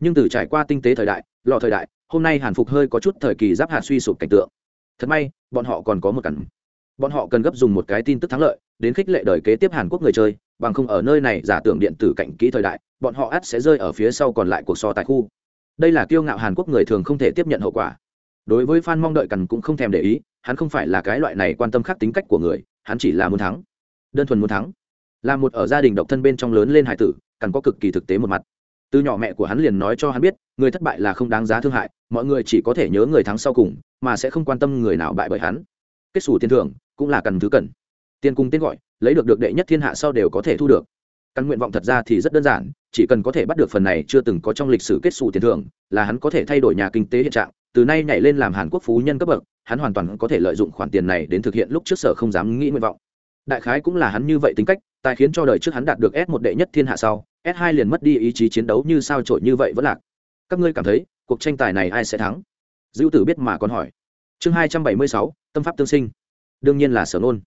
nhưng từ trải qua tinh tế thời đại lọ thời đại, hôm nay hàn phục hơi có chút thời kỳ giáp hạt suy sụp cảnh tượng. Thật may, bọn họ còn có một cẩn bọn họ cần gấp dùng một cái tin tức thắng lợi, đến khích lệ đời kế tiếp hàn quốc người chơi, bằng không ở nơi này giả tưởng điện tử cảnh kỹ thời đại, bọn họ ắt sẽ rơi ở phía sau còn lại cuộc so tại khu. Đây là kiêu ngạo hàn quốc người thường không thể tiếp nhận hậu quả. Đối với fan mong đợi cằn cũng không thèm để ý, hắn không phải là cái loại này quan tâm khắc tính cách của người, hắn chỉ là muốn thắng. Đơn thuần muốn thắng. Là một ở gia đình độc thân bên trong lớn lên hải tử cần có cực kỳ thực tế một mặt từ nhỏ mẹ của hắn liền nói cho hắn biết, người thất bại là không đáng giá thương hại, mọi người chỉ có thể nhớ người thắng sau cùng, mà sẽ không quan tâm người nào bại bởi hắn. Kết xù tiền thưởng cũng là cần thứ cần. Tiền cùng tên gọi, lấy được được đệ nhất thiên hạ sau đều có thể thu được. Căn nguyện vọng thật ra thì rất đơn giản, chỉ cần có thể bắt được phần này chưa từng có trong lịch sử kết xù tiền thưởng, là hắn có thể thay đổi nhà kinh tế hiện trạng, từ nay nhảy lên làm hàn quốc phú nhân cấp bậc, hắn hoàn toàn có thể lợi dụng khoản tiền này đến thực hiện lúc trước sở không dám nghĩ nguyện vọng đại khái cũng là hắn như vậy tính cách, tài khiến cho đời trước hắn đạt được s một đệ nhất thiên hạ sau, s hai liền mất đi ý chí chiến đấu như sao trội như vậy vẫn lạc. Các ngươi cảm thấy, cuộc tranh tài này ai sẽ thắng? Dữ tử biết mà còn hỏi. Chương hai trăm bảy mươi sáu, tâm pháp tương sinh. Đương nhiên là sở nôn.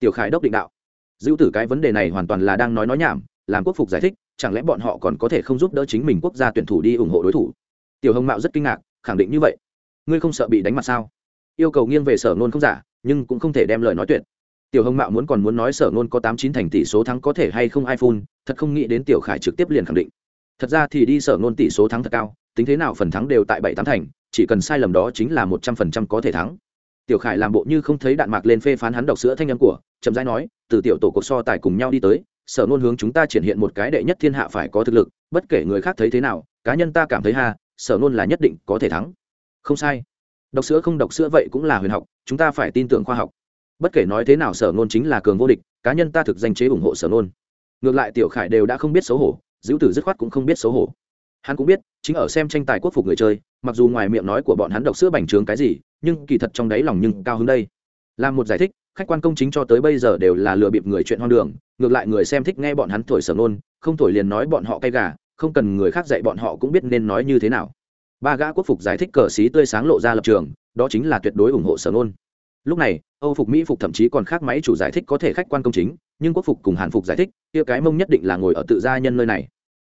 Tiểu khải đốc định đạo. Dữ tử cái vấn đề này hoàn toàn là đang nói nói nhảm, làm quốc phục giải thích, chẳng lẽ bọn họ còn có thể không giúp đỡ chính mình quốc gia tuyển thủ đi ủng hộ đối thủ? Tiểu hồng mạo rất kinh ngạc, khẳng định như vậy. Ngươi không sợ bị đánh mặt sao? Yêu cầu nghiêng về sở nôn không giả, nhưng cũng không thể đem lời nói tuyệt tiểu hồng mạo muốn còn muốn nói sở nôn có tám chín thành tỷ số thắng có thể hay không iphone thật không nghĩ đến tiểu khải trực tiếp liền khẳng định. Thật ra thì đi sở nôn tỷ số thắng thật cao, tính thế nào phần thắng đều tại bảy tám thành, chỉ cần sai lầm đó chính là một trăm phần trăm có thể thắng. Tiểu khải làm bộ như không thấy đạn mạc lên phê phán hắn đọc sữa thanh âm của, chậm rãi nói, từ tiểu tổ cuộc so tài cùng nhau đi tới, sở nôn hướng chúng ta triển hiện một cái đệ nhất thiên hạ phải có thực lực, bất kể người khác thấy thế nào, cá nhân ta cảm thấy ha, sở nôn là nhất định có thể thắng. Không sai. Đọc sữa không đọc sữa vậy cũng là huyền học, chúng ta phải tin tưởng khoa học bất kể nói thế nào sở nôn chính là cường vô địch, cá nhân ta thực danh chế ủng hộ sở nôn ngược lại tiểu khải đều đã không biết xấu hổ giữ tử dứt khoát cũng không biết xấu hổ. Hắn cũng biết, chính ở xem tranh tài quốc phục người chơi, mặc dù ngoài miệng nói của bọn hắn độc sữa bành trướng cái gì, nhưng kỳ thật trong đáy lòng nhưng cao hơn đây. Làm một giải thích, khách quan công chính cho tới bây giờ đều là lừa bịp người chuyện hoang đường, ngược lại người xem thích nghe bọn hắn thổi sở nôn không thổi liền nói bọn họ cay gà, không cần người khác dạy bọn họ cũng biết nên nói như thế nào. Ba gã quốc phục giải thích cờ xí tươi sáng lộ ra lập trường, đó chính là tuyệt đối ủng hộ sở nôn lúc này, âu phục mỹ phục thậm chí còn khác máy chủ giải thích có thể khách quan công chính, nhưng quốc phục cùng hàn phục giải thích, kia cái mông nhất định là ngồi ở tự gia nhân nơi này.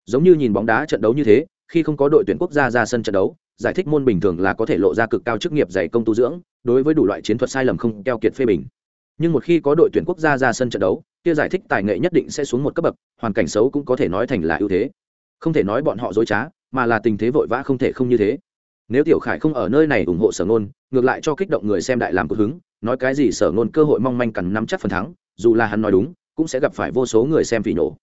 Giống như nhìn bóng đá trận đấu như thế, khi không có đội tuyển quốc gia ra sân trận đấu, giải thích môn bình thường là có thể lộ ra cực cao chức nghiệp dày công tu dưỡng, đối với đủ loại chiến thuật sai lầm không keo kiệt phê bình. Nhưng một khi có đội tuyển quốc gia ra sân trận đấu, kia giải thích tài nghệ nhất định sẽ xuống một cấp bậc, hoàn cảnh xấu cũng có thể nói thành là ưu thế. Không thể nói bọn họ dối trá, mà là tình thế vội vã không thể không như thế nếu tiểu khải không ở nơi này ủng hộ sở Nôn, ngược lại cho kích động người xem đại làm cực hứng nói cái gì sở Nôn cơ hội mong manh cằn nắm chắc phần thắng dù là hắn nói đúng cũng sẽ gặp phải vô số người xem phỉ nổ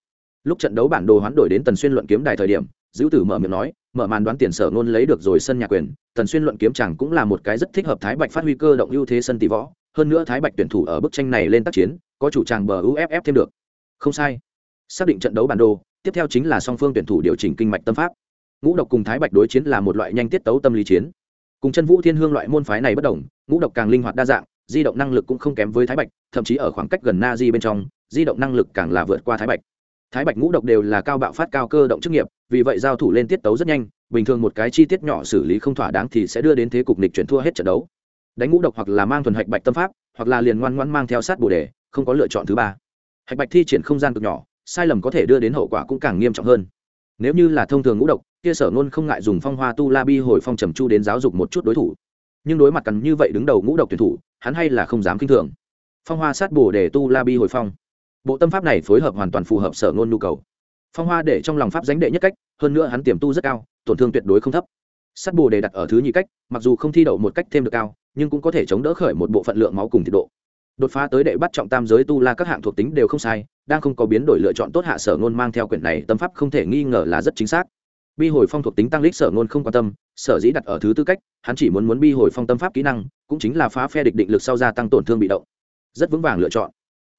lúc trận đấu bản đồ hoán đổi đến tần xuyên luận kiếm đài thời điểm dữ tử mở miệng nói mở màn đoán tiền sở Nôn lấy được rồi sân nhà quyền tần xuyên luận kiếm chẳng cũng là một cái rất thích hợp thái bạch phát huy cơ động ưu thế sân tỷ võ hơn nữa thái bạch tuyển thủ ở bức tranh này lên tác chiến có chủ tràng bờ uff thêm được. Không sai. Xác định trận đấu bản đồ tiếp theo chính là song phương tuyển thủ điều chỉnh kinh mạch tâm pháp ngũ độc cùng thái bạch đối chiến là một loại nhanh tiết tấu tâm lý chiến. Cùng chân vũ thiên hương loại môn phái này bất đồng, ngũ độc càng linh hoạt đa dạng, di động năng lực cũng không kém với thái bạch, thậm chí ở khoảng cách gần na di bên trong, di động năng lực càng là vượt qua thái bạch. Thái bạch ngũ độc đều là cao bạo phát cao cơ động chức nghiệp, vì vậy giao thủ lên tiết tấu rất nhanh, bình thường một cái chi tiết nhỏ xử lý không thỏa đáng thì sẽ đưa đến thế cục nịch chuyển thua hết trận đấu. Đánh ngũ độc hoặc là mang thuần hạch bạch tâm pháp, hoặc là liền ngoan ngoan mang theo sát bồ đề, không có lựa chọn thứ ba. Hạch bạch thi triển không gian cực nhỏ, sai lầm có thể đưa đến hậu quả cũng càng nghiêm trọng hơn. Nếu như là thông thường ngũ độc kia sở ngôn không ngại dùng phong hoa tu la bi hồi phong trầm chu đến giáo dục một chút đối thủ. Nhưng đối mặt cần như vậy đứng đầu ngũ độc tuyển thủ, hắn hay là không dám kinh thường. Phong hoa sát bổ để tu la bi hồi phong. Bộ tâm pháp này phối hợp hoàn toàn phù hợp sở ngôn nhu cầu. Phong hoa để trong lòng pháp danh đệ nhất cách, hơn nữa hắn tiềm tu rất cao, tổn thương tuyệt đối không thấp. Sát bồ đề đặt ở thứ nhị cách, mặc dù không thi đậu một cách thêm được cao, nhưng cũng có thể chống đỡ khởi một bộ phận lượng máu cùng nhiệt độ. Đột phá tới đệ bắt trọng tam giới tu la các hạng thuộc tính đều không sai, đang không có biến đổi lựa chọn tốt hạ sở ngôn mang theo quyển này, tâm pháp không thể nghi ngờ là rất chính xác bi hồi phong thuộc tính tăng lít sở ngôn không quan tâm, sở dĩ đặt ở thứ tư cách, hắn chỉ muốn muốn bi hồi phong tâm pháp kỹ năng, cũng chính là phá phe địch định lực sau gia tăng tổn thương bị động. Rất vững vàng lựa chọn.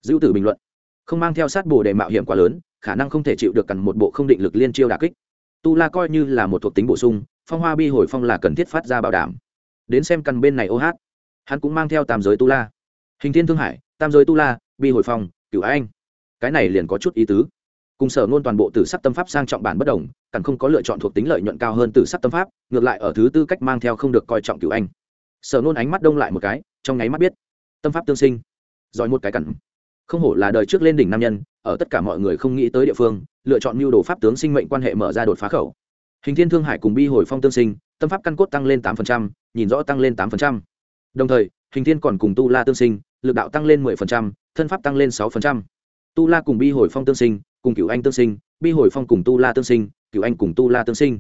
Dữ tử bình luận. Không mang theo sát bồ đề mạo hiểm quá lớn, khả năng không thể chịu được cần một bộ không định lực liên chiêu đà kích. Tu la coi như là một thuộc tính bổ sung, phong hoa bi hồi phong là cần thiết phát ra bảo đảm. Đến xem căn bên này ô hát. Hắn cũng mang theo tam giới tu la. Hình thiên thương hải, tam giới tu la, bi hồi phong, cửu anh. Cái này liền có chút ý tứ cùng sở ngôn toàn bộ tử sắc tâm pháp sang trọng bản bất đồng cần không có lựa chọn thuộc tính lợi nhuận cao hơn tử sắc tâm pháp ngược lại ở thứ tư cách mang theo không được coi trọng cửu anh. Sở ngôn ánh mắt đông lại một cái trong nháy mắt biết tâm pháp tương sinh. Giỏi một cái cẩn không hổ là đời trước lên đỉnh nam nhân ở tất cả mọi người không nghĩ tới địa phương lựa chọn mưu đồ pháp tướng sinh mệnh quan hệ mở ra đột phá khẩu. Hình thiên thương hải cùng bi hồi phong tương sinh tâm pháp căn cốt tăng lên tám nhìn rõ tăng lên tám đồng thời hình thiên còn cùng tu la tương sinh lực đạo tăng lên 10%, thân pháp tăng lên 6% tu la cùng bi hồi phong tương sinh, cùng Cựu anh tương sinh, bi hồi phong cùng tu la tương sinh Cựu anh cùng tu la tương sinh.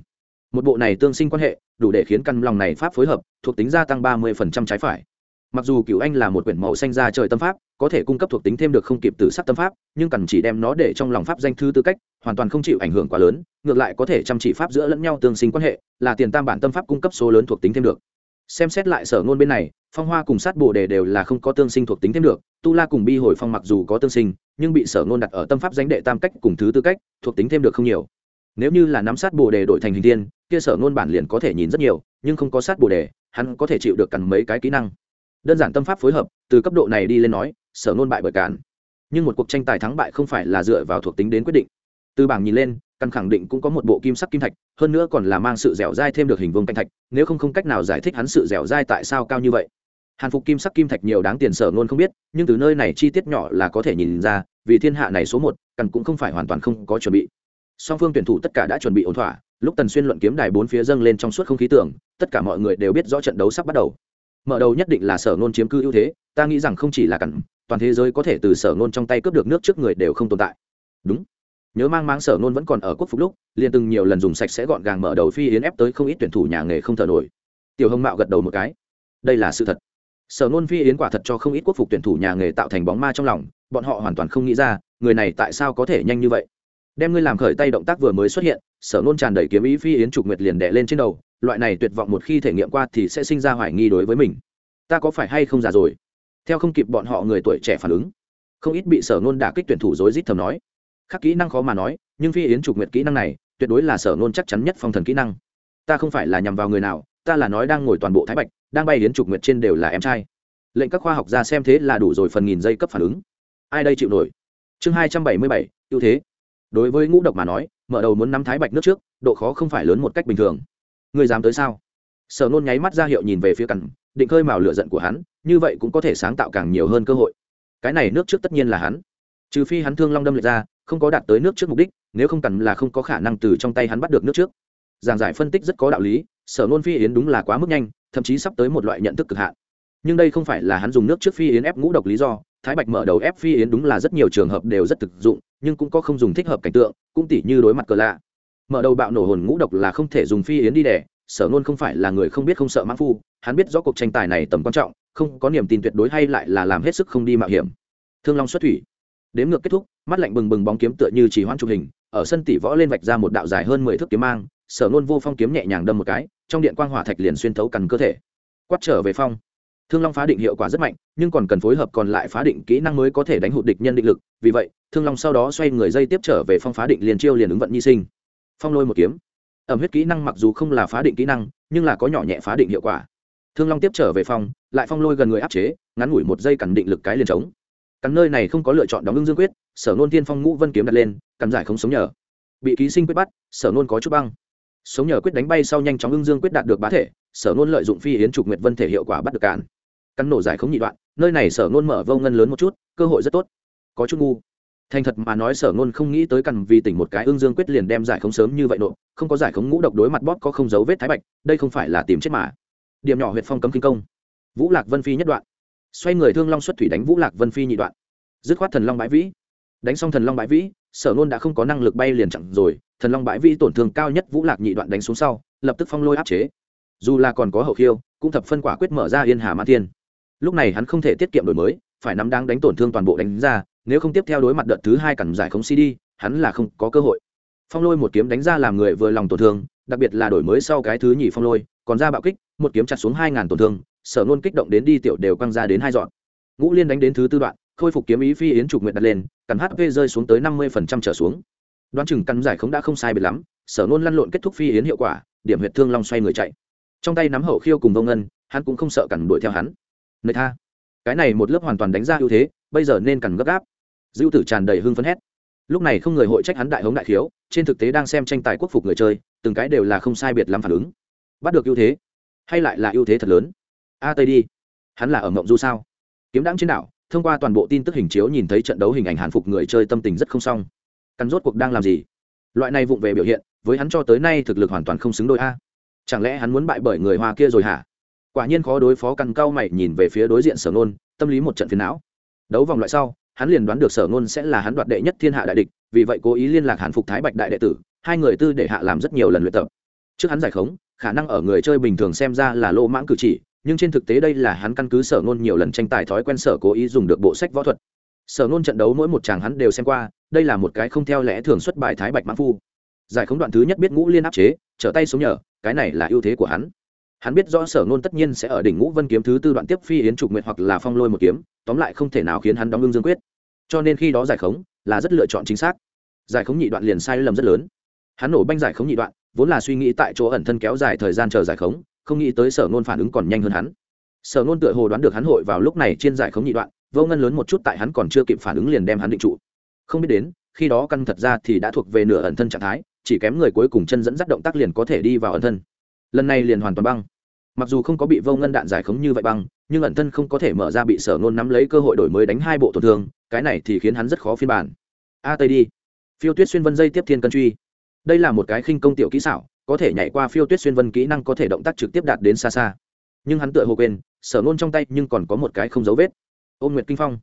Một bộ này tương sinh quan hệ, đủ để khiến căn lòng này pháp phối hợp, thuộc tính gia tăng 30% trái phải. Mặc dù Cựu anh là một quyển màu xanh ra trời tâm pháp, có thể cung cấp thuộc tính thêm được không kịp từ sắc tâm pháp, nhưng cần chỉ đem nó để trong lòng pháp danh thư tư cách, hoàn toàn không chịu ảnh hưởng quá lớn, ngược lại có thể chăm chỉ pháp giữa lẫn nhau tương sinh quan hệ, là tiền tam bản tâm pháp cung cấp số lớn thuộc tính thêm được xem xét lại sở ngôn bên này, phong hoa cùng sát bồ đề đều là không có tương sinh thuộc tính thêm được, tu la cùng bi hồi phong mặc dù có tương sinh, nhưng bị sở ngôn đặt ở tâm pháp danh đệ tam cách cùng thứ tư cách, thuộc tính thêm được không nhiều. Nếu như là nắm sát bồ đề đổi thành hình tiên kia sở ngôn bản liền có thể nhìn rất nhiều, nhưng không có sát bồ đề, hắn có thể chịu được cằn mấy cái kỹ năng. Đơn giản tâm pháp phối hợp, từ cấp độ này đi lên nói, sở ngôn bại bởi cản. Nhưng một cuộc tranh tài thắng bại không phải là dựa vào thuộc tính đến quyết định. Từ bảng nhìn lên căn khẳng định cũng có một bộ kim sắc kim thạch, hơn nữa còn là mang sự dẻo dai thêm được hình vương canh thạch, nếu không không cách nào giải thích hắn sự dẻo dai tại sao cao như vậy. Hàn phục kim sắc kim thạch nhiều đáng tiền sở ngôn không biết, nhưng từ nơi này chi tiết nhỏ là có thể nhìn ra, vì thiên hạ này số một căn cũng không phải hoàn toàn không có chuẩn bị. Song phương tuyển thủ tất cả đã chuẩn bị ổn thỏa, lúc tần xuyên luận kiếm đài bốn phía dâng lên trong suốt không khí tưởng, tất cả mọi người đều biết rõ trận đấu sắp bắt đầu. Mở đầu nhất định là sở ngôn chiếm cư ưu thế, ta nghĩ rằng không chỉ là cẩn toàn thế giới có thể từ sở ngôn trong tay cướp được nước trước người đều không tồn tại. Đúng nhớ mang máng sở nôn vẫn còn ở quốc phục lúc, liền từng nhiều lần dùng sạch sẽ gọn gàng mở đầu phi yến ép tới không ít tuyển thủ nhà nghề không thở nổi. Tiểu hồng mạo gật đầu một cái. Đây là sự thật. Sở nôn phi yến quả thật cho không ít quốc phục tuyển thủ nhà nghề tạo thành bóng ma trong lòng, bọn họ hoàn toàn không nghĩ ra, người này tại sao có thể nhanh như vậy. Đem ngươi làm khởi tay động tác vừa mới xuất hiện, sở nôn tràn đầy kiếm ý phi yến trục nguyệt liền đẻ lên trên đầu, loại này tuyệt vọng một khi thể nghiệm qua thì sẽ sinh ra hoài nghi đối với mình. Ta có phải hay không già rồi? Theo không kịp bọn họ người tuổi trẻ phản ứng, không ít bị sở nôn đả kích tuyển thủ dối rít thầm nói khác kỹ năng khó mà nói, nhưng phi yến trục nguyệt kỹ năng này, tuyệt đối là sở nôn chắc chắn nhất phong thần kỹ năng. Ta không phải là nhằm vào người nào, ta là nói đang ngồi toàn bộ thái bạch, đang bay yến trục nguyệt trên đều là em trai. Lệnh các khoa học ra xem thế là đủ rồi phần nghìn giây cấp phản ứng. Ai đây chịu nổi? Chương hai trăm bảy mươi bảy, ưu thế. Đối với ngũ độc mà nói, mở đầu muốn nắm thái bạch nước trước, độ khó không phải lớn một cách bình thường. Người dám tới sao? Sở nôn nháy mắt ra hiệu nhìn về phía cằn, định khơi mào lựa giận của hắn, như vậy cũng có thể sáng tạo càng nhiều hơn cơ hội. Cái này nước trước tất nhiên là hắn. Trừ phi hắn thương long đâm lệch ra không có đạt tới nước trước mục đích, nếu không cần là không có khả năng từ trong tay hắn bắt được nước trước. Giảng giải phân tích rất có đạo lý, sở nôn phi yến đúng là quá mức nhanh, thậm chí sắp tới một loại nhận thức cực hạn. Nhưng đây không phải là hắn dùng nước trước phi yến ép ngũ độc lý do, thái bạch mở đầu ép phi yến đúng là rất nhiều trường hợp đều rất thực dụng, nhưng cũng có không dùng thích hợp cảnh tượng, cũng tỉ như đối mặt cờ lạ. Mở đầu bạo nổ hồn ngũ độc là không thể dùng phi yến đi đẻ, sở nôn không phải là người không biết không sợ mãn phu, hắn biết rõ cuộc tranh tài này tầm quan trọng, không có niềm tin tuyệt đối hay lại là làm hết sức không đi mạo hiểm. Thương long xuất thủy. Đếm ngược kết thúc mắt lạnh bừng bừng bóng kiếm tựa như chỉ hoãn chụp hình, ở sân tỷ võ lên vạch ra một đạo dài hơn mười thước kiếm mang, sở nôn vô phong kiếm nhẹ nhàng đâm một cái, trong điện quang hỏa thạch liền xuyên thấu cằn cơ thể. Quát trở về phong. Thương long phá định hiệu quả rất mạnh, nhưng còn cần phối hợp còn lại phá định kỹ năng mới có thể đánh hụt địch nhân định lực, vì vậy, thương long sau đó xoay người dây tiếp trở về phong phá định liền chiêu liền ứng vận nhi sinh. Phong lôi một kiếm. Ẩm huyết kỹ năng mặc dù không là phá định kỹ năng, nhưng là có nhỏ nhẹ phá định hiệu quả. Thương long tiếp trở về phong, lại phong lôi gần người áp chế, ngắn ngủi một giây cản định lực cái liền trống cắn nơi này không có lựa chọn đóng ưng dương quyết, sở nôn tiên phong ngũ vân kiếm đặt lên, cắn giải không sống nhờ. Bị ký sinh quyết bắt, sở nôn có chút băng. Sống nhờ quyết đánh bay sau nhanh chóng ưng dương quyết đạt được bá thể, sở nôn lợi dụng phi yến trục nguyệt vân thể hiệu quả bắt được cản cắn nổ giải không nhị đoạn, nơi này sở nôn mở vô ngân lớn một chút, cơ hội rất tốt. Có chút ngu. Thành thật mà nói sở nôn không nghĩ tới cằn vì tỉnh một cái ương dương quyết liền đem giải khống sớm như vậy nộ không có giải khống ngũ độc đối mặt bóp có không dấu vết thái bạch, đây không phải là tìm chết mà. Điểm nhỏ huyện phong cấm kinh công. Vũ lạc vân phi nhất đoạn xoay người thương long xuất thủy đánh vũ lạc vân phi nhị đoạn. Dứt khoát thần long bãi vĩ. Đánh xong thần long bãi vĩ, sở nôn đã không có năng lực bay liền chặn rồi, thần long bãi vĩ tổn thương cao nhất vũ lạc nhị đoạn đánh xuống sau, lập tức phong lôi áp chế. Dù là còn có hậu khiêu, cũng thập phân quả quyết mở ra yên hà mã thiên. lúc này hắn không thể tiết kiệm đổi mới, phải nắm đáng đánh tổn thương toàn bộ đánh ra, nếu không tiếp theo đối mặt đợt thứ hai cản giải không cd hắn là không có cơ hội. Phong lôi một kiếm đánh ra làm người vừa lòng tổn thương, đặc biệt là đổi mới sau cái thứ nhì phong lôi, còn ra bạo kích một kiếm chặt xuống hai ngàn tổn thương, sở nôn kích động đến đi tiểu đều quăng ra đến hai dọn. Ngũ liên đánh đến thứ tư đoạn, khôi phục kiếm ý phi yến trục nguyện đặt lên, cắn hp rơi xuống tới năm mươi phần trăm trở xuống. Đoán chừng căn giải khống đã không sai biệt lắm, sở nôn lăn lộn kết thúc phi yến hiệu quả, điểm huyệt thương long xoay người chạy. Trong tay nắm hậu khiêu cùng vô ngân, hắn cũng không sợ cằn đuổi theo hắn. Nơi tha. Cái này một lớp hoàn toàn đánh ra ưu thế, bây giờ nên cằn gấp gáp. Dữ tử tràn đầy hưng phấn hét. Lúc này không người hội trách hắn đại hống đại khiếu, trên thực tế đang xem tranh tài quốc phục người chơi, từng cái đều là không sai biệt lắm phản ứng. Bắt được ưu thế hay lại là ưu thế thật lớn? A tây đi. Hắn là ở mộng du sao? Kiếm đáng trên đảo, thông qua toàn bộ tin tức hình chiếu nhìn thấy trận đấu hình ảnh hàn phục người chơi tâm tình rất không xong. Cắn rốt cuộc đang làm gì? Loại này vụng về biểu hiện, với hắn cho tới nay thực lực hoàn toàn không xứng đôi a. Chẳng lẽ hắn muốn bại bởi người hoa kia rồi hả? Quả nhiên khó đối phó căn cao mày nhìn về phía đối diện sở nôn tâm lý một trận phiền não. Đấu vòng loại sau, hắn liền đoán được sở nôn sẽ là hắn đoạt đệ nhất thiên hạ đại địch, vì vậy cố ý liên lạc hàn phục thái bạch đại đệ tử, hai người tư để hạ làm rất nhiều lần luyện tập. Trước hắn giải khống khả năng ở người chơi bình thường xem ra là lô mãng cử chỉ, nhưng trên thực tế đây là hắn căn cứ sở ngôn nhiều lần tranh tài thói quen sở cố ý dùng được bộ sách võ thuật. Sở ngôn trận đấu mỗi một chàng hắn đều xem qua, đây là một cái không theo lẽ thường xuất bài thái bạch mãn phu. Giải khống đoạn thứ nhất biết ngũ liên áp chế, trở tay xuống nhờ, cái này là ưu thế của hắn. Hắn biết rõ sở ngôn tất nhiên sẽ ở đỉnh ngũ vân kiếm thứ tư đoạn tiếp phi yến trục nguyện hoặc là phong lôi một kiếm, tóm lại không thể nào khiến hắn đóng ngưng dương quyết. Cho nên khi đó giải khống là rất lựa chọn chính xác. Giải khống nhị đoạn liền sai lầm rất lớn. Hắn nổ banh giải khống nhị đoạn vốn là suy nghĩ tại chỗ ẩn thân kéo dài thời gian chờ giải khống, không nghĩ tới sở nôn phản ứng còn nhanh hơn hắn. Sở nôn tựa hồ đoán được hắn hội vào lúc này trên giải khống nhị đoạn, vô ngân lớn một chút tại hắn còn chưa kịp phản ứng liền đem hắn định trụ. Không biết đến, khi đó căn thật ra thì đã thuộc về nửa ẩn thân trạng thái, chỉ kém người cuối cùng chân dẫn dắt động tác liền có thể đi vào ẩn thân. Lần này liền hoàn toàn băng. Mặc dù không có bị vô ngân đạn giải khống như vậy băng, nhưng ẩn thân không có thể mở ra bị sở nôn nắm lấy cơ hội đổi mới đánh hai bộ tổn thương, cái này thì khiến hắn rất khó phiên bản. A tây đi. Phiêu tuyết xuyên vân dây tiếp thiên cân truy đây là một cái khinh công tiểu kỹ xảo, có thể nhảy qua phiêu tuyết xuyên vân kỹ năng có thể động tác trực tiếp đạt đến xa xa. Nhưng hắn tựa hồ quên, sở nôn trong tay nhưng còn có một cái không dấu vết. Ôm nguyệt kinh phong.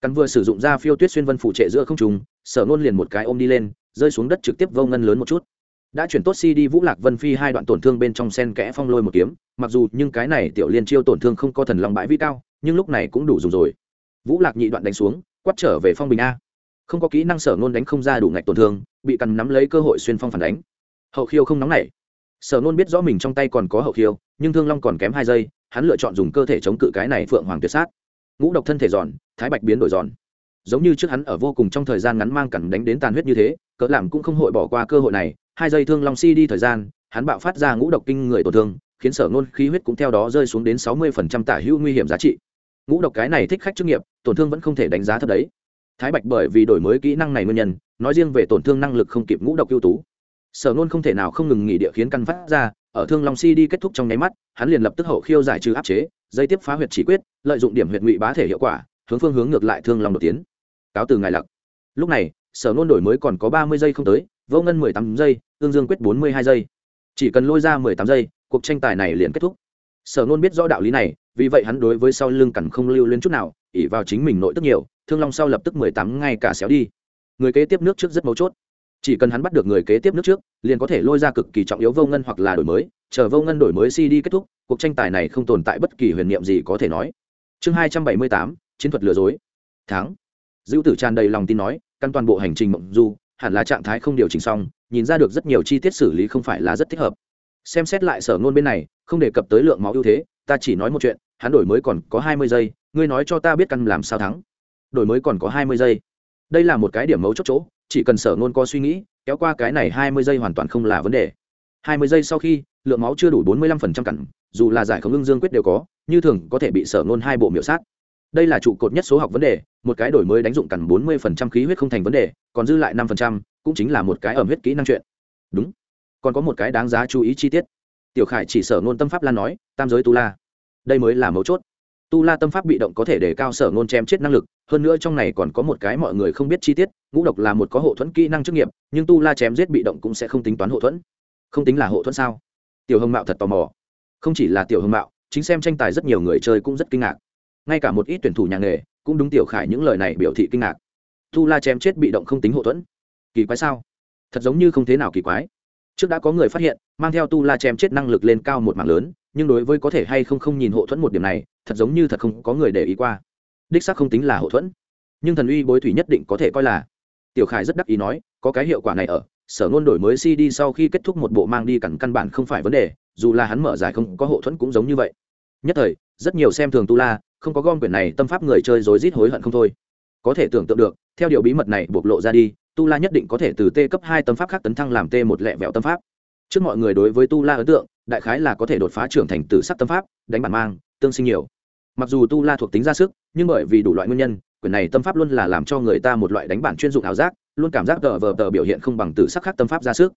Cắn vừa sử dụng ra phiêu tuyết xuyên vân phụ trệ giữa không trùng sở nôn liền một cái ôm đi lên, rơi xuống đất trực tiếp vô ngân lớn một chút. Đã chuyển tốt si đi vũ lạc vân phi hai đoạn tổn thương bên trong sen kẽ phong lôi một kiếm, mặc dù nhưng cái này tiểu liên chiêu tổn thương không có thần lòng bãi vi cao, nhưng lúc này cũng đủ dùng rồi. Vũ lạc nhị đoạn đánh xuống quắt trở về phong bình a không có kỹ năng sở nôn đánh không ra đủ ngạch tổn thương, bị cằn nắm lấy cơ hội xuyên phong phản đánh. Hậu khiêu không nóng nảy. Sở nôn biết rõ mình trong tay còn có hậu khiêu, nhưng thương long còn kém hai giây, hắn lựa chọn dùng cơ thể chống cự cái này phượng hoàng tuyệt sát. Ngũ độc thân thể giòn, thái bạch biến đổi giòn. Giống như trước hắn ở vô cùng trong thời gian ngắn mang cằn đánh đến tàn huyết như thế cỡ làm cũng không hội bỏ qua cơ hội này. Hai giây thương long si đi thời gian, hắn bạo phát ra ngũ độc kinh người tổn thương, khiến sở nôn khí huyết cũng theo đó rơi xuống đến sáu mươi phần trăm tả hữu nguy hiểm giá trị. Ngũ độc cái này thích khách chức nghiệp, tổn thương vẫn không thể đánh giá thấp đấy thái bạch bởi vì đổi mới kỹ năng này nguyên nhân, nói riêng về tổn thương năng lực không kịp ngũ độc ưu tú. Sở nôn không thể nào không ngừng nghỉ địa khiến căn phát ra, ở thương long si đi kết thúc trong nháy mắt, hắn liền lập tức hậu khiêu giải trừ áp chế, dây tiếp phá huyệt chỉ quyết, lợi dụng điểm huyệt ngụy bá thể hiệu quả, hướng phương hướng ngược lại thương long đột tiến. Cáo từ ngài lặc. Lúc này, sở nôn đổi mới còn có ba mươi giây không tới, vô ngân mười tám giây, tương dương quyết bốn mươi hai giây. Chỉ cần lôi ra mười tám giây, cuộc tranh tài này liền kết thúc. Sở nôn biết rõ đạo lý này, vì vậy hắn đối với sau lưng cằn không lưu lên chút nào ỉ vào chính mình nội tức nhiều, thương long sau lập tức mười tám ngay cả xéo đi. Người kế tiếp nước trước rất mấu chốt. Chỉ cần hắn bắt được người kế tiếp nước trước, liền có thể lôi ra cực kỳ trọng yếu vô ngân hoặc là đổi mới. Chờ vô ngân đổi mới cd kết thúc, cuộc tranh tài này không tồn tại bất kỳ huyền niệm gì có thể nói. Chương hai trăm bảy mươi tám, chiến thuật lừa dối. Tháng dữ tử tràn đầy lòng tin nói, căn toàn bộ hành trình mộng du, hẳn là trạng thái không điều chỉnh xong, nhìn ra được rất nhiều chi tiết xử lý không phải là rất thích hợp. Xem xét lại sở ngôn bên này, không đề cập tới lượng máu ưu thế, ta chỉ nói một chuyện, hắn đổi mới còn có hai mươi giây ngươi nói cho ta biết căn làm sao thắng. Đổi mới còn có hai mươi giây. Đây là một cái điểm mấu chốt chỗ, chỉ cần sở ngôn có suy nghĩ, kéo qua cái này hai mươi giây hoàn toàn không là vấn đề. hai mươi giây sau khi, lượng máu chưa đủ bốn mươi lăm phần trăm cặn, dù là giải khống ưng dương quyết đều có, như thường có thể bị sở ngôn hai bộ miểu sát. Đây là trụ cột nhất số học vấn đề, một cái đổi mới đánh dụng cặn bốn mươi phần trăm khí huyết không thành vấn đề, còn dư lại năm phần trăm, cũng chính là một cái ẩm huyết kỹ năng chuyện. Đúng. Còn có một cái đáng giá chú ý chi tiết. Tiểu khải chỉ sở ngôn tâm pháp lan nói, tam giới tu la. Đây mới là mấu chốt tu la tâm pháp bị động có thể để cao sở ngôn chém chết năng lực, hơn nữa trong này còn có một cái mọi người không biết chi tiết, ngũ độc là một có hộ thuẫn kỹ năng chức nghiệp, nhưng tu la chém giết bị động cũng sẽ không tính toán hộ thuẫn. Không tính là hộ thuẫn sao? Tiểu hồng mạo thật tò mò. Không chỉ là tiểu hồng mạo, chính xem tranh tài rất nhiều người chơi cũng rất kinh ngạc. Ngay cả một ít tuyển thủ nhà nghề cũng đúng tiểu khải những lời này biểu thị kinh ngạc. Tu la chém chết bị động không tính hộ thuẫn. Kỳ quái sao? Thật giống như không thế nào kỳ quái. Trước đã có người phát hiện, mang theo tu la chém chết năng lực lên cao một mảng lớn, nhưng đối với có thể hay không không nhìn hộ thuẫn một điểm này thật giống như thật không có người để ý qua. Đích xác không tính là hậu thuẫn, nhưng thần uy bối thủy nhất định có thể coi là. Tiểu khải rất đắc ý nói, có cái hiệu quả này ở, sở ngôn đổi mới cd sau khi kết thúc một bộ mang đi cẳng căn bản không phải vấn đề, dù là hắn mở giải không có hậu thuẫn cũng giống như vậy. Nhất thời, rất nhiều xem thường tu la, không có gom quyển này tâm pháp người chơi rối rít hối hận không thôi. Có thể tưởng tượng được, theo điều bí mật này bộc lộ ra đi, tu la nhất định có thể từ t cấp hai tâm pháp khác tấn thăng làm t một lẹ vẹo tâm pháp. Trước mọi người đối với tu la ấn tượng, đại khái là có thể đột phá trưởng thành từ sắc tâm pháp, đánh bản mang, tương sinh nhiều mặc dù tu la thuộc tính ra sức, nhưng bởi vì đủ loại nguyên nhân quyền này tâm pháp luôn là làm cho người ta một loại đánh bản chuyên dụng ảo giác, luôn cảm giác tờ vờ tờ biểu hiện không bằng từ sắc khác tâm pháp ra sức.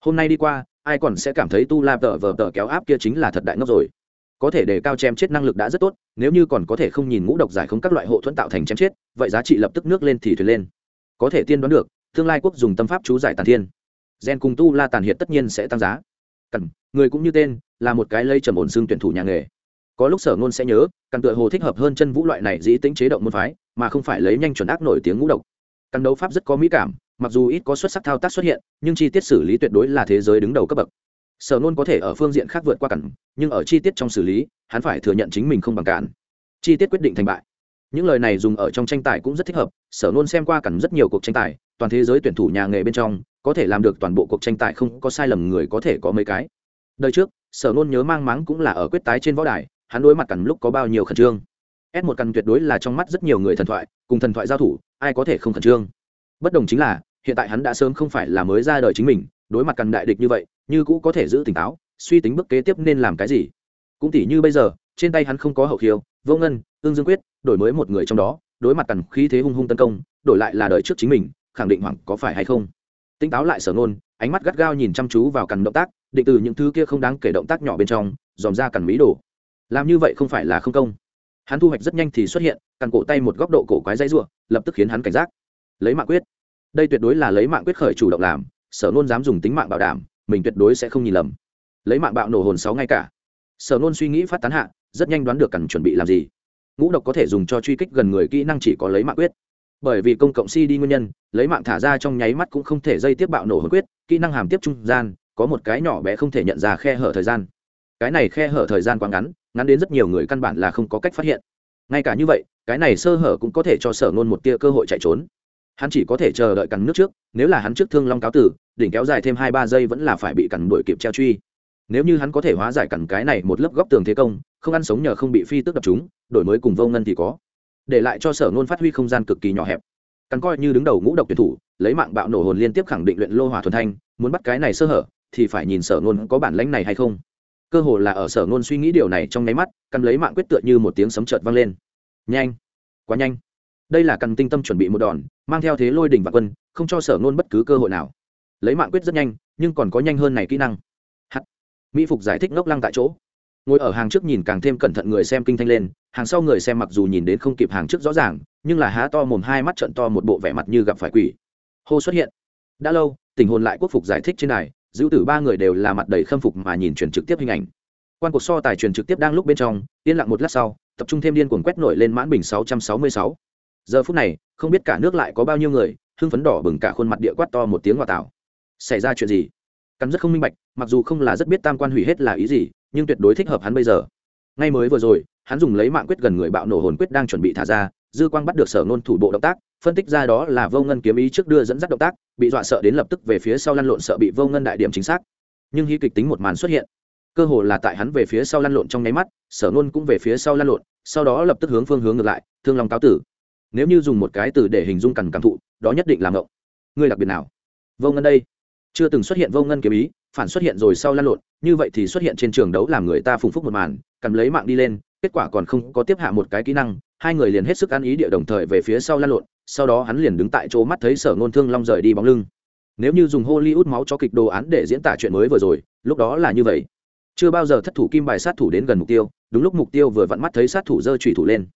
Hôm nay đi qua, ai còn sẽ cảm thấy tu la tờ vờ tờ kéo áp kia chính là thật đại ngốc rồi. Có thể để cao chém chết năng lực đã rất tốt, nếu như còn có thể không nhìn ngũ độc giải không các loại hộ thuẫn tạo thành chém chết, vậy giá trị lập tức nước lên thì thuyền lên. Có thể tiên đoán được, tương lai quốc dùng tâm pháp chú giải tàn thiên. Gen cùng tu la tàn hiện tất nhiên sẽ tăng giá. Cẩn người cũng như tên, là một cái lây trầm ổn xương tuyển thủ nhà nghề có lúc sở ngôn sẽ nhớ, căn tựa hồ thích hợp hơn chân vũ loại này dĩ tính chế động môn phái, mà không phải lấy nhanh chuẩn ác nổi tiếng ngũ độc. Căn đấu pháp rất có mỹ cảm, mặc dù ít có xuất sắc thao tác xuất hiện, nhưng chi tiết xử lý tuyệt đối là thế giới đứng đầu cấp bậc. Sở nôn có thể ở phương diện khác vượt qua cản, nhưng ở chi tiết trong xử lý, hắn phải thừa nhận chính mình không bằng cản. Chi tiết quyết định thành bại. Những lời này dùng ở trong tranh tài cũng rất thích hợp, sở nôn xem qua cản rất nhiều cuộc tranh tài, toàn thế giới tuyển thủ nhà nghề bên trong, có thể làm được toàn bộ cuộc tranh tài không có sai lầm người có thể có mấy cái. Đời trước, sở nôn nhớ mang mắng cũng là ở quyết tái trên võ đài hắn đối mặt cằn lúc có bao nhiêu khẩn trương. S một cằn tuyệt đối là trong mắt rất nhiều người thần thoại, cùng thần thoại giao thủ, ai có thể không khẩn trương. Bất đồng chính là, hiện tại hắn đã sớm không phải là mới ra đời chính mình, đối mặt cằn đại địch như vậy, như cũ có thể giữ tỉnh táo, suy tính bước kế tiếp nên làm cái gì. Cũng tỉ như bây giờ, trên tay hắn không có hậu khiêu vô ngân, ương dương quyết, đổi mới một người trong đó, đối mặt cằn khí thế hung hung tấn công, đổi lại là đời trước chính mình, khẳng định hoảng có phải hay không? Tỉnh táo lại sở nôn ánh mắt gắt gao nhìn chăm chú vào cằn động tác, định từ những thứ kia không đáng kể động tác nhỏ bên trong, dòm ra cằn mỹ đồ làm như vậy không phải là không công. Hắn thu hoạch rất nhanh thì xuất hiện cằn cổ tay một góc độ cổ quái dây ruộng lập tức khiến hắn cảnh giác. Lấy mạng quyết. Đây tuyệt đối là lấy mạng quyết khởi chủ động làm, sở nôn dám dùng tính mạng bảo đảm, mình tuyệt đối sẽ không nhìn lầm. Lấy mạng bạo nổ hồn sáu ngay cả. Sở nôn suy nghĩ phát tán hạ, rất nhanh đoán được cần chuẩn bị làm gì. Ngũ độc có thể dùng cho truy kích gần người kỹ năng chỉ có lấy mạng quyết. Bởi vì công cộng si đi nguyên nhân, lấy mạng thả ra trong nháy mắt cũng không thể dây tiếp bạo nổ hồn quyết, kỹ năng hàm tiếp trung gian, có một cái nhỏ bé không thể nhận ra khe hở thời gian. Cái này khe hở thời gian quá ngắn ngắn đến rất nhiều người căn bản là không có cách phát hiện. Ngay cả như vậy, cái này sơ hở cũng có thể cho sở ngôn một tia cơ hội chạy trốn. Hắn chỉ có thể chờ đợi cắn nước trước, nếu là hắn trước thương long cáo tử, đỉnh kéo dài thêm hai ba giây vẫn là phải bị cắn đuổi kịp treo truy. Nếu như hắn có thể hóa giải cắn cái này một lớp góc tường thế công, không ăn sống nhờ không bị phi tước đập chúng, đổi mới cùng vô ngân thì có. Để lại cho sở ngôn phát huy không gian cực kỳ nhỏ hẹp. Cắn coi như đứng đầu ngũ độc tuyển thủ, lấy mạng bạo nổ hồn liên tiếp khẳng định luyện lô hỏa thuần thanh, muốn bắt cái này sơ hở, thì phải nhìn sở ngôn có bản lãnh này hay không cơ hồ là ở sở ngôn suy nghĩ điều này trong nháy mắt căn lấy mạng quyết tựa như một tiếng sấm chợt vang lên. Nhanh! Quá nhanh! Đây là căn tinh tâm chuẩn bị một đòn, mang theo thế lôi đỉnh và quân, không cho sở ngôn bất cứ cơ hội nào. Lấy mạng quyết rất nhanh, nhưng còn có nhanh hơn này kỹ năng. Hắt! Mỹ phục giải thích ngốc lăng tại chỗ. Ngồi ở hàng trước nhìn càng thêm cẩn thận người xem kinh thanh lên, hàng sau người xem mặc dù nhìn đến không kịp hàng trước rõ ràng, nhưng là há to mồm hai mắt trận to một bộ vẻ mặt như gặp phải quỷ. Hô xuất hiện. Đã lâu, tình hồn lại quốc phục giải thích trên này Dữ tử ba người đều là mặt đầy khâm phục mà nhìn truyền trực tiếp hình ảnh. Quan cuộc so tài truyền trực tiếp đang lúc bên trong, yên lặng một lát sau, tập trung thêm điên cuồng quét nổi lên mãn bình 666. giờ phút này, không biết cả nước lại có bao nhiêu người, hưng phấn đỏ bừng cả khuôn mặt địa quát to một tiếng hòa tạo. Xảy ra chuyện gì? Cắn rất không minh bạch, mặc dù không là rất biết tam quan hủy hết là ý gì, nhưng tuyệt đối thích hợp hắn bây giờ. Ngay mới vừa rồi, hắn dùng lấy mạng quyết gần người bạo nổ hồn quyết đang chuẩn bị thả ra, dư quang bắt được sở nôn thủ bộ động tác phân tích ra đó là vô ngân kiếm ý trước đưa dẫn dắt động tác, bị dọa sợ đến lập tức về phía sau lăn lộn sợ bị vô ngân đại điểm chính xác. Nhưng hy kịch tính một màn xuất hiện. Cơ hồ là tại hắn về phía sau lăn lộn trong nháy mắt, sở nôn cũng về phía sau lăn lộn, sau đó lập tức hướng phương hướng ngược lại, thương lòng cáo tử. Nếu như dùng một cái từ để hình dung cằn cảm thụ, đó nhất định là ngộng. Ngươi đặc biệt nào? Vô ngân đây. Chưa từng xuất hiện vô ngân kiếm ý, phản xuất hiện rồi sau lăn lộn, như vậy thì xuất hiện trên trường đấu làm người ta phùng phúc một màn, cầm lấy mạng đi lên, kết quả còn không có tiếp hạ một cái kỹ năng hai người liền hết sức ăn ý địa đồng thời về phía sau lan lộn, sau đó hắn liền đứng tại chỗ mắt thấy sở ngôn thương long rời đi bóng lưng. Nếu như dùng hollywood máu cho kịch đồ án để diễn tả chuyện mới vừa rồi, lúc đó là như vậy. Chưa bao giờ thất thủ kim bài sát thủ đến gần mục tiêu, đúng lúc mục tiêu vừa vặn mắt thấy sát thủ dơ trùy thủ lên.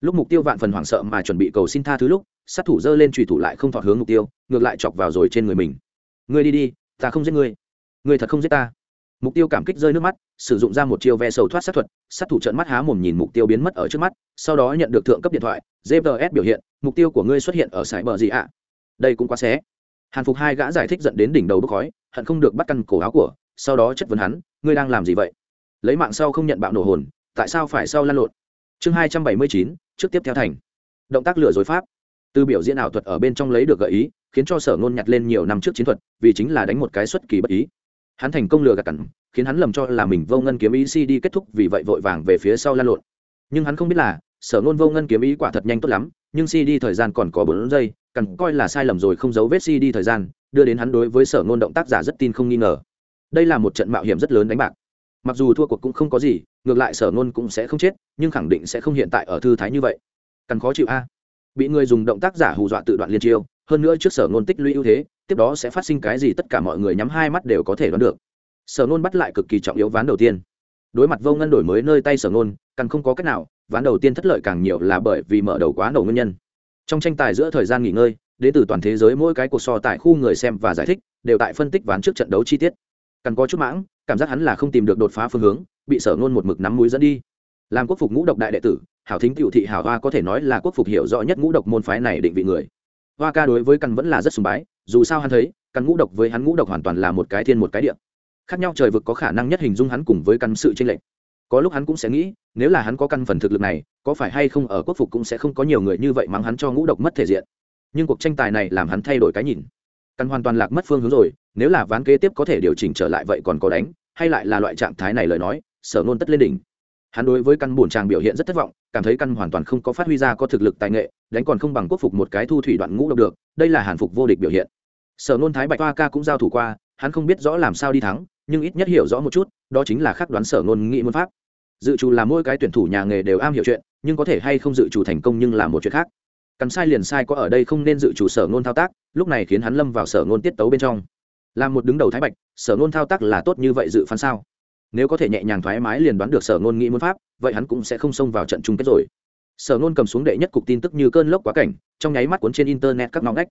Lúc mục tiêu vạn phần hoảng sợ mà chuẩn bị cầu xin tha thứ lúc, sát thủ dơ lên trùy thủ lại không thọ hướng mục tiêu, ngược lại chọc vào rồi trên người mình. Ngươi đi đi, ta không giết ngươi. Ngươi thật không giết ta mục tiêu cảm kích rơi nước mắt, sử dụng ra một chiêu ve sầu thoát sát thuật, sát thủ trận mắt há mồm nhìn mục tiêu biến mất ở trước mắt, sau đó nhận được thượng cấp điện thoại gps biểu hiện, mục tiêu của ngươi xuất hiện ở sải bờ gì ạ? Đây cũng quá xé. Hàn phục hai gã giải thích dẫn đến đỉnh đầu bốc khói, hận không được bắt căn cổ áo của, sau đó chất vấn hắn, ngươi đang làm gì vậy? Lấy mạng sau không nhận bạo nổ hồn, tại sao phải sau lăn lộn? Chương hai trăm bảy mươi chín, trước tiếp theo thành. Động tác lừa dối pháp. Từ biểu diễn ảo thuật ở bên trong lấy được gợi ý, khiến cho sở ngôn nhặt lên nhiều năm trước chiến thuật, vì chính là đánh một cái xuất kỳ bất ý hắn thành công lừa gạt cẩn khiến hắn lầm cho là mình vô ngân kiếm ý si đi kết thúc vì vậy vội vàng về phía sau lan lộn. Nhưng hắn không biết là, sở ngôn vô ngân kiếm ý quả thật nhanh tốt lắm, nhưng si đi thời gian còn có bốn giây cẩn coi là sai lầm rồi không giấu vết si đi thời gian, đưa đến hắn đối với sở ngôn động tác giả rất tin không nghi ngờ. Đây là một trận mạo hiểm rất lớn đánh bạc. Mặc dù thua cuộc cũng không có gì, ngược lại sở ngôn cũng sẽ không chết, nhưng khẳng định sẽ không hiện tại ở thư thái như vậy. Cẩn khó chịu a. Bị người dùng động tác giả hù dọa tự đoạn liên chiêu hơn nữa trước sở ngôn tích lũy ưu thế, tiếp đó sẽ phát sinh cái gì tất cả mọi người nhắm hai mắt đều có thể đoán được. Sở ngôn bắt lại cực kỳ trọng yếu ván đầu tiên. Đối mặt vô ngân đổi mới nơi tay sở ngôn, càng không có cách nào, ván đầu tiên thất lợi càng nhiều là bởi vì mở đầu quá nổ nguyên nhân. Trong tranh tài giữa thời gian nghỉ ngơi, đến từ toàn thế giới mỗi cái cuộc so tại khu người xem và giải thích, đều tại phân tích ván trước trận đấu chi tiết. Cần có chút mãng, cảm giác hắn là không tìm được đột phá phương hướng, bị sở ngôn một mực nắm mũi dẫn đi. Làm quốc phục ngũ độc đại đệ tử, hảo thính cựu thị hảo hoa có thể nói là quốc phục hiểu rõ nhất ngũ độc môn phái này định vị người hoa ca đối với căn vẫn là rất sùng bái, dù sao hắn thấy, căn ngũ độc với hắn ngũ độc hoàn toàn là một cái thiên một cái địa. Khác nhau trời vực có khả năng nhất hình dung hắn cùng với căn sự tranh lệch. Có lúc hắn cũng sẽ nghĩ, nếu là hắn có căn phần thực lực này, có phải hay không ở quốc phục cũng sẽ không có nhiều người như vậy mắng hắn cho ngũ độc mất thể diện. Nhưng cuộc tranh tài này làm hắn thay đổi cái nhìn. Căn hoàn toàn lạc mất phương hướng rồi, nếu là ván kế tiếp có thể điều chỉnh trở lại vậy còn có đánh, hay lại là loại trạng thái này lời nói, sở nôn tất lên đỉnh. Hắn đối với căn bổn tràng biểu hiện rất thất vọng cảm thấy căn hoàn toàn không có phát huy ra có thực lực tài nghệ, đánh còn không bằng quốc phục một cái thu thủy đoạn ngũ độc được, đây là hàn phục vô địch biểu hiện. Sở nôn thái bạch hoa ca cũng giao thủ qua, hắn không biết rõ làm sao đi thắng, nhưng ít nhất hiểu rõ một chút, đó chính là khắc đoán sở nôn nghĩ môn pháp. Dự trù là mỗi cái tuyển thủ nhà nghề đều am hiểu chuyện, nhưng có thể hay không dự trù thành công nhưng là một chuyện khác. Cắn sai liền sai có ở đây không nên dự chủ sở nôn thao tác, lúc này khiến hắn lâm vào sở nôn tiết tấu bên trong. Làm một đứng đầu thái bạch, sở nôn thao tác là tốt như vậy dự phán sao? Nếu có thể nhẹ nhàng thoải mái liền đoán được sở ngôn nghĩ muốn pháp, vậy hắn cũng sẽ không xông vào trận chung kết rồi. Sở ngôn cầm xuống đệ nhất cục tin tức như cơn lốc quá cảnh, trong nháy mắt cuốn trên internet các ngõ ngách.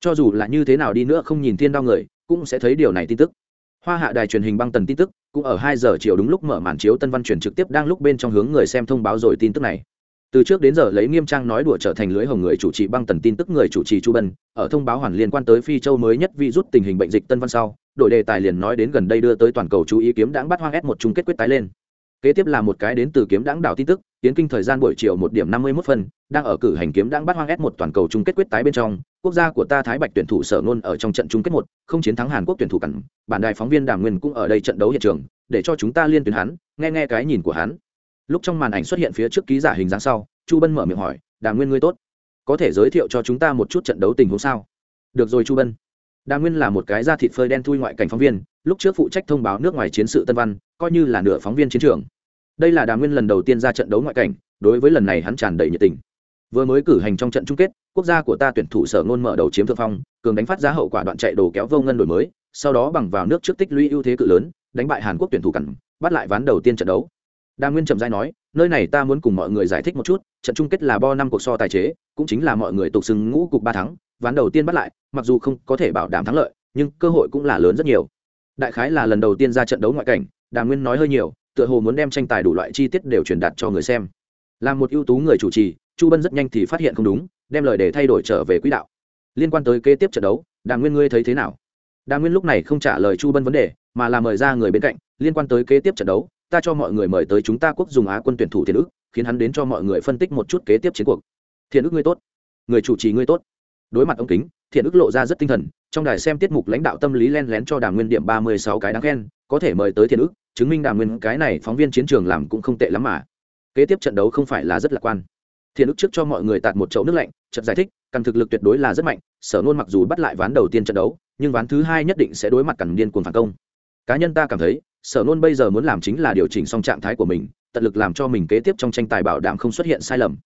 Cho dù là như thế nào đi nữa không nhìn thiên đau người, cũng sẽ thấy điều này tin tức. Hoa hạ đài truyền hình băng tần tin tức, cũng ở hai giờ chiều đúng lúc mở màn chiếu tân văn truyền trực tiếp đang lúc bên trong hướng người xem thông báo rồi tin tức này từ trước đến giờ lấy nghiêm trang nói đùa trở thành lưới hồng người chủ trì băng tần tin tức người chủ trì chu bân, ở thông báo hoàn liên quan tới phi châu mới nhất vi rút tình hình bệnh dịch tân văn sau, đổi đề tài liền nói đến gần đây đưa tới toàn cầu chú ý kiếm đãng bắt hoang s một chung kết quyết tái lên. Kế tiếp là một cái đến từ kiếm đãng đảo tin tức, tiến kinh thời gian buổi chiều một điểm năm mươi mốt phân, đang ở cử hành kiếm đãng bắt hoang s một toàn cầu chung kết quyết tái bên trong, quốc gia của ta thái bạch tuyển thủ sở nôn ở trong trận chung kết một, không chiến thắng hàn quốc tuyển thủ cẩn bản đài phóng viên đàm nguyên cũng ở đây trận đấu hiện trường, để cho chúng ta liên tuyến hắn, nghe nghe cái nhìn của hắn lúc trong màn ảnh xuất hiện phía trước ký giả hình dáng sau, chu bân mở miệng hỏi đà nguyên ngươi tốt? Có thể giới thiệu cho chúng ta một chút trận đấu tình huống sao? Được rồi chu bân. Đà nguyên là một cái da thịt phơi đen thui ngoại cảnh phóng viên, lúc trước phụ trách thông báo nước ngoài chiến sự tân văn, coi như là nửa phóng viên chiến trường. Đây là đà nguyên lần đầu tiên ra trận đấu ngoại cảnh, đối với lần này hắn tràn đầy nhiệt tình. Vừa mới cử hành trong trận chung kết, quốc gia của ta tuyển thủ sở ngôn mở đầu chiếm thượng phong, cường đánh phát ra hậu quả đoạn chạy đồ kéo vô ngân đổi mới, sau đó bằng vào nước trước tích lũy ưu thế cự lớn, đánh bại hàn quốc tuyển thủ cẩn bắt lại ván đầu tiên trận đấu đa nguyên trầm giai nói, nơi này ta muốn cùng mọi người giải thích một chút, trận chung kết là bo năm cuộc so tài chế, cũng chính là mọi người tục xưng ngũ cục ba thắng, ván đầu tiên bắt lại, mặc dù không có thể bảo đảm thắng lợi, nhưng cơ hội cũng là lớn rất nhiều. Đại khái là lần đầu tiên ra trận đấu ngoại cảnh đà nguyên nói hơi nhiều, tựa hồ muốn đem tranh tài đủ loại chi tiết đều truyền đạt cho người xem. Là một ưu tú người chủ trì, chu bân rất nhanh thì phát hiện không đúng, đem lời để thay đổi trở về quỹ đạo. Liên quan tới kế tiếp trận đấu đà nguyên ngươi thấy thế nào? Đà nguyên lúc này không trả lời chu bân vấn đề, mà là mời ra người bên cạnh, liên quan tới kế tiếp trận đấu ta cho mọi người mời tới chúng ta quốc dùng á quân tuyển thủ thiền ức khiến hắn đến cho mọi người phân tích một chút kế tiếp chiến cuộc. Thiền ức ngươi tốt. Người chủ trì ngươi tốt. Đối mặt ông kính, thiện ức lộ ra rất tinh thần, trong đài xem tiết mục lãnh đạo tâm lý len lén cho đàm nguyên điểm ba mươi sáu cái đáng khen, có thể mời tới thiện ức chứng minh đàm nguyên cái này phóng viên chiến trường làm cũng không tệ lắm mà. Kế tiếp trận đấu không phải là rất lạc quan. Thiện ức trước cho mọi người tạt một chậu nước lạnh trận giải thích, căn thực lực tuyệt đối là rất mạnh, sở nôn mặc dù bắt lại ván đầu tiên trận đấu, nhưng ván thứ hai nhất định sẽ đối mặt cằn điên cuồng phản công. Cá nhân ta cảm thấy sở nôn bây giờ muốn làm chính là điều chỉnh xong trạng thái của mình, tận lực làm cho mình kế tiếp trong tranh tài bảo đảm không xuất hiện sai lầm.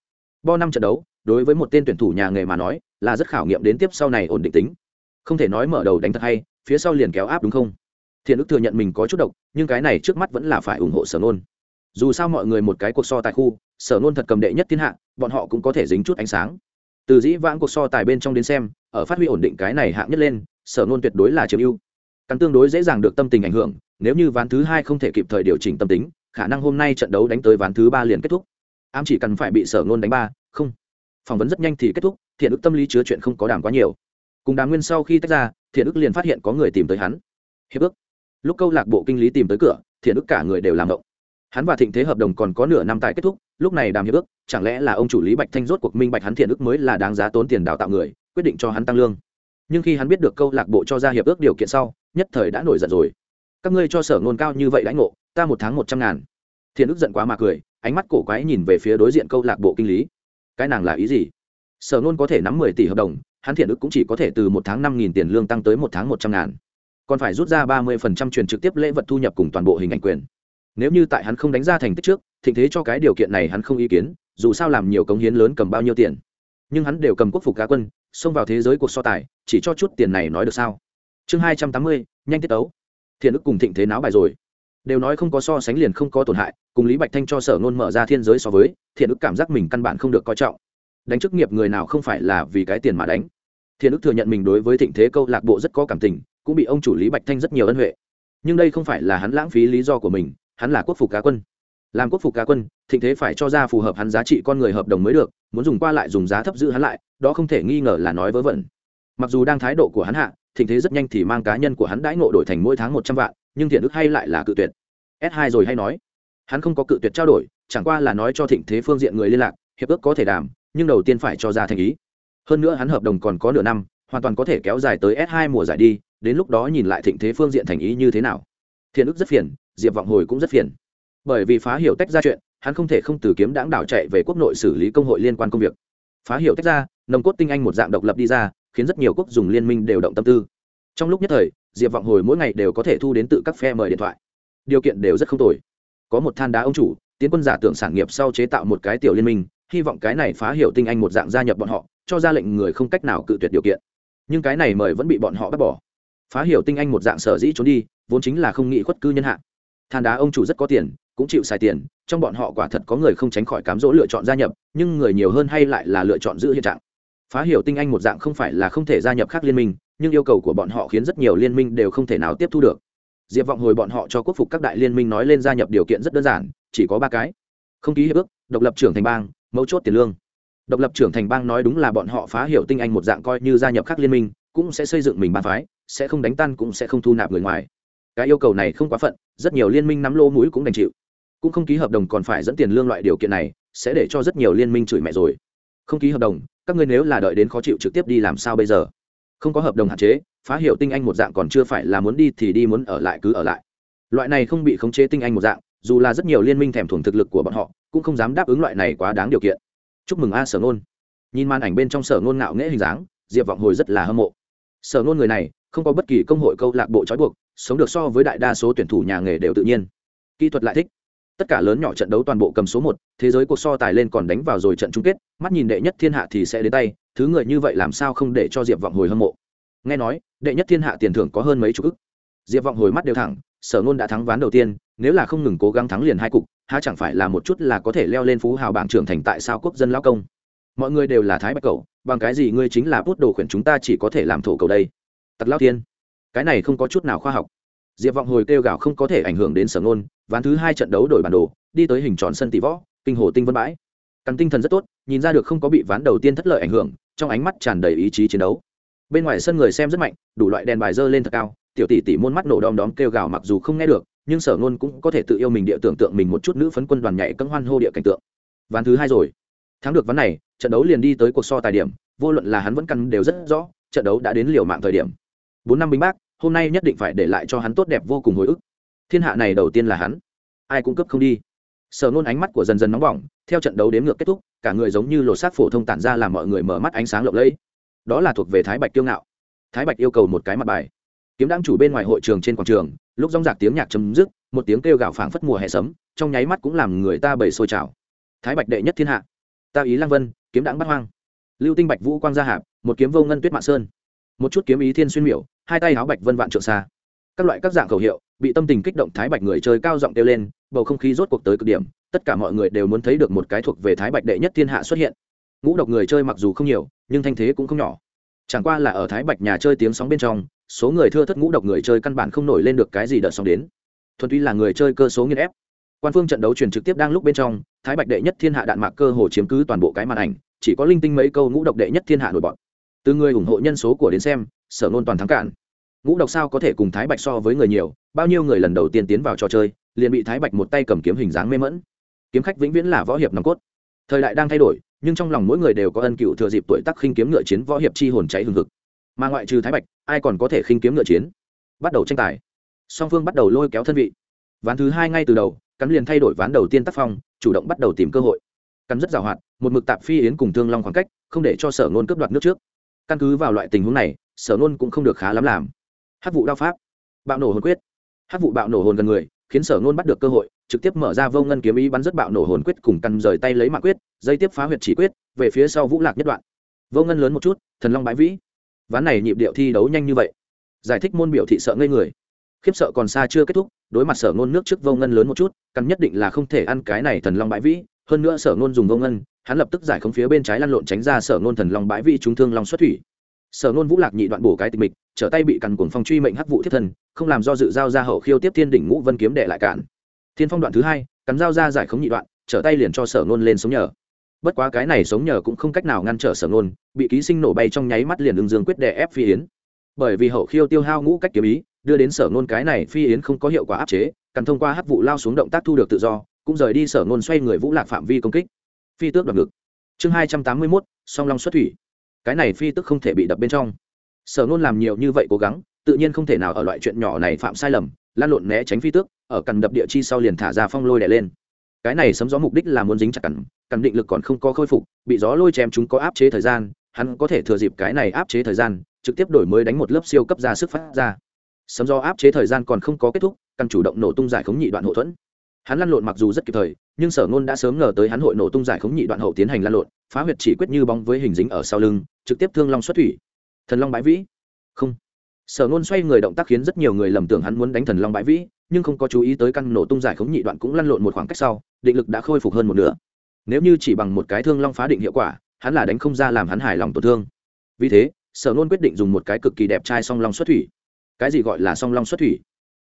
Bo năm trận đấu, đối với một tên tuyển thủ nhà nghề mà nói, là rất khảo nghiệm đến tiếp sau này ổn định tính. Không thể nói mở đầu đánh thật hay, phía sau liền kéo áp đúng không? Thiện ức thừa nhận mình có chút độc, nhưng cái này trước mắt vẫn là phải ủng hộ sở nôn. Dù sao mọi người một cái cuộc so tài khu, sở nôn thật cầm đệ nhất thiên hạ, bọn họ cũng có thể dính chút ánh sáng. Từ dĩ vãng cuộc so tài bên trong đến xem, ở phát huy ổn định cái này hạng nhất lên, sở nôn tuyệt đối là chiếm ưu. Cắn tương đối dễ dàng được tâm tình ảnh hưởng nếu như ván thứ hai không thể kịp thời điều chỉnh tâm tính, khả năng hôm nay trận đấu đánh tới ván thứ ba liền kết thúc. Ám chỉ cần phải bị sở ngôn đánh ba, không. Phỏng vấn rất nhanh thì kết thúc, thiện ức tâm lý chứa chuyện không có đảm quá nhiều. Cùng đàm nguyên sau khi tách ra, thiện ức liền phát hiện có người tìm tới hắn. Hiệp ước. Lúc câu lạc bộ kinh lý tìm tới cửa, thiện ức cả người đều làm động. Hắn và thịnh thế hợp đồng còn có nửa năm tại kết thúc, lúc này đàm hiệp ước, chẳng lẽ là ông chủ lý bạch thanh rốt cuộc minh bạch hắn thiện ức mới là đáng giá tốn tiền đào tạo người, quyết định cho hắn tăng lương. Nhưng khi hắn biết được câu lạc bộ cho ra hiệp ước điều kiện sau, nhất thời đã nổi giận rồi các ngươi cho sở ngôn cao như vậy lãnh ngộ, ta một tháng một trăm ngàn. Thiện ức giận quá mà cười, ánh mắt cổ quái nhìn về phía đối diện câu lạc bộ kinh lý. Cái nàng là ý gì? Sở ngôn có thể nắm mười tỷ hợp đồng, hắn thiện ức cũng chỉ có thể từ một tháng năm nghìn tiền lương tăng tới một tháng một trăm ngàn. Còn phải rút ra ba mươi phần trăm truyền trực tiếp lễ vật thu nhập cùng toàn bộ hình ảnh quyền. Nếu như tại hắn không đánh ra thành tích trước, thịnh thế cho cái điều kiện này hắn không ý kiến, dù sao làm nhiều cống hiến lớn cầm bao nhiêu tiền. Nhưng hắn đều cầm quốc phục cá quân, xông vào thế giới cuộc so tài, chỉ cho chút tiền này nói được sao? Chương hai trăm tám mươi, nhanh tiết tấu thiện ức cùng thịnh thế náo bài rồi. Đều nói không có so sánh liền không có tổn hại, cùng lý bạch thanh cho sở ngôn mở ra thiên giới so với, thiện ức cảm giác mình căn bản không được coi trọng. Đánh chức nghiệp người nào không phải là vì cái tiền mà đánh. Thiện ức thừa nhận mình đối với thịnh thế câu lạc bộ rất có cảm tình, cũng bị ông chủ lý bạch thanh rất nhiều ân huệ. Nhưng đây không phải là hắn lãng phí lý do của mình, hắn là quốc phục cá quân. Làm quốc phục cá quân, thịnh thế phải cho ra phù hợp hắn giá trị con người hợp đồng mới được, muốn dùng qua lại dùng giá thấp giữ hắn lại, đó không thể nghi ngờ là nói vớ vẩn. Mặc dù đang thái độ của hắn hạ thịnh thế rất nhanh thì mang cá nhân của hắn đãi ngộ đổi thành mỗi tháng một trăm vạn, nhưng thiện ức hay lại là cự tuyệt. S 2 rồi hay nói, hắn không có cự tuyệt trao đổi, chẳng qua là nói cho thịnh thế phương diện người liên lạc, hiệp ước có thể đàm, nhưng đầu tiên phải cho ra thành ý. Hơn nữa hắn hợp đồng còn có nửa năm, hoàn toàn có thể kéo dài tới s 2 mùa giải đi, đến lúc đó nhìn lại thịnh thế phương diện thành ý như thế nào. Thiện ức rất phiền, diệp vọng hồi cũng rất phiền. Bởi vì phá hiểu tách ra chuyện, hắn không thể không từ kiếm đãng đảo chạy về quốc nội xử lý công hội liên quan công việc. Phá hiểu tách ra, nồng cốt tinh anh một dạng độc lập đi ra khiến rất nhiều quốc dùng liên minh đều động tâm tư. Trong lúc nhất thời, diệp vọng hồi mỗi ngày đều có thể thu đến tự các phe mời điện thoại. Điều kiện đều rất không tồi. Có một than đá ông chủ, tiến quân giả tưởng sản nghiệp sau chế tạo một cái tiểu liên minh, hy vọng cái này phá hiểu tinh anh một dạng gia nhập bọn họ, cho ra lệnh người không cách nào cự tuyệt điều kiện. Nhưng cái này mời vẫn bị bọn họ bắt bỏ. Phá hiểu tinh anh một dạng sở dĩ trốn đi, vốn chính là không nghĩ khuất cư nhân hạ. Than đá ông chủ rất có tiền, cũng chịu xài tiền, trong bọn họ quả thật có người không tránh khỏi cám dỗ lựa chọn gia nhập, nhưng người nhiều hơn hay lại là lựa chọn giữ hiện trạng phá hiểu tinh anh một dạng không phải là không thể gia nhập khác liên minh, nhưng yêu cầu của bọn họ khiến rất nhiều liên minh đều không thể nào tiếp thu được. Diệp vọng hồi bọn họ cho quốc phục các đại liên minh nói lên gia nhập điều kiện rất đơn giản, chỉ có ba cái. Không ký hiệp ước, độc lập trưởng thành bang, mấu chốt tiền lương. Độc lập trưởng thành bang nói đúng là bọn họ phá hiểu tinh anh một dạng coi như gia nhập các liên minh, cũng sẽ xây dựng mình bang phái, sẽ không đánh tan cũng sẽ không thu nạp người ngoài. Cái yêu cầu này không quá phận, rất nhiều liên minh nắm lô mũi cũng đành chịu. Cũng không ký hợp đồng còn phải dẫn tiền lương loại điều kiện này, sẽ để cho rất nhiều liên minh chửi mẹ rồi. Không ký hợp đồng các ngươi nếu là đợi đến khó chịu trực tiếp đi làm sao bây giờ? Không có hợp đồng hạn chế, phá hiệu tinh anh một dạng còn chưa phải là muốn đi thì đi, muốn ở lại cứ ở lại. Loại này không bị khống chế tinh anh một dạng, dù là rất nhiều liên minh thèm thuồng thực lực của bọn họ, cũng không dám đáp ứng loại này quá đáng điều kiện. Chúc mừng a sở ngôn. Nhìn màn ảnh bên trong sở ngôn ngạo nghễ hình dáng, diệp vọng hồi rất là hâm mộ. Sở ngôn người này, không có bất kỳ công hội câu lạc bộ trói buộc, sống được so với đại đa số tuyển thủ nhà nghề đều tự nhiên. Kỹ thuật lại thích tất cả lớn nhỏ trận đấu toàn bộ cầm số một, thế giới cuộc so tài lên còn đánh vào rồi trận chung kết, mắt nhìn đệ nhất thiên hạ thì sẽ đến tay, thứ người như vậy làm sao không để cho diệp vọng hồi hâm mộ. Nghe nói, đệ nhất thiên hạ tiền thưởng có hơn mấy chục ức. Diệp vọng hồi mắt đều thẳng, sở ngôn đã thắng ván đầu tiên, nếu là không ngừng cố gắng thắng liền hai cục, há chẳng phải là một chút là có thể leo lên phú hào bảng trưởng thành tại sao quốc dân lão công. Mọi người đều là thái bạch cầu bằng cái gì ngươi chính là bút đồ khuyển chúng ta chỉ có thể làm thổ cầu đây. Tặc lao thiên, cái này không có chút nào khoa học diệp vọng hồi kêu gào không có thể ảnh hưởng đến sở ngôn, ván thứ hai trận đấu đổi bản đồ, đi tới hình tròn sân tỷ võ, kinh hồ tinh vân bãi. Căn tinh thần rất tốt, nhìn ra được không có bị ván đầu tiên thất lợi ảnh hưởng, trong ánh mắt tràn đầy ý chí chiến đấu. Bên ngoài sân người xem rất mạnh, đủ loại đèn bài dơ lên thật cao, tiểu tỷ tỷ môn mắt nổ đom đóm kêu gào mặc dù không nghe được, nhưng sở ngôn cũng có thể tự yêu mình địa tưởng tượng mình một chút nữ phấn quân đoàn nhảy cấm hoan hô địa cảnh tượng. Ván thứ hai rồi. Thắng được ván này, trận đấu liền đi tới cuộc so tài điểm, vô luận là hắn vẫn căn đều rất rõ, trận đấu đã đến liều mạng thời điểm. Bốn năm binh bác hôm nay nhất định phải để lại cho hắn tốt đẹp vô cùng hồi ức. Thiên hạ này đầu tiên là hắn. Ai cũng cấp không đi. Sở nôn ánh mắt của dần dần nóng bỏng, theo trận đấu đếm ngược kết thúc, cả người giống như lột xác phổ thông tản ra làm mọi người mở mắt ánh sáng lộng lẫy. Đó là thuộc về thái bạch kiêu ngạo. Thái bạch yêu cầu một cái mặt bài. Kiếm đang chủ bên ngoài hội trường trên quảng trường, lúc rong rạc tiếng nhạc chấm dứt, một tiếng kêu gào phảng phất mùa hè sấm, trong nháy mắt cũng làm người ta bầy sôi trào. Thái bạch đệ nhất thiên hạ. Ta ý lang vân, kiếm đãng bắt hoang. Lưu tinh bạch vũ quang gia hạp, một kiếm vô ngân tuyết mạng sơn. Một chút kiếm ý thiên xuyên miểu hai tay áo bạch vân vạn trượng xa. Các loại các dạng khẩu hiệu, bị tâm tình kích động thái bạch người chơi cao giọng kêu lên, bầu không khí rốt cuộc tới cực điểm, tất cả mọi người đều muốn thấy được một cái thuộc về thái bạch đệ nhất thiên hạ xuất hiện. Ngũ độc người chơi mặc dù không nhiều, nhưng thanh thế cũng không nhỏ. Chẳng qua là ở thái bạch nhà chơi tiếng sóng bên trong, số người thưa thất ngũ độc người chơi căn bản không nổi lên được cái gì đợt sóng đến. Thuần túy là người chơi cơ số nghiên ép. Quan phương trận đấu truyền trực tiếp đang lúc bên trong, thái bạch đệ nhất thiên hạ đạn mạc cơ hồ chiếm cứ toàn bộ cái màn ảnh, chỉ có linh tinh mấy câu ngũ độc đệ nhất thiên hạ nổi bọn từ người ủng hộ nhân số của đến xem, sở nôn toàn thắng cạn. Ngũ độc sao có thể cùng thái bạch so với người nhiều, bao nhiêu người lần đầu tiên tiến vào trò chơi, liền bị thái bạch một tay cầm kiếm hình dáng mê mẫn kiếm khách vĩnh viễn là võ hiệp nòng cốt. Thời đại đang thay đổi, nhưng trong lòng mỗi người đều có ân cựu thừa dịp tuổi tắc khinh kiếm ngựa chiến võ hiệp chi hồn cháy hừng hực. Mà ngoại trừ thái bạch, ai còn có thể khinh kiếm ngựa chiến? Bắt đầu tranh tài. Song phương bắt đầu lôi kéo thân vị. Ván thứ hai ngay từ đầu, cắn liền thay đổi ván đầu tiên tác phong, chủ động bắt đầu tìm cơ hội. Cắn rất giàu hoạt một mực tạp phi yến cùng thương long khoảng cách, không để cho sở ngôn cướp đoạt nước trước căn cứ vào loại tình huống này, sở nôn cũng không được khá lắm làm. Hát vụ đao pháp. Bạo nổ hồn quyết. Hát vụ bạo nổ hồn gần người, khiến sở nôn bắt được cơ hội, trực tiếp mở ra vô ngân kiếm ý bắn rất bạo nổ hồn quyết cùng căn rời tay lấy mạng quyết, dây tiếp phá huyệt chỉ quyết, về phía sau vũ lạc nhất đoạn. Vô ngân lớn một chút, thần long bãi vĩ. Ván này nhịp điệu thi đấu nhanh như vậy. Giải thích môn biểu thị sợ ngây người. Khiếp sợ còn xa chưa kết thúc, đối mặt sở ngôn nước trước vô ngân lớn một chút, căn nhất định là không thể ăn cái này thần long bãi vĩ hơn nữa sở ngôn dùng vô ngân, hắn lập tức giải khống phía bên trái lăn lộn tránh ra sở ngôn thần long bãi vi trúng thương long xuất thủy. Sở nôn vũ lạc nhị đoạn bổ cái tịch mịch, trở tay bị cằn cuồng phong truy mệnh hắc vụ thiết thân, không làm do dự giao ra hậu khiêu tiếp thiên đỉnh ngũ vân kiếm đệ lại cản. Thiên phong đoạn thứ hai, cắn giao ra giải khống nhị đoạn, trở tay liền cho sở nôn lên sống nhờ. Bất quá cái này sống nhờ cũng không cách nào ngăn trở sở nôn bị ký sinh nổ bay trong nháy mắt liền ưng dương quyết đệ ép phi yến. Bởi vì hậu khiêu tiêu hao ngũ cách kiếm ý, đưa đến sở nôn cái này phi yến không có hiệu quả áp chế, cần thông qua hắc vụ lao xuống động tác thu được tự do cũng rời đi sở nôn xoay người vũ lạc phạm vi công kích. Phi tước đoạt ngực. Chương hai trăm tám mươi mốt, song long xuất thủy. Cái này phi tức không thể bị đập bên trong. Sở nôn làm nhiều như vậy cố gắng, tự nhiên không thể nào ở loại chuyện nhỏ này phạm sai lầm, lan lộn né tránh phi tước, ở cằn đập địa chi sau liền thả ra phong lôi đẻ lên. Cái này sấm gió mục đích là muốn dính chặt cằn cằn định lực còn không có khôi phục, bị gió lôi chém chúng có áp chế thời gian, hắn có thể thừa dịp cái này áp chế thời gian, trực tiếp đổi mới đánh một lớp siêu cấp ra sức phát ra. Sấm gió áp chế thời gian còn không có kết thúc, cằn chủ động nổ tung giải khống nhị đoạn hậu thuẫn hắn lăn lộn mặc dù rất kịp thời, nhưng sở ngôn đã sớm ngờ tới hắn hội nổ tung giải khống nhị đoạn hậu tiến hành lăn lộn, phá huyệt chỉ quyết như bóng với hình dính ở sau lưng, trực tiếp thương long xuất thủy. Thần long bãi vĩ? Không. Sở ngôn xoay người động tác khiến rất nhiều người lầm tưởng hắn muốn đánh thần long bãi vĩ, nhưng không có chú ý tới căn nổ tung giải khống nhị đoạn cũng lăn lộn một khoảng cách sau, định lực đã khôi phục hơn một nửa. Nếu như chỉ bằng một cái thương long phá định hiệu quả, hắn là đánh không ra làm hắn hài lòng tổn thương. Vì thế, sở ngôn quyết định dùng một cái cực kỳ đẹp trai song long xuất thủy. Cái gì gọi là song long xuất thủy?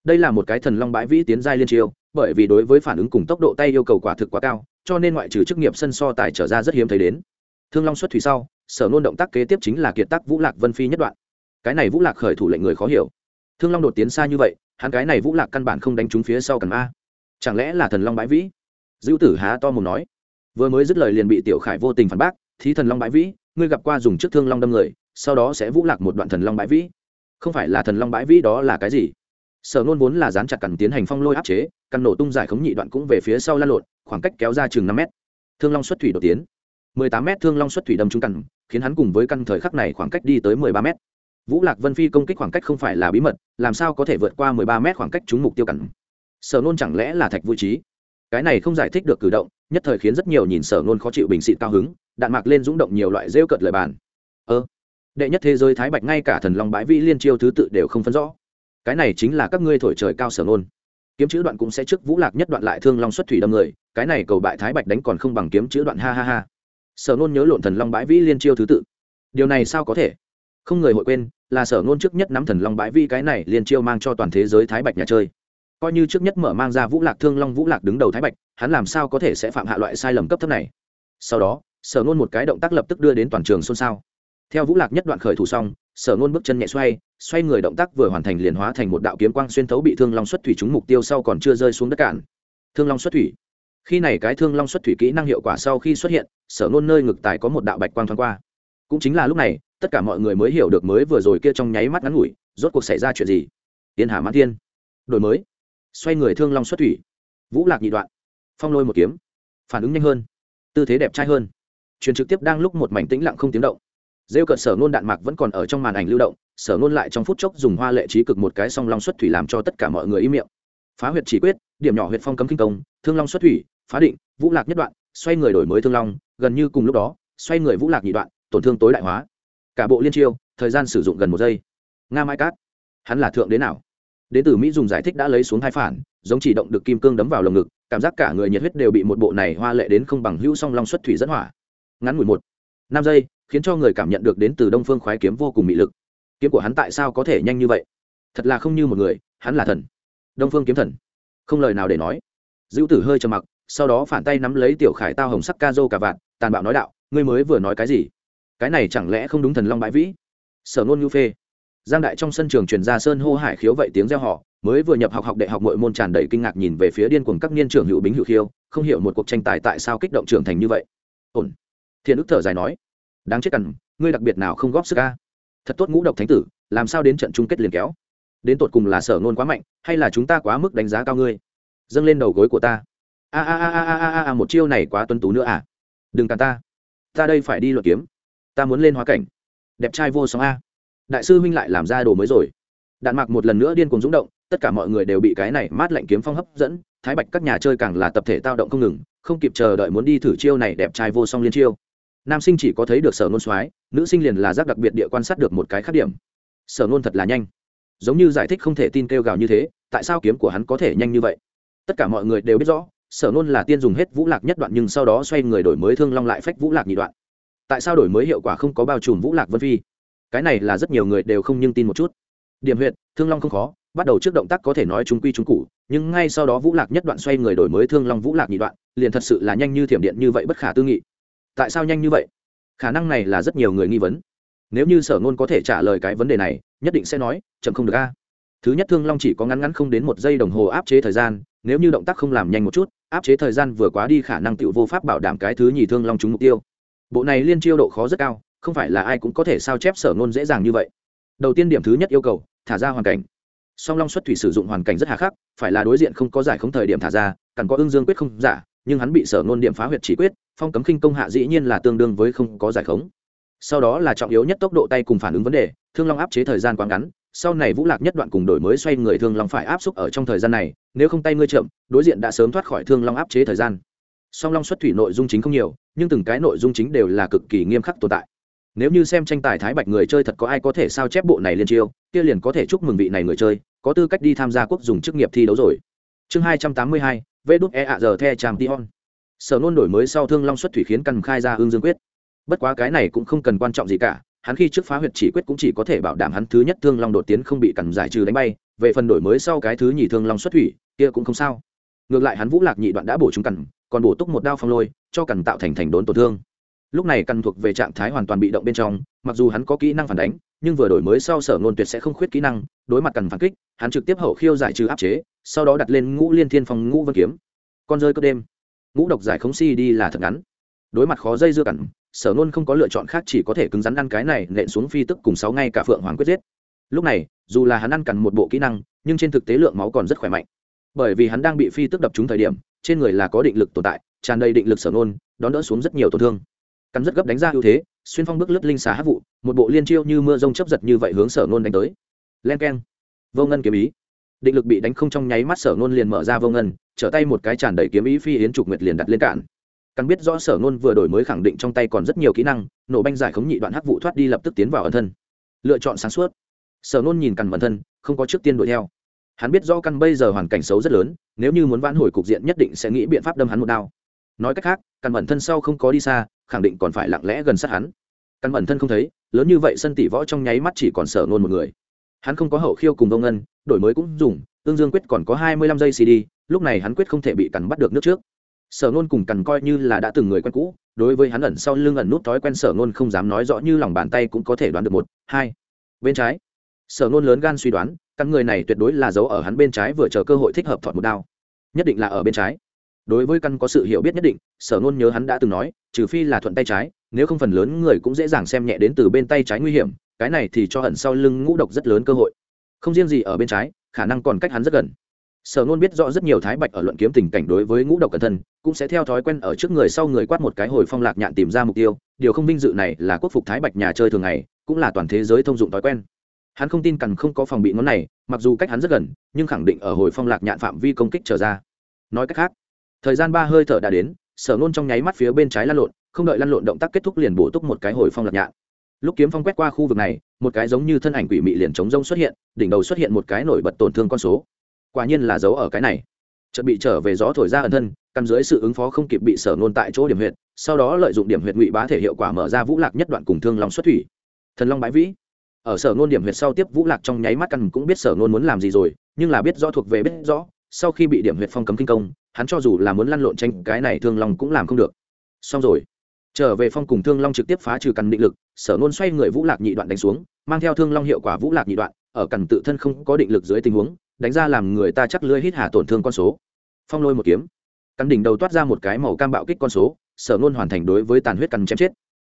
Đây là một cái thần long bãi vĩ tiến giai liên chiêu bởi vì đối với phản ứng cùng tốc độ tay yêu cầu quả thực quá cao, cho nên ngoại trừ chức nghiệp sân so tài trở ra rất hiếm thấy đến. Thương long xuất thủy sau, sở nôn động tác kế tiếp chính là kiệt tác vũ lạc vân phi nhất đoạn. Cái này vũ lạc khởi thủ lệnh người khó hiểu. Thương long đột tiến xa như vậy, hắn cái này vũ lạc căn bản không đánh trúng phía sau cần a. Chẳng lẽ là thần long bãi vĩ? Dữ tử há to mồm nói. Vừa mới dứt lời liền bị tiểu khải vô tình phản bác, thí thần long bãi vĩ, ngươi gặp qua dùng chức thương long đâm người, sau đó sẽ vũ lạc một đoạn thần long bãi vĩ. Không phải là thần long bãi vĩ đó là cái gì? Sở nôn vốn là dán chặt cằn tiến hành phong lôi áp chế căn nổ tung giải khống nhị đoạn cũng về phía sau lan lộn, khoảng cách kéo ra chừng năm mét. Thương long xuất thủy đột tiến. Mười tám mét thương long xuất thủy đâm trúng cằn, khiến hắn cùng với căn thời khắc này khoảng cách đi tới mười ba mét. Vũ lạc vân phi công kích khoảng cách không phải là bí mật, làm sao có thể vượt qua mười ba mét khoảng cách trúng mục tiêu cằn? Sở nôn chẳng lẽ là thạch vui trí cái này không giải thích được cử động, nhất thời khiến rất nhiều nhìn sở nôn khó chịu bình xịt cao hứng, đạn mạc lên rúng động nhiều loại rêu cợt lời bàn. Ơ, đệ nhất thế giới thái bạch ngay cả thần long bãi vĩ liên chiêu thứ tự đều không phân rõ cái này chính là các ngươi thổi trời cao sở nôn kiếm chữ đoạn cũng sẽ trước vũ lạc nhất đoạn lại thương long xuất thủy đâm người, cái này cầu bại thái bạch đánh còn không bằng kiếm chữ đoạn ha ha ha. Sở nôn nhớ lộn thần long bãi vĩ liên chiêu thứ tự. Điều này sao có thể? Không người hội quên, là sở nôn trước nhất nắm thần long bãi vĩ cái này liên chiêu mang cho toàn thế giới thái bạch nhà chơi. Coi như trước nhất mở mang ra vũ lạc thương long vũ lạc đứng đầu thái bạch, hắn làm sao có thể sẽ phạm hạ loại sai lầm cấp thấp này? Sau đó, sở nôn một cái động tác lập tức đưa đến toàn trường xôn xao theo vũ lạc nhất đoạn khởi thủ xong, sở ngôn bước chân nhẹ xoay xoay người động tác vừa hoàn thành liền hóa thành một đạo kiếm quang xuyên thấu bị thương long xuất thủy trúng mục tiêu sau còn chưa rơi xuống đất cản. Thương long xuất thủy. Khi này cái thương long xuất thủy kỹ năng hiệu quả sau khi xuất hiện, sở ngôn nơi ngực tài có một đạo bạch quang thoáng qua. Cũng chính là lúc này, tất cả mọi người mới hiểu được mới vừa rồi kia trong nháy mắt ngắn ngủi, rốt cuộc xảy ra chuyện gì. Tiên hà mãn thiên. Đổi mới. Xoay người thương long xuất thủy. Vũ lạc nhị đoạn. Phong lôi một kiếm. Phản ứng nhanh hơn. Tư thế đẹp trai hơn. Truyền trực tiếp đang lúc một mảnh tĩnh lặng không tiếng động rêu cợt sở ngôn đạn mạc vẫn còn ở trong màn ảnh lưu động, sở ngôn lại trong phút chốc dùng hoa lệ trí cực một cái song long xuất thủy làm cho tất cả mọi người im miệng. Phá huyệt chỉ quyết, điểm nhỏ huyệt phong cấm kinh công, thương long xuất thủy, phá định, vũ lạc nhất đoạn, xoay người đổi mới thương long, gần như cùng lúc đó, xoay người vũ lạc nhị đoạn, tổn thương tối đại hóa. Cả bộ liên chiêu, thời gian sử dụng gần một giây. Nga mai cát. Hắn là thượng đến nào? Đến từ mỹ dùng giải thích đã lấy xuống hai phản, giống chỉ động được kim cương đấm vào lồng ngực, cảm giác cả người nhiệt huyết đều bị một bộ này hoa lệ đến không bằng hữu song long xuất thủy dẫn hỏa. Ngắn mười một, năm giây khiến cho người cảm nhận được đến từ đông phương khoái kiếm vô cùng mị lực. Kiếm của hắn tại sao có thể nhanh như vậy? Thật là không như một người, hắn là thần. Đông phương kiếm thần. Không lời nào để nói. Dữ tử hơi trầm mặc, sau đó phản tay nắm lấy tiểu khải tao hồng sắc ca dô cả vạn tàn bạo nói đạo, ngươi mới vừa nói cái gì? Cái này chẳng lẽ không đúng thần long bãi vĩ? Sở nôn nhu phê. Giang đại trong sân trường truyền ra sơn hô hải khiếu vậy tiếng reo họ mới vừa nhập học học đại học mọi môn tràn đầy kinh ngạc nhìn về phía điên cuồng các niên trưởng hữu bính hữu khiêu, không hiểu một cuộc tranh tài tại sao kích động trưởng thành như vậy. Ổn. Thiện ức thở dài nói đáng chết cằn ngươi đặc biệt nào không góp sức ca thật tốt ngũ độc thánh tử, làm sao đến trận chung kết liền kéo? Đến tột cùng là sở nôn quá mạnh, hay là chúng ta quá mức đánh giá cao ngươi? Dâng lên đầu gối của ta. A a a a a a a một chiêu này quá tuân tú nữa à? Đừng càn ta. Ta đây phải đi luật kiếm. Ta muốn lên hóa cảnh. Đẹp trai vô sóng a. Đại sư huynh lại làm ra đồ mới rồi. Đạn mạc một lần nữa điên cuồng rúng động, tất cả mọi người đều bị cái này mát lạnh kiếm phong hấp dẫn. Thái bạch các nhà chơi càng là tập thể tao động không ngừng, không kịp chờ đợi muốn đi thử chiêu này đẹp trai vô song liên chiêu nam sinh chỉ có thấy được sở nôn soái, nữ sinh liền là giác đặc biệt địa quan sát được một cái khác điểm. Sở nôn thật là nhanh. Giống như giải thích không thể tin kêu gào như thế, tại sao kiếm của hắn có thể nhanh như vậy? Tất cả mọi người đều biết rõ, sở nôn là tiên dùng hết vũ lạc nhất đoạn nhưng sau đó xoay người đổi mới thương long lại phách vũ lạc nhị đoạn. Tại sao đổi mới hiệu quả không có bao trùm vũ lạc vân phi? Cái này là rất nhiều người đều không nhưng tin một chút. Điểm huyện thương long không khó, bắt đầu trước động tác có thể nói trung quy trung cụ nhưng ngay sau đó vũ lạc nhất đoạn xoay người đổi mới thương long vũ lạc nhị đoạn, liền thật sự là nhanh như thiểm điện như vậy bất khả tư nghị tại sao nhanh như vậy? Khả năng này là rất nhiều người nghi vấn. Nếu như sở ngôn có thể trả lời cái vấn đề này, nhất định sẽ nói, chậm không được a. Thứ nhất, thương long chỉ có ngắn ngắn không đến một giây đồng hồ áp chế thời gian, nếu như động tác không làm nhanh một chút, áp chế thời gian vừa quá đi khả năng tự vô pháp bảo đảm cái thứ nhì thương long trúng mục tiêu. Bộ này liên chiêu độ khó rất cao, không phải là ai cũng có thể sao chép sở ngôn dễ dàng như vậy. Đầu tiên điểm thứ nhất yêu cầu, thả ra hoàn cảnh. Song long xuất thủy sử dụng hoàn cảnh rất hà khắc, phải là đối diện không có giải không thời điểm thả ra, cần có ương dương quyết không giả nhưng hắn bị sở ngôn điểm phá huyệt chỉ quyết, phong cấm khinh công hạ dĩ nhiên là tương đương với không có giải khống. Sau đó là trọng yếu nhất tốc độ tay cùng phản ứng vấn đề, thương long áp chế thời gian quá ngắn, sau này vũ lạc nhất đoạn cùng đổi mới xoay người thương long phải áp xúc ở trong thời gian này, nếu không tay ngươi chậm, đối diện đã sớm thoát khỏi thương long áp chế thời gian. Song long xuất thủy nội dung chính không nhiều, nhưng từng cái nội dung chính đều là cực kỳ nghiêm khắc tồn tại. Nếu như xem tranh tài thái bạch người chơi thật có ai có thể sao chép bộ này liên chiêu, kia liền có thể chúc mừng vị này người chơi, có tư cách đi tham gia quốc dùng chức nghiệp thi đấu rồi. Chương hai trăm tám mươi hai vê đúc e ạ giờ the tràm tion. Sở nôn đổi mới sau thương long xuất thủy khiến cần khai ra hương dương quyết. Bất quá cái này cũng không cần quan trọng gì cả, hắn khi trước phá huyệt chỉ quyết cũng chỉ có thể bảo đảm hắn thứ nhất thương long đột tiến không bị cằn giải trừ đánh bay, về phần đổi mới sau cái thứ nhì thương long xuất thủy, kia cũng không sao. Ngược lại hắn vũ lạc nhị đoạn đã bổ chúng cằn còn bổ túc một đao phong lôi, cho cằn tạo thành thành đốn tổn thương. Lúc này cằn thuộc về trạng thái hoàn toàn bị động bên trong, mặc dù hắn có kỹ năng phản đánh, nhưng vừa đổi mới sau sở ngôn tuyệt sẽ không khuyết kỹ năng, đối mặt cằn phản kích, hắn trực tiếp hậu khiêu giải trừ áp chế sau đó đặt lên ngũ liên thiên phong ngũ vân kiếm. Con rơi cướp đêm. Ngũ độc giải khống si đi là thật ngắn. Đối mặt khó dây dưa cẳng sở nôn không có lựa chọn khác chỉ có thể cứng rắn ăn cái này, nện xuống phi tức cùng sáu ngay cả phượng hoàng quyết giết. Lúc này, dù là hắn ăn cằn một bộ kỹ năng, nhưng trên thực tế lượng máu còn rất khỏe mạnh. Bởi vì hắn đang bị phi tức đập trúng thời điểm, trên người là có định lực tồn tại, tràn đầy định lực sở nôn, đón đỡ xuống rất nhiều tổn thương. Cắn rất gấp đánh ra ưu thế, xuyên phong bước lướt linh xà hát vụ, một bộ liên chiêu như mưa rông chấp giật như vậy hướng sở nôn đánh tới. Len k e n vô ngân kiếm ý định lực bị đánh không trong nháy mắt sở nôn liền mở ra vô ngân, trở tay một cái tràn đầy kiếm ý phi yến trục nguyệt liền đặt lên cạn căn biết rõ sở nôn vừa đổi mới khẳng định trong tay còn rất nhiều kỹ năng, nổ banh giải khống nhị đoạn hắc vụ thoát đi lập tức tiến vào ẩn thân. Lựa chọn sáng suốt. Sở nôn nhìn cằn ẩn thân, không có trước tiên đuổi theo. Hắn biết do căn bây giờ hoàn cảnh xấu rất lớn, nếu như muốn vãn hồi cục diện nhất định sẽ nghĩ biện pháp đâm hắn một đao. Nói cách khác căn ẩn thân sau không có đi xa, khẳng định còn phải lặng lẽ gần sát hắn. Căn ẩn thân không thấy, lớn như vậy sân tỷ võ trong nháy mắt chỉ còn sở nôn một người hắn không có hậu khiêu cùng vông ngân, đổi mới cũng dùng, tương dương quyết còn có hai mươi lăm giây cd lúc này hắn quyết không thể bị cắn bắt được nước trước. Sở nôn cùng cằn coi như là đã từng người quen cũ, đối với hắn ẩn sau lưng ẩn nút thói quen sở nôn không dám nói rõ như lòng bàn tay cũng có thể đoán được một, hai. Bên trái, sở nôn lớn gan suy đoán căn người này tuyệt đối là giấu ở hắn bên trái vừa chờ cơ hội thích hợp thọt một đao. Nhất định là ở bên trái. Đối với căn có sự hiểu biết nhất định, sở nôn nhớ hắn đã từng nói, trừ phi là thuận tay trái, nếu không phần lớn người cũng dễ dàng xem nhẹ đến từ bên tay trái nguy hiểm cái này thì cho ẩn sau lưng ngũ độc rất lớn cơ hội. Không riêng gì ở bên trái, khả năng còn cách hắn rất gần. Sở nôn biết rõ rất nhiều thái bạch ở luận kiếm tình cảnh đối với ngũ độc cẩn thân cũng sẽ theo thói quen ở trước người sau người quát một cái hồi phong lạc nhạn tìm ra mục tiêu. Điều không vinh dự này là quốc phục thái bạch nhà chơi thường ngày, cũng là toàn thế giới thông dụng thói quen. Hắn không tin cằn không có phòng bị ngón này, mặc dù cách hắn rất gần, nhưng khẳng định ở hồi phong lạc nhạn phạm vi công kích trở ra. Nói cách khác, thời gian ba hơi thở đã đến, sở nôn trong nháy mắt phía bên trái lăn lộn, không đợi lăn lộn động tác kết thúc liền bổ túc một cái hồi phong lạc nhạn lúc kiếm phong quét qua khu vực này, một cái giống như thân ảnh quỷ mị liền chống rông xuất hiện, đỉnh đầu xuất hiện một cái nổi bật tổn thương con số. Quả nhiên là dấu ở cái này. Chuẩn bị trở về gió thổi ra ẩn thân, căn dưới sự ứng phó không kịp bị sở nôn tại chỗ điểm huyệt, sau đó lợi dụng điểm huyệt ngụy bá thể hiệu quả mở ra vũ lạc nhất đoạn cùng thương long xuất thủy. Thần long bãi vĩ. Ở sở nôn điểm huyệt sau tiếp vũ lạc trong nháy mắt căn cũng biết sở nôn muốn làm gì rồi, nhưng là biết rõ thuộc về biết rõ, sau khi bị điểm huyệt phong cấm kinh công, hắn cho dù là muốn lăn lộn tranh cái này thương long cũng làm không được. Xong rồi trở về phong cùng thương long trực tiếp phá trừ cằn định lực, sở nôn xoay người vũ lạc nhị đoạn đánh xuống, mang theo thương long hiệu quả vũ lạc nhị đoạn, ở cằn tự thân không có định lực dưới tình huống, đánh ra làm người ta chắc lưỡi hít hà tổn thương con số. Phong lôi một kiếm. Cằn đỉnh đầu toát ra một cái màu cam bạo kích con số, sở nôn hoàn thành đối với tàn huyết cằn chém chết.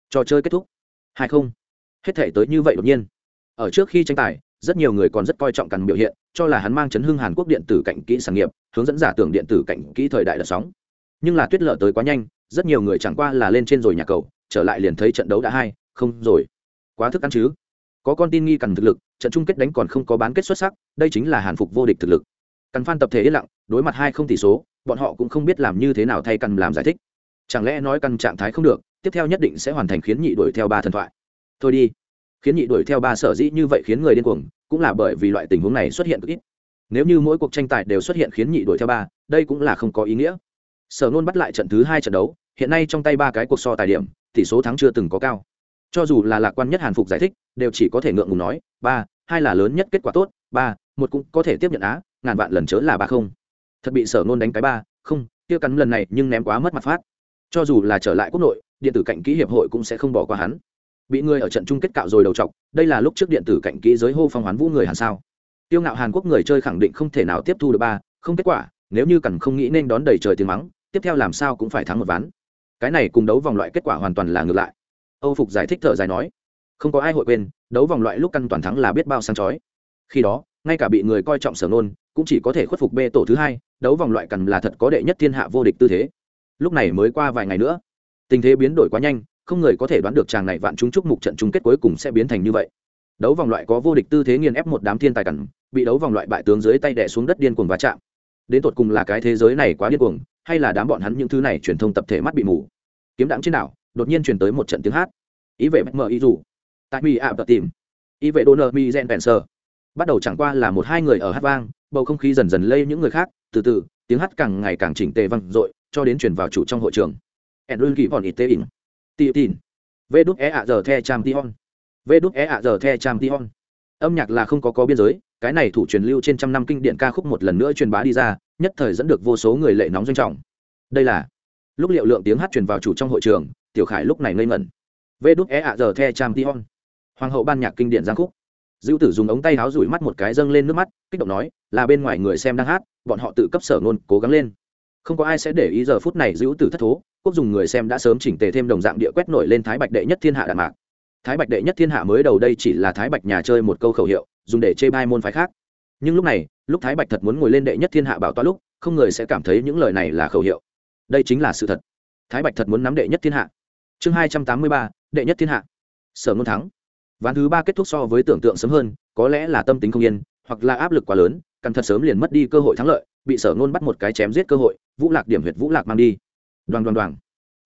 Trò chơi kết thúc. Hai không. Hết thể tới như vậy đột nhiên. Ở trước khi tranh tài, rất nhiều người còn rất coi trọng cằn biểu hiện, cho là hắn mang chấn hưng hàn quốc điện tử cạnh kỹ sản nghiệp, hướng dẫn giả tưởng điện tử cạnh kỹ thời đại đợt sóng. Nhưng là tuyết lợ tới quá nhanh rất nhiều người chẳng qua là lên trên rồi nhà cầu, trở lại liền thấy trận đấu đã hai, không rồi. Quá thức ăn chứ. Có con tin nghi cần thực lực, trận chung kết đánh còn không có bán kết xuất sắc, đây chính là hàn phục vô địch thực lực. Cần phan tập thể yên lặng, đối mặt hai không tỷ số, bọn họ cũng không biết làm như thế nào thay cần làm giải thích. Chẳng lẽ nói cần trạng thái không được, tiếp theo nhất định sẽ hoàn thành khiến nhị đuổi theo ba thần thoại. Thôi đi. Khiến nhị đuổi theo ba sở dĩ như vậy khiến người điên cuồng, cũng là bởi vì loại tình huống này xuất hiện cực ít. Nếu như mỗi cuộc tranh tài đều xuất hiện khiến nhị đuổi theo ba, đây cũng là không có ý nghĩa. Sở nôn bắt lại trận thứ hai trận đấu hiện nay trong tay ba cái cuộc so tài điểm, tỷ số thắng chưa từng có cao. Cho dù là lạc quan nhất hàn phục giải thích, đều chỉ có thể ngượng ngùng nói, ba, hai là lớn nhất kết quả tốt, ba, một cũng có thể tiếp nhận á, ngàn vạn lần chớ là ba không. Thật bị sở nôn đánh cái ba, không, kia cắn lần này nhưng ném quá mất mặt phát. Cho dù là trở lại quốc nội, điện tử cạnh kỹ hiệp hội cũng sẽ không bỏ qua hắn. Bị người ở trận chung kết cạo rồi đầu chọc, đây là lúc trước điện tử cạnh kỹ giới hô phong hoán vũ người hàn sao. Tiêu ngạo hàn quốc người chơi khẳng định không thể nào tiếp thu được ba, không kết quả, nếu như cần không nghĩ nên đón đầy trời tiếng mắng, tiếp theo làm sao cũng phải thắng một ván cái này cùng đấu vòng loại kết quả hoàn toàn là ngược lại. Âu phục giải thích thở dài nói, không có ai hội quên, đấu vòng loại lúc căn toàn thắng là biết bao sáng chói. Khi đó, ngay cả bị người coi trọng sở nôn cũng chỉ có thể khuất phục bê tổ thứ hai, đấu vòng loại cần là thật có đệ nhất thiên hạ vô địch tư thế. Lúc này mới qua vài ngày nữa, tình thế biến đổi quá nhanh, không người có thể đoán được chàng này vạn chúng chúc mục trận chung kết cuối cùng sẽ biến thành như vậy. Đấu vòng loại có vô địch tư thế nghiền ép một đám thiên tài cẩn bị đấu vòng loại bại tướng dưới tay đè xuống đất điên cuồng va chạm. Đến tột cùng là cái thế giới này quá điên cuồng hay là đám bọn hắn những thứ này truyền thông tập thể mắt bị mù. Kiếm đãng trên đảo, đột nhiên truyền tới một trận tiếng hát. Ý vệ mờ ý dù. Tại mi ạ tập tìm. Ý vệ đô nơ mi gen sơ bắt đầu chẳng qua là một hai người ở hát vang, bầu không khí dần dần lây những người khác. Từ từ, tiếng hát càng ngày càng chỉnh tề vang dội, cho đến truyền vào chủ trong hội trường. Enrun kỳ bọn ít tê ỉn. Tị tin vê đúc e ạ giờ the cham tion vê đúc e ạ giờ the cham tion âm nhạc là không có có biên giới cái này thủ truyền lưu trên trăm năm kinh điển ca khúc một lần nữa truyền bá đi ra, nhất thời dẫn được vô số người lệ nóng doanh trọng. Đây là lúc liệu lượng tiếng hát truyền vào chủ trong hội trường, tiểu khải lúc này ngây ngẩn. Vê đúc é ạ giờ the cham tion hoàng hậu ban nhạc kinh điển giang khúc. Dữ tử dùng ống tay áo rủi mắt một cái dâng lên nước mắt, kích động nói, là bên ngoài người xem đang hát, bọn họ tự cấp sở ngôn, cố gắng lên. Không có ai sẽ để ý giờ phút này dữ tử thất thố, quốc dùng người xem đã sớm chỉnh tề thêm đồng dạng địa quét nổi lên thái bạch đệ nhất thiên hạ đạn mạc. Thái bạch đệ nhất thiên hạ mới đầu đây chỉ là thái bạch nhà chơi một câu khẩu hiệu dùng để chê bai môn phái khác. Nhưng lúc này, lúc thái bạch thật muốn ngồi lên đệ nhất thiên hạ bảo toa lúc, không người sẽ cảm thấy những lời này là khẩu hiệu. Đây chính là sự thật. Thái bạch thật muốn nắm đệ nhất thiên hạ. Chương hai trăm tám mươi ba, đệ nhất thiên hạ. Sở ngôn thắng. Ván thứ ba kết thúc so với tưởng tượng sớm hơn, có lẽ là tâm tính không yên, hoặc là áp lực quá lớn, cần thật sớm liền mất đi cơ hội thắng lợi, bị sở ngôn bắt một cái chém giết cơ hội, vũ lạc điểm huyệt vũ lạc mang đi. Đoàn đoàn đoàn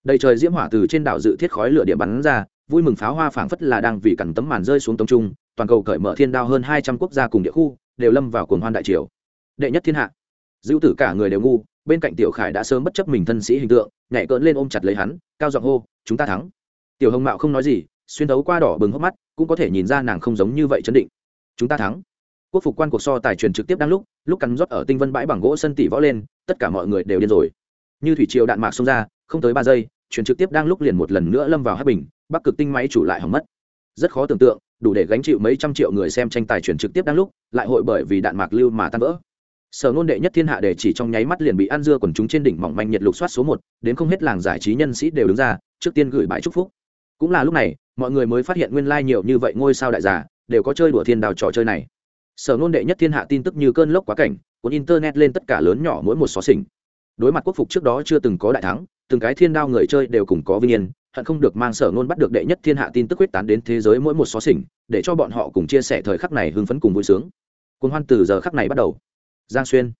đầy trời diễm hỏa từ trên đảo dự thiết khói lửa điểm bắn ra vui mừng pháo hoa phảng phất là đang vì cằn tấm màn rơi xuống tông trung, toàn cầu cởi mở thiên đao hơn hai trăm quốc gia cùng địa khu đều lâm vào cuồng hoan đại triều. Đệ nhất thiên hạ. Dữ tử cả người đều ngu, bên cạnh tiểu khải đã sớm bất chấp mình thân sĩ hình tượng, nhảy cỡn lên ôm chặt lấy hắn, cao giọng hô, chúng ta thắng. Tiểu hồng mạo không nói gì, xuyên đấu qua đỏ bừng hốc mắt, cũng có thể nhìn ra nàng không giống như vậy chấn định. Chúng ta thắng. Quốc phục quan cuộc so tài truyền trực tiếp đang lúc lúc cắn rót ở tinh vân bãi bằng gỗ sân tỷ võ lên, tất cả mọi người đều điên rồi. Như thủy triều đạn mạc xông ra, không tới ba giây, truyền trực tiếp đang lúc liền một lần nữa lâm vào hát bình bắc cực tinh máy chủ lại hỏng mất. Rất khó tưởng tượng, đủ để gánh chịu mấy trăm triệu người xem tranh tài truyền trực tiếp đang lúc, lại hội bởi vì đạn mạc lưu mà tan vỡ. Sở ngôn đệ nhất thiên hạ để chỉ trong nháy mắt liền bị ăn dưa quần chúng trên đỉnh mỏng manh nhiệt lục soát số một, đến không hết làng giải trí nhân sĩ đều đứng ra, trước tiên gửi bài chúc phúc. Cũng là lúc này, mọi người mới phát hiện nguyên lai nhiều như vậy ngôi sao đại giả đều có chơi đùa thiên đào trò chơi này. Sở ngôn đệ nhất thiên hạ tin tức như cơn lốc quá cảnh, cuốn internet lên tất cả lớn nhỏ mỗi một xó xỉnh. Đối mặt quốc phục trước đó chưa từng có đại thắng, từng cái thiên đao người chơi đều cùng có vinh yên hận không được mang sở nôn bắt được đệ nhất thiên hạ tin tức quyết tán đến thế giới mỗi một xó xỉnh, để cho bọn họ cùng chia sẻ thời khắc này hưng phấn cùng vui sướng. Cuốn hoan từ giờ khắc này bắt đầu. Giang xuyên,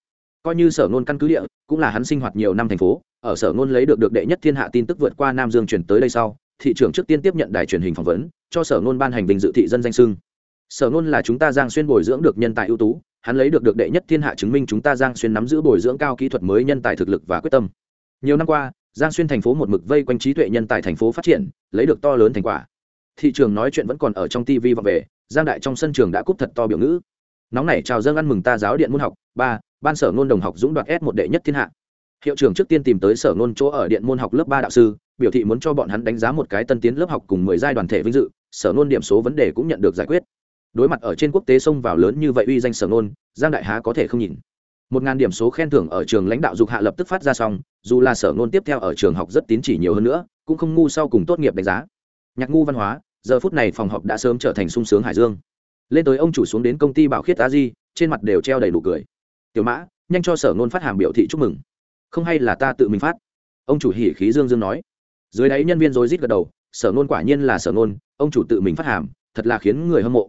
coi như sở nôn căn cứ địa, cũng là hắn sinh hoạt nhiều năm thành phố, ở sở nôn lấy được được đệ nhất thiên hạ tin tức vượt qua nam dương chuyển tới đây sau, thị trưởng trước tiên tiếp nhận đài truyền hình phỏng vấn, cho sở nôn ban hành vinh dự thị dân danh sưng sở nôn là chúng ta giang xuyên bồi dưỡng được nhân tài ưu tú, hắn lấy được được đệ nhất thiên hạ chứng minh chúng ta giang xuyên nắm giữ bồi dưỡng cao kỹ thuật mới nhân tài thực lực và quyết tâm. Nhiều năm qua giang xuyên thành phố một mực vây quanh trí tuệ nhân tài thành phố phát triển, lấy được to lớn thành quả. Thị trường nói chuyện vẫn còn ở trong tv và về, giang đại trong sân trường đã cúp thật to biểu ngữ. Nóng này chào dâng ăn mừng ta giáo điện môn học, ba, ban sở ngôn đồng học dũng đoạt s một đệ nhất thiên hạ. Hiệu trưởng trước tiên tìm tới sở ngôn chỗ ở điện môn học lớp ba đạo sư, biểu thị muốn cho bọn hắn đánh giá một cái tân tiến lớp học cùng mười giai đoàn thể vinh dự, sở ngôn điểm số vấn đề cũng nhận được giải quyết. Đối mặt ở trên quốc tế xông vào lớn như vậy uy danh sở ngôn, giang đại há có thể không nhìn một ngàn điểm số khen thưởng ở trường lãnh đạo dục hạ lập tức phát ra xong, dù là sở ngôn tiếp theo ở trường học rất tín chỉ nhiều hơn nữa, cũng không ngu sau cùng tốt nghiệp đánh giá. Nhạc ngu văn hóa, giờ phút này phòng học đã sớm trở thành sung sướng hải dương. Lên tới ông chủ xuống đến công ty bảo khiết a di, trên mặt đều treo đầy đủ cười. Tiểu mã, nhanh cho sở ngôn phát hàm biểu thị chúc mừng. Không hay là ta tự mình phát. Ông chủ hỉ khí dương dương nói. Dưới đáy nhân viên rối rít gật đầu, sở ngôn quả nhiên là sở ngôn, ông chủ tự mình phát hàm, thật là khiến người hâm mộ.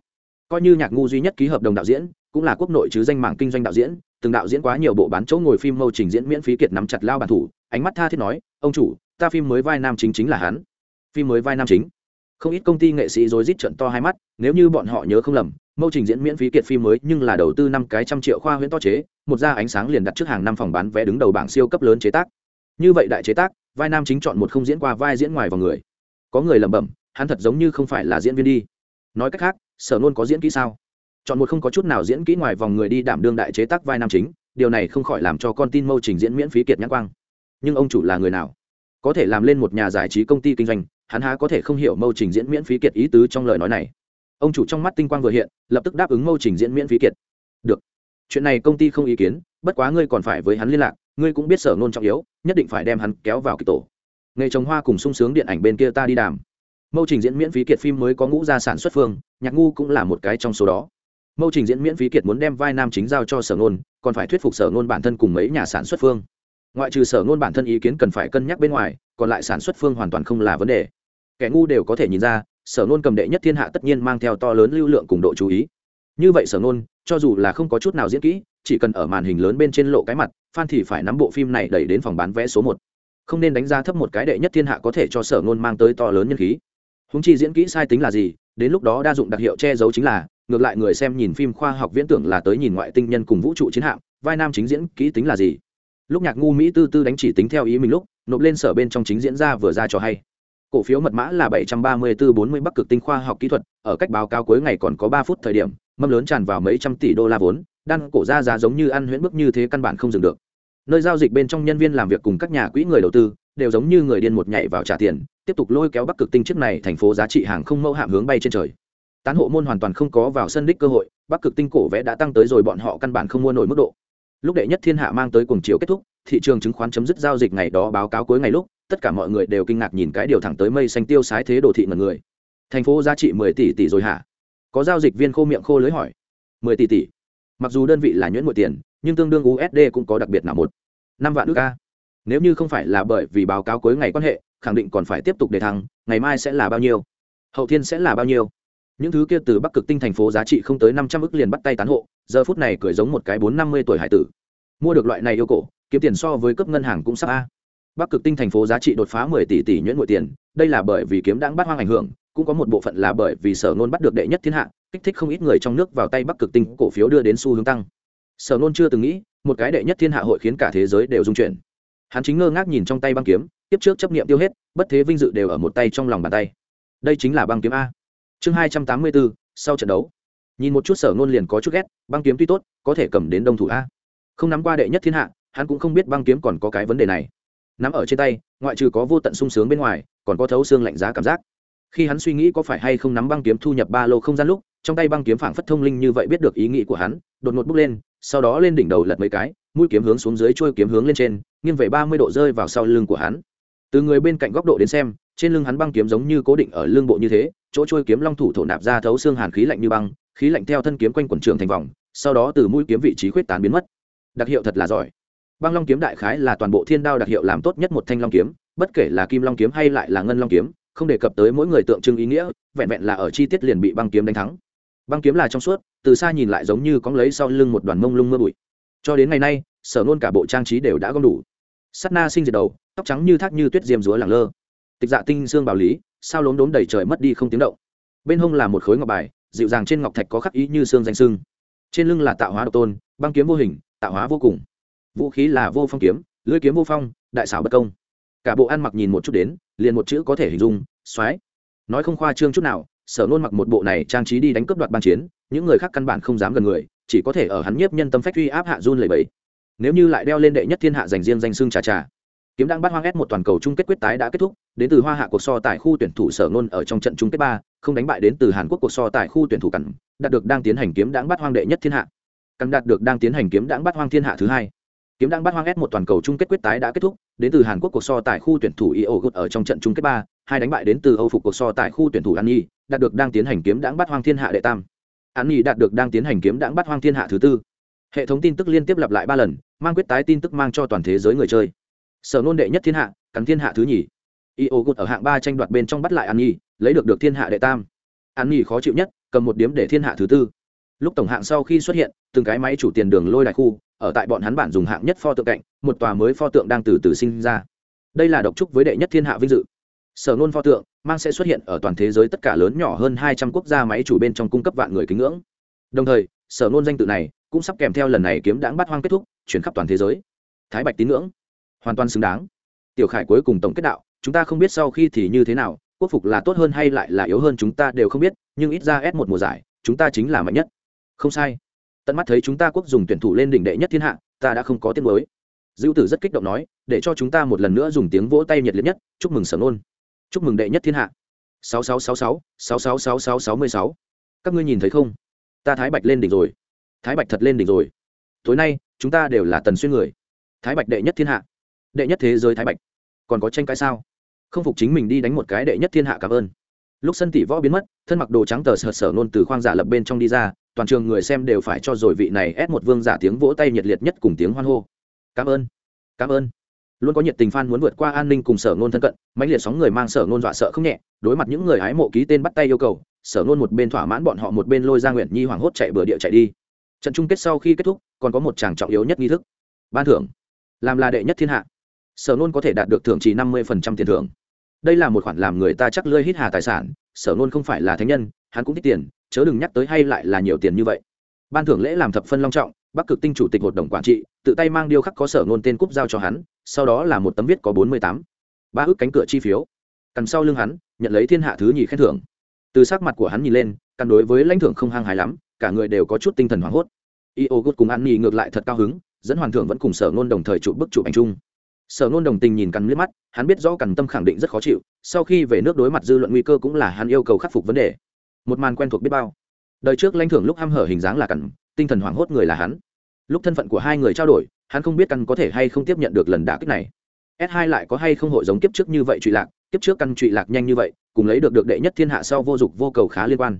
Coi như nhạc ngu duy nhất ký hợp đồng đạo diễn cũng là quốc nội chứ danh mảng kinh doanh đạo diễn, từng đạo diễn quá nhiều bộ bán chỗ ngồi phim mâu trình diễn miễn phí kiệt nắm chặt lao bản thủ, ánh mắt tha thiết nói, ông chủ, ta phim mới vai nam chính chính là hắn. Phim mới vai nam chính. Không ít công ty nghệ sĩ rối rít trận to hai mắt, nếu như bọn họ nhớ không lầm, mâu trình diễn miễn phí kiệt phim mới nhưng là đầu tư năm cái trăm triệu khoa huyễn to chế, một ra ánh sáng liền đặt trước hàng năm phòng bán vé đứng đầu bảng siêu cấp lớn chế tác. Như vậy đại chế tác, vai nam chính chọn một không diễn qua vai diễn ngoài vào người. Có người lẩm bẩm, hắn thật giống như không phải là diễn viên đi. Nói cách khác, sở nôn có diễn kỹ sao? Chọn một không có chút nào diễn kỹ ngoài vòng người đi đảm đương đại chế tác vai nam chính, điều này không khỏi làm cho con tin mâu trình diễn miễn phí kiệt nhãn quang. Nhưng ông chủ là người nào? Có thể làm lên một nhà giải trí công ty kinh doanh, hắn há có thể không hiểu mâu trình diễn miễn phí kiệt ý tứ trong lời nói này. Ông chủ trong mắt tinh quang vừa hiện, lập tức đáp ứng mâu trình diễn miễn phí kiệt. Được. Chuyện này công ty không ý kiến, bất quá ngươi còn phải với hắn liên lạc, ngươi cũng biết sở ngôn trọng yếu, nhất định phải đem hắn kéo vào kịch tổ. Nghề trồng hoa cùng sung sướng điện ảnh bên kia ta đi đàm. Mâu trình diễn miễn phí kiệt phim mới có ngũ ra sản xuất phương, nhạc ngu cũng là một cái trong số đó mâu trình diễn miễn phí kiệt muốn đem vai nam chính giao cho sở ngôn, còn phải thuyết phục sở ngôn bản thân cùng mấy nhà sản xuất phương. Ngoại trừ sở ngôn bản thân ý kiến cần phải cân nhắc bên ngoài, còn lại sản xuất phương hoàn toàn không là vấn đề. Kẻ ngu đều có thể nhìn ra, sở ngôn cầm đệ nhất thiên hạ tất nhiên mang theo to lớn lưu lượng cùng độ chú ý. Như vậy sở ngôn, cho dù là không có chút nào diễn kỹ, chỉ cần ở màn hình lớn bên trên lộ cái mặt phan thì phải nắm bộ phim này đẩy đến phòng bán vé số một. Không nên đánh giá thấp một cái đệ nhất thiên hạ có thể cho sở ngôn mang tới to lớn nhân khí. Húng chi diễn kỹ sai tính là gì, đến lúc đó đa dụng đặc hiệu che giấu chính là ngược lại người xem nhìn phim khoa học viễn tưởng là tới nhìn ngoại tinh nhân cùng vũ trụ chiến hạm, vai nam chính diễn kỹ tính là gì? Lúc nhạc ngu mỹ tư tư đánh chỉ tính theo ý mình lúc, nộp lên sở bên trong chính diễn ra vừa ra cho hay. Cổ phiếu mật mã là bảy trăm ba mươi bốn bốn mươi bắc cực tinh khoa học kỹ thuật, ở cách báo cáo cuối ngày còn có ba phút thời điểm, mâm lớn tràn vào mấy trăm tỷ đô la vốn, đan cổ ra giá giống như ăn huyễn bức như thế căn bản không dừng được. Nơi giao dịch bên trong nhân viên làm việc cùng các nhà quỹ người đầu tư, đều giống như người điên một nhảy vào trả tiền, tiếp tục lôi kéo bắc cực tinh trước này thành phố giá trị hàng không mẫu hạm hướng bay trên trời tán hộ môn hoàn toàn không có vào sân đích cơ hội, bắc cực tinh cổ vẽ đã tăng tới rồi bọn họ căn bản không mua nổi mức độ. Lúc đệ nhất thiên hạ mang tới cuồng chiếu kết thúc, thị trường chứng khoán chấm dứt giao dịch ngày đó báo cáo cuối ngày lúc, tất cả mọi người đều kinh ngạc nhìn cái điều thẳng tới mây xanh tiêu sái thế đồ thị ngần người. Thành phố giá trị mười tỷ tỷ rồi hả? Có giao dịch viên khô miệng khô lưới hỏi. Mười tỷ tỷ. Mặc dù đơn vị là nhuyễn mọi tiền, nhưng tương đương usd cũng có đặc biệt nào một. Năm vạn nước a nếu như không phải là bởi vì báo cáo cuối ngày quan hệ, khẳng định còn phải tiếp tục đề thăng, ngày mai sẽ là bao nhiêu? Hậu thiên sẽ là bao nhiêu? Những thứ kia từ bắc cực tinh thành phố giá trị không tới năm trăm ức liền bắt tay tán hộ, giờ phút này cười giống một cái bốn năm mươi tuổi hải tử. Mua được loại này yêu cổ, kiếm tiền so với cấp ngân hàng cũng sắp a. Bắc cực tinh thành phố giá trị đột phá mười tỷ tỷ nhuyễn ngụy tiền, đây là bởi vì kiếm đang bắt hoang ảnh hưởng, cũng có một bộ phận là bởi vì sở nôn bắt được đệ nhất thiên hạ, kích thích không ít người trong nước vào tay bắc cực tinh cổ phiếu đưa đến xu hướng tăng. Sở nôn chưa từng nghĩ, một cái đệ nhất thiên hạ hội khiến cả thế giới đều dung chuyển. Hắn chính ngơ ngác nhìn trong tay băng kiếm, tiếp trước chấp nghiệm tiêu hết, bất thế vinh dự đều ở một tay trong lòng bàn tay. Đây chính là băng kiếm a chương hai trăm tám mươi bốn, sau trận đấu. Nhìn một chút sở ngôn liền có chút ghét, băng kiếm tuy tốt, có thể cầm đến đông thủ a. Không nắm qua đệ nhất thiên hạ, hắn cũng không biết băng kiếm còn có cái vấn đề này. Nắm ở trên tay, ngoại trừ có vô tận sung sướng bên ngoài, còn có thấu xương lạnh giá cảm giác. Khi hắn suy nghĩ có phải hay không nắm băng kiếm thu nhập ba lô không gian lúc, trong tay băng kiếm phảng phất thông linh như vậy biết được ý nghĩ của hắn, đột ngột bước lên, sau đó lên đỉnh đầu lật mấy cái, mũi kiếm hướng xuống dưới trôi kiếm hướng lên trên, nghiêng về ba mươi độ rơi vào sau lưng của hắn. Từ người bên cạnh góc độ đến xem trên lưng hắn băng kiếm giống như cố định ở lưng bộ như thế, chỗ trôi kiếm long thủ thổ nạp ra thấu xương hàn khí lạnh như băng, khí lạnh theo thân kiếm quanh quần trường thành vòng, sau đó từ mũi kiếm vị trí khuyết tán biến mất. Đặc hiệu thật là giỏi. Băng long kiếm đại khái là toàn bộ thiên đao đặc hiệu làm tốt nhất một thanh long kiếm, bất kể là kim long kiếm hay lại là ngân long kiếm, không đề cập tới mỗi người tượng trưng ý nghĩa, vẹn vẹn là ở chi tiết liền bị băng kiếm đánh thắng. Băng kiếm là trong suốt, từ xa nhìn lại giống như cóng lấy sau lưng một đoàn mông lung mưa bụi. Cho đến ngày nay, sở nôn cả bộ trang trí đều đã gom đủ. Sắt na sinh diệt đầu, tóc trắng như thác như tuyết diêm rúa làng lơ tịch dạ tinh xương bảo lý, sao lốm đốm đầy trời mất đi không tiếng động. Bên hông là một khối ngọc bài, dịu dàng trên ngọc thạch có khắc ý như xương danh xương trên lưng là tạo hóa độc tôn, băng kiếm vô hình, tạo hóa vô cùng. Vũ khí là vô phong kiếm, lưỡi kiếm vô phong, đại xảo bất công. Cả bộ ăn mặc nhìn một chút đến, liền một chữ có thể hình dung, soái. Nói không khoa trương chút nào, sở nôn mặc một bộ này trang trí đi đánh cướp đoạt ban chiến, những người khác căn bản không dám gần người, chỉ có thể ở hắn nhiếp nhân tâm phách uy áp hạ run lầy bẫy nếu như lại đeo lên đệ nhất thiên hạ dành riêng danh xương trà trà kiếm đang bắt hoang ép một toàn cầu chung kết quyết tái đã kết thúc, đến từ hoa hạ cuộc so tại khu tuyển thủ sở nôn ở trong trận chung kết ba, không đánh bại đến từ hàn quốc cuộc so tại khu tuyển thủ cẩn đạt được đang tiến hành kiếm đáng bắt hoang đệ nhất thiên hạ. Cẩn đạt được đang tiến hành kiếm đáng bắt hoang thiên hạ thứ hai. Kiếm đang bắt hoang ép một toàn cầu chung kết quyết tái đã kết thúc, đến từ hàn quốc cuộc so tại khu tuyển thủ io ở trong trận chung kết ba, hai đánh bại đến từ âu phục cuộc so tại khu tuyển thủ an nhi, đạt được đang tiến hành kiếm đáng bắt hoang thiên hạ đệ tam. An nhi đạt được đang tiến hành kiếm đáng bắt hoang thiên hạ thứ tư. Hệ thống tin tức liên tiếp lặp lại ba lần, mang quyết tái tin tức mang cho toàn thế giới người chơi sở nôn đệ nhất thiên hạ, cắn thiên hạ thứ nhì. Io gột ở hạng ba tranh đoạt bên trong bắt lại an nhi, lấy được được thiên hạ đệ tam. An nhi khó chịu nhất, cầm một điếm để thiên hạ thứ tư. Lúc tổng hạng sau khi xuất hiện, từng cái máy chủ tiền đường lôi đại khu, ở tại bọn hắn bản dùng hạng nhất pho tượng cạnh, một tòa mới pho tượng đang từ từ sinh ra. Đây là độc trúc với đệ nhất thiên hạ vinh dự. Sở nôn pho tượng mang sẽ xuất hiện ở toàn thế giới tất cả lớn nhỏ hơn hai trăm quốc gia máy chủ bên trong cung cấp vạn người kính ngưỡng. Đồng thời, sở nôn danh tự này cũng sắp kèm theo lần này kiếm đãng bắt hoang kết thúc, chuyển khắp toàn thế giới. Thái bạch tín ngưỡng hoàn toàn xứng đáng. Tiểu khải cuối cùng tổng kết đạo, chúng ta không biết sau khi thì như thế nào, quốc phục là tốt hơn hay lại là yếu hơn chúng ta đều không biết, nhưng ít ra s một mùa giải, chúng ta chính là mạnh nhất. Không sai. Tận mắt thấy chúng ta quốc dùng tuyển thủ lên đỉnh đệ nhất thiên hạ, ta đã không có tiếng mới dữ tử rất kích động nói, để cho chúng ta một lần nữa dùng tiếng vỗ tay nhiệt liệt nhất, chúc mừng sở nôn chúc mừng đệ nhất thiên hạ. Sáu sáu sáu sáu sáu sáu sáu sáu sáu mươi sáu. Các ngươi nhìn thấy không? Ta thái bạch lên đỉnh rồi. Thái bạch thật lên đỉnh rồi. Tối nay, chúng ta đều là tần xuyên người. Thái bạch đệ nhất thiên hạ đệ nhất thế giới thái bạch. Còn có tranh cãi sao? Không phục chính mình đi đánh một cái đệ nhất thiên hạ cảm ơn. Lúc sân tỷ võ biến mất, thân mặc đồ trắng tờ sờ sở nôn từ khoang giả lập bên trong đi ra, toàn trường người xem đều phải cho rồi vị này ép một vương giả tiếng vỗ tay nhiệt liệt nhất cùng tiếng hoan hô. Cảm ơn cảm ơn. Luôn có nhiệt tình fan muốn vượt qua an ninh cùng sở nôn thân cận, mãnh liệt sóng người mang sở nôn dọa sợ không nhẹ, đối mặt những người hái mộ ký tên bắt tay yêu cầu, sở nôn một bên thỏa mãn bọn họ một bên lôi ra nguyện nhi hoảng hốt chạy bừa địa chạy đi. Trận chung kết sau khi kết thúc, còn có một chàng trọng yếu nhất nghi thức. Ban thưởng, làm là đệ nhất thiên hạ sở nôn có thể đạt được thưởng chỉ năm mươi tiền thưởng. Đây là một khoản làm người ta chắc lơi hít hà tài sản, sở nôn không phải là thánh nhân, hắn cũng thích tiền, chớ đừng nhắc tới hay lại là nhiều tiền như vậy. Ban thưởng lễ làm thập phân long trọng, bắc cực tinh chủ tịch hội đồng quản trị, tự tay mang điêu khắc có sở nôn tên cúp giao cho hắn, sau đó là một tấm viết có bốn mươi tám. Ba ước cánh cửa chi phiếu. Cằn sau lưng hắn, nhận lấy thiên hạ thứ nhì khen thưởng. Từ sắc mặt của hắn nhìn lên, cằn đối với lãnh thưởng không hăng hài lắm, cả người đều có chút tinh thần hoảng hốt. Y ô gút cùng an nhi ngược lại thật cao hứng, dẫn hoàn thưởng vẫn cùng sở nôn đồng thời chụp bức chụp ảnh chung sở nôn đồng tình nhìn cằn liếc mắt, hắn biết rõ cằn tâm khẳng định rất khó chịu, sau khi về nước đối mặt dư luận nguy cơ cũng là hắn yêu cầu khắc phục vấn đề. Một màn quen thuộc biết bao. Đời trước lãnh thưởng lúc h hở hình dáng là cằn tinh thần hoảng hốt người là hắn. Lúc thân phận của hai người trao đổi, hắn không biết căn có thể hay không tiếp nhận được lần đả kích này. S hai lại có hay không hội giống kiếp trước như vậy trụy lạc, kiếp trước căn trụy lạc nhanh như vậy, cùng lấy được được đệ nhất thiên hạ sau vô dụng vô cầu khá liên quan.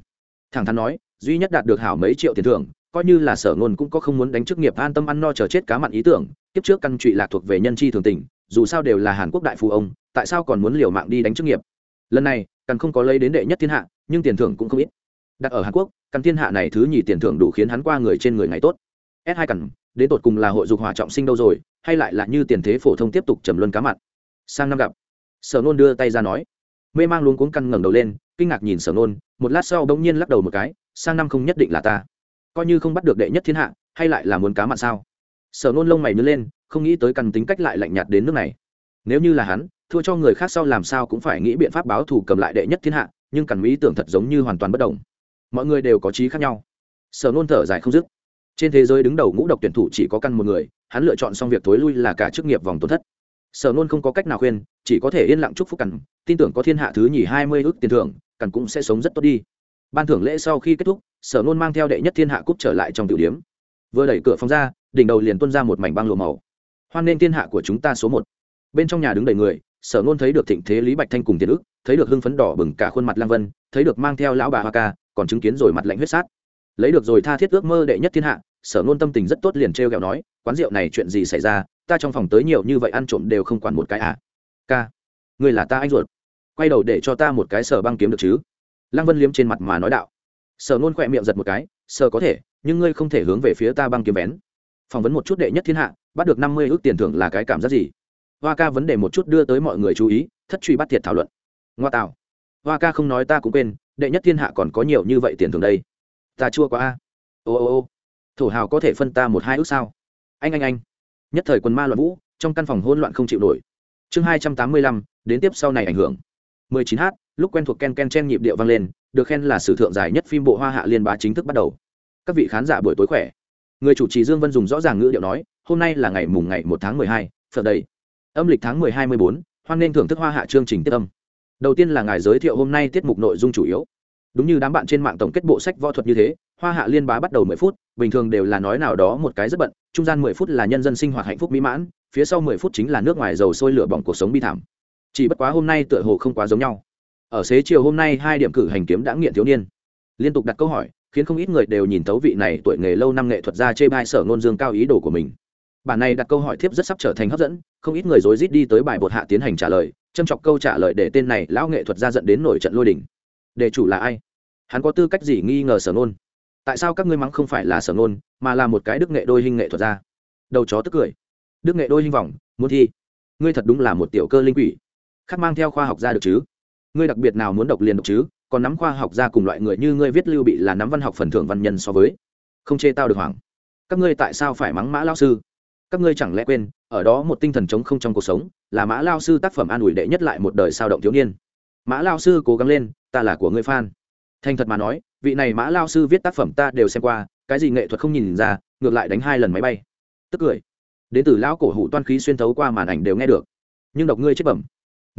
Thẳng thắn nói, duy nhất đạt được hảo mấy triệu tiền thưởng coi như là sở ngôn cũng có không muốn đánh chức nghiệp, an tâm ăn no chờ chết cá mặn ý tưởng, kiếp trước căn trụy lạc thuộc về nhân chi thường tình, dù sao đều là hàn quốc đại phú ông, tại sao còn muốn liều mạng đi đánh chức nghiệp? Lần này căn không có lấy đến đệ nhất thiên hạ, nhưng tiền thưởng cũng không ít. Đặt ở hàn quốc căn thiên hạ này thứ nhì tiền thưởng đủ khiến hắn qua người trên người ngày tốt. S hai cằn đến tột cùng là hội dục hỏa trọng sinh đâu rồi, hay lại là như tiền thế phổ thông tiếp tục trầm luân cá mặn? Sang năm gặp, sở nôn đưa tay ra nói. Mê mang luôn cuống căn ngẩng đầu lên, kinh ngạc nhìn sở nôn một lát sau bỗng nhiên lắc đầu một cái, sang năm không nhất định là ta coi như không bắt được đệ nhất thiên hạ, hay lại là muốn cá mặn sao? Sở nôn lông mày nhớ lên, không nghĩ tới căn tính cách lại lạnh nhạt đến nước này. Nếu như là hắn, thua cho người khác sau làm sao cũng phải nghĩ biện pháp báo thù cầm lại đệ nhất thiên hạ, nhưng cằn mỹ tưởng thật giống như hoàn toàn bất đồng mọi người đều có trí khác nhau. Sở nôn thở dài không dứt. Trên thế giới đứng đầu ngũ độc tuyển thủ chỉ có căn một người, hắn lựa chọn xong việc thối lui là cả chức nghiệp vòng tổn thất. Sở nôn không có cách nào khuyên, chỉ có thể yên lặng chúc phúc cằn tin tưởng có thiên hạ thứ nhì hai mươi ước tiền thưởng cằn cũng sẽ sống rất tốt đi ban thưởng lễ sau khi kết thúc, sở nôn mang theo đệ nhất thiên hạ cúc trở lại trong tiểu điếm. Vừa đẩy cửa phòng ra, đỉnh đầu liền tuân ra một mảnh băng lộ màu. Hoan nên thiên hạ của chúng ta số một. Bên trong nhà đứng đầy người, sở nôn thấy được thịnh thế lý bạch thanh cùng tiền ức thấy được hưng phấn đỏ bừng cả khuôn mặt lang vân, thấy được mang theo lão bà hoa ca, còn chứng kiến rồi mặt lạnh huyết sát. Lấy được rồi tha thiết ước mơ đệ nhất thiên hạ, sở nôn tâm tình rất tốt liền trêu ghẹo nói, quán rượu này chuyện gì xảy ra? Ta trong phòng tới nhiều như vậy ăn trộm đều không quản một cái à? Ca người là ta anh ruột. Quay đầu để cho ta một cái sở băng kiếm được chứ? Lăng vân liếm trên mặt mà nói đạo. Sở nôn khỏe miệng giật một cái, sở có thể, nhưng ngươi không thể hướng về phía ta băng kiếm vén. Phỏng vấn một chút đệ nhất thiên hạ, bắt được năm mươi ước tiền thưởng là cái cảm giác gì? Hoa ca vấn đề một chút đưa tới mọi người chú ý, thất truy bắt thiệt thảo luận. Ngoa tạo. Hoa ca không nói ta cũng quên, đệ nhất thiên hạ còn có nhiều như vậy tiền thưởng đây. Ta chua quá a. Ô ô ô. Thổ hào có thể phân ta một hai ước sao? Anh anh anh. Nhất thời quần ma loạn vũ, trong căn phòng hỗn loạn không chịu nổi. Chương hai trăm tám mươi lăm, đến tiếp sau này ảnh hưởng mười chín h lúc quen thuộc ken ken chen nhịp điệu vang lên, được khen là sử thượng dài nhất phim bộ hoa hạ liên bá chính thức bắt đầu. Các vị khán giả buổi tối khỏe. Người chủ trì dương vân dùng rõ ràng ngữ điệu nói, hôm nay là ngày mùng ngày 1 tháng mười hai phật đầy. Âm lịch tháng mười hai mươi bốn, hoan nên thưởng thức hoa hạ chương trình tiết âm. Đầu tiên là ngài giới thiệu hôm nay tiết mục nội dung chủ yếu. Đúng như đám bạn trên mạng tổng kết bộ sách võ thuật như thế, hoa hạ liên bá bắt đầu mười phút, bình thường đều là nói nào đó một cái rất bận, trung gian mười phút là nhân dân sinh hoạt hạnh phúc mỹ mãn, phía sau mười phút chính là nước ngoài dầu sôi lửa bỏng cuộc sống bi thảm chỉ bất quá hôm nay tựa hồ không quá giống nhau. Ở xế chiều hôm nay hai điểm cử hành kiếm đã nghiện thiếu niên. Liên tục đặt câu hỏi, khiến không ít người đều nhìn tấu vị này tuổi nghề lâu năm nghệ thuật gia chê bai sở ngôn dương cao ý đồ của mình. Bản này đặt câu hỏi thiếp rất sắp trở thành hấp dẫn, không ít người rối rít đi tới bài bột hạ tiến hành trả lời, châm chọc câu trả lời để tên này lão nghệ thuật ra dẫn đến nổi trận lôi đình. Đề chủ là ai? Hắn có tư cách gì nghi ngờ sở nôn tại sao các ngươi mắng không phải là sở nôn mà là một cái đức nghệ đôi hình nghệ thuật ra đầu chó tức cười. Đức nghệ đôi hình vòng muốn thi. Ngươi thật đúng là một tiểu cơ linh quỷ khác mang theo khoa học ra được chứ? Ngươi đặc biệt nào muốn độc liền độc chứ? Còn nắm khoa học ra cùng loại người như ngươi viết lưu bị là nắm văn học phần thưởng văn nhân so với. Không chê tao được hoảng. Các ngươi tại sao phải mắng mã lao sư? Các ngươi chẳng lẽ quên, ở đó một tinh thần chống không trong cuộc sống, là mã lao sư tác phẩm an ủi đệ nhất lại một đời sao động thiếu niên. Mã lao sư cố gắng lên, ta là của ngươi fan. Thành thật mà nói, vị này mã lao sư viết tác phẩm ta đều xem qua, cái gì nghệ thuật không nhìn ra, ngược lại đánh hai lần máy bay. Tức cười. Đến từ lão cổ hủ toan khí xuyên thấu qua màn ảnh đều nghe được. Nhưng độc ngươi chết bẩm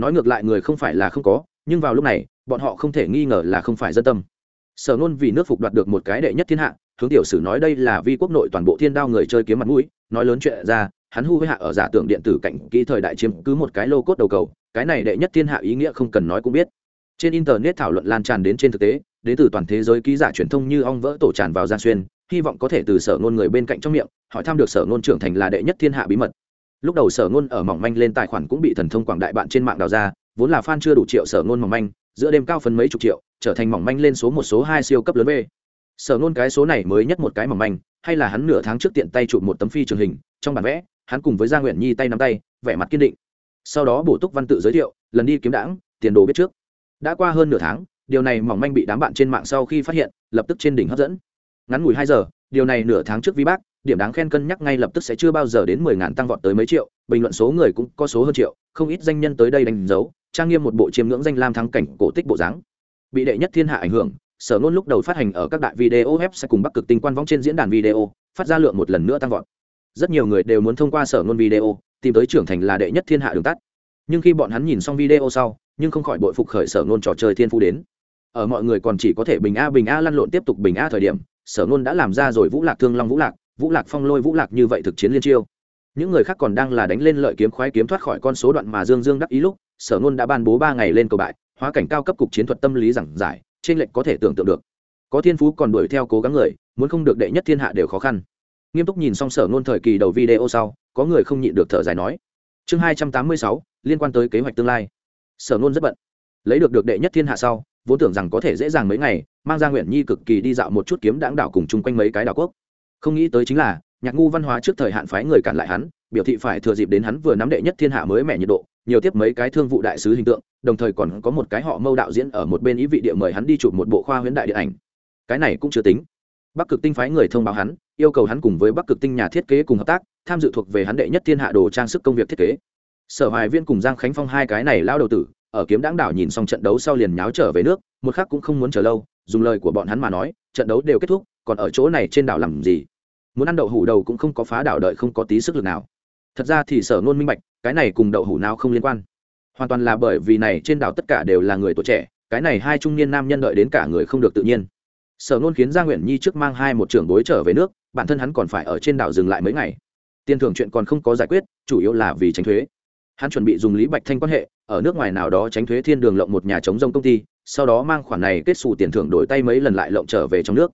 nói ngược lại người không phải là không có, nhưng vào lúc này, bọn họ không thể nghi ngờ là không phải dân tâm. Sở nôn vì nước phục đoạt được một cái đệ nhất thiên hạ, hướng tiểu sử nói đây là vi quốc nội toàn bộ thiên đao người chơi kiếm mặt mũi, nói lớn chuyện ra, hắn hu với hạ ở giả tưởng điện tử cảnh kỹ thời đại chiếm cứ một cái lô cốt đầu cầu, cái này đệ nhất thiên hạ ý nghĩa không cần nói cũng biết. Trên internet thảo luận lan tràn đến trên thực tế, đến từ toàn thế giới ký giả truyền thông như ong vỡ tổ tràn vào gian xuyên, hy vọng có thể từ sở ngôn người bên cạnh trong miệng, hỏi thăm được sở ngôn trưởng thành là đệ nhất thiên hạ bí mật lúc đầu sở ngôn ở mỏng manh lên tài khoản cũng bị thần thông quảng đại bạn trên mạng đào ra, vốn là fan chưa đủ triệu sở ngôn mỏng manh, giữa đêm cao phần mấy chục triệu, trở thành mỏng manh lên số một, số hai siêu cấp lớn b sở ngôn cái số này mới nhất một cái mỏng manh, hay là hắn nửa tháng trước tiện tay chụp một tấm phi trường hình, trong bản vẽ, hắn cùng với gia nguyện nhi tay nắm tay, vẻ mặt kiên định. Sau đó bổ túc văn tự giới thiệu, lần đi kiếm đảng tiền đồ biết trước. Đã qua hơn nửa tháng, điều này mỏng manh bị đám bạn trên mạng sau khi phát hiện, lập tức trên đỉnh hấp dẫn. Ngắn ngủi hai giờ, điều này nửa tháng trước vi bác điểm đáng khen cân nhắc ngay lập tức sẽ chưa bao giờ đến mười ngàn tăng vọt tới mấy triệu, bình luận số người cũng có số hơn triệu, không ít danh nhân tới đây đánh dấu, trang nghiêm một bộ chiêm ngưỡng danh lam thắng cảnh cổ tích bộ dáng. Bị đệ nhất thiên hạ ảnh hưởng, sở ngôn lúc đầu phát hành ở các đại video web sẽ cùng bắc cực tinh quan vong trên diễn đàn video, phát ra lượng một lần nữa tăng vọt. Rất nhiều người đều muốn thông qua sở ngôn video, tìm tới trưởng thành là đệ nhất thiên hạ đường tắt. Nhưng khi bọn hắn nhìn xong video sau, nhưng không khỏi bội phục khởi sở ngôn trò chơi thiên phú đến. Ở mọi người còn chỉ có thể bình a bình a lăn lộn tiếp tục bình a thời điểm, sở ngôn đã làm ra rồi vũ lạc thương long vũ lạc vũ lạc phong lôi vũ lạc như vậy thực chiến liên chiêu. Những người khác còn đang là đánh lên lợi kiếm khoái kiếm thoát khỏi con số đoạn mà dương dương đắc ý lúc, sở ngôn đã ban bố ba ngày lên cầu bại, hóa cảnh cao cấp cục chiến thuật tâm lý giảng giải, trên lệnh có thể tưởng tượng được. Có thiên phú còn đuổi theo cố gắng người, muốn không được đệ nhất thiên hạ đều khó khăn. Nghiêm túc nhìn xong sở ngôn thời kỳ đầu video sau, có người không nhịn được thở dài nói. Chương hai trăm tám mươi sáu, liên quan tới kế hoạch tương lai. Sở ngôn rất bận. Lấy được được đệ nhất thiên hạ sau, vốn tưởng rằng có thể dễ dàng mấy ngày, mang ra nguyện nhi cực kỳ đi dạo một chút kiếm đáng đảo cùng chung quanh mấy cái đảo quốc không nghĩ tới chính là, nhạc ngu văn hóa trước thời hạn phái người cản lại hắn, biểu thị phải thừa dịp đến hắn vừa nắm đệ nhất thiên hạ mới mẻ nhiệt độ, nhiều tiếp mấy cái thương vụ đại sứ hình tượng, đồng thời còn có một cái họ mâu đạo diễn ở một bên ý vị địa mời hắn đi chụp một bộ khoa huyễn đại điện ảnh. Cái này cũng chưa tính. Bắc cực tinh phái người thông báo hắn, yêu cầu hắn cùng với bắc cực tinh nhà thiết kế cùng hợp tác, tham dự thuộc về hắn đệ nhất thiên hạ đồ trang sức công việc thiết kế. Sở hoài viên cùng giang khánh phong hai cái này lao đầu tử ở kiếm đáng đảo nhìn xong trận đấu sau liền nháo trở về nước, một khác cũng không muốn chờ lâu, dùng lời của bọn hắn mà nói, trận đấu đều kết thúc, còn ở chỗ này trên đảo làm gì? Muốn ăn đậu hủ đầu cũng không có phá đảo đợi không có tí sức lực nào. Thật ra thì sở nôn minh bạch, cái này cùng đậu hủ nào không liên quan. Hoàn toàn là bởi vì này trên đảo tất cả đều là người tuổi trẻ, cái này hai trung niên nam nhân đợi đến cả người không được tự nhiên. Sở nôn khiến gia nguyễn nhi trước mang hai một trưởng bối trở về nước, bản thân hắn còn phải ở trên đảo dừng lại mấy ngày. Tiền thưởng chuyện còn không có giải quyết, chủ yếu là vì tránh thuế hắn chuẩn bị dùng lý bạch thanh quan hệ, ở nước ngoài nào đó tránh thuế thiên đường lộng một nhà chống rông công ty, sau đó mang khoản này kết xù tiền thưởng đổi tay mấy lần lại lộng trở về trong nước.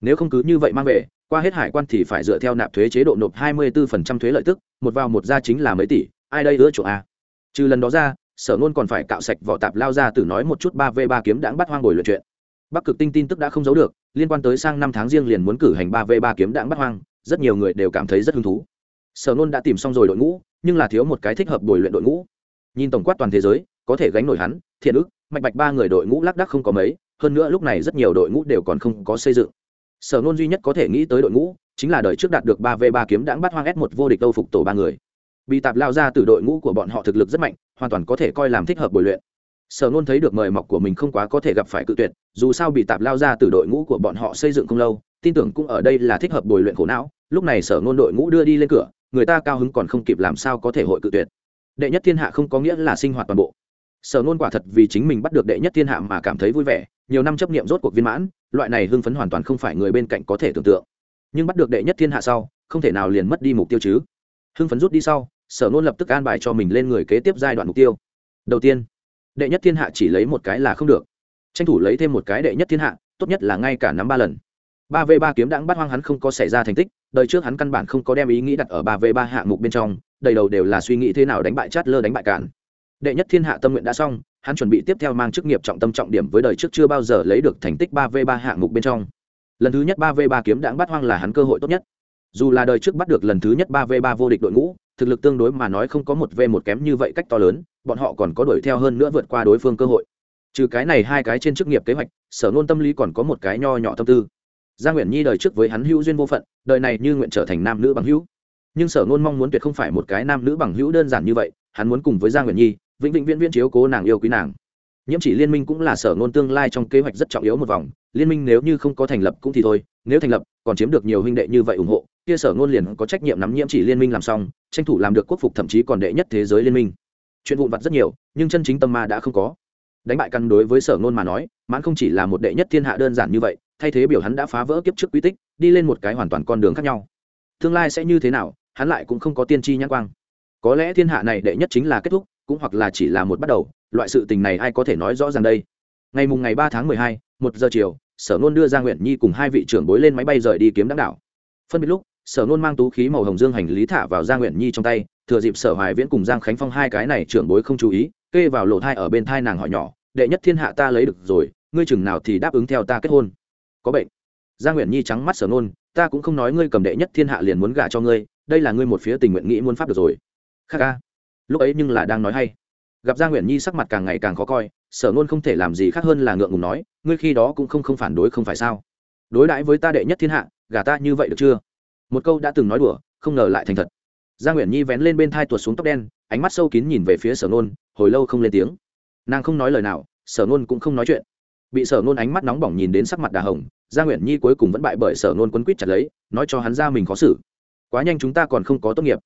Nếu không cứ như vậy mang về, qua hết hải quan thì phải dựa theo nạp thuế chế độ nộp 24% thuế lợi tức, một vào một ra chính là mấy tỷ, ai đây ưa chỗ a à? trừ lần đó ra, sở ngôn còn phải cạo sạch vỏ tạp lao ra từ nói một chút ba v ba kiếm đãng bắt hoang bồi luyện chuyện. Bắc cực tinh tin tức đã không giấu được, liên quan tới sang năm tháng riêng liền muốn cử hành ba v ba kiếm đãng bắt hoang, rất nhiều người đều cảm thấy rất hứng thú sở nôn đã tìm xong rồi đội ngũ, nhưng là thiếu một cái thích hợp bồi luyện đội ngũ. Nhìn tổng quát toàn thế giới, có thể gánh nổi hắn, thiện ức mạch bạch ba người đội ngũ lác đác không có mấy, hơn nữa lúc này rất nhiều đội ngũ đều còn không có xây dựng. Sở nôn duy nhất có thể nghĩ tới đội ngũ, chính là đời trước đạt được ba v ba kiếm đãng bắt hoang s một vô địch âu phục tổ ba người. Bị tạp lao ra từ đội ngũ của bọn họ thực lực rất mạnh, hoàn toàn có thể coi làm thích hợp bồi luyện. Sở nôn thấy được mời mọc của mình không quá có thể gặp phải cự tuyệt, dù sao bị tạp lao ra từ đội ngũ của bọn họ xây dựng không lâu, tin tưởng cũng ở đây là thích hợp bồi luyện khổ não. Lúc này sở nôn đội ngũ đưa đi lên cửa người ta cao hứng còn không kịp làm sao có thể hội cự tuyệt. Đệ nhất thiên hạ không có nghĩa là sinh hoạt toàn bộ. Sở nôn quả thật vì chính mình bắt được đệ nhất thiên hạ mà cảm thấy vui vẻ, nhiều năm chấp nghiệm rốt cuộc viên mãn, loại này hưng phấn hoàn toàn không phải người bên cạnh có thể tưởng tượng. Nhưng bắt được đệ nhất thiên hạ sau, không thể nào liền mất đi mục tiêu chứ. Hưng phấn rút đi sau, sở nôn lập tức an bài cho mình lên người kế tiếp giai đoạn mục tiêu. Đầu tiên, đệ nhất thiên hạ chỉ lấy một cái là không được. Tranh thủ lấy thêm một cái đệ nhất thiên hạ, tốt nhất là ngay cả nắm ba lần. Ba v ba kiếm đãng bắt hoang hắn không có xảy ra thành tích đời trước hắn căn bản không có đem ý nghĩ đặt ở ba v ba hạng mục bên trong, đầy đầu đều là suy nghĩ thế nào đánh bại chát lơ đánh bại cản. Đệ nhất thiên hạ tâm nguyện đã xong, hắn chuẩn bị tiếp theo mang chức nghiệp trọng tâm trọng điểm với đời trước chưa bao giờ lấy được thành tích ba v ba hạng mục bên trong. Lần thứ nhất ba v ba kiếm đãng bắt hoang là hắn cơ hội tốt nhất. Dù là đời trước bắt được lần thứ nhất ba v ba vô địch đội ngũ, thực lực tương đối mà nói không có một v một kém như vậy cách to lớn, bọn họ còn có đuổi theo hơn nữa vượt qua đối phương cơ hội. Trừ cái này hai cái trên chức nghiệp kế hoạch, sở nôn tâm lý còn có một cái nho nhỏ tâm tư gia nguyện nhi đời trước với hắn hữu duyên vô phận, đời này như nguyện trở thành nam nữ bằng hữu. Nhưng sở ngôn mong muốn tuyệt không phải một cái nam nữ bằng hữu đơn giản như vậy, hắn muốn cùng với gia nguyện nhi, vĩnh vĩnh viễn viễn chiếu cố nàng yêu quý nàng. Nhiễm chỉ liên minh cũng là sở ngôn tương lai trong kế hoạch rất trọng yếu một vòng, liên minh nếu như không có thành lập cũng thì thôi, nếu thành lập, còn chiếm được nhiều huynh đệ như vậy ủng hộ, kia sở ngôn liền có trách nhiệm nắm nhiễm chỉ liên minh làm xong, tranh thủ làm được quốc phục thậm chí còn đệ nhất thế giới liên minh. Chuyện vụn vặt rất nhiều, nhưng chân chính tâm ma đã không có. Đánh bại căn đối với sở ngôn mà nói, mãn không chỉ là một đệ nhất thiên hạ đơn giản như vậy thay thế biểu hắn đã phá vỡ kiếp trước quy tích, đi lên một cái hoàn toàn con đường khác nhau. Tương lai sẽ như thế nào, hắn lại cũng không có tiên tri nhãn quang. Có lẽ thiên hạ này đệ nhất chính là kết thúc, cũng hoặc là chỉ là một bắt đầu, loại sự tình này ai có thể nói rõ ràng đây? Ngày mùng ngày ba tháng mười hai, một giờ chiều, sở nôn đưa ra nguyện nhi cùng hai vị trưởng bối lên máy bay rời đi kiếm đáng đảo. Phân biệt lúc, sở nôn mang tú khí màu hồng dương hành lý thả vào gia nguyện nhi trong tay, thừa dịp sở hoài viễn cùng giang khánh phong hai cái này trưởng bối không chú ý, kê vào lộ thai ở bên thai nàng hỏi nhỏ, đệ nhất thiên hạ ta lấy được rồi, ngươi chừng nào thì đáp ứng theo ta kết hôn? Có bệnh. Gia Nguyễn nhi trắng mắt sở nôn ta cũng không nói ngươi cầm đệ nhất thiên hạ liền muốn gả cho ngươi, đây là ngươi một phía tình nguyện nghĩ muốn pháp được rồi. Khác ca. Lúc ấy nhưng là đang nói hay. Gặp gia Nguyễn nhi sắc mặt càng ngày càng khó coi sở nôn không thể làm gì khác hơn là ngượng ngùng nói, ngươi khi đó cũng không không phản đối không phải sao? Đối đãi với ta đệ nhất thiên hạ, gả ta như vậy được chưa? Một câu đã từng nói đùa, không ngờ lại thành thật. Gia Nguyễn nhi vén lên bên thai tuột xuống tóc đen, ánh mắt sâu kín nhìn về phía sở nôn hồi lâu không lên tiếng. Nàng không nói lời nào sở nôn cũng không nói chuyện bị sở nôn ánh mắt nóng bỏng nhìn đến sắc mặt đà hồng, gia nguyện nhi cuối cùng vẫn bại bởi sở nôn quấn quýt chặt lấy, nói cho hắn ra mình khó xử. Quá nhanh chúng ta còn không có tốt nghiệp.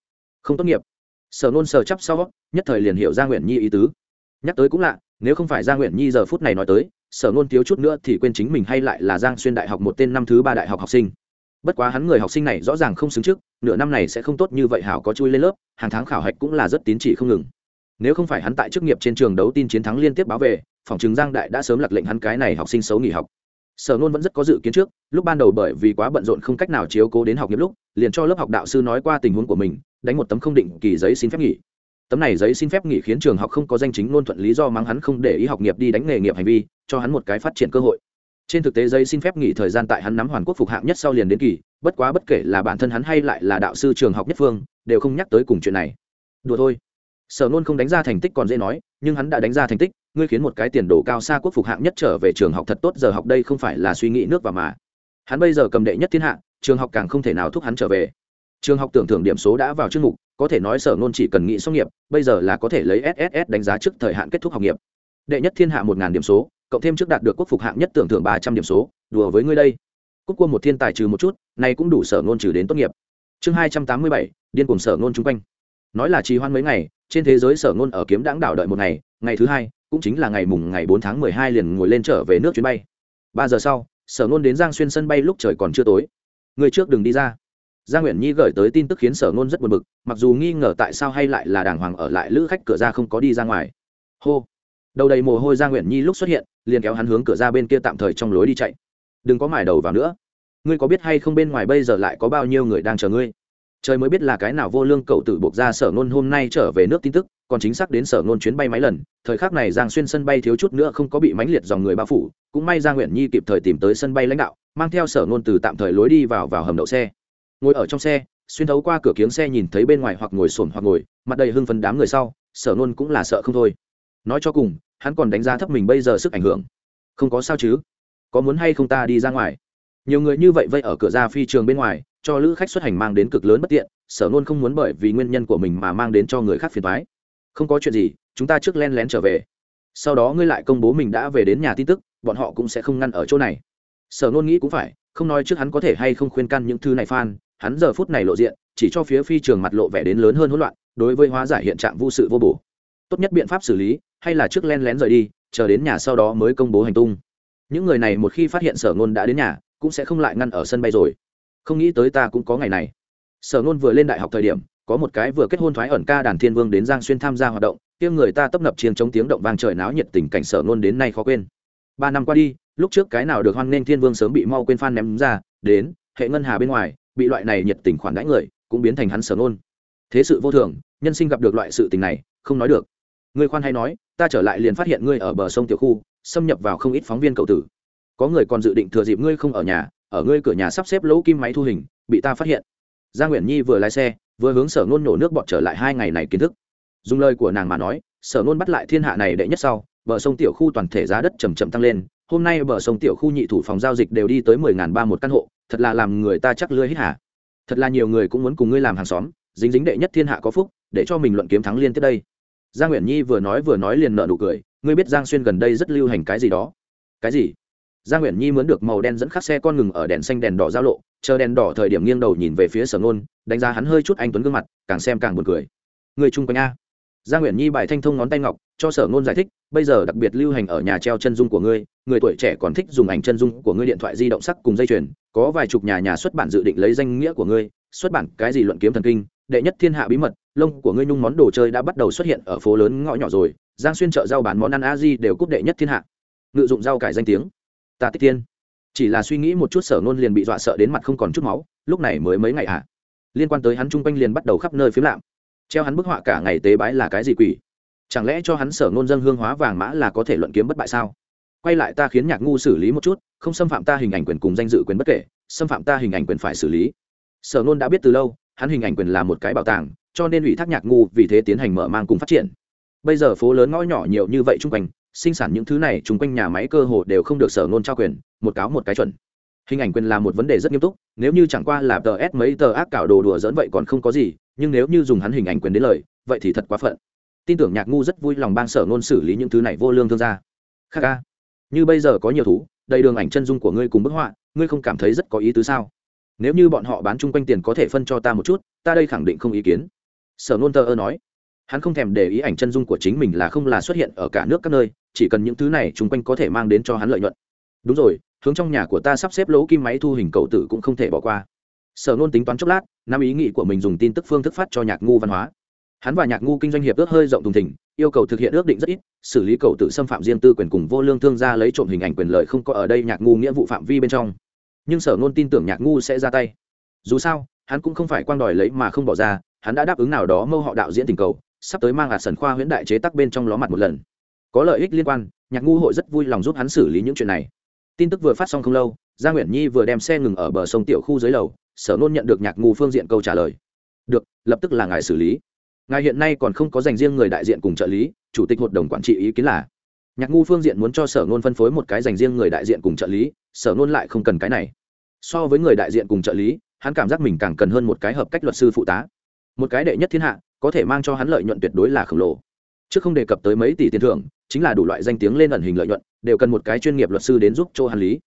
Không tốt nghiệp. Sở nôn sờ chắp sau, nhất thời liền hiểu gia nguyện nhi ý tứ. Nhắc tới cũng lạ, nếu không phải gia nguyện nhi giờ phút này nói tới, sở nôn thiếu chút nữa thì quên chính mình hay lại là giang xuyên đại học một tên năm thứ ba đại học học sinh. Bất quá hắn người học sinh này rõ ràng không xứng trước, nửa năm này sẽ không tốt như vậy hảo có chui lên lớp, hàng tháng khảo hạch cũng là rất tín chỉ không ngừng nếu không phải hắn tại chức nghiệp trên trường đấu tin chiến thắng liên tiếp báo về, phòng chứng giang đại đã sớm lật lệnh hắn cái này học sinh xấu nghỉ học. Sở nôn vẫn rất có dự kiến trước, lúc ban đầu bởi vì quá bận rộn không cách nào chiếu cố đến học nghiệp lúc, liền cho lớp học đạo sư nói qua tình huống của mình, đánh một tấm không định kỳ giấy xin phép nghỉ. Tấm này giấy xin phép nghỉ khiến trường học không có danh chính ngôn thuận lý do mắng hắn không để ý học nghiệp đi đánh nghề nghiệp hành vi, cho hắn một cái phát triển cơ hội. Trên thực tế giấy xin phép nghỉ thời gian tại hắn nắm hoàn quốc phục hạng nhất sau liền đến kỳ, bất quá bất kể là bản thân hắn hay lại là đạo sư trường học nhất phương, đều không nhắc tới cùng chuyện này. Đùa thôi sở nôn không đánh ra thành tích còn dễ nói, nhưng hắn đã đánh ra thành tích, ngươi khiến một cái tiền đồ cao xa quốc phục hạng nhất trở về trường học thật tốt, giờ học đây không phải là suy nghĩ nước và mà. Hắn bây giờ cầm đệ nhất thiên hạ, trường học càng không thể nào thúc hắn trở về. Trường học tưởng thưởng điểm số đã vào chương mục, có thể nói sở nôn chỉ cần nghĩ xong nghiệp, bây giờ là có thể lấy sss đánh giá trước thời hạn kết thúc học nghiệp. Đệ nhất thiên hạ một điểm số, cộng thêm trước đạt được quốc phục hạng nhất tưởng thưởng ba trăm điểm số, đùa với ngươi đây. Cúc quân một thiên tài trừ một chút, này cũng đủ sở nôn trừ đến tốt nghiệp. Chương hai trăm tám mươi bảy, điên cùng sở nôn chung quanh nói là trì hoãn mấy ngày, trên thế giới sở ngôn ở kiếm đãng đảo đợi một ngày ngày thứ hai, cũng chính là ngày mùng ngày bốn tháng mười hai liền ngồi lên trở về nước chuyến bay. Ba giờ sau, sở ngôn đến giang xuyên sân bay lúc trời còn chưa tối. Người trước đừng đi ra. Gia nguyễn nhi gửi tới tin tức khiến sở ngôn rất buồn bực, mặc dù nghi ngờ tại sao hay lại là đàng hoàng ở lại lữ khách cửa ra không có đi ra ngoài. Hô. Đầu đầy mồ hôi gia nguyễn nhi lúc xuất hiện, liền kéo hắn hướng cửa ra bên kia tạm thời trong lối đi chạy. Đừng có mải đầu vào nữa. Ngươi có biết hay không bên ngoài bây giờ lại có bao nhiêu người đang chờ ngươi? Trời mới biết là cái nào vô lương cậu tử buộc ra sở nôn hôm nay trở về nước tin tức, còn chính xác đến sở nôn chuyến bay mấy lần. Thời khắc này giang xuyên sân bay thiếu chút nữa không có bị mãnh liệt dòng người bao phủ, cũng may Giang nguyện nhi kịp thời tìm tới sân bay lãnh đạo, mang theo sở nôn từ tạm thời lối đi vào vào hầm đậu xe. Ngồi ở trong xe, xuyên thấu qua cửa kiếng xe nhìn thấy bên ngoài hoặc ngồi sồn hoặc ngồi, mặt đầy hưng phấn đám người sau, sở nôn cũng là sợ không thôi. Nói cho cùng, hắn còn đánh giá thấp mình bây giờ sức ảnh hưởng. Không có sao chứ? Có muốn hay không ta đi ra ngoài? Nhiều người như vậy vây ở cửa ra phi trường bên ngoài cho lữ khách xuất hành mang đến cực lớn bất tiện, sở nôn không muốn bởi vì nguyên nhân của mình mà mang đến cho người khác phiền thoái không có chuyện gì, chúng ta trước len lén trở về. Sau đó ngươi lại công bố mình đã về đến nhà tin tức, bọn họ cũng sẽ không ngăn ở chỗ này. Sở nôn nghĩ cũng phải, không nói trước hắn có thể hay không khuyên căn những thứ này phan hắn giờ phút này lộ diện, chỉ cho phía phi trường mặt lộ vẻ đến lớn hơn hỗn loạn, đối với hóa giải hiện trạng vô sự vô bổ. Tốt nhất biện pháp xử lý, hay là trước len lén rời đi, chờ đến nhà sau đó mới công bố hành tung. Những người này một khi phát hiện sở ngôn đã đến nhà, cũng sẽ không lại ngăn ở sân bay rồi không nghĩ tới ta cũng có ngày này. Sở ngôn vừa lên đại học thời điểm, có một cái vừa kết hôn thoái ẩn ca đàn thiên vương đến giang xuyên tham gia hoạt động, kia người ta tấp nập chiến chống tiếng động vang trời náo nhiệt tình cảnh sở ngôn đến nay khó quên. Ba năm qua đi, lúc trước cái nào được hoan nghênh thiên vương sớm bị mau quên phan ném ra, đến, hệ ngân hà bên ngoài, bị loại này nhiệt tình khoản đãi người, cũng biến thành hắn sở ngôn thế sự vô thường, nhân sinh gặp được loại sự tình này, không nói được. Người khoan hay nói, ta trở lại liền phát hiện ngươi ở bờ sông tiểu khu, xâm nhập vào không ít phóng viên cậu tử. Có người còn dự định thừa dịp ngươi không ở nhà ở ngươi cửa nhà sắp xếp lỗ kim máy thu hình, bị ta phát hiện. Giang nguyễn nhi vừa lái xe, vừa hướng sở nôn nổ nước bọt trở lại hai ngày này kiến thức. Dùng lời của nàng mà nói, sở nôn bắt lại thiên hạ này đệ nhất sau, bờ sông tiểu khu toàn thể giá đất chầm chậm tăng lên. Hôm nay bờ sông tiểu khu nhị thủ phòng giao dịch đều đi tới mười ngàn ba một căn hộ, thật là làm người ta chắc lưới hít hả? Thật là nhiều người cũng muốn cùng ngươi làm hàng xóm, dính dính đệ nhất thiên hạ có phúc, để cho mình luận kiếm thắng liên tiếp đây. Giang nguyễn nhi vừa nói vừa nói liền nợ nụ cười, ngươi biết giang xuyên gần đây rất lưu hành cái gì đó. Cái gì? Giang nguyện nhi muốn được màu đen dẫn khắc xe con ngừng ở đèn xanh đèn đỏ giao lộ, chờ đèn đỏ thời điểm nghiêng đầu nhìn về phía sở nôn đánh giá hắn hơi chút anh tuấn gương mặt, càng xem càng buồn cười. Người chung quanh a. Giang nguyện nhi bài thanh thông ngón tay ngọc, cho sở nôn giải thích, bây giờ đặc biệt lưu hành ở nhà treo chân dung của ngươi, người tuổi trẻ còn thích dùng ảnh chân dung của ngươi điện thoại di động sắc cùng dây chuyền, có vài chục nhà nhà xuất bản dự định lấy danh nghĩa của ngươi, xuất bản cái gì luận kiếm thần kinh, đệ nhất thiên hạ bí mật, lông của ngươi nhung món đồ chơi đã bắt đầu xuất hiện ở phố lớn ngõ nhỏ rồi, giang xuyên chợ rau bán món ăn a di đều cúp đệ nhất thiên hạ. Ngự dụng rau cải danh tiếng ta tích thiên chỉ là suy nghĩ một chút sở nôn liền bị dọa sợ đến mặt không còn chút máu, lúc này mới mấy ngày ạ à. liên quan tới hắn chung quanh liền bắt đầu khắp nơi phiếm lạm. Treo hắn bức họa cả ngày tế bái là cái gì quỷ? Chẳng lẽ cho hắn sở nôn dân hương hóa vàng mã là có thể luận kiếm bất bại sao? Quay lại ta khiến nhạc ngu xử lý một chút, không xâm phạm ta hình ảnh quyền cùng danh dự quyền bất kể, xâm phạm ta hình ảnh quyền phải xử lý. Sở nôn đã biết từ lâu, hắn hình ảnh quyền là một cái bảo tàng, cho nên ủy thác nhạc ngu vì thế tiến hành mở mang cùng phát triển. Bây giờ phố lớn ngõ nhỏ nhiều như vậy chung quanh sinh sản những thứ này chung quanh nhà máy cơ hồ đều không được sở nôn trao quyền, một cáo một cái chuẩn. Hình ảnh quyền là một vấn đề rất nghiêm túc, nếu như chẳng qua là tờ s mấy tờ ác cảo đồ đùa dỡn vậy còn không có gì, nhưng nếu như dùng hắn hình ảnh quyền đến lời, vậy thì thật quá phận. Tin tưởng nhạc ngu rất vui lòng bang sở nôn xử lý những thứ này vô lương thương gia. Khác ca, như bây giờ có nhiều thú, đầy đường ảnh chân dung của ngươi cùng bức họa, ngươi không cảm thấy rất có ý tứ sao? Nếu như bọn họ bán chung quanh tiền có thể phân cho ta một chút, ta đây khẳng định không ý kiến. Sở nôn tờ ơ nói hắn không thèm để ý ảnh chân dung của chính mình là không là xuất hiện ở cả nước các nơi, chỉ cần những thứ này chung quanh có thể mang đến cho hắn lợi nhuận. Đúng rồi, hướng trong nhà của ta sắp xếp lỗ kim máy thu hình cầu tử cũng không thể bỏ qua. Sở nôn tính toán chốc lát năm ý nghĩ của mình dùng tin tức phương thức phát cho nhạc ngu văn hóa. Hắn và nhạc ngu kinh doanh hiệp ước hơi rộng thùng thỉnh yêu cầu thực hiện ước định rất ít, xử lý cầu tự xâm phạm riêng tư quyền cùng vô lương thương gia lấy trộm hình ảnh quyền lợi không có ở đây nhạc ngu nghĩa vụ phạm vi bên trong. Nhưng sở nôn tin tưởng nhạc ngu sẽ ra tay. Dù sao, hắn cũng không phải quan đòi lấy mà không bỏ ra, hắn đã đáp ứng nào đó mâu họ đạo diễn tình cầu sắp tới mang ạt sần khoa huyễn đại chế tắc bên trong ló mặt một lần. Có lợi ích liên quan, nhạc ngu hội rất vui lòng giúp hắn xử lý những chuyện này. Tin tức vừa phát xong không lâu gia nguyễn nhi vừa đem xe ngừng ở bờ sông tiểu khu dưới lầu, sở nôn nhận được nhạc ngu phương diện câu trả lời. Được, lập tức là ngài xử lý. Ngài hiện nay còn không có dành riêng người đại diện cùng trợ lý, chủ tịch hội đồng quản trị ý kiến là. Nhạc ngu phương diện muốn cho sở nôn phân phối một cái dành riêng người đại diện cùng trợ lý, sở nôn lại không cần cái này. So với người đại diện cùng trợ lý, hắn cảm giác mình càng cần hơn một cái hợp cách luật sư phụ tá. Một cái đệ nhất thiên hạ có thể mang cho hắn lợi nhuận tuyệt đối là khổng lồ. Chứ không đề cập tới mấy tỷ tiền thưởng, chính là đủ loại danh tiếng lên ẩn hình lợi nhuận, đều cần một cái chuyên nghiệp luật sư đến giúp cho hắn lý.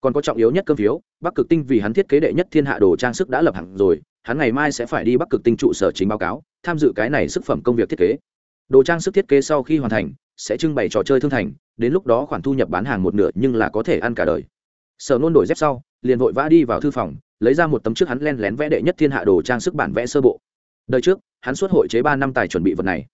Còn có trọng yếu nhất cơm phiếu, bắc cực tinh vì hắn thiết kế đệ nhất thiên hạ đồ trang sức đã lập hẳn rồi, hắn ngày mai sẽ phải đi bắc cực tinh trụ sở chính báo cáo, tham dự cái này sức phẩm công việc thiết kế. Đồ trang sức thiết kế sau khi hoàn thành, sẽ trưng bày trò chơi thương thành, đến lúc đó khoản thu nhập bán hàng một nửa nhưng là có thể ăn cả đời. Sở nôn đổi dép sau, liền vội vã đi vào thư phòng, lấy ra một tấm trước hắn len lén vẽ đệ nhất thiên hạ đồ trang sức bản vẽ sơ bộ. Đời trước hắn suốt hội chế ba năm tài chuẩn bị vật này.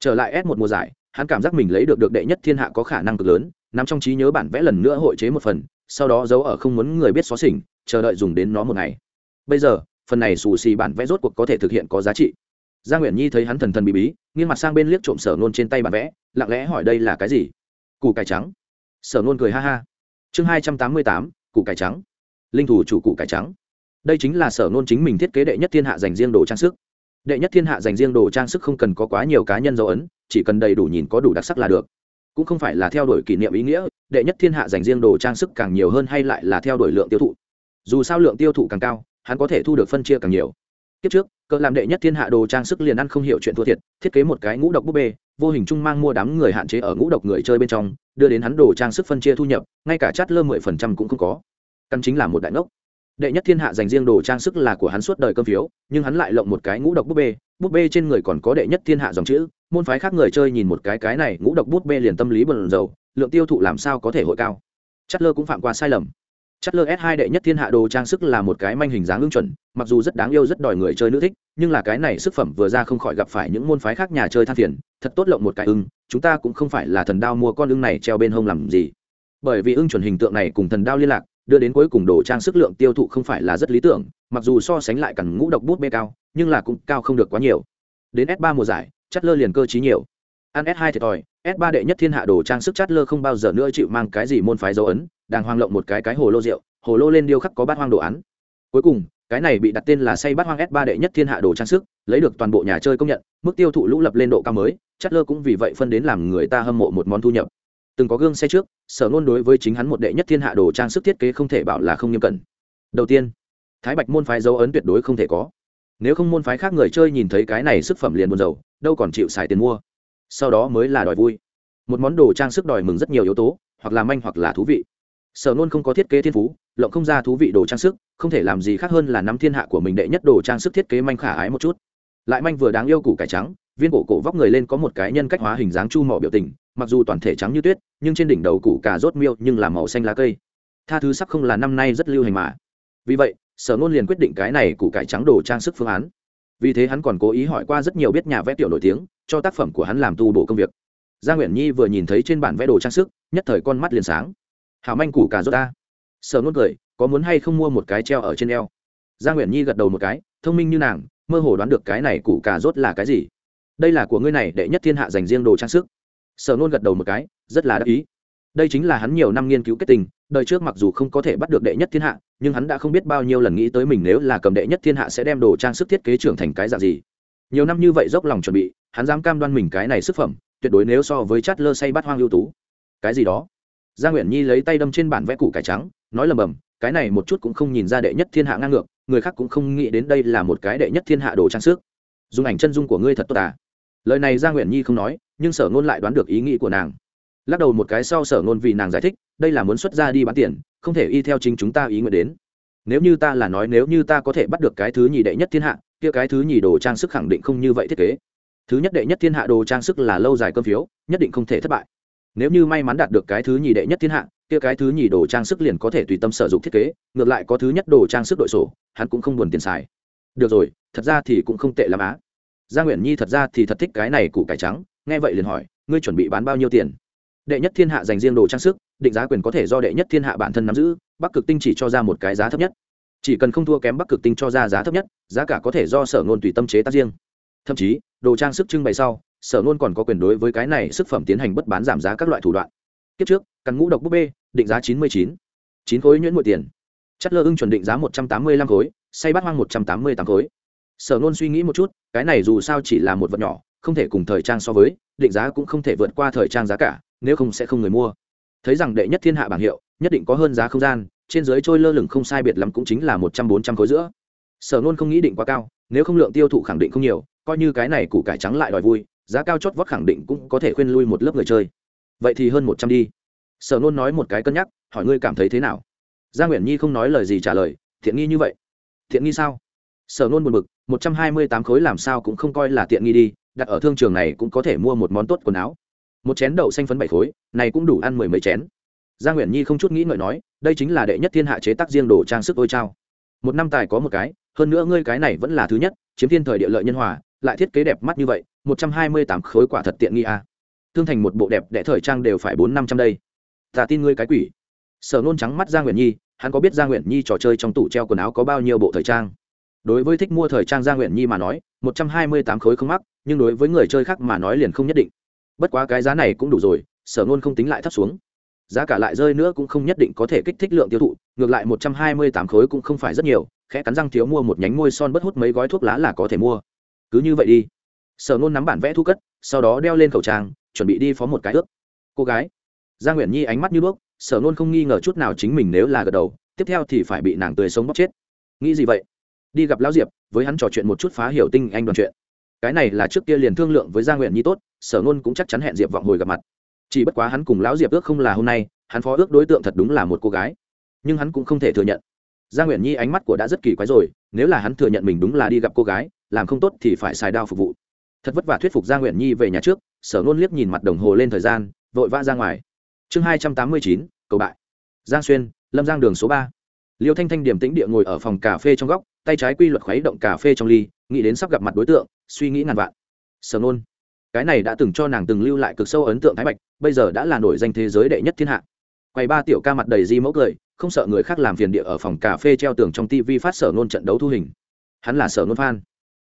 Trở lại s một mùa giải, hắn cảm giác mình lấy được được đệ nhất thiên hạ có khả năng cực lớn, nằm trong trí nhớ bản vẽ lần nữa hội chế một phần, sau đó giấu ở không muốn người biết xóa xỉnh, chờ đợi dùng đến nó một ngày. Bây giờ, phần này xù xì bản vẽ rốt cuộc có thể thực hiện có giá trị. Gia nguyễn nhi thấy hắn thần thần bí bí, nghiêng mặt sang bên liếc trộm sở nôn trên tay bản vẽ, lặng lẽ hỏi đây là cái gì? Củ cải trắng. Sở nôn cười ha ha. Chương hai trăm tám mươi tám, củ cải trắng. Linh thủ chủ củ cải trắng. Đây chính là sở nôn chính mình thiết kế đệ nhất thiên hạ dành riêng đồ trang sức đệ nhất thiên hạ dành riêng đồ trang sức không cần có quá nhiều cá nhân dấu ấn, chỉ cần đầy đủ nhìn có đủ đặc sắc là được. Cũng không phải là theo đuổi kỷ niệm ý nghĩa, đệ nhất thiên hạ dành riêng đồ trang sức càng nhiều hơn hay lại là theo đuổi lượng tiêu thụ. Dù sao lượng tiêu thụ càng cao, hắn có thể thu được phân chia càng nhiều. Kiếp trước cỡ làm đệ nhất thiên hạ đồ trang sức liền ăn không hiểu chuyện thua thiệt, thiết kế một cái ngũ độc búp bê, vô hình chung mang mua đám người hạn chế ở ngũ độc người chơi bên trong, đưa đến hắn đồ trang sức phân chia thu nhập, ngay cả chát lơ mười phần trăm cũng không có. Căn chính là một đại ngốc đệ nhất thiên hạ dành riêng đồ trang sức là của hắn suốt đời cơm phiếu, nhưng hắn lại lộng một cái ngũ độc búp bê búp bê trên người còn có đệ nhất thiên hạ dòng chữ. Môn phái khác người chơi nhìn một cái cái này, ngũ độc bút bê liền tâm lý bần dầu lượng tiêu thụ làm sao có thể hội cao. Chất lơ cũng phạm qua sai lầm. Chất lơ s 2 đệ nhất thiên hạ đồ trang sức là một cái manh hình dáng ưng chuẩn, mặc dù rất đáng yêu rất đòi người chơi nữ thích, nhưng là cái này sức phẩm vừa ra không khỏi gặp phải những môn phái khác nhà chơi than phiền, thật tốt lộng một cái ưng, chúng ta cũng không phải là thần đao mua con ưng này treo bên hông làm gì. Bởi vì ưng chuẩn hình tượng này cùng thần đao liên lạc đưa đến cuối cùng đồ trang sức lượng tiêu thụ không phải là rất lý tưởng, mặc dù so sánh lại cẳng ngũ độc bút bê cao, nhưng là cũng cao không được quá nhiều. Đến s 3 mùa giải, chất lơ liền cơ trí nhiều. Ăn s 2 thiệt thòi, s 3 đệ nhất thiên hạ đồ trang sức chất lơ không bao giờ nữa chịu mang cái gì môn phái dấu ấn đang hoang lộng một cái cái hồ lô rượu, hồ lô lên điêu khắc có bát hoang đồ án. Cuối cùng, cái này bị đặt tên là say bát hoang s 3 đệ nhất thiên hạ đồ trang sức, lấy được toàn bộ nhà chơi công nhận, mức tiêu thụ lũ lập lên độ cao mới, chất lơ cũng vì vậy phân đến làm người ta hâm mộ một món thu nhập từng có gương xe trước, sở nôn đối với chính hắn một đệ nhất thiên hạ đồ trang sức thiết kế không thể bảo là không nghiêm cẩn. Đầu tiên, thái bạch môn phái dấu ấn tuyệt đối không thể có. Nếu không môn phái khác người chơi nhìn thấy cái này sức phẩm liền buồn dầu đâu còn chịu xài tiền mua. Sau đó mới là đòi vui. Một món đồ trang sức đòi mừng rất nhiều yếu tố, hoặc là manh hoặc là thú vị. Sở nôn không có thiết kế thiên phú, lộng không ra thú vị đồ trang sức, không thể làm gì khác hơn là nắm thiên hạ của mình đệ nhất đồ trang sức thiết kế manh khả ái một chút. Lại manh vừa đáng yêu củ cải trắng, viên cổ cổ vóc người lên có một cái nhân cách hóa hình dáng chu mỏ biểu tình mặc dù toàn thể trắng như tuyết, nhưng trên đỉnh đầu củ cà rốt miêu nhưng là màu xanh lá cây. Tha thứ sắc không là năm nay rất lưu hành mà. Vì vậy, sở nôn liền quyết định cái này củ cải trắng đồ trang sức phương án. Vì thế hắn còn cố ý hỏi qua rất nhiều biết nhà vẽ tiểu nổi tiếng, cho tác phẩm của hắn làm tu bổ công việc. Gia nguyễn nhi vừa nhìn thấy trên bản vẽ đồ trang sức, nhất thời con mắt liền sáng. Hào manh củ cà rốt ta. Sở nôn cười, có muốn hay không mua một cái treo ở trên eo? Gia nguyễn nhi gật đầu một cái, thông minh như nàng, mơ hồ đoán được cái này củ cà rốt là cái gì? Đây là của ngươi này, đệ nhất thiên hạ dành riêng đồ trang sức sở nôn gật đầu một cái, rất là đắc ý. Đây chính là hắn nhiều năm nghiên cứu kết tình, đời trước mặc dù không có thể bắt được đệ nhất thiên hạ, nhưng hắn đã không biết bao nhiêu lần nghĩ tới mình nếu là cầm đệ nhất thiên hạ sẽ đem đồ trang sức thiết kế trưởng thành cái dạng gì. Nhiều năm như vậy dốc lòng chuẩn bị, hắn dám cam đoan mình cái này sức phẩm, tuyệt đối nếu so với chát lơ say bắt hoang ưu tú. Cái gì đó? Gia nguyễn nhi lấy tay đâm trên bản vẽ củ cải trắng, nói lầm bầm, cái này một chút cũng không nhìn ra đệ nhất thiên hạ ngang ngược, người khác cũng không nghĩ đến đây là một cái đệ nhất thiên hạ đồ trang sức. Dùng ảnh chân dung của ngươi thật tốt à? Lời này gia nguyễn nhi không nói nhưng sở ngôn lại đoán được ý nghĩ của nàng. Lắc đầu một cái sau sở ngôn vì nàng giải thích, đây là muốn xuất ra đi bán tiền, không thể y theo chính chúng ta ý nguyện đến. Nếu như ta là nói nếu như ta có thể bắt được cái thứ nhì đệ nhất thiên hạ, kia cái thứ nhì đồ trang sức khẳng định không như vậy thiết kế. Thứ nhất đệ nhất thiên hạ đồ trang sức là lâu dài cơm phiếu, nhất định không thể thất bại. Nếu như may mắn đạt được cái thứ nhì đệ nhất thiên hạ, kia cái thứ nhì đồ trang sức liền có thể tùy tâm sử dụng thiết kế, ngược lại có thứ nhất đồ trang sức đội sổ, hắn cũng không buồn tiền xài. Được rồi, thật ra thì cũng không tệ l á gia nguyễn nhi thật ra thì thật thích cái này củ cải trắng, nghe vậy liền hỏi, ngươi chuẩn bị bán bao nhiêu tiền? Đệ nhất thiên hạ dành riêng đồ trang sức, định giá quyền có thể do đệ nhất thiên hạ bản thân nắm giữ, bắc cực tinh chỉ cho ra một cái giá thấp nhất. Chỉ cần không thua kém bắc cực tinh cho ra giá thấp nhất, giá cả có thể do sở ngôn tùy tâm chế tác riêng. Thậm chí, đồ trang sức trưng bày sau, sở ngôn còn có quyền đối với cái này sức phẩm tiến hành bất bán giảm giá các loại thủ đoạn. Kiếp trước căn ngũ độc búp bê, định giá chín mươi chín chín khối nhuyễn mỗi tiền. Chất lơ ưng chuẩn định giá một trăm tám mươi lăm khối say bắt hoang một trăm tám mươi tám khối sở nôn suy nghĩ một chút, cái này dù sao chỉ là một vật nhỏ, không thể cùng thời trang so với, định giá cũng không thể vượt qua thời trang giá cả, nếu không sẽ không người mua. Thấy rằng đệ nhất thiên hạ bảng hiệu, nhất định có hơn giá không gian, trên dưới trôi lơ lửng không sai biệt lắm cũng chính là một trăm bốn trăm khối giữa. Sở nôn không nghĩ định quá cao, nếu không lượng tiêu thụ khẳng định không nhiều, coi như cái này củ cải trắng lại đòi vui, giá cao chót vót khẳng định cũng có thể khuyên lui một lớp người chơi. Vậy thì hơn một trăm đi. Sở nôn nói một cái cân nhắc, hỏi ngươi cảm thấy thế nào? Gia nguyễn nhi không nói lời gì trả lời, thiện nghi như vậy. Thiện nghi sao? Sở nôn buồn bực một trăm hai mươi tám khối làm sao cũng không coi là tiện nghi đi, đặt ở thương trường này cũng có thể mua một món tốt quần áo. Một chén đậu xanh phấn bảy khối, này cũng đủ ăn mười mấy chén. Gia nguyễn nhi không chút nghĩ ngợi nói, đây chính là đệ nhất thiên hạ chế tác riêng đồ trang sức ôi trao một năm tài có một cái, hơn nữa ngươi cái này vẫn là thứ nhất, chiếm thiên thời địa lợi nhân hòa, lại thiết kế đẹp mắt như vậy, một trăm hai mươi tám khối quả thật tiện nghi a à. thương thành một bộ đẹp đẽ thời trang đều phải bốn năm trăm đây. Ta tin ngươi cái quỷ. Sở nôn trắng mắt gia nguyễn nhi, hắn có biết gia nguyễn nhi trò chơi trong tủ treo quần áo có bao nhiêu bộ thời trang? Đối với thích mua thời trang gia nguyện nhi mà nói, một trăm hai mươi tám khối không mắc, nhưng đối với người chơi khác mà nói liền không nhất định. Bất quá cái giá này cũng đủ rồi, sở nôn không tính lại thấp xuống. Giá cả lại rơi nữa cũng không nhất định có thể kích thích lượng tiêu thụ, ngược lại một trăm hai mươi tám khối cũng không phải rất nhiều, khẽ cắn răng thiếu mua một nhánh môi son bất hút mấy gói thuốc lá là có thể mua. Cứ như vậy đi. Sở nôn nắm bản vẽ thu cất, sau đó đeo lên khẩu trang, chuẩn bị đi phó một cái ước. Cô gái. Gia nguyễn nhi ánh mắt như đuốc, sở nôn không nghi ngờ chút nào chính mình nếu là gật đầu, tiếp theo thì phải bị nàng tươi sống bóc chết. Nghĩ gì vậy? Đi gặp lão diệp, với hắn trò chuyện một chút phá hiểu tinh anh đoàn chuyện. Cái này là trước kia liền thương lượng với gia nguyện nhi tốt, sở ngôn cũng chắc chắn hẹn diệp vọng hồi gặp mặt. Chỉ bất quá hắn cùng lão diệp ước không là hôm nay, hắn phó ước đối tượng thật đúng là một cô gái. Nhưng hắn cũng không thể thừa nhận. Gia nguyện nhi ánh mắt của đã rất kỳ quái rồi, nếu là hắn thừa nhận mình đúng là đi gặp cô gái, làm không tốt thì phải xài đao phục vụ. Thật vất vả thuyết phục gia nguyện nhi về nhà trước, sở ngôn liếc nhìn mặt đồng hồ lên thời gian, vội vã ra ngoài. Chương hai trăm tám mươi chín, cầu bại. Giang xuyên, lâm giang đường số ba liêu thanh thanh điểm tĩnh địa ngồi ở phòng cà phê trong góc, tay trái quy luật khuấy động cà phê trong ly, nghĩ đến sắp gặp mặt đối tượng, suy nghĩ ngàn vạn. Sở nôn, cái này đã từng cho nàng từng lưu lại cực sâu ấn tượng thái bạch, bây giờ đã là nổi danh thế giới đệ nhất thiên hạ. Quầy ba tiểu ca mặt đầy di mẫu cười, không sợ người khác làm phiền địa ở phòng cà phê treo tường trong tv phát sở nôn trận đấu thu hình. Hắn là sở nôn phan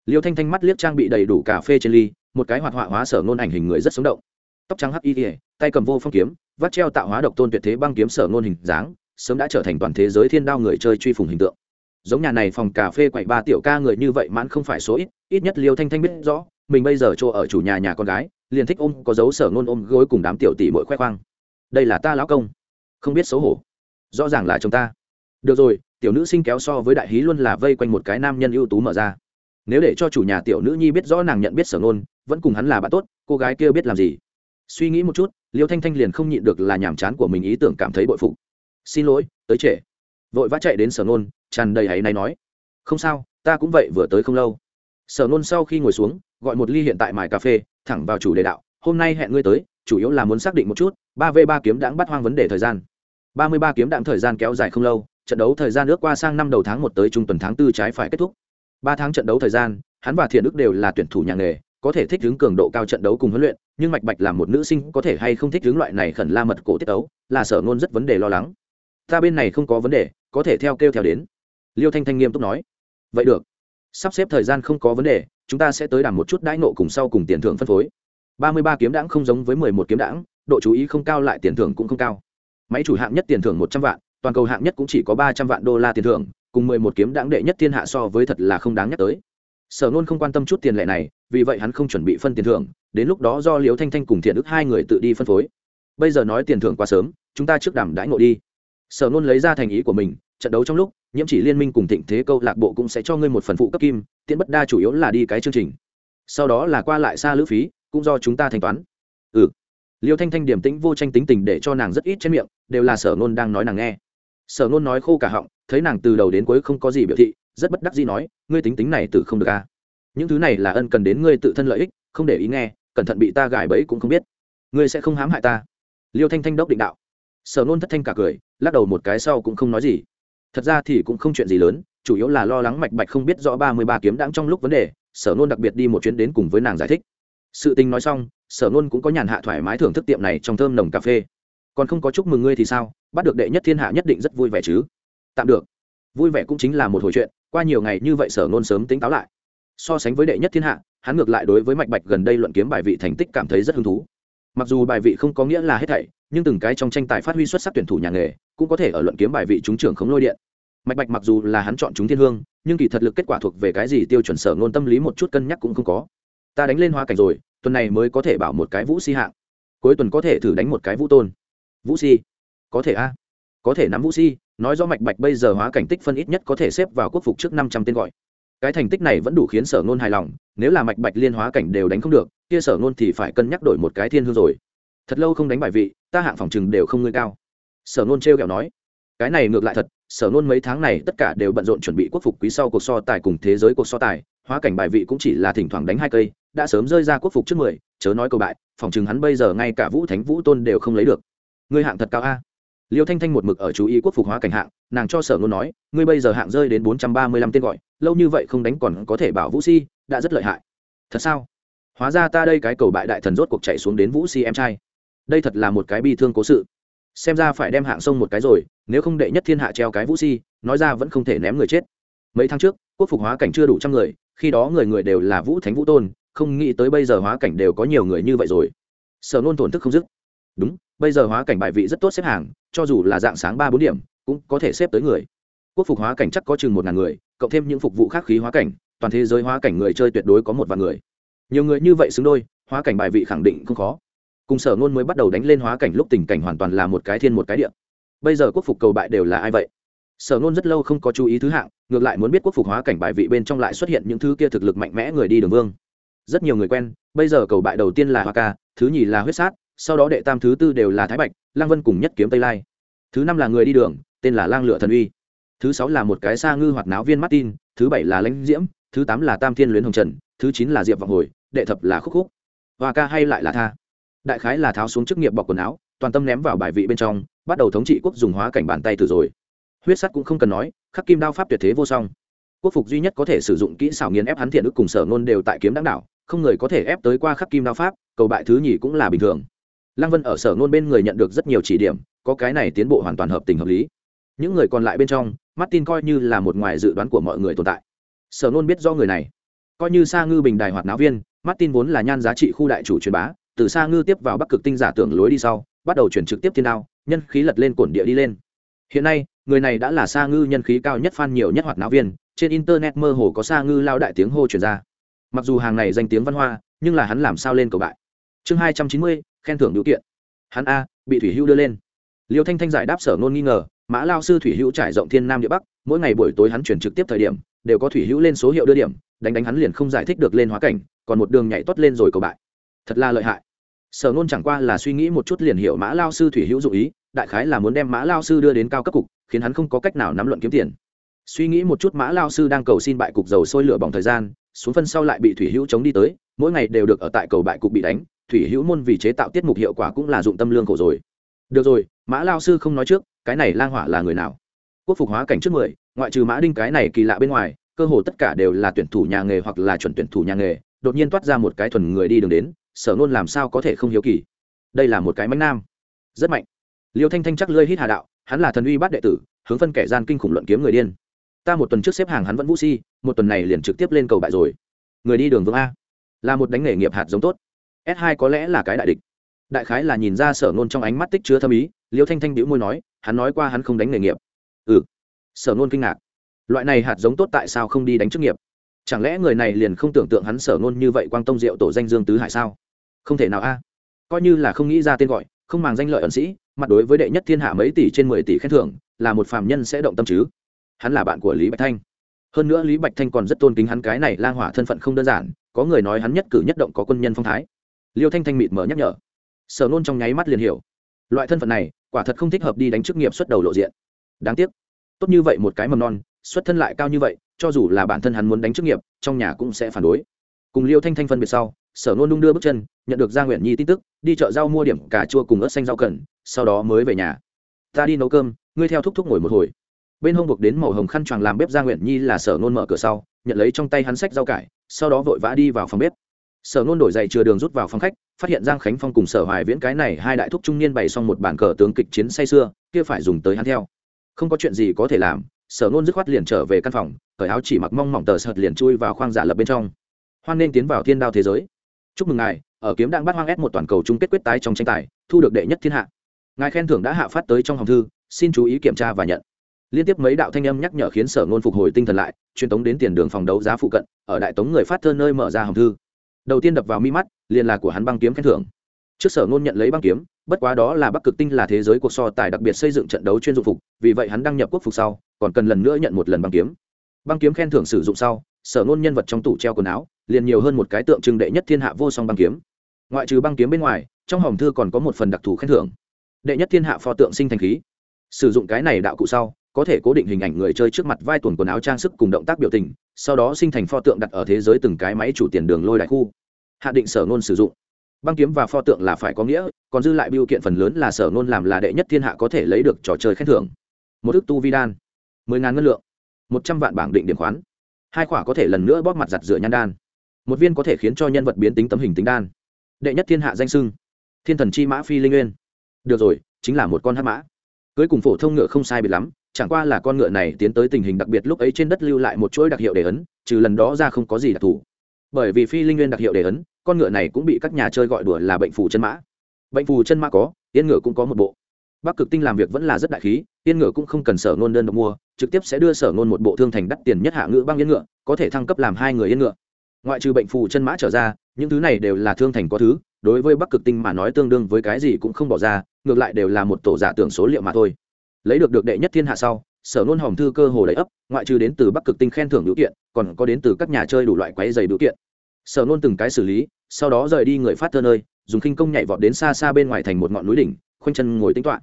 liêu thanh thanh mắt liếc trang bị đầy đủ cà phê trên ly, một cái hoạt họa hóa sở nôn ảnh hình người rất sống động. Tóc trắng hắc y, tay cầm vô phong kiếm, vắt treo tạo hóa độc tôn tuyệt thế băng kiếm sở nôn hình dáng sớm đã trở thành toàn thế giới thiên đao người chơi truy phùng hình tượng. Giống nhà này phòng cà phê quậy ba tiểu ca người như vậy mãn không phải số ít ít nhất liêu thanh thanh biết rõ, mình bây giờ chỗ ở chủ nhà nhà con gái, liền thích ôm, có dấu sở ngôn ôm gối cùng đám tiểu tỷ mỗi khoe khoang. Đây là ta lão công. Không biết xấu hổ. Rõ ràng là chồng ta. Được rồi, tiểu nữ sinh kéo so với đại hí luôn là vây quanh một cái nam nhân ưu tú mở ra. Nếu để cho chủ nhà tiểu nữ nhi biết rõ nàng nhận biết sở ngôn, vẫn cùng hắn là bạn tốt, cô gái kia biết làm gì? Suy nghĩ một chút, liêu thanh thanh liền không nhịn được là nhàm chán của mình ý tưởng cảm thấy bội phục xin lỗi, tới trễ. Vội vã chạy đến sở nôn, tràn đầy áy náy nói, không sao, ta cũng vậy vừa tới không lâu. Sở nôn sau khi ngồi xuống, gọi một ly hiện tại mài cà phê, thẳng vào chủ đề đạo, hôm nay hẹn ngươi tới, chủ yếu là muốn xác định một chút, ba v ba kiếm đãng bắt hoang vấn đề thời gian. Ba mươi ba kiếm đãng thời gian kéo dài không lâu, trận đấu thời gian ước qua sang năm đầu tháng một tới trung tuần tháng tư trái phải kết thúc. Ba tháng trận đấu thời gian, hắn và thiện đức đều là tuyển thủ nhà nghề, có thể thích ứng cường độ cao trận đấu cùng huấn luyện, nhưng mạch bạch là một nữ sinh, có thể hay không thích ứng loại này khẩn la mật cổ tiết đấu là sở ngôn rất vấn đề lo lắng ta bên này không có vấn đề, có thể theo kêu theo đến. Liêu thanh thanh nghiêm túc nói. Vậy được. Sắp xếp thời gian không có vấn đề, chúng ta sẽ tới đàm một chút đãi nộ cùng sau cùng tiền thưởng phân phối. Ba mươi ba kiếm đãng không giống với mười một kiếm đãng, độ chú ý không cao lại tiền thưởng cũng không cao. Máy chủ hạng nhất tiền thưởng một trăm vạn, toàn cầu hạng nhất cũng chỉ có ba trăm vạn đô la tiền thưởng, cùng mười một kiếm đãng đệ nhất thiên hạ so với thật là không đáng nhắc tới. Sở nôn không quan tâm chút tiền lệ này, vì vậy hắn không chuẩn bị phân tiền thưởng, đến lúc đó do liễu thanh thanh cùng thiện ức hai người tự đi phân phối. Bây giờ nói tiền thưởng quá sớm, chúng ta trước đàm đãi ngộ đi sở nôn lấy ra thành ý của mình, trận đấu trong lúc, nhiễm chỉ liên minh cùng thịnh thế câu lạc bộ cũng sẽ cho ngươi một phần phụ cấp kim tiện bất đa chủ yếu là đi cái chương trình. Sau đó là qua lại xa lữ phí, cũng do chúng ta thanh toán. Ừ. Liêu thanh thanh điểm tĩnh vô tranh tính tình để cho nàng rất ít trên miệng, đều là sở nôn đang nói nàng nghe. Sở nôn nói khô cả họng, thấy nàng từ đầu đến cuối không có gì biểu thị, rất bất đắc gì nói, ngươi tính tính này từ không được à. những thứ này là ân cần đến ngươi tự thân lợi ích, không để ý nghe, cẩn thận bị ta gài bẫy cũng không biết. Ngươi sẽ không hãm hại ta. Liêu thanh thanh đốc định đạo sở nôn thất thanh cả cười, lắc đầu một cái sau cũng không nói gì. Thật ra thì cũng không chuyện gì lớn, chủ yếu là lo lắng mạch bạch không biết rõ ba mươi ba kiếm đáng trong lúc vấn đề, sở nôn đặc biệt đi một chuyến đến cùng với nàng giải thích. Sự tình nói xong, sở nôn cũng có nhàn hạ thoải mái thưởng thức tiệm này trong thơm nồng cà phê. Còn không có chúc mừng ngươi thì sao, bắt được đệ nhất thiên hạ nhất định rất vui vẻ chứ. Tạm được. Vui vẻ cũng chính là một hồi chuyện, qua nhiều ngày như vậy sở nôn sớm tính táo lại. So sánh với đệ nhất thiên hạ, hắn ngược lại đối với mạch bạch gần đây luận kiếm bài vị thành tích cảm thấy rất hứng thú. Mặc dù bài vị không có nghĩa là hết thảy nhưng từng cái trong tranh tài phát huy xuất sắc tuyển thủ nhà nghề, cũng có thể ở luận kiếm bài vị trúng trưởng không lôi điện. Mạch bạch mặc dù là hắn chọn chúng thiên hương, nhưng kỳ thật lực kết quả thuộc về cái gì tiêu chuẩn sở ngôn tâm lý một chút cân nhắc cũng không có. Ta đánh lên hoa cảnh rồi, tuần này mới có thể bảo một cái vũ si hạng. Cuối tuần có thể thử đánh một cái vũ tôn. Vũ si. Có thể a. Có thể nắm vũ si, nói do mạch bạch bây giờ hóa cảnh tích phân ít nhất có thể xếp vào quốc phục trước năm trăm tên gọi. Cái thành tích này vẫn đủ khiến sở ngôn hài lòng, nếu là mạch bạch liên hóa cảnh đều đánh không được, kia sở ngôn thì phải cân nhắc đổi một cái thiên hương rồi thật lâu không đánh bài vị, ta hạng phòng chừng đều không ngươi cao. Sở nôn t r kẹo nói, cái này ngược lại thật, sở nôn mấy tháng này tất cả đều bận rộn chuẩn bị quốc phục quý sau cuộc so tài cùng thế giới cuộc so tài, hóa cảnh bài vị cũng chỉ là thỉnh thoảng đánh hai cây, đã sớm rơi ra quốc phục trước mười, chớ nói cầu bại, phòng chừng hắn bây giờ ngay cả vũ thánh vũ tôn đều không lấy được. Ngươi hạng thật cao a. Liêu thanh thanh một mực ở chú ý quốc phục hóa cảnh hạng, nàng cho sở ngôn nói, ngươi bây giờ hạng rơi đến bốn trăm ba mươi lăm tên gọi, lâu như vậy không đánh còn có thể bảo vũ si, đã rất lợi hại. Thật sao? Hóa ra ta đây cái cầu bại đại thần rốt cuộc chạy xuống đến vũ si em trai đây thật là một cái bi thương cố sự. Xem ra phải đem hạng sông một cái rồi, nếu không đệ nhất thiên hạ treo cái vũ si, nói ra vẫn không thể ném người chết. Mấy tháng trước, quốc phục hóa cảnh chưa đủ trăm người, khi đó người người đều là vũ thánh vũ tôn, không nghĩ tới bây giờ hóa cảnh đều có nhiều người như vậy rồi. Sở nôn thổn thức không dứt. Đúng, bây giờ hóa cảnh bài vị rất tốt xếp hàng, cho dù là dạng sáng ba bốn điểm, cũng có thể xếp tới người. Quốc phục hóa cảnh chắc có chừng một ngàn người, cộng thêm những phục vụ khác khí hóa cảnh, toàn thế giới hóa cảnh người chơi tuyệt đối có một vài người. Nhiều người như vậy xứng đôi, hóa cảnh bài vị khẳng định không khó cùng sở ngôn mới bắt đầu đánh lên hóa cảnh lúc tình cảnh hoàn toàn là một cái thiên một cái địa. Bây giờ quốc phục cầu bại đều là ai vậy? Sở ngôn rất lâu không có chú ý thứ hạng, ngược lại muốn biết quốc phục hóa cảnh bài vị bên trong lại xuất hiện những thứ kia thực lực mạnh mẽ người đi đường vương. Rất nhiều người quen, bây giờ cầu bại đầu tiên là hoa ca, thứ nhì là huyết sát, sau đó đệ tam thứ tư đều là thái bạch lang vân cùng nhất kiếm tây lai. Thứ năm là người đi đường, tên là lang lựa thần uy. Thứ sáu là một cái sa ngư hoạt náo viên martin, thứ bảy là lãnh diễm, thứ tám là tam thiên luyến hồng trần, thứ chín là diệp vọng hồi, đệ thập là khúc khúc. Hoa ca hay lại là tha đại khái là tháo xuống chức nghiệp bọc quần áo, toàn tâm ném vào bài vị bên trong, bắt đầu thống trị quốc dùng hóa cảnh bàn tay từ rồi. Huyết sắt cũng không cần nói, khắc kim đao pháp tuyệt thế vô song. Quốc phục duy nhất có thể sử dụng kỹ xảo nghiền ép hắn thiện ức cùng sở ngôn đều tại kiếm đáng đảo, không người có thể ép tới qua khắc kim đao pháp, cầu bại thứ nhì cũng là bình thường. Lăng vân ở sở ngôn bên người nhận được rất nhiều chỉ điểm, có cái này tiến bộ hoàn toàn hợp tình hợp lý. Những người còn lại bên trong, martin coi như là một ngoài dự đoán của mọi người tồn tại. Sở ngôn biết do người này. Coi như sa ngư bình đài hoạt náo viên, martin vốn là nhan giá trị khu đại chủ truyền bá từ xa ngư tiếp vào bắc cực tinh giả tưởng lối đi sau, bắt đầu chuyển trực tiếp thiên đao, nhân khí lật lên cổn địa đi lên. Hiện nay, người này đã là xa ngư nhân khí cao nhất phan nhiều nhất hoạt náo viên, trên internet mơ hồ có xa ngư lao đại tiếng hô chuyển ra. Mặc dù hàng này danh tiếng văn hoa, nhưng là hắn làm sao lên cầu bại? Chương hai trăm chín mươi, khen thưởng điều kiện. Hắn a, bị thủy hữu đưa lên. Liêu thanh thanh giải đáp sở nôn nghi ngờ, mã lao sư thủy hữu trải rộng thiên nam địa bắc, mỗi ngày buổi tối hắn chuyển trực tiếp thời điểm, đều có thủy hữu lên số hiệu đưa điểm, đánh đánh hắn liền không giải thích được lên hóa cảnh, còn một đường nhảy tuất lên rồi cầu bại thật là lợi hại. Sở nôn chẳng qua là suy nghĩ một chút liền hiểu mã lao sư thủy hữu dụ ý, đại khái là muốn đem mã lao sư đưa đến cao cấp cục, khiến hắn không có cách nào nắm luận kiếm tiền. Suy nghĩ một chút mã lao sư đang cầu xin bại cục dầu sôi lửa bỏng thời gian, xuống phân sau lại bị thủy hữu chống đi tới, mỗi ngày đều được ở tại cầu bại cục bị đánh, thủy hữu môn vì chế tạo tiết mục hiệu quả cũng là dụng tâm lương khổ rồi. Được rồi, mã lao sư không nói trước, cái này lang hỏa là người nào? Quốc phục hóa cảnh trước mười, ngoại trừ mã đinh cái này kỳ lạ bên ngoài, cơ hồ tất cả đều là tuyển thủ nhà nghề hoặc là chuẩn tuyển thủ nhà nghề, đột nhiên toát ra một cái thuần người đi đường đến sở nôn làm sao có thể không hiếu kỳ? Đây là một cái mánh nam. Rất mạnh. Liêu thanh thanh chắc lơi hít hà đạo, hắn là thần uy bát đệ tử, hướng phân kẻ gian kinh khủng luận kiếm người điên. Ta một tuần trước xếp hàng hắn vẫn vũ si, một tuần này liền trực tiếp lên cầu bại rồi. Người đi đường vương a. Là một đánh nghề nghiệp hạt giống tốt. S 2 có lẽ là cái đại địch. Đại khái là nhìn ra sở nôn trong ánh mắt tích chứa thâm ý, liêu thanh thanh đĩu môi nói, hắn nói qua hắn không đánh nghề nghiệp. Ừ. Sở nôn kinh ngạc. Loại này hạt giống tốt tại sao không đi đánh chức nghiệp? Chẳng lẽ người này liền không tưởng tượng hắn sở nôn như vậy quang tông diệu tổ danh dương tứ hải sao? Không thể nào a. Coi như là không nghĩ ra tên gọi, không màng danh lợi ẩn sĩ, mặt đối với đệ nhất thiên hạ mấy tỷ trên mười tỷ khen thưởng, là một phàm nhân sẽ động tâm chứ. Hắn là bạn của lý bạch thanh. Hơn nữa lý bạch thanh còn rất tôn kính hắn cái này lang hỏa thân phận không đơn giản, có người nói hắn nhất cử nhất động có quân nhân phong thái. Liêu thanh thanh mịt mở nhắc nhở. Sở nôn trong nháy mắt liền hiểu. Loại thân phận này, quả thật không thích hợp đi đánh chức nghiệp xuất đầu lộ diện. Đáng tiếc. Tốt như vậy một cái mầm non, xuất thân lại cao như vậy, cho dù là bản thân hắn muốn đánh chức nghiệp, trong nhà cũng sẽ phản đối. Cùng liêu thanh thanh phân biệt sau, sở nôn đung đưa bước chân nhận được gia nguyện nhi tin tức, đi chợ rau mua điểm cà chua cùng ớt xanh rau cần, sau đó mới về nhà. Ta đi nấu cơm, ngươi theo thúc thúc ngồi một hồi. Bên hông buộc đến màu hồng khăn choàng làm bếp gia nguyện nhi là sở nôn mở cửa sau, nhận lấy trong tay hắn sách rau cải, sau đó vội vã đi vào phòng bếp. Sở nôn đổi giày chừa đường rút vào phòng khách, phát hiện giang khánh phong cùng sở hoài viễn cái này hai đại thúc trung niên bày xong một bản cờ tướng kịch chiến say xưa, kia phải dùng tới hắn theo. Không có chuyện gì có thể làm, sở nôn dứt khoát liền trở về căn phòng, cởi áo chỉ mặc mong mỏng tờ sợt liền chui vào khoang giả lập bên trong. Hoan nên tiến vào thiên đao thế giới. Chúc mừng ngài ở kiếm đang bắt hoang ép một toàn cầu chung kết quyết tái trong tranh tài, thu được đệ nhất thiên hạ. Ngài khen thưởng đã hạ phát tới trong hòm thư, xin chú ý kiểm tra và nhận. Liên tiếp mấy đạo thanh âm nhắc nhở khiến sở ngôn phục hồi tinh thần lại, truyền tống đến tiền đường phòng đấu giá phụ cận, ở đại tống người phát thơ nơi mở ra hòm thư. Đầu tiên đập vào mi mắt, liền là của hắn băng kiếm khen thưởng. Trước sở ngôn nhận lấy băng kiếm, bất quá đó là bắc cực tinh là thế giới cuộc so tài đặc biệt xây dựng trận đấu chuyên dụng phục, vì vậy hắn đăng nhập quốc phục sau, còn cần lần nữa nhận một lần băng kiếm. Băng kiếm khen thưởng sử dụng sau, sở ngôn nhân vật trong tủ treo quần áo, liền nhiều hơn một cái tượng trưng đệ nhất thiên hạ vô song băng kiếm ngoại trừ băng kiếm bên ngoài, trong hòm thư còn có một phần đặc thù khen thưởng. Đệ nhất thiên hạ pho tượng sinh thành khí. Sử dụng cái này đạo cụ sau, có thể cố định hình ảnh người chơi trước mặt vai tuần quần áo trang sức cùng động tác biểu tình, sau đó sinh thành pho tượng đặt ở thế giới từng cái máy chủ tiền đường lôi đại khu. Hạ định sở nôn sử dụng. Băng kiếm và pho tượng là phải có nghĩa, còn dư lại biểu kiện phần lớn là sở nôn làm là đệ nhất thiên hạ có thể lấy được trò chơi khen thưởng. Một ước tu vi đan, mười ngàn ngân lượng, một trăm vạn bảng định điểm khoán. Hai khỏa có thể lần nữa bóp mặt giặt rửa nhan đan. Một viên có thể khiến cho nhân vật biến tính tấm hình tính đan đệ nhất thiên hạ danh sưng, thiên thần chi mã phi linh nguyên. Được rồi, chính là một con hát mã. Cưới cùng phổ thông ngựa không sai biệt lắm, chẳng qua là con ngựa này tiến tới tình hình đặc biệt lúc ấy trên đất lưu lại một chuỗi đặc hiệu đề ấn, trừ lần đó ra không có gì đặc thù. Bởi vì phi linh nguyên đặc hiệu đề ấn, con ngựa này cũng bị các nhà chơi gọi đùa là bệnh phù chân mã. Bệnh phù chân mã có, yên ngựa cũng có một bộ. Bắc cực tinh làm việc vẫn là rất đại khí, yên ngựa cũng không cần sở ngôn đơn độc mua, trực tiếp sẽ đưa sở ngôn một bộ thương thành đắt tiền nhất hạ ngữ băng yên ngựa, có thể thăng cấp làm hai người yên ngựa. Ngoại trừ bệnh phù chân mã trở ra những thứ này đều là thương thành có thứ, đối với bắc cực tinh mà nói tương đương với cái gì cũng không bỏ ra, ngược lại đều là một tổ giả tưởng số liệu mà thôi. Lấy được được đệ nhất thiên hạ sau, sở nôn hòm thư cơ hồ đầy ấp, ngoại trừ đến từ bắc cực tinh khen thưởng biểu kiện, còn có đến từ các nhà chơi đủ loại quáy dày biểu kiện. Sở nôn từng cái xử lý, sau đó rời đi người phát thơ nơi, dùng khinh công nhảy vọt đến xa xa bên ngoài thành một ngọn núi đỉnh, khoanh chân ngồi tính toạ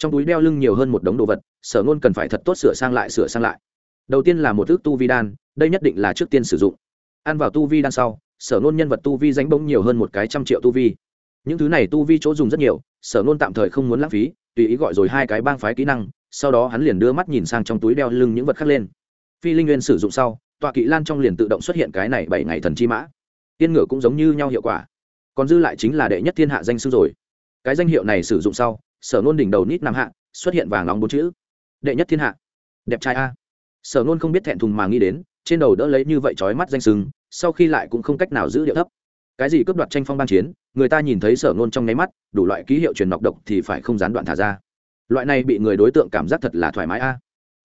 trong túi đeo lưng nhiều hơn một đống đồ vật, sở nôn cần phải thật tốt sửa sang lại, sửa sang lại. Đầu tiên là một ước tu vi đan, đây nhất định là trước tiên sử dụng. Ăn vào tu vi đan sau sở nôn nhân vật tu vi danh bông nhiều hơn một cái trăm triệu tu vi. Những thứ này tu vi chỗ dùng rất nhiều, sở nôn tạm thời không muốn lãng phí, tùy ý gọi rồi hai cái bang phái kỹ năng, sau đó hắn liền đưa mắt nhìn sang trong túi đeo lưng những vật khác lên. Phi linh nguyên sử dụng sau, tọa kỵ lan trong liền tự động xuất hiện cái này bảy ngày thần chi mã. Tiên ngựa cũng giống như nhau hiệu quả. Còn dư lại chính là đệ nhất thiên hạ danh sư rồi. Cái danh hiệu này sử dụng sau, sở nôn đỉnh đầu nít nam hạ, xuất hiện vàng nóng bốn chữ. Đệ nhất thiên hạ. Đẹp trai a. Sở nôn không biết thẹn thùng mà nghĩ đến, trên đầu đỡ lấy như vậy trói mắt danh sừng sau khi lại cũng không cách nào giữ điệu thấp. Cái gì cướp đoạt tranh phong ban chiến, người ta nhìn thấy sở ngôn trong nháy mắt, đủ loại ký hiệu truyền nọc độc thì phải không gián đoạn thả ra. Loại này bị người đối tượng cảm giác thật là thoải mái a.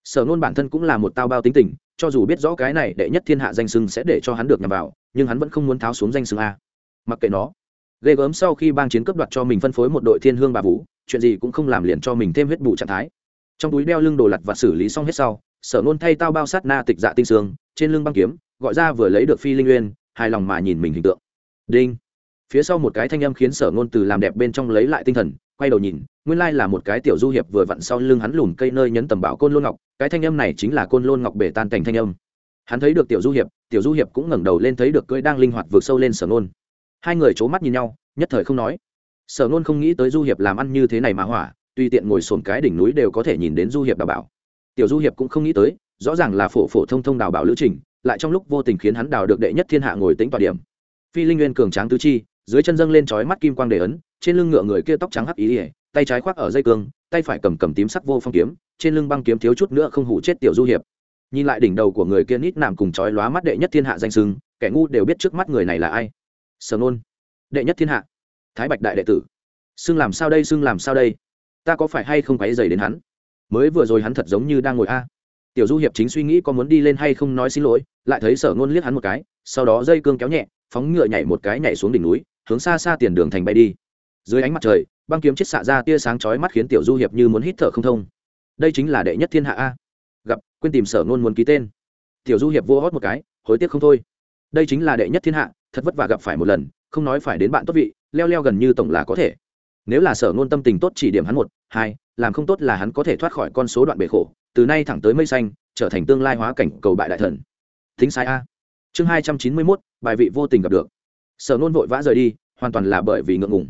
Sở ngôn bản thân cũng là một tao bao tính tình, cho dù biết rõ cái này đệ nhất thiên hạ danh sưng sẽ để cho hắn được nhằm vào, nhưng hắn vẫn không muốn tháo xuống danh sưng a. Mặc kệ nó. Ghê gớm sau khi bang chiến cướp đoạt cho mình phân phối một đội thiên hương bà vũ, chuyện gì cũng không làm liền cho mình thêm huyết bù trạng thái. Trong túi đeo lưng đồ lặt và xử lý xong hết sau, sở nôn thay tao bao sát na tịch dạ tinh sương trên lưng băng kiếm gọi ra vừa lấy được phi linh uyên hài lòng mà nhìn mình hình tượng. Đinh. Phía sau một cái thanh âm khiến sở ngôn từ làm đẹp bên trong lấy lại tinh thần, quay đầu nhìn, nguyên lai là một cái tiểu du hiệp vừa vặn sau lưng hắn lùm cây nơi nhấn tầm bảo côn lôn ngọc, cái thanh âm này chính là côn lôn ngọc bể tan cảnh thanh âm. Hắn thấy được tiểu du hiệp, tiểu du hiệp cũng ngẩng đầu lên thấy được cưỡi đang linh hoạt vượt sâu lên sở ngôn. Hai người c h ố mắt nhìn nhau, nhất thời không nói. Sở ngôn không nghĩ tới du hiệp làm ăn như thế này mà hỏa, tuy tiện ngồi sồn cái đỉnh núi đều có thể nhìn đến du hiệp đào bảo. Tiểu du hiệp cũng không nghĩ tới, rõ ràng là phổ phổ thông thông đào bảo lữ trình lại trong lúc vô tình khiến hắn đào được đệ nhất thiên hạ ngồi tính tọa điểm. Phi linh nguyên cường tráng tứ chi, dưới chân dâng lên trói mắt kim quang đề ấn, trên lưng ngựa người kia tóc trắng hắc ý ỉa, tay trái khoác ở dây cương, tay phải cầm cầm tím sắc vô phong kiếm, trên lưng băng kiếm thiếu chút nữa không hủ chết tiểu du hiệp. Nhìn lại đỉnh đầu của người kia nít nạm cùng chói lóa mắt đệ nhất thiên hạ danh sưng, kẻ ngu đều biết trước mắt người này là ai. Sở nôn. Đệ nhất thiên hạ. Thái bạch đại đệ tử. Xưng làm sao đây xưng làm sao đây? Ta có phải hay không quấy dày đến hắn? Mới vừa rồi hắn thật giống như đang ngồi a tiểu du hiệp chính suy nghĩ có muốn đi lên hay không nói xin lỗi, lại thấy sở ngôn liếc hắn một cái, sau đó dây cương kéo nhẹ, phóng ngựa nhảy một cái nhảy xuống đỉnh núi, hướng xa xa tiền đường thành bay đi. Dưới ánh mặt trời, băng kiếm chết xạ ra tia sáng chói mắt khiến tiểu du hiệp như muốn hít thở không thông. Đây chính là đệ nhất thiên hạ a. Gặp, quên tìm sở ngôn muốn ký tên. Tiểu du hiệp vô hót một cái, hối tiếc không thôi. Đây chính là đệ nhất thiên hạ, thật vất vả gặp phải một lần, không nói phải đến bạn tốt vị, leo leo gần như tổng là có thể. Nếu là sở ngôn tâm tình tốt chỉ điểm hắn một, hai, làm không tốt là hắn có thể thoát khỏi con số đoạn bể khổ từ nay thẳng tới mây xanh, trở thành tương lai hóa cảnh cầu bại đại thần. Thính sai a. Chương hai trăm chín mươi mốt, bài vị vô tình gặp được. Sở nôn vội vã rời đi, hoàn toàn là bởi vì ngượng ngùng.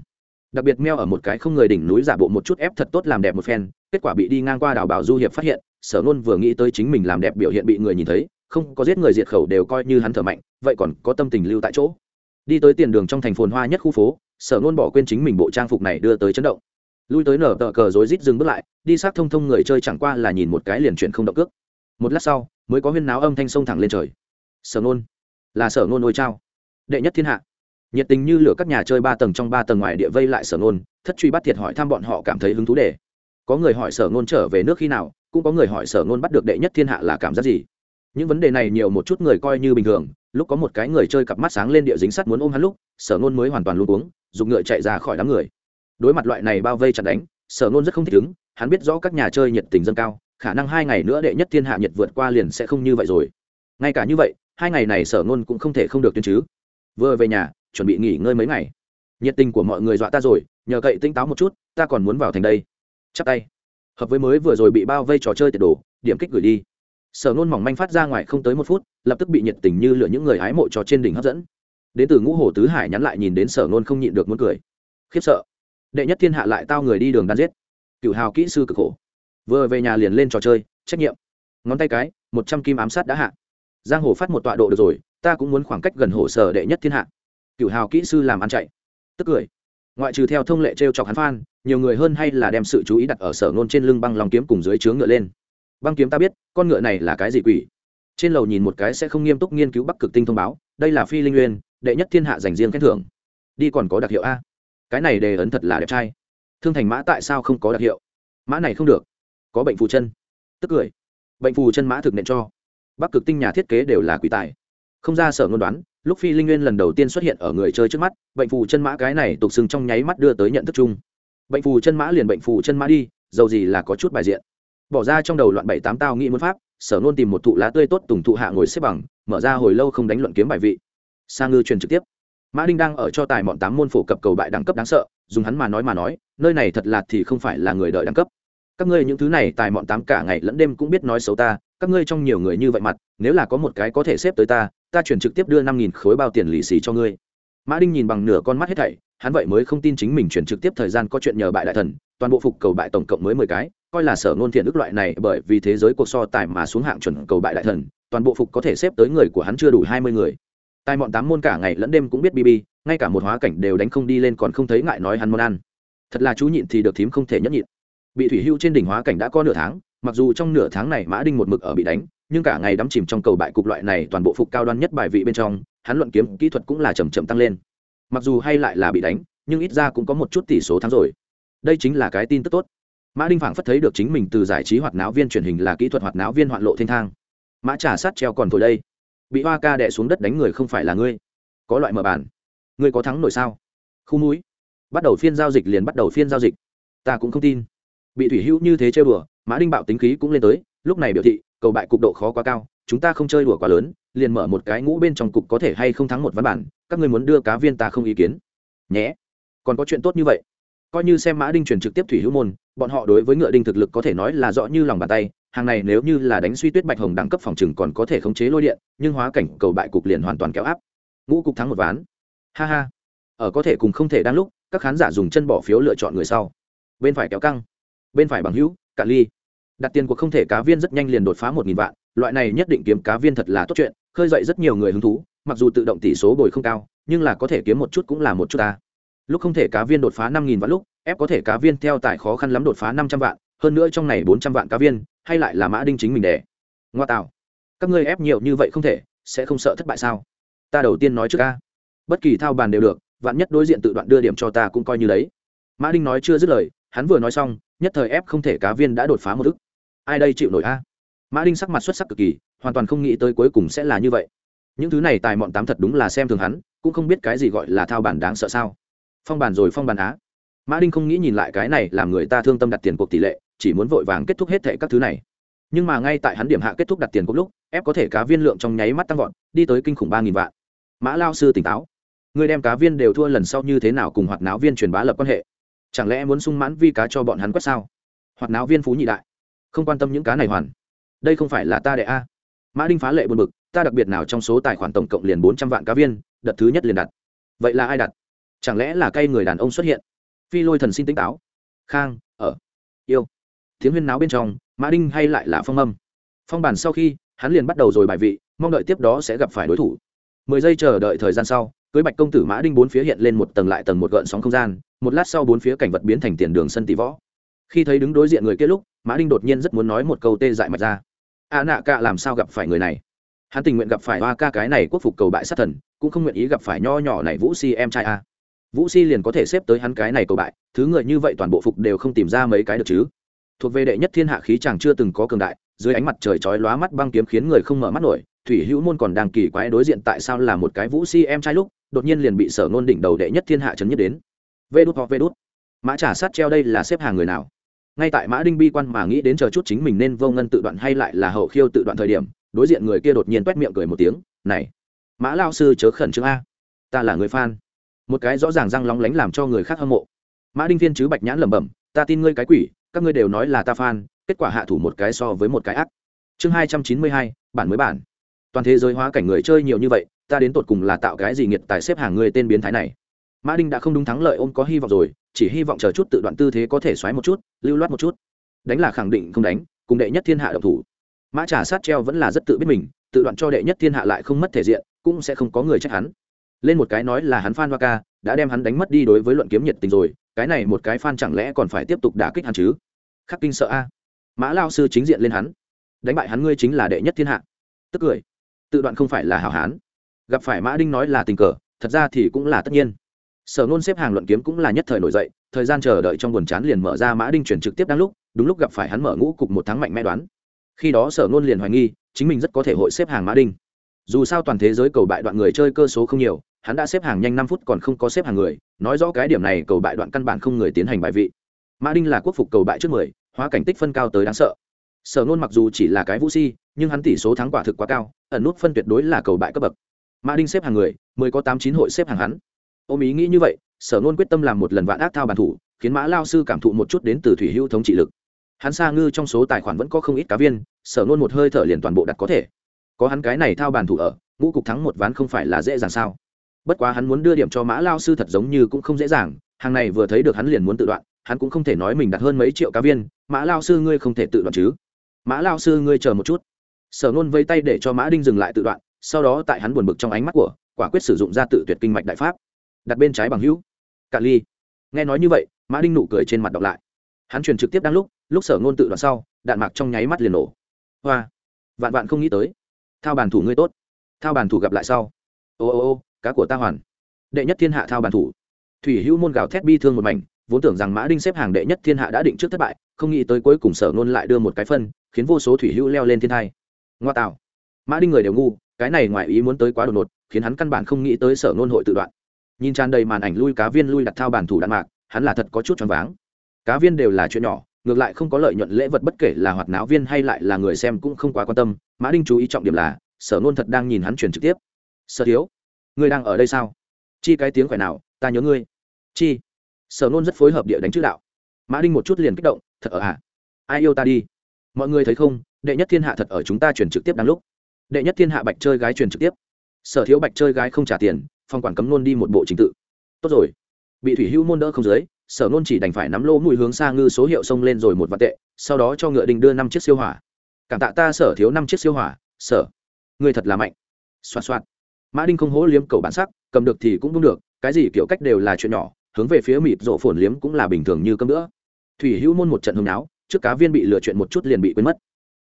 Đặc biệt meo ở một cái không người đỉnh núi giả bộ một chút ép thật tốt làm đẹp một phen, kết quả bị đi ngang qua đảo bảo du hiệp phát hiện, sở nôn vừa nghĩ tới chính mình làm đẹp biểu hiện bị người nhìn thấy, không có giết người diệt khẩu đều coi như hắn thở mạnh, vậy còn có tâm tình lưu tại chỗ. Đi tới tiền đường trong thành phồn hoa nhất khu phố, sở nôn bỏ quên chính mình bộ trang phục này đưa tới chấn động lui tới nở tờ cờ rối rít dừng bước lại, đi sát thông thông người chơi chẳng qua là nhìn một cái liền chuyển không động cước. Một lát sau, mới có huyên náo âm thanh sông thẳng lên trời. Sở nôn, là sở nôn ôi trao đệ nhất thiên hạ. Nhiệt tình như lửa các nhà chơi ba tầng trong ba tầng ngoài địa vây lại sở nôn, thất truy bắt thiệt hỏi thăm bọn họ cảm thấy hứng thú để có người hỏi sở nôn trở về nước khi nào, cũng có người hỏi sở nôn bắt được đệ nhất thiên hạ là cảm giác gì. Những vấn đề này nhiều một chút người coi như bình thường, lúc có một cái người chơi cặp mắt sáng lên địa dính sắt muốn ôm hắn lúc, sở nôn mới hoàn toàn luôn uống dùng ngựa chạy ra khỏi đám người đối mặt loại này bao vây chặt đánh, sở nôn rất không thích ứng, hắn biết rõ các nhà chơi nhiệt tình dâng cao, khả năng hai ngày nữa đệ nhất thiên hạ nhiệt vượt qua liền sẽ không như vậy rồi. Ngay cả như vậy, hai ngày này sở nôn cũng không thể không được tuyên chứ. Vừa về nhà, chuẩn bị nghỉ ngơi mấy ngày. Nhiệt tình của mọi người dọa ta rồi, nhờ cậy tinh táo một chút, ta còn muốn vào thành đây. Chắp tay. Hợp với mới vừa rồi bị bao vây trò chơi tiệt đồ, điểm kích gửi đi. Sở nôn mỏng manh phát ra ngoài không tới một phút, lập tức bị nhiệt tình như lửa những người hái mộ trò trên đỉnh hấp dẫn. Đến từ ngũ hồ tứ hải nhắn lại nhìn đến sở nôn không nhịn được muốn cười. Khiếp sợ đệ nhất thiên hạ lại tao người đi đường đan giết. Cựu hào kỹ sư cực khổ. Vừa về nhà liền lên trò chơi, trách nhiệm. Ngón tay cái, một trăm kim ám sát đã hạ. Giang hồ phát một tọa độ được rồi, ta cũng muốn khoảng cách gần hồ sở đệ nhất thiên hạ. Cựu hào kỹ sư làm ăn chạy. Tức cười. Ngoại trừ theo thông lệ t r e o chọc hắn phan nhiều người hơn hay là đem sự chú ý đặt ở sở nôn trên lưng băng lòng kiếm cùng dưới trướng ngựa lên. Băng kiếm ta biết, con ngựa này là cái gì quỷ? Trên lầu nhìn một cái sẽ không nghiêm túc nghiên cứu bắc cực tinh thông báo, đây là phi linh uyên đệ nhất thiên hạ dành riêng khen thưởng. Đi còn có đặc hiệu a cái này đề ấn thật là đẹp trai. Thương thành mã tại sao không có đặc hiệu? Mã này không được. Có bệnh phù chân. Tức cười. Bệnh phù chân mã thực nện cho. Bắc cực tinh nhà thiết kế đều là quỷ tài. Không ra sở ngôn đoán, lúc phi linh nguyên lần đầu tiên xuất hiện ở người chơi trước mắt, bệnh phù chân mã cái này tục sừng trong nháy mắt đưa tới nhận thức chung. Bệnh phù chân mã liền bệnh phù chân mã đi, dầu gì là có chút bài diện. Bỏ ra trong đầu loạn bảy tám tao nghĩ muốn pháp, sở nôn tìm một thụ lá tươi tốt tùng thụ hạ ngồi xếp bằng, mở ra hồi lâu không đánh luận kiếm bài vị. Sa ngư truyền trực tiếp mã đinh đang ở cho tài mọn tám môn phổ cập cầu bại đẳng cấp đáng sợ, dùng hắn mà nói mà nói, nơi này thật là thì không phải là người đợi đẳng cấp. Các ngươi những thứ này tài mọn tám cả ngày lẫn đêm cũng biết nói xấu ta, các ngươi trong nhiều người như vậy mặt, nếu là có một cái có thể xếp tới ta ta chuyển trực tiếp đưa năm nghìn khối bao tiền lì xì cho ngươi. Mã đinh nhìn bằng nửa con mắt hết thảy, hắn vậy mới không tin chính mình chuyển trực tiếp thời gian có chuyện nhờ bại đại thần, toàn bộ phục cầu bại tổng cộng mới mười cái, coi là sở ngôn thiện ức loại này bởi vì thế giới cuộc so tài mà xuống hạng chuẩn cầu bại đại thần, toàn bộ phục có thể xếp tới người của hắn chưa đủ hai mươi người tài mọn tám môn cả ngày lẫn đêm cũng biết bb ngay cả một hóa cảnh đều đánh không đi lên còn không thấy ngại nói hắn món ăn. Thật là chú nhịn thì được thím không thể nhất nhịn. Bị thủy hưu trên đỉnh hóa cảnh đã có nửa tháng, mặc dù trong nửa tháng này mã đinh một mực ở bị đánh, nhưng cả ngày đắm chìm trong cầu bại cục loại này toàn bộ phục cao đoan nhất bài vị bên trong, hắn luận kiếm kỹ thuật cũng là chầm chậm tăng lên. Mặc dù hay lại là bị đánh, nhưng ít ra cũng có một chút tỷ số thắng rồi. Đây chính là cái tin tức tốt. Mã đinh phảng phất thấy được chính mình từ giải trí hoạt náo viên truyền hình là kỹ thuật hoạt náo viên hoạn lộ thiên thang. Mã trả sát treo còn thổi đây bị hoa ca đẻ xuống đất đánh người không phải là ngươi. Có loại mở bản ngươi có thắng nổi sao? Khu mũi. Bắt đầu phiên giao dịch liền bắt đầu phiên giao dịch. Ta cũng không tin. Bị thủy hữu như thế chơi đùa, mã đinh bạo tính khí cũng lên tới, lúc này biểu thị, cầu bại cục độ khó quá cao, chúng ta không chơi đùa quá lớn, liền mở một cái ngũ bên trong cục có thể hay không thắng một văn bản, các ngươi muốn đưa cá viên ta không ý kiến. Nhé. Còn có chuyện tốt như vậy. Coi như xem mã đinh truyền trực tiếp thủy hữu môn, bọn họ đối với ngựa đinh thực lực có thể nói là rõ như lòng bàn tay hàng này nếu như là đánh suy tuyết bạch hồng đẳng cấp phòng trừng còn có thể khống chế lôi điện, nhưng hóa cảnh cầu bại cục liền hoàn toàn kéo áp. Ngũ cục thắng một ván. Ha ha. Ở có thể cùng không thể đang lúc, các khán giả dùng chân bỏ phiếu lựa chọn người sau. Bên phải kéo căng. Bên phải bằng hữu, cạn ly. Đặt tiền cuộc không thể cá viên rất nhanh liền đột phá một nghìn vạn, loại này nhất định kiếm cá viên thật là tốt chuyện, khơi dậy rất nhiều người hứng thú, mặc dù tự động tỷ số bồi không cao, nhưng là có thể kiếm một chút cũng là một chút ta. Lúc không thể cá viên đột phá năm nghìn vạn lúc, ép có thể cá viên theo tài khó khăn lắm đột phá năm trăm vạn, hơn nữa trong này bốn trăm vạn cá viên hay lại là mã đinh chính mình đẻ? Ngoa tạo các ngươi ép nhiều như vậy không thể, sẽ không sợ thất bại sao? Ta đầu tiên nói trước ca. Bất kỳ thao bàn đều được, vạn nhất đối diện tự đoạn đưa điểm cho ta cũng coi như đấy. Mã đinh nói chưa dứt lời, hắn vừa nói xong, nhất thời ép không thể cá viên đã đột phá một ức. Ai đây chịu nổi a? Mã đinh sắc mặt xuất sắc cực kỳ, hoàn toàn không nghĩ tới cuối cùng sẽ là như vậy. Những thứ này tài mọn tám thật đúng là xem thường hắn, cũng không biết cái gì gọi là thao bản đáng sợ sao. Phong bản rồi phong bản á. Mã đinh không nghĩ nhìn lại cái này làm người ta thương tâm đặt tiền cuộc tỷ lệ chỉ muốn vội vàng kết thúc hết thệ các thứ này. Nhưng mà ngay tại hắn điểm hạ kết thúc đặt tiền cuộc lúc, ép có thể cá viên lượng trong nháy mắt tăng vọt, đi tới kinh khủng ba nghìn vạn. Mã lao sư tỉnh táo. Người đem cá viên đều thua lần sau như thế nào cùng hoạt náo viên truyền bá lập quan hệ? Chẳng lẽ muốn sung mãn vi cá cho bọn hắn quét sao? Hoạt náo viên phú nhị đại. Không quan tâm những cá này hoàn. Đây không phải là ta đệ a. Mã đinh phá lệ buồn bực, ta đặc biệt nào trong số tài khoản tổng cộng liền bốn trăm vạn cá viên, đợt thứ nhất liền đặt. Vậy là ai đặt? Chẳng lẽ là cây người đàn ông xuất hiện? Phi lôi thần xin tỉnh táo. Khang, ở. Yêu tiếng huyên náo bên trong, mã đinh hay lại là phong âm. Phong bản sau khi, hắn liền bắt đầu rồi bài vị, mong đợi tiếp đó sẽ gặp phải đối thủ. Mười giây chờ đợi thời gian sau, cưới bạch công tử mã đinh bốn phía hiện lên một tầng lại tầng một gợn sóng không gian, một lát sau bốn phía cảnh vật biến thành tiền đường sân tỷ võ. Khi thấy đứng đối diện người kia lúc, mã đinh đột nhiên rất muốn nói một câu tê dại mạch ra. A nạ cạ làm sao gặp phải người này? Hắn tình nguyện gặp phải hoa ca cái này quốc phục cầu bại sát thần, cũng không nguyện ý gặp phải nho nhỏ này vũ si em trai a. Vũ si liền có thể xếp tới hắn cái này cầu bại, thứ người như vậy toàn bộ phục đều không tìm ra mấy cái được chứ thuộc về đệ nhất thiên hạ khí chàng chưa từng có cường đại, dưới ánh mặt trời chói lóa mắt băng kiếm khiến người không mở mắt nổi, thủy hữu môn còn đang kỳ quái đối diện tại sao là một cái vũ si em trai lúc, đột nhiên liền bị sở ngôn đỉnh đầu đệ nhất thiên hạ chấn nhất đến. Vê đút hoặc vê đút. Mã trả sát treo đây là xếp hàng người nào? Ngay tại mã đinh bi quan mà nghĩ đến chờ chút chính mình nên vô ngân tự đoạn hay lại là hậu khiêu tự đoạn thời điểm, đối diện người kia đột nhiên quét miệng cười một tiếng, này, mã lao sư chớ khẩn trương a. Ta là người fan. Một cái rõ ràng răng lóng lánh làm cho người khác hâm mộ. Mã đinh viên chứ bạch nhãn lẩm bẩm, ta tin ngươi cái quỷ các ngươi đều nói là ta fan, kết quả hạ thủ một cái so với một cái ác. Chương hai trăm chín mươi hai, bản mới bản. Toàn thế giới hóa cảnh người chơi nhiều như vậy, ta đến tột cùng là tạo cái gì nghiệt tài xếp hàng người tên biến thái này? Mã đinh đã không đúng thắng lợi ôm có hy vọng rồi, chỉ hy vọng chờ chút tự đoạn tư thế có thể xoáy một chút, lưu loát một chút. Đánh là khẳng định không đánh, cùng đệ nhất thiên hạ độc thủ. Mã trả sát treo vẫn là rất tự biết mình, tự đoạn cho đệ nhất thiên hạ lại không mất thể diện, cũng sẽ không có người trách hắn. Lên một cái nói là hắn phan hoa ca đã đem hắn đánh mất đi đối với luận kiếm nhiệt tình rồi, cái này một cái phan chẳng lẽ còn phải tiếp tục đả kích hắn chứ? Khắc kinh sợ a. Mã lao sư chính diện lên hắn. Đánh bại hắn ngươi chính là đệ nhất thiên hạ. Tức cười. Tự đoạn không phải là hảo hán. Gặp phải mã đinh nói là tình cờ, thật ra thì cũng là tất nhiên. Sở nôn xếp hàng luận kiếm cũng là nhất thời nổi dậy, thời gian chờ đợi trong buồn chán liền mở ra mã đinh chuyển trực tiếp đang lúc, đúng lúc gặp phải hắn mở ngũ cục một tháng mạnh mẽ đoán. Khi đó sở nôn liền hoài nghi, chính mình rất có thể hội xếp hàng mã đinh. Dù sao toàn thế giới cầu bại đoạn người chơi cơ số không nhiều hắn đã xếp hàng nhanh năm phút còn không có xếp hàng người, nói rõ cái điểm này cầu bại đoạn căn bản không người tiến hành bài vị. Mã đinh là quốc phục cầu bại trước mười, hóa cảnh tích phân cao tới đáng sợ. Sở nôn mặc dù chỉ là cái vũ si, nhưng hắn tỷ số thắng quả thực quá cao, ẩn nút phân tuyệt đối là cầu bại cấp bậc. Mã đinh xếp hàng người, mười có tám chín hội xếp hàng hắn. Ôm ý nghĩ như vậy, sở nôn quyết tâm làm một lần vạn ác thao bàn thủ, khiến mã lao sư cảm thụ một chút đến từ thủy hữu thống trị lực. Hắn xa ngư trong số tài khoản vẫn có không ít cá viên, sở nôn một hơi thở liền toàn bộ đặt có thể. Có hắn cái này thao bàn thủ ở, ngũ cục thắng một ván không phải là dễ dàng sao? Bất quá hắn muốn đưa điểm cho mã lao sư thật giống như cũng không dễ dàng, hàng này vừa thấy được hắn liền muốn tự đoạn, hắn cũng không thể nói mình đặt hơn mấy triệu cá viên, mã lao sư ngươi không thể tự đoạn chứ? Mã lao sư ngươi chờ một chút. Sở nôn vây tay để cho mã đinh dừng lại tự đoạn, sau đó tại hắn buồn bực trong ánh mắt của, quả quyết sử dụng ra tự tuyệt kinh mạch đại pháp. Đặt bên trái bằng hữu. Cạn ly. Nghe nói như vậy, mã đinh nụ cười trên mặt đọc lại. Hắn truyền trực tiếp đang lúc lúc sở ngôn tự đoạn sau, đạn mạc trong nháy mắt liền nổ. Hoa. Vạn vạn không nghĩ tới. Thao bàn thủ ngươi tốt. Thao bàn thủ gặp lại sau. Ô ô ô cá của ta hoàn. Đệ nhất thiên hạ thao bàn thủ. Thủy hữu môn gào thét bi thương một mảnh, vốn tưởng rằng mã đinh xếp hàng đệ nhất thiên hạ đã định trước thất bại, không nghĩ tới cuối cùng sở nôn lại đưa một cái phân, khiến vô số thủy hữu leo lên thiên thai. Ngoa tạo. Mã đinh người đều ngu, cái này ngoài ý muốn tới quá đột ngột, khiến hắn căn bản không nghĩ tới sở nôn hội tự đoạn. Nhìn tràn đầy màn ảnh lui cá viên lui đặt thao bàn thủ đạn mạc, hắn là thật có chút choáng váng. Cá viên đều là chuyện nhỏ, ngược lại không có lợi nhuận lễ vật bất kể là hoạt náo viên hay lại là người xem cũng không quá quan tâm. Mã đinh chú ý trọng điểm là, sở nôn thật đang nhìn hắn truyền trực tiếp. Sở thiếu ngươi đang ở đây sao? Chi cái tiếng khỏe nào, ta nhớ ngươi. Chi. Sở nôn rất phối hợp địa đánh chữ đạo. Mã đinh một chút liền kích động, thật ở hả? ai yêu ta đi? Mọi người thấy không, đệ nhất thiên hạ thật ở chúng ta truyền trực tiếp đáng lúc. Đệ nhất thiên hạ bạch chơi gái truyền trực tiếp. Sở thiếu bạch chơi gái không trả tiền phòng quản cấm nôn đi một bộ trình tự. Tốt rồi. Bị thủy hữu môn đỡ không dưới, sở nôn chỉ đành phải nắm lô mùi hướng xa ngư số hiệu xông lên rồi một vạn tệ, sau đó cho ngựa đình đưa năm chiếc siêu hỏa. Cảm tạ ta, sở thiếu, năm chiếc siêu hỏa, sở. Người thật là mạnh. Xoa xoa mã đinh không hố liếm cầu bản sắc, cầm được thì cũng đúng được, cái gì kiểu cách đều là chuyện nhỏ, hướng về phía mịt rộ phồn liếm cũng là bình thường như cơm nữa thủy hữu môn một trận hưng náo, trước cá viên bị lựa chuyện một chút liền bị quên mất.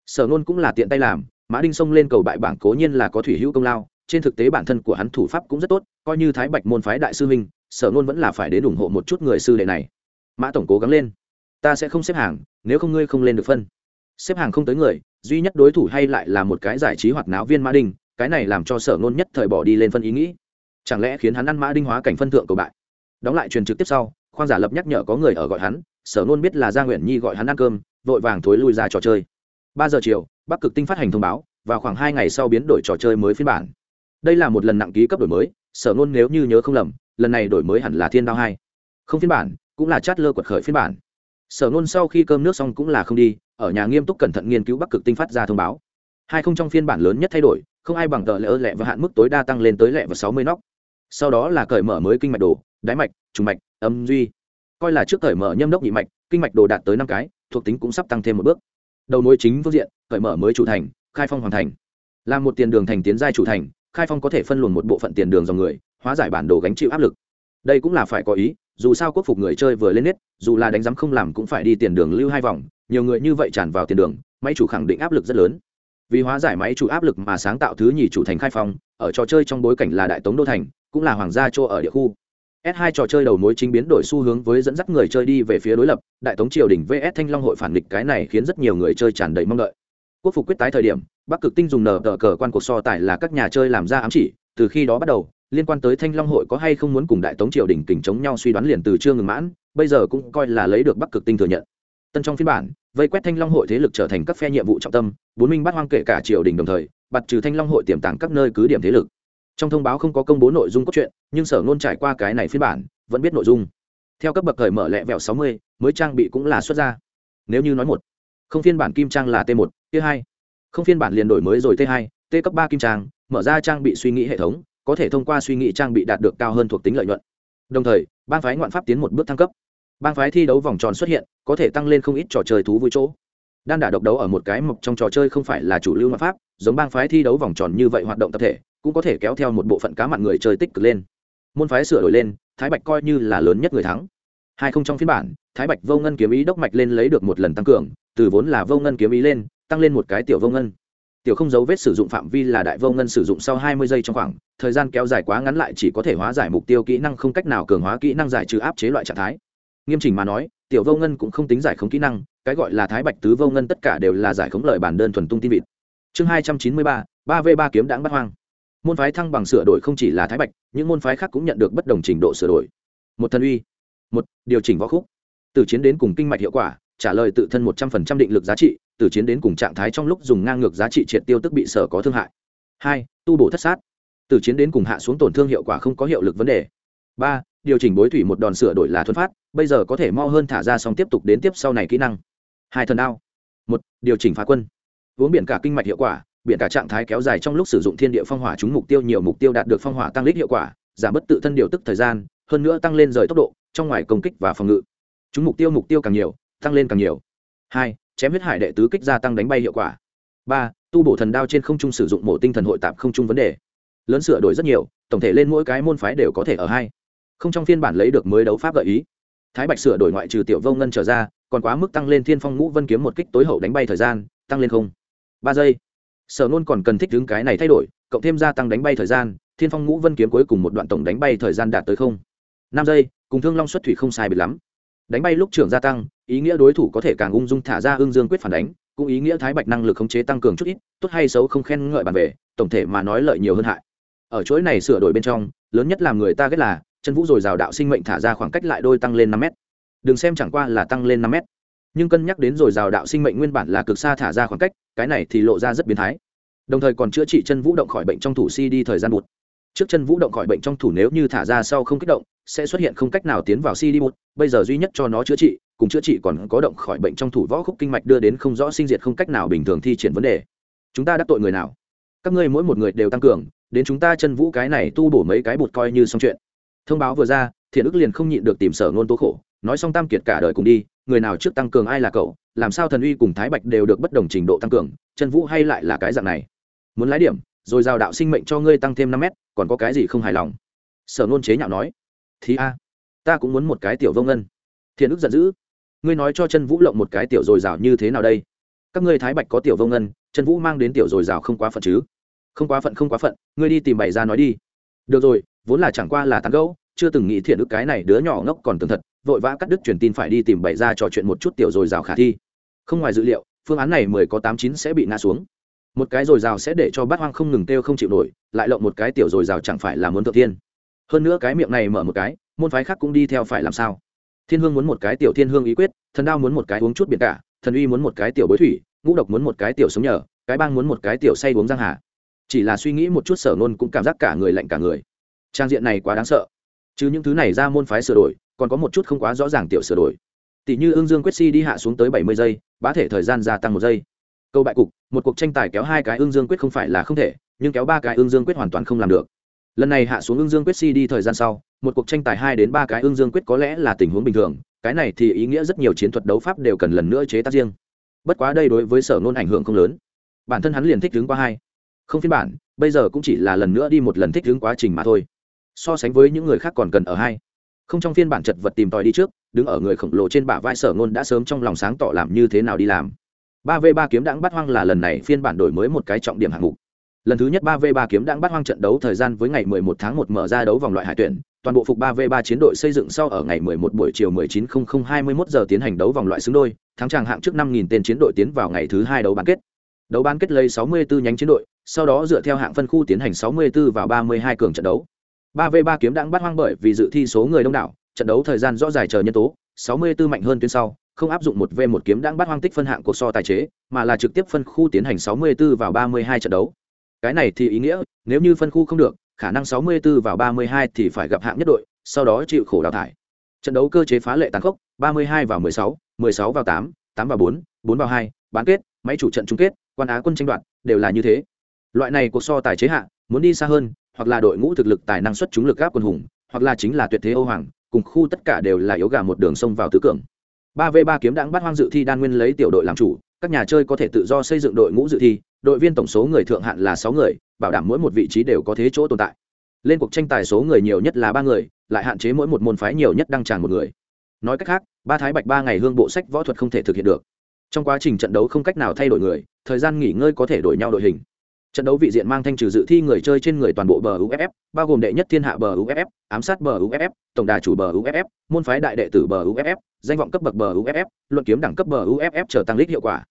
Sở nôn cũng là tiện tay làm, mã đinh xông lên cầu bại bảng cố nhiên là có thủy hữu công lao, trên thực tế bản thân của hắn thủ pháp cũng rất tốt, coi như thái bạch môn phái đại sư huynh, sở nôn vẫn là phải đến ủng hộ một chút người sư đệ này. Mã tổng cố gắng lên, ta sẽ không xếp hàng, nếu không ngươi không lên được phân. Xếp hàng không tới người, duy nhất đối thủ hay lại là một cái giải trí hoạt náo viên mã đinh cái này làm cho sở nôn nhất thời bỏ đi lên phân ý nghĩ. Chẳng lẽ khiến hắn ăn mã đinh hóa cảnh phân thượng cầu bại? Đóng lại truyền trực tiếp sau khoan giả lập nhắc nhở có người ở gọi hắn, sở nôn biết là gia nguyện nhi gọi hắn ăn cơm, vội vàng thối lui ra trò chơi. Ba giờ chiều, bắc cực tinh phát hành thông báo và khoảng hai ngày sau biến đổi trò chơi mới phiên bản. Đây là một lần nặng ký cấp đổi mới, sở nôn nếu như nhớ không lầm, lần này đổi mới hẳn là thiên đao hai. Không phiên bản, cũng là chát lơ quật khởi phiên bản. Sở nôn sau khi cơm nước xong cũng là không đi, ở nhà nghiêm túc cẩn thận nghiên cứu bắc cực tinh phát ra thông báo. Hai không trong phiên bản lớn nhất thay đổi không ai bằng tờ lỡ lẹ và hạn mức tối đa tăng lên tới lẹ và sáu mươi nóc. Sau đó là cởi mở mới kinh mạch đồ đáy mạch, trùng mạch, âm duy. Coi là trước cởi mở nhâm đốc nhị mạch, kinh mạch đồ đạt tới năm cái, thuộc tính cũng sắp tăng thêm một bước. Đầu nối chính phương diện, cởi mở mới chủ thành, khai phong hoàn thành. Là một tiền đường thành tiến giai chủ thành, khai phong có thể phân luồn một bộ phận tiền đường dòng người, hóa giải bản đồ gánh chịu áp lực. Đây cũng là phải có ý, dù sao quốc phục người chơi vừa lên nết, dù là đánh giám không làm cũng phải đi tiền đường lưu hai vòng, nhiều người như vậy tràn vào tiền đường, máy chủ khẳng định áp lực rất lớn vì hóa giải máy chủ áp lực mà sáng tạo thứ nhì chủ thành khai phong, ở trò chơi trong bối cảnh là đại tống đô thành, cũng là hoàng gia chỗ ở địa khu. S 2 trò chơi đầu mối chính biến đổi xu hướng với dẫn dắt người chơi đi về phía đối lập, đại tống triều đình vs thanh long hội phản địch cái này khiến rất nhiều người chơi tràn đầy mong đợi. Quốc phục quyết tái thời điểm, bắc cực tinh dùng nở tờ cờ quan cuộc so tài là các nhà chơi làm ra ám chỉ, từ khi đó bắt đầu, liên quan tới thanh long hội có hay không muốn cùng đại tống triều đình kình chống nhau suy đoán liền từ chưa ngừng mãn, bây giờ cũng coi là lấy được bắc cực tinh thừa nhận. Tân trong phiên bản vây quét thanh long hội thế lực trở thành các phe nhiệm vụ trọng tâm, bốn minh bắt hoang kể cả triều đình đồng thời bặt trừ thanh long hội tiềm tàng các nơi cứ điểm thế lực. Trong thông báo không có công bố nội dung cốt truyện, nhưng sở ngôn trải qua cái này phiên bản, vẫn biết nội dung. Theo cấp bậc thời mở lẹ vẹo sáu mươi, mới trang bị cũng là xuất ra. Nếu như nói một, không phiên bản kim trang là t một, t hai. Không phiên bản liền đổi mới rồi t hai, t cấp ba kim trang, mở ra trang bị suy nghĩ hệ thống, có thể thông qua suy nghĩ trang bị đạt được cao hơn thuộc tính lợi nhuận. Đồng thời bang phái ngoạn pháp tiến một bước thăng cấp bang phái thi đấu vòng tròn xuất hiện, có thể tăng lên không ít trò chơi thú vui chỗ. Đan đả độc đấu ở một cái mộc trong trò chơi không phải là chủ lưu mà pháp, giống bang phái thi đấu vòng tròn như vậy hoạt động tập thể, cũng có thể kéo theo một bộ phận cá mặn người chơi tích cực lên. Môn phái sửa đổi lên, thái bạch coi như là lớn nhất người thắng. Hai không trong phiên bản, thái bạch vô ngân kiếm ý đốc mạch lên lấy được một lần tăng cường, từ vốn là vô ngân kiếm ý lên, tăng lên một cái tiểu vô ngân. Tiểu không dấu vết sử dụng phạm vi là đại vô ngân sử dụng sau hai mươi giây trong khoảng, thời gian kéo dài quá ngắn lại chỉ có thể hóa giải mục tiêu kỹ năng không cách nào cường hóa kỹ năng giải trừ áp chế loại trạng thái nghiêm chỉnh mà nói, tiểu vô ngân cũng không tính giải khống kỹ năng, cái gọi là thái bạch tứ vô ngân tất cả đều là giải khống lời bản đơn thuần tung tin vịt. Chương hai trăm chín mươi ba ba v ba kiếm đãng bắt hoang. Môn phái thăng bằng sửa đổi không chỉ là thái bạch, những môn phái khác cũng nhận được bất đồng trình độ sửa đổi. Một thần uy, một, điều chỉnh võ khúc. Từ chiến đến cùng kinh mạch hiệu quả, trả lời tự thân một trăm phần trăm định lực giá trị, từ chiến đến cùng trạng thái trong lúc dùng ngang ngược giá trị triệt tiêu tức bị sở có thương hại. Hai, tu bổ thất sát. Từ chiến đến cùng hạ xuống tổn thương hiệu quả không có hiệu lực vấn đề ba, điều chỉnh bối thủy một đòn sửa đổi là thuần phát, bây giờ có thể mo hơn thả ra xong tiếp tục đến tiếp sau này kỹ năng. Hai thần đao. Một, điều chỉnh phá quân. Uống biển cả kinh mạch hiệu quả, biển cả trạng thái kéo dài trong lúc sử dụng thiên địa phong hỏa chúng mục tiêu nhiều mục tiêu đạt được phong hỏa tăng lít hiệu quả, giảm bất tự thân điều tức thời gian, hơn nữa tăng lên rời tốc độ, trong ngoài công kích và phòng ngự. Chúng mục tiêu mục tiêu càng nhiều, tăng lên càng nhiều. Hai, chém huyết hải đệ tứ kích gia tăng đánh bay hiệu quả. Ba, tu bổ thần đao trên không trung sử dụng mổ tinh thần hội tạp không trung vấn đề. Lớn sửa đổi rất nhiều, tổng thể lên mỗi cái môn phái đều có thể ở hai không trong phiên bản lấy được mới đấu pháp gợi ý. Thái bạch sửa đổi ngoại trừ tiểu vô ngân trở ra, còn quá mức tăng lên thiên phong ngũ vân kiếm một kích tối hậu đánh bay thời gian, tăng lên không. Ba giây. Sở nôn còn cần thích đứng cái này thay đổi, cộng thêm gia tăng đánh bay thời gian, thiên phong ngũ vân kiếm cuối cùng một đoạn tổng đánh bay thời gian đạt tới không. Năm giây, cùng thương long xuất thủy không sai biệt lắm. Đánh bay lúc trưởng gia tăng, ý nghĩa đối thủ có thể càng ung dung thả ra ương dương quyết phản đánh, cũng ý nghĩa thái bạch năng lực khống chế tăng cường chút ít, tốt hay xấu không khen ngợi bàn về, tổng thể mà nói lợi nhiều hơn hại. Ở chuỗi này sửa đổi bên trong, lớn nhất làm người ta ghét là chân vũ rồi rào đạo sinh mệnh thả ra khoảng cách lại đôi tăng lên năm mét. Đừng xem chẳng qua là tăng lên năm mét. Nhưng cân nhắc đến rồi rào đạo sinh mệnh nguyên bản là cực xa thả ra khoảng cách, cái này thì lộ ra rất biến thái. Đồng thời còn chữa trị chân vũ động khỏi bệnh trong thủ si đi thời gian bụt. Trước chân vũ động khỏi bệnh trong thủ nếu như thả ra sau không kích động, sẽ xuất hiện không cách nào tiến vào cd một bây giờ duy nhất cho nó chữa trị, cùng chữa trị còn có động khỏi bệnh trong thủ võ khúc kinh mạch đưa đến không rõ sinh diệt không cách nào bình thường thi triển vấn đề. Chúng ta đắc tội người nào? Các ngươi mỗi một người đều tăng cường, đến chúng ta chân vũ cái này tu bổ mấy cái bột coi như xong chuyện thông báo vừa ra, thiện ức liền không nhịn được tìm sở ngôn tố khổ, nói xong tam kiệt cả đời cùng đi, người nào trước tăng cường ai là cậu, làm sao thần uy cùng thái bạch đều được bất đồng trình độ tăng cường chân vũ hay lại là cái dạng này. Muốn lái điểm, rồi giao đạo sinh mệnh cho ngươi tăng thêm năm mét, còn có cái gì không hài lòng? Sở ngôn chế nhạo nói. Thì a, ta cũng muốn một cái tiểu vông ngân. Thiện ức giận dữ. Ngươi nói cho chân vũ lộng một cái tiểu dồi dào như thế nào đây? Các ngươi thái bạch có tiểu vông ngân chân vũ mang đến tiểu dồi dào không quá phận chứ? Không quá phận, không quá phận, ngươi đi tìm bày ra nói đi. Được rồi vốn là chẳng qua là tán gẫu, chưa từng nghĩ thiện ức cái này đứa nhỏ ngốc còn tường thật, vội vã cắt đứt truyền tin phải đi tìm bày ra trò chuyện một chút tiểu dồi dào khả thi. Không ngoài dữ liệu, phương án này mười có tám chín sẽ bị ngã xuống. Một cái dồi dào sẽ để cho bát hoang không ngừng kêu không chịu nổi, lại lộng một cái tiểu dồi dào chẳng phải là muốn thượng thiên. Hơn nữa cái miệng này mở một cái, môn phái khác cũng đi theo phải làm sao? Thiên hương muốn một cái tiểu thiên hương ý quyết, thần đao muốn một cái uống chút biển cả, thần uy muốn một cái tiểu bối thủy, ngũ độc muốn một cái tiểu sống nhờ, cái bang muốn một cái tiểu say uống giang hà. Chỉ là suy nghĩ một chút sở nôn cũng cảm giác cả người lạnh cả người trang diện này quá đáng sợ. Chứ những thứ này ra môn phái sửa đổi, còn có một chút không quá rõ ràng tiểu sửa đổi. Tỷ như ương dương quyết si đi hạ xuống tới bảy mươi giây, bá thể thời gian gia tăng một giây. Câu bại cục, một cuộc tranh tài kéo hai cái ương dương quyết không phải là không thể, nhưng kéo ba cái ương dương quyết hoàn toàn không làm được. Lần này hạ xuống ương dương quyết si đi thời gian sau, một cuộc tranh tài hai đến ba cái ương dương quyết có lẽ là tình huống bình thường, cái này thì ý nghĩa rất nhiều chiến thuật đấu pháp đều cần lần nữa chế tác riêng. Bất quá đây đối với sở nôn ảnh hưởng không lớn. Bản thân hắn liền thích đứng qua hai. Không phiên bản, bây giờ cũng chỉ là lần nữa đi một lần thích đứng quá trình mà thôi so sánh với những người khác còn cần ở hai. Không trong phiên bản chật vật tìm tòi đi trước, đứng ở người khổng lồ trên bả vai sở ngôn đã sớm trong lòng sáng tỏ làm như thế nào đi làm. Ba v ba kiếm đãng bắt hoang là lần này phiên bản đổi mới một cái trọng điểm hạng mục. Lần thứ nhất ba v ba kiếm đãng bắt hoang trận đấu thời gian với ngày 11 tháng 1 mở ra đấu vòng loại hải tuyển, toàn bộ phục ba v ba chiến đội xây dựng sau ở ngày 11 buổi chiều 19:00-21 giờ tiến hành đấu vòng loại xứng đôi, thắng tràng hạng trước 5.000 tên chiến đội tiến vào ngày thứ hai đấu bán kết. Đấu bán kết lấy 64 nhánh chiến đội, sau đó dựa theo hạng phân khu tiến hành 64 vào 32 cường trận đấu. 3v3 kiếm đãng bắt hoang bởi vì dự thi số người đông đảo trận đấu thời gian rõ dài chờ nhân tố 64 mạnh hơn tuyến sau không áp dụng 1v1 kiếm đãng bắt hoang tích phân hạng của so tài chế mà là trực tiếp phân khu tiến hành 64 vào 32 trận đấu. Cái này thì ý nghĩa nếu như phân khu không được khả năng 64 vào 32 thì phải gặp hạng nhất đội sau đó chịu khổ đào thải. Trận đấu cơ chế phá lệ tàn khốc 32 vào 16, 16 vào 8, 8 vào 4, 4 vào 2, bán kết máy chủ trận chung kết quan á quân tranh đoạt đều là như thế. Loại này cuộc so tài chế hạ muốn đi xa hơn hoặc là đội ngũ thực lực tài năng xuất chúng lực gáp quân hùng hoặc là chính là tuyệt thế Âu Hoàng, cùng khu tất cả đều là yếu gà một đường sông vào tứ cường. ba v ba kiếm đãng bắt hoang dự thi đan nguyên lấy tiểu đội làm chủ, các nhà chơi có thể tự do xây dựng đội ngũ dự thi, đội viên tổng số người thượng hạn là sáu người, bảo đảm mỗi một vị trí đều có thế chỗ tồn tại. Lên cuộc tranh tài số người nhiều nhất là ba người, lại hạn chế mỗi một môn phái nhiều nhất đăng tràn một người. Nói cách khác, ba thái bạch ba ngày hương bộ sách võ thuật không thể thực hiện được. Trong quá trình trận đấu không cách nào thay đổi người, thời gian nghỉ ngơi có thể đổi nhau đội hình trận đấu vị diện mang thanh trừ dự thi người chơi trên người toàn bộ bờ uff bao gồm đệ nhất thiên hạ bờ uff ám sát bờ uff tổng đà chủ bờ uff môn phái đại đệ tử bờ uff danh vọng cấp bậc bờ uff luận kiếm đẳng cấp bờ uff trở tăng lít hiệu quả.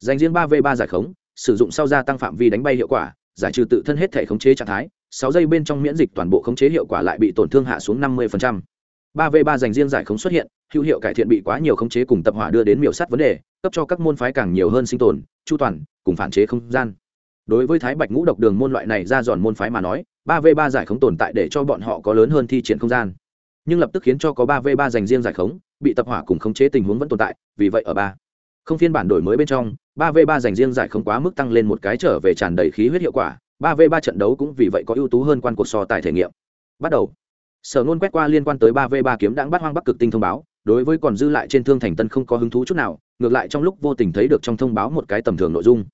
Dành riêng ba v ba giải khống, sử dụng sau gia tăng phạm vi đánh bay hiệu quả, giải trừ tự thân hết thể khống chế trạng thái, sáu giây bên trong miễn dịch toàn bộ khống chế hiệu quả lại bị tổn thương hạ xuống năm mươi ba v ba dành riêng giải khống xuất hiện, hữu hiệu cải thiện bị quá nhiều khống chế cùng tập hỏa đưa đến miểu sát vấn đề, cấp cho các môn phái càng nhiều hơn sinh tồn, chu toàn, cùng phản chế không gian đối với thái bạch ngũ độc đường môn loại này ra giòn môn phái mà nói, ba v ba giải khống tồn tại để cho bọn họ có lớn hơn thi triển không gian. Nhưng lập tức khiến cho có ba v ba dành riêng giải khống, bị tập hỏa cùng khống chế tình huống vẫn tồn tại, vì vậy ở ba không phiên bản đổi mới bên trong, ba v ba dành riêng giải khống quá mức tăng lên một cái trở về tràn đầy khí huyết hiệu quả, ba v ba trận đấu cũng vì vậy có ưu tú hơn quan cuộc so tài thể nghiệm. Bắt đầu. Sở nôn quét qua liên quan tới ba v ba kiếm đáng bắt hoang bắc cực tinh thông báo, đối với còn dư lại trên thương thành tân không có hứng thú chút nào, ngược lại trong lúc vô tình thấy được trong thông báo một cái tầm thường nội dung.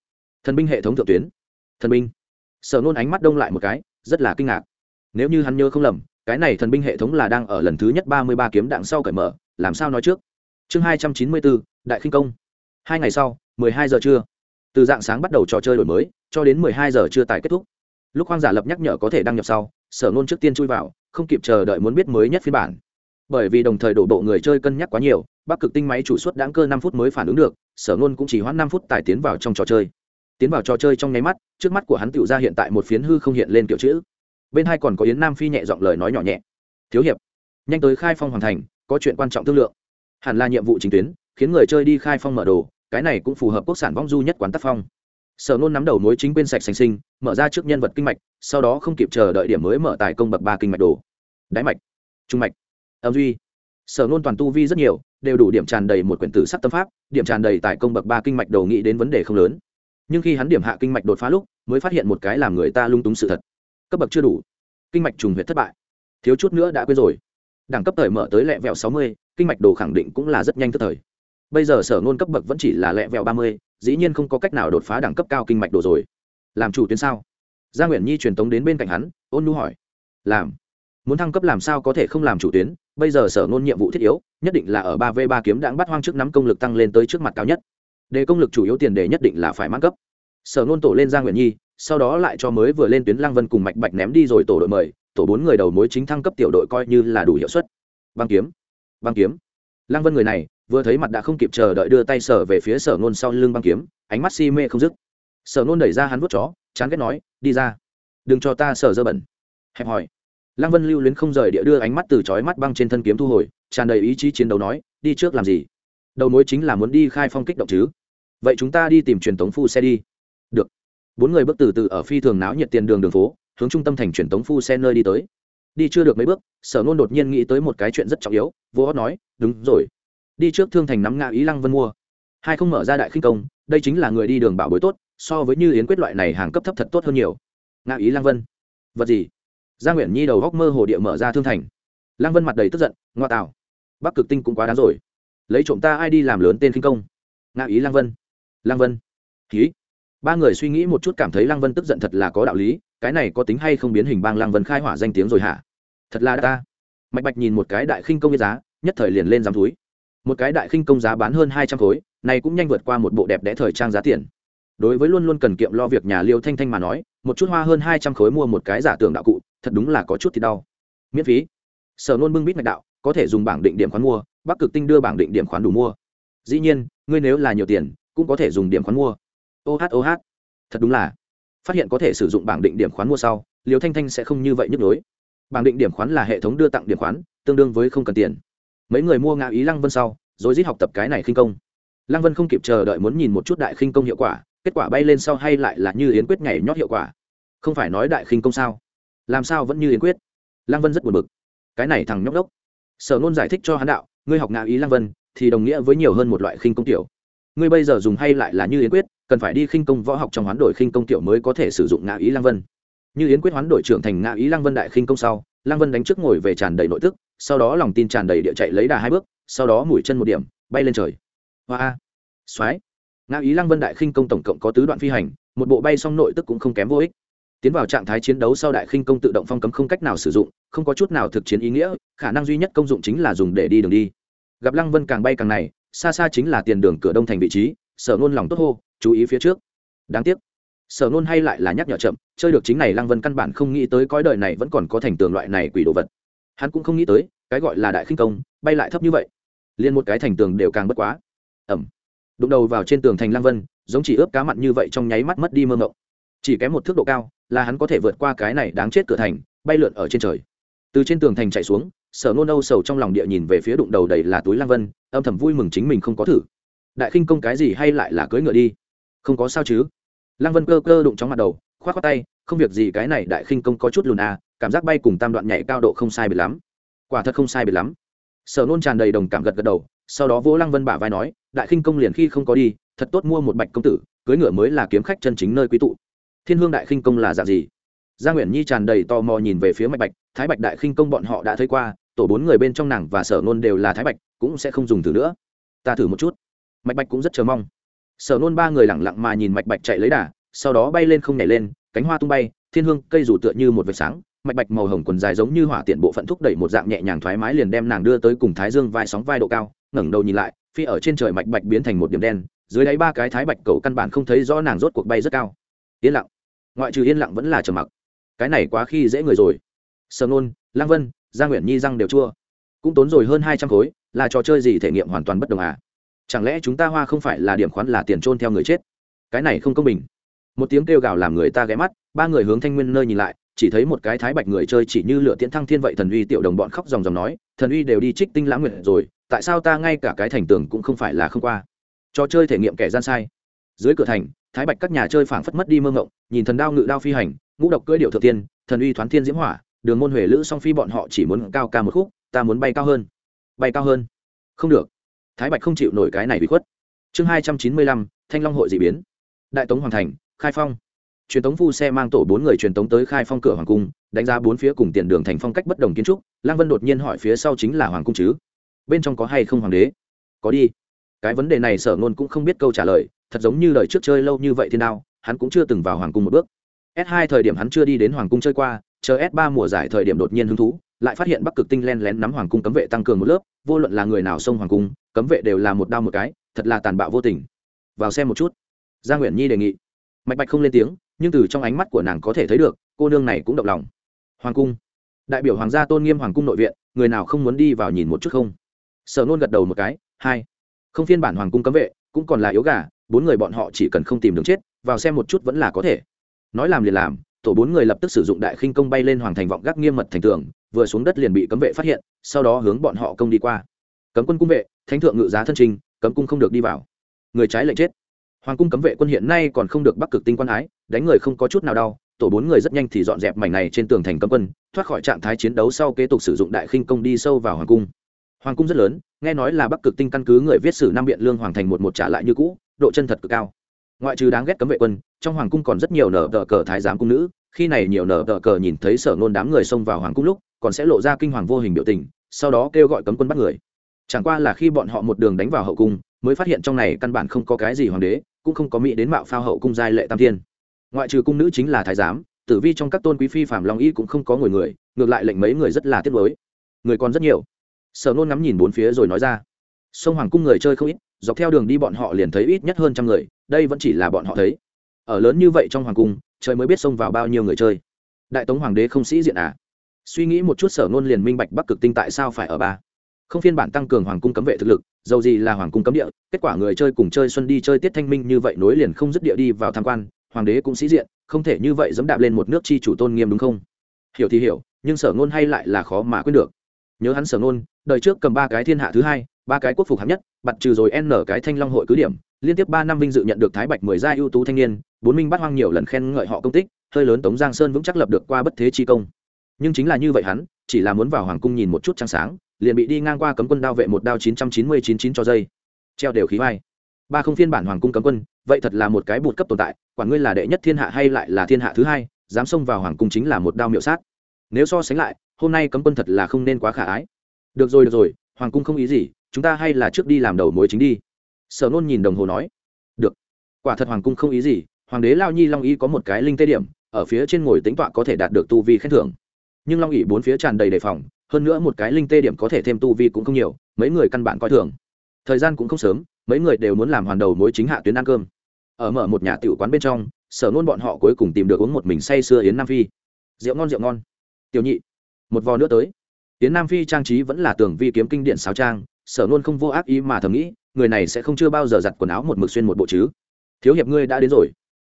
Thần binh hệ thống thượng tuyến thần binh. Sở nôn ánh mắt đông lại một cái, rất là kinh ngạc. Nếu như hắn nhớ không lầm, cái này thần binh hệ thống là đang ở lần thứ nhất ba mươi ba kiếm đạn sau cởi mở, làm sao nói trước? Chương hai trăm chín mươi bốn, đại khinh công. Hai ngày sau, mười hai giờ trưa. Từ dạng sáng bắt đầu trò chơi đổi mới, cho đến mười hai giờ trưa tài kết thúc. Lúc hoang giả lập nhắc nhở có thể đăng nhập sau, sở nôn trước tiên chui vào, không kịp chờ đợi muốn biết mới nhất phiên bản. Bởi vì đồng thời đổ bộ người chơi cân nhắc quá nhiều, bắc cực tinh máy chủ suất đáng cơ năm phút mới phản ứng được, sở nôn cũng chỉ hoãn năm phút tài tiến vào trong trò chơi tiến vào trò chơi trong nháy mắt, trước mắt của hắn tựu ra hiện tại một phiến hư không hiện lên kiểu chữ. Bên hai còn có yến nam phi nhẹ giọng lời nói nhỏ nhẹ. Thiếu hiệp, nhanh tới khai phong hoàn thành, có chuyện quan trọng thương lượng. Hẳn là nhiệm vụ chính tuyến, khiến người chơi đi khai phong mở đồ, cái này cũng phù hợp quốc sản vong du nhất quán tác phong. Sở nôn nắm đầu mối chính quên sạch xanh sinh, mở ra trước nhân vật kinh mạch, sau đó không kịp chờ đợi điểm mới mở tài công bậc ba kinh mạch đồ. Đáy mạch, trung mạch, âm duy. Sở nôn toàn tu vi rất nhiều, đều đủ điểm tràn đầy một quyển tử sắc tâm pháp, điểm tràn đầy tại công bậc ba kinh mạch đầu nghĩ đến vấn đề không lớn nhưng khi hắn điểm hạ kinh mạch đột phá lúc, mới phát hiện một cái làm người ta lung túng sự thật. Cấp bậc chưa đủ. Kinh mạch trùng huyệt thất bại. Thiếu chút nữa đã quên rồi. Đẳng cấp thời mở tới lẹ vẹo sáu mươi, kinh mạch đồ khẳng định cũng là rất nhanh tức thời. Bây giờ sở nôn cấp bậc vẫn chỉ là lẹ vẹo ba mươi, dĩ nhiên không có cách nào đột phá đẳng cấp cao kinh mạch đồ rồi. Làm chủ tuyến sao? Gia nguyễn nhi truyền tống đến bên cạnh hắn, ôn nu hỏi. Làm. Muốn thăng cấp làm sao có thể không làm chủ tuyến? Bây giờ sở nôn nhiệm vụ thiết yếu, nhất định là ở ba v ba kiếm đãng bắt hoang trước nắm công lực tăng lên tới trước mặt cao nhất đề công lực chủ yếu tiền đề nhất định là phải mãn cấp. Sở nôn tổ lên giang nguyện nhi, sau đó lại cho mới vừa lên tuyến lăng vân cùng mạch bạch ném đi rồi tổ đội mời, tổ bốn người đầu mối chính thăng cấp tiểu đội coi như là đủ hiệu suất. Băng kiếm băng kiếm. Lăng vân người này, vừa thấy mặt đã không kịp chờ đợi đưa tay sở về phía sở nôn sau lưng băng kiếm, ánh mắt si mê không dứt. Sở nôn đẩy ra hắn vuốt chó, chán ghét nói, đi ra. Đừng cho ta sở dơ bẩn. Hẹp hỏi. Lăng vân lưu luyến không rời địa đưa ánh mắt từ chói mắt băng trên thân kiếm thu hồi, tràn đầy ý chí chiến đấu nói, đi trước làm gì? Đầu mối chính là muốn đi khai phong kích động chứ. Vậy chúng ta đi tìm truyền tống phu xe đi. Được. Bốn người bước từ từ ở phi thường náo nhiệt tiền đường đường phố, hướng trung tâm thành truyền tống phu xe nơi đi tới. Đi chưa được mấy bước, sở nôn đột nhiên nghĩ tới một cái chuyện rất trọng yếu, vô hót nói, đúng rồi. Đi trước thương thành nắm ngã ý lăng vân mua. Hai không mở ra đại khinh công, đây chính là người đi đường bảo bối tốt, so với như yến quyết loại này hàng cấp thấp thật tốt hơn nhiều. Ngã ý lăng vân. Vật gì? Gia nguyễn nhi đầu góc mơ hồ địa mở ra thương thành. Lăng vân mặt đầy tức giận, ngoa tạo bắc cực tinh cũng quá đáng rồi lấy trộm ta ai đi làm lớn tên khinh công? Ngã ý lăng vân. Lăng vân. Ký. Ba người suy nghĩ một chút cảm thấy lăng vân tức giận thật là có đạo lý, cái này có tính hay không biến hình bang lăng vân khai hỏa danh tiếng rồi hả? Thật là ta. Mạch bạch nhìn một cái đại khinh công giá, nhất thời liền lên giám túi. Một cái đại khinh công giá bán hơn hai trăm khối, này cũng nhanh vượt qua một bộ đẹp đẽ thời trang giá tiền. Đối với luôn luôn cần kiệm lo việc nhà liêu thanh thanh mà nói, một chút hoa hơn hai trăm khối mua một cái giả tưởng đạo cụ, thật đúng là có chút thì đau. Miễn phí. Sở nôn bưng bít mạch đạo, có thể dùng bảng định điểm khoán mua bắc cực tinh đưa bảng định điểm khoán đủ mua. Dĩ nhiên, ngươi nếu là nhiều tiền, cũng có thể dùng điểm khoán mua. Oh oh thật đúng là. Phát hiện có thể sử dụng bảng định điểm khoán mua sau liều thanh thanh sẽ không như vậy nhức nhối. Bảng định điểm khoán là hệ thống đưa tặng điểm khoán, tương đương với không cần tiền. Mấy người mua ngã ý lăng vân sau, rồi giết học tập cái này khinh công. Lăng vân không kịp chờ đợi muốn nhìn một chút đại khinh công hiệu quả, kết quả bay lên sau hay lại là như yến quyết nhảy nhót hiệu quả. Không phải nói đại khinh công sao? Làm sao vẫn như yến quyết? Lăng vân rất buồn bực. Cái này thằng nhóc đốc. Sở nôn giải thích cho hắn đạo ngươi học ngã ý lăng vân, thì đồng nghĩa với nhiều hơn một loại khinh công tiểu. Ngươi bây giờ dùng hay lại là như yến quyết, cần phải đi khinh công võ học trong hoán đổi khinh công tiểu mới có thể sử dụng ngã ý lăng vân. Như yến quyết hoán đổi trưởng thành ngã ý lăng vân đại khinh công sau, lăng vân đánh trước ngồi về tràn đầy nội tức, sau đó lòng tin tràn đầy địa chạy lấy đà hai bước, sau đó mũi chân một điểm, bay lên trời. Hoa a. Soái ngã ý lăng vân đại khinh công tổng cộng có tứ đoạn phi hành, một bộ bay xong nội tức cũng không kém vô ích tiến vào trạng thái chiến đấu sau đại khinh công tự động phong cấm không cách nào sử dụng, không có chút nào thực chiến ý nghĩa, khả năng duy nhất công dụng chính là dùng để đi đường đi. Gặp lăng vân càng bay càng này, xa xa chính là tiền đường cửa đông thành vị trí, sở nôn lòng tốt hô, chú ý phía trước. Đáng tiếc, sở nôn hay lại là nhắc nhở chậm, chơi được chính này lăng vân căn bản không nghĩ tới cõi đời này vẫn còn có thành tường loại này quỷ đồ vật. Hắn cũng không nghĩ tới, cái gọi là đại khinh công, bay lại thấp như vậy, liền một cái thành tường đều càng bất quá. Ẩm. Đụng đầu vào trên tường thành lăng vân, giống chỉ ướp cá mặn như vậy trong nháy mắt mất đi mơ mộng chỉ kém một thước độ cao, là hắn có thể vượt qua cái này đáng chết cửa thành, bay lượn ở trên trời. Từ trên tường thành chạy xuống, sở nôn âu sầu trong lòng địa nhìn về phía đụng đầu đầy là túi lang vân, âm thầm vui mừng chính mình không có thử. Đại khinh công cái gì hay lại là cưỡi ngựa đi? Không có sao chứ? Lang vân cơ cơ đụng chóng mặt đầu k h o á t k tay, không việc gì cái này đại khinh công có chút lùn à cảm giác bay cùng tam đoạn nhảy cao độ không sai biệt lắm. Quả thật không sai biệt lắm. Sở nôn tràn đầy đồng cảm gật gật đầu, sau đó vỗ lăng vân bả vai nói, đại khinh công liền khi không có đi, thật tốt mua một bạch công tử cưới ngựa mới là kiếm khách chân chính nơi quý tụ thiên hương đại khinh công là dạng gì? Gia nguyễn nhi tràn đầy tò mò nhìn về phía mạch bạch, thái bạch đại khinh công bọn họ đã thấy qua, tổ bốn người bên trong nàng và sở nôn đều là thái bạch, cũng sẽ không dùng thử nữa. Ta thử một chút. Mạch bạch cũng rất chờ mong. Sở nôn ba người lẳng lặng mà nhìn mạch bạch chạy lấy đà, sau đó bay lên không nhảy lên, cánh hoa tung bay, thiên hương, cây rủ tựa như một vệt sáng, mạch bạch màu hồng quần dài giống như hỏa tiện bộ phận thúc đẩy một dạng nhẹ nhàng thoải mái liền đem nàng đưa tới cùng thái dương vai sóng vai độ cao, ngẩng đầu nhìn lại, phi ở trên trời mạch bạch biến thành một điểm đen, dưới đáy ba cái thái bạch cầu căn bản không thấy rõ nàng rốt cuộc bay rất cao. Yên lặng ngoại trừ yên lặng vẫn là trầm mặc. Cái này quá khi dễ người rồi. Sở nôn lang vân gia nguyễn nhi răng đều chua. Cũng tốn rồi hơn hai trăm khối, là trò chơi gì thể nghiệm hoàn toàn bất đồng à? Chẳng lẽ chúng ta hoa không phải là điểm khoán là tiền trôn theo người chết? Cái này không công bình. Một tiếng kêu gào làm người ta ghé mắt, ba người hướng thanh nguyên nơi nhìn lại, chỉ thấy một cái thái bạch người chơi chỉ như lửa tiễn thăng thiên vậy thần uy tiểu đồng bọn khóc dòng dòng nói, thần uy đều đi trích tinh lãng nguyện rồi, tại sao ta ngay cả cái thành tường cũng không phải là không qua? Trò chơi thể nghiệm kẻ gian sai. Dưới cửa thành thái bạch các nhà chơi phảng phất mất đi mơ ngộng nhìn thần đao ngự đao phi hành, ngũ độc cưỡi điệu thượng tiên, thần uy thoán thiên diễm hỏa, đường môn huệ lữ song phi bọn họ chỉ muốn cao ca một khúc, ta muốn bay cao hơn. Bay cao hơn? Không được. Thái bạch không chịu nổi cái này bị khuất. Chương hai trăm chín mươi lăm, thanh long hội d ị biến. Đại tống hoàng thành, khai phong. Truyền tống phu xe mang tổ bốn người truyền tống tới khai phong cửa hoàng cung, đánh giá bốn phía cùng tiền đường thành phong cách bất đồng kiến trúc, lang vân đột nhiên hỏi phía sau chính là hoàng cung chứ? Bên trong có hay không hoàng đế? Có đi cái vấn đề này sở ngôn cũng không biết câu trả lời thật giống như lời trước chơi lâu như vậy thì nào, hắn cũng chưa từng vào hoàng cung một bước. S 2 thời điểm hắn chưa đi đến hoàng cung chơi qua chờ s 3 mùa giải thời điểm đột nhiên hứng thú lại phát hiện bắc cực tinh len lén nắm hoàng cung cấm vệ tăng cường một lớp vô luận là người nào xông hoàng cung cấm vệ đều là một đau một cái thật là tàn bạo vô tình. Vào xem một chút. Gia nguyễn nhi đề nghị. Mạch bạch không lên tiếng nhưng từ trong ánh mắt của nàng có thể thấy được cô nương này cũng động lòng. Hoàng cung. Đại biểu hoàng gia tôn nghiêm hoàng cung nội viện người nào không muốn đi vào nhìn một chút không? Sở nôn gật đầu một cái hai không phiên bản hoàng cung cấm vệ, cũng còn là yếu gà, bốn người bọn họ chỉ cần không tìm đường chết, vào xem một chút vẫn là có thể. Nói làm liền làm, tổ bốn người lập tức sử dụng đại khinh công bay lên hoàng thành vọng gác nghiêm mật thành tường, vừa xuống đất liền bị cấm vệ phát hiện, sau đó hướng bọn họ công đi qua. Cấm quân cung vệ, thánh thượng ngự giá thân trình, cấm cung không được đi vào. Người trái lệnh chết. Hoàng cung cấm vệ quân hiện nay còn không được bắc cực tinh quan ái, đánh người không có chút nào đau, tổ bốn người rất nhanh thì dọn dẹp mảnh này trên tường thành cấm quân, thoát khỏi trạng thái chiến đấu sau kế tục sử dụng đại khinh công đi sâu vào hoàng cung hoàng cung rất lớn, nghe nói là bắc cực tinh căn cứ người viết sử năm biện lương hoàng thành một một trả lại như cũ, độ chân thật cực cao. Ngoại trừ đáng ghét cấm vệ quân, trong hoàng cung còn rất nhiều nở tờ cờ thái giám cung nữ, khi này nhiều nở tờ cờ nhìn thấy sở ngôn đám người xông vào hoàng cung lúc, còn sẽ lộ ra kinh hoàng vô hình biểu tình, sau đó kêu gọi cấm quân bắt người. Chẳng qua là khi bọn họ một đường đánh vào hậu cung, mới phát hiện trong này căn bản không có cái gì hoàng đế, cũng không có mỹ đến mạo phao hậu cung giai lệ tam thiên. Ngoại trừ cung nữ chính là thái giám, tử vi trong các tôn quý phi phạm long y cũng không có ngồi người, ngược lại lệnh mấy người rất là tiếc lối người còn rất nhiều sở nôn ngắm nhìn bốn phía rồi nói ra. Sông hoàng cung người chơi không ít, dọc theo đường đi bọn họ liền thấy ít nhất hơn trăm người, đây vẫn chỉ là bọn họ thấy. Ở lớn như vậy trong hoàng cung, trời mới biết xông vào bao nhiêu người chơi. Đại tống hoàng đế không sĩ diện à? Suy nghĩ một chút sở nôn liền minh bạch bắc cực tinh tại sao phải ở ba. Không phiên bản tăng cường hoàng cung cấm vệ thực lực, dầu gì là hoàng cung cấm địa, kết quả người chơi cùng chơi xuân đi chơi tiết thanh minh như vậy nối liền không dứt địa đi vào tham quan, hoàng đế cũng sĩ diện, không thể như vậy dẫm đạp lên một nước chi chủ tôn nghiêm đúng không? Hiểu thì hiểu, nhưng sở ngôn hay lại là khó mà quyết được nhớ hắn sở nôn, đời trước cầm ba cái thiên hạ thứ hai ba cái quốc phục hạng nhất bặt trừ rồi n cái thanh long hội cứ điểm liên tiếp ba năm vinh dự nhận được thái bạch mười gia ưu tú thanh niên bốn minh bắt hoang nhiều lần khen ngợi họ công tích hơi lớn tống giang sơn vững chắc lập được qua bất thế chi công. Nhưng chính là như vậy hắn chỉ là muốn vào hoàng cung nhìn một chút trăng sáng liền bị đi ngang qua cấm quân đao vệ một đao chín trăm chín mươi chín chín cho dây. Treo đều khí vai. Ba không phiên bản hoàng cung cấm quân vậy thật là một cái bụt cấp tồn tại quản ngươi là đệ nhất thiên hạ hay lại là thiên hạ thứ hai dám xông vào hoàng cung chính là một đao miệu sát. Nếu so sánh lại hôm nay cấm quân thật là không nên quá khả ái. Được rồi được rồi, hoàng cung không ý gì, chúng ta hay là trước đi làm đầu mối chính đi. Sở nôn nhìn đồng hồ nói. Được. Quả thật hoàng cung không ý gì, hoàng đế lao nhi long y có một cái linh tê điểm, ở phía trên ngồi tính tọa có thể đạt được tu vi khen thưởng. Nhưng long ỉ bốn phía tràn đầy đề phòng, hơn nữa một cái linh tê điểm có thể thêm tu vi cũng không nhiều, mấy người căn bản coi thường. Thời gian cũng không sớm, mấy người đều muốn làm hoàn đầu mối chính hạ tuyến ăn cơm. Ở mở một nhà tiểu quán bên trong, sở nôn bọn họ cuối cùng tìm được uống một mình say sưa yến nam phi. Rượu ngon rượu ngon. Tiểu nhị một vò nữa tới. Tiến nam phi trang trí vẫn là tường vi kiếm kinh điện sáo trang, sở nôn không vô ác ý mà thầm nghĩ, người này sẽ không chưa bao giờ giặt quần áo một mực xuyên một bộ chứ. Thiếu hiệp ngươi đã đến rồi.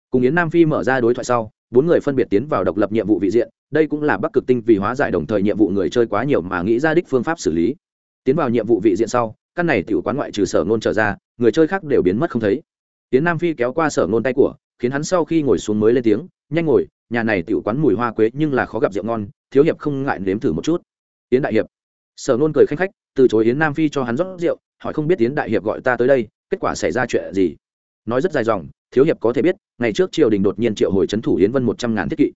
Cùng yến nam phi mở ra đối thoại sau, bốn người phân biệt tiến vào độc lập nhiệm vụ vị diện, đây cũng là bắc cực tinh vì hóa giải đồng thời nhiệm vụ người chơi quá nhiều mà nghĩ ra đích phương pháp xử lý. Tiến vào nhiệm vụ vị diện sau, căn này tiểu quán ngoại trừ sở nôn trở ra, người chơi khác đều biến mất không thấy. Yến nam phi kéo qua sở nôn tay của, khiến hắn sau khi ngồi xuống mới lên tiếng, nhanh ngồi nhà này tiểu quán mùi hoa quế nhưng là khó gặp rượu ngon, thiếu hiệp không ngại nếm thử một chút. Yến đại hiệp. Sở nôn cười khanh khách, từ chối yến nam phi cho hắn rót rượu, hỏi không biết yến đại hiệp gọi ta tới đây, kết quả xảy ra chuyện gì? Nói rất dài dòng, thiếu hiệp có thể biết, ngày trước triều đình đột nhiên triệu hồi trấn thủ yến vân một trăm ngàn thiết kỵ.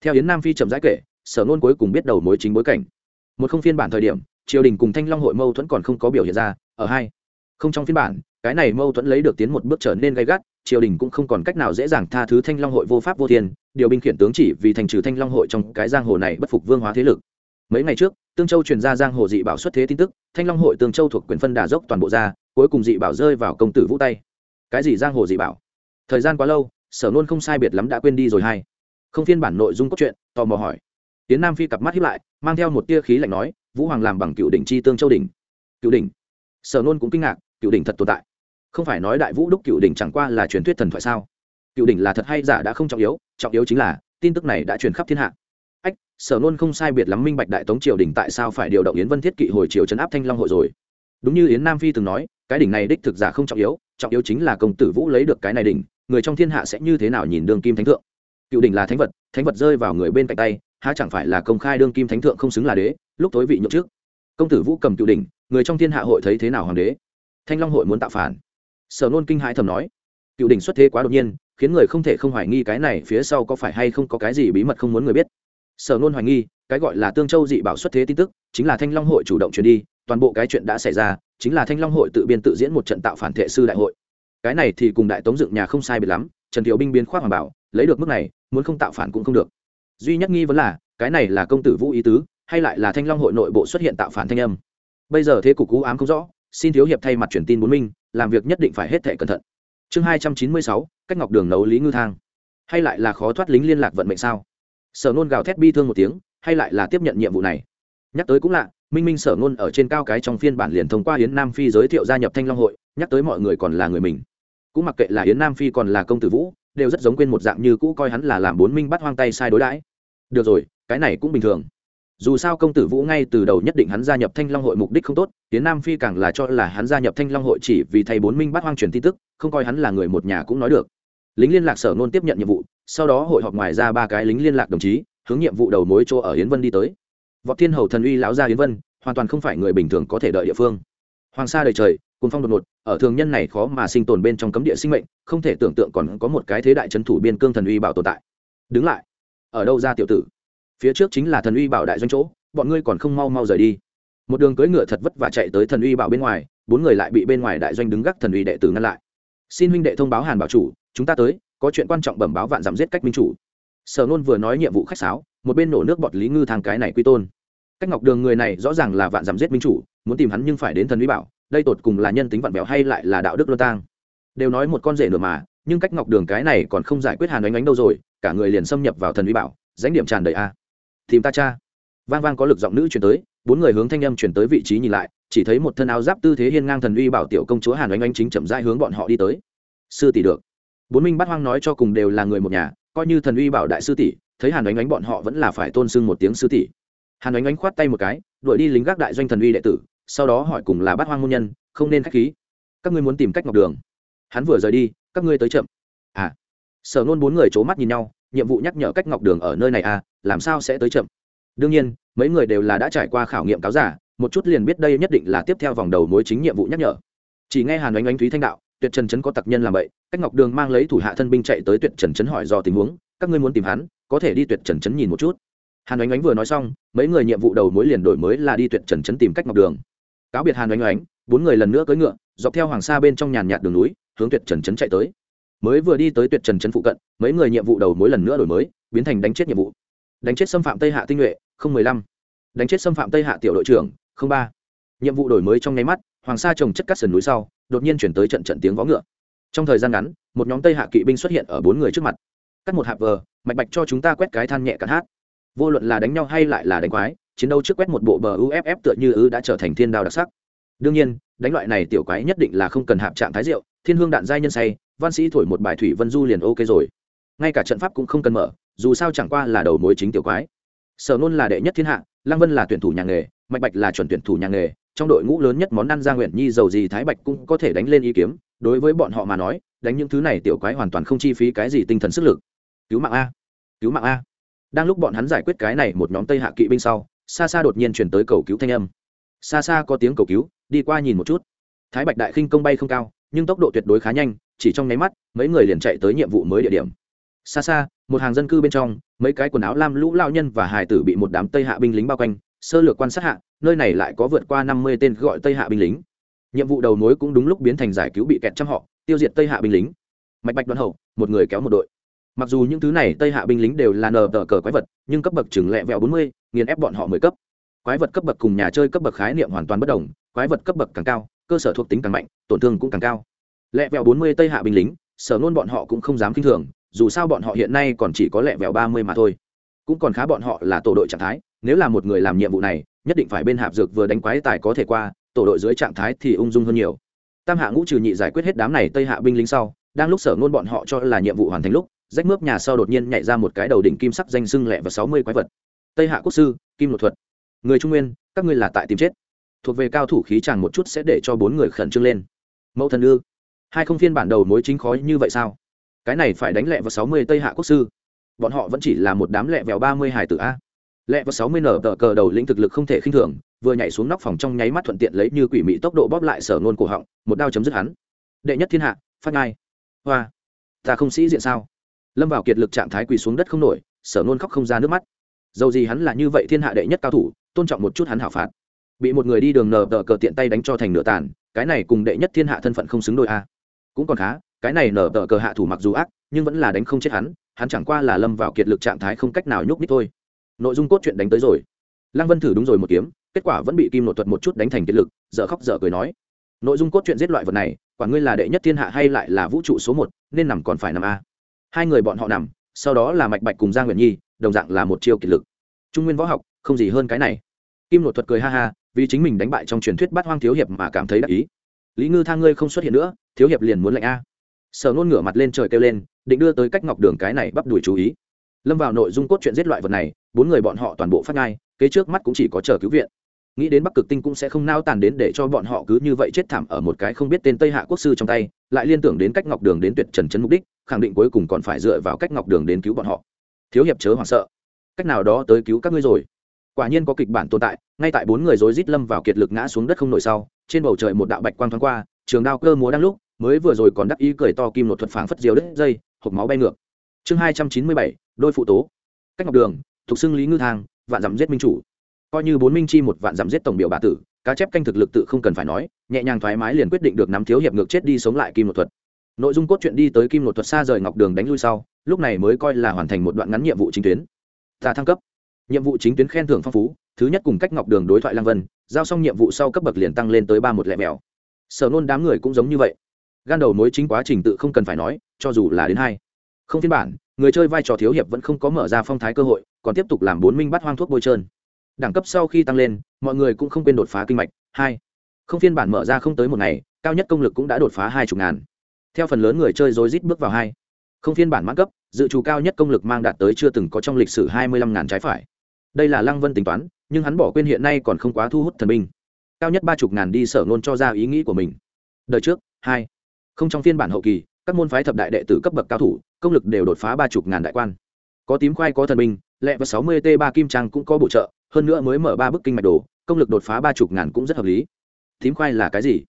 Theo yến nam phi chậm rãi kể, sở nôn cuối cùng biết đầu mối chính bối cảnh. Một không phiên bản thời điểm, triều đình cùng thanh long hội mâu thuẫn còn không có biểu hiện ra, ở hai không trong phiên bản, cái này mâu thuẫn lấy được tiến một bước trở nên gay gắt triều đình cũng không còn cách nào dễ dàng tha thứ thanh long hội vô pháp vô thiên, điều binh khiển tướng chỉ vì thành trừ thanh long hội trong cái giang hồ này bất phục vương hóa thế lực. Mấy ngày trước, tương châu truyền ra giang hồ dị bảo xuất thế tin tức, thanh long hội tương châu thuộc quyền phân đà dốc toàn bộ ra, cuối cùng dị bảo rơi vào công tử vũ tay cái gì giang hồ dị bảo? Thời gian quá lâu, sở nôn không sai biệt lắm đã quên đi rồi hay. Không phiên bản nội dung cốt truyện, tò mò hỏi. Tiến nam phi cặp mắt hiếp lại, mang theo một tia khí lạnh nói, vũ hoàng làm bằng cựu đỉnh chi tương châu đỉnh. Cựu đỉnh? Sở nôn cũng kinh ngạc, cựu đỉnh thật tồn tại không phải nói đại vũ đúc cựu đỉnh chẳng qua là truyền thuyết thần thoại sao? Cựu đỉnh là thật hay giả đã không trọng yếu trọng yếu chính là, tin tức này đã truyền khắp thiên hạ. Ách, sở nôn không sai biệt lắm minh bạch đại tống triều đình tại sao phải điều động yến vân thiết kỵ hồi triều trấn áp thanh long hội rồi. Đúng như yến nam phi từng nói, cái đỉnh này đích thực giả không trọng yếu trọng yếu chính là công tử vũ lấy được cái này đỉnh, người trong thiên hạ sẽ như thế nào nhìn đương kim thánh thượng. Cựu đỉnh là thánh vật thánh vật rơi vào người bên cạnh tay, há chẳng phải là công khai đương kim thánh thượng không xứng là đế, lúc tối vị nhậu trước công tử vũ cầm cựu đỉnh, người trong thiên hạ hội thấy thế nào hoàng đế? Thanh long hội muốn tạo phản sở nôn kinh hãi thầm nói, cựu đỉnh xuất thế quá đột nhiên, khiến người không thể không hoài nghi cái này phía sau có phải hay không có cái gì bí mật không muốn người biết. Sở nôn hoài nghi, cái gọi là tương châu dị bảo xuất thế tin tức, chính là thanh long hội chủ động truyền đi, toàn bộ cái chuyện đã xảy ra, chính là thanh long hội tự biên tự diễn một trận tạo phản thệ sư đại hội. Cái này thì cùng đại tống dựng nhà không sai biệt lắm, trần thiệu binh biến khoác hoàng bảo, lấy được mức này, muốn không tạo phản cũng không được. Duy nhất nghi vấn là, cái này là công tử vũ ý tứ, hay lại là thanh long hội nội bộ xuất hiện tạo phản thanh âm? Bây giờ thế cục cú ám không rõ xin thiếu hiệp thay mặt truyền tin bốn minh, làm việc nhất định phải hết thể cẩn thận. Chương hai trăm chín mươi sáu, cách ngọc đường nấu lý ngư thang. Hay lại là khó thoát lính liên lạc vận mệnh sao? Sở nôn gào thét bi thương một tiếng, hay lại là tiếp nhận nhiệm vụ này? Nhắc tới cũng lạ, minh minh sở ngôn ở trên cao cái trong phiên bản liền thông qua yến nam phi giới thiệu gia nhập thanh long hội, nhắc tới mọi người còn là người mình. Cũng mặc kệ là yến nam phi còn là công tử vũ, đều rất giống quên một dạng như cũ coi hắn là làm bốn minh bắt hoang tay sai đối đãi. Được rồi, cái này cũng bình thường dù sao công tử vũ ngay từ đầu nhất định hắn gia nhập thanh long hội mục đích không tốt, tiến nam phi càng là cho là hắn gia nhập thanh long hội chỉ vì thầy bốn minh bắt hoang truyền tin tức, không coi hắn là người một nhà cũng nói được. Lính liên lạc sở nôn tiếp nhận nhiệm vụ, sau đó hội họp ngoài ra ba cái lính liên lạc đồng chí, hướng nhiệm vụ đầu mối chỗ ở yến vân đi tới. Võ thiên hầu thần uy lão gia yến vân, hoàn toàn không phải người bình thường có thể đợi địa phương. Hoàng sa đời trời cùng phong đột ngột, ở thường nhân này khó mà sinh tồn bên trong cấm địa sinh mệnh, không thể tưởng tượng còn có một cái thế đại trấn thủ biên cương thần uy bảo tồn tại. Đứng lại. Ở đâu ra tiểu tử? Phía trước chính là thần uy bảo đại doanh chỗ, bọn ngươi còn không mau mau rời đi. Một đường cưỡi ngựa thật vất và chạy tới thần uy bảo bên ngoài, bốn người lại bị bên ngoài đại doanh đứng gác thần uy đệ tử ngăn lại. Xin huynh đệ thông báo hàn bảo chủ, chúng ta tới, có chuyện quan trọng bẩm báo vạn giảm giết cách minh chủ. Sở nôn vừa nói nhiệm vụ khách sáo, một bên nổ nước bọt lý ngư thang cái này quy tôn. Cách ngọc đường người này rõ ràng là vạn giảm giết minh chủ, muốn tìm hắn nhưng phải đến thần uy bảo, đây tột cùng là nhân tính vạn vẹo hay lại là đạo đức luân tang? Đều nói một con rể nửa mà, nhưng cách ngọc đường cái này còn không giải quyết hàn ánh ánh đâu rồi, cả người liền xâm nhập vào thần uy bảo dánh điểm tràn đầy a tìm ta cha. Vang vang có lực giọng nữ chuyển tới, bốn người hướng thanh âm chuyển tới vị trí nhìn lại, chỉ thấy một thân áo giáp tư thế hiên ngang thần uy bảo tiểu công chúa hàn oanh oanh chính chậm rãi hướng bọn họ đi tới. Sư tỷ được. Bốn minh bắt hoang nói cho cùng đều là người một nhà, coi như thần uy bảo đại sư tỷ, thấy hàn oanh oanh bọn họ vẫn là phải tôn sưng một tiếng sư tỷ. Hàn oanh oanh khoát tay một cái, đuổi đi lính gác đại doanh thần uy đệ tử, sau đó hỏi cùng là bắt hoang môn nhân, không nên k h á c h khí. Các ngươi muốn tìm cách ngọc đường. Hắn vừa rời đi, các ngươi tới chậm. À. Sở nôn bốn người c h ố mắt nhìn nhau nhiệm vụ nhắc nhở cách ngọc đường ở nơi này à làm sao sẽ tới chậm? Đương nhiên, mấy người đều là đã trải qua khảo nghiệm cáo giả, một chút liền biết đây nhất định là tiếp theo vòng đầu mối chính nhiệm vụ nhắc nhở. Chỉ nghe hàn oanh oanh thúy thanh đạo, tuyệt trần trấn có tặc nhân làm vậy, cách ngọc đường mang lấy thủ hạ thân binh chạy tới tuyệt trần trấn hỏi do tình huống, các ngươi muốn tìm hắn, có thể đi tuyệt trần trấn nhìn một chút. Hàn oanh oanh vừa nói xong, mấy người nhiệm vụ đầu mối liền đổi mới là đi tuyệt trần trấn tìm cách ngọc đường. Cáo biệt hàn oanh oanh bốn người lần nữa cưỡi ngựa, dọc theo hoàng sa bên trong nhàn nhạt đường núi, hướng tuyệt trần trấn chạy tới mới vừa đi tới tuyệt trần trấn phụ cận, mấy người nhiệm vụ đầu mối lần nữa đổi mới, biến thành đánh chết nhiệm vụ. Đánh chết xâm phạm tây hạ tinh nhuệ, không mười lăm. Đánh chết xâm phạm tây hạ tiểu đội trưởng, không ba. Nhiệm vụ đổi mới trong nháy mắt, hoàng sa trồng chất cắt sườn núi sau, đột nhiên chuyển tới trận trận tiếng vó ngựa. Trong thời gian ngắn, một nhóm tây hạ kỵ binh xuất hiện ở bốn người trước mặt. Cắt một hạp vờ, mạch bạch cho chúng ta quét cái than nhẹ cắn hát. Vô luận là đánh nhau hay lại là đánh quái, chiến đấu trước quét một bộ bờ uff tựa như ư đã trở thành thiên đao đặc sắc. Đương nhiên, đánh loại này tiểu quái nhất định là không cần hạp trạng thái rượu thiên hương đạn giai nhân say, văn sĩ thổi một bài thủy vân du liền ok rồi. Ngay cả trận pháp cũng không cần mở, dù sao chẳng qua là đầu mối chính tiểu quái. Sở nôn là đệ nhất thiên hạ, lăng vân là tuyển thủ nhà nghề, mạch bạch là chuẩn tuyển thủ nhà nghề, trong đội ngũ lớn nhất món ăn gia nguyện nhi dầu gì thái bạch cũng có thể đánh lên ý kiếm, đối với bọn họ mà nói, đánh những thứ này tiểu quái hoàn toàn không chi phí cái gì tinh thần sức lực. Cứu mạng a! Cứu mạng a! Đang lúc bọn hắn giải quyết cái này một nhóm tây hạ kỵ binh sau xa xa đột nhiên chuyển tới cầu cứu thanh âm. Xa xa có tiếng cầu cứu, đi qua nhìn một chút. Thái bạch đại khinh công bay không cao nhưng tốc độ tuyệt đối khá nhanh, chỉ trong nháy mắt, mấy người liền chạy tới nhiệm vụ mới địa điểm. Xa xa, một hàng dân cư bên trong, mấy cái quần áo lam lũ lao nhân và hải tử bị một đám tây hạ binh lính bao quanh, sơ lược quan sát hạ, nơi này lại có vượt qua năm mươi tên gọi tây hạ binh lính. Nhiệm vụ đầu mối cũng đúng lúc biến thành giải cứu bị kẹt trăm họ, tiêu diệt tây hạ binh lính. Mạch bạch đoàn hậu, một người kéo một đội. Mặc dù những thứ này tây hạ binh lính đều là nờ tờ cờ quái vật, nhưng cấp bậc chừng lẹ vẹo bốn mươi, nghiền ép bọn họ mười cấp. Quái vật cấp bậc cùng nhà chơi cấp bậc khái niệm hoàn toàn bất đồng, quái vật cấp bậc càng cao cơ sở thuộc tính càng mạnh, tổn thương cũng càng cao. Lẹ vẹo bốn mươi tây hạ binh lính, sở nôn bọn họ cũng không dám k i n h thường, dù sao bọn họ hiện nay còn chỉ có lẹ vẹo ba mươi mà thôi. Cũng còn khá bọn họ là tổ đội trạng thái, nếu là một người làm nhiệm vụ này, nhất định phải bên hạp dược vừa đánh quái tài có thể qua, tổ đội dưới trạng thái thì ung dung hơn nhiều. Tam hạ ngũ trừ nhị giải quyết hết đám này tây hạ binh lính sau, đang lúc sở nôn bọn họ cho là nhiệm vụ hoàn thành lúc, rách mướp nhà sau đột nhiên nhảy ra một cái đầu đỉnh kim sắc danh sưng lẹ và sáu mươi quái vật. Tây hạ quốc sư, kim nội thuật. Người trung nguyên, các ngươi là tại tìm chết thuộc về cao thủ khí chàng một chút sẽ để cho bốn người khẩn trương lên. Mẫu thần ư? Hai không phiên bản đầu mối chính khói như vậy sao? Cái này phải đánh lẹ vào sáu mươi tây hạ quốc sư. Bọn họ vẫn chỉ là một đám lẹ vèo ba mươi hải tử a. Lẹ vào sáu mươi nở tờ cờ đầu lĩnh thực lực không thể khinh thường, vừa nhảy xuống nóc phòng trong nháy mắt thuận tiện lấy như quỷ mị tốc độ bóp lại sở nôn cổ họng, một đao chấm dứt hắn. Đệ nhất thiên hạ, phát ngai. Hoa. Ta không sĩ diện sao? Lâm vào kiệt lực trạng thái quỳ xuống đất không nổi, sở nôn khóc không ra nước mắt. Dầu gì hắn là như vậy thiên hạ đệ nhất cao thủ, tôn trọng một chút hắn hảo phạt bị một người đi đường nờ đờ cờ tiện tay đánh cho thành nửa tàn, cái này cùng đệ nhất thiên hạ thân phận không xứng đôi a. Cũng còn khá, cái này nở tờ cờ hạ thủ mặc dù ác, nhưng vẫn là đánh không chết hắn hắn chẳng qua là lâm vào kiệt lực trạng thái không cách nào nhúc nít thôi. Nội dung cốt truyện đánh tới rồi. Lăng vân thử đúng rồi một kiếm, kết quả vẫn bị kim nội thuật một chút đánh thành kiệt lực, dở khóc dở cười nói. Nội dung cốt truyện giết loại vật này, quả ngươi là đệ nhất thiên hạ hay lại là vũ trụ số một, nên nằm còn phải nằm a. Hai người bọn họ nằm, sau đó là mạch bạch cùng giang nguyện nhi, đồng dạng là một chiêu kiệt lực. Trung nguyên võ học, không gì hơn cái này. Kim nội thuật cười ha ha vì chính mình đánh bại trong truyền thuyết bắt hoang thiếu hiệp mà cảm thấy đắc ý. Lý ngư thang ngươi không xuất hiện nữa, thiếu hiệp liền muốn lệnh a. Sở nôn ngửa mặt lên trời kêu lên, định đưa tới cách ngọc đường cái này bắp đuổi chú ý. Lâm vào nội dung cốt truyện giết loại vật này, bốn người bọn họ toàn bộ phát ngai, kế trước mắt cũng chỉ có chờ cứu viện. Nghĩ đến bắc cực tinh cũng sẽ không nao tàn đến để cho bọn họ cứ như vậy chết thảm ở một cái không biết tên tây hạ quốc sư trong tay, lại liên tưởng đến cách ngọc đường đến tuyệt trần trấn mục đích, khẳng định cuối cùng còn phải dựa vào cách ngọc đường đến cứu bọn họ. Thiếu hiệp chớ hoảng sợ. Cách nào đó tới cứu các ngươi rồi quả nhiên có kịch bản tồn tại ngay tại bốn người rối rít lâm vào kiệt lực ngã xuống đất không nổi sau trên bầu trời một đạo bạch quang thoáng qua trường đao cơ múa đang lúc mới vừa rồi còn đắc ý cười to kim một thuật phảng phất diều đất, dây hộp máu bay ngược. Chương hai trăm chín mươi bảy đôi phụ tố. Cách ngọc đường thuộc xưng lý ngư thang vạn dặm giết minh chủ. Coi như bốn minh chi một vạn dặm giết tổng biểu bà tử cá chép canh thực lực tự không cần phải nói nhẹ nhàng thoải mái liền quyết định được nắm thiếu hiệp ngược chết đi sống lại kim một thuật. Nội dung cốt truyện đi tới kim một thuật xa rời ngọc đường đánh lui sau lúc này mới coi là hoàn thành một đoạn ngắn nhiệm vụ chính tuyến. Ta thăng cấp nhiệm vụ chính tuyến khen thưởng phong phú, thứ nhất cùng cách ngọc đường đối thoại lang vân, giao xong nhiệm vụ sau cấp bậc liền tăng lên tới ba một lẻ mèo. Sở nôn đám người cũng giống như vậy. Gan đầu mối chính quá trình tự không cần phải nói, cho dù là đến hai. Không phiên bản, người chơi vai trò thiếu hiệp vẫn không có mở ra phong thái cơ hội, còn tiếp tục làm bốn minh bắt hoang thuốc bôi trơn. Đẳng cấp sau khi tăng lên, mọi người cũng không quên đột phá kinh mạch, hai. Không phiên bản mở ra không tới một ngày, cao nhất công lực cũng đã đột phá hai chục ngàn. Theo phần lớn người chơi rối rít bước vào hai. Không phiên bản mãn cấp, dự trù cao nhất công lực mang đạt tới chưa từng có trong lịch sử hai mươi lăm ngàn trái phải đây là lăng vân tính toán, nhưng hắn bỏ quên hiện nay còn không quá thu hút thần binh. Cao nhất ba chục ngàn đi sở ngôn cho ra ý nghĩ của mình. Đời trước, hai. Không trong phiên bản hậu kỳ, các môn phái thập đại đệ tử cấp bậc cao thủ, công lực đều đột phá ba chục ngàn đại quan. Có tím khoai có thần binh, lẹ và sáu mươi t ba kim trang cũng có bổ trợ, hơn nữa mới mở ba bức kinh mạch đồ, công lực đột phá ba chục ngàn cũng rất hợp lý. Tím khoai là cái gì?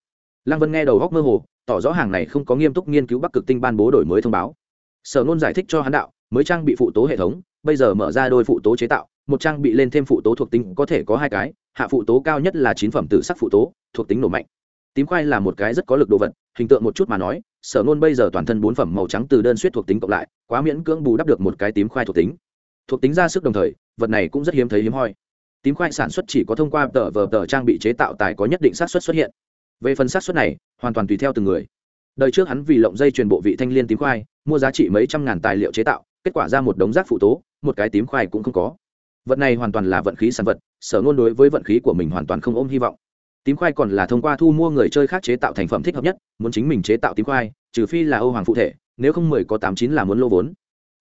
Lăng vân nghe đầu góc mơ hồ, tỏ rõ hàng này không có nghiêm túc nghiên cứu bắc cực tinh ban bố đổi mới thông báo. Sở ngôn giải thích cho hắn đạo, mới trang bị phụ tố hệ thống, bây giờ mở ra đôi phụ tố chế tạo một trang bị lên thêm phụ tố thuộc tính có thể có hai cái, hạ phụ tố cao nhất là chín phẩm tử sắc phụ tố, thuộc tính nổ mạnh. Tím khoai là một cái rất có lực đồ vật, hình tượng một chút mà nói, sở nôn bây giờ toàn thân bốn phẩm màu trắng từ đơn suýt thuộc tính cộng lại, quá miễn cưỡng bù đắp được một cái tím khoai thuộc tính. Thuộc tính ra sức đồng thời, vật này cũng rất hiếm thấy hiếm hoi. Tím khoai sản xuất chỉ có thông qua tờ vờ tờ trang bị chế tạo tài có nhất định xác suất xuất hiện. Về phần xác suất này, hoàn toàn tùy theo từng người. Đời trước hắn vì lộng dây truyền bộ vị thanh liên tím khoai, mua giá trị mấy trăm ngàn tài liệu chế tạo, kết quả ra một đống rác phụ tố, một cái tím khoai cũng không có vật này hoàn toàn là vận khí sản vật, sở ngôn đối với vận khí của mình hoàn toàn không ôm hy vọng. Tím khoai còn là thông qua thu mua người chơi khác chế tạo thành phẩm thích hợp nhất, muốn chính mình chế tạo tím khoai, trừ phi là âu hoàng phụ thể, nếu không mười có tám chín là muốn lô vốn.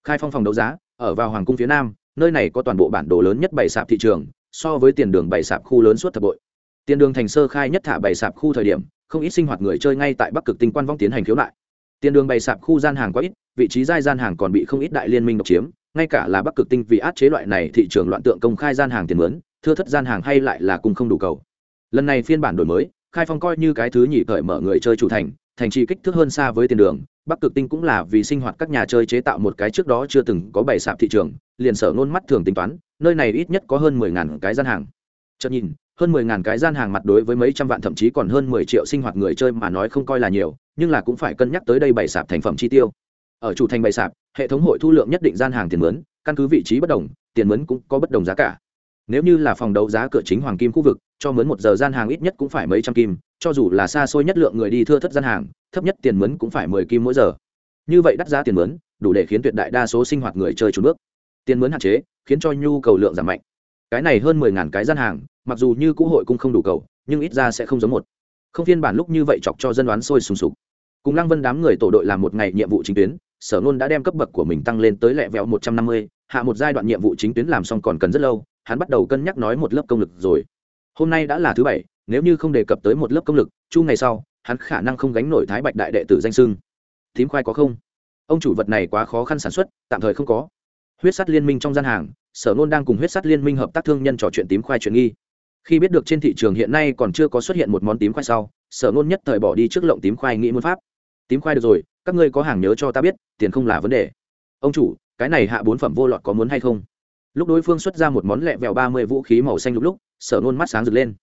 Khai phong phòng đấu giá, ở vào hoàng cung phía nam, nơi này có toàn bộ bản đồ lớn nhất bày sạp thị trường, so với tiền đường bày sạp khu lớn suốt thập bội. Tiền đường thành sơ khai nhất thả bày sạp khu thời điểm, không ít sinh hoạt người chơi ngay tại bắc cực tinh quan vong tiến hành khiếu nại. Tiền đường bày sạp khu gian hàng quá ít, vị trí giai gian hàng còn bị không ít đại liên minh độc chiếm ngay cả là bắc cực tinh vì át chế loại này thị trường loạn tượng công khai gian hàng tiền mướn, thưa thất gian hàng hay lại là cùng không đủ cầu. Lần này phiên bản đổi mới, khai phong coi như cái thứ nhị cởi mở người chơi chủ thành thành trì kích thước hơn xa với tiền đường, bắc cực tinh cũng là vì sinh hoạt các nhà chơi chế tạo một cái trước đó chưa từng có bày sạp thị trường, liền sở ngôn mắt thường tính toán, nơi này ít nhất có hơn mười ngàn cái gian hàng. Chợt nhìn, hơn mười ngàn cái gian hàng mặt đối với mấy trăm vạn thậm chí còn hơn mười triệu sinh hoạt người chơi mà nói không coi là nhiều, nhưng là cũng phải cân nhắc tới đây bày sạp thành phẩm chi tiêu ở chủ thành bày sạp, hệ thống hội thu lượng nhất định gian hàng tiền mướn, căn cứ vị trí bất đồng, tiền mướn cũng có bất đồng giá cả. Nếu như là phòng đấu giá cửa chính hoàng kim khu vực, cho mướn một giờ gian hàng ít nhất cũng phải mấy trăm kim, cho dù là xa xôi nhất lượng người đi thưa thất gian hàng, thấp nhất tiền mướn cũng phải mười kim mỗi giờ. Như vậy đắt giá tiền mướn, đủ để khiến tuyệt đại đa số sinh hoạt người chơi trốn bước. Tiền mướn hạn chế, khiến cho nhu cầu lượng giảm mạnh. Cái này hơn mười ngàn cái gian hàng, mặc dù như cũ hội cũng không đủ cầu, nhưng ít ra sẽ không giống một. Không phiên bản lúc như vậy chọc cho dân đoán sôi sùng sục. Cùng lăng vân đám người tổ đội làm một ngày nhiệm vụ chính tuyến sở nôn đã đem cấp bậc của mình tăng lên tới lẹ vẹo một trăm năm mươi, hạ một giai đoạn nhiệm vụ chính tuyến làm xong còn cần rất lâu, hắn bắt đầu cân nhắc nói một lớp công lực rồi. Hôm nay đã là thứ bảy, nếu như không đề cập tới một lớp công lực, chu ngày sau, hắn khả năng không gánh nổi thái bạch đại đệ tử danh sưng thím khoai có không? Ông chủ vật này quá khó khăn sản xuất, tạm thời không có. Huyết sắt liên minh trong gian hàng, sở nôn đang cùng huyết sắt liên minh hợp tác thương nhân trò chuyện tím khoai chuyện nghi. Khi biết được trên thị trường hiện nay còn chưa có xuất hiện một món tím khoai sau, sở nôn nhất thời bỏ đi trước lộng tím khoai nghĩ muốn pháp. Tím khoai được rồi các ngươi có hàng nhớ cho ta biết, tiền không là vấn đề. Ông chủ, cái này hạ bốn phẩm vô lọt có muốn hay không? Lúc đối phương xuất ra một món lẹ vẹo ba mươi vũ khí màu xanh lúc lúc, sở nôn mắt sáng rực lên.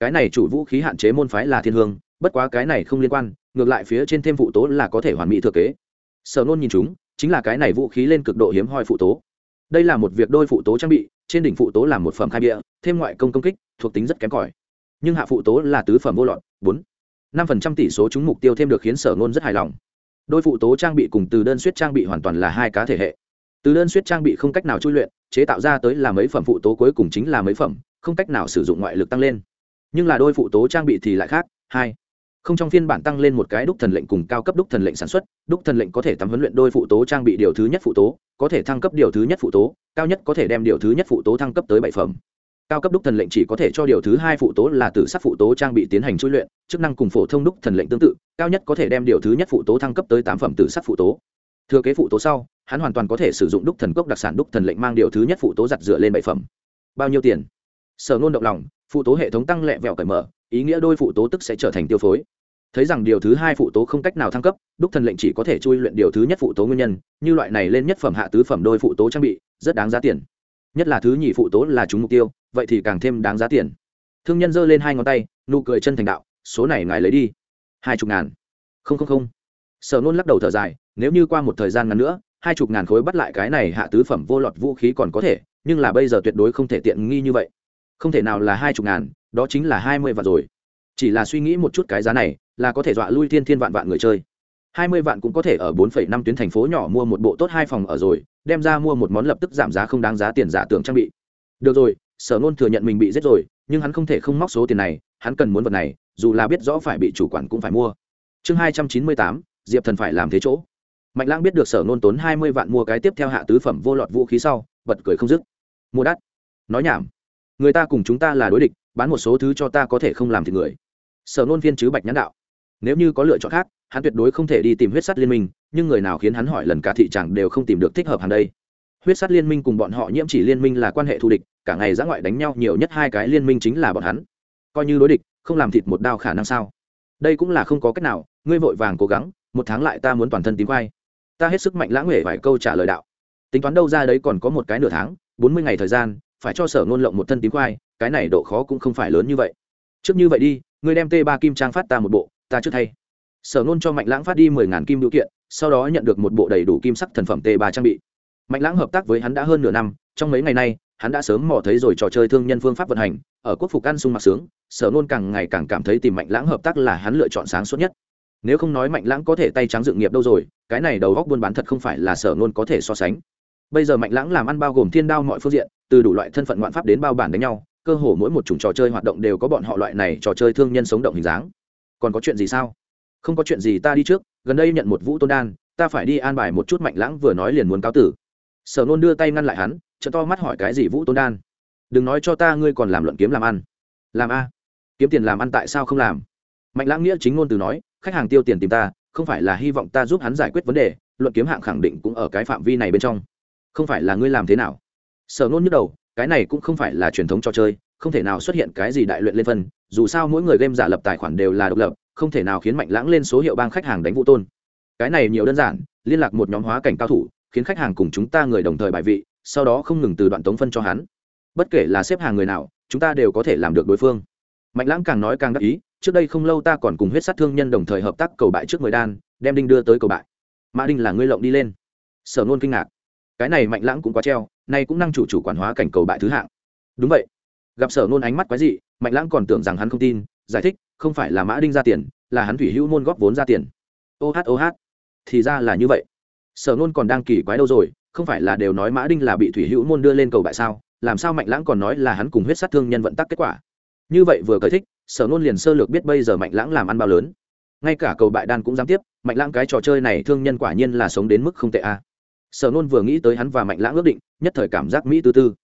Cái này chủ vũ khí hạn chế môn phái là thiên hương, bất quá cái này không liên quan, ngược lại phía trên thêm phụ tố là có thể hoàn mỹ thừa kế. Sở nôn nhìn chúng, chính là cái này vũ khí lên cực độ hiếm hoi phụ tố. Đây là một việc đôi phụ tố trang bị, trên đỉnh phụ tố là một phẩm khai bịa thêm ngoại công công kích, thuộc tính rất kém cỏi. Nhưng hạ phụ tố là tứ phẩm vô lọt, bốn. năm phần trăm tỷ số chúng mục tiêu thêm được khiến sở nôn rất hài lòng đôi phụ tố trang bị cùng từ đơn suýt trang bị hoàn toàn là hai cá thể hệ. Từ đơn suýt trang bị không cách nào chui luyện, chế tạo ra tới là mấy phẩm phụ tố cuối cùng chính là mấy phẩm, không cách nào sử dụng ngoại lực tăng lên. Nhưng là đôi phụ tố trang bị thì lại khác, hai. Không trong phiên bản tăng lên một cái đúc thần lệnh cùng cao cấp đúc thần lệnh sản xuất, đúc thần lệnh có thể tắm huấn luyện đôi phụ tố trang bị điều thứ nhất phụ tố, có thể thăng cấp điều thứ nhất phụ tố, cao nhất có thể đem điều thứ nhất phụ tố thăng cấp tới bảy phẩm cao cấp đúc thần lệnh chỉ có thể cho điều thứ hai phụ tố là tử sắc phụ tố trang bị tiến hành chui luyện chức năng cùng phổ thông đúc thần lệnh tương tự cao nhất có thể đem điều thứ nhất phụ tố thăng cấp tới tám phẩm tử sắc phụ tố thừa kế phụ tố sau hắn hoàn toàn có thể sử dụng đúc thần cốc đặc sản đúc thần lệnh mang điều thứ nhất phụ tố giặt dựa lên bảy phẩm bao nhiêu tiền sở nôn động lòng phụ tố hệ thống tăng lẹ vẹo cởi mở ý nghĩa đôi phụ tố tức sẽ trở thành tiêu phối thấy rằng điều thứ hai phụ tố không cách nào thăng cấp đúc thần lệnh chỉ có thể chui luyện điều thứ nhất phụ tố nguyên nhân như loại này lên nhất phẩm hạ tứ phẩm đôi phụ tố trang bị rất đáng giá tiền nhất là thứ nhị phụ tố là chúng mục tiêu, vậy thì càng thêm đáng giá tiền. Thương nhân giơ lên hai ngón tay, nụ cười chân thành đạo, số này ngài lấy đi. Hai chục ngàn. Không không không. Sở nôn lắc đầu thở dài, nếu như qua một thời gian ngắn nữa, hai chục ngàn khối bắt lại cái này hạ tứ phẩm vô lọt vũ khí còn có thể, nhưng là bây giờ tuyệt đối không thể tiện nghi như vậy. Không thể nào là hai chục ngàn, đó chính là hai mươi vạn rồi. Chỉ là suy nghĩ một chút cái giá này, là có thể dọa lui thiên thiên vạn vạn người chơi hai mươi vạn cũng có thể ở bốn phẩy năm tuyến thành phố nhỏ mua một bộ tốt hai phòng ở rồi, đem ra mua một món lập tức giảm giá không đáng giá tiền giả tưởng trang bị. Được rồi, sở nôn thừa nhận mình bị giết rồi, nhưng hắn không thể không móc số tiền này, hắn cần muốn vật này, dù là biết rõ phải bị chủ quản cũng phải mua. Chương hai trăm chín mươi tám, diệp thần phải làm thế chỗ. Mạnh lãng biết được sở nôn tốn hai mươi vạn mua cái tiếp theo hạ tứ phẩm vô lọt vũ khí sau, bật cười không dứt. Mua đắt. Nói nhảm. Người ta cùng chúng ta là đối địch, bán một số thứ cho ta có thể không làm thì người. Sở nôn viên chứ bạch nhãn đạo nếu như có lựa chọn khác, hắn tuyệt đối không thể đi tìm huyết sắt liên minh, nhưng người nào khiến hắn hỏi lần cả thị chẳng đều không tìm được thích hợp hàng đây. Huyết sắt liên minh cùng bọn họ nhiễm chỉ liên minh là quan hệ thù địch, cả ngày giã ngoại đánh nhau nhiều nhất hai cái liên minh chính là bọn hắn. Coi như đối địch, không làm thịt một đao khả năng sao? Đây cũng là không có cách nào, ngươi vội vàng cố gắng, một tháng lại ta muốn toàn thân tím khoai. Ta hết sức mạnh lãng huệ vài câu trả lời đạo. Tính toán đâu ra đấy còn có một cái nửa tháng, bốn mươi ngày thời gian, phải cho sở ngôn lộng một thân tím khoai, cái này độ khó cũng không phải lớn như vậy. Trước như vậy đi, ngươi đem t ba kim trang phát ta một bộ ta chưa thay. Sở nôn cho mạnh lãng phát đi mười ngàn kim biểu kiện, sau đó nhận được một bộ đầy đủ kim sắc thần phẩm t ba trang bị. Mạnh lãng hợp tác với hắn đã hơn nửa năm, trong mấy ngày nay, hắn đã sớm mò thấy rồi trò chơi thương nhân phương pháp vận hành, ở quốc phục ăn sung mặc sướng, sở nôn càng ngày càng cảm thấy tìm mạnh lãng hợp tác là hắn lựa chọn sáng suốt nhất. Nếu không nói mạnh lãng có thể tay trắng dự nghiệp đâu rồi, cái này đầu góc buôn bán thật không phải là sở nôn có thể so sánh. Bây giờ mạnh lãng làm ăn bao gồm thiên đao mọi phương diện, từ đủ loại thân phận ngoạn pháp đến bao bản đánh nhau, cơ hồ mỗi một chủng trò chơi hoạt động đều có bọn họ loại này trò chơi thương nhân sống động hình dáng còn có chuyện gì sao? Không có chuyện gì, ta đi trước, gần đây nhận một vũ tôn đan, ta phải đi an bài một chút mạnh lãng vừa nói liền muốn cáo tử. Sở nôn đưa tay ngăn lại hắn chợ to mắt hỏi cái gì vũ tôn đan? Đừng nói cho ta ngươi còn làm luận kiếm làm ăn. Làm a? Kiếm tiền làm ăn tại sao không làm? Mạnh lãng nghĩa chính ngôn từ nói, khách hàng tiêu tiền tìm ta, không phải là hy vọng ta giúp hắn giải quyết vấn đề, luận kiếm hạng khẳng định cũng ở cái phạm vi này bên trong. Không phải là ngươi làm thế nào? Sở nôn nhức đầu, cái này cũng không phải là truyền thống trò chơi, không thể nào xuất hiện cái gì đại luyện lên phân dù sao mỗi người game giả lập tài khoản đều là độc lập, không thể nào khiến mạnh lãng lên số hiệu bang khách hàng đánh vũ tôn. Cái này nhiều đơn giản, liên lạc một nhóm hóa cảnh cao thủ, khiến khách hàng cùng chúng ta người đồng thời bài vị, sau đó không ngừng từ đoạn tống phân cho hắn. Bất kể là xếp hàng người nào, chúng ta đều có thể làm được đối phương. Mạnh lãng càng nói càng đắc ý, trước đây không lâu ta còn cùng huyết sát thương nhân đồng thời hợp tác cầu bại trước mười đan, đem đinh đưa tới cầu bại. Mã đinh là ngươi lộng đi lên. Sở nôn kinh ngạc. Cái này mạnh lãng cũng quá treo, nay cũng năng chủ chủ quản hóa cảnh cầu bại thứ hạng. Đúng vậy. Gặp sở nôn ánh mắt quái dị mạnh lãng còn tưởng rằng hắn không tin, giải thích, không phải là mã đinh ra tiền, là hắn thủy hữu môn góp vốn ra tiền. Ô hát ô hát. Thì ra là như vậy. Sở nôn còn đang kỳ quái đâu rồi, không phải là đều nói mã đinh là bị thủy hữu môn đưa lên cầu bại sao, làm sao mạnh lãng còn nói là hắn cùng huyết sát thương nhân vận tắc kết quả? Như vậy vừa cởi thích, sở nôn liền sơ lược biết bây giờ mạnh lãng làm ăn bao lớn. Ngay cả cầu bại đan cũng dám tiếp, mạnh lãng cái trò chơi này thương nhân quả nhiên là sống đến mức không tệ a. Sở nôn vừa nghĩ tới hắn và mạnh lãng ước định, nhất thời cảm giác mỹ tư tư.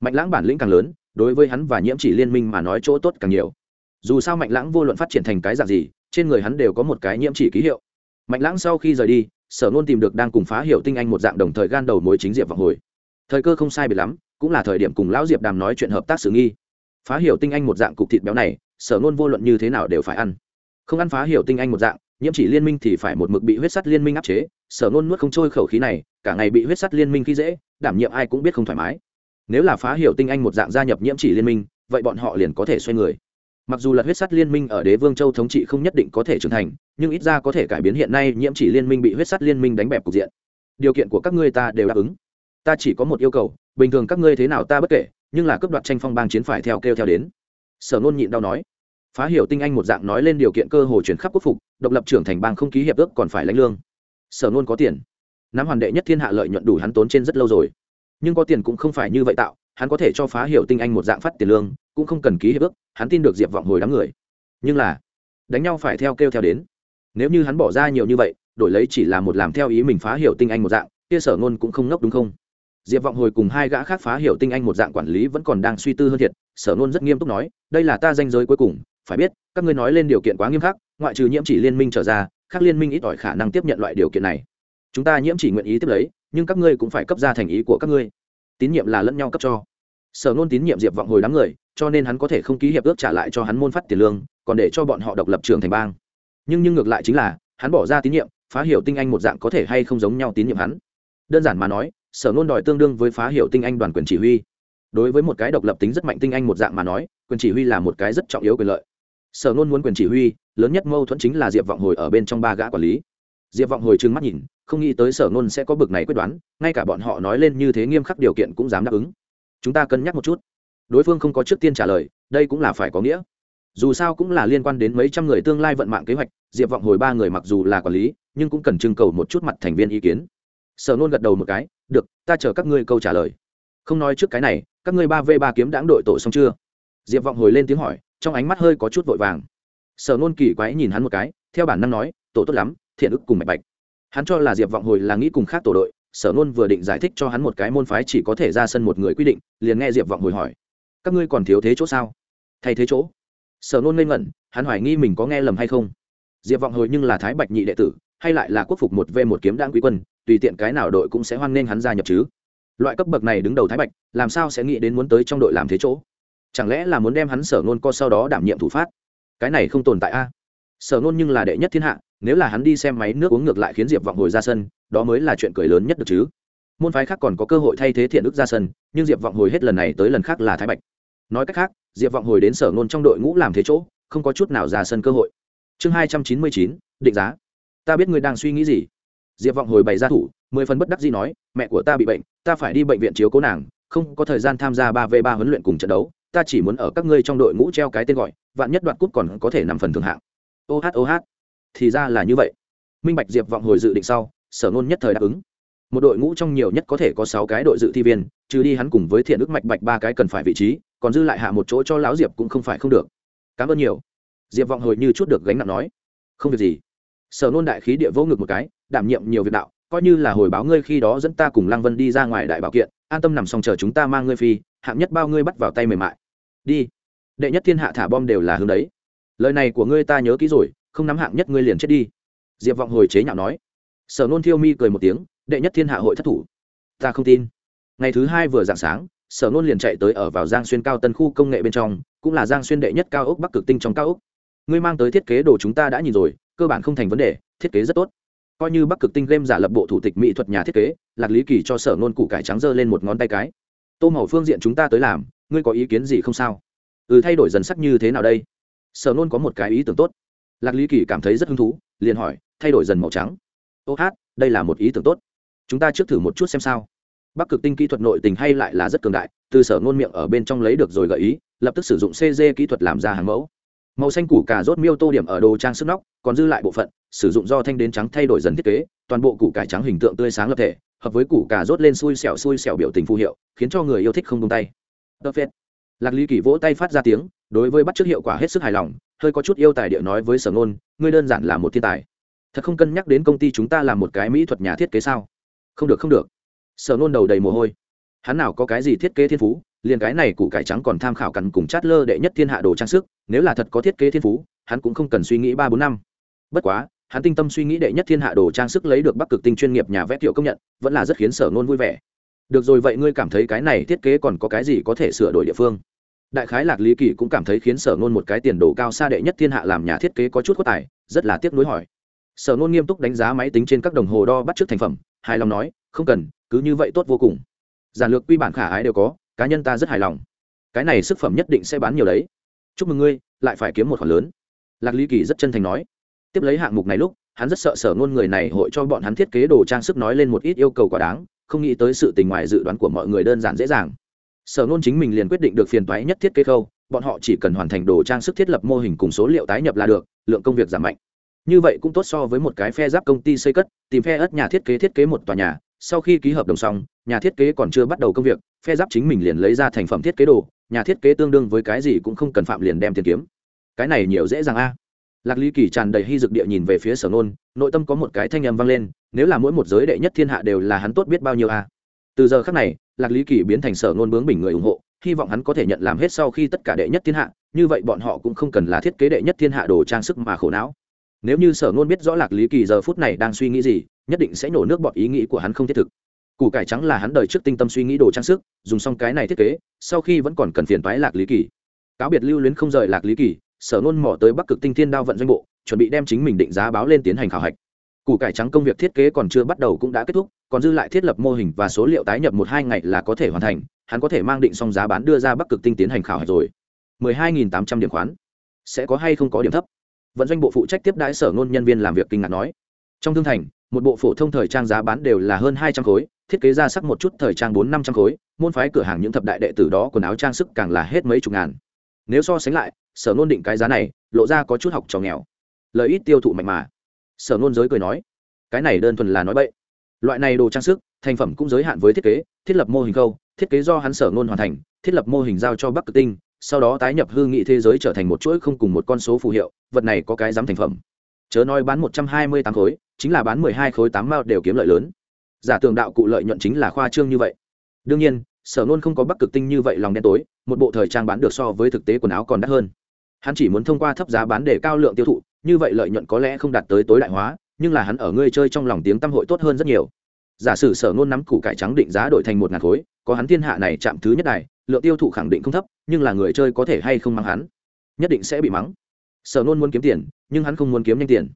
Mạnh lãng bản lĩnh càng lớn đối với hắn và nhiễm chỉ liên minh mà nói chỗ tốt càng nhiều. Dù sao mạnh lãng vô luận phát triển thành cái dạng gì, trên người hắn đều có một cái nhiễm chỉ ký hiệu. Mạnh lãng sau khi rời đi, sở nôn tìm được đang cùng phá hiệu tinh anh một dạng đồng thời gan đầu mối chính diệp vào hồi. Thời cơ không sai biệt lắm, cũng là thời điểm cùng lão diệp đàm nói chuyện hợp tác xử nghi. Phá hiểu tinh anh một dạng cục thịt béo này, sở nôn vô luận như thế nào đều phải ăn. Không ăn phá hiểu tinh anh một dạng, nhiễm chỉ liên minh thì phải một mực bị huyết sắt liên minh áp chế. Sở nôn nuốt không trôi khẩu khí này, cả ngày bị huyết sắt liên minh khi dễ, đảm nhiệm ai cũng biết không thoải mái nếu là phá hiểu tinh anh một dạng gia nhập nhiễm chỉ liên minh, vậy bọn họ liền có thể xoay người. Mặc dù là huyết sắt liên minh ở đế vương châu thống trị không nhất định có thể trưởng thành, nhưng ít ra có thể cải biến hiện nay nhiễm chỉ liên minh bị huyết sắt liên minh đánh bẹp cục diện. Điều kiện của các ngươi ta đều đáp ứng. Ta chỉ có một yêu cầu, bình thường các ngươi thế nào ta bất kể, nhưng là cướp đoạt tranh phong bang chiến phải theo kêu theo đến. Sở nôn nhịn đau nói. Phá hiểu tinh anh một dạng nói lên điều kiện cơ hồ chuyển khắp quốc phục, độc lập trưởng thành bang không ký hiệp ước còn phải lãnh lương. Sở nôn có tiền. Nắm hoàn đệ nhất thiên hạ lợi nhuận đủ hắn tốn trên rất lâu rồi nhưng có tiền cũng không phải như vậy tạo, hắn có thể cho phá hiểu tinh anh một dạng phát tiền lương, cũng không cần ký hiệp ước, hắn tin được diệp vọng hồi đám người. Nhưng là, đánh nhau phải theo kêu theo đến. Nếu như hắn bỏ ra nhiều như vậy, đổi lấy chỉ là một làm theo ý mình phá hiểu tinh anh một dạng, kia sở ngôn cũng không ngốc đúng không? Diệp vọng hồi cùng hai gã khác phá hiểu tinh anh một dạng quản lý vẫn còn đang suy tư hơn thiệt, sở ngôn rất nghiêm túc nói, đây là ta danh giới cuối cùng, phải biết, các ngươi nói lên điều kiện quá nghiêm khắc, ngoại trừ nhiễm chỉ liên minh trở ra các liên minh ít ỏi khả năng tiếp nhận loại điều kiện này. Chúng ta nhiễm chỉ nguyện ý tiếp lấy nhưng các ngươi cũng phải cấp ra thành ý của các ngươi. Tín nhiệm là lẫn nhau cấp cho. Sở nôn tín nhiệm diệp vọng hồi đám người, cho nên hắn có thể không ký hiệp ước trả lại cho hắn môn phát tiền lương, còn để cho bọn họ độc lập trường thành bang. Nhưng nhưng ngược lại chính là, hắn bỏ ra tín nhiệm, phá hiểu tinh anh một dạng có thể hay không giống nhau tín nhiệm hắn. Đơn giản mà nói, sở nôn đòi tương đương với phá hiểu tinh anh đoàn quyền chỉ huy. Đối với một cái độc lập tính rất mạnh tinh anh một dạng mà nói, quyền chỉ huy là một cái rất trọng yếu quyền lợi. Sở nôn muốn quyền chỉ huy, lớn nhất mâu thuẫn chính là diệp vọng hồi ở bên trong ba gã quản lý. Diệp vọng hồi trừng mắt nhìn không nghĩ tới sở nôn sẽ có bực này quyết đoán, ngay cả bọn họ nói lên như thế nghiêm khắc điều kiện cũng dám đáp ứng. Chúng ta cân nhắc một chút. Đối phương không có trước tiên trả lời, đây cũng là phải có nghĩa. Dù sao cũng là liên quan đến mấy trăm người tương lai vận mạng kế hoạch, diệp vọng hồi ba người mặc dù là quản lý, nhưng cũng cần trưng cầu một chút mặt thành viên ý kiến. Sở nôn gật đầu một cái, được, ta chờ các ngươi câu trả lời. Không nói trước cái này, các ngươi ba v ba kiếm đáng đội tổ xong chưa? Diệp vọng hồi lên tiếng hỏi, trong ánh mắt hơi có chút vội vàng. Sở nôn kỳ quái nhìn hắn một cái, theo bản năng nói, tổ tốt lắm, thiện ức cùng mạch bạch hắn cho là diệp vọng hồi là nghĩ cùng khác tổ đội, sở nôn vừa định giải thích cho hắn một cái môn phái chỉ có thể ra sân một người quy định, liền nghe diệp vọng hồi hỏi, các ngươi còn thiếu thế chỗ sao? Thay thế chỗ. Sở nôn ngây ngẩn, hắn hoài nghi mình có nghe lầm hay không. Diệp vọng hồi nhưng là thái bạch nhị đệ tử, hay lại là quốc phục một v một kiếm đạn quý quân, tùy tiện cái nào đội cũng sẽ hoan nghênh hắn gia nhập chứ. Loại cấp bậc này đứng đầu thái bạch, làm sao sẽ nghĩ đến muốn tới trong đội làm thế chỗ? Chẳng lẽ là muốn đem hắn sở nôn co sau đó đảm nhiệm thủ phát? Cái này không tồn tại a. Sở nôn nhưng là đệ nhất thiên hạ nếu là hắn đi xem máy nước uống ngược lại khiến diệp vọng hồi ra sân, đó mới là chuyện cười lớn nhất được chứ. Môn phái khác còn có cơ hội thay thế thiện ức ra sân, nhưng diệp vọng hồi hết lần này tới lần khác là thái bạch. Nói cách khác, diệp vọng hồi đến sở ngôn trong đội ngũ làm thế chỗ, không có chút nào ra sân cơ hội. Chương hai trăm chín mươi chín, định giá. Ta biết ngươi đang suy nghĩ gì. Diệp vọng hồi bày ra thủ, mười phần bất đắc gì nói, mẹ của ta bị bệnh, ta phải đi bệnh viện chiếu cố nàng, không có thời gian tham gia ba v ba huấn luyện cùng trận đấu, ta chỉ muốn ở các ngươi trong đội ngũ treo cái tên gọi, vạn nhất đoạn cút còn có thể nằm phần thường hạng. Ô hát ô hát thì ra là như vậy. Minh bạch diệp vọng hồi dự định sau, sở ngôn nhất thời đáp ứng. Một đội ngũ trong nhiều nhất có thể có sáu cái đội dự thi viên, trừ đi hắn cùng với thiện ức mạch bạch ba cái cần phải vị trí, còn dư lại hạ một chỗ cho lão diệp cũng không phải không được. Cảm ơn nhiều. Diệp vọng hồi như chút được gánh nặng nói. Không việc gì. Sở nôn đại khí địa vô ngực một cái, đảm nhiệm nhiều việc đạo, coi như là hồi báo ngươi khi đó dẫn ta cùng lăng vân đi ra ngoài đại bảo kiện, an tâm nằm xong chờ chúng ta mang ngươi phi, hạng nhất bao ngươi bắt vào tay mềm mại. Đi. Đệ nhất thiên hạ thả bom đều là hướng đấy. Lời này của ngươi ta nhớ kỹ rồi không nắm hạng nhất ngươi liền chết đi. Diệp vọng hồi chế nhạo nói. Sở nôn thiêu mi cười một tiếng, đệ nhất thiên hạ hội thất thủ. Ta không tin. Ngày thứ hai vừa dạng sáng, sở nôn liền chạy tới ở vào giang xuyên cao tân khu công nghệ bên trong, cũng là giang xuyên đệ nhất cao ốc bắc cực tinh trong cao ốc. Ngươi mang tới thiết kế đồ chúng ta đã nhìn rồi, cơ bản không thành vấn đề, thiết kế rất tốt. Coi như bắc cực tinh game giả lập bộ thủ tịch mỹ thuật nhà thiết kế, lạc lý kỳ cho sở nôn củ cải trắng dơ lên một ngón tay cái. Tô màu phương diện chúng ta tới làm, ngươi có ý kiến gì không sao? Ừ thay đổi dần sắc như thế nào đây? Sở nôn có một cái ý tưởng tốt lạc lý kỳ cảm thấy rất hứng thú, liền hỏi, thay đổi dần màu trắng. Ô hát, đây là một ý tưởng tốt. Chúng ta trước thử một chút xem sao. Bắc cực tinh kỹ thuật nội tình hay lại là rất cường đại, từ sở ngôn miệng ở bên trong lấy được rồi gợi ý, lập tức sử dụng cg kỹ thuật làm ra hàng mẫu. Màu xanh củ cà rốt miêu tô điểm ở đồ trang sức nóc, còn dư lại bộ phận, sử dụng do thanh đến trắng thay đổi dần thiết kế, toàn bộ củ cải trắng hình tượng tươi sáng lập thể, hợp với củ cà rốt lên xui xẻo xui xẻo biểu tình phù hiệu, khiến cho người yêu thích không tung tay. Lạc lý kỳ vỗ tay phát ra tiếng đối với bắt chước hiệu quả hết sức hài lòng, hơi có chút yêu tài địa nói với sở ngôn, ngươi đơn giản là một thiên tài. Thật không cân nhắc đến công ty chúng ta làm một cái mỹ thuật nhà thiết kế sao? Không được không được. Sở ngôn đầu đầy mồ hôi. Hắn nào có cái gì thiết kế thiên phú, liền cái này củ cải trắng còn tham khảo cằn cùng chát lơ đệ nhất thiên hạ đồ trang sức, nếu là thật có thiết kế thiên phú, hắn cũng không cần suy nghĩ ba bốn năm. Bất quá, hắn tinh tâm suy nghĩ đệ nhất thiên hạ đồ trang sức lấy được bắc cực tinh chuyên nghiệp nhà vẽ tiểu công nhận, vẫn là rất khiến sở ngôn vui vẻ. Được rồi, vậy ngươi cảm thấy cái này thiết kế còn có cái gì có thể sửa đổi địa phương? Đại khái lạc lý kỳ cũng cảm thấy khiến sở nôn một cái tiền đồ cao xa đệ nhất thiên hạ làm nhà thiết kế có chút có tài, rất là tiếc nuối hỏi. Sở nôn nghiêm túc đánh giá máy tính trên các đồng hồ đo bắt trước thành phẩm, hài lòng nói, không cần, cứ như vậy tốt vô cùng. Giản lược quy bản khả ái đều có, cá nhân ta rất hài lòng. Cái này sức phẩm nhất định sẽ bán nhiều đấy. Chúc mừng ngươi, lại phải kiếm một khoản lớn. Lạc lý kỳ rất chân thành nói. Tiếp lấy hạng mục này lúc, hắn rất sợ sở ngôn người này hội cho bọn hắn thiết kế đồ trang sức nói lên một ít yêu cầu quá đáng, không nghĩ tới sự tình ngoài dự đoán của mọi người đơn giản dễ dàng sở ngôn chính mình liền quyết định được phiền toái nhất thiết kế khâu, bọn họ chỉ cần hoàn thành đồ trang sức thiết lập mô hình cùng số liệu tái nhập là được, lượng công việc giảm mạnh. Như vậy cũng tốt so với một cái phe giáp công ty xây cất, tìm phe ất nhà thiết kế thiết kế một tòa nhà, sau khi ký hợp đồng xong, nhà thiết kế còn chưa bắt đầu công việc, phe giáp chính mình liền lấy ra thành phẩm thiết kế đồ, nhà thiết kế tương đương với cái gì cũng không cần phạm liền đem tiền kiếm. Cái này nhiều dễ dàng a. Lạc lý kỳ tràn đầy hy dực địa nhìn về phía sở nôn nội tâm có một cái thanh âm vang lên, nếu là mỗi một giới đệ nhất thiên hạ đều là hắn tốt biết bao nhiêu a từ giờ khác này, lạc lý kỳ biến thành sở nôn bướng bình người ủng hộ, hy vọng hắn có thể nhận làm hết sau khi tất cả đệ nhất thiên hạ, như vậy bọn họ cũng không cần là thiết kế đệ nhất thiên hạ đồ trang sức mà khổ não. Nếu như sở nôn biết rõ lạc lý kỳ giờ phút này đang suy nghĩ gì, nhất định sẽ nổ nước bọt ý nghĩ của hắn không thiết thực. Củ cải trắng là hắn đời trước tinh tâm suy nghĩ đồ trang sức, dùng xong cái này thiết kế, sau khi vẫn còn cần phiền toái lạc lý kỳ. Cáo biệt lưu luyến không rời lạc lý kỳ, sở nôn mỏ tới bắc cực tinh thiên đao vận doanh bộ, chuẩn bị đem chính mình định giá báo lên tiến hành khảo hạch củ cải trắng công việc thiết kế còn chưa bắt đầu cũng đã kết thúc, còn dư lại thiết lập mô hình và số liệu tái nhập một hai ngày là có thể hoàn thành, hắn có thể mang định xong giá bán đưa ra bắc cực tinh tiến hành khảo hạch rồi. mười hai nghìn tám trăm điểm khoán. Sẽ có hay không có điểm thấp? Vận doanh bộ phụ trách tiếp đãi sở ngôn nhân viên làm việc kinh ngạc nói. Trong thương thành, một bộ phổ thông thời trang giá bán đều là hơn hai trăm khối, thiết kế ra sắc một chút thời trang bốn năm trăm khối, môn phái cửa hàng những thập đại đệ tử đó quần áo trang sức càng là hết mấy chục ngàn. Nếu so sánh lại, sở ngôn định cái giá này, lộ ra có chút học trò nghèo. Lợi ít tiêu thụ mạnh mà sở nôn giới cười nói, cái này đơn thuần là nói bậy. Loại này đồ trang sức, thành phẩm cũng giới hạn với thiết kế, thiết lập mô hình câu thiết kế do hắn sở nôn hoàn thành, thiết lập mô hình giao cho bắc cực tinh, sau đó tái nhập hư nghị thế giới trở thành một chuỗi không cùng một con số phù hiệu, vật này có cái dám thành phẩm. Chớ nói bán một trăm hai mươi tám khối, chính là bán mười hai khối tám mao đều kiếm lợi lớn. Giả tưởng đạo cụ lợi nhuận chính là khoa trương như vậy. Đương nhiên, sở nôn không có bắc cực tinh như vậy lòng đen tối, một bộ thời trang bán được so với thực tế quần áo còn đắt hơn. Hắn chỉ muốn thông qua thấp giá bán để cao lượng tiêu thụ như vậy lợi nhuận có lẽ không đạt tới tối đại hóa, nhưng là hắn ở ngươi chơi trong lòng tiếng tăm hội tốt hơn rất nhiều. Giả sử sở ngôn nắm củ cải trắng định giá đổi thành một ngàn khối, có hắn thiên hạ này chạm thứ nhất này lượng tiêu thụ khẳng định không thấp, nhưng là người chơi có thể hay không mắng hắn, nhất định sẽ bị mắng. Sở nôn muốn kiếm tiền, nhưng hắn không muốn kiếm nhanh tiền.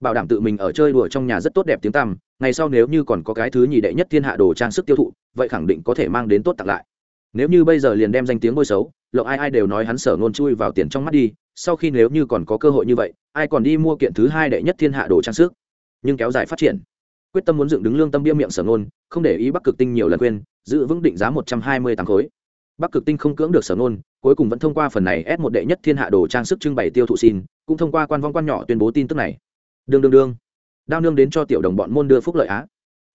Bảo đảm tự mình ở chơi đùa trong nhà rất tốt đẹp tiếng tăm, ngày sau nếu như còn có cái thứ nhì đệ nhất thiên hạ đồ trang sức tiêu thụ, vậy khẳng định có thể mang đến tốt tặng lại. Nếu như bây giờ liền đem danh tiếng bôi xấu, lộng ai ai đều nói hắn sở nôn chui vào tiền trong mắt đi sau khi nếu như còn có cơ hội như vậy, ai còn đi mua kiện thứ hai đệ nhất thiên hạ đồ trang sức? Nhưng kéo dài phát triển. Quyết tâm muốn dựng đứng lương tâm bia miệng sở nôn không để ý bắc cực tinh nhiều lần quên giữ vững định giá một trăm hai mươi tám khối. Bắc cực tinh không cưỡng được sở nôn cuối cùng vẫn thông qua phần này ép một đệ nhất thiên hạ đồ trang sức trưng bày tiêu thụ xin, cũng thông qua quan vong quan nhỏ tuyên bố tin tức này. Đương đương đương. Đao nương đến cho tiểu đồng bọn môn đưa phúc lợi á.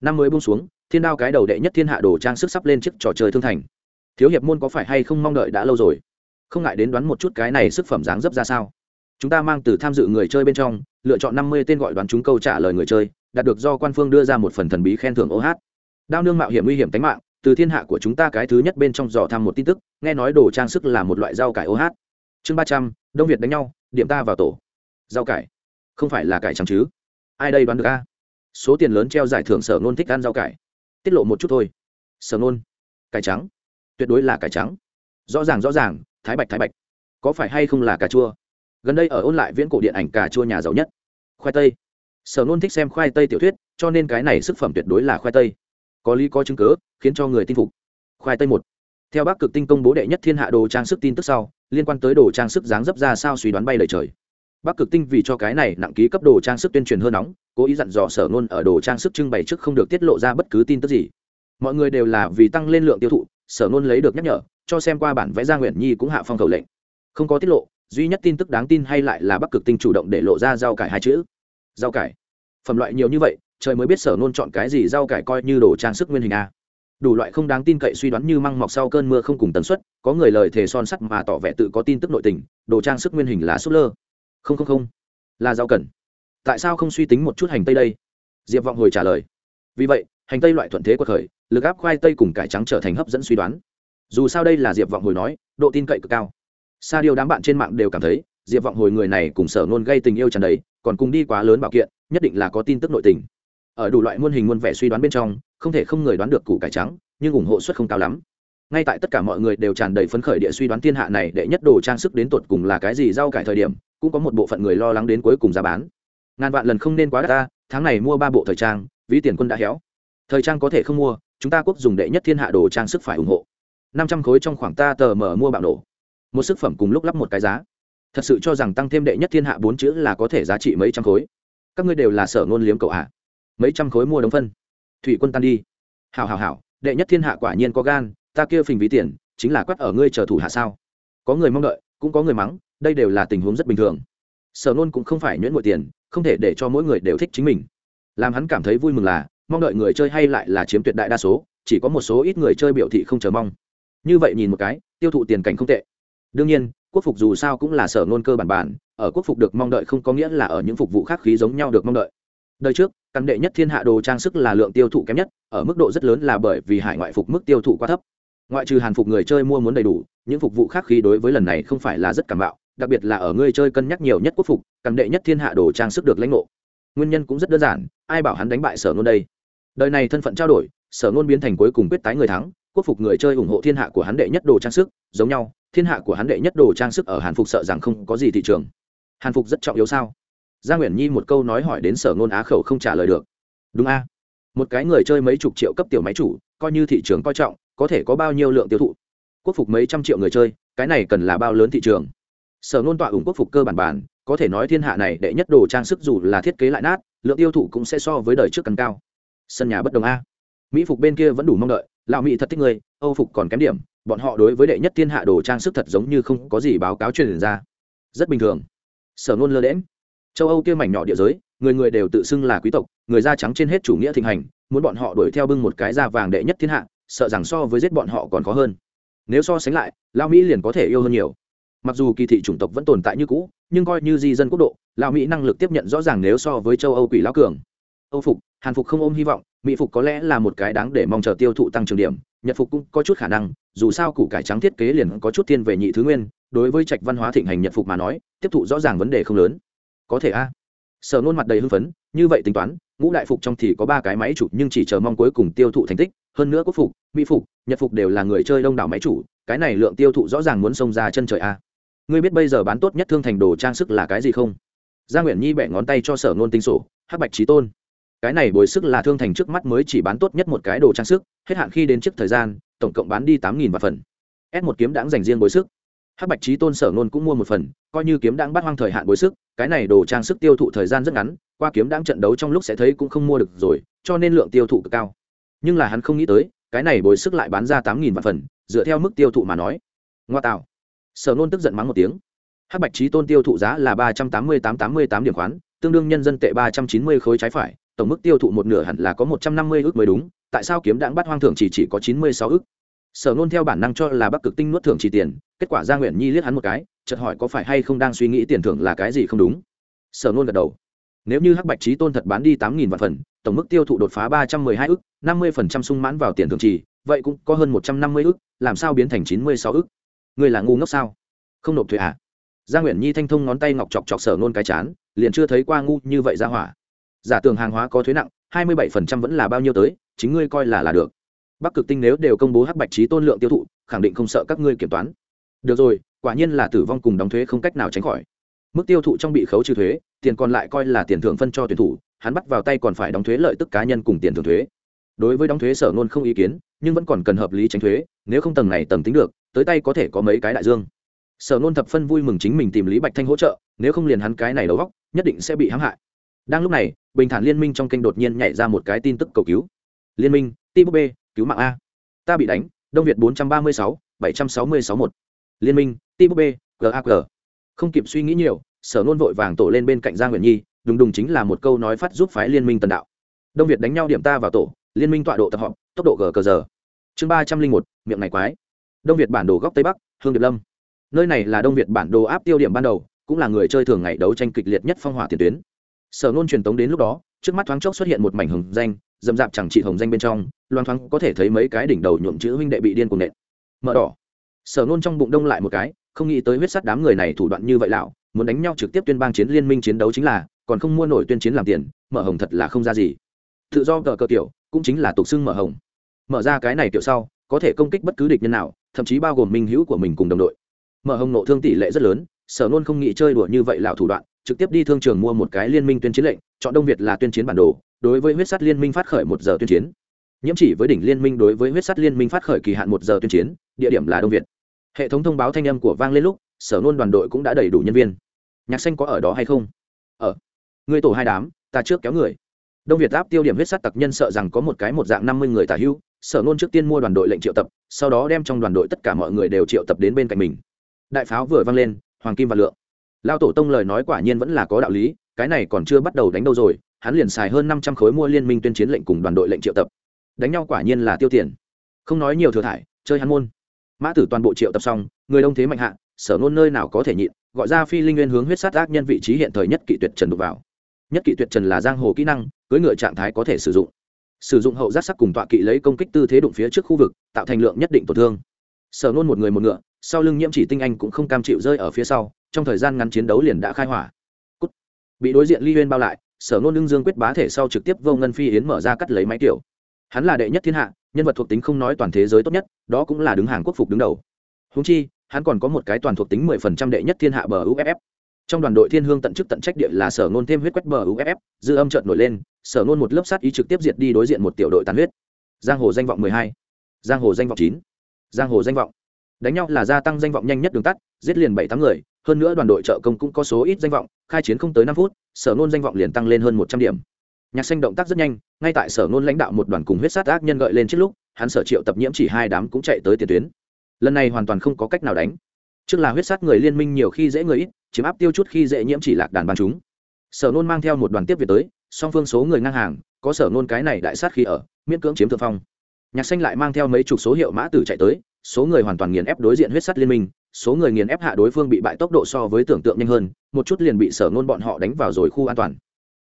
Năm mới buông xuống, thiên đao cái đầu đệ nhất thiên hạ đồ trang sức sắp lên chiếc trò chơi thương thành. Thiếu hiệp môn có phải hay không mong đợi đã lâu rồi? Không ngại đến đoán một chút cái này sức phẩm dáng dấp ra sao. Chúng ta mang từ tham dự người chơi bên trong, lựa chọn năm mươi tên gọi đoán chúng câu trả lời người chơi, đạt được do quan phương đưa ra một phần thần bí khen thưởng ô hát. Đao nương mạo hiểm nguy hiểm tính mạng, từ thiên hạ của chúng ta cái thứ nhất bên trong dò thăm một tin tức, nghe nói đồ trang sức là một loại rau cải ô hát. Chương ba trăm, đông việt đánh nhau, điểm ta vào tổ. Rau cải. Không phải là cải trắng chứ? Ai đây đoán được a? Số tiền lớn treo giải thưởng sở nôn thích ăn rau cải. Tiết lộ một chút thôi. Sở nôn cải trắng. Tuyệt đối là cải trắng. Rõ ràng rõ ràng thái bạch thái bạch. Có phải hay không là cà chua? Gần đây ở ôn lại viễn cổ điện ảnh cà chua nhà giàu nhất. Khoai tây. Sở nôn thích xem khoai tây tiểu thuyết, cho nên cái này sức phẩm tuyệt đối là khoai tây. Có lý có chứng cớ khiến cho người tin phục. Khoai tây một. Theo bắc cực tinh công bố đệ nhất thiên hạ đồ trang sức tin tức sau, liên quan tới đồ trang sức dáng dấp ra sao suy đoán bay lời trời. Bắc cực tinh vì cho cái này nặng ký cấp đồ trang sức tuyên truyền hơn nóng, cố ý dặn dò sở nôn ở đồ trang sức trưng bày trước không được tiết lộ ra bất cứ tin tức gì. Mọi người đều là vì tăng lên lượng tiêu thụ sở ngôn lấy được nhắc nhở, cho xem qua bản vẽ gia nguyện nhi cũng hạ phong khẩu lệnh. Không có tiết lộ, duy nhất tin tức đáng tin hay lại là bắc cực tinh chủ động để lộ ra rau cải hai chữ. Rau cải? Phẩm loại nhiều như vậy, trời mới biết sở ngôn chọn cái gì rau cải coi như đồ trang sức nguyên hình a. Đủ loại không đáng tin cậy suy đoán như măng mọc sau cơn mưa không cùng tần suất, có người lời thề son sắt mà tỏ vẻ tự có tin tức nội tình, đồ trang sức nguyên hình là súp lơ. Không không không. Là rau cần. Tại sao không suy tính một chút hành tây đây? Diệp vọng hồi trả lời. Vì vậy, hành tây loại thuận thế quật khởi lực áp khoai tây cùng cải trắng trở thành hấp dẫn suy đoán. Dù sao đây là diệp vọng hồi nói, độ tin cậy cực cao. Sa điều đám bạn trên mạng đều cảm thấy, diệp vọng hồi người này cùng sở nôn gây tình yêu tràn đầy, còn cùng đi quá lớn bảo kiện, nhất định là có tin tức nội tình. Ở đủ loại muôn hình muôn vẻ suy đoán bên trong, không thể không người đoán được củ cải trắng, nhưng ủng hộ suất không cao lắm. Ngay tại tất cả mọi người đều tràn đầy phấn khởi địa suy đoán thiên hạ này để nhất đồ trang sức đến tột cùng là cái gì rau cải thời điểm, cũng có một bộ phận người lo lắng đến cuối cùng giá bán. Ngàn vạn lần không nên quá đắt ta, tháng này mua ba bộ thời trang, ví tiền quân đã héo. Thời trang có thể không mua chúng ta quốc dùng đệ nhất thiên hạ đồ trang sức phải ủng hộ. Năm trăm khối trong khoảng ta tờ mở mua bạo nổ. Một sức phẩm cùng lúc lắp một cái giá. Thật sự cho rằng tăng thêm đệ nhất thiên hạ bốn chữ là có thể giá trị mấy trăm khối. Các ngươi đều là sở ngôn liếm cậu hạ mấy trăm khối mua đống phân. Thủy quân tan đi. Hảo hảo hảo, đệ nhất thiên hạ quả nhiên có gan, ta kia phình ví tiền, chính là quắt ở ngươi chờ thủ hạ sao? Có người mong đợi, cũng có người mắng, đây đều là tình huống rất bình thường. Sở nôn cũng không phải nhuyễn ngội tiền, không thể để cho mỗi người đều thích chính mình. Làm hắn cảm thấy vui mừng là mong đợi người chơi hay lại là chiếm tuyệt đại đa số, chỉ có một số ít người chơi biểu thị không chờ mong. Như vậy nhìn một cái, tiêu thụ tiền cảnh không tệ. Đương nhiên, quốc phục dù sao cũng là sở ngôn cơ bản bản, ở quốc phục được mong đợi không có nghĩa là ở những phục vụ khác khí giống nhau được mong đợi. Đời trước căn đệ nhất thiên hạ đồ trang sức là lượng tiêu thụ kém nhất, ở mức độ rất lớn là bởi vì hải ngoại phục mức tiêu thụ quá thấp. Ngoại trừ hàn phục người chơi mua muốn đầy đủ, những phục vụ khác khí đối với lần này không phải là rất cảm bạo, đặc biệt là ở người chơi cân nhắc nhiều nhất quốc phục căn đệ nhất thiên hạ đồ trang sức được lãnh ngộ. Nguyên nhân cũng rất đơn giản, ai bảo hắn đánh bại sở ngôn đây? Đời này thân phận trao đổi, sở ngôn biến thành cuối cùng quyết tái người thắng, quốc phục người chơi ủng hộ thiên hạ của hắn đệ nhất đồ trang sức, giống nhau, thiên hạ của hắn đệ nhất đồ trang sức ở hàn phục sợ rằng không có gì thị trường. Hàn phục rất trọng yếu sao? Gia nguyễn nhi một câu nói hỏi đến sở ngôn á khẩu không trả lời được. Đúng a. Một cái người chơi mấy chục triệu cấp tiểu máy chủ, coi như thị trường coi trọng, có thể có bao nhiêu lượng tiêu thụ? Quốc phục mấy trăm triệu người chơi, cái này cần là bao lớn thị trường? Sở ngôn tọa ủng quốc phục cơ bản bản, có thể nói thiên hạ này đệ nhất đồ trang sức dù là thiết kế lại nát, lượng tiêu thụ cũng sẽ so với đời trước cần cao sân nhà bất đồng a. Mỹ phục bên kia vẫn đủ mong đợi, lão mỹ thật thích người âu phục còn kém điểm, bọn họ đối với đệ nhất thiên hạ đồ trang sức thật giống như không có gì báo cáo truyền ra. Rất bình thường. Sở nôn lơ đễm châu âu kia mảnh nhỏ địa giới, người người đều tự xưng là quý tộc, người da trắng trên hết chủ nghĩa thịnh hành, muốn bọn họ đuổi theo bưng một cái da vàng đệ nhất thiên hạ, sợ rằng so với giết bọn họ còn khó hơn. Nếu so sánh lại lao mỹ liền có thể yêu hơn nhiều. Mặc dù kỳ thị chủng tộc vẫn tồn tại như cũ, nhưng coi như di dân quốc độ lao mỹ năng lực tiếp nhận rõ ràng nếu so với châu âu quỷ lao cường. Âu phục hàn phục không ôm hy vọng, mỹ phục có lẽ là một cái đáng để mong chờ tiêu thụ tăng trưởng điểm, nhật phục cũng có chút khả năng, dù sao củ cải trắng thiết kế liền có chút thiên về nhị thứ nguyên, đối với trạch văn hóa thịnh hành nhật phục mà nói, tiếp thụ rõ ràng vấn đề không lớn. Có thể a. Sở nôn mặt đầy hưng phấn, như vậy tính toán, ngũ đại phục trong thì có ba cái máy chủ, nhưng chỉ chờ mong cuối cùng tiêu thụ thành tích, hơn nữa quốc phục, mỹ phục, nhật phục đều là người chơi đông đảo máy chủ, cái này lượng tiêu thụ rõ ràng muốn xông ra chân trời a. Ngươi biết bây giờ bán tốt nhất thương thành đồ trang sức là cái gì không? Gia nguyễn nhi bẻ ngón tay cho sở nôn tính sổ, hắc bạch trí tôn cái này bồi sức là thương thành trước mắt mới chỉ bán tốt nhất một cái đồ trang sức, hết hạn khi đến trước thời gian, tổng cộng bán đi tám nghìn vạn phần. S một kiếm đáng dành riêng bồi sức. Hắc bạch trí tôn sở nôn cũng mua một phần, coi như kiếm đáng bắt hoang thời hạn bồi sức, cái này đồ trang sức tiêu thụ thời gian rất ngắn, qua kiếm đáng trận đấu trong lúc sẽ thấy cũng không mua được rồi, cho nên lượng tiêu thụ cực cao. Nhưng là hắn không nghĩ tới, cái này bồi sức lại bán ra tám nghìn vạn phần, dựa theo mức tiêu thụ mà nói. Ngoa tạo. Sở nôn tức giận mắng một tiếng. Hắc bạch trí tôn tiêu thụ giá là ba trăm tám mươi tám tám mươi tám điểm khoán, tương đương nhân dân tệ ba trăm chín mươi khối trái phải tổng mức tiêu thụ một nửa hẳn là có một trăm năm mươi ước mới đúng, tại sao kiếm đáng bắt hoang thưởng chỉ chỉ có chín mươi sáu ước? Sở nôn theo bản năng cho là bắc cực tinh nuốt thưởng chỉ tiền, kết quả gia nguyện nhi liếc hắn một cái, chợt hỏi có phải hay không đang suy nghĩ tiền thưởng là cái gì không đúng? Sở nôn gật đầu. Nếu như hắc bạch trí tôn thật bán đi tám nghìn vạn phần, tổng mức tiêu thụ đột phá ba trăm mười hai ức năm mươi phần trăm sung mãn vào tiền thưởng trì vậy cũng có hơn một trăm năm mươi ức làm sao biến thành chín mươi sáu ức người là ngu ngốc sao? Không nộp thuế à? Gia nguyện nhi thanh thông ngón tay ngọc chọc chọc sở nôn cái chán, liền chưa thấy qua ngu như vậy ra hỏa giả tường hàng hóa có thuế nặng, hai mươi bảy phần trăm vẫn là bao nhiêu tới, chính ngươi coi là là được. Bắc cực tinh nếu đều công bố hắc bạch trí tôn lượng tiêu thụ, khẳng định không sợ các ngươi kiểm toán. Được rồi, quả nhiên là tử vong cùng đóng thuế không cách nào tránh khỏi. Mức tiêu thụ trong bị khấu trừ thuế, tiền còn lại coi là tiền thưởng phân cho tuyển thủ, hắn bắt vào tay còn phải đóng thuế lợi tức cá nhân cùng tiền thưởng thuế. Đối với đóng thuế sở nôn không ý kiến, nhưng vẫn còn cần hợp lý tránh thuế, nếu không tầng này tầng tính được, tới tay có thể có mấy cái đại dương. Sở nôn thập phân vui mừng chính mình tìm lý bạch thanh hỗ trợ, nếu không liền hắn cái này đầu góc nhất định sẽ bị hãm hại. Đang lúc này bình thản liên minh trong kênh đột nhiên nhảy ra một cái tin tức cầu cứu. Liên minh ti b, cứu mạng a. Ta bị đánh, đông việt bốn trăm ba mươi sáu, bảy trăm sáu mươi sáu một. Liên minh ti b gag không kịp suy nghĩ nhiều, sở nôn vội vàng tổ lên bên cạnh giang nguyện nhi, đùng đùng chính là một câu nói phát giúp phái liên minh tần đạo. Đông việt đánh nhau điểm ta vào tổ, liên minh tọa độ tập họp tốc độ g cờ giờ. Chương ba trăm linh một, miệng này quái. Đông việt bản đồ góc tây bắc, hương điệp lâm. Nơi này là đông việt bản đồ áp tiêu điểm ban đầu, cũng là người chơi thường ngày đấu tranh kịch liệt nhất phong hỏa tiền tuyến sở nôn truyền tống đến lúc đó, trước mắt thoáng chốc xuất hiện một mảnh hồng danh dầm dạp chẳng trị hồng danh bên trong loan thoáng có thể thấy mấy cái đỉnh đầu nhuộm chữ huynh đệ bị điên cuồng nện. Mở đỏ. Sở nôn trong bụng đông lại một cái, không nghĩ tới huyết sắt đám người này thủ đoạn như vậy lão, muốn đánh nhau trực tiếp tuyên bang chiến liên minh chiến đấu chính là, còn không mua nổi tuyên chiến làm tiền, mở hồng thật là không ra gì. Tự do cờ cờ tiểu cũng chính là tục xưng mở hồng. Mở ra cái này kiểu sau, có thể công kích bất cứ địch nhân nào, thậm chí bao gồm minh hữu của mình cùng đồng đội. Mở hồng nộ thương tỷ lệ rất lớn, sở nôn không nghĩ chơi đùa như vậy lão thủ đoạn trực tiếp đi thương trường mua một cái liên minh tuyên chiến lệnh, chọn đông việt là tuyên chiến bản đồ, đối với huyết sắt liên minh phát khởi một giờ tuyên chiến. Nhiễm chỉ với đỉnh liên minh đối với huyết sắt liên minh phát khởi kỳ hạn một giờ tuyên chiến, địa điểm là đông việt. Hệ thống thông báo thanh âm của vang lên lúc, sở nôn đoàn đội cũng đã đầy đủ nhân viên. Nhạc xanh có ở đó hay không? Ở. Người tổ hai đám, ta trước kéo người. Đông việt áp tiêu điểm huyết sắt tặc nhân sợ rằng có một cái một dạng năm mươi người tả hưu, sở nôn trước tiên mua đoàn đội lệnh triệu tập, sau đó đem trong đoàn đội tất cả mọi người đều triệu tập đến bên cạnh mình. Đại pháo vừa vang lên, hoàng kim và lượng lao tổ tông lời nói quả nhiên vẫn là có đạo lý, cái này còn chưa bắt đầu đánh đâu rồi, hắn liền xài hơn năm trăm khối mua liên minh tuyên chiến lệnh cùng đoàn đội lệnh triệu tập. Đánh nhau quả nhiên là tiêu tiền. Không nói nhiều thừa thải, chơi hắn môn. Mã tử toàn bộ triệu tập xong, người đông thế mạnh hạ, sở nôn nơi nào có thể nhịn, gọi ra phi linh nguyên hướng huyết sát ác nhân vị trí hiện thời nhất kỵ tuyệt trần đục vào. Nhất kỵ tuyệt trần là giang hồ kỹ năng cưới ngựa trạng thái có thể sử dụng. Sử dụng hậu giác sắc cùng tọa kỵ lấy công kích tư thế đụng phía trước khu vực, tạo thành lượng nhất định tổn thương. Sở nôn một người một ngựa, sau lưng nhiễm chỉ tinh anh cũng không cam chịu rơi ở phía sau trong thời gian ngắn chiến đấu liền đã khai hỏa. Cút. bị đối diện ly huyên bao lại, sở nôn lương dương quyết bá thể sau trực tiếp vô ngân phi yến mở ra cắt lấy máy tiểu. Hắn là đệ nhất thiên hạ, nhân vật thuộc tính không nói toàn thế giới tốt nhất, đó cũng là đứng hàng quốc phục đứng đầu. Húng chi, hắn còn có một cái toàn thuộc tính mười phần trăm đệ nhất thiên hạ bờ uff trong đoàn đội thiên hương tận chức tận trách địa là sở nôn thêm huyết quét bờ uff dư âm trợn nổi lên, sở nôn một lớp sát ý trực tiếp diệt đi đối diện một tiểu đội tàn huyết. Giang hồ danh vọng mười hai, giang hồ danh vọng chín, giang hồ danh vọng. Đánh nhau là gia tăng danh vọng nhanh nhất đường tắt, giết liền bảy tám người hơn nữa đoàn đội trợ công cũng có số ít danh vọng, khai chiến không tới năm phút, sở nôn danh vọng liền tăng lên hơn một trăm điểm. Nhạc xanh động tác rất nhanh, ngay tại sở nôn lãnh đạo một đoàn cùng huyết sát ác nhân gợi lên trước lúc, hắn sở triệu tập nhiễm chỉ hai đám cũng chạy tới tiền tuyến. Lần này hoàn toàn không có cách nào đánh. Trước là huyết sát người liên minh nhiều khi dễ người ít, chiếm áp tiêu chút khi dễ nhiễm chỉ lạc đàn bàn chúng. Sở nôn mang theo một đoàn tiếp về tới, song phương số người ngang hàng, có sở nôn cái này đại sát khi ở, miễn cưỡng chiếm thượng phong. Nhạc xanh lại mang theo mấy chục số hiệu mã tử chạy tới, số người hoàn toàn nghiền ép đối diện huyết sắt liên minh số người nghiền ép hạ đối phương bị bại tốc độ so với tưởng tượng nhanh hơn, một chút liền bị sở nôn bọn họ đánh vào rồi khu an toàn.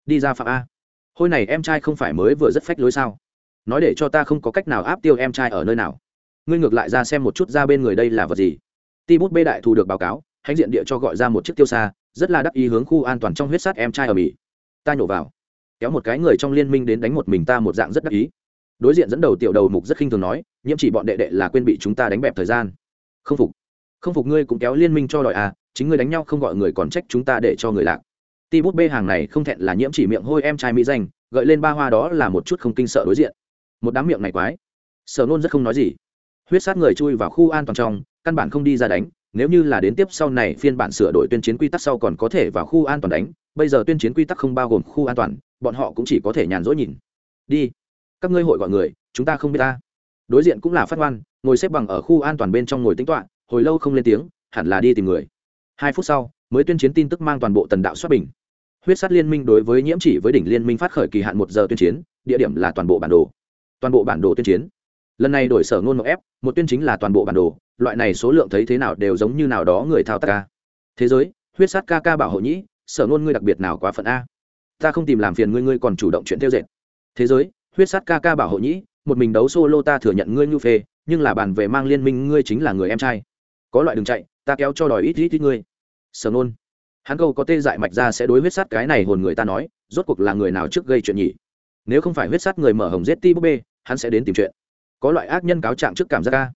Đi ra phạm a. Hồi này em trai không phải mới vừa rất phách lối sao? Nói để cho ta không có cách nào áp tiêu em trai ở nơi nào. Ngươi ngược lại ra xem một chút ra bên người đây là vật gì. Ti bút bê đại thu được báo cáo, hãnh diện địa cho gọi ra một chiếc tiêu xa, rất là đắc ý hướng khu an toàn trong huyết sát em trai ở mỹ. Ta nhổ vào. Kéo một cái người trong liên minh đến đánh một mình ta một dạng rất đắc ý. Đối diện dẫn đầu tiểu đầu mục rất khinh thường nói, nhiễm chỉ bọn đệ đệ là quên bị chúng ta đánh bẹp thời gian. Không phục không phục ngươi cũng kéo liên minh cho đòi à chính ngươi đánh nhau không gọi người còn trách chúng ta để cho người lạc. Ti bút bê hàng này không thẹn là nhiễm chỉ miệng hôi em trai mỹ danh, gợi lên ba hoa đó là một chút không kinh sợ đối diện. Một đám miệng này quái. Sở nôn rất không nói gì. Huyết sát người chui vào khu an toàn trong, căn bản không đi ra đánh, nếu như là đến tiếp sau này phiên bản sửa đổi tuyên chiến quy tắc sau còn có thể vào khu an toàn đánh, bây giờ tuyên chiến quy tắc không bao gồm khu an toàn, bọn họ cũng chỉ có thể nhàn rỗi nhìn. Đi. Các ngươi hội gọi người, chúng ta không biết ta. Đối diện cũng là phát ngoan, ngồi xếp bằng ở khu an toàn bên trong ngồi tính toạ hồi lâu không lên tiếng, hẳn là đi tìm người. Hai phút sau, mới tuyên chiến tin tức mang toàn bộ tần đạo xuất bình. Huyết sát liên minh đối với nhiễm chỉ với đỉnh liên minh phát khởi kỳ hạn một giờ tuyên chiến, địa điểm là toàn bộ bản đồ. Toàn bộ bản đồ tuyên chiến. Lần này đổi sở ngôn một ép một tuyên chính là toàn bộ bản đồ, loại này số lượng thấy thế nào đều giống như nào đó người thao tác ca. Thế giới, huyết sát ca ca bảo hộ nhĩ, sở ngôn ngươi đặc biệt nào quá phận a. Ta không tìm làm phiền ngươi ngươi còn chủ động chuyện tiêu dệt. Thế giới, huyết sát ca ca bảo hộ nhĩ, một mình đấu solo ta thừa nhận ngươi như phê, nhưng là bàn về mang liên minh, ngươi chính là người em trai có loại đừng chạy, ta kéo cho đòi ít ít ít ngươi. Sở nôn. Hắn câu có tê dại mạch ra sẽ đối huyết sát cái này hồn người ta nói, rốt cuộc là người nào trước gây chuyện nhỉ? Nếu không phải huyết sát người mở hồng giết ti búp bê, hắn sẽ đến tìm chuyện. Có loại ác nhân cáo trạng trước cảm giác ca.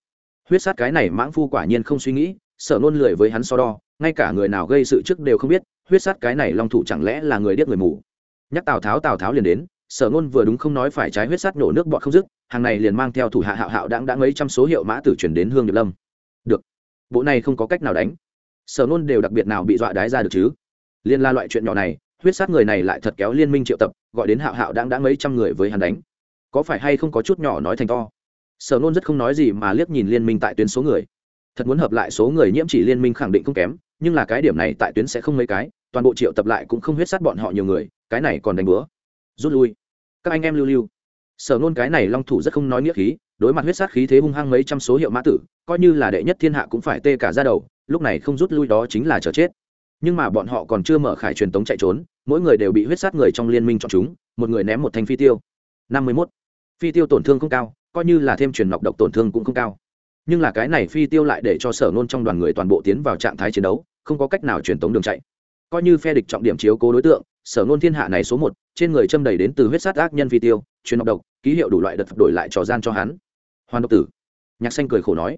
Huyết sát cái này mãng phu quả nhiên không suy nghĩ, sở nôn lười với hắn so đo, ngay cả người nào gây sự trước đều không biết, huyết sát cái này long thủ chẳng lẽ là người điếc người mù. Nhắc tào tháo tào tháo liền đến, sở nôn vừa đúng không nói phải trái huyết sắt nổ nước bọt không dứt, hàng này liền mang theo thủ hạ hạo hạo đáng đã mấy trăm số hiệu mã tử chuyển đến hương điệp lâm bộ này không có cách nào đánh. Sở nôn đều đặc biệt nào bị dọa đái ra được chứ? Liên la loại chuyện nhỏ này, huyết sát người này lại thật kéo liên minh triệu tập, gọi đến hạo hạo đang đã mấy trăm người với hắn đánh. Có phải hay không có chút nhỏ nói thành to? Sở nôn rất không nói gì mà liếc nhìn liên minh tại tuyến số người. Thật muốn hợp lại số người nhiễm chỉ liên minh khẳng định không kém, nhưng là cái điểm này tại tuyến sẽ không mấy cái, toàn bộ triệu tập lại cũng không huyết sát bọn họ nhiều người, cái này còn đánh bữa. Rút lui. Các anh em lưu lưu. Sở nôn cái này long thủ rất không nói nghĩa khí, đối mặt huyết sát khí thế hung hăng mấy trăm số hiệu mã tử coi như là đệ nhất thiên hạ cũng phải tê cả ra đầu, lúc này không rút lui đó chính là chờ chết. Nhưng mà bọn họ còn chưa mở khải truyền tống chạy trốn, mỗi người đều bị huyết sát người trong liên minh chọn chúng, một người ném một thanh phi tiêu. Năm mươi mốt. Phi tiêu tổn thương không cao, coi như là thêm truyền nọc độc tổn thương cũng không cao. Nhưng là cái này phi tiêu lại để cho sở nôn trong đoàn người toàn bộ tiến vào trạng thái chiến đấu, không có cách nào truyền tống đường chạy. Coi như phe địch trọng điểm chiếu cố đối tượng, sở nôn thiên hạ này số một, trên người châm đầy đến từ huyết sát ác nhân phi tiêu, truyền nọc độc, ký hiệu đủ loại đợt đổi lại trò gian cho hắn. Hoàn độc tử. Nhạc xanh cười khổ nói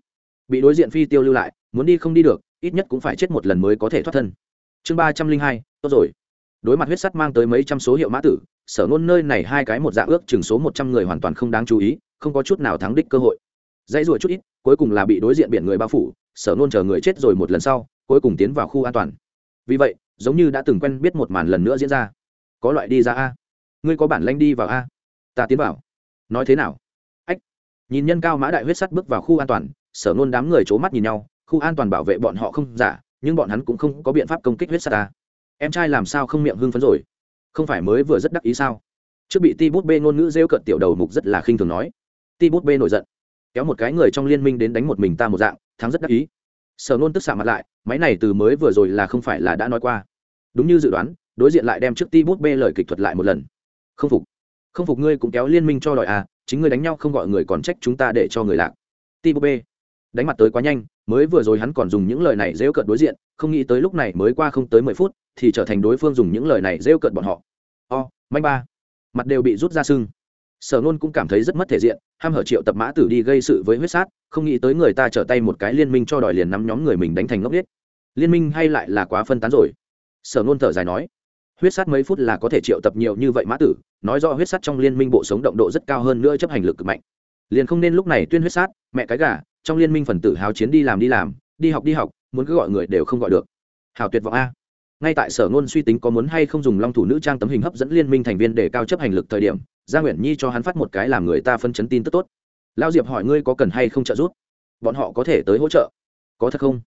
bị đối diện phi tiêu lưu lại, muốn đi không đi được, ít nhất cũng phải chết một lần mới có thể thoát thân. Chương ba trăm linh hai, tốt rồi. Đối mặt huyết sắt mang tới mấy trăm số hiệu mã tử, sở nôn nơi này hai cái một dạng ước chừng số một trăm người hoàn toàn không đáng chú ý, không có chút nào thắng đích cơ hội. Dãy ruổi chút ít, cuối cùng là bị đối diện biển người bao phủ, sở nôn chờ người chết rồi một lần sau, cuối cùng tiến vào khu an toàn. Vì vậy, giống như đã từng quen biết một màn lần nữa diễn ra. Có loại đi ra a. Ngươi có bản lanh đi vào a. Ta tiến vào. Nói thế nào? Ách. Nhìn nhân cao mã đại huyết sắt bước vào khu an toàn sở nôn đám người c h ố mắt nhìn nhau, khu an toàn bảo vệ bọn họ không giả, nhưng bọn hắn cũng không có biện pháp công kích huyết sắt ta. Em trai làm sao không miệng hưng phấn rồi? Không phải mới vừa rất đắc ý sao? Trước bị ti bút bê ngôn ngữ rêu cận tiểu đầu mục rất là khinh thường nói. Ti bút bê nổi giận. Kéo một cái người trong liên minh đến đánh một mình ta một dạng, thắng rất đắc ý. Sở nôn tức xạ mặt lại, máy này từ mới vừa rồi là không phải là đã nói qua. Đúng như dự đoán, đối diện lại đem trước ti bút bê lời kịch thuật lại một lần. Không phục. Không phục ngươi cũng kéo liên minh cho đòi à chính ngươi đánh nhau không gọi người còn trách chúng ta để cho người lạc. Ti bút bê đánh mặt tới quá nhanh, mới vừa rồi hắn còn dùng những lời này rêu cợt đối diện, không nghĩ tới lúc này mới qua không tới mười phút, thì trở thành đối phương dùng những lời này rêu cợt bọn họ. O, manh ba. Mặt đều bị rút ra sưng. Sở nôn cũng cảm thấy rất mất thể diện, ham hở triệu tập mã tử đi gây sự với huyết sát, không nghĩ tới người ta trở tay một cái liên minh cho đòi liền nắm nhóm người mình đánh thành ngốc biết liên minh hay lại là quá phân tán rồi? Sở nôn thở dài nói. Huyết sát mấy phút là có thể triệu tập nhiều như vậy mã tử, nói rõ huyết sát trong liên minh bộ sống động độ rất cao hơn nữa chấp hành lực cực mạnh. Liền không nên lúc này tuyên huyết sát, mẹ cái gà trong liên minh phần tử hào chiến đi làm đi làm, đi học đi học, muốn cứ gọi người đều không gọi được. Hào tuyệt vọng a. Ngay tại sở ngôn suy tính có muốn hay không dùng long thủ nữ trang tấm hình hấp dẫn liên minh thành viên để cao chấp hành lực thời điểm, gia nguyễn nhi cho hắn phát một cái làm người ta phân chấn tin tức tốt. Lao diệp hỏi ngươi có cần hay không trợ giúp? Bọn họ có thể tới hỗ trợ. Có thật không?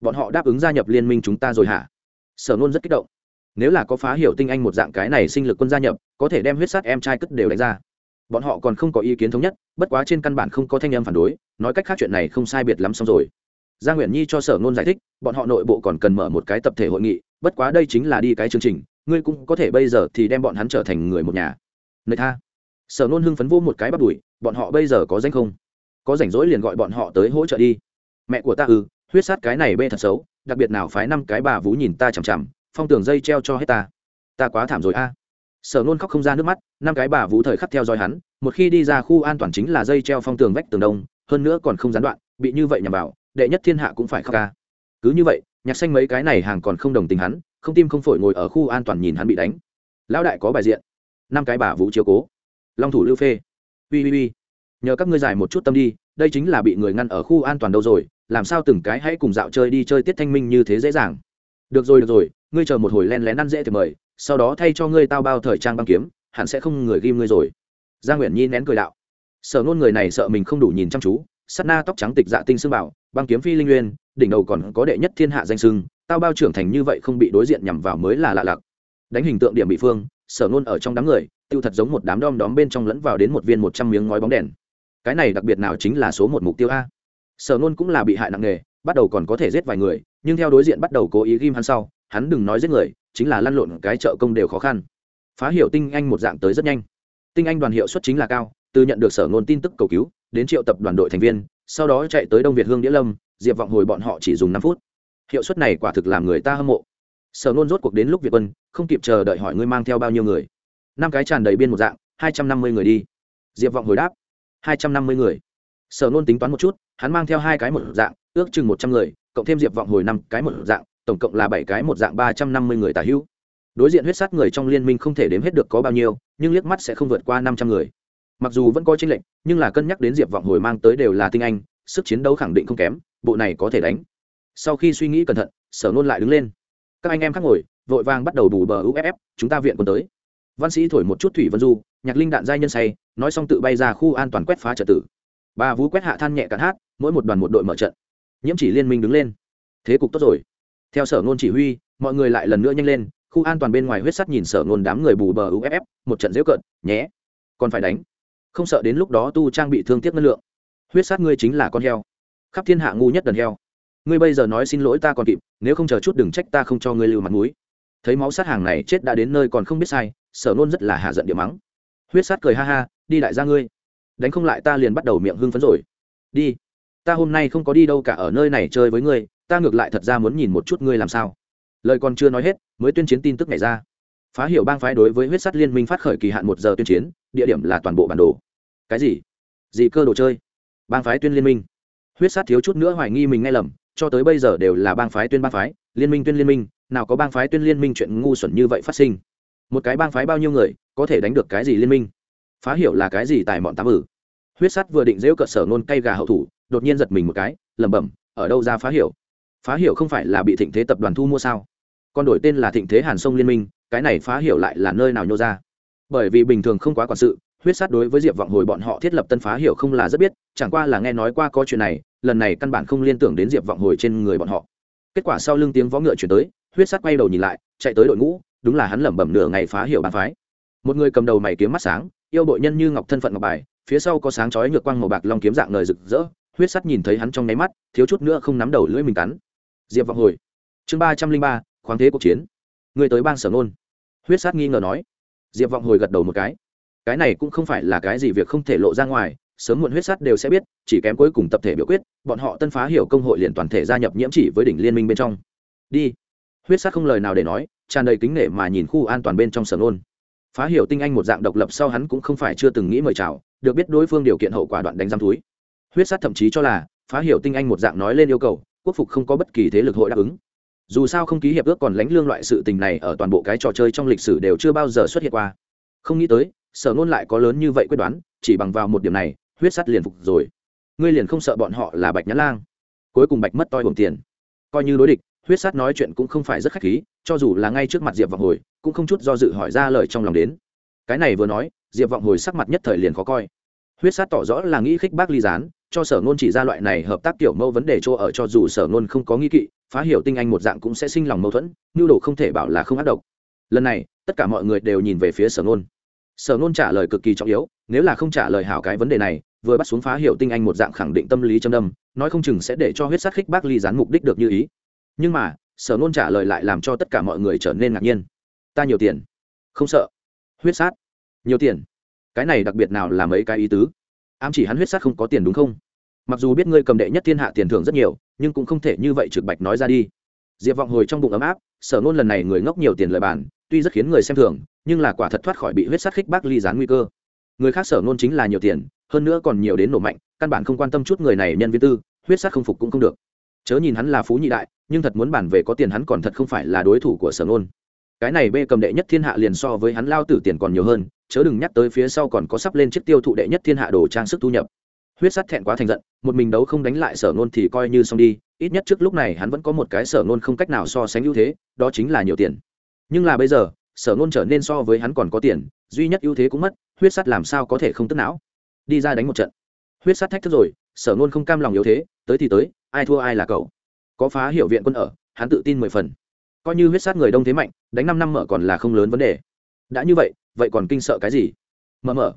Bọn họ đáp ứng gia nhập liên minh chúng ta rồi hả? Sở nôn rất kích động. Nếu là có phá hiểu tinh anh một dạng cái này sinh lực quân gia nhập, có thể đem huyết sát em trai cất đều đánh ra bọn họ còn không có ý kiến thống nhất, bất quá trên căn bản không có thanh âm phản đối, nói cách khác chuyện này không sai biệt lắm xong rồi. Gia nguyễn nhi cho sở nôn giải thích, bọn họ nội bộ còn cần mở một cái tập thể hội nghị, bất quá đây chính là đi cái chương trình, ngươi cũng có thể bây giờ thì đem bọn hắn trở thành người một nhà. Nơi tha. Sở nôn hưng phấn vô một cái bắt đuổi bọn họ bây giờ có danh không? Có rảnh rỗi liền gọi bọn họ tới hỗ trợ đi. Mẹ của ta ư huyết sát cái này bê thật xấu, đặc biệt nào phái năm cái bà vú nhìn ta chằm chằm, phong tường dây treo cho hết ta. Ta quá thảm rồi a sở nôn khóc không ra nước mắt, năm cái bà vũ thời khắc theo dõi hắn, một khi đi ra khu an toàn chính là dây treo phong tường vách tường đông, hơn nữa còn không gián đoạn, bị như vậy nhằm vào, đệ nhất thiên hạ cũng phải khóc ca. Cứ như vậy, nhạc xanh mấy cái này hàng còn không đồng tình hắn, không tim không phổi ngồi ở khu an toàn nhìn hắn bị đánh. Lão đại có bài diện. Năm cái bà vũ chiếu cố. Long thủ lưu phê. Ui ui ui nhờ các ngươi giải một chút tâm đi, đây chính là bị người ngăn ở khu an toàn đâu rồi, làm sao từng cái hãy cùng dạo chơi đi chơi tiết thanh minh như thế dễ dàng. Được rồi được rồi, ngươi chờ một hồi len lén ăn dễ thì mời sau đó thay cho ngươi tao bao thời trang băng kiếm, hẳn sẽ không người ghim ngươi rồi. Gia nguyễn nhi nén cười đạo. Sở nôn người này sợ mình không đủ nhìn chăm chú, sắt na tóc trắng tịch dạ tinh xương bảo, băng kiếm phi linh nguyên, đỉnh đầu còn có đệ nhất thiên hạ danh sưng tao bao trưởng thành như vậy không bị đối diện nhằm vào mới là lạ lặc. Đánh hình tượng điểm bị phương, sở nôn ở trong đám người, tiêu thật giống một đám đom đóm bên trong lẫn vào đến một viên một trăm miếng ngói bóng đèn. Cái này đặc biệt nào chính là số một mục tiêu a. Sở nôn cũng là bị hại nặng nề, bắt đầu còn có thể giết vài người, nhưng theo đối diện bắt đầu cố ý ghim hắn sau hắn đừng nói giết người, chính là lăn lộn cái trợ công đều khó khăn. Phá hiệu tinh anh một dạng tới rất nhanh. Tinh anh đoàn hiệu suất chính là cao, từ nhận được sở ngôn tin tức cầu cứu, đến triệu tập đoàn đội thành viên, sau đó chạy tới đông việt hương đĩa lâm, diệp vọng hồi bọn họ chỉ dùng năm phút. Hiệu suất này quả thực làm người ta hâm mộ. Sở ngôn rốt cuộc đến lúc việt quân, không kịp chờ đợi hỏi ngươi mang theo bao nhiêu người. Năm cái tràn đầy biên một dạng, hai trăm năm mươi người đi. Diệp vọng hồi đáp, hai trăm năm mươi người. Sở ngôn tính toán một chút, hắn mang theo hai cái một dạng, ước chừng một trăm người, cộng thêm diệp vọng hồi năm cái một dạng tổng cộng là bảy cái, một dạng ba trăm năm mươi người tả hữu. Đối diện huyết sát người trong liên minh không thể đếm hết được có bao nhiêu, nhưng liếc mắt sẽ không vượt qua năm trăm người. Mặc dù vẫn có tranh lệch, nhưng là cân nhắc đến diệp vọng hồi mang tới đều là tinh anh, sức chiến đấu khẳng định không kém, bộ này có thể đánh. Sau khi suy nghĩ cẩn thận, sở nôn lại đứng lên. Các anh em khác ngồi, vội vàng bắt đầu bù bờ uff chúng ta viện quân tới. Văn sĩ thổi một chút thủy vân du, nhạc linh đạn giai nhân say, nói xong tự bay ra khu an toàn quét phá trật tự. Ba vú quét hạ than nhẹ cạn hát, mỗi một đoàn một đội mở trận. Nhiễm chỉ liên minh đứng lên. Thế cục tốt rồi theo sở ngôn chỉ huy, mọi người lại lần nữa nhanh lên, khu an toàn bên ngoài huyết sắt nhìn sở ngôn đám người bù bờ uff một trận dễu cợt, nhé. Còn phải đánh. Không sợ đến lúc đó tu trang bị thương tiếc ngân lượng. Huyết sát ngươi chính là con heo. Khắp thiên hạ ngu nhất đần heo. Ngươi bây giờ nói xin lỗi ta còn kịp, nếu không chờ chút đừng trách ta không cho ngươi lưu mặt mũi. Thấy máu sát hàng này chết đã đến nơi còn không biết sai, sở nôn rất là hạ giận điểm mắng. Huyết sát cười ha ha, đi đại gia ngươi. Đánh không lại ta liền bắt đầu miệng hưng phấn rồi. Đi. Ta hôm nay không có đi đâu cả ở nơi này chơi với ngươi ta ngược lại thật ra muốn nhìn một chút ngươi làm sao. Lời còn chưa nói hết, mới tuyên chiến tin tức này ra. Phá hiểu bang phái đối với huyết sắt liên minh phát khởi kỳ hạn một giờ tuyên chiến, địa điểm là toàn bộ bản đồ. Cái gì? Gì cơ đồ chơi? Bang phái tuyên liên minh. Huyết sát thiếu chút nữa hoài nghi mình nghe lầm, cho tới bây giờ đều là bang phái tuyên bang phái, liên minh tuyên liên minh, nào có bang phái tuyên liên minh chuyện ngu xuẩn như vậy phát sinh. Một cái bang phái bao nhiêu người, có thể đánh được cái gì liên minh? Phá hiểu là cái gì tài mọn tám ử? Huyết sắt vừa định dễu cợt sở nôn cay gà hậu thủ, đột nhiên giật mình một cái, lẩm bẩm, ở đâu ra phá hiểu? Phá hiểu không phải là bị thịnh thế tập đoàn thu mua sao? Còn đổi tên là thịnh thế hàn sông liên minh, cái này phá hiểu lại là nơi nào nhô ra? Bởi vì bình thường không quá quản sự, huyết sát đối với diệp vọng hồi bọn họ thiết lập tân phá hiểu không là rất biết, chẳng qua là nghe nói qua có chuyện này, lần này căn bản không liên tưởng đến diệp vọng hồi trên người bọn họ. Kết quả sau lưng tiếng võ ngựa chuyển tới, huyết sát quay đầu nhìn lại, chạy tới đội ngũ, đúng là hắn lẩm bẩm nửa ngày phá hiểu bàn phái. Một người cầm đầu mày kiếm mắt sáng, yêu bội nhân như ngọc thân phận ngọc bài, phía sau có sáng chói nhược quang màu bạc long kiếm dạng ngời rực rỡ, huyết sắt nhìn thấy hắn trong nháy mắt, thiếu chút nữa không nắm đầu lưỡi mình cắn diệp vọng hồi. Chương ba trăm linh ba, khoáng thế cuộc chiến. Người tới bang sở nôn huyết sát nghi ngờ nói. Diệp vọng hồi gật đầu một cái. Cái này cũng không phải là cái gì việc không thể lộ ra ngoài, sớm muộn huyết Sát đều sẽ biết, chỉ kém cuối cùng tập thể biểu quyết, bọn họ tân phá hiểu công hội liền toàn thể gia nhập nhiễm chỉ với đỉnh liên minh bên trong. Đi. Huyết Sát không lời nào để nói, tràn đầy kính nể mà nhìn khu an toàn bên trong sở nôn phá hiểu tinh anh một dạng độc lập sau hắn cũng không phải chưa từng nghĩ mời chào, được biết đối phương điều kiện hậu quả đoạn đánh giam túi. Huyết sát thậm chí cho là, phá hiểu tinh anh một dạng nói lên yêu cầu quốc phục không có bất kỳ thế lực hội đáp ứng. Dù sao không ký hiệp ước còn lánh lương loại sự tình này ở toàn bộ cái trò chơi trong lịch sử đều chưa bao giờ xuất hiện qua. Không nghĩ tới, sở nôn lại có lớn như vậy quyết đoán, chỉ bằng vào một điểm này, huyết sắt liền phục rồi. Ngươi liền không sợ bọn họ là bạch nhã lang? Cuối cùng bạch mất toi bổng tiền. Coi như đối địch, huyết sắt nói chuyện cũng không phải rất khách khí, cho dù là ngay trước mặt diệp vọng hồi, cũng không chút do dự hỏi ra lời trong lòng đến. Cái này vừa nói, diệp vọng hồi sắc mặt nhất thời liền khó coi huyết sát tỏ rõ là nghĩ khích bác ly gián, cho sở ngôn chỉ ra loại này hợp tác tiểu mâu vấn đề chỗ ở cho dù sở ngôn không có nghi kỵ, phá hiểu tinh anh một dạng cũng sẽ sinh lòng mâu thuẫn, nhu đồ không thể bảo là không ác độc. Lần này, tất cả mọi người đều nhìn về phía sở ngôn. Sở ngôn trả lời cực kỳ trọng yếu, nếu là không trả lời hảo cái vấn đề này, vừa bắt xuống phá hiểu tinh anh một dạng khẳng định tâm lý châm đâm, nói không chừng sẽ để cho huyết sát khích bác ly gián mục đích được như ý. Nhưng mà, sở ngôn trả lời lại làm cho tất cả mọi người trở nên ngạc nhiên. Ta nhiều tiền. Không sợ. Huyết sát. Nhiều tiền cái này đặc biệt nào là mấy cái ý tứ? Ám chỉ hắn huyết sát không có tiền đúng không? Mặc dù biết ngươi cầm đệ nhất thiên hạ tiền thưởng rất nhiều, nhưng cũng không thể như vậy trực bạch nói ra đi. Diệp vọng hồi trong bụng ấm áp, sở ngôn lần này người ngốc nhiều tiền lời bàn tuy rất khiến người xem thường, nhưng là quả thật thoát khỏi bị huyết sát khích bác ly gián nguy cơ. Người khác sở ngôn chính là nhiều tiền, hơn nữa còn nhiều đến nổ mạnh, căn bản không quan tâm chút người này nhân viên tư, huyết sát không phục cũng không được. Chớ nhìn hắn là phú nhị đại, nhưng thật muốn bản về có tiền hắn còn thật không phải là đối thủ của sở ngôn. Cái này bê cầm đệ nhất thiên hạ liền so với hắn lao tử tiền còn nhiều hơn chớ đừng nhắc tới phía sau còn có sắp lên chiếc tiêu thụ đệ nhất thiên hạ đồ trang sức thu nhập. Huyết sắt thẹn quá thành giận, một mình đấu không đánh lại sở nôn thì coi như xong đi, ít nhất trước lúc này hắn vẫn có một cái sở nôn không cách nào so sánh ưu thế, đó chính là nhiều tiền. Nhưng là bây giờ, sở nôn trở nên so với hắn còn có tiền, duy nhất ưu thế cũng mất, huyết sắt làm sao có thể không tức não. Đi ra đánh một trận. Huyết sắt thách thức rồi, sở nôn không cam lòng yếu thế, tới thì tới, ai thua ai là cậu. Có phá hiểu viện quân ở, hắn tự tin mười phần. Coi như huyết sát người đông thế mạnh, đánh năm năm mở còn là không lớn vấn đề. Đã như vậy vậy còn kinh sợ cái gì? Mở mở.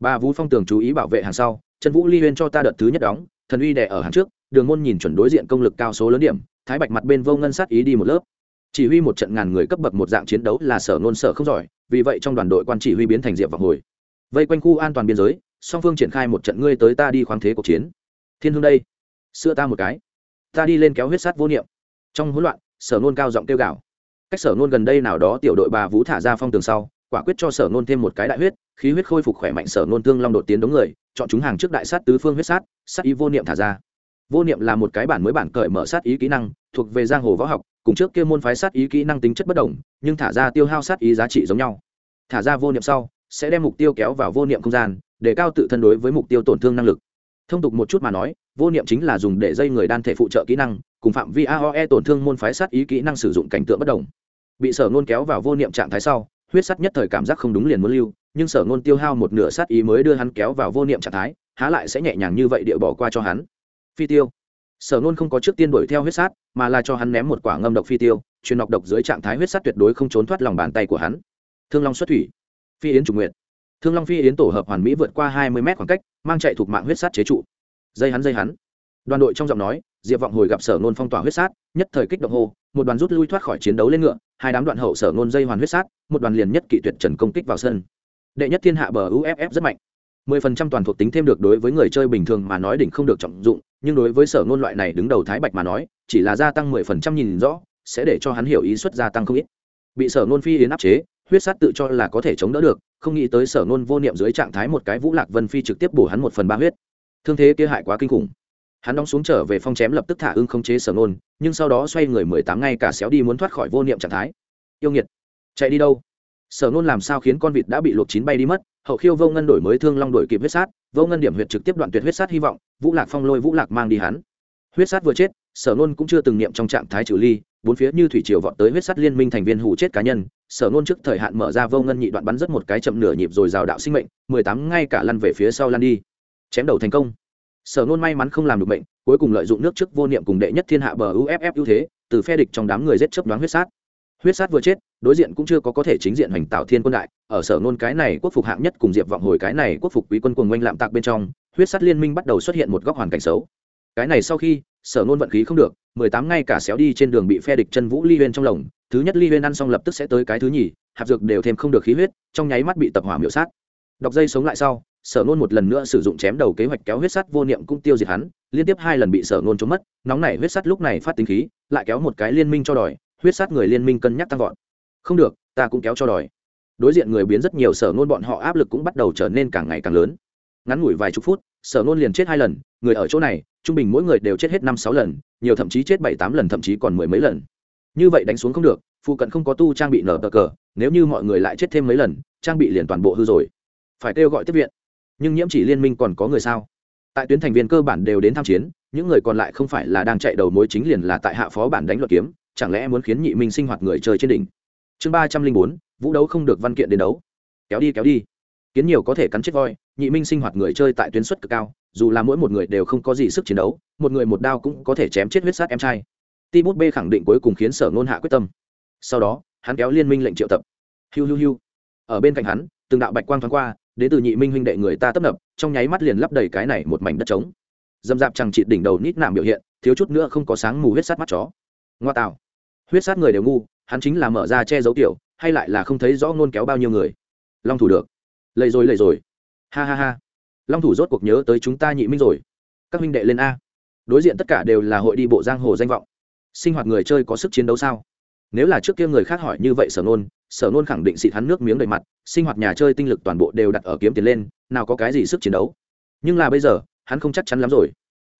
Bà vũ phong tường chú ý bảo vệ hàng sau, trần vũ ly huyên cho ta đợt thứ nhất đóng, thần uy đẻ ở hàng trước, đường môn nhìn chuẩn đối diện công lực cao số lớn điểm, thái bạch mặt bên vô ngân sát ý đi một lớp. Chỉ huy một trận ngàn người cấp bậc một dạng chiến đấu là sở ngôn sở không giỏi, vì vậy trong đoàn đội quan chỉ huy biến thành diệp vọng hồi. Vây quanh khu an toàn biên giới, song phương triển khai một trận ngươi tới ta đi khoáng thế cuộc chiến. Thiên hương đây, sữa ta một cái. Ta đi lên kéo huyết sát vô niệm. Trong hỗn loạn sở nôn cao giọng kêu gào. Cách sở nôn gần đây nào đó tiểu đội bà vũ thả ra phong tường sau quả quyết cho sở nôn thêm một cái đại huyết, khí huyết khôi phục khỏe mạnh, sở nôn thương long đột tiến đống người, chọn chúng hàng trước đại sát tứ phương huyết sát sát ý vô niệm thả ra. Vô niệm là một cái bản mới bản cởi mở sát ý kỹ năng, thuộc về giang hồ võ học, cùng trước kia môn phái sát ý kỹ năng tính chất bất đồng, nhưng thả ra tiêu hao sát ý giá trị giống nhau. Thả ra vô niệm sau, sẽ đem mục tiêu kéo vào vô niệm không gian, để cao tự thân đối với mục tiêu tổn thương năng lực. Thông tục một chút mà nói, vô niệm chính là dùng để dây người đan thể phụ trợ kỹ năng, cùng phạm vi aoe tổn thương môn phái sát ý kỹ năng sử dụng cảnh tượng bất đồng. Bị sở nôn kéo vào vô niệm trạng thái sau huyết sắt nhất thời cảm giác không đúng liền muốn lưu, nhưng sở nôn tiêu hao một nửa sát ý mới đưa hắn kéo vào vô niệm trạng thái, há lại sẽ nhẹ nhàng như vậy địa bỏ qua cho hắn. Phi tiêu. Sở nôn không có trước tiên đuổi theo huyết sát mà là cho hắn ném một quả ngâm độc phi tiêu, truyền nọc độc dưới trạng thái huyết sát tuyệt đối không trốn thoát lòng bàn tay của hắn. Thương long xuất thủy. Phi yến trùng nguyện thương long phi yến tổ hợp hoàn mỹ vượt qua hai mươi mét khoảng cách, mang chạy thuộc mạng huyết sát chế trụ. Dây hắn dây hắn. Đoàn đội trong giọng nói, diệp vọng hồi gặp sở nôn phong tỏa huyết sát nhất thời kích động hô một đoàn rút lui thoát khỏi chiến đấu lên ngựa, hai đám đoạn hậu sở nôn dây hoàn huyết sát, một đoàn liền nhất kỵ tuyệt trần công kích vào sân. Đệ nhất thiên hạ bờ uff rất mạnh. Mười phần trăm toàn thuộc tính thêm được đối với người chơi bình thường mà nói đỉnh không được trọng dụng, nhưng đối với sở nôn loại này đứng đầu thái bạch mà nói, chỉ là gia tăng mười phần trăm nhìn rõ, sẽ để cho hắn hiểu ý suất gia tăng không ít. Bị sở nôn phi yến áp chế, huyết sát tự cho là có thể chống đỡ được, không nghĩ tới sở nôn vô niệm dưới trạng thái một cái vũ lạc vân phi trực tiếp bổ hắn một phần ba huyết. Thương thế kia hại quá kinh khủng hắn đóng xuống trở về phong chém lập tức thả ưng không chế sở nôn nhưng sau đó xoay người mười tám ngay cả xéo đi muốn thoát khỏi vô niệm trạng thái. Yêu nghiệt, chạy đi đâu? Sở nôn làm sao khiến con vịt đã bị luộc chín bay đi mất? Hậu khiêu vô ngân đổi mới thương long đổi kịp huyết sát, vô ngân điểm huyệt trực tiếp đoạn tuyệt huyết sát hy vọng, vũ lạc phong lôi vũ lạc mang đi hắn. Huyết sát vừa chết, sở nôn cũng chưa từng niệm trong trạng thái trừ ly, bốn phía như thủy triều vọt tới huyết sát liên minh thành viên hủ chết cá nhân. Sở nôn trước thời hạn mở ra vô ngân nhị đoạn bắn rất một cái chậm nửa nhịp rồi rào đạo sinh mệnh, mười tám ngay cả lăn về phía sau lăn đi. Chém đầu thành công sở nôn may mắn không làm được bệnh cuối cùng lợi dụng nước trước vô niệm cùng đệ nhất thiên hạ bờ uff ưu thế, từ phe địch trong đám người giết chấp đoán huyết sát. Huyết sát vừa chết, đối diện cũng chưa có có thể chính diện hoành tạo thiên quân đại, ở sở nôn cái này quốc phục hạng nhất cùng diệp vọng hồi cái này quốc phục quý quân cùng oanh lạm tạc bên trong, huyết sát liên minh bắt đầu xuất hiện một góc hoàn cảnh xấu. Cái này sau khi, sở nôn vận khí không được, mười tám ngay cả xéo đi trên đường bị phe địch chân vũ ly huyên trong lồng, thứ nhất ly huyên ăn xong lập tức sẽ tới cái thứ nhì hạt dược đều thêm không được khí huyết, trong nháy mắt bị tập hỏa miểu sát. Đọc dây sống lại sau sở nôn một lần nữa sử dụng chém đầu kế hoạch kéo huyết sắt vô niệm cũng tiêu diệt hắn, liên tiếp hai lần bị sở nôn trốn mất, nóng này huyết sắt lúc này phát tính khí, lại kéo một cái liên minh cho đòi, huyết sắt người liên minh cân nhắc tăng vọt. Không được, ta cũng kéo cho đòi. Đối diện người biến rất nhiều, sở nôn bọn họ áp lực cũng bắt đầu trở nên càng ngày càng lớn. Ngắn ngủi vài chục phút, sở nôn liền chết hai lần, người ở chỗ này, trung bình mỗi người đều chết hết năm sáu lần, nhiều thậm chí chết bảy tám lần, thậm chí còn mười mấy lần. Như vậy đánh xuống không được, phụ cận không có tu trang bị nở cờ, nếu như mọi người lại chết thêm mấy lần, trang bị liền toàn bộ hư rồi. Phải kêu gọi tiếp viện nhưng nhiễm chỉ liên minh còn có người sao? Tại tuyến thành viên cơ bản đều đến tham chiến, những người còn lại không phải là đang chạy đầu mối chính liền là tại hạ phó bản đánh luật kiếm, chẳng lẽ muốn khiến nhị minh sinh hoạt người chơi trên đỉnh? Chương ba trăm linh bốn, vũ đấu không được văn kiện đến đấu. Kéo đi kéo đi. Kiến nhiều có thể cắn chết voi, nhị minh sinh hoạt người chơi tại tuyến suất cực cao, dù là mỗi một người đều không có gì sức chiến đấu, một người một đao cũng có thể chém chết huyết sát em trai. Ti bút b khẳng định cuối cùng khiến sở ngôn hạ quyết tâm. Sau đó, hắn kéo liên minh lệnh triệu tập. Hiu hiu hiu. Ở bên cạnh hắn, từng đạo bạch quang thoáng qua đến từ nhị minh huynh đệ người ta tấp nập, trong nháy mắt liền lấp đầy cái này một mảnh đất trống. Dầm dạp chẳng chịt đỉnh đầu nít nạm biểu hiện, thiếu chút nữa không có sáng mù huyết sát mắt chó. Ngoa tạo. Huyết sát người đều ngu, hắn chính là mở ra che giấu tiểu, hay lại là không thấy rõ ngôn kéo bao nhiêu người. Long thủ được. Lầy rồi lầy rồi. Ha ha ha. Long thủ rốt cuộc nhớ tới chúng ta nhị minh rồi. Các huynh đệ lên a. Đối diện tất cả đều là hội đi bộ giang hồ danh vọng. Sinh hoạt người chơi có sức chiến đấu sao? Nếu là trước kia người khác hỏi như vậy, sở nôn sở nôn khẳng định xịt hắn nước miếng đầy mặt, sinh hoạt nhà chơi tinh lực toàn bộ đều đặt ở kiếm tiền lên, nào có cái gì sức chiến đấu. Nhưng là bây giờ, hắn không chắc chắn lắm rồi.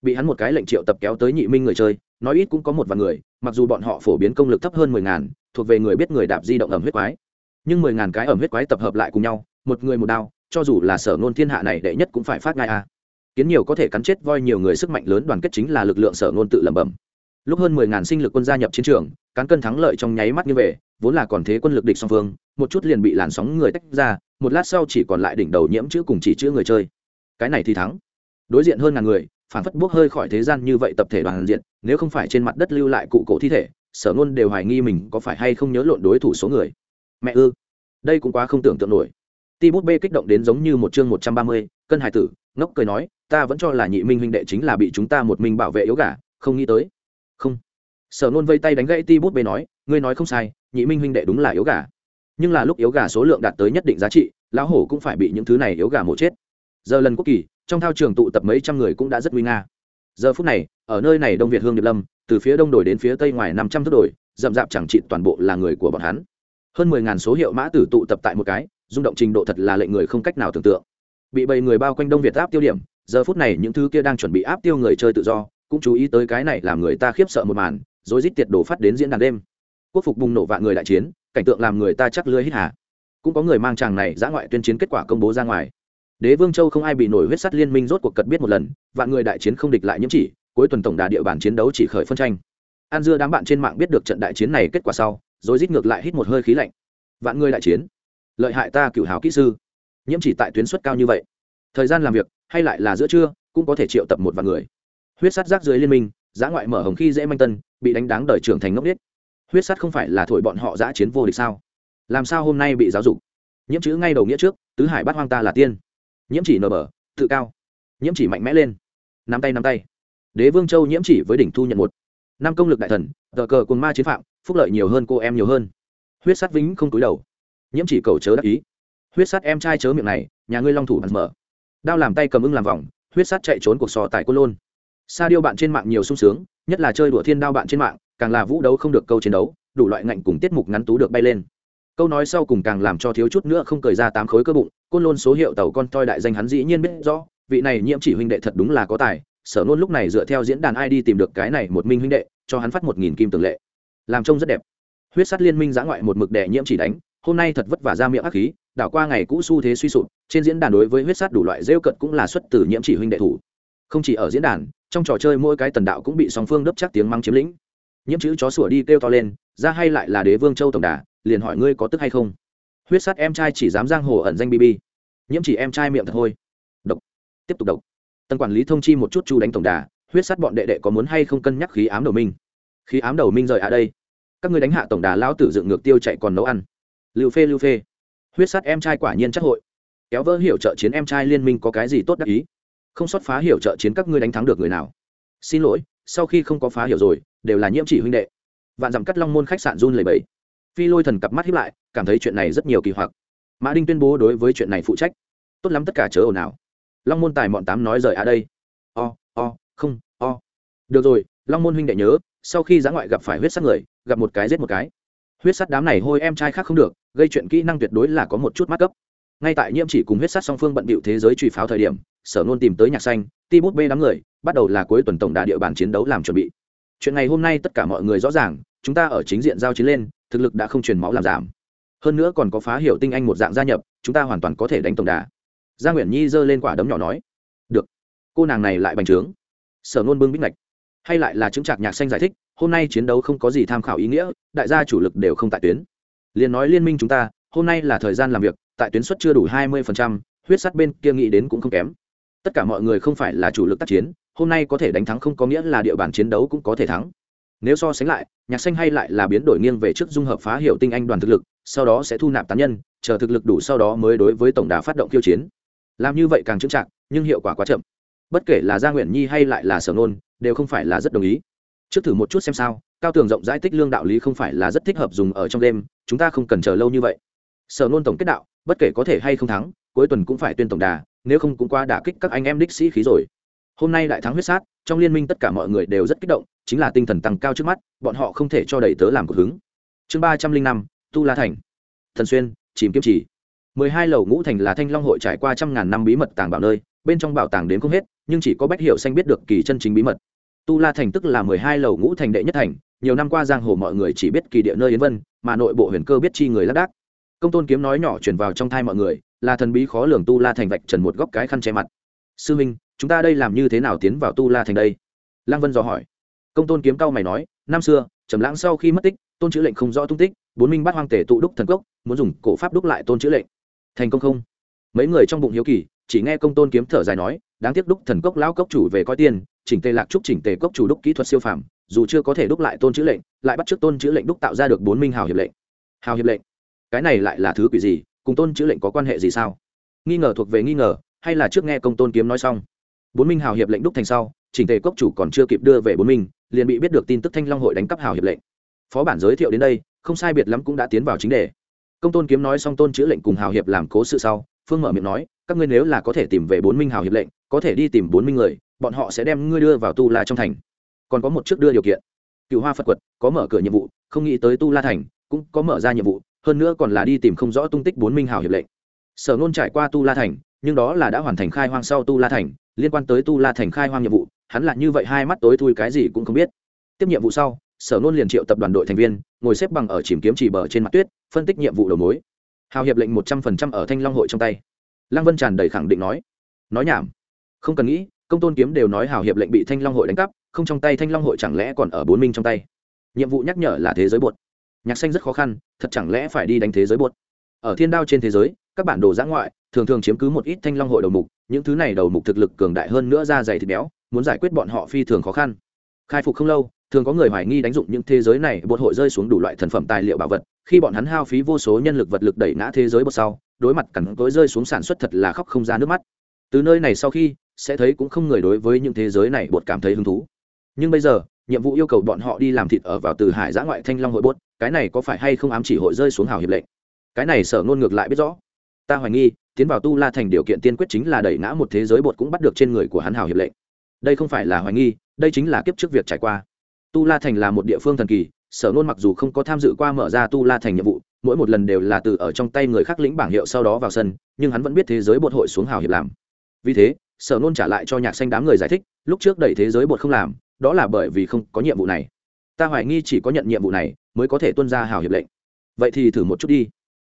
Bị hắn một cái lệnh triệu tập kéo tới nhị minh người chơi, nói ít cũng có một vài người, mặc dù bọn họ phổ biến công lực thấp hơn mười ngàn, thuộc về người biết người đạp di động ẩm huyết quái. Nhưng mười ngàn cái ẩm huyết quái tập hợp lại cùng nhau, một người một đao, cho dù là sở nôn thiên hạ này đệ nhất cũng phải phát ngai a. Kiến nhiều có thể cắn chết voi nhiều người, sức mạnh lớn đoàn kết chính là lực lượng sở nôn tự lẩm bẩm lúc hơn mười ngàn sinh lực quân gia nhập chiến trường, cán cân thắng lợi trong nháy mắt như về, vốn là còn thế quân lực địch song phương, một chút liền bị làn sóng người tách ra, một lát sau chỉ còn lại đỉnh đầu nhiễm chữ cùng chỉ chữ người chơi. Cái này thì thắng. Đối diện hơn ngàn người, phản phất bốc hơi khỏi thế gian như vậy tập thể đoàn diện, nếu không phải trên mặt đất lưu lại cụ cổ thi thể, sở ngôn đều hoài nghi mình có phải hay không nhớ lộn đối thủ số người. Mẹ ư? Đây cũng quá không tưởng tượng nổi. Ti bút bê kích động đến giống như một chương một trăm ba mươi, cân hải tử, ngốc cười nói, ta vẫn cho là nhị minh huynh đệ chính là bị chúng ta một mình bảo vệ yếu gà, không nghĩ tới không. Sở nôn vây tay đánh gãy ti bút bê nói, ngươi nói không sai, nhị minh huynh đệ đúng là yếu gà. Nhưng là lúc yếu gà số lượng đạt tới nhất định giá trị, lão hổ cũng phải bị những thứ này yếu gà mổ chết. Giờ lần quốc kỳ, trong thao trường tụ tập mấy trăm người cũng đã rất nguy nga. Giờ phút này, ở nơi này đông việt hương điệp lâm, từ phía đông đổi đến phía tây ngoài năm trăm thước đổi, rậm rạp chẳng trị toàn bộ là người của bọn hắn. Hơn mười ngàn số hiệu mã tử tụ tập tại một cái, rung động trình độ thật là lệnh người không cách nào tưởng tượng. Bị bầy người bao quanh đông việt áp tiêu điểm, giờ phút này những thứ kia đang chuẩn bị áp tiêu người chơi tự do cũng chú ý tới cái này làm người ta khiếp sợ một màn, rồi rít tiệt đổ phát đến diễn đàn đêm. Quốc phục bùng nổ vạn người đại chiến, cảnh tượng làm người ta chắc lưới hít hà. Cũng có người mang chàng này giã ngoại tuyên chiến kết quả công bố ra ngoài. Đế vương châu không ai bị nổi huyết sắt liên minh rốt cuộc cật biết một lần, vạn người đại chiến không địch lại nhiễm chỉ, cuối tuần tổng đà địa bàn chiến đấu chỉ khởi phân tranh. An dưa đám bạn trên mạng biết được trận đại chiến này kết quả sau, rồi rít ngược lại hít một hơi khí lạnh. Vạn người đại chiến? Lợi hại ta cựu hào kỹ sư. Nhiễm chỉ tại tuyến suất cao như vậy. Thời gian làm việc, hay lại là giữa trưa, cũng có thể triệu tập một vạn người huyết Sát rác dưới liên minh, giã ngoại mở hồng khi dễ manh tân, bị đánh đáng đời trưởng thành ngốc nết huyết Sát không phải là thổi bọn họ giã chiến vô địch sao? Làm sao hôm nay bị giáo dục? Nhiễm chữ ngay đầu nghĩa trước, tứ hải bắt hoang ta là tiên. Nhiễm chỉ nở bờ, tự cao. Nhiễm chỉ mạnh mẽ lên. Nắm tay nắm tay. Đế vương châu nhiễm chỉ với đỉnh thu nhận một. Năm công lực đại thần, tờ cờ cồn ma chiến phạm, phúc lợi nhiều hơn cô em nhiều hơn. Huyết Sát vĩnh không túi đầu. Nhiễm chỉ cầu chớ đắc ý. Huyết Sát em trai chớ miệng này, nhà ngươi long thủ bắn mở. Đao làm tay cầm ưng làm vòng, huyết Sát chạy trốn cuộc sò tại côn lôn sa điêu bạn trên mạng nhiều sung sướng, nhất là chơi đùa thiên đao bạn trên mạng, càng là vũ đấu không được câu chiến đấu, đủ loại ngạnh cùng tiết mục ngắn tú được bay lên. Câu nói sau cùng càng làm cho thiếu chút nữa không cười ra tám khối cơ bụng, côn lôn số hiệu tàu con toi đại danh hắn dĩ nhiên biết rõ, vị này nhiễm chỉ huynh đệ thật đúng là có tài, sở nôn lúc này dựa theo diễn đàn id tìm được cái này một minh huynh đệ, cho hắn phát một nghìn kim tường lệ. Làm trông rất đẹp. Huyết sắt liên minh giã ngoại một mực đệ nhiễm chỉ đánh, hôm nay thật vất vả ra miệng ác khí, đảo qua ngày cũ xu thế suy sụp, trên diễn đàn đối với huyết sắt đủ loại rêu cận cũng là xuất từ nhiễm chỉ huynh đệ thủ. Không chỉ ở diễn đàn trong trò chơi mỗi cái tần đạo cũng bị song phương đấp chắc tiếng mắng chiếm lĩnh. Nhiễm chữ chó sủa đi kêu to lên, ra hay lại là đế vương châu tổng đà, liền hỏi ngươi có tức hay không? Huyết sắt em trai chỉ dám giang hồ ẩn danh bb nhiễm chỉ em trai miệng thật thôi độc. Tiếp tục độc. Tần quản lý thông chi một chút chu đánh tổng đà, huyết sắt bọn đệ đệ có muốn hay không cân nhắc khí ám đầu minh? Khí ám đầu minh rời à đây. Các ngươi đánh hạ tổng đà lão tử dựng ngược tiêu chạy còn nấu ăn. Lưu phê lưu phê. Huyết sắt em trai quả nhiên chắc hội. Kéo vỡ hiểu trợ chiến em trai liên minh có cái gì tốt đắc ý? Không sót phá hiểu trợ chiến các ngươi đánh thắng được người nào. Xin lỗi, sau khi không có phá hiểu rồi, đều là nhiễm chỉ huynh đệ. Vạn dặm cắt long môn khách sạn run lầy bẫy phi lôi thần cặp mắt hiếp lại, cảm thấy chuyện này rất nhiều kỳ hoặc. Mã đinh tuyên bố đối với chuyện này phụ trách. Tốt lắm tất cả chớ ồn ào. Long môn tài mọn tám nói rời à đây. O o, không, o. Được rồi, long môn huynh đệ nhớ, sau khi giã ngoại gặp phải huyết sát người, gặp một cái giết một cái. Huyết sắt đám này hôi em trai khác không được, gây chuyện kỹ năng tuyệt đối là có một chút mắc cấp ngay tại nhiễm chỉ cùng huyết sắt song phương bận bịu thế giới truy pháo thời điểm, sở nôn tìm tới nhạc xanh, ti bút bê đám người, bắt đầu là cuối tuần tổng đà địa bàn chiến đấu làm chuẩn bị. Chuyện ngày hôm nay tất cả mọi người rõ ràng, chúng ta ở chính diện giao chiến lên, thực lực đã không truyền máu làm giảm. Hơn nữa còn có phá hiểu tinh anh một dạng gia nhập, chúng ta hoàn toàn có thể đánh tổng đà. Gia nguyễn nhi giơ lên quả đấm nhỏ nói, được. Cô nàng này lại bành trướng. Sở nôn bưng bích lạch hay lại là chứng trạc nhạc xanh giải thích, hôm nay chiến đấu không có gì tham khảo ý nghĩa, đại gia chủ lực đều không tại tuyến. Liền nói liên minh chúng ta hôm nay là thời gian làm việc, tại tuyến suất chưa đủ hai mươi huyết sắt bên kia nghĩ đến cũng không kém. Tất cả mọi người không phải là chủ lực tác chiến, hôm nay có thể đánh thắng không có nghĩa là địa bàn chiến đấu cũng có thể thắng. Nếu so sánh lại, nhạc xanh hay lại là biến đổi nghiêng về trước dung hợp phá hiệu tinh anh đoàn thực lực, sau đó sẽ thu nạp tán nhân, chờ thực lực đủ sau đó mới đối với tổng đà phát động khiêu chiến. Làm như vậy càng chững chạc, nhưng hiệu quả quá chậm. Bất kể là gia nguyện nhi hay lại là sở nôn, đều không phải là rất đồng ý. Trước thử một chút xem sao, cao tường rộng rãi tích lương đạo lý không phải là rất thích hợp dùng ở trong đêm, chúng ta không cần chờ lâu như vậy sở nôn tổng kết đạo, bất kể có thể hay không thắng, cuối tuần cũng phải tuyên tổng đà, nếu không cũng qua đả kích các anh em đích sĩ khí rồi. Hôm nay đại thắng huyết sát, trong liên minh tất cả mọi người đều rất kích động, chính là tinh thần tăng cao trước mắt, bọn họ không thể cho đầy tớ làm cuộc hứng. Chương ba trăm linh năm, tu la thành. Thần xuyên, chìm kiếm chỉ. Mười hai lầu ngũ thành là thanh long hội trải qua trăm ngàn năm bí mật tàng bảo nơi, bên trong bảo tàng đến không hết, nhưng chỉ có bách hiệu xanh biết được kỳ chân chính bí mật. Tu la thành tức là mười hai lầu ngũ thành đệ nhất thành, nhiều năm qua giang hồ mọi người chỉ biết kỳ địa nơi yến vân, mà nội bộ huyền cơ biết chi người lác đác công tôn kiếm nói nhỏ truyền vào trong thai mọi người, là thần bí khó lường tu la thành vạch trần một góc cái khăn che mặt. Sư minh chúng ta đây làm như thế nào tiến vào tu la thành đây? Lăng vân dò hỏi. Công tôn kiếm cao mày nói, năm xưa, trầm lãng sau khi mất tích, tôn chữ lệnh không rõ tung tích, bốn minh bắt hoang tể tụ đúc thần cốc, muốn dùng cổ pháp đúc lại tôn chữ lệnh. Thành công không? Mấy người trong bụng hiếu kỳ, chỉ nghe công tôn kiếm thở dài nói, đáng tiếc đúc thần cốc lão cốc chủ về coi tiền, chỉnh tề lạc trúc chỉnh tề cốc chủ đúc kỹ thuật siêu phàm, dù chưa có thể đúc lại tôn chữ lệnh, lại bắt t tôn chữ lệnh đúc tạo ra được bốn minh hào hiệp lệnh. Hào hiệp lệnh cái này lại là thứ quỷ gì, cùng tôn chữ lệnh có quan hệ gì sao? Nghi ngờ thuộc về nghi ngờ, hay là trước nghe công tôn kiếm nói xong? Bốn minh hào hiệp lệnh đúc thành sau, chỉnh tề cốc chủ còn chưa kịp đưa về bốn minh, liền bị biết được tin tức thanh long hội đánh cắp hào hiệp lệnh. Phó bản giới thiệu đến đây, không sai biệt lắm cũng đã tiến vào chính đề. Công tôn kiếm nói xong tôn chữ lệnh cùng hào hiệp làm cố sự sau, phương mở miệng nói, các ngươi nếu là có thể tìm về bốn minh hào hiệp lệnh, có thể đi tìm bốn minh người, bọn họ sẽ đem ngươi đưa vào tu la trong thành. Còn có một trước đưa điều kiện. Cựu hoa phật quật, có mở cửa nhiệm vụ, không nghĩ tới tu la thành, cũng có mở ra nhiệm vụ hơn nữa còn là đi tìm không rõ tung tích bốn minh hào hiệp lệnh. Sở nôn trải qua tu la thành, nhưng đó là đã hoàn thành khai hoang sau tu la thành, liên quan tới tu la thành khai hoang nhiệm vụ, hắn là như vậy hai mắt tối thui cái gì cũng không biết. Tiếp nhiệm vụ sau, sở nôn liền triệu tập đoàn đội thành viên, ngồi xếp bằng ở chìm kiếm chỉ bờ trên mặt tuyết, phân tích nhiệm vụ đầu mối. Hào hiệp lệnh một trăm phần trăm ở thanh long hội trong tay. Lăng vân tràn đầy khẳng định nói. Nói nhảm. Không cần nghĩ, công tôn kiếm đều nói hào hiệp lệnh bị thanh long hội đánh cắp, không trong tay thanh long hội chẳng lẽ còn ở bốn minh trong tay. Nhiệm vụ nhắc nhở là thế giới bột nhạc xanh rất khó khăn, thật chẳng lẽ phải đi đánh thế giới bột ở thiên đao trên thế giới, các bản đồ giã ngoại thường thường chiếm cứ một ít thanh long hội đầu mục, những thứ này đầu mục thực lực cường đại hơn nữa ra dày thịt béo, muốn giải quyết bọn họ phi thường khó khăn. Khai phục không lâu, thường có người hoài nghi đánh dụng những thế giới này bột hội rơi xuống đủ loại thần phẩm tài liệu bảo vật, khi bọn hắn hao phí vô số nhân lực vật lực đẩy ngã thế giới bột sau, đối mặt cẳng tối rơi xuống sản xuất thật là khóc không ra nước mắt. Từ nơi này sau khi, sẽ thấy cũng không người đối với những thế giới này bột cảm thấy hứng thú. Nhưng bây giờ nhiệm vụ yêu cầu bọn họ đi làm thịt ở vào từ hải giã ngoại thanh long hội bốt cái này có phải hay không ám chỉ hội rơi xuống hào hiệp lệnh? Cái này sở ngôn ngược lại biết rõ. Ta hoài nghi, tiến vào tu la thành điều kiện tiên quyết chính là đẩy ngã một thế giới bột cũng bắt được trên người của hắn hào hiệp lệnh. Đây không phải là hoài nghi, đây chính là kiếp trước việc trải qua. Tu la thành là một địa phương thần kỳ, sở nôn mặc dù không có tham dự qua mở ra tu la thành nhiệm vụ, mỗi một lần đều là từ ở trong tay người khác lĩnh bảng hiệu sau đó vào sân, nhưng hắn vẫn biết thế giới bột hội xuống hào hiệp làm. Vì thế, sở nôn trả lại cho nhạc xanh đám người giải thích, lúc trước đẩy thế giới bột không làm đó là bởi vì không có nhiệm vụ này. Ta hoài nghi chỉ có nhận nhiệm vụ này mới có thể tuân ra hào hiệp lệnh. Vậy thì thử một chút đi.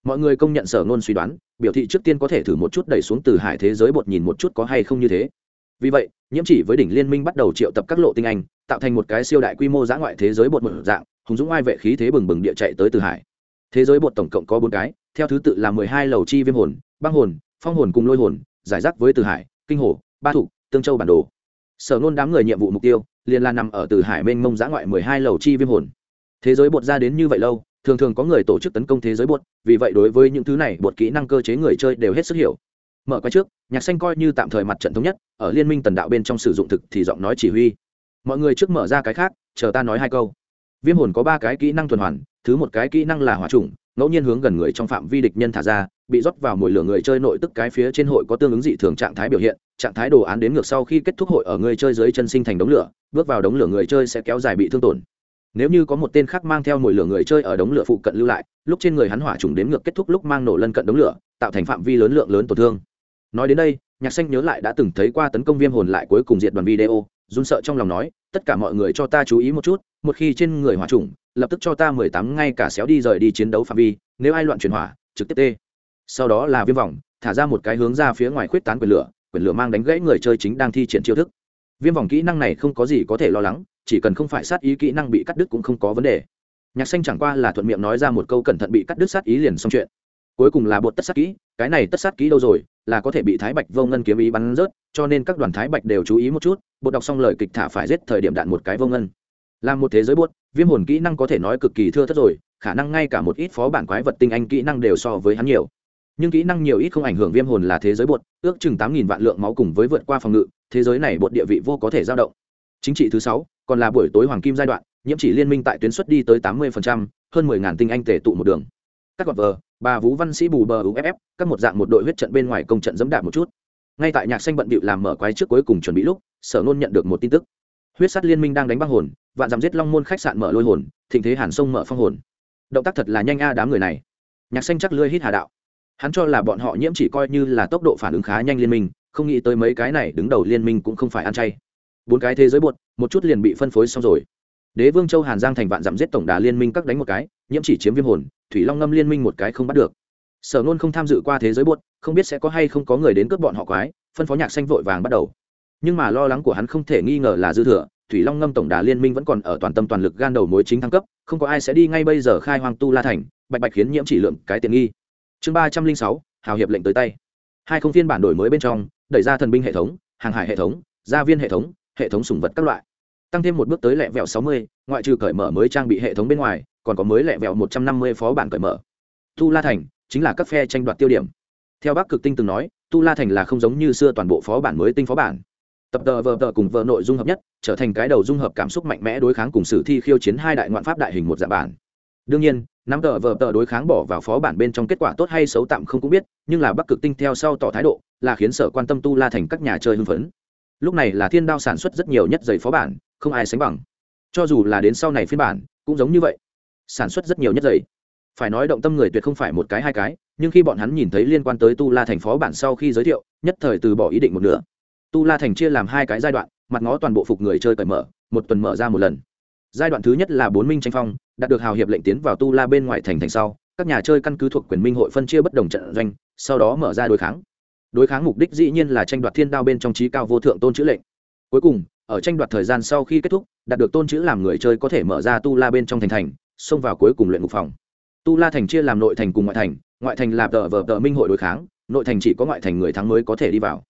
Mọi người công nhận sở ngôn suy đoán, biểu thị trước tiên có thể thử một chút đẩy xuống từ hải thế giới bột nhìn một chút có hay không như thế. Vì vậy, nhiễm chỉ với đỉnh liên minh bắt đầu triệu tập các lộ tinh anh, tạo thành một cái siêu đại quy mô giã ngoại thế giới bột một dạng, hùng dũng ai vệ khí thế bừng bừng địa chạy tới từ hải. Thế giới bột tổng cộng có bốn cái, theo thứ tự là mười hai lầu chi viêm hồn, băng hồn, phong hồn cùng lôi hồn, giải rác với từ hải, kinh hồ, ba thủ tương châu bản đồ. Sở nôn đám người nhiệm vụ mục tiêu liền là nằm ở từ hải mênh mông giã ngoại mười hai lầu chi viêm hồn. Thế giới bột ra đến như vậy lâu, thường thường có người tổ chức tấn công thế giới bột, vì vậy đối với những thứ này, bột kỹ năng cơ chế người chơi đều hết sức hiểu. Mở quay trước, nhạc xanh coi như tạm thời mặt trận thống nhất, ở liên minh tần đạo bên trong sử dụng thực thì giọng nói chỉ huy. Mọi người trước mở ra cái khác, chờ ta nói hai câu. Viêm hồn có ba cái kỹ năng tuần hoàn, thứ một cái kỹ năng là hỏa trùng ngẫu nhiên hướng gần người trong phạm vi địch nhân thả ra, bị rót vào mùi lửa người chơi nội tức cái phía trên hội có tương ứng dị thường trạng thái biểu hiện, trạng thái đồ án đến ngược sau khi kết thúc hội ở người chơi dưới chân sinh thành đống lửa, bước vào đống lửa người chơi sẽ kéo dài bị thương tổn. Nếu như có một tên khác mang theo mùi lửa người chơi ở đống lửa phụ cận lưu lại, lúc trên người hắn hỏa trùng đến ngược kết thúc lúc mang nổ lân cận đống lửa, tạo thành phạm vi lớn lượng lớn tổn thương. Nói đến đây, nhạc xanh nhớ lại đã từng thấy qua tấn công viêm hồn lại cuối cùng diệt đoàn video, run sợ trong lòng nói, tất cả mọi người cho ta chú ý một chút, một khi trên người hỏa trùng lập tức cho ta mười tám ngay cả xéo đi rời đi chiến đấu phạm vi, nếu ai loạn chuyển hỏa, trực tiếp tê. Sau đó là viêm vòng, thả ra một cái hướng ra phía ngoài khuyết tán quyền lửa quyền lửa mang đánh gãy người chơi chính đang thi triển chiêu thức. Viêm vòng kỹ năng này không có gì có thể lo lắng, chỉ cần không phải sát ý kỹ năng bị cắt đứt cũng không có vấn đề. Nhạc xanh chẳng qua là thuận miệng nói ra một câu cẩn thận bị cắt đứt sát ý liền xong chuyện. Cuối cùng là bột tất sát kỹ, cái này tất sát kỹ đâu rồi, là có thể bị thái bạch vô ngân kiếm ý bắn rớt, cho nên các đoàn thái bạch đều chú ý một chút, bột đọc xong lời kịch thả phải giết thời điểm đạn một cái vô ngân làm một thế giới buốt, viêm hồn kỹ năng có thể nói cực kỳ thưa thất rồi, khả năng ngay cả một ít phó bản quái vật tinh anh kỹ năng đều so với hắn nhiều. Nhưng kỹ năng nhiều ít không ảnh hưởng viêm hồn là thế giới bột ước chừng tám nghìn vạn lượng máu cùng với vượt qua phòng ngự, thế giới này bột địa vị vô có thể giao động. Chính trị thứ sáu, còn là buổi tối hoàng kim giai đoạn, nhiễm chỉ liên minh tại tuyến xuất đi tới tám mươi hơn mười ngàn tinh anh tể tụ một đường. Các gọt vờ, bà vũ văn sĩ bù bờ uff các một dạng một đội huyết trận bên ngoài công trận dẫm đạp một chút. Ngay tại nhạc xanh bận bịu làm mở quái trước cuối cùng chuẩn bị lúc, sở nôn nhận được một tin tức huyết sắt liên minh đang đánh băng hồn, vạn dằm giết long môn khách sạn mở lôi hồn, thịnh thế hàn sông mở phong hồn. Động tác thật là nhanh a à đám người này. Nhạc xanh chắc lưới hít hà đạo. Hắn cho là bọn họ nhiễm chỉ coi như là tốc độ phản ứng khá nhanh liên minh, không nghĩ tới mấy cái này đứng đầu liên minh cũng không phải ăn chay. Bốn cái thế giới buột, một chút liền bị phân phối xong rồi. Đế vương châu hàn giang thành vạn dặm giết tổng đà liên minh các đánh một cái, nhiễm chỉ chiếm viêm hồn, thủy long ngâm liên minh một cái không bắt được. Sở nôn không tham dự qua thế giới buột, không biết sẽ có hay không có người đến cướp bọn họ quái, phân phó nhạc xanh vội vàng bắt đầu nhưng mà lo lắng của hắn không thể nghi ngờ là dư thừa, thủy long ngâm tổng đà liên minh vẫn còn ở toàn tâm toàn lực gan đầu mối chính thăng cấp, không có ai sẽ đi ngay bây giờ khai hoang tu la thành, bạch bạch khiến nhiễm chỉ lượng cái tiện nghi. Chương ba trăm linh sáu, hào hiệp lệnh tới tay. Hai không phiên bản đổi mới bên trong, đẩy ra thần binh hệ thống, hàng hải hệ thống, gia viên hệ thống hệ thống sủng vật các loại. Tăng thêm một bước tới lẹ vẹo sáu mươi, ngoại trừ cởi mở mới trang bị hệ thống bên ngoài, còn có mới lẹ vẹo một trăm năm mươi phó bản cởi mở. Tu la thành chính là các phe tranh đoạt tiêu điểm. Theo bác cực tinh từng nói, tu la thành là không giống như xưa toàn bộ phó bản mới tinh phó bản tập tờ vờ tờ cùng vợ nội dung hợp nhất, trở thành cái đầu dung hợp cảm xúc mạnh mẽ đối kháng cùng sử thi khiêu chiến hai đại ngoạn pháp đại hình một dạng bản. Đương nhiên năm tờ vờ tờ đối kháng bỏ vào phó bản bên trong kết quả tốt hay xấu tạm không cũng biết, nhưng là bắc cực tinh theo sau tỏ thái độ, là khiến sở quan tâm tu la thành các nhà chơi hưng phấn. Lúc này là thiên đao sản xuất rất nhiều nhất giày phó bản, không ai sánh bằng. Cho dù là đến sau này phiên bản, cũng giống như vậy. Sản xuất rất nhiều nhất giày. Phải nói động tâm người tuyệt không phải một cái hai cái, nhưng khi bọn hắn nhìn thấy liên quan tới tu la thành phó bản sau khi giới thiệu, nhất thời từ bỏ ý định một nửa tu la thành chia làm hai cái giai đoạn, mặt ngó toàn bộ phục người chơi cởi mở, một tuần mở ra một lần. Giai đoạn thứ nhất là bốn minh tranh phong, đạt được hào hiệp lệnh tiến vào tu la bên ngoài thành thành sau, các nhà chơi căn cứ thuộc quyền minh hội phân chia bất đồng trận doanh, sau đó mở ra đối kháng. Đối kháng mục đích dĩ nhiên là tranh đoạt thiên đao bên trong trí cao vô thượng tôn chữ lệnh. Cuối cùng, ở tranh đoạt thời gian sau khi kết thúc, đạt được tôn chữ làm người chơi có thể mở ra tu la bên trong thành thành, xông vào cuối cùng luyện ngục phòng. Tu la thành chia làm nội thành cùng ngoại thành ngoại thành là tờ vờ tờ minh hội đối kháng, nội thành chỉ có ngoại thành người thắng mới có thể đi vào.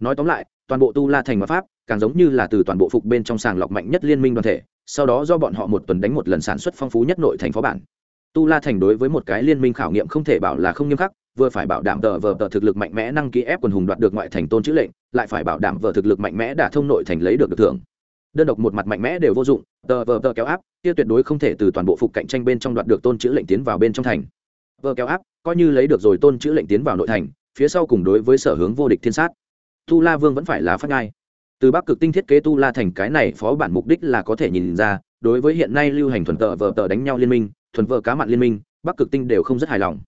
Nói tóm lại toàn bộ tu la thành và pháp, càng giống như là từ toàn bộ phục bên trong sàng lọc mạnh nhất liên minh đoàn thể, sau đó do bọn họ một tuần đánh một lần sản xuất phong phú nhất nội thành phó bản. Tu la thành đối với một cái liên minh khảo nghiệm không thể bảo là không nghiêm khắc, vừa phải bảo đảm tờ vờ tờ thực lực mạnh mẽ năng ký ép quần hùng đoạt được ngoại thành tôn chữ lệnh, lại phải bảo đảm vờ thực lực mạnh mẽ đả thông nội thành lấy được được thưởng. Đơn độc một mặt mạnh mẽ đều vô dụng, tờ vờ tờ kéo áp, kia tuyệt đối không thể từ toàn bộ phục cạnh tranh bên trong đoạt được tôn chữ lệnh tiến vào bên trong thành. Vờ kéo áp, coi như lấy được rồi tôn chữ lệnh tiến vào nội thành, phía sau cùng đối với sở hướng vô địch thiên sát tu la vương vẫn phải là phát ngai từ bắc cực tinh thiết kế tu la thành cái này phó bản mục đích là có thể nhìn ra, đối với hiện nay lưu hành thuần tợ vợ tợ đánh nhau liên minh, thuần vợ cá mặn liên minh, bắc cực tinh đều không rất hài lòng.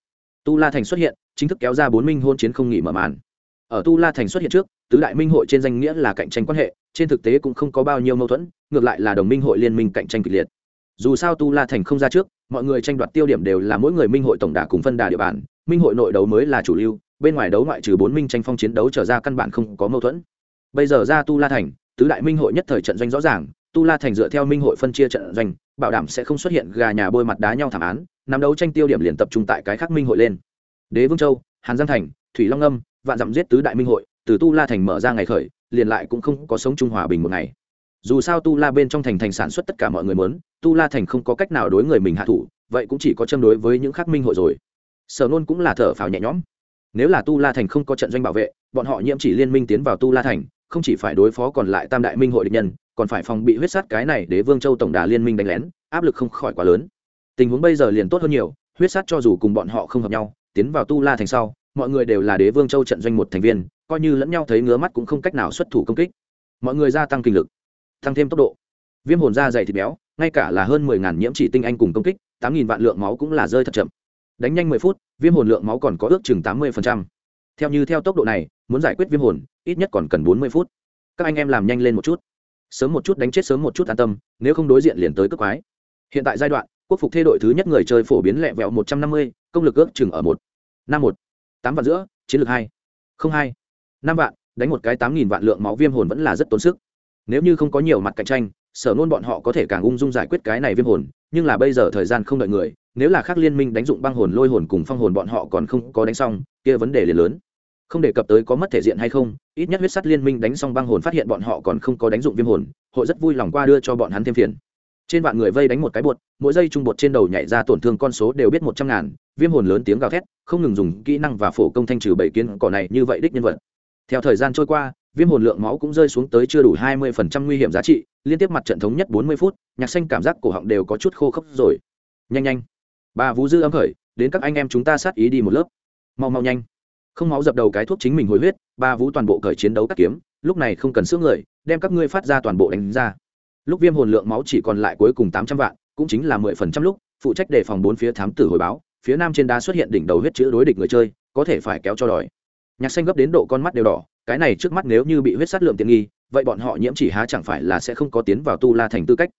Tu la thành xuất hiện, chính thức kéo ra bốn minh hôn chiến không nghỉ mở màn. Ở tu la thành xuất hiện trước, tứ đại minh hội trên danh nghĩa là cạnh tranh quan hệ, trên thực tế cũng không có bao nhiêu mâu thuẫn, ngược lại là đồng minh hội liên minh cạnh tranh kịch liệt. Dù sao tu la thành không ra trước, mọi người tranh đoạt tiêu điểm đều là mỗi người minh hội tổng đà cùng phân đà địa bàn, minh hội nội đấu mới là chủ lưu bên ngoài đấu ngoại trừ bốn minh tranh phong chiến đấu trở ra căn bản không có mâu thuẫn. Bây giờ ra tu la thành, tứ đại minh hội nhất thời trận doanh rõ ràng, tu la thành dựa theo minh hội phân chia trận doanh, bảo đảm sẽ không xuất hiện gà nhà bôi mặt đá nhau thảm án nắm đấu tranh tiêu điểm liền tập trung tại cái khác minh hội lên. Đế vương châu, hàn giang thành, thủy long âm, vạn dặm giết tứ đại minh hội, từ tu la thành mở ra ngày khởi, liền lại cũng không có sống trung hòa bình một ngày. Dù sao tu la bên trong thành thành sản xuất tất cả mọi người muốn, tu la thành không có cách nào đối người mình hạ thủ, vậy cũng chỉ có châm đối với những khác minh hội rồi. Sở nôn cũng là thở phào nhẹ nhõm nếu là tu la thành không có trận doanh bảo vệ, bọn họ nhiễm chỉ liên minh tiến vào tu la thành, không chỉ phải đối phó còn lại tam đại minh hội địch nhân, còn phải phòng bị huyết sát cái này để vương châu tổng đà liên minh đánh lén, áp lực không khỏi quá lớn. Tình huống bây giờ liền tốt hơn nhiều, huyết sát cho dù cùng bọn họ không hợp nhau, tiến vào tu la thành sau, mọi người đều là đế vương châu trận doanh một thành viên, coi như lẫn nhau thấy ngứa mắt cũng không cách nào xuất thủ công kích. Mọi người gia tăng kinh lực, tăng thêm tốc độ. Viêm hồn da dày thịt béo, ngay cả là hơn mười ngàn nhiễm chỉ tinh anh cùng công kích, tám nghìn vạn lượng máu cũng là rơi thật chậm. Đánh nhanh mười phút viêm hồn lượng máu còn có ước chừng tám mươi theo như theo tốc độ này, muốn giải quyết viêm hồn, ít nhất còn cần bốn mươi phút. Các anh em làm nhanh lên một chút. Sớm một chút đánh chết sớm một chút an tâm, nếu không đối diện liền tới cướp quái. Hiện tại giai đoạn, quốc phục thê đội thứ nhất người chơi phổ biến lẹ vẹo một trăm năm mươi, công lực ước chừng ở một, năm một, tám vạn giữa, chiến lược hai, không hai, năm vạn, đánh một cái tám nghìn vạn lượng máu viêm hồn vẫn là rất tốn sức. Nếu như không có nhiều mặt cạnh tranh, sở nôn bọn họ có thể càng ung dung giải quyết cái này viêm hồn nhưng là bây giờ thời gian không đợi người, nếu là khác liên minh đánh dụng băng hồn lôi hồn cùng phong hồn bọn họ còn không có đánh xong, kia vấn đề liền lớn. Không đề cập tới có mất thể diện hay không, ít nhất huyết sắt liên minh đánh xong băng hồn phát hiện bọn họ còn không có đánh dụng viêm hồn, hội rất vui lòng qua đưa cho bọn hắn thêm phiền. Trên vạn người vây đánh một cái bột, mỗi giây trung bột trên đầu nhảy ra tổn thương con số đều biết một trăm ngàn, viêm hồn lớn tiếng gào thét, không ngừng dùng kỹ năng và phổ công thanh trừ bảy kiến cỏ này như vậy đích nhân vật. Theo thời gian trôi qua viêm hồn lượng máu cũng rơi xuống tới chưa đủ hai mươi phần trăm nguy hiểm giá trị, liên tiếp mặt trận thống nhất bốn mươi phút, nhạc xanh cảm giác cổ họng đều có chút khô khốc rồi. Nhanh nhanh. Bà vũ dư âm khởi, đến các anh em chúng ta sát ý đi một lớp. Mau mau nhanh. Không máu dập đầu cái thuốc chính mình hồi huyết ba vũ toàn bộ cởi chiến đấu cắt kiếm, lúc này không cần sữa người, đem các ngươi phát ra toàn bộ đánh ra. Lúc viêm hồn lượng máu chỉ còn lại cuối cùng tám trăm vạn, cũng chính là mười phần trăm lúc, phụ trách đề phòng bốn phía thám tử hồi báo, phía nam trên đá xuất hiện đỉnh đầu huyết chữ đối địch người chơi, có thể phải kéo cho đòi. Nhạc xanh gấp đến độ con mắt đều đỏ cái này trước mắt nếu như bị huyết sát lượng tiện nghi, vậy bọn họ nhiễm chỉ há chẳng phải là sẽ không có tiến vào tu la thành tư cách.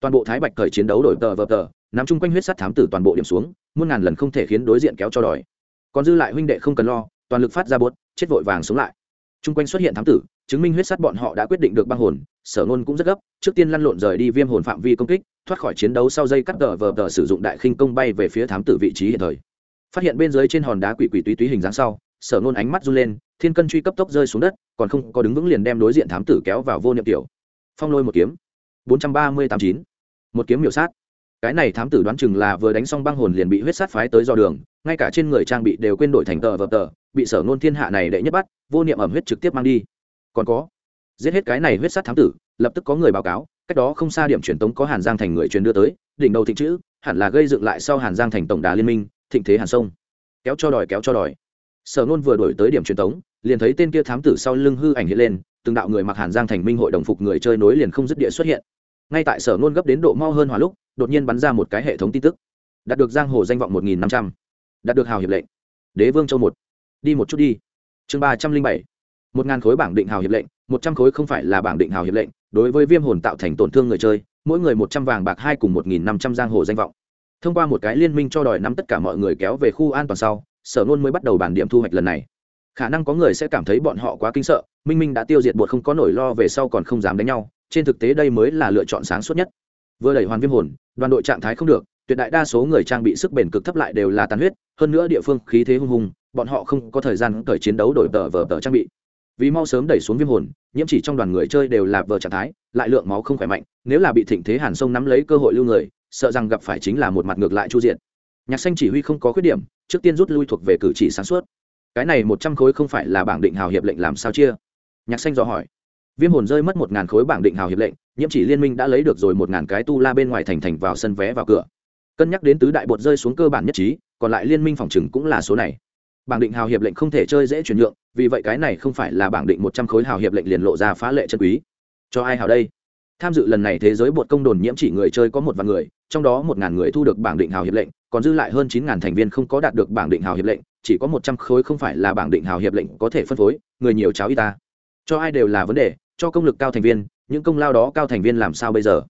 Toàn bộ thái bạch cởi chiến đấu đổi tờ vờ tờ nằm chung quanh huyết sát thám tử toàn bộ điểm xuống, muôn ngàn lần không thể khiến đối diện kéo cho đòi. Còn dư lại huynh đệ không cần lo, toàn lực phát ra bốt chết vội vàng sống lại. Chung quanh xuất hiện thám tử, chứng minh huyết sát bọn họ đã quyết định được băng hồn, sở ngôn cũng rất gấp, trước tiên lăn lộn rời đi viêm hồn phạm vi công kích, thoát khỏi chiến đấu sau dây cắt tờ vờ tờ sử dụng đại khinh công bay về phía thám tử vị trí hiện thời. Phát hiện bên dưới trên hòn đá quỷ quỷ túy túy hình dáng sau, sở ngôn ánh mắt run lên thiên cân truy cấp tốc rơi xuống đất, còn không có đứng vững liền đem đối diện thám tử kéo vào vô niệm tiểu. Phong lôi một kiếm. bốn trăm ba mươi tám chín. Một kiếm miểu sát. Cái này thám tử đoán chừng là vừa đánh xong băng hồn liền bị huyết sát phái tới do đường, ngay cả trên người trang bị đều quên đổi thành tờ vờ tờ, bị sở nôn thiên hạ này đệ nhất bắt, vô niệm ẩm huyết trực tiếp mang đi. Còn có, giết hết cái này huyết sát thám tử, lập tức có người báo cáo, cách đó không xa điểm truyền tống có hàn giang thành người truyền đưa tới, đỉnh đầu thịnh chữ, hẳn là gây dựng lại sau hàn giang thành tổng đà liên minh, thịnh thế hàn sông. Kéo cho đòi, kéo cho đòi. Sở nôn vừa đổi tới điểm truyền tống liền thấy tên kia thám tử sau lưng hư ảnh hiện lên, từng đạo người mặc hàn giang thành minh hội đồng phục người chơi nối liền không dứt địa xuất hiện. Ngay tại sở nôn gấp đến độ mau hơn hòa lúc, đột nhiên bắn ra một cái hệ thống tin tức. Đạt được giang hồ danh vọng một nghìn năm trăm. Đạt được hào hiệp lệnh. Đế vương châu một. Đi một chút đi. Chương ba trăm linh bảy. Một ngàn khối bảng định hào hiệp lệnh, một trăm khối không phải là bảng định hào hiệp lệnh, đối với viêm hồn tạo thành tổn thương người chơi, mỗi người một trăm vàng bạc hai cùng một nghìn năm trăm giang hồ danh vọng. Thông qua một cái liên minh cho đòi nắm tất cả mọi người kéo về khu an toàn sau, sở nôn mới bắt đầu bản điểm thu hoạch lần này khả năng có người sẽ cảm thấy bọn họ quá kinh sợ, minh minh đã tiêu diệt bột không có nổi lo về sau còn không dám đánh nhau, trên thực tế đây mới là lựa chọn sáng suốt nhất. Vừa đẩy hoàn viêm hồn, đoàn đội trạng thái không được, tuyệt đại đa số người trang bị sức bền cực thấp lại đều là tàn huyết, hơn nữa địa phương khí thế hung hùng, bọn họ không có thời gian cởi chiến đấu đổi tờ vờ tờ trang bị. Vì mau sớm đẩy xuống viêm hồn, nhiễm chỉ trong đoàn người chơi đều là vờ trạng thái, lại lượng máu không khỏe mạnh, nếu là bị thịnh thế hàn sông nắm lấy cơ hội lưu người, sợ rằng gặp phải chính là một mặt ngược lại chu diện nhạc xanh chỉ huy không có khuyết điểm, trước tiên rút lui thuộc về cử chỉ sáng suốt cái này một trăm khối không phải là bảng định hào hiệp lệnh làm sao chia? Nhạc xanh dò hỏi. Viêm hồn rơi mất một ngàn khối bảng định hào hiệp lệnh, nhiễm chỉ liên minh đã lấy được rồi một ngàn cái tu la bên ngoài thành thành vào sân vé vào cửa. Cân nhắc đến tứ đại bột rơi xuống cơ bản nhất trí, còn lại liên minh phòng chừng cũng là số này. Bảng định hào hiệp lệnh không thể chơi dễ chuyển nhượng, vì vậy cái này không phải là bảng định một trăm khối hào hiệp lệnh liền lộ ra phá lệ chân quý. Cho ai hào đây? Tham dự lần này thế giới bột công đồn nhiễm chỉ người chơi có một vạn người, trong đó một ngàn người thu được bảng định hào hiệp lệnh, còn dư lại hơn chín ngàn thành viên không có đạt được bảng định hào hiệp lệnh chỉ có một trăm khối không phải là bảng định hào hiệp lệnh có thể phân phối, người nhiều cháo y ta. Cho ai đều là vấn đề, cho công lực cao thành viên, những công lao đó cao thành viên làm sao bây giờ?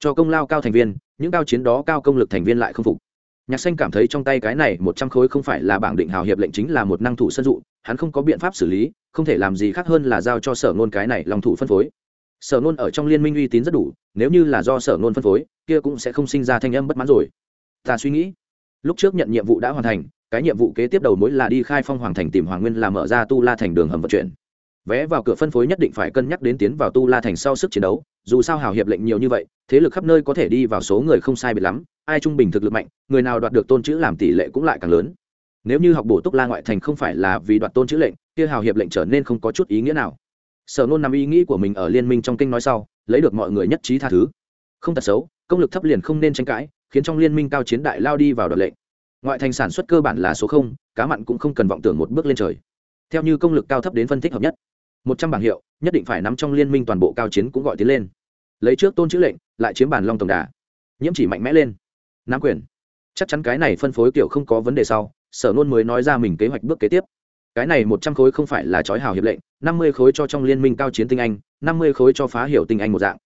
Cho công lao cao thành viên, những cao chiến đó cao công lực thành viên lại không phục. Nhạc xanh cảm thấy trong tay cái này một trăm khối không phải là bảng định hào hiệp lệnh chính là một năng thủ sân dụ, hắn không có biện pháp xử lý, không thể làm gì khác hơn là giao cho sở ngôn cái này lòng thủ phân phối. Sở ngôn ở trong liên minh uy tín rất đủ, nếu như là do sở ngôn phân phối, kia cũng sẽ không sinh ra thanh âm bất mãn rồi. Ta suy nghĩ, lúc trước nhận nhiệm vụ đã hoàn thành cái nhiệm vụ kế tiếp đầu mối là đi khai phong hoàng thành tìm hoàng nguyên là mở ra tu la thành đường hầm vận chuyển. Vé vào cửa phân phối nhất định phải cân nhắc đến tiến vào tu la thành sau sức chiến đấu, dù sao hào hiệp lệnh nhiều như vậy, thế lực khắp nơi có thể đi vào số người không sai biệt lắm, ai trung bình thực lực mạnh, người nào đoạt được tôn chữ làm tỷ lệ cũng lại càng lớn. Nếu như học bổ túc la ngoại thành không phải là vì đoạt tôn chữ lệnh, kia hào hiệp lệnh trở nên không có chút ý nghĩa nào. Sở nôn nằm ý nghĩ của mình ở liên minh trong kinh nói sau, lấy được mọi người nhất trí tha thứ. Không tật xấu, công lực thấp liền không nên tranh cãi, khiến trong liên minh cao chiến đại lao đi vào đoạt lệnh ngoại thành sản xuất cơ bản là số không, cá mặn cũng không cần vọng tưởng một bước lên trời. Theo như công lực cao thấp đến phân tích hợp nhất, một trăm bảng hiệu, nhất định phải nắm trong liên minh toàn bộ cao chiến cũng gọi tiến lên. Lấy trước tôn chữ lệnh, lại chiếm bản long tổng đà. Nhiễm chỉ mạnh mẽ lên. Nắm quyền. Chắc chắn cái này phân phối kiểu không có vấn đề sau, sở nôn mới nói ra mình kế hoạch bước kế tiếp. Cái này một trăm khối không phải là trói hào hiệp lệnh, năm mươi khối cho trong liên minh cao chiến tinh anh, năm mươi khối cho phá hiểu tinh anh một dạng.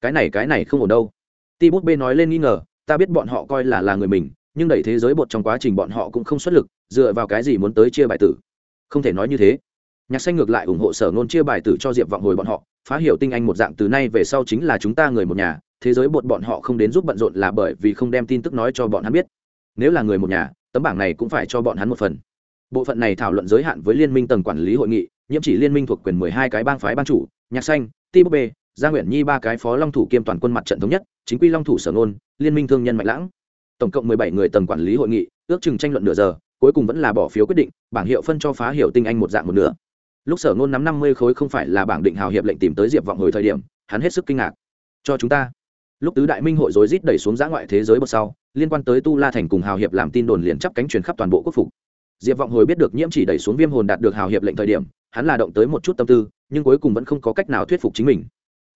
Cái này cái này không ổn đâu. Ti bút b nói lên nghi ngờ, ta biết bọn họ coi là là người mình nhưng đẩy thế giới bột trong quá trình bọn họ cũng không xuất lực, dựa vào cái gì muốn tới chia bài tử? Không thể nói như thế. Nhạc xanh ngược lại ủng hộ sở nôn chia bài tử cho diệp vọng hồi bọn họ, phá hiểu tinh anh một dạng từ nay về sau chính là chúng ta người một nhà, thế giới bột bọn họ không đến giúp bận rộn là bởi vì không đem tin tức nói cho bọn hắn biết. Nếu là người một nhà, tấm bảng này cũng phải cho bọn hắn một phần. Bộ phận này thảo luận giới hạn với liên minh tầng quản lý hội nghị nhiễm chỉ liên minh thuộc quyền mười hai cái bang phái ban chủ, nhạc xanh, ti búp bê gia nguyễn nhi ba cái phó long thủ kiêm toàn quân mặt trận thống nhất, chính quy long thủ sở nôn liên minh thương nhân mạnh lãng tổng cộng mười bảy người tầng quản lý hội nghị, ước chừng tranh luận nửa giờ, cuối cùng vẫn là bỏ phiếu quyết định, bảng hiệu phân cho phá hiệu tinh anh một dạng một nửa. Lúc sở ngôn nắm năm mươi khối không phải là bảng định hào hiệp lệnh tìm tới diệp vọng hồi thời điểm, hắn hết sức kinh ngạc. Cho chúng ta. Lúc tứ đại minh hội rối rít đẩy xuống giã ngoại thế giới bậc sau, liên quan tới tu la thành cùng hào hiệp làm tin đồn liền chắp cánh truyền khắp toàn bộ quốc phục. Diệp vọng hồi biết được nhiễm chỉ đẩy xuống viêm hồn đạt được hào hiệp lệnh thời điểm, hắn là động tới một chút tâm tư, nhưng cuối cùng vẫn không có cách nào thuyết phục chính mình.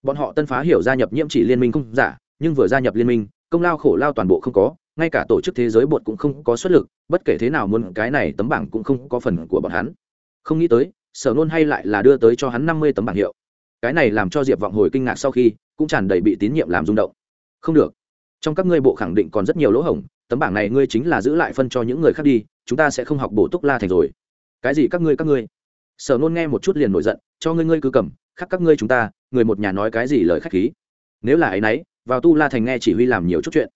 Bọn họ tân phá hiểu gia nhập nhiễm chỉ liên minh không giả, nhưng vừa gia nhập liên minh, công lao khổ lao toàn bộ không có ngay cả tổ chức thế giới bột cũng không có xuất lực, bất kể thế nào muốn cái này tấm bảng cũng không có phần của bọn hắn. Không nghĩ tới, sở nôn hay lại là đưa tới cho hắn năm mươi tấm bảng hiệu. Cái này làm cho diệp vọng hồi kinh ngạc sau khi, cũng tràn đầy bị tín nhiệm làm rung động. Không được. Trong các ngươi bộ khẳng định còn rất nhiều lỗ hổng, tấm bảng này ngươi chính là giữ lại phân cho những người khác đi, chúng ta sẽ không học bổ túc la thành rồi. Cái gì các ngươi các ngươi? Sở nôn nghe một chút liền nổi giận, cho ngươi ngươi cứ cầm, khác các ngươi chúng ta, người một nhà nói cái gì lời khách khí. Nếu là ấy nấy, vào tu la thành nghe chỉ huy làm nhiều chút chuyện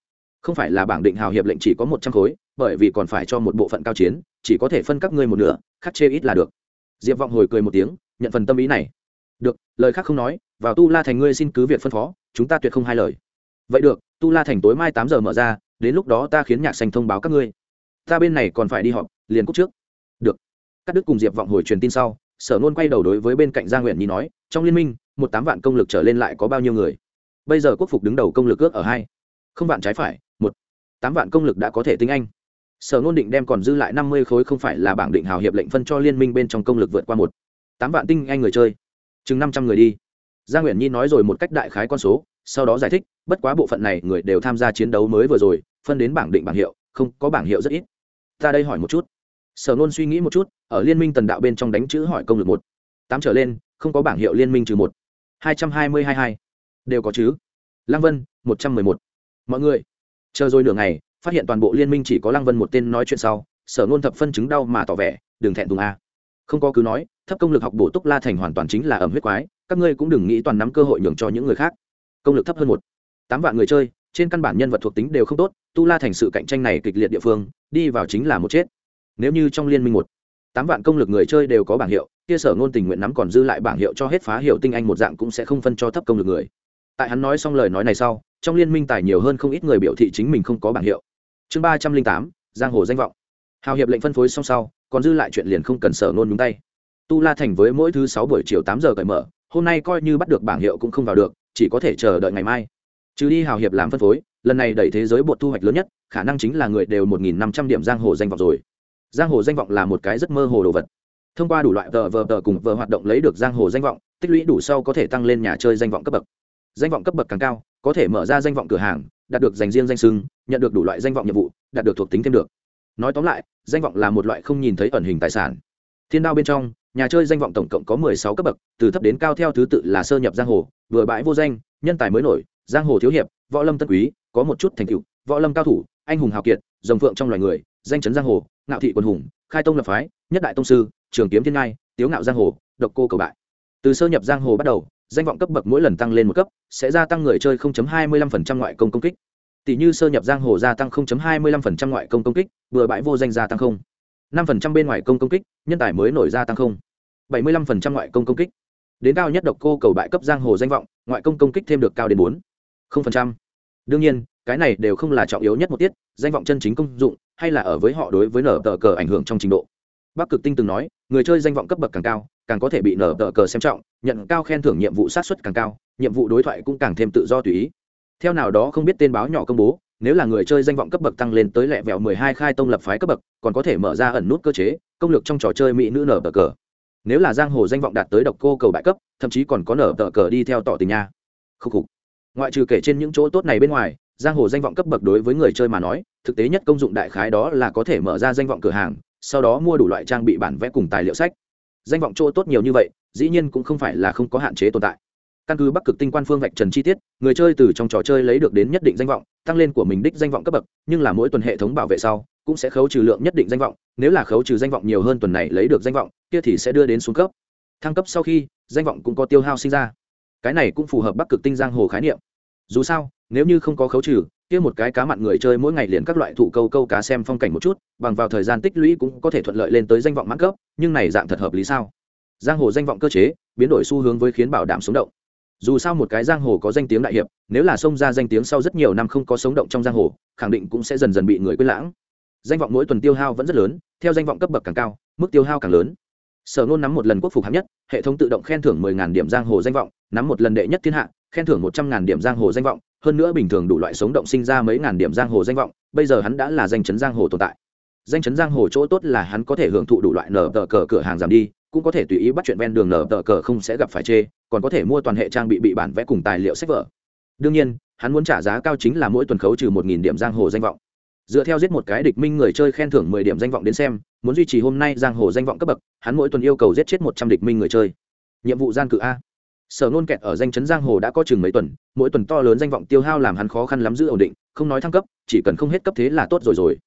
không phải là bảng định hào hiệp lệnh chỉ có một trăm khối, bởi vì còn phải cho một bộ phận cao chiến, chỉ có thể phân các ngươi một nửa, khắc chê ít là được. Diệp vọng hồi cười một tiếng, nhận phần tâm ý này. Được, lời khác không nói, vào tu la thành ngươi xin cứ việc phân phó, chúng ta tuyệt không hai lời. Vậy được, tu la thành tối mai tám giờ mở ra, đến lúc đó ta khiến nhạc xanh thông báo các ngươi. Ta bên này còn phải đi họp, liền cúc trước. Được. Các đức cùng diệp vọng hồi truyền tin sau, sở nôn quay đầu đối với bên cạnh gia nguyện nhi nói, trong liên minh, một tám vạn công lực trở lên lại có bao nhiêu người? Bây giờ quốc phục đứng đầu công lực ước ở hai. Không vạn trái phải tám vạn công lực đã có thể tính anh. Sở ngôn định đem còn dư lại năm mươi khối không phải là bảng định hào hiệp lệnh phân cho liên minh bên trong công lực vượt qua một. Tám vạn tinh anh người chơi. Chừng năm trăm người đi. Gia nguyễn nhi nói rồi một cách đại khái con số, sau đó giải thích, bất quá bộ phận này người đều tham gia chiến đấu mới vừa rồi, phân đến bảng định bảng hiệu, không có bảng hiệu rất ít. Ta đây hỏi một chút. Sở nôn suy nghĩ một chút, ở liên minh tần đạo bên trong đánh chữ hỏi công lực một. Tám trở lên, không có bảng hiệu liên minh trừ một. Hai trăm hai mươi hai hai. Đều có chứ. Lăng vân, một trăm mười một. Mọi người chờ rồi nửa ngày, phát hiện toàn bộ liên minh chỉ có lăng vân một tên nói chuyện sau, sở ngôn thập phân chứng đau mà tỏ vẻ, đừng thẹn thùng a. Không có cứ nói, thấp công lực học bổ túc la thành hoàn toàn chính là ẩm huyết quái, các ngươi cũng đừng nghĩ toàn nắm cơ hội nhường cho những người khác. Công lực thấp hơn một. Tám vạn người chơi, trên căn bản nhân vật thuộc tính đều không tốt, tu la thành sự cạnh tranh này kịch liệt địa phương, đi vào chính là một chết. Nếu như trong liên minh một, tám vạn công lực người chơi đều có bảng hiệu, kia sở ngôn tình nguyện nắm còn dư lại bảng hiệu cho hết phá hiệu tinh anh một dạng cũng sẽ không phân cho thấp công lực người tại hắn nói xong lời nói này sau, trong liên minh tài nhiều hơn không ít người biểu thị chính mình không có bảng hiệu. Chương ba trăm linh tám, giang hồ danh vọng. Hào hiệp lệnh phân phối xong sau, còn dư lại chuyện liền không cần sở nôn nhúng tay. Tu la thành với mỗi thứ sáu buổi chiều tám giờ cởi mở, hôm nay coi như bắt được bảng hiệu cũng không vào được, chỉ có thể chờ đợi ngày mai. Trừ đi hào hiệp làm phân phối, lần này đẩy thế giới bột thu hoạch lớn nhất, khả năng chính là người đều một nghìn năm trăm điểm giang hồ danh vọng rồi. Giang hồ danh vọng là một cái rất mơ hồ đồ vật. Thông qua đủ loại tờ vờ tờ cùng vờ hoạt động lấy được giang hồ danh vọng, tích lũy đủ sau có thể tăng lên nhà chơi danh vọng cấp bậc danh vọng cấp bậc càng cao, có thể mở ra danh vọng cửa hàng, đạt được dành riêng danh sưng nhận được đủ loại danh vọng nhiệm vụ, đạt được thuộc tính thêm được. Nói tóm lại, danh vọng là một loại không nhìn thấy ẩn hình tài sản. Thiên đao bên trong, nhà chơi danh vọng tổng cộng có mười sáu cấp bậc, từ thấp đến cao theo thứ tự là sơ nhập giang hồ, vừa bãi vô danh, nhân tài mới nổi, giang hồ thiếu hiệp, võ lâm tân quý, có một chút thành tựu, võ lâm cao thủ, anh hùng hào kiệt, rồng phượng trong loài người, danh chấn giang hồ, ngạo thị quân hùng, khai tông lập phái, nhất đại tông sư, trường kiếm thiên ngai, tiếu ngạo giang hồ, độc cô cầu bại. Từ sơ nhập giang hồ bắt đầu danh vọng cấp bậc mỗi lần tăng lên một cấp, sẽ gia tăng người chơi 0.25% ngoại công công kích. Tỷ như sơ nhập giang hồ gia tăng 0.25% ngoại công công kích, vừa bãi vô danh gia tăng không. 5% bên ngoài công công kích, nhân tài mới nổi gia tăng không. 75% ngoại công công kích. Đến cao nhất độc cô cầu bại cấp giang hồ danh vọng, ngoại công công kích thêm được cao đến bốn. không phần trăm. Đương nhiên, cái này đều không là trọng yếu nhất một tiết, danh vọng chân chính công dụng, hay là ở với họ đối với nở tờ cờ ảnh hưởng trong trình độ. Bắc cực tinh từng nói, người chơi danh vọng cấp bậc càng cao càng có thể bị nở tờ cờ xem trọng, nhận cao khen thưởng nhiệm vụ sát xuất càng cao, nhiệm vụ đối thoại cũng càng thêm tự do tùy ý. Theo nào đó không biết tên báo nhỏ công bố, nếu là người chơi danh vọng cấp bậc tăng lên tới lẹ vẹo mười hai khai tông lập phái cấp bậc, còn có thể mở ra ẩn nút cơ chế, công lược trong trò chơi mỹ nữ nở tờ cờ. Nếu là giang hồ danh vọng đạt tới độc cô cầu bại cấp, thậm chí còn có nở tờ cờ đi theo tỏ tình nha. Khúc khục. Ngoại trừ kể trên những chỗ tốt này bên ngoài, giang hồ danh vọng cấp bậc đối với người chơi mà nói, thực tế nhất công dụng đại khái đó là có thể mở ra danh vọng cửa hàng, sau đó mua đủ loại trang bị bản vẽ cùng tài liệu sách danh vọng chỗ tốt nhiều như vậy, dĩ nhiên cũng không phải là không có hạn chế tồn tại. Căn cứ bắc cực tinh quan phương vạch trần chi tiết, người chơi từ trong trò chơi lấy được đến nhất định danh vọng, tăng lên của mình đích danh vọng cấp bậc, nhưng là mỗi tuần hệ thống bảo vệ sau, cũng sẽ khấu trừ lượng nhất định danh vọng, nếu là khấu trừ danh vọng nhiều hơn tuần này lấy được danh vọng, kia thì sẽ đưa đến xuống cấp. Thăng cấp sau khi, danh vọng cũng có tiêu hao sinh ra. Cái này cũng phù hợp bắc cực tinh giang hồ khái niệm. Dù sao, nếu như không có khấu trừ, kia một cái cá mặn người chơi mỗi ngày liền các loại thụ câu câu cá xem phong cảnh một chút, bằng vào thời gian tích lũy cũng có thể thuận lợi lên tới danh vọng mãn cấp nhưng này dạng thật hợp lý sao? Giang hồ danh vọng cơ chế, biến đổi xu hướng với khiến bảo đảm sống động. Dù sao một cái giang hồ có danh tiếng đại hiệp, nếu là xông ra danh tiếng sau rất nhiều năm không có sống động trong giang hồ, khẳng định cũng sẽ dần dần bị người quên lãng. Danh vọng mỗi tuần tiêu hao vẫn rất lớn, theo danh vọng cấp bậc càng cao, mức tiêu hao càng lớn. Sở ngôn nắm một lần quốc phục hạng nhất, hệ thống tự động khen thưởng mười ngàn điểm giang hồ danh vọng, nắm một lần đệ nhất thiên hạ, khen thưởng một trăm ngàn điểm giang hồ danh vọng, hơn nữa bình thường đủ loại sống động sinh ra mấy ngàn điểm giang hồ danh vọng, bây giờ hắn đã là danh chấn giang hồ tồn tại danh chấn giang hồ chỗ tốt là hắn có thể hưởng thụ đủ loại nở tờ cờ cửa hàng giảm đi, cũng có thể tùy ý bắt chuyện ven đường nở tờ cờ không sẽ gặp phải chê, còn có thể mua toàn hệ trang bị bị bản vẽ cùng tài liệu sách vở. Đương nhiên, hắn muốn trả giá cao chính là mỗi tuần khấu trừ một nghìn điểm giang hồ danh vọng. Dựa theo giết một cái địch minh người chơi khen thưởng mười điểm danh vọng đến xem, muốn duy trì hôm nay giang hồ danh vọng cấp bậc, hắn mỗi tuần yêu cầu giết chết một trăm địch minh người chơi. Nhiệm vụ gian cự a. Sở nôn kẹt ở danh chấn giang hồ đã có chừng mấy tuần, mỗi tuần to lớn danh vọng tiêu hao làm hắn khó khăn lắm giữ ổn định, không nói thăng cấp, chỉ cần không hết cấp thế là tốt rồi rồi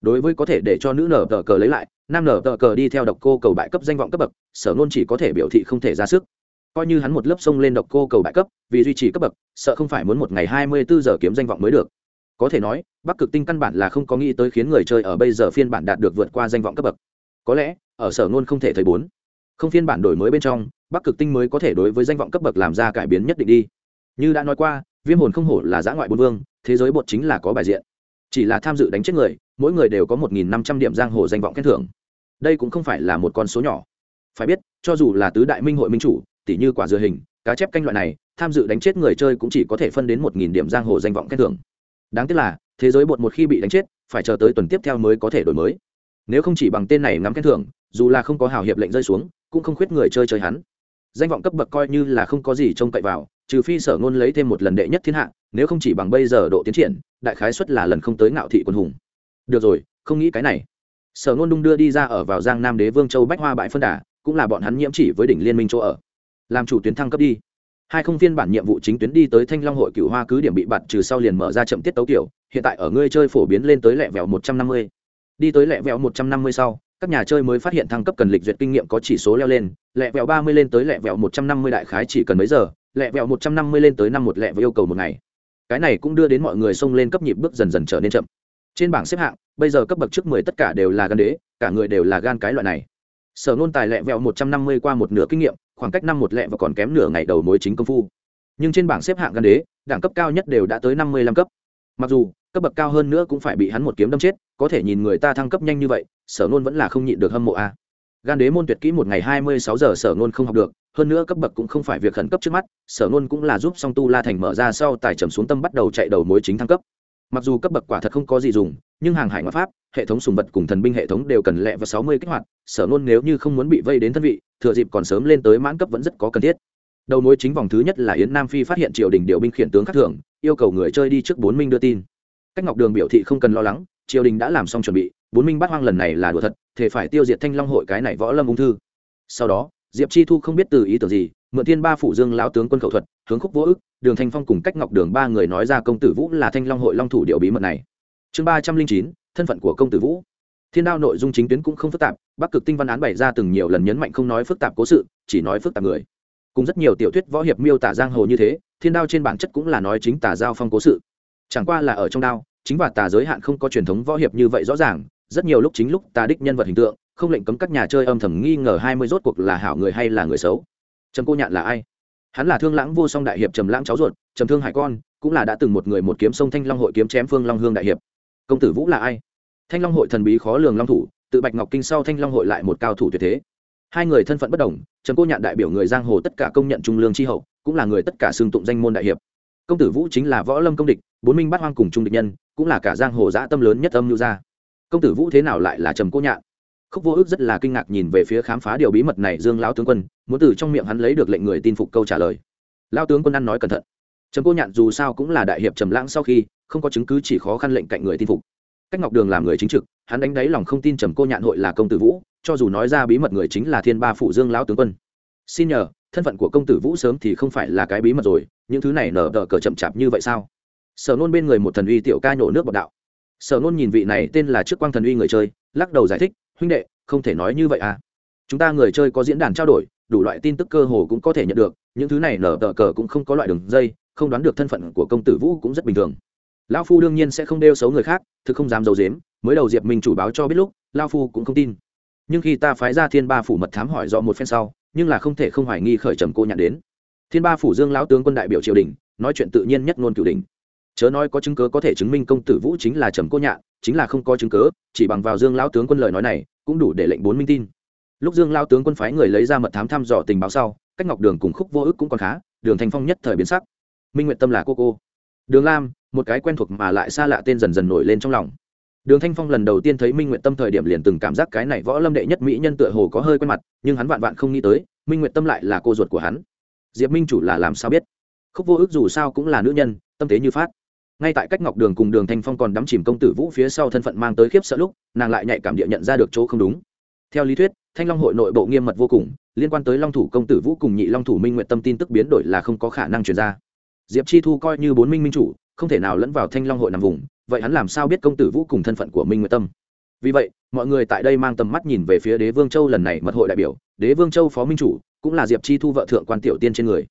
đối với có thể để cho nữ nở tờ cờ lấy lại, nam nở tờ cờ đi theo độc cô cầu bại cấp danh vọng cấp bậc, sở nôn chỉ có thể biểu thị không thể ra sức. Coi như hắn một lớp sông lên độc cô cầu bại cấp, vì duy trì cấp bậc, sợ không phải muốn một ngày hai mươi bốn giờ kiếm danh vọng mới được. Có thể nói, bắc cực tinh căn bản là không có nghĩ tới khiến người chơi ở bây giờ phiên bản đạt được vượt qua danh vọng cấp bậc. Có lẽ, ở sở nôn không thể thấy bốn. Không phiên bản đổi mới bên trong, bắc cực tinh mới có thể đối với danh vọng cấp bậc làm ra cải biến nhất định đi. Như đã nói qua, viêm hồn không hổ là giã ngoại bốn vương, thế giới bột chính là có bài diện. Chỉ là tham dự đánh chết người mỗi người đều có một nghìn năm trăm điểm giang hồ danh vọng khen thưởng. Đây cũng không phải là một con số nhỏ. Phải biết, cho dù là tứ đại minh hội minh chủ tỷ như quả dừa hình, cá chép canh loại này, tham dự đánh chết người chơi cũng chỉ có thể phân đến một nghìn điểm giang hồ danh vọng khen thưởng. Đáng tiếc là, thế giới bột một khi bị đánh chết, phải chờ tới tuần tiếp theo mới có thể đổi mới. Nếu không chỉ bằng tên này ngắm khen thưởng, dù là không có hào hiệp lệnh rơi xuống, cũng không khuyết người chơi chơi hắn. Danh vọng cấp bậc coi như là không có gì trông cậy vào, trừ phi sở ngôn lấy thêm một lần đệ nhất thiên hạ, nếu không chỉ bằng bây giờ độ tiến triển, đại khái xuất là lần không tới ngạo thị quân hùng được rồi, không nghĩ cái này. Sở ngôn đung đưa đi ra ở vào giang nam đế vương châu bách hoa bãi phân đà, cũng là bọn hắn nhiễm chỉ với đỉnh liên minh chỗ ở. Làm chủ tuyến thăng cấp đi. Hai không phiên bản nhiệm vụ chính tuyến đi tới thanh long hội cựu hoa cứ điểm bị bạt trừ sau liền mở ra chậm tiết tấu kiểu, hiện tại ở ngươi chơi phổ biến lên tới lẹ vẹo một trăm năm mươi. Đi tới lẹ vẹo một trăm năm mươi sau, các nhà chơi mới phát hiện thăng cấp cần lịch duyệt kinh nghiệm có chỉ số leo lên, lẹ vẹo ba mươi lên tới lẹ vẹo một trăm năm mươi đại khái chỉ cần mấy giờ, lẹ vẹo một trăm năm mươi lên tới năm một lẹ và yêu cầu một ngày. Cái này cũng đưa đến mọi người xông lên cấp nhịp bước dần dần trở nên chậm trên bảng xếp hạng, bây giờ cấp bậc trước mười tất cả đều là gan đế, cả người đều là gan cái loại này. Sở nôn tài lẹ vẹo một trăm năm mươi qua một nửa kinh nghiệm, khoảng cách năm một lẹ và còn kém nửa ngày đầu mối chính công phu. Nhưng trên bảng xếp hạng gan đế, đẳng cấp cao nhất đều đã tới năm mươi lăm cấp. Mặc dù, cấp bậc cao hơn nữa cũng phải bị hắn một kiếm đâm chết, có thể nhìn người ta thăng cấp nhanh như vậy, sở nôn vẫn là không nhịn được hâm mộ a. Gan đế môn tuyệt kỹ một ngày hai mươi sáu giờ sở nôn không học được, hơn nữa cấp bậc cũng không phải việc khẩn cấp trước mắt, sở nôn cũng là giúp song tu la thành mở ra sau tài trầm xuống tâm bắt đầu chạy đầu mối chính thăng cấp mặc dù cấp bậc quả thật không có gì dùng, nhưng hàng hải ngoại pháp, hệ thống sùng vật cùng thần binh hệ thống đều cần lẹ và sáu mươi kích hoạt, sở nôn nếu như không muốn bị vây đến thân vị, thừa dịp còn sớm lên tới mãn cấp vẫn rất có cần thiết. Đầu mối chính vòng thứ nhất là yến nam phi phát hiện triều đình điều binh khiển tướng khắc thưởng yêu cầu người chơi đi trước bốn minh đưa tin. Cách ngọc đường biểu thị không cần lo lắng, triều đình đã làm xong chuẩn bị, bốn minh bắt hoang lần này là đùa thật thể phải tiêu diệt thanh long hội cái này võ lâm ung thư. Sau đó, diệp chi thu không biết từ ý tưởng gì mượn thiên ba phủ dương lão tướng quân khẩu thuật, hướng khúc vô ức, đường thanh phong cùng cách ngọc đường ba người nói ra công tử vũ là thanh long hội long thủ điệu bí mật này. Chương ba trăm linh chín, thân phận của công tử vũ. Thiên đao nội dung chính tuyến cũng không phức tạp, bắc cực tinh văn án bày ra từng nhiều lần nhấn mạnh không nói phức tạp cố sự, chỉ nói phức tạp người. Cùng rất nhiều tiểu thuyết võ hiệp miêu tả giang hồ như thế, thiên đao trên bản chất cũng là nói chính tả giao phong cố sự. Chẳng qua là ở trong đao, chính và tà giới hạn không có truyền thống võ hiệp như vậy rõ ràng, rất nhiều lúc chính lúc tà đích nhân vật hình tượng, không lệnh cấm các nhà chơi âm thầm nghi ngờ hai mươi rốt cuộc là hảo người hay là người xấu trầm cô nhạn là ai? Hắn là thương lãng vô song đại hiệp trầm lãng cháu ruột, trầm thương hải con, cũng là đã từng một người một kiếm sông thanh long hội kiếm chém phương long hương đại hiệp. Công tử vũ là ai? Thanh long hội thần bí khó lường long thủ, tự bạch ngọc kinh sau thanh long hội lại một cao thủ tuyệt thế. Hai người thân phận bất đồng trần cô nhạn đại biểu người giang hồ tất cả công nhận trung lương tri hậu, cũng là người tất cả xương tụng danh môn đại hiệp. Công tử vũ chính là võ lâm công địch, bốn minh bắt hoang cùng trung địch nhân, cũng là cả giang hồ dã tâm lớn nhất âm lưu gia. Công tử vũ thế nào lại là trầm cô nhạn? Khúc vô ước rất là kinh ngạc nhìn về phía khám phá điều bí mật này dương lão tướng quân, muốn từ trong miệng hắn lấy được lệnh người tin phục câu trả lời. Lao tướng quân ăn nói cẩn thận. Trầm cô nhạn dù sao cũng là đại hiệp trầm lãng sau khi, không có chứng cứ chỉ khó khăn lệnh cạnh người tin phục. Cách ngọc đường làm người chính trực, hắn đánh đáy lòng không tin trầm cô nhạn hội là công tử vũ, cho dù nói ra bí mật người chính là thiên ba phụ dương lão tướng quân. Xin nhờ, thân phận của công tử vũ sớm thì không phải là cái bí mật rồi, những thứ này nở đỡ cờ chậm chạp như vậy sao? Sở nôn bên người một thần uy tiểu ca nhổ nước bọt đạo. Sở nôn nhìn vị này tên là trước quang thần uy người chơi, lắc đầu giải thích huynh đệ, không thể nói như vậy à. Chúng ta người chơi có diễn đàn trao đổi, đủ loại tin tức cơ hồ cũng có thể nhận được, những thứ này nở tờ cờ cũng không có loại đường dây, không đoán được thân phận của công tử vũ cũng rất bình thường. Lão phu đương nhiên sẽ không đeo xấu người khác, thực không dám d i ấ u dếm mới đầu diệp minh chủ báo cho biết lúc lao phu cũng không tin. Nhưng khi ta phái ra thiên ba phủ mật thám hỏi rõ một phen sau, nhưng là không thể không hoài nghi khởi trầm cô nhạn đến. Thiên ba phủ dương lão tướng quân đại biểu triều đình, nói chuyện tự nhiên nhất ngôn cửu đình chớ nói có chứng cớ có thể chứng minh công tử vũ chính là trầm cô nhạn, chính là không có chứng cớ, chỉ bằng vào dương lão tướng quân lời nói này, cũng đủ để lệnh bốn minh tin. Lúc dương lao tướng quân phái người lấy ra mật thám thăm dò tình báo sau, cách ngọc đường cùng khúc vô ức cũng còn khá, đường thành phong nhất thời biến sắc. Minh nguyện tâm là cô cô. Đường lam, một cái quen thuộc mà lại xa lạ tên dần dần nổi lên trong lòng. Đường thanh phong lần đầu tiên thấy minh nguyện tâm thời điểm liền từng cảm giác cái này võ lâm đệ nhất mỹ nhân tựa hồ có hơi quen mặt, nhưng hắn vạn vạn không nghĩ tới, minh nguyện tâm lại là cô ruột của hắn. Diệp minh chủ là làm sao biết? Khúc vô ức dù sao cũng là nữ nhân, tâm tế như phát ngay tại cách ngọc đường cùng đường thanh phong còn đắm chìm công tử vũ phía sau thân phận mang tới khiếp sợ lúc, nàng lại nhạy cảm địa nhận ra được chỗ không đúng. Theo lý thuyết, thanh long hội nội bộ nghiêm mật vô cùng, liên quan tới long thủ công tử vũ cùng nhị long thủ minh nguyện tâm tin tức biến đổi là không có khả năng truyền ra. Diệp chi thu coi như bốn minh minh chủ, không thể nào lẫn vào thanh long hội nằm vùng, vậy hắn làm sao biết công tử vũ cùng thân phận của minh nguyện tâm? Vì vậy, mọi người tại đây mang tầm mắt nhìn về phía đế vương châu lần này mật hội đại biểu, đế vương châu phó minh chủ, cũng là diệp chi thu vợ thượng quan tiểu tiên trên người.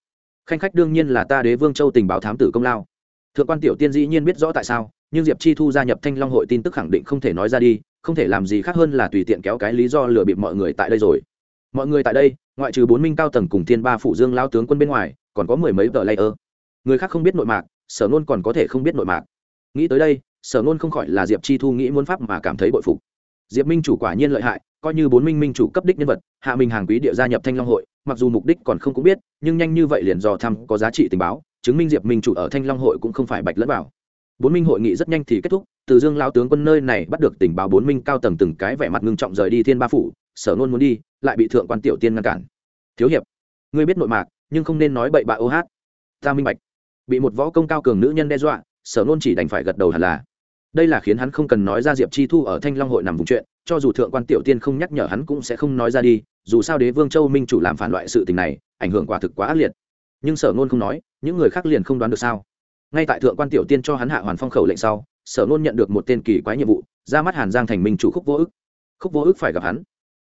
Khanh khách đương nhiên là ta đế vương châu tình báo thám tử công lao thượng quan tiểu tiên dĩ nhiên biết rõ tại sao, nhưng diệp chi thu gia nhập thanh long hội tin tức khẳng định không thể nói ra đi, không thể làm gì khác hơn là tùy tiện kéo cái lý do lừa bịp mọi người tại đây rồi. Mọi người tại đây, ngoại trừ bốn minh cao tầng cùng thiên ba phụ dương lao tướng quân bên ngoài, còn có mười mấy tờ layer. Người khác không biết nội mạc, sở nôn còn có thể không biết nội mạc. Nghĩ tới đây, sở nôn không khỏi là diệp chi thu nghĩ muốn pháp mà cảm thấy bội phục. Diệp minh chủ quả nhiên lợi hại, coi như bốn minh minh chủ cấp đích nhân vật, hạ minh hàng quý địa gia nhập thanh long hội, mặc dù mục đích còn không cũng biết, nhưng nhanh như vậy liền dò thăm có giá trị tình báo chứng minh diệp minh chủ ở thanh long hội cũng không phải bạch lẫn vào. Bốn minh hội nghị rất nhanh thì kết thúc, từ dương lao tướng quân nơi này bắt được tình báo bốn minh cao tầng từng cái vẻ mặt ngưng trọng rời đi thiên ba phủ, sở nôn muốn đi, lại bị thượng quan tiểu tiên ngăn cản. Thiếu hiệp, ngươi biết nội mạc, nhưng không nên nói bậy bạ ô hát. Ta minh bạch. Bị một võ công cao cường nữ nhân đe dọa, sở nôn chỉ đành phải gật đầu hẳn là. Đây là khiến hắn không cần nói ra diệp chi thu ở thanh long hội nằm vùng chuyện, cho dù thượng quan tiểu tiên không nhắc nhở hắn cũng sẽ không nói ra đi, dù sao đế vương châu minh chủ làm phản loại sự tình này, ảnh hưởng quả thực quá ác liệt. Nhưng sở nôn không nói những người khác liền không đoán được sao? Ngay tại thượng quan tiểu tiên cho hắn hạ hoàn phong khẩu lệnh sau, sở nôn nhận được một tên kỳ quái nhiệm vụ, ra mắt hàn giang thành minh chủ khúc vô ức. Khúc vô ức phải gặp hắn.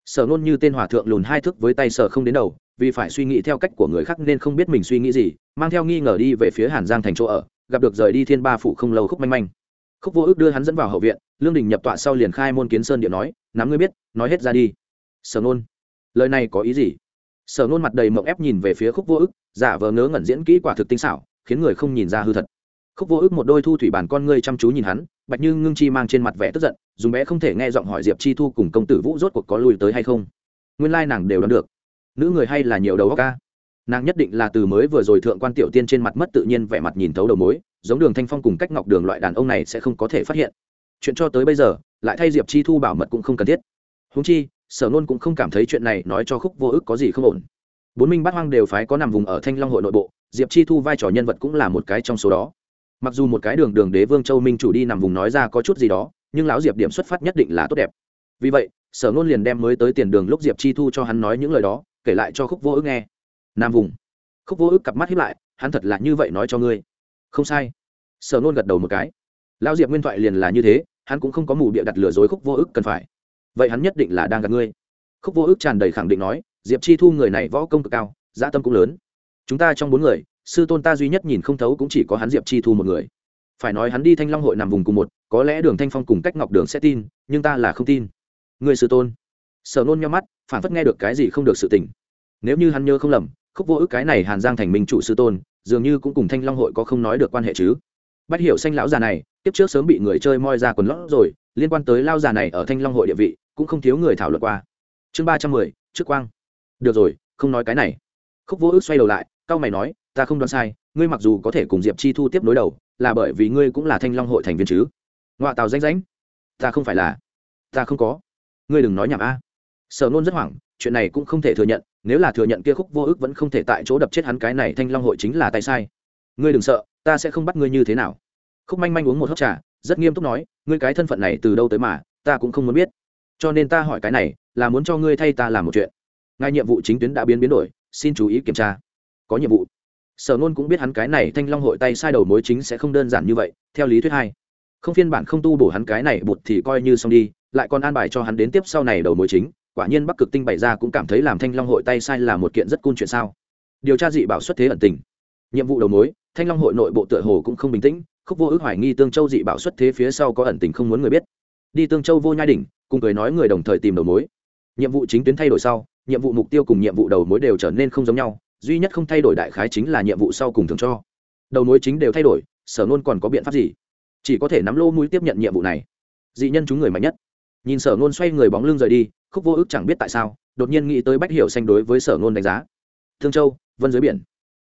Sở nôn như tên hòa thượng lùn hai thước với tay sở không đến đầu, vì phải suy nghĩ theo cách của người khác nên không biết mình suy nghĩ gì, mang theo nghi ngờ đi về phía hàn giang thành chỗ ở, gặp được rời đi thiên ba phủ không lâu khúc manh manh. Khúc vô ước đưa hắn dẫn vào hậu viện, lương đình nhập tọa sau liền khai môn kiến sơn điện nói, nắm ngươi biết, nói hết ra đi. Sở nôn, lời này có ý gì? Sở nôn mặt đầy mộng ép nhìn về phía khúc vô ức, giả vờ ngớ ngẩn diễn kỹ quả thực tinh xảo, khiến người không nhìn ra hư thật. Khúc vô ức một đôi thu thủy bàn con ngươi chăm chú nhìn hắn, bạch như ngưng chi mang trên mặt vẻ tức giận, dùng bé không thể nghe giọng hỏi diệp chi thu cùng công tử vũ rốt cuộc có lùi tới hay không. Nguyên lai nàng đều đoán được. Nữ người hay là nhiều đầu óc ca nàng nhất định là từ mới vừa rồi thượng quan tiểu tiên trên mặt mất tự nhiên vẻ mặt nhìn thấu đầu mối, giống đường thanh phong cùng cách ngọc đường loại đàn ông này sẽ không có thể phát hiện. Chuyện cho tới bây giờ, lại thay diệp chi thu bảo mật cũng không cần thiết. Húng chi sở nôn cũng không cảm thấy chuyện này nói cho khúc vô ức có gì không ổn. Bốn minh bát hoang đều phái có nằm vùng ở thanh long hội nội bộ, diệp chi thu vai trò nhân vật cũng là một cái trong số đó. Mặc dù một cái đường đường đế vương châu minh chủ đi nằm vùng nói ra có chút gì đó, nhưng lão diệp điểm xuất phát nhất định là tốt đẹp. Vì vậy, sở nôn liền đem mới tới tiền đường lúc diệp chi thu cho hắn nói những lời đó, kể lại cho khúc vô ức nghe. Nam vùng. Khúc vô ức cặp mắt hiếp lại, hắn thật là như vậy nói cho ngươi. Không sai. Sở nôn gật đầu một cái. Lão diệp nguyên thoại liền là như thế, hắn cũng không có mù bịa đặt lừa dối khúc vô ức cần phải vậy hắn nhất định là đang gặp ngươi. Khúc vô ức tràn đầy khẳng định nói, diệp chi thu người này võ công cực cao dã tâm cũng lớn. Chúng ta trong bốn người, sư tôn ta duy nhất nhìn không thấu cũng chỉ có hắn diệp chi thu một người. Phải nói hắn đi thanh long hội nằm vùng cùng một, có lẽ đường thanh phong cùng cách ngọc đường sẽ tin, nhưng ta là không tin. Người sư tôn. Sở nôn nhau mắt, phản phất nghe được cái gì không được sự tỉnh nếu như hắn nhớ không lầm, khúc vô ức cái này hàn giang thành minh chủ sư tôn, dường như cũng cùng thanh long hội có không nói được quan hệ chứ. Bắt hiểu xanh lão già này tiếp trước sớm bị người chơi moi ra quần lót rồi, liên quan tới lao già này ở thanh long hội địa vị cũng không thiếu người thảo luận qua. Chương ba trăm mười, trước quang. Được rồi, không nói cái này. Khúc vô ước xoay đầu lại cao mày nói, ta không đoán sai, ngươi mặc dù có thể cùng diệp chi thu tiếp nối đầu, là bởi vì ngươi cũng là thanh long hội thành viên chứ? Ngoại tàu danh ránh ta không phải là. Ta không có. Ngươi đừng nói nhảm a. Sở nôn rất hoảng, chuyện này cũng không thể thừa nhận, nếu là thừa nhận kia khúc vô ước vẫn không thể tại chỗ đập chết hắn cái này thanh long hội chính là tay sai. Ngươi đừng sợ, ta sẽ không bắt ngươi như thế nào. Khúc manh manh uống một hớp trà, rất nghiêm túc nói, ngươi cái thân phận này từ đâu tới mà, ta cũng không muốn biết cho nên ta hỏi cái này, là muốn cho ngươi thay ta làm một chuyện. Ngài nhiệm vụ chính tuyến đã biến biến đổi, xin chú ý kiểm tra. Có nhiệm vụ. Sở nôn cũng biết hắn cái này thanh long hội tay sai đầu mối chính sẽ không đơn giản như vậy, theo lý thuyết hai. Không phiên bản không tu bổ hắn cái này bụt thì coi như xong đi, lại còn an bài cho hắn đến tiếp sau này đầu mối chính, quả nhiên bắc cực tinh bày ra cũng cảm thấy làm thanh long hội tay sai là một kiện rất cun chuyện sao. Điều tra dị bảo xuất thế ẩn tình. Nhiệm vụ đầu mối, thanh long hội nội bộ tựa hồ cũng không bình tĩnh, khúc vô ước hoài nghi tương châu dị bảo xuất thế phía sau có ẩn tình không muốn người biết đi tương châu vô nhai đỉnh, cùng cười nói người đồng thời tìm đầu mối. Nhiệm vụ chính tuyến thay đổi sau, nhiệm vụ mục tiêu cùng nhiệm vụ đầu mối đều trở nên không giống nhau, duy nhất không thay đổi đại khái chính là nhiệm vụ sau cùng thường cho. Đầu mối chính đều thay đổi, sở nôn còn có biện pháp gì? Chỉ có thể nắm lô mũi tiếp nhận nhiệm vụ này. Dị nhân chúng người mạnh nhất. Nhìn sở nôn xoay người bóng lưng rời đi, khúc vô ức chẳng biết tại sao, đột nhiên nghĩ tới bách hiểu xanh đối với sở nôn đánh giá. Thương châu, vân dưới biển.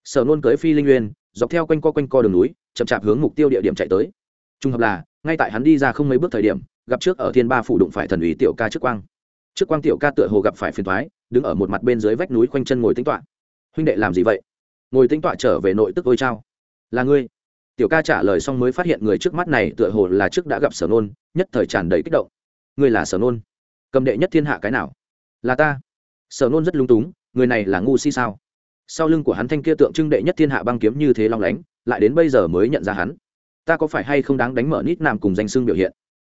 Sở nôn cưới phi linh uyên, dọc theo quanh co quanh co đường núi, chậm chạp hướng mục tiêu địa điểm chạy tới trùng hợp là, ngay tại hắn đi ra không mấy bước thời điểm, gặp trước ở thiên ba phủ đụng phải thần ủy tiểu ca trước quang. Trước quang tiểu ca tựa hồ gặp phải phiền thoái đứng ở một mặt bên dưới vách núi khoanh chân ngồi tính toạ huynh đệ làm gì vậy? Ngồi tính toạ trở về nội tức ôi trao là ngươi. Tiểu ca trả lời xong mới phát hiện người trước mắt này tựa hồ là trước đã gặp sở nôn, nhất thời tràn đầy kích động. Ngươi là sở nôn? Cầm đệ nhất thiên hạ cái nào? Là ta. Sở nôn rất lung túng, người này là ngu si sao? Sau lưng của hắn thanh kia tượng trưng đệ nhất thiên hạ băng kiếm như thế long lánh, lại đến bây giờ mới nhận ra hắn ta có phải hay không đáng đánh mở nít nam cùng danh xưng biểu hiện?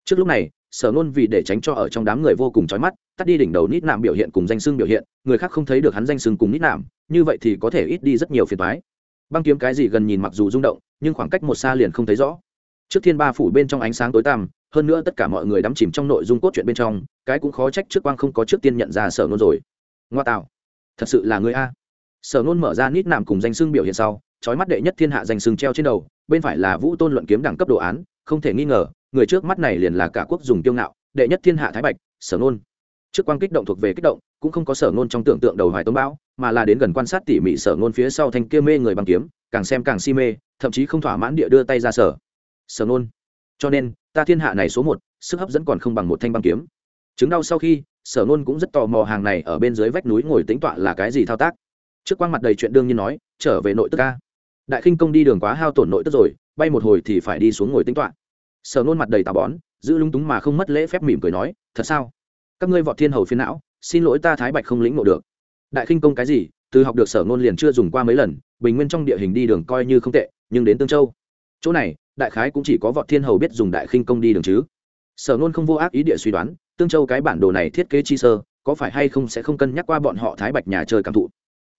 Trước lúc này, sở nôn vì để tránh cho ở trong đám người vô cùng trói mắt, tắt đi đỉnh đầu nít nạm biểu hiện cùng danh xưng biểu hiện, người khác không thấy được hắn danh xưng cùng nít nạm như vậy thì có thể ít đi rất nhiều phiền thoái băng kiếm cái gì gần nhìn mặc dù rung động, nhưng khoảng cách một xa liền không thấy rõ. Trước thiên ba phủ bên trong ánh sáng tối tăm, hơn nữa tất cả mọi người đắm chìm trong nội dung cốt truyện bên trong, cái cũng khó trách trước quang không có trước tiên nhận ra sở nôn rồi. Ngoa tạo, thật sự là người a. Sở nôn mở ra nít nạm cùng danh xưng biểu hiện sau trói mắt đệ nhất thiên hạ danh sừng treo trên đầu, bên phải là vũ tôn luận kiếm đẳng cấp đồ án, không thể nghi ngờ, người trước mắt này liền là cả quốc dùng tiêu ngạo, đệ nhất thiên hạ thái bạch, sở nôn trước quang kích động thuộc về kích động, cũng không có sở nôn trong tưởng tượng đầu hoài tôn bão, mà là đến gần quan sát tỉ mỉ sở nôn phía sau thanh kia mê người bằng kiếm, càng xem càng si mê, thậm chí không thỏa mãn địa đưa tay ra sở. Sở nôn cho nên, ta thiên hạ này số một, sức hấp dẫn còn không bằng một thanh băng kiếm. Chứng đau sau khi, sở nôn cũng rất tò mò hàng này ở bên dưới vách núi ngồi tính tọa là cái gì thao tác. Trước quang mặt đầy chuyện đương nhiên nói, trở về nội tức ca đại khinh công đi đường quá hao tổn nội tức rồi, bay một hồi thì phải đi xuống ngồi tính tọa sở nôn mặt đầy tà bón, giữ lung túng mà không mất lễ phép mỉm cười nói, thật sao? Các ngươi vọt thiên hầu phiến não, xin lỗi ta thái bạch không lĩnh ngộ được. Đại khinh công cái gì? Từ học được sở nôn liền chưa dùng qua mấy lần, bình nguyên trong địa hình đi đường coi như không tệ, nhưng đến tương châu. Chỗ này, đại khái cũng chỉ có vọt thiên hầu biết dùng đại khinh công đi đường chứ. Sở nôn không vô ác ý địa suy đoán, tương châu cái bản đồ này thiết kế chi sơ, có phải hay không sẽ không cân nhắc qua bọn họ thái bạch nhà chơi cảm thụ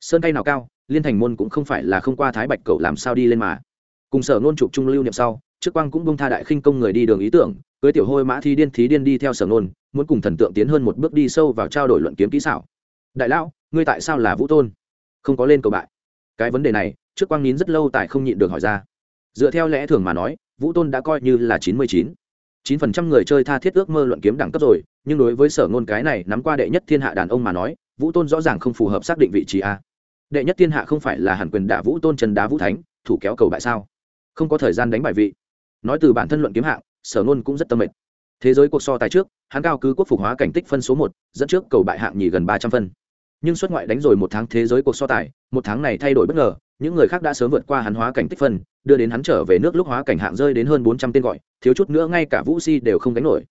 sơn cây nào cao, liên thành môn cũng không phải là không qua thái bạch cậu làm sao đi lên mà. Cùng sở ngôn chụp trung lưu niệm sau, trước quang cũng bông tha đại khinh công người đi đường ý tưởng, cưới tiểu hôi mã thi điên thí điên đi theo sở ngôn, muốn cùng thần tượng tiến hơn một bước đi sâu vào trao đổi luận kiếm kỹ xảo. Đại lão, ngươi tại sao là vũ tôn? Không có lên cầu bại. Cái vấn đề này, trước quang nín rất lâu tại không nhịn được hỏi ra. Dựa theo lẽ thường mà nói, vũ tôn đã coi như là chín mươi chín. chín phần trăm người chơi tha thiết ước mơ luận kiếm đẳng cấp rồi, nhưng đối với sở ngôn cái này nắm qua đệ nhất thiên hạ đàn ông mà nói vũ tôn rõ ràng không phù hợp xác định vị trí a. Đệ nhất thiên hạ không phải là hẳn quyền đả vũ tôn trần đá vũ thánh, thủ kéo cầu bại sao? Không có thời gian đánh bài vị. Nói từ bản thân luận kiếm hạng, sở nôn cũng rất tâm mệt. Thế giới cuộc so tài trước, hắn cao cứ quốc phục hóa cảnh tích phân số một, dẫn trước cầu bại hạng nhì gần ba trăm phân. Nhưng xuất ngoại đánh rồi một tháng thế giới cuộc so tài, một tháng này thay đổi bất ngờ, những người khác đã sớm vượt qua hắn hóa cảnh tích phân, đưa đến hắn trở về nước lúc hóa cảnh hạng rơi đến hơn bốn trăm tên gọi, thiếu chút nữa ngay cả vũ si đều không đánh nổi.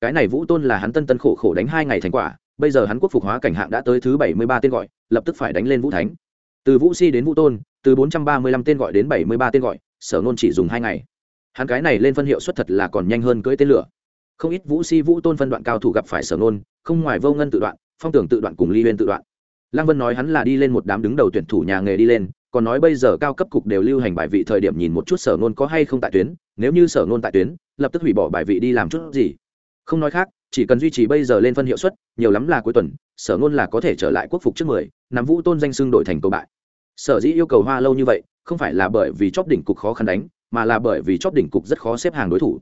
Cái này vũ tôn là hắn tân tân khổ khổ đánh hai ngày thành quả bây giờ hắn quốc phục hóa cảnh hạng đã tới thứ bảy mươi ba tên gọi, lập tức phải đánh lên vũ thánh. Từ vũ si đến vũ tôn, từ bốn trăm ba mươi lăm tên gọi đến bảy mươi ba tên gọi, sở nôn chỉ dùng hai ngày. Hắn cái này lên phân hiệu suất thật là còn nhanh hơn cưỡi tên lửa. Không ít vũ si vũ tôn phân đoạn cao thủ gặp phải sở nôn không ngoài vô ngân tự đoạn, phong tưởng tự đoạn cùng ly huyên tự đoạn. Lăng vân nói hắn là đi lên một đám đứng đầu tuyển thủ nhà nghề đi lên, còn nói bây giờ cao cấp cục đều lưu hành bài vị thời điểm nhìn một chút sở nôn có hay không tại tuyến, nếu như sở nôn tại tuyến, lập tức hủy bỏ bài vị đi làm chút gì. Không nói khác chỉ cần duy trì bây giờ lên phân hiệu suất, nhiều lắm là cuối tuần, sở ngôn là có thể trở lại quốc phục trước mười, nắm vũ tôn danh xưng đổi thành cầu bại. Sở dĩ yêu cầu hoa lâu như vậy, không phải là bởi vì chóp đỉnh cục khó khăn đánh, mà là bởi vì chóp đỉnh cục rất khó xếp hàng đối thủ.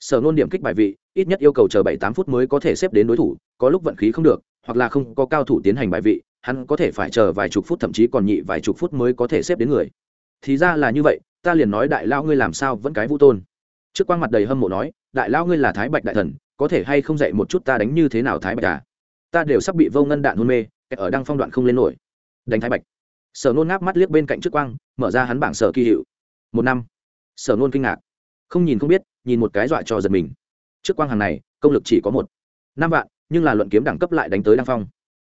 Sở ngôn điểm kích bài vị, ít nhất yêu cầu chờ bảy tám phút mới có thể xếp đến đối thủ, có lúc vận khí không được, hoặc là không có cao thủ tiến hành bài vị, hắn có thể phải chờ vài chục phút, thậm chí còn nhị vài chục phút mới có thể xếp đến người. Thì ra là như vậy, ta liền nói đại lao ngươi làm sao vẫn cái vũ tôn. Trước quang mặt đầy hâm mộ nói, đại lao ngươi là thái bạch đại thần có thể hay không dạy một chút ta đánh như thế nào thái bạch à? Ta đều sắp bị vô ngân đạn hôn mê ở đăng phong đoạn không lên nổi. Đánh thái bạch. Sở nôn ngáp mắt liếc bên cạnh trước quang, mở ra hắn bảng sở kỳ hiệu. Một năm. Sở nôn kinh ngạc. Không nhìn không biết, nhìn một cái dọa cho giật mình. Trước quang hàng này, công lực chỉ có một. Năm vạn, nhưng là luận kiếm đẳng cấp lại đánh tới đăng phong.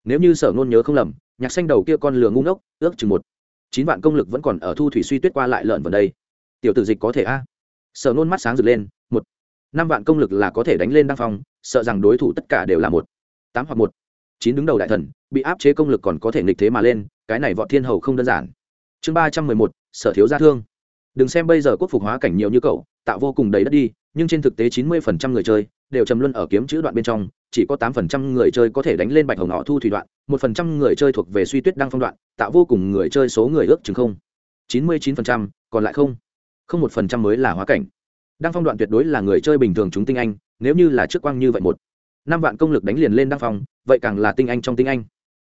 Nếu như sở nôn nhớ không lầm, nhạc xanh đầu kia con lừa ngu ngốc, ước chừng một. Chín vạn công lực vẫn còn ở thu thủy suy tuyết qua lại lợn vào đây. Tiểu tử dịch có thể a. Sở nôn mắt sáng rực lên năm vạn công lực là có thể đánh lên đăng phong, sợ rằng đối thủ tất cả đều là một. Tám hoặc một. Chín đứng đầu đại thần, bị áp chế công lực còn có thể nghịch thế mà lên, cái này võ thiên hầu không đơn giản. Chương ba trăm mười một, sở thiếu gia thương. Đừng xem bây giờ quốc phục hóa cảnh nhiều như cậu, tạo vô cùng đầy đất đi, nhưng trên thực tế chín mươi phần trăm người chơi đều trầm luân ở kiếm chữ đoạn bên trong, chỉ có tám phần trăm người chơi có thể đánh lên bạch hồng họ thu thủy đoạn, một phần trăm người chơi thuộc về suy tuyết đăng phong đoạn, tạo vô cùng người chơi số người ước chừng không. Chín mươi chín phần trăm, còn lại không. Không một phần trăm mới là hóa cảnh đăng phong đoạn tuyệt đối là người chơi bình thường chúng tinh anh, nếu như là trước quang như vậy một, năm vạn công lực đánh liền lên đăng phong, vậy càng là tinh anh trong tinh anh.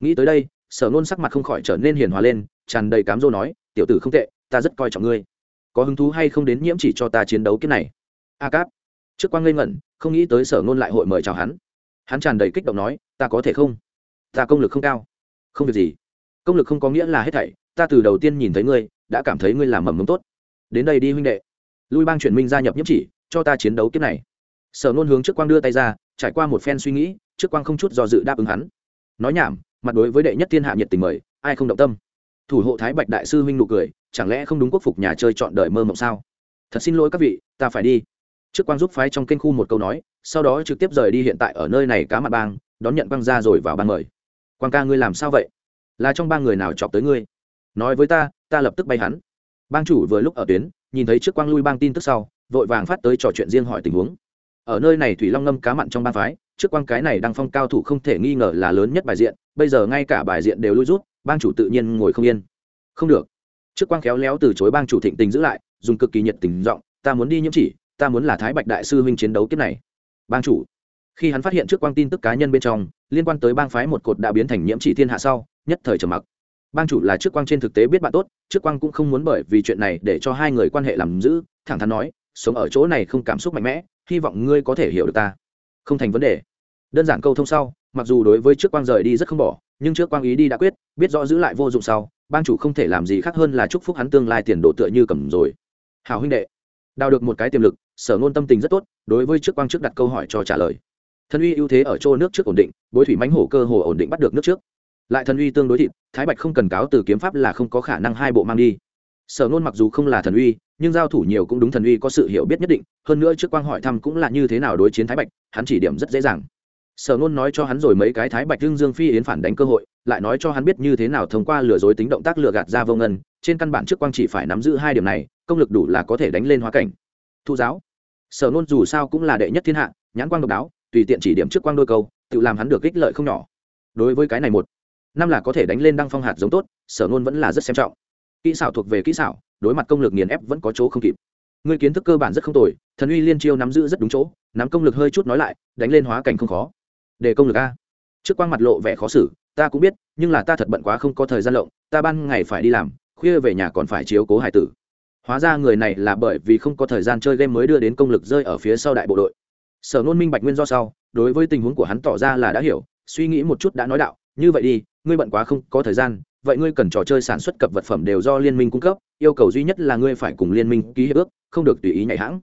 Nghĩ tới đây, sở nôn sắc mặt không khỏi trở nên hiền hòa lên, tràn đầy cám dỗ nói, tiểu tử không tệ, ta rất coi trọng ngươi. Có hứng thú hay không đến nhiễm chỉ cho ta chiến đấu kiếp này? A cáp, trước quang ngây ngẩn, không nghĩ tới sở nôn lại hội mời chào hắn. Hắn tràn đầy kích động nói, ta có thể không? Ta công lực không cao. Không việc gì. Công lực không có nghĩa là hết thảy, ta từ đầu tiên nhìn thấy ngươi, đã cảm thấy ngươi làm mầm mống tốt. Đến đây đi huynh đệ lui bang chuyển minh gia nhập nhiễm chỉ, cho ta chiến đấu kiếp này. Sở nôn hướng trước quang đưa tay ra, trải qua một phen suy nghĩ, trước quang không chút do dự đáp ứng hắn. Nói nhảm, mặt đối với đệ nhất thiên hạ nhiệt tình mời, ai không động tâm? Thủ hộ thái bạch đại sư huynh nụ cười, chẳng lẽ không đúng quốc phục nhà chơi chọn đời mơ mộng sao? Thật xin lỗi các vị, ta phải đi. Trước quang giúp phái trong kênh khu một câu nói, sau đó trực tiếp rời đi hiện tại ở nơi này cá mặt bang, đón nhận quang ra rồi vào ban mời. Quang ca ngươi làm sao vậy? Là trong ba người nào chọc tới ngươi? Nói với ta ta lập tức bay hắn. Bang chủ vừa lúc ở tuyến nhìn thấy trước quang lui bang tin tức sau, vội vàng phát tới trò chuyện riêng hỏi tình huống. Ở nơi này thủy long ngâm cá mặn trong bang phái, trước quang cái này đang phong cao thủ không thể nghi ngờ là lớn nhất bài diện, bây giờ ngay cả bài diện đều lui rút, bang chủ tự nhiên ngồi không yên. Không được. Trước quang khéo léo từ chối bang chủ thịnh tình giữ lại, dùng cực kỳ nhiệt tình giọng, ta muốn đi nhiễm chỉ, ta muốn là thái bạch đại sư huynh chiến đấu kiếp này. Bang chủ. Khi hắn phát hiện trước quang tin tức cá nhân bên trong, liên quan tới bang phái một cột đã biến thành nhiễm chỉ thiên hạ sau, nhất thời trầm mặc bang chủ là trước quang trên thực tế biết bạn tốt, trước quang cũng không muốn bởi vì chuyện này để cho hai người quan hệ làm giữ, thẳng thắn nói, sống ở chỗ này không cảm xúc mạnh mẽ, hy vọng ngươi có thể hiểu được ta. Không thành vấn đề. Đơn giản câu thông sau, mặc dù đối với trước quang rời đi rất không bỏ, nhưng trước quang ý đi đã quyết, biết rõ giữ lại vô dụng sau, bang chủ không thể làm gì khác hơn là chúc phúc hắn tương lai tiền đồ tựa như cầm rồi. Hào huynh đệ. Đào được một cái tiềm lực, sở ngôn tâm tình rất tốt, đối với trước quang trước đặt câu hỏi cho trả lời. Thân uy ưu thế ở chỗ nước trước ổn định, bối thủy mánh hổ cơ hồ ổn định bắt được nước trước lại thần uy tương đối thịt, thái bạch không cần cáo từ kiếm pháp là không có khả năng hai bộ mang đi. Sở nôn mặc dù không là thần uy, nhưng giao thủ nhiều cũng đúng thần uy có sự hiểu biết nhất định, hơn nữa trước quang hỏi thăm cũng là như thế nào đối chiến thái bạch, hắn chỉ điểm rất dễ dàng. Sở nôn nói cho hắn rồi mấy cái thái bạch dương dương phi yến phản đánh cơ hội, lại nói cho hắn biết như thế nào thông qua lừa dối tính động tác lừa gạt ra vô ngân, trên căn bản trước quang chỉ phải nắm giữ hai điểm này, công lực đủ là có thể đánh lên hóa cảnh. Thu giáo. Sở nôn dù sao cũng là đệ nhất thiên hạ, nhãn quang độc đáo, tùy tiện chỉ điểm trước quang đôi câu, tự làm hắn được ích lợi không nhỏ. Đối với cái này một năm là có thể đánh lên đăng phong hạt giống tốt, sở nôn vẫn là rất xem trọng. Kỹ xảo thuộc về kỹ xảo, đối mặt công lực nghiền ép vẫn có chỗ không kịp. Người kiến thức cơ bản rất không tồi, thần uy liên chiêu nắm giữ rất đúng chỗ, nắm công lực hơi chút nói lại, đánh lên hóa cảnh không khó. Để công lực a. Trước quang mặt lộ vẻ khó xử, ta cũng biết, nhưng là ta thật bận quá không có thời gian lộng, ta ban ngày phải đi làm, khuya về nhà còn phải chiếu cố hải tử. Hóa ra người này là bởi vì không có thời gian chơi game mới đưa đến công lực rơi ở phía sau đại bộ đội. Sở nôn minh bạch nguyên do sau, đối với tình huống của hắn tỏ ra là đã hiểu, suy nghĩ một chút đã nói đạo như vậy đi, ngươi bận quá không có thời gian, vậy ngươi cần trò chơi sản xuất cập vật phẩm đều do liên minh cung cấp, yêu cầu duy nhất là ngươi phải cùng liên minh ký hiệp ước, không được tùy ý nhảy hãng.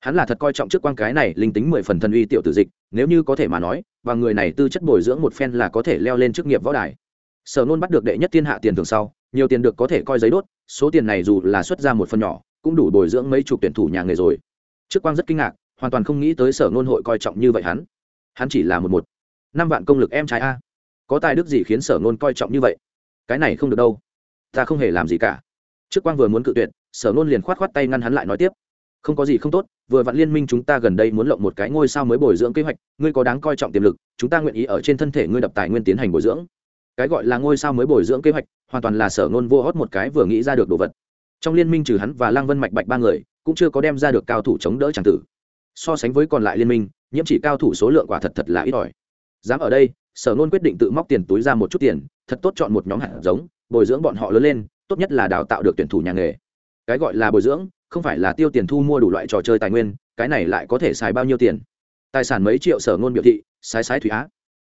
Hắn là thật coi trọng trước quan cái này, linh tính mười phần thần uy tiểu tử dịch, nếu như có thể mà nói, và người này tư chất bồi dưỡng một phen là có thể leo lên chức nghiệp võ đài. Sở nôn bắt được đệ nhất thiên hạ tiền thường sau, nhiều tiền được có thể coi giấy đốt, số tiền này dù là xuất ra một phần nhỏ, cũng đủ bồi dưỡng mấy chục tuyển thủ nhà nghề rồi. Trước quang rất kinh ngạc, hoàn toàn không nghĩ tới sở nôn hội coi trọng như vậy hắn. Hắn chỉ là một một. Năm vạn công lực em trai a có tài đức gì khiến sở nôn coi trọng như vậy? Cái này không được đâu. Ta không hề làm gì cả. Trước quang vừa muốn cự tuyệt, sở nôn liền khoát khoát tay ngăn hắn lại nói tiếp. Không có gì không tốt, vừa vặn liên minh chúng ta gần đây muốn lộng một cái ngôi sao mới bồi dưỡng kế hoạch, ngươi có đáng coi trọng tiềm lực, chúng ta nguyện ý ở trên thân thể ngươi đập tài nguyên tiến hành bồi dưỡng. Cái gọi là ngôi sao mới bồi dưỡng kế hoạch, hoàn toàn là sở nôn vô hót một cái vừa nghĩ ra được đồ vật. Trong liên minh trừ hắn và lăng vân mạch bạch ba người, cũng chưa có đem ra được cao thủ chống đỡ tràng tử. So sánh với còn lại liên minh, nhiễm chỉ cao thủ số lượng quả thật thật là ít ỏi. Dám ở đây sở nôn quyết định tự móc tiền túi ra một chút tiền, thật tốt chọn một nhóm hạt giống, bồi dưỡng bọn họ lớn lên, tốt nhất là đào tạo được tuyển thủ nhà nghề. Cái gọi là bồi dưỡng, không phải là tiêu tiền thu mua đủ loại trò chơi tài nguyên, cái này lại có thể xài bao nhiêu tiền? Tài sản mấy triệu sở nôn biểu thị, sái sái thủy á.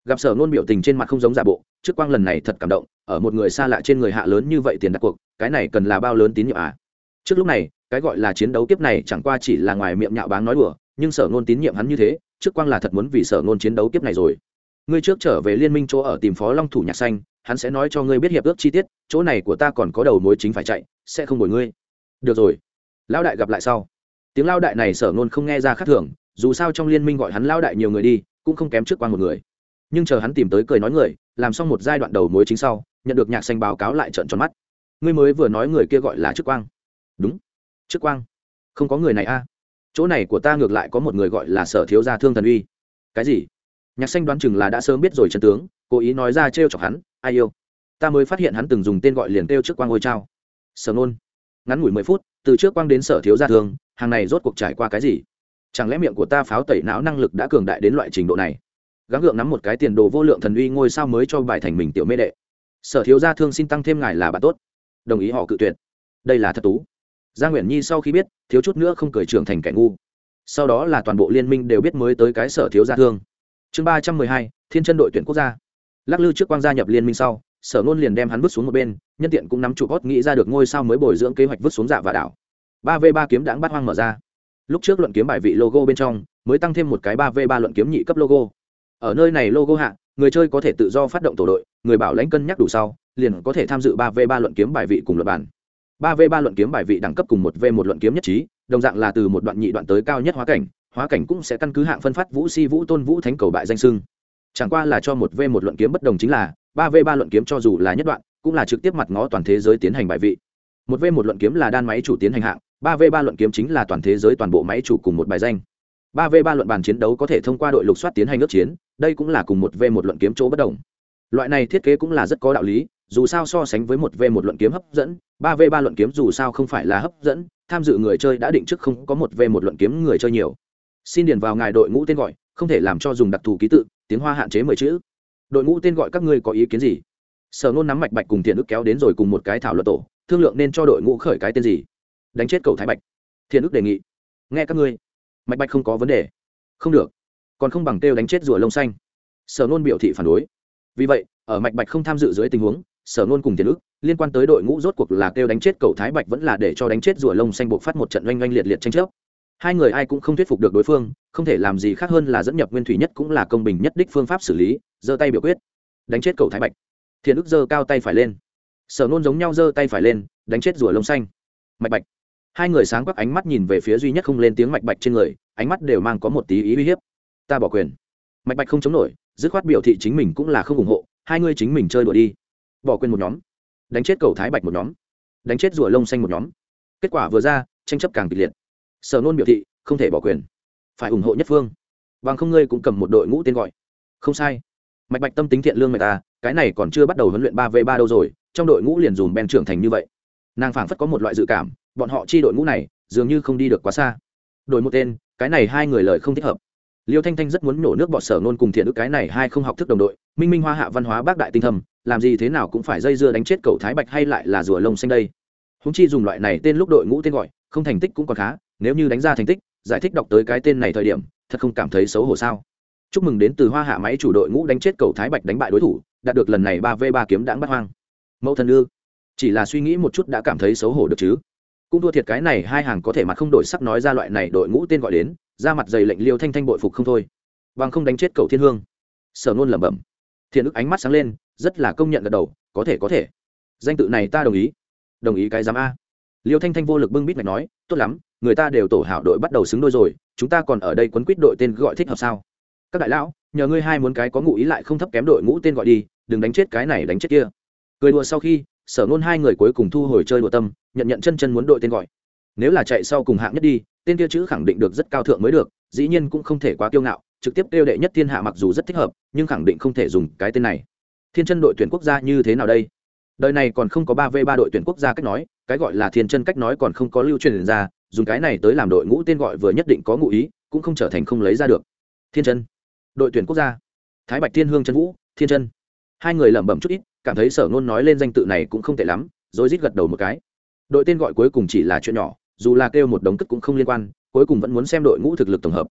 Gặp sở nôn biểu tình trên mặt không giống giả bộ, trước quang lần này thật cảm động, ở một người xa lạ trên người hạ lớn như vậy tiền đặt cuộc, cái này cần là bao lớn tín nhiệm à? Trước lúc này, cái gọi là chiến đấu kiếp này chẳng qua chỉ là ngoài miệng nhạo báng nói đùa, nhưng sở nôn tín nhiệm hắn như thế, trước quang là thật muốn vì sở nôn chiến đấu kiếp này rồi ngươi trước trở về liên minh chỗ ở tìm phó long thủ nhạc xanh, hắn sẽ nói cho ngươi biết hiệp ước chi tiết, chỗ này của ta còn có đầu mối chính phải chạy, sẽ không đổi ngươi. Được rồi. Lão đại gặp lại sau. Tiếng lao đại này sở nôn không nghe ra khác thường, dù sao trong liên minh gọi hắn lao đại nhiều người đi, cũng không kém trước quan một người. Nhưng chờ hắn tìm tới cười nói người, làm xong một giai đoạn đầu mối chính sau, nhận được nhạc xanh báo cáo lại trận tròn mắt. Ngươi mới vừa nói người kia gọi là chức quang. Đúng. Chức quang. Không có người này a chỗ này của ta ngược lại có một người gọi là sở thiếu gia thương thần uy. Cái gì? Nhạc xanh đoán chừng là đã sớm biết rồi Trần tướng cố ý nói ra trêu chọc hắn ai yêu? Ta mới phát hiện hắn từng dùng tên gọi liền kêu trước quang ngôi trao. Sở nôn. Ngắn ngủi mười phút từ trước quang đến sở thiếu gia Thường, hàng này rốt cuộc trải qua cái gì? Chẳng lẽ miệng của ta pháo tẩy não năng lực đã cường đại đến loại trình độ này? Gắng gượng nắm một cái tiền đồ vô lượng thần uy ngôi sao mới cho bài thành mình tiểu mê đệ. Sở thiếu gia thương xin tăng thêm ngài là bạn tốt. Đồng ý họ cự tuyệt. Đây là thật tú. Gia nguyễn nhi sau khi biết thiếu chút nữa không cười trưởng thành kẻ ngu. Sau đó là toàn bộ liên minh đều biết mới tới cái sở thiếu gia thương chương ba trăm mười hai, thiên chân đội tuyển quốc gia. Lắc lư trước quang gia nhập liên minh sau, sở nôn liền đem hắn vứt xuống một bên, nhân tiện cũng nắm trụ hót nghĩ ra được ngôi sao mới bồi dưỡng kế hoạch vứt xuống dạ và đảo. Ba v ba kiếm đãng bắt hoang mở ra. Lúc trước luận kiếm bài vị logo bên trong, mới tăng thêm một cái ba v ba luận kiếm nhị cấp logo. Ở nơi này logo hạ, người chơi có thể tự do phát động tổ đội, người bảo lãnh cân nhắc đủ sau, liền có thể tham dự ba v ba luận kiếm bài vị cùng luật bản ba v ba luận kiếm bài vị đẳng cấp cùng một v một luận kiếm nhất trí, đồng dạng là từ một đoạn nhị đoạn tới cao nhất hóa cảnh hóa cảnh cũng sẽ căn cứ hạng phân phát vũ si vũ tôn vũ thánh cầu bại danh sưng chẳng qua là cho một v một luận kiếm bất đồng chính là, ba v ba luận kiếm cho dù là nhất đoạn, cũng là trực tiếp mặt ngó toàn thế giới tiến hành bài vị. Một v một luận kiếm là đan máy chủ tiến hành hạng, ba v ba luận kiếm chính là toàn thế giới toàn bộ máy chủ cùng một bài danh. Ba v ba luận bàn chiến đấu có thể thông qua đội lục soát tiến hành ước chiến, đây cũng là cùng một v một luận kiếm chỗ bất đồng. Loại này thiết kế cũng là rất có đạo lý, dù sao so sánh với một v một luận kiếm hấp dẫn, ba v ba luận kiếm dù sao không phải là hấp dẫn, tham dự người chơi đã định trước không có một v một luận kiếm người chơi nhiều xin điền vào ngài đội ngũ tên gọi, không thể làm cho dùng đặc thù ký tự, tiếng hoa hạn chế mười chữ. Đội ngũ tên gọi các ngươi có ý kiến gì? Sở nôn nắm mạch bạch cùng thiện ức kéo đến rồi cùng một cái thảo luận tổ, thương lượng nên cho đội ngũ khởi cái tên gì. Đánh chết cầu thái bạch. Thiện ức đề nghị. Nghe các ngươi. Mạch bạch không có vấn đề. Không được. Còn không bằng kêu đánh chết rùa lông xanh. Sở nôn biểu thị phản đối. Vì vậy, ở mạch bạch không tham dự dưới tình huống, sở nôn cùng thiện ức liên quan tới đội ngũ rốt cuộc là kêu đánh chết cầu thái bạch vẫn là để cho đánh chết rùa lông xanh buộc phát một trận oanh oanh liệt liệt tranh chấp hai người ai cũng không thuyết phục được đối phương, không thể làm gì khác hơn là dẫn nhập nguyên thủy nhất cũng là công bình nhất đích phương pháp xử lý, giơ tay biểu quyết. Đánh chết cầu thái bạch. Thiền ức giơ cao tay phải lên. Sở nôn giống nhau giơ tay phải lên, đánh chết rùa lông xanh. Mạch bạch. Hai người sáng quắc ánh mắt nhìn về phía duy nhất không lên tiếng mạch bạch trên người, ánh mắt đều mang có một tí ý uy hiếp. Ta bỏ quyền. Mạch bạch không chống nổi, dứt khoát biểu thị chính mình cũng là không ủng hộ, hai người chính mình chơi đùa đi. Bỏ quyền một nhóm. Đánh chết cầu thái bạch một nhóm. Đánh chết rùa lông xanh một nhóm. Kết quả vừa ra, tranh chấp càng kịch liệt sở nôn biểu thị, không thể bỏ quyền. Phải ủng hộ nhất phương. Bằng không ngươi cũng cầm một đội ngũ tên gọi. Không sai. Mạch bạch tâm tính thiện lương mạch ta, cái này còn chưa bắt đầu huấn luyện ba v ba đâu rồi, trong đội ngũ liền dùm bèn trưởng thành như vậy. Nàng phảng phất có một loại dự cảm, bọn họ chi đội ngũ này, dường như không đi được quá xa. Đổi một tên, cái này hai người lời không thích hợp. Liêu thanh thanh rất muốn nổ nước bọt sở nôn cùng thiện ước cái này hai không học thức đồng đội, minh minh hoa hạ văn hóa bác đại tinh thầm, làm gì thế nào cũng phải dây dưa đánh chết cầu thái bạch hay lại là rùa lông xanh đây. Húng chi dùng loại này tên lúc đội ngũ tên gọi, không thành tích cũng còn khá nếu như đánh ra thành tích, giải thích đọc tới cái tên này thời điểm, thật không cảm thấy xấu hổ sao? Chúc mừng đến từ hoa hạ máy chủ đội ngũ đánh chết cầu thái bạch đánh bại đối thủ, đạt được lần này ba v ba kiếm đáng bắt hoang. Mẫu thân ư? Chỉ là suy nghĩ một chút đã cảm thấy xấu hổ được chứ. Cũng thua thiệt cái này hai hàng có thể mặt không đổi sắc nói ra loại này đội ngũ tên gọi đến, ra mặt dày lệnh liêu thanh thanh bội phục không thôi. Bằng không đánh chết cầu thiên hương. Sở nôn lẩm bẩm. Thiện ức ánh mắt sáng lên, rất là công nhận gật đầu, có thể có thể. Danh tự này ta đồng ý. Đồng ý cái giám a liêu thanh thanh vô lực bưng bít mạch nói, tốt lắm, người ta đều tổ hảo đội bắt đầu xứng đôi rồi, chúng ta còn ở đây quấn quýt đội tên gọi thích hợp sao? Các đại lão, nhờ ngươi hai muốn cái có ngụ ý lại không thấp kém đội ngũ tên gọi đi, đừng đánh chết cái này đánh chết kia. Cười đùa sau khi, sở nôn hai người cuối cùng thu hồi chơi đùa tâm, nhận nhận chân chân muốn đội tên gọi. Nếu là chạy sau cùng hạng nhất đi, tên kia chữ khẳng định được rất cao thượng mới được, dĩ nhiên cũng không thể quá kiêu ngạo, trực tiếp kêu đệ nhất thiên hạ mặc dù rất thích hợp, nhưng khẳng định không thể dùng cái tên này. Thiên chân đội tuyển quốc gia như thế nào đây? Đời này còn không có ba v ba đội tuyển quốc gia cách nói, cái gọi là thiên chân cách nói còn không có lưu truyền ra, dùng cái này tới làm đội ngũ tên gọi vừa nhất định có ngụ ý, cũng không trở thành không lấy ra được. Thiên chân. Đội tuyển quốc gia. Thái bạch thiên hương chân vũ, thiên chân. Hai người lẩm bẩm chút ít, cảm thấy sở ngôn nói lên danh tự này cũng không tệ lắm, rồi rít gật đầu một cái. Đội tên gọi cuối cùng chỉ là chuyện nhỏ, dù là kêu một đống cất cũng không liên quan, cuối cùng vẫn muốn xem đội ngũ thực lực tổng hợp.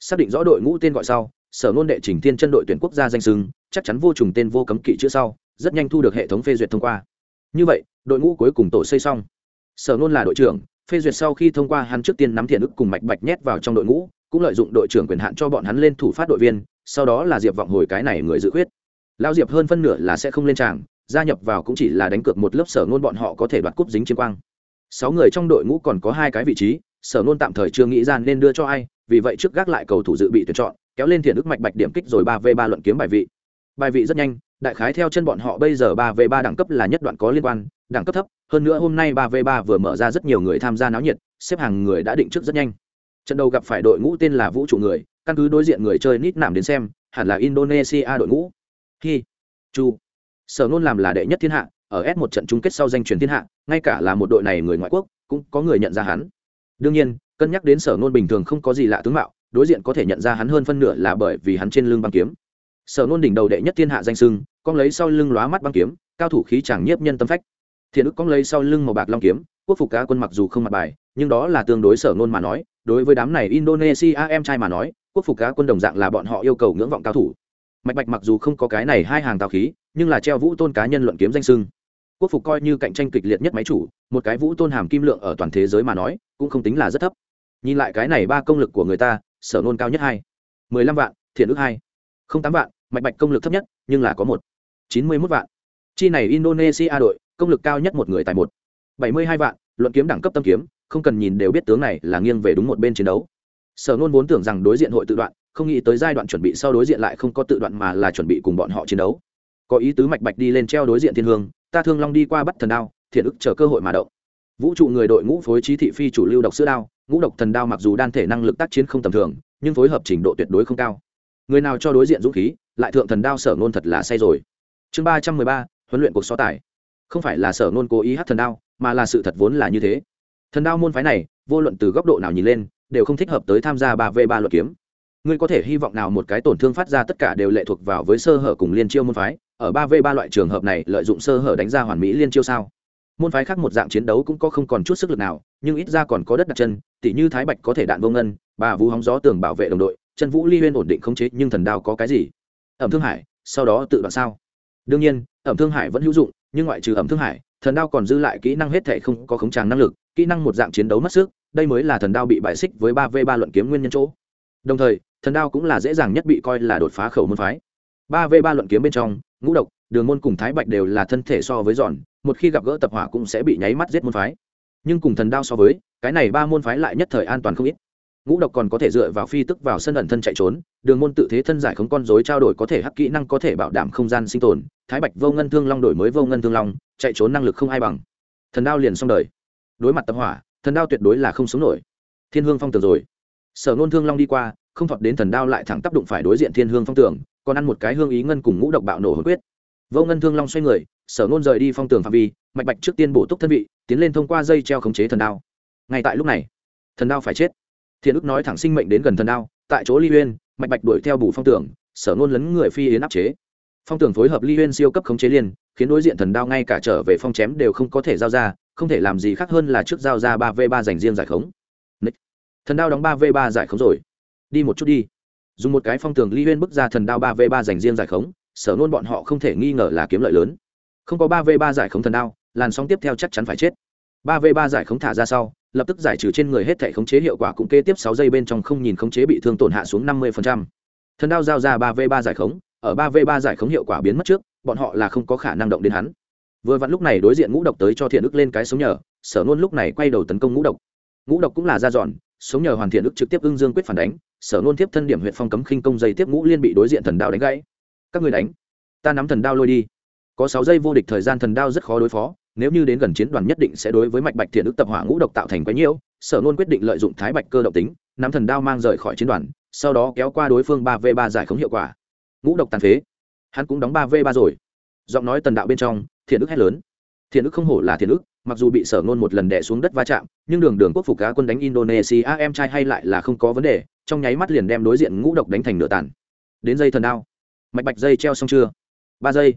Xác định rõ đội ngũ tên gọi sau, sở ngôn đệ trình thiên chân đội tuyển quốc gia danh sưng chắc chắn vô trùng tên vô cấm kỵ chữ sau rất nhanh thu được hệ thống phê duyệt thông qua. Như vậy, đội ngũ cuối cùng tổ xây xong. Sở ngôn là đội trưởng, phê duyệt sau khi thông qua hắn trước tiên nắm thiện ức cùng mạch bạch nhét vào trong đội ngũ, cũng lợi dụng đội trưởng quyền hạn cho bọn hắn lên thủ phát đội viên, sau đó là diệp vọng hồi cái này người dự khuyết. Lao diệp hơn phân nửa là sẽ không lên tràng, gia nhập vào cũng chỉ là đánh cược một lớp sở ngôn bọn họ có thể đoạt cúp dính chiêm quang. Sáu người trong đội ngũ còn có hai cái vị trí, sở ngôn tạm thời chưa nghĩ ra nên đưa cho ai, vì vậy trước gác lại cầu thủ dự bị tuyển chọn, kéo lên thiện ức mạch bạch điểm kích rồi ba v ba luận kiếm bài vị bài vị rất nhanh, đại khái theo chân bọn họ bây giờ ba v ba đẳng cấp là nhất đoạn có liên quan, đẳng cấp thấp, hơn nữa hôm nay ba v ba vừa mở ra rất nhiều người tham gia náo nhiệt, xếp hàng người đã định trước rất nhanh. Trận đầu gặp phải đội ngũ tên là vũ trụ người, căn cứ đối diện người chơi nít nảm đến xem, hẳn là indonesia đội ngũ. Hi, chu. Sở nôn làm là đệ nhất thiên hạ, ở s một trận chung kết sau danh truyền thiên hạ, ngay cả là một đội này người ngoại quốc, cũng có người nhận ra hắn. Đương nhiên, cân nhắc đến sở nôn bình thường không có gì lạ tướng mạo, đối diện có thể nhận ra hắn hơn phân nửa là bởi vì hắn trên lưng băng kiếm sở nôn đỉnh đầu đệ nhất thiên hạ danh sưng, con lấy sau lưng lóa mắt băng kiếm, cao thủ khí chẳng nhiếp nhân tâm phách. Thiện ức con lấy sau lưng màu bạc long kiếm, quốc phục cá quân mặc dù không mặt bài, nhưng đó là tương đối sở nôn mà nói, đối với đám này indonesia em trai mà nói, quốc phục cá quân đồng dạng là bọn họ yêu cầu ngưỡng vọng cao thủ. Mạch bạch mặc dù không có cái này hai hàng tào khí, nhưng là treo vũ tôn cá nhân luận kiếm danh sưng. Quốc phục coi như cạnh tranh kịch liệt nhất máy chủ, một cái vũ tôn hàm kim lượng ở toàn thế giới mà nói, cũng không tính là rất thấp. Nhìn lại cái này ba công lực của người ta, sở nôn cao nhất hai, mười lăm vạn, thiện ước hai, không tám vạn mạch bạch công lực thấp nhất, nhưng là có một. Chín mươi mốt vạn. Chi này indonesia đội, công lực cao nhất một người tại một. Bảy mươi hai vạn, luận kiếm đẳng cấp tâm kiếm, không cần nhìn đều biết tướng này là nghiêng về đúng một bên chiến đấu. Sở nôn vốn tưởng rằng đối diện hội tự đoạn, không nghĩ tới giai đoạn chuẩn bị sau đối diện lại không có tự đoạn mà là chuẩn bị cùng bọn họ chiến đấu. Có ý tứ mạch bạch đi lên treo đối diện thiên hương, ta thương long đi qua bắt thần đao, thiện ức chờ cơ hội mà động. Vũ trụ người đội ngũ phối trí thị phi chủ lưu độc sữa đao, ngũ độc thần đao mặc dù đan thể năng lực tác chiến không tầm thường, nhưng phối hợp trình độ tuyệt đối không cao người nào cho đối diện dũng khí, lại thượng thần đao sở nôn thật là say rồi. Chương ba trăm mười ba, huấn luyện cuộc so tài. Không phải là sở nôn cố ý hát thần đao, mà là sự thật vốn là như thế. Thần đao môn phái này, vô luận từ góc độ nào nhìn lên, đều không thích hợp tới tham gia ba v ba luật kiếm. Ngươi có thể hy vọng nào một cái tổn thương phát ra tất cả đều lệ thuộc vào với sơ hở cùng liên chiêu môn phái, ở ba v ba loại trường hợp này lợi dụng sơ hở đánh ra hoàn mỹ liên chiêu sao? Môn phái khác một dạng chiến đấu cũng có không còn chút sức lực nào, nhưng ít ra còn có đất đặt chân, tỉ như thái bạch có thể đạn vô ngân, bà vũ hóng gió tường bảo vệ đồng đội chân vũ ly huyên ổn định khống chế nhưng thần đao có cái gì? Ẩm thương hải, sau đó tự đoạn sao? Đương nhiên, ẩm thương hải vẫn hữu dụng, nhưng ngoại trừ ẩm thương hải, thần đao còn dư lại kỹ năng hết thể không có khống tràng năng lực, kỹ năng một dạng chiến đấu mất sức, đây mới là thần đao bị bại xích với ba v ba luận kiếm nguyên nhân chỗ. Đồng thời, thần đao cũng là dễ dàng nhất bị coi là đột phá khẩu môn phái. ba v ba luận kiếm bên trong, ngũ độc, đường môn cùng thái bạch đều là thân thể so với giòn, một khi gặp gỡ tập hỏa cũng sẽ bị nháy mắt giết môn phái. Nhưng cùng thần đao so với, cái này ba môn phái lại nhất thời an toàn không ít ngũ độc còn có thể dựa vào phi tức vào sân ẩn thân chạy trốn, đường môn tự thế thân giải không con dối trao đổi có thể hắc kỹ năng có thể bảo đảm không gian sinh tồn, thái bạch vô ngân thương long đổi mới vô ngân thương long, chạy trốn năng lực không ai bằng. Thần đao liền xong đời. Đối mặt tập hỏa, thần đao tuyệt đối là không sống nổi. Thiên hương phong tường rồi. Sở nôn thương long đi qua, không thọt đến thần đao lại thẳng tác đụng phải đối diện thiên hương phong tường, còn ăn một cái hương ý ngân cùng ngũ độc bạo nổ hồi quyết. Vô ngân thương long xoay người, sở nôn rời đi phong tường phạm vi, mạch bạch trước tiên bổ túc thân vị, tiến lên thông qua dây treo khống chế thần đao. Ngay tại lúc này, thần đao phải chết thiện ức nói thẳng sinh mệnh đến gần thần đao tại chỗ ly uyên mạch bạch đuổi theo bù phong Tưởng, sở nôn lấn người phi yến áp chế. Phong Tưởng phối hợp ly uyên siêu cấp khống chế liên khiến đối diện thần đao ngay cả trở về phong chém đều không có thể giao ra không thể làm gì khác hơn là trước giao ra ba v ba dành riêng giải khống. Thần đao đóng ba v ba giải khống rồi. Đi một chút đi. Dùng một cái phong tường ly huyên bức ra thần đao ba v ba dành riêng giải khống sở nôn bọn họ không thể nghi ngờ là kiếm lợi lớn. Không có ba v ba giải khống thần đao làn sóng tiếp theo chắc chắn phải chết. ba v ba giải khống thả ra sau lập tức giải trừ trên người hết thể khống chế hiệu quả cũng kế tiếp sáu giây bên trong không nhìn khống chế bị thương tổn hạ xuống năm mươi thần đao giao ra ba v ba giải khống, ở ba v ba giải khống hiệu quả biến mất trước, bọn họ là không có khả năng động đến hắn. Vừa vặn lúc này đối diện ngũ độc tới cho thiện ức lên cái sống nhờ, sở nôn lúc này quay đầu tấn công ngũ độc. Ngũ độc cũng là ra dọn, sống nhờ hoàn thiện ức trực tiếp ưng dương quyết phản đánh, sở nôn tiếp thân điểm huyện phong cấm khinh công dây tiếp ngũ liên bị đối diện thần đao đánh gãy. Các người đánh, ta nắm thần đao lôi đi. Có sáu giây vô địch thời gian thần đao rất khó đối phó nếu như đến gần chiến đoàn nhất định sẽ đối với mạch bạch thiện ức tập hỏa ngũ độc tạo thành quái nhiễu, sở nôn quyết định lợi dụng thái bạch cơ động tính, nắm thần đao mang rời khỏi chiến đoàn, sau đó kéo qua đối phương ba v ba giải khống hiệu quả. Ngũ độc tàn phế. Hắn cũng đóng ba v ba rồi. Giọng nói tần đạo bên trong, thiện ức hét lớn. Thiện ức không hổ là thiện ức mặc dù bị sở ngôn một lần đè xuống đất va chạm, nhưng đường đường quốc phục cá quân đánh indonesia à, em trai hay lại là không có vấn đề, trong nháy mắt liền đem đối diện ngũ độc đánh thành nửa tàn. Đến dây thần đao. Mạch bạch dây treo xong chưa? Ba giây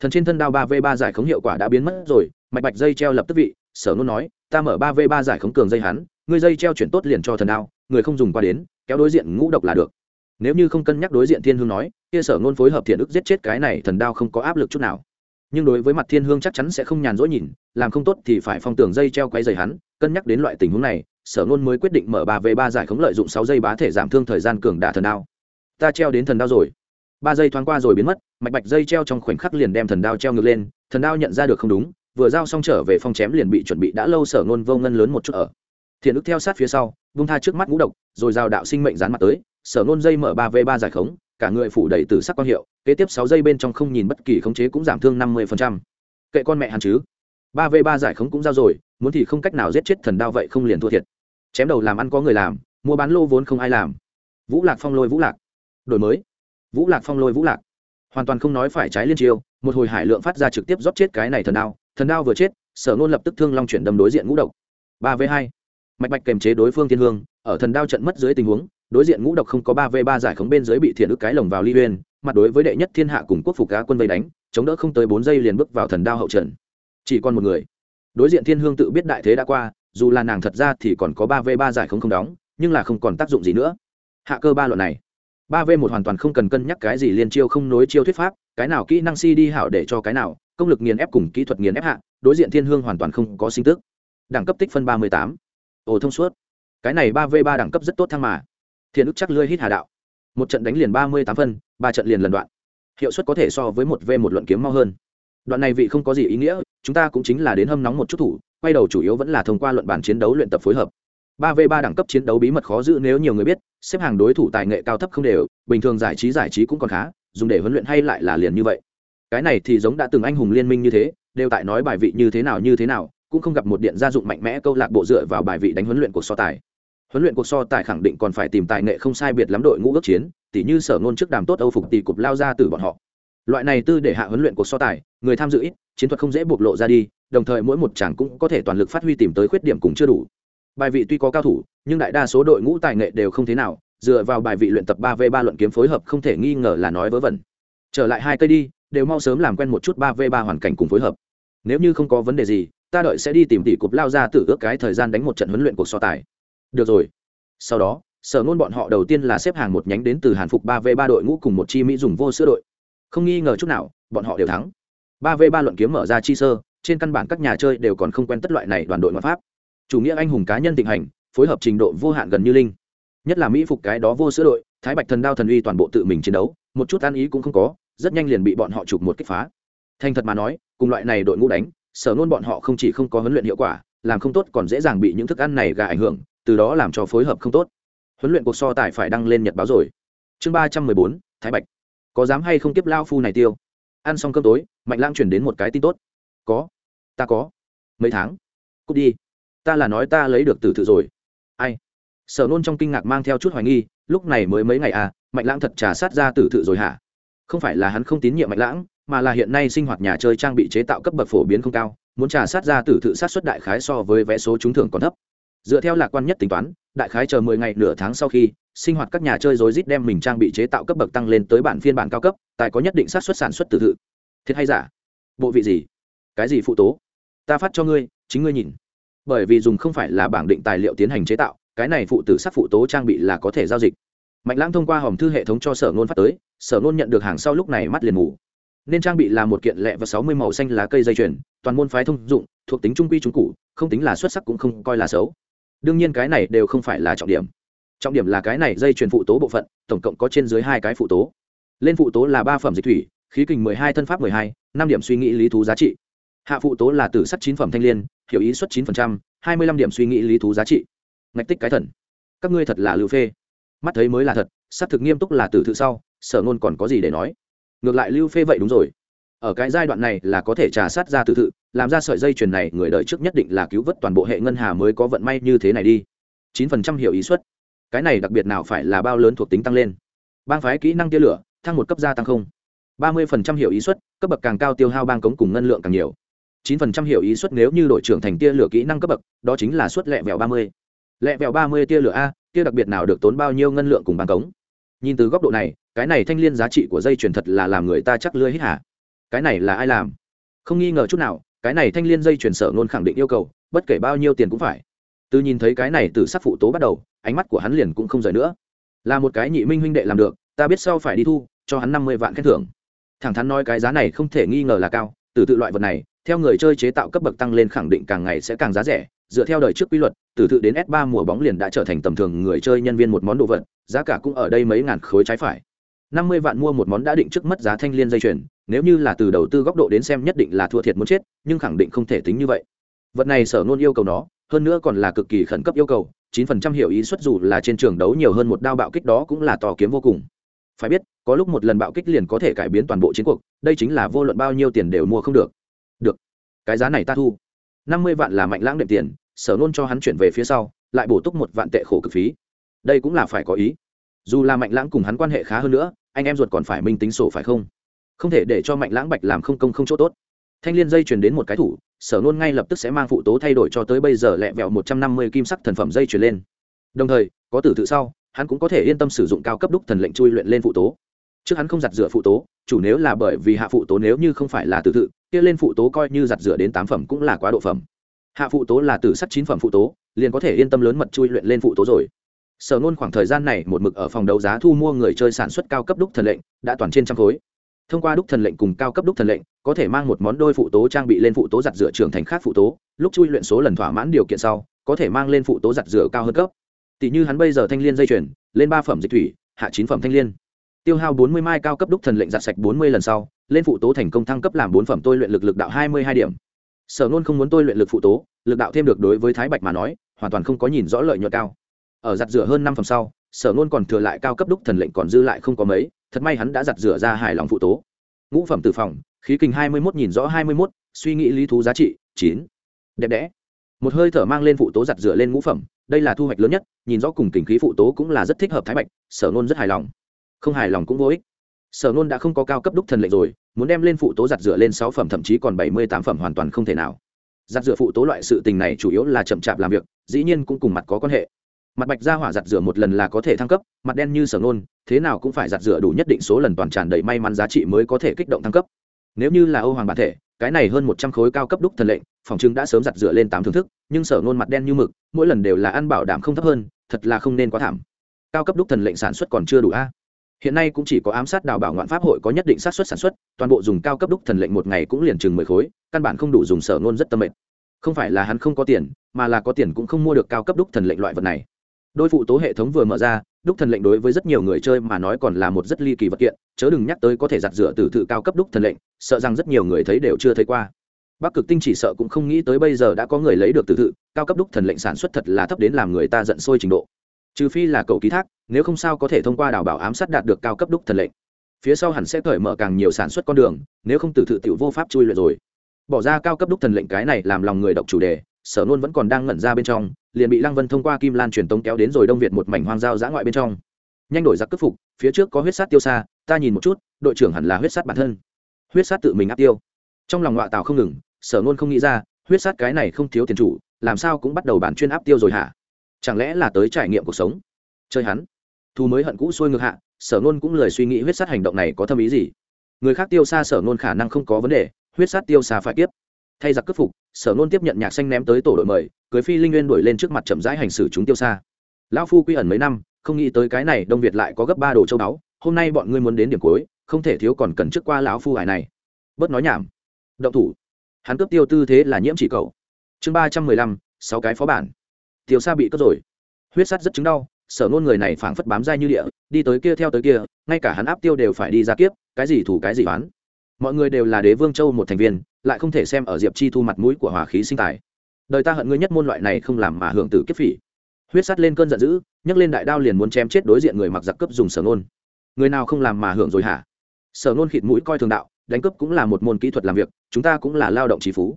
thần trên thân đao ba v ba giải khống hiệu quả đã biến mất rồi, mạch bạch dây treo lập tức vị, sở ngôn nói, ta mở ba v ba giải khống cường dây hắn, ngươi dây treo chuyển tốt liền cho thần đao, người không dùng qua đến, kéo đối diện ngũ độc là được. Nếu như không cân nhắc đối diện thiên hương nói, kia sở ngôn phối hợp thiện ức giết chết cái này thần đao không có áp lực chút nào. Nhưng đối với mặt thiên hương chắc chắn sẽ không nhàn rỗi nhìn, làm không tốt thì phải phong tưởng dây treo quay dày hắn, cân nhắc đến loại tình huống này, sở ngôn mới quyết định mở ba v ba giải khống lợi dụng sáu dây bá thể giảm thương thời gian cường đả thần đao. Ta treo đến thần đao rồi. Ba giây thoáng qua rồi biến mất mạch bạch dây treo trong khoảnh khắc liền đem thần đao treo ngược lên, thần đao nhận ra được không đúng, vừa giao xong trở về phong chém liền bị chuẩn bị đã lâu sở ngôn vô ngân lớn một chút ở. Thiện ức theo sát phía sau, vung tha trước mắt ngũ độc, rồi giao đạo sinh mệnh dán mặt tới, sở ngôn dây mở ba v ba giải khống, cả người phủ đầy từ sắc quang hiệu, kế tiếp sáu giây bên trong không nhìn bất kỳ khống chế cũng giảm thương năm mươi kệ con mẹ hàn chứ. Ba v ba giải khống cũng giao rồi, muốn thì không cách nào giết chết thần đao vậy không liền thua thiệt. Chém đầu làm ăn có người làm, mua bán lô vốn không ai làm. Vũ lạc phong lôi vũ lạc. Đổi mới. Vũ lạc phong lôi vũ lạc hoàn toàn không nói phải trái liên chiêu, một hồi hải lượng phát ra trực tiếp rót chết cái này thần đao thần đao vừa chết, sở nôn lập tức thương long chuyển đâm đối diện ngũ độc. ba v hai. Mạch bạch kềm chế đối phương thiên hương, ở thần đao trận mất dưới tình huống, đối diện ngũ độc không có ba v ba giải khống bên dưới bị thiện ức cái lồng vào ly uyên mặt đối với đệ nhất thiên hạ cùng quốc phục cá quân vây đánh, chống đỡ không tới bốn giây liền bước vào thần đao hậu trận. Chỉ còn một người. Đối diện thiên hương tự biết đại thế đã qua, dù là nàng thật ra thì còn có ba v ba giải khống không đóng, nhưng là không còn tác dụng gì nữa. Hạ cơ ba luận này ba v một hoàn toàn không cần cân nhắc cái gì liên chiêu không nối chiêu thuyết pháp, cái nào kỹ năng si đi hảo để cho cái nào, công lực nghiền ép cùng kỹ thuật nghiền ép hạ, đối diện thiên hương hoàn toàn không có sinh tức. Đẳng cấp tích phân ba mươi tám. Ồ, thông suốt. Cái này ba v ba đẳng cấp rất tốt thăng mà. Thiện ức chắc lươi hít hà đạo. Một trận đánh liền ba mươi tám phân, ba trận liền lần đoạn. Hiệu suất có thể so với một v một luận kiếm mau hơn. Đoạn này vị không có gì ý nghĩa, chúng ta cũng chính là đến hâm nóng một chút thủ, quay đầu chủ yếu vẫn là thông qua luận bản chiến đấu luyện tập phối hợp ba v ba đẳng cấp chiến đấu bí mật khó giữ nếu nhiều người biết, xếp hàng đối thủ tài nghệ cao thấp không đều, bình thường giải trí giải trí cũng còn khá, dùng để huấn luyện hay lại là liền như vậy. Cái này thì giống đã từng anh hùng liên minh như thế, đều tại nói bài vị như thế nào như thế nào, cũng không gặp một điện gia dụng mạnh mẽ câu lạc bộ dựa vào bài vị đánh huấn luyện cuộc so tài. Huấn luyện cuộc so tài khẳng định còn phải tìm tài nghệ không sai biệt lắm đội ngũ ước chiến, tỉ như sở ngôn trước đàm tốt âu phục tỷ cục lao ra từ bọn họ. Loại này tư để hạ huấn luyện cuộc so tài, người tham dự ít, chiến thuật không dễ bộc lộ ra đi, đồng thời mỗi một chàng cũng có thể toàn lực phát huy tìm tới khuyết điểm cũng chưa đủ bài vị tuy có cao thủ, nhưng đại đa số đội ngũ tài nghệ đều không thế nào, dựa vào bài vị luyện tập ba v ba luận kiếm phối hợp không thể nghi ngờ là nói vớ vẩn. Trở lại hai cây đi, đều mau sớm làm quen một chút ba v ba hoàn cảnh cùng phối hợp. Nếu như không có vấn đề gì, ta đợi sẽ đi tìm tỷ cục lao ra tự ước cái thời gian đánh một trận huấn luyện cuộc so tài. Được rồi. Sau đó, sở ngôn bọn họ đầu tiên là xếp hàng một nhánh đến từ hàn phục ba v ba đội ngũ cùng một chi mỹ dùng vô sữa đội. Không nghi ngờ chút nào, bọn họ đều thắng. ba v ba luận kiếm mở ra chi sơ, trên căn bản các nhà chơi đều còn không quen tất loại này đoàn đội ngoại pháp chủ nghĩa anh hùng cá nhân thịnh hành, phối hợp trình độ vô hạn gần như linh. Nhất là mỹ phục cái đó vô sữa đội, thái bạch thần đao thần uy toàn bộ tự mình chiến đấu, một chút ăn ý cũng không có, rất nhanh liền bị bọn họ chụp một kích phá. Thành thật mà nói, cùng loại này đội ngũ đánh, sở nôn bọn họ không chỉ không có huấn luyện hiệu quả, làm không tốt còn dễ dàng bị những thức ăn này gà ảnh hưởng, từ đó làm cho phối hợp không tốt. Huấn luyện cuộc so tài phải đăng lên nhật báo rồi. Chương ba trăm mười bốn, thái bạch. Có dám hay không tiếp lao phu này tiêu? Ăn xong cơm tối, mạnh lang chuyển đến một cái tin tốt. Có. Ta có. Mấy tháng. Cút đi ta là nói ta lấy được tử thự rồi. Ai? Sở nôn trong kinh ngạc mang theo chút hoài nghi, lúc này mới mấy ngày à mạnh lãng thật trà sát ra tử thự rồi hả? Không phải là hắn không tín nhiệm mạnh lãng, mà là hiện nay sinh hoạt nhà chơi trang bị chế tạo cấp bậc phổ biến không cao, muốn trà sát ra tử thự sát xuất đại khái so với vé số trúng thưởng còn thấp. Dựa theo lạc quan nhất tính toán, đại khái chờ mười ngày nửa tháng sau khi, sinh hoạt các nhà chơi rối rít đem mình trang bị chế tạo cấp bậc tăng lên tới bản phiên bản cao cấp, tại có nhất định sát xuất sản xuất tử thự. Thiệt hay giả? Bộ vị gì? Cái gì phụ tố? Ta phát cho ngươi, chính ngươi nhìn bởi vì dùng không phải là bảng định tài liệu tiến hành chế tạo, cái này phụ tử sắc phụ tố trang bị là có thể giao dịch. Mạnh lãng thông qua hòm thư hệ thống cho sở nôn phát tới, sở nôn nhận được hàng sau lúc này mắt liền ngủ nên trang bị là một kiện lẹ và sáu mươi màu xanh lá cây dây chuyền, toàn môn phái thông dụng, thuộc tính trung quy trung cụ không tính là xuất sắc cũng không coi là xấu. Đương nhiên cái này đều không phải là trọng điểm. Trọng điểm là cái này dây chuyền phụ tố bộ phận, tổng cộng có trên dưới hai cái phụ tố. Lên phụ tố là ba phẩm dịch thủy, khí kình mười hai, thân pháp mười hai, năm điểm suy nghĩ lý thú giá trị. Hạ phụ tố là tử sắt chín phẩm thanh l i ê n hiểu ý suất chín phần trăm, hai mươi lăm điểm suy nghĩ lý thú giá trị. Ngạch tích cái thần. Các ngươi thật là lưu phê. Mắt thấy mới là thật, sát thực nghiêm túc là tử thự sau, sở ngôn còn có gì để nói? Ngược lại lưu phê vậy đúng rồi. Ở cái giai đoạn này là có thể trả sát ra tử thự, làm ra sợi dây chuyền này, người đợi trước nhất định là cứu vớt toàn bộ hệ ngân hà mới có vận may như thế này đi. Chín phần trăm hiểu ý suất cái này đặc biệt nào phải là bao lớn thuộc tính tăng lên? Bang phái kỹ năng tia lửa, thăng một cấp gia tăng không? Ba mươi phần trăm hiệu ý suất cấp bậc càng cao tiêu hao bang cống cùng ngân lượng càng nhiều chín phần trăm hiệu ý suất nếu như đội trưởng thành tia lửa kỹ năng cấp bậc, đó chính là suất lẹ vẹo ba mươi. Lẹ vẹo ba mươi tia lửa a, tia đặc biệt nào được tốn bao nhiêu ngân lượng cùng bàn cống? Nhìn từ góc độ này, cái này thanh liên giá trị của dây chuyền thật là làm người ta chắc lưới hít hả cái này là ai làm? Không nghi ngờ chút nào, cái này thanh liên dây chuyền sở luôn khẳng định yêu cầu, bất kể bao nhiêu tiền cũng phải. Từ nhìn thấy cái này từ sắc phụ tố bắt đầu, ánh mắt của hắn liền cũng không rời nữa. Là một cái nhị minh huynh đệ làm được, ta biết sau phải đi thu, cho hắn năm mươi vạn khen thưởng. Thẳng thắn nói cái giá này không thể nghi ngờ là cao, từ tự loại vật này theo người chơi chế tạo cấp bậc tăng lên khẳng định càng ngày sẽ càng giá rẻ, dựa theo đời trước quy luật, từ tự đến s 3 mùa bóng liền đã trở thành tầm thường người chơi nhân viên một món đồ vật, giá cả cũng ở đây mấy ngàn khối trái phải. Năm mươi vạn mua một món đã định trước mất giá thanh liên dây chuyền, nếu như là từ đầu tư góc độ đến xem nhất định là thua thiệt muốn chết, nhưng khẳng định không thể tính như vậy. Vật này sở nôn yêu cầu nó, hơn nữa còn là cực kỳ khẩn cấp yêu cầu, chín phần trăm hiểu ý xuất dù là trên trường đấu nhiều hơn một đao bạo kích đó cũng là tò kiếm vô cùng. Phải biết, có lúc một lần bạo kích liền có thể cải biến toàn bộ chiến cuộc, đây chính là vô luận bao nhiêu tiền đều mua không được cái giá này ta thu. Năm mươi vạn là mạnh lãng đệm tiền, sở nôn cho hắn chuyển về phía sau, lại bổ túc một vạn tệ khổ cực phí. Đây cũng là phải có ý. Dù là mạnh lãng cùng hắn quan hệ khá hơn nữa, anh em ruột còn phải minh tính sổ phải không? Không thể để cho mạnh lãng bạch làm không công không chỗ tốt. Thanh liên dây chuyển đến một cái thủ, sở nôn ngay lập tức sẽ mang phụ tố thay đổi cho tới bây giờ lẹ vẹo một trăm năm mươi kim sắc thần phẩm dây chuyển lên. Đồng thời, có tử tự sau, hắn cũng có thể yên tâm sử dụng cao cấp đúc thần lệnh chui luyện lên phụ tố. Trước hắn không giặt rửa phụ tố, chủ nếu là bởi vì hạ phụ tố nếu như không phải là tử tự kia lên phụ tố coi như giặt rửa đến tám phẩm cũng là quá độ phẩm. Hạ phụ tố là tử sắt chín phẩm phụ tố, liền có thể yên tâm lớn mật chui luyện lên phụ tố rồi. Sở nôn khoảng thời gian này một mực ở phòng đấu giá thu mua người chơi sản xuất cao cấp đúc thần lệnh, đã toàn trên trăm khối. Thông qua đúc thần lệnh cùng cao cấp đúc thần lệnh, có thể mang một món đôi phụ tố trang bị lên phụ tố giặt rửa trưởng thành khác phụ tố, lúc chui luyện số lần thỏa mãn điều kiện sau, có thể mang lên phụ tố giặt rửa cao hơn cấp. Tỷ như hắn bây giờ thanh liên dây chuyền, lên ba phẩm dịch thủy, hạ chín phẩm thanh liên tiêu hao bốn mươi mai cao cấp đúc thần lệnh giặt sạch bốn mươi lần sau, lên phụ tố thành công thăng cấp làm bốn phẩm tôi luyện lực lực đạo hai mươi hai điểm. Sở nôn không muốn tôi luyện lực phụ tố, lực đạo thêm được đối với thái bạch mà nói, hoàn toàn không có nhìn rõ lợi nhuận cao. Ở giặt rửa hơn năm phẩm sau, sở nôn còn thừa lại cao cấp đúc thần lệnh còn dư lại không có mấy, thật may hắn đã giặt rửa ra hài lòng phụ tố. Ngũ phẩm từ phòng, khí kình hai mươi mốt nhìn rõ hai mươi mốt, suy nghĩ lý thú giá trị, chín. Đẹp đẽ. Một hơi thở mang lên phụ tố giặt rửa lên ngũ phẩm, đây là thu hoạch lớn nhất, nhìn rõ cùng kình khí phụ tố cũng là rất thích hợp thái bạch, sở nôn rất hài lòng không hài lòng cũng vô ích. Sở nôn đã không có cao cấp đúc thần lệnh rồi, muốn đem lên phụ tố giặt rửa lên sáu phẩm, thậm chí còn bảy mươi tám phẩm hoàn toàn không thể nào. Giặt rửa phụ tố loại sự tình này chủ yếu là chậm chạp làm việc, dĩ nhiên cũng cùng mặt có quan hệ. Mặt bạch ra hỏa giặt rửa một lần là có thể thăng cấp, mặt đen như sở nôn, thế nào cũng phải giặt rửa đủ nhất định số lần toàn tràn đầy may mắn giá trị mới có thể kích động thăng cấp. Nếu như là âu hoàng bản thể, cái này hơn một trăm khối cao cấp đúc thần lệnh, phòng chứng đã sớm giặt rửa lên tám thưởng thức, nhưng sở nôn mặt đen như mực, mỗi lần đều là ăn bảo đảm không thấp hơn, thật là không nên quá thảm. Cao cấp đúc thần lệnh sản xuất còn chưa đủ a hiện nay cũng chỉ có ám sát đào bảo ngoạn pháp hội có nhất định sát xuất sản xuất, toàn bộ dùng cao cấp đúc thần lệnh một ngày cũng liền chừng mười khối, căn bản không đủ dùng sở ngôn rất tâm mệnh không phải là hắn không có tiền, mà là có tiền cũng không mua được cao cấp đúc thần lệnh loại vật này. Đôi phụ tố hệ thống vừa mở ra, đúc thần lệnh đối với rất nhiều người chơi mà nói còn là một rất ly kỳ vật kiện, chớ đừng nhắc tới có thể giặt rửa từ thự cao cấp đúc thần lệnh, sợ rằng rất nhiều người thấy đều chưa thấy qua. Bắc cực tinh chỉ sợ cũng không nghĩ tới bây giờ đã có người lấy được từ thự cao cấp đúc thần lệnh sản xuất thật là thấp đến làm người ta giận sôi trình độ trừ phi là cầu ký thác, nếu không sao có thể thông qua đào bảo ám sát đạt được cao cấp đúc thần lệnh. Phía sau hẳn sẽ cởi mở càng nhiều sản xuất con đường, nếu không từ thự tiểu vô pháp chui luyện rồi. Bỏ ra cao cấp đúc thần lệnh cái này làm lòng người độc chủ đề, sở nôn vẫn còn đang ngẩn ra bên trong, liền bị lăng vân thông qua kim lan truyền tống kéo đến rồi đông việt một mảnh hoang giao giã ngoại bên trong. Nhanh đổi giặc cướp phục, phía trước có huyết sát tiêu xa, ta nhìn một chút, đội trưởng hẳn là huyết sát bản thân. Huyết sát tự mình áp tiêu. Trong lòng ngoại tào không ngừng, sở nôn không nghĩ ra, huyết sát cái này không thiếu tiền chủ, làm sao cũng bắt đầu bản chuyên áp tiêu rồi hả? Chẳng lẽ là tới trải nghiệm cuộc sống? Chơi hắn. Thu mới hận cũ xuôi ngược hạ, sở nôn cũng lời suy nghĩ huyết sát hành động này có thâm ý gì? Người khác tiêu xa sở nôn khả năng không có vấn đề, huyết sát tiêu xa phải tiếp. Thay giặc cướp phục, sở nôn tiếp nhận nhạc xanh ném tới tổ đội mời, cưới phi linh nguyên đuổi lên trước mặt chậm rãi hành xử chúng tiêu xa. Lão phu quy ẩn mấy năm, không nghĩ tới cái này đông việt lại có gấp ba đồ châu báu, hôm nay bọn ngươi muốn đến điểm cuối, không thể thiếu còn cần trước qua lão phu hải này. Bớt nói nhảm. Động thủ. Hắn cướp tiêu tư thế là nhiễm chỉ cầu chương ba trăm mười lăm, sáu cái phó bản tiêu xa bị cướp rồi. Huyết sắt rất chứng đau, sở nôn người này phảng phất bám dai như địa, đi tới kia theo tới kia, ngay cả hắn áp tiêu đều phải đi ra kiếp, cái gì thủ cái gì oán. Mọi người đều là đế vương châu một thành viên, lại không thể xem ở diệp chi thu mặt mũi của hòa khí sinh tài. Đời ta hận ngươi nhất môn loại này không làm mà hưởng tử kiếp phỉ. Huyết sắt lên cơn giận dữ, nhấc lên đại đao liền muốn chém chết đối diện người mặc giặc cướp dùng sở nôn người nào không làm mà hưởng rồi hả? Sở nôn khịt mũi coi thường đạo, đánh cướp cũng là một môn kỹ thuật làm việc, chúng ta cũng là lao động trí phú.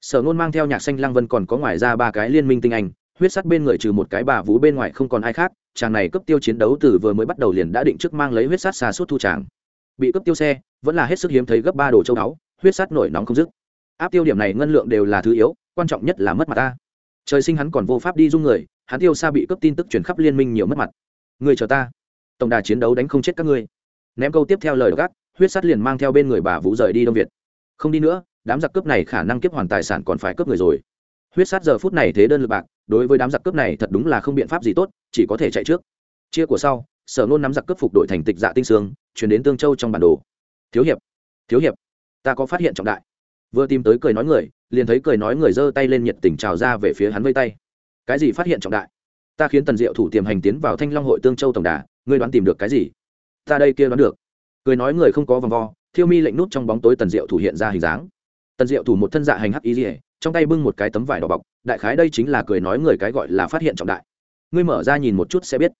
Sở nôn mang theo nhạc xanh lăng vân còn có ngoài ra ba cái liên minh tinh anh huyết sắt bên người trừ một cái bà vú bên ngoài không còn ai khác, chàng này cấp tiêu chiến đấu từ vừa mới bắt đầu liền đã định trước mang lấy huyết sắt xa suốt thu tràng bị cấp tiêu xe, vẫn là hết sức hiếm thấy gấp ba đồ châu đáo huyết sắt nổi nóng không dứt. Áp tiêu điểm này ngân lượng đều là thứ yếu, quan trọng nhất là mất mặt ta. Trời sinh hắn còn vô pháp đi dung người, hắn tiêu xa bị cấp tin tức chuyển khắp liên minh nhiều mất mặt. Người chờ ta. Tổng đà chiến đấu đánh không chết các ngươi. Ném câu tiếp theo lời gác, huyết sắt liền mang theo bên người bà vũ rời đi đông việt. Không đi nữa, đám giặc cướp này khả năng kiếp hoàn tài sản còn phải cướp người rồi huyết sát giờ phút này thế đơn lực bạc, đối với đám giặc cướp này thật đúng là không biện pháp gì tốt, chỉ có thể chạy trước. Chia của sau, sở nôn nắm giặc cướp phục đội thành tịch dạ tinh sương chuyển đến tương châu trong bản đồ. Thiếu hiệp thiếu hiệp, ta có phát hiện trọng đại. Vừa tìm tới cười nói người, liền thấy cười nói người giơ tay lên nhiệt tình trào ra về phía hắn vây tay. Cái gì phát hiện trọng đại? Ta khiến tần diệu thủ tiềm hành tiến vào thanh long hội tương châu tổng đà, ngươi đoán tìm được cái gì? Ta đây kia đoán được. Cười nói người không có vòng vo, thiêu mi lệnh nút trong bóng tối tần diệu thủ hiện ra hình dáng. Tần diệu thủ một thân dạ hành hắc ý gì trong tay bưng một cái tấm vải đỏ bọc, đại khái đây chính là cười nói người cái gọi là phát hiện trọng đại. Ngươi mở ra nhìn một chút sẽ biết.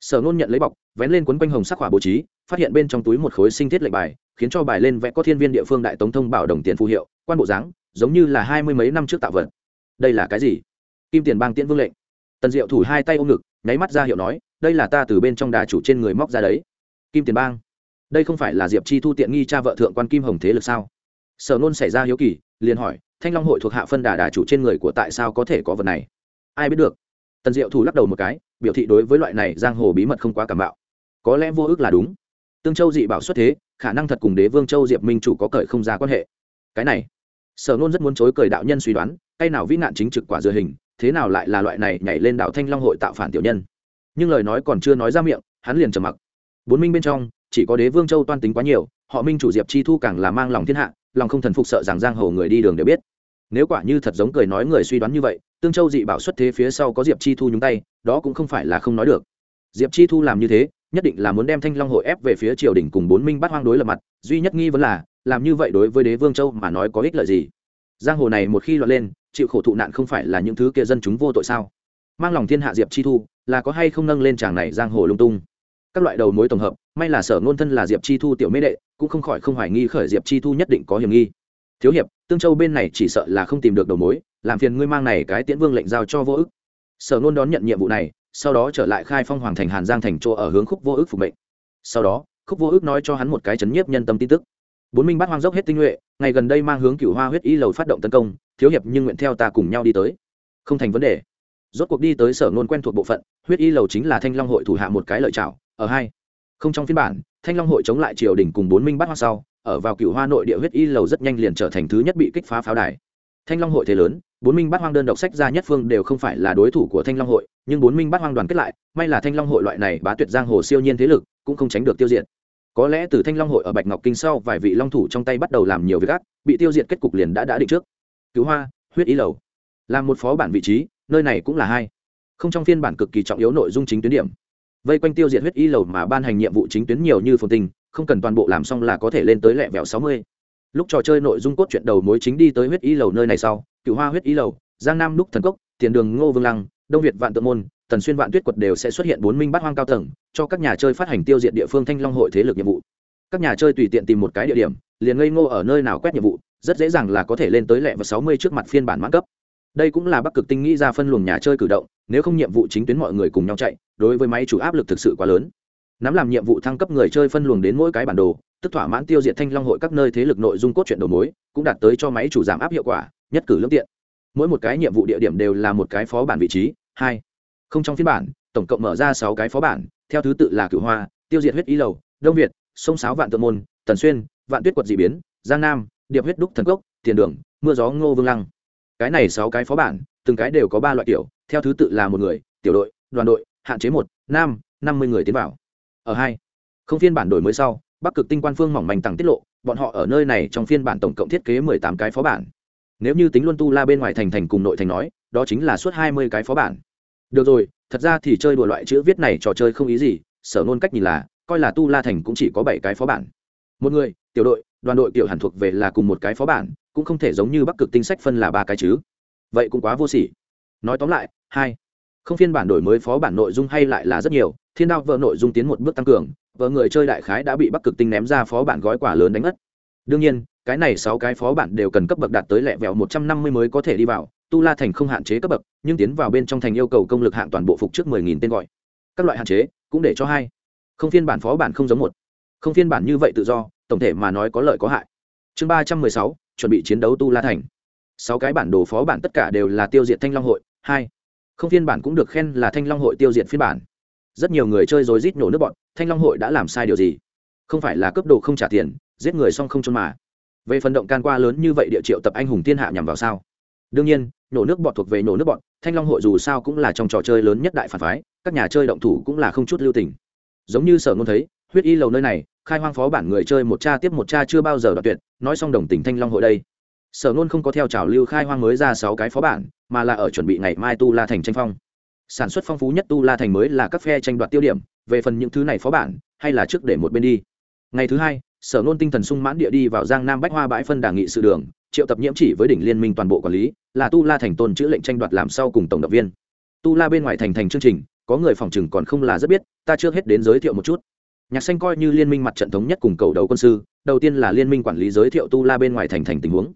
Sở nôn nhận lấy bọc, vén lên quấn quanh hồng sắc hỏa bố trí, phát hiện bên trong túi một khối sinh thiết lệnh bài, khiến cho bài lên vẽ có thiên viên địa phương đại tống thông bảo đồng tiền phù hiệu, quan bộ dáng, giống như là hai mươi mấy năm trước tạo vật. Đây là cái gì? Kim tiền bang tiễn vương lệnh. Tần diệu thủ hai tay ôm ngực, nháy mắt ra hiệu nói, đây là ta từ bên trong đà chủ trên người móc ra đấy. Kim tiền bang. Đây không phải là diệp chi thu tiện nghi cha vợ thượng quan kim hồng thế lực sao? Sở nôn xảy ra hiếu kỳ, liền hỏi thanh long hội thuộc hạ phân đà đà chủ trên người của tại sao có thể có vật này? Ai biết được? Tần diệu thủ lắc đầu một cái, biểu thị đối với loại này giang hồ bí mật không quá cảm bạo. Có lẽ vô ước là đúng. Tương châu dị bảo xuất thế, khả năng thật cùng đế vương châu diệp minh chủ có cởi không ra quan hệ. Cái này, sở nôn rất muốn chối cởi đạo nhân suy đoán hay nào vĩ nạn chính trực quả dừa hình, thế nào lại là loại này nhảy lên đạo thanh long hội tạo phản tiểu nhân? Nhưng lời nói còn chưa nói ra miệng, hắn liền trầm mặc. Bốn minh bên trong, chỉ có đế vương châu toan tính quá nhiều, họ minh chủ diệp chi thu càng là mang lòng thiên hạ lòng không thần phục sợ rằng giang hồ người đi đường đều biết. Nếu quả như thật giống cười nói người suy đoán như vậy, tương châu dị bảo xuất thế phía sau có diệp chi thu nhúng tay, đó cũng không phải là không nói được. Diệp chi thu làm như thế, nhất định là muốn đem thanh long hội ép về phía triều đình cùng bốn minh bắt hoang đối lập mặt, duy nhất nghi vấn là, làm như vậy đối với đế vương châu mà nói có ích lợi gì? Giang hồ này một khi loạn lên, chịu khổ thụ nạn không phải là những thứ kia dân chúng vô tội sao? Mang lòng thiên hạ diệp chi thu, là có hay không nâng lên chàng này giang hồ lung tung? Các loại đầu mối tổng hợp, may là sở ngôn thân là diệp chi thu tiểu mê đệ, cũng không khỏi không hoài nghi khởi diệp chi thu nhất định có hiểm nghi. Thiếu hiệp, tương châu bên này chỉ sợ là không tìm được đầu mối, làm phiền ngươi mang này cái tiễn vương lệnh giao cho vô ức. Sở ngôn đón nhận nhiệm vụ này, sau đó trở lại khai phong hoàng thành hàn giang thành chỗ ở hướng khúc vô ức phục mệnh. Sau đó, khúc vô ức nói cho hắn một cái chấn nhiếp nhân tâm tin tức. Bốn minh bắt hoang dốc hết tinh nhuệ, ngày gần đây mang hướng cửu hoa huyết y lầu phát động tấn công, thiếu hiệp nhưng nguyện theo ta cùng nhau đi tới. Không thành vấn đề. Rốt cuộc đi tới sở ngôn quen thuộc bộ phận, huyết y lầu chính là thanh long hội thủ hạ một cái lợi chảo ở hai. Không trong phiên bản, thanh long hội chống lại triều đình cùng bốn minh bắt hoa sau, ở vào cựu hoa nội địa huyết y lầu rất nhanh liền trở thành thứ nhất bị kích phá pháo đài. Thanh long hội thế lớn, bốn minh bắt hoang đơn độc sách ra nhất phương đều không phải là đối thủ của thanh long hội, nhưng bốn minh bắt hoang đoàn kết lại, may là thanh long hội loại này bá tuyệt giang hồ siêu nhiên thế lực, cũng không tránh được tiêu diệt. Có lẽ từ thanh long hội ở bạch ngọc kinh sau, vài vị long thủ trong tay bắt đầu làm nhiều việc ác, bị tiêu diệt kết cục liền đã đã định trước. Cứu hoa, huyết y lầu làm một phó bản vị trí, nơi này cũng là hai. Không trong phiên bản cực kỳ trọng yếu nội dung chính tuyến điểm vây quanh tiêu diệt huyết y lầu mà ban hành nhiệm vụ chính tuyến nhiều như phồn tinh, không cần toàn bộ làm xong là có thể lên tới lẹ vẹo sáu mươi. Lúc trò chơi nội dung cốt truyện đầu mối chính đi tới huyết y lầu nơi này sau cựu hoa huyết y lầu, giang nam đúc thần cốc, tiền đường ngô vương lăng, đông việt vạn tượng môn, tần xuyên vạn tuyết quật đều sẽ xuất hiện bốn minh bát hoang cao tầng, cho các nhà chơi phát hành tiêu diệt địa phương thanh long hội thế lực nhiệm vụ. Các nhà chơi tùy tiện tìm một cái địa điểm, liền ngây ngô ở nơi nào quét nhiệm vụ, rất dễ dàng là có thể lên tới lẹ và sáu mươi trước mặt phiên bản mãn cấp. Đây cũng là bắc cực tinh nghĩ ra phân luồng nhà chơi cử động, nếu không nhiệm vụ chính tuyến mọi người cùng nhau chạy đối với máy chủ áp lực thực sự quá lớn. Nắm làm nhiệm vụ thăng cấp người chơi phân luồng đến mỗi cái bản đồ, tức thỏa mãn tiêu diệt thanh long hội các nơi thế lực nội dung cốt truyện đầu mối, cũng đạt tới cho máy chủ giảm áp hiệu quả, nhất cử lương tiện. Mỗi một cái nhiệm vụ địa điểm đều là một cái phó bản vị trí, hai. Không trong phiên bản, tổng cộng mở ra sáu cái phó bản, theo thứ tự là cửu hoa, tiêu diệt huyết ý lầu, đông việt, sông sáo vạn tượng môn, tần xuyên, vạn tuyết quật d ị biến, giang nam, điệp huyết đúc thần cốc, tiền đường, mưa gió ngô vương lăng. Cái này sáu cái phó bản, từng cái đều có ba loại kiểu theo thứ tự là một người, tiểu đội, đoàn đội hạn chế một nam năm mươi người tiến vào. Ở hai, không phiên bản đổi mới sau, bắc cực tinh quan phương mỏng manh tăng tiết lộ, bọn họ ở nơi này trong phiên bản tổng cộng thiết kế mười tám cái phó bản. Nếu như tính luôn tu la bên ngoài thành thành cùng nội thành nói, đó chính là suốt hai mươi cái phó bản. Được rồi, thật ra thì chơi đùa loại chữ viết này trò chơi không ý gì, sở nôn cách nhìn là, coi là tu la thành cũng chỉ có bảy cái phó bản. Một người, tiểu đội, đoàn đội tiểu hẳn thuộc về là cùng một cái phó bản, cũng không thể giống như bắc cực tinh sách phân là ba cái chứ. Vậy cũng quá vô sỉ. Nói tóm lại, hai không phiên bản đổi mới phó bản nội dung hay lại là rất nhiều, thiên đao vợ nội dung tiến một bước tăng cường, vợ người chơi đại khái đã bị bắc cực tinh ném ra phó bản gói quả lớn đánh mất đương nhiên, cái này sáu cái phó bản đều cần cấp bậc đạt tới lẹ vẹo một trăm năm mươi mới có thể đi vào, tu la thành không hạn chế cấp bậc, nhưng tiến vào bên trong thành yêu cầu công lực hạng toàn bộ phục trước mười nghìn tên gọi. Các loại hạn chế, cũng để cho hai. Không phiên bản phó bản không giống một. Không phiên bản như vậy tự do, tổng thể mà nói có lợi có hại. Chương ba trăm mười sáu, chuẩn bị chiến đấu tu la thành. Sáu cái bản đồ phó bản tất cả đều là tiêu diệt thanh long hội. Hai không phiên bản cũng được khen là thanh long hội tiêu diệt phiên bản. Rất nhiều người chơi rồi rít nổ nước bọn, thanh long hội đã làm sai điều gì? Không phải là cấp độ không trả tiền, giết người xong không trốn mà. Về phần động can qua lớn như vậy địa triệu tập anh hùng thiên hạ nhằm vào sao? Đương nhiên, nổ nước bọn thuộc về nổ nước bọn, thanh long hội dù sao cũng là trong trò chơi lớn nhất đại phản phái, các nhà chơi động thủ cũng là không chút lưu tình. Giống như sở ngôn thấy, huyết y lầu nơi này, khai hoang phó bản người chơi một cha tiếp một cha chưa bao giờ đoạt tuyệt, nói xong đồng tình thanh long hội đây sở nôn không có theo trào lưu khai hoang mới ra sáu cái phó bản, mà là ở chuẩn bị ngày mai tu la thành tranh phong. Sản xuất phong phú nhất tu la thành mới là các phe tranh đoạt tiêu điểm, về phần những thứ này phó bản, hay là trước để một bên đi. Ngày thứ hai, sở nôn tinh thần sung mãn địa đi vào giang nam bách hoa bãi phân đảng nghị sự đường, triệu tập nhiễm chỉ với đỉnh liên minh toàn bộ quản lý, là tu la thành tôn chữ lệnh tranh đoạt làm sau cùng tổng động viên. Tu la bên ngoài thành thành chương trình, có người phòng chừng còn không là rất biết, ta chưa hết đến giới thiệu một chút. Nhạc xanh coi như liên minh mặt trận thống nhất cùng cầu đấu quân sư, đầu tiên là liên minh quản lý giới thiệu tu la bên ngoài thành thành tình huống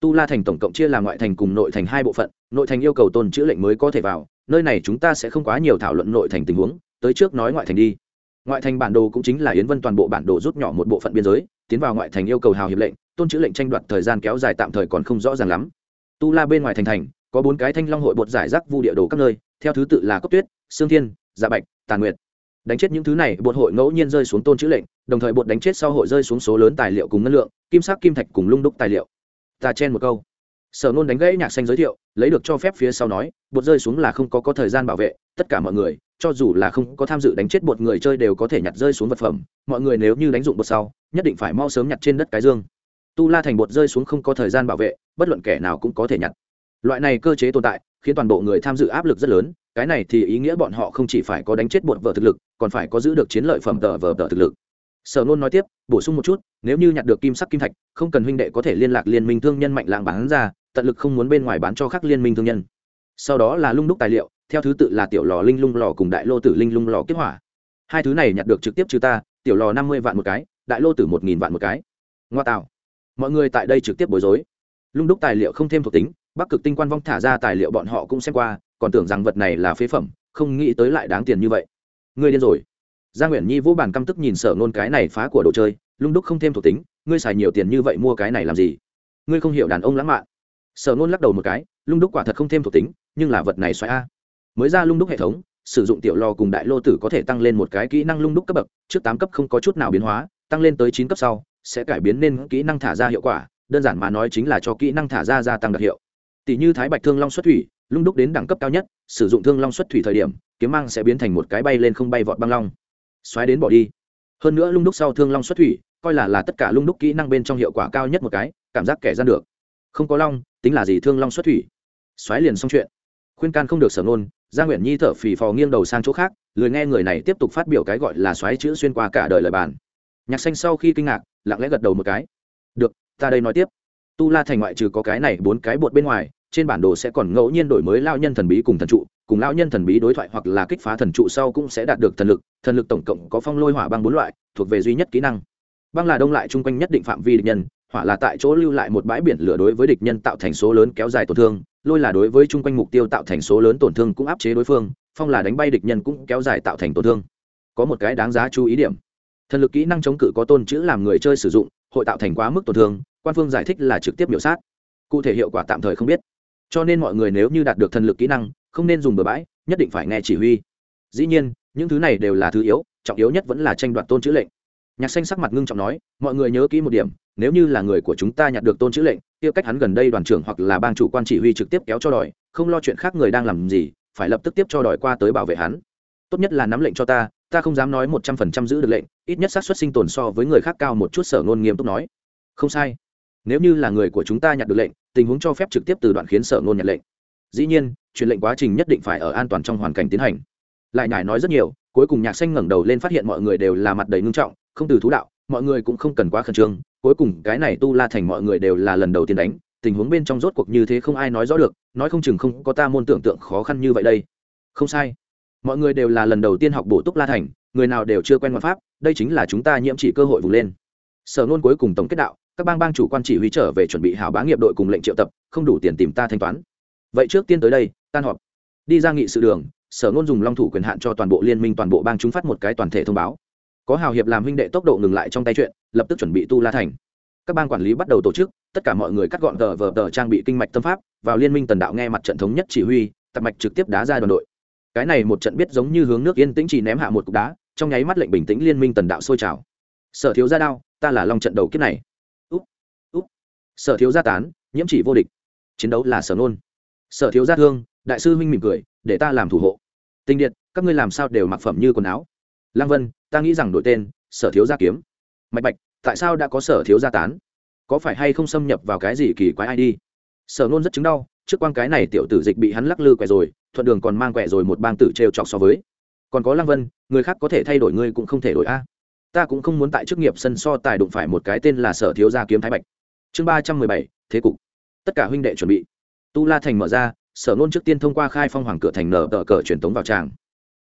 tu la thành tổng cộng chia là ngoại thành cùng nội thành hai bộ phận, nội thành yêu cầu tôn chữ lệnh mới có thể vào, nơi này chúng ta sẽ không quá nhiều thảo luận nội thành tình huống, tới trước nói ngoại thành đi. Ngoại thành bản đồ cũng chính là yến vân toàn bộ bản đồ rút nhỏ một bộ phận biên giới, tiến vào ngoại thành yêu cầu hào hiệp lệnh, tôn chữ lệnh tranh đoạt thời gian kéo dài tạm thời còn không rõ ràng lắm. Tu la bên ngoài thành thành, có bốn cái thanh long hội bột giải rác vu địa đồ các nơi, theo thứ tự là cốc tuyết, sương thiên dạ bạch tàn nguyệt. Đánh chết những thứ này, bột hội ngẫu nhiên rơi xuống tôn chữ lệnh, đồng thời bột đánh chết sau hội rơi xuống số lớn tài liệu cùng ngân lượng, kim sắc, kim thạch cùng lung đúc tài liệu ta chen một câu. Sở nôn đánh gãy nhạc xanh giới thiệu, lấy được cho phép phía sau nói, bột rơi xuống là không có có thời gian bảo vệ, tất cả mọi người, cho dù là không có tham dự đánh chết bột người chơi đều có thể nhặt rơi xuống vật phẩm. Mọi người nếu như đánh dụng bột sau, nhất định phải mau sớm nhặt trên đất cái dương. Tu la thành bột rơi xuống không có thời gian bảo vệ, bất luận kẻ nào cũng có thể nhặt. Loại này cơ chế tồn tại, khiến toàn bộ người tham dự áp lực rất lớn, cái này thì ý nghĩa bọn họ không chỉ phải có đánh chết bột vợ thực lực, còn phải có giữ được chiến lợi phẩm tờ vờ tờ thực lực sở nôn nói tiếp, bổ sung một chút, nếu như nhặt được kim sắc kim thạch, không cần huynh đệ có thể liên lạc liên minh thương nhân mạnh lạng bán ra, tận lực không muốn bên ngoài bán cho các liên minh thương nhân. Sau đó là lung đúc tài liệu, theo thứ tự là tiểu lò linh lung lò cùng đại lô tử linh lung lò kết hỏa. Hai thứ này nhặt được trực tiếp trừ ta, tiểu lò năm mươi vạn một cái, đại lô tử một nghìn vạn một cái. Ngoa tạo. Mọi người tại đây trực tiếp bối rối. Lung đúc tài liệu không thêm thuộc tính, bắc cực tinh quan vong thả ra tài liệu bọn họ cũng xem qua, còn tưởng rằng vật này là phế phẩm, không nghĩ tới lại đáng tiền như vậy. Ngươi điên rồi gia nguyễn nhi vô bàn căm tức nhìn sở nôn cái này phá của đồ chơi, lung đúc không thêm thuộc tính, ngươi xài nhiều tiền như vậy mua cái này làm gì? Ngươi không hiểu đàn ông lãng mạn. Sở nôn lắc đầu một cái, lung đúc quả thật không thêm thuộc tính, nhưng là vật này xoáy a. Mới ra lung đúc hệ thống, sử dụng tiểu lò cùng đại lô tử có thể tăng lên một cái kỹ năng lung đúc cấp bậc, trước tám cấp không có chút nào biến hóa, tăng lên tới chín cấp sau, sẽ cải biến nên kỹ năng thả ra hiệu quả, đơn giản mà nói chính là cho kỹ năng thả ra gia tăng đặc hiệu. Tỷ như thái bạch thương long xuất thủy, lung đúc đến đẳng cấp cao nhất, sử dụng thương long xuất thủy thời điểm, kiếm mang sẽ biến thành một cái bay lên không bay vọt băng long xoáy đến bỏ đi. Hơn nữa lung đúc sau thương long xuất thủy, coi là là tất cả lung đúc kỹ năng bên trong hiệu quả cao nhất một cái, cảm giác kẻ gian được. Không có long, tính là gì thương long xuất thủy? Xoáy liền xong chuyện. Khuyên can không được sở nôn gia nguyễn nhi thở phì phò nghiêng đầu sang chỗ khác, lười nghe người này tiếp tục phát biểu cái gọi là xoáy chữ xuyên qua cả đời lời bàn. Nhạc xanh sau khi kinh ngạc, lặng lẽ gật đầu một cái. Được, ta đây nói tiếp. Tu la thành ngoại trừ có cái này bốn cái bột bên ngoài, trên bản đồ sẽ còn ngẫu nhiên đổi mới lao nhân thần bí cùng thần trụ cùng lao nhân thần bí đối thoại hoặc là kích phá thần trụ sau cũng sẽ đạt được thần lực thần lực tổng cộng có phong lôi hỏa băng bốn loại, thuộc về duy nhất kỹ năng. Băng là đông lại chung quanh nhất định phạm vi địch nhân, hỏa là tại chỗ lưu lại một bãi biển lửa đối với địch nhân tạo thành số lớn kéo dài tổn thương, lôi là đối với chung quanh mục tiêu tạo thành số lớn tổn thương cũng áp chế đối phương, phong là đánh bay địch nhân cũng kéo dài tạo thành tổn thương. Có một cái đáng giá chú ý điểm. Thần lực kỹ năng chống cự có tôn chữ làm người chơi sử dụng, hội tạo thành quá mức tổn thương, quan phương giải thích là trực tiếp biểu sát. Cụ thể hiệu quả tạm thời không biết. Cho nên mọi người nếu như đạt được thần lực kỹ năng không nên dùng bừa bãi, nhất định phải nghe chỉ huy. Dĩ nhiên, những thứ này đều là thứ yếu, trọng yếu nhất vẫn là tranh đoạt tôn chữ lệnh. Nhạc xanh sắc mặt ngưng trọng nói, mọi người nhớ kỹ một điểm, nếu như là người của chúng ta nhặt được tôn chữ lệnh tiêu cách hắn gần đây đoàn trưởng hoặc là bang chủ quan chỉ huy trực tiếp kéo cho đòi, không lo chuyện khác người đang làm gì, phải lập tức tiếp cho đòi qua tới bảo vệ hắn. Tốt nhất là nắm lệnh cho ta ta không dám nói một trăm phần trăm giữ được lệnh, ít nhất xác suất sinh tồn so với người khác cao một chút, sở ngôn nghiêm túc nói. Không sai. Nếu như là người của chúng ta nhặt được lệnh, tình huống cho phép trực tiếp từ đoạn khiến sở ngôn nhận lệnh dĩ nhiên, truyền lệnh quá trình nhất định phải ở an toàn trong hoàn cảnh tiến hành. Lại nhải nói rất nhiều, cuối cùng nhạc xanh ngẩng đầu lên phát hiện mọi người đều là mặt đầy ngưng trọng, không từ thú đạo, mọi người cũng không cần quá khẩn trương, cuối cùng cái này tu la thành mọi người đều là lần đầu tiên đánh, tình huống bên trong rốt cuộc như thế không ai nói rõ được, nói không chừng không có ta môn tưởng tượng khó khăn như vậy đây. Không sai. Mọi người đều là lần đầu tiên học bổ túc la thành, người nào đều chưa quen ngoại pháp, đây chính là chúng ta nhiễm chỉ cơ hội vùng lên. Sở nôn cuối cùng tổng kết đạo, các bang bang chủ quan chỉ huy trở về chuẩn bị hảo bá nghiệp đội cùng lệnh triệu tập, không đủ tiền tìm ta thanh toán vậy trước tiên tới đây, tan họp. Đi ra nghị sự đường, sở nôn dùng long thủ quyền hạn cho toàn bộ liên minh, toàn bộ bang chúng phát một cái toàn thể thông báo. Có hào hiệp làm huynh đệ tốc độ ngừng lại trong tay chuyện, lập tức chuẩn bị tu la thành. Các bang quản lý bắt đầu tổ chức, tất cả mọi người cắt gọn tờ vờ tờ trang bị kinh mạch tâm pháp, vào liên minh tần đạo nghe mặt trận thống nhất chỉ huy, tập mạch trực tiếp đá ra đoàn đội. Cái này một trận biết giống như hướng nước yên tĩnh chỉ ném hạ một cục đá, trong nháy mắt lệnh bình tĩnh liên minh tần đạo sôi trào. Sở thiếu gia đao, ta là long trận đầu kiếp này. Úp úp. Sở thiếu gia tán, nhiễm chỉ vô địch. Chiến đấu là sở nôn sở thiếu gia thương, đại sư huynh mỉm cười, để ta làm thủ hộ. Tinh điện, các ngươi làm sao đều mặc phẩm như quần áo? Lăng vân, ta nghĩ rằng đổi tên, sở thiếu gia kiếm. Mạch bạch, tại sao đã có sở thiếu gia tán? Có phải hay không xâm nhập vào cái gì kỳ quái ai đi? Sở nôn rất chứng đau, trước quan cái này tiểu tử dịch bị hắn lắc lư quẹ rồi, thuận đường còn mang quẹ rồi một bang tử trêu chọc so với. Còn có lăng vân, người khác có thể thay đổi ngươi cũng không thể đổi a. Ta cũng không muốn tại chức nghiệp sân so tài đụng phải một cái tên là sở thiếu gia kiếm thái bạch. Chương ba trăm mười bảy, thế cục. Tất cả huynh đệ chuẩn bị tu la thành mở ra, sở nôn trước tiên thông qua khai phong hoàng cửa thành nở tờ cờ truyền tống vào tràng.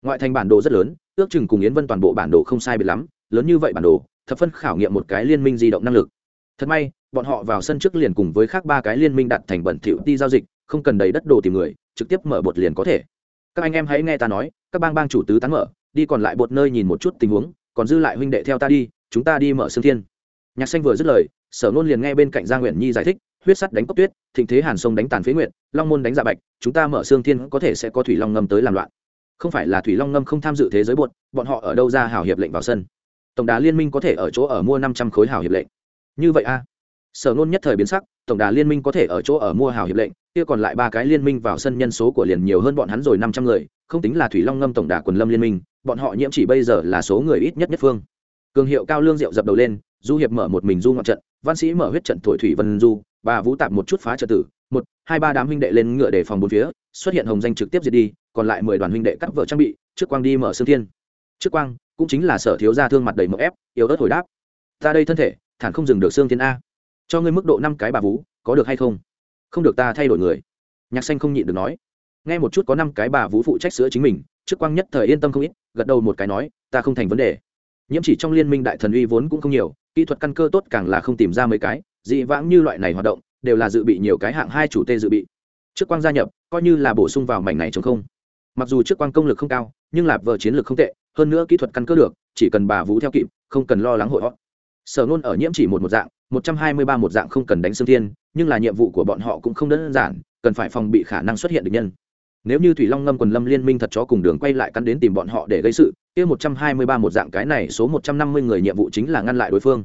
Ngoại thành bản đồ rất lớn, ước chừng cùng yến vân toàn bộ bản đồ không sai biệt lắm, lớn như vậy bản đồ, thập phân khảo nghiệm một cái liên minh di động năng lực. Thật may, bọn họ vào sân trước liền cùng với khác ba cái liên minh đặt thành bẩn thỉu đi giao dịch, không cần đầy đất đồ tìm người, trực tiếp mở bột liền có thể. Các anh em hãy nghe ta nói, các bang bang chủ tứ tán mở, đi còn lại bột nơi nhìn một chút tình huống, còn dư lại huynh đệ theo ta đi, chúng ta đi mở xương thiên. Nhạc xanh vừa dứt lời, sở nôn liền nghe bên cạnh gia nguyễn nhi giải thích huyết sắt đánh cốc tuyết, thịnh thế hàn sông đánh tàn phế nguyện long môn đánh dạ bạch, chúng ta mở xương thiên có thể sẽ có thủy long ngâm tới làm loạn. Không phải là thủy long ngâm không tham dự thế giới bột bọn họ ở đâu ra hảo hiệp lệnh vào sân? Tổng đà liên minh có thể ở chỗ ở mua năm trăm khối hảo hiệp lệnh. Như vậy a? Sở nôn nhất thời biến sắc, tổng đà liên minh có thể ở chỗ ở mua hảo hiệp lệnh, kia còn lại ba cái liên minh vào sân nhân số của liền nhiều hơn bọn hắn rồi năm trăm người, không tính là thủy long ngâm tổng đà quần lâm liên minh, bọn họ nhiễm chỉ bây giờ là số người ít nhất nhất phương. Cường hiệu cao lương diệu dập đầu lên du hiệp mở một mình du ngoạn trận, văn sĩ mở huyết trận thổi thủy vân du, bà vũ tạp một chút phá trợ tử, một, hai, ba đám huynh đệ lên ngựa để phòng bốn phía, xuất hiện hồng danh trực tiếp diệt đi, còn lại mười đoàn huynh đệ cắt vợ trang bị, trước quang đi mở xương thiên. Trước quang, cũng chính là sở thiếu gia thương mặt đầy mỡ ép, yếu ớt hồi đáp. Ta đây thân thể, thản không dừng được xương thiên a. Cho ngươi mức độ năm cái bà vũ, có được hay không? Không được ta thay đổi người. Nhạc xanh không nhịn được nói. Nghe một chút có năm cái bà vũ phụ trách sữa chính mình, trước quang nhất thời yên tâm không ít, gật đầu một cái nói, ta không thành vấn đề nhiễm chỉ trong liên minh đại thần uy vốn cũng không nhiều, kỹ thuật căn cơ tốt càng là không tìm ra mấy cái, dị vãng như loại này hoạt động, đều là dự bị nhiều cái hạng hai chủ tê dự bị. Trước quang gia nhập, coi như là bổ sung vào mảnh này chống không. Mặc dù trước quang công lực không cao, nhưng lạp vợ chiến lược không tệ, hơn nữa kỹ thuật căn cơ được, chỉ cần bà vũ theo kịp, không cần lo lắng hội họ sở nôn ở nhiễm chỉ một một dạng, một trăm hai mươi ba một dạng không cần đánh xương thiên, nhưng là nhiệm vụ của bọn họ cũng không đơn giản, cần phải phòng bị khả năng xuất hiện được nhân nếu như thủy long ngâm quần lâm liên minh thật chó cùng đường quay lại cắn đến tìm bọn họ để gây sự, kia một trăm hai mươi ba một dạng cái này số một trăm năm mươi người nhiệm vụ chính là ngăn lại đối phương.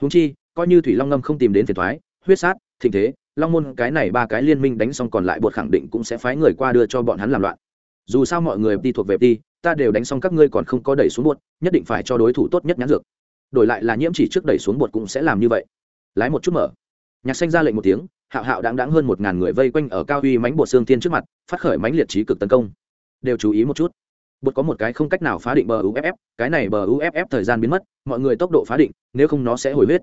Húng chi, coi như thủy long ngâm không tìm đến phiền thoái, huyết sát, thịnh thế, long môn cái này ba cái liên minh đánh xong còn lại bột khẳng định cũng sẽ phái người qua đưa cho bọn hắn làm loạn. Dù sao mọi người đi thuộc về đi ta đều đánh xong các ngươi còn không có đẩy xuống bột nhất định phải cho đối thủ tốt nhất nhãn dược. Đổi lại là nhiễm chỉ trước đẩy xuống bột cũng sẽ làm như vậy. Lái một chút mở. Nhạc xanh ra lệnh một tiếng hạo hạo đáng đáng hơn một ngàn người vây quanh ở cao uy mánh bột xương tiên trước mặt, phát khởi mánh liệt trí cực tấn công. Đều chú ý một chút. Bột có một cái không cách nào phá định bờ uff cái này bờ uff thời gian biến mất, mọi người tốc độ phá định, nếu không nó sẽ hồi huyết.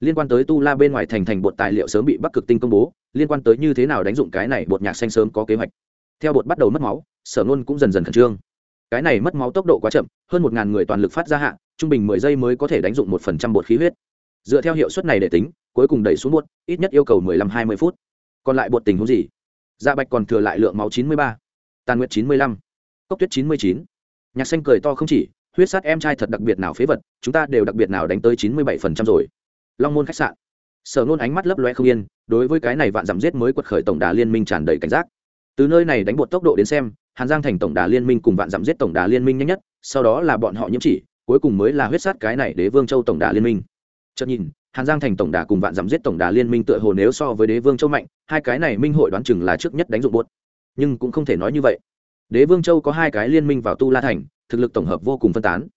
Liên quan tới tu la bên ngoài thành thành bột tài liệu sớm bị bắc cực tinh công bố, liên quan tới như thế nào đánh dụng cái này bột nhạc xanh sớm có kế hoạch. Theo bột bắt đầu mất máu, sở nôn cũng dần dần khẩn trương. Cái này mất máu tốc độ quá chậm, hơn một ngàn người toàn lực phát ra hạ, trung bình mười giây mới có thể đánh dụng một phần trăm bột khí huyết. Dựa theo hiệu suất này để tính cuối cùng đẩy xuống muộn, ít nhất yêu cầu mười lăm hai mươi phút. Còn lại bột tình huống gì? Dạ bạch còn thừa lại lượng máu chín mươi ba tàn nguyệt chín mươi lăm cốc tuyết chín mươi chín. Nhạc xanh cười to không chỉ huyết sát em trai thật đặc biệt nào phế vật chúng ta đều đặc biệt nào đánh tới chín mươi bảy phần trăm rồi. Long môn khách sạn. Sở nôn ánh mắt lấp loe không yên đối với cái này vạn giảm giết mới quật khởi tổng đà liên minh tràn đầy cảnh giác. Từ nơi này đánh bột tốc độ đến xem hàn giang thành tổng đà liên minh cùng vạn giảm giết tổng đà liên minh nhanh nhất sau đó là bọn họ nhiễm chỉ cuối cùng mới là huyết sát cái này đế vương châu tổng đà liên minh. Chợt nhìn hàn giang thành tổng đà cùng vạn giảm giết tổng đà liên minh tựa hồ nếu so với đế vương châu mạnh, hai cái này minh hội đoán chừng là trước nhất đánh dụng bột nhưng cũng không thể nói như vậy. Đế vương châu có hai cái liên minh vào tu la thành, thực lực tổng hợp vô cùng phân tán.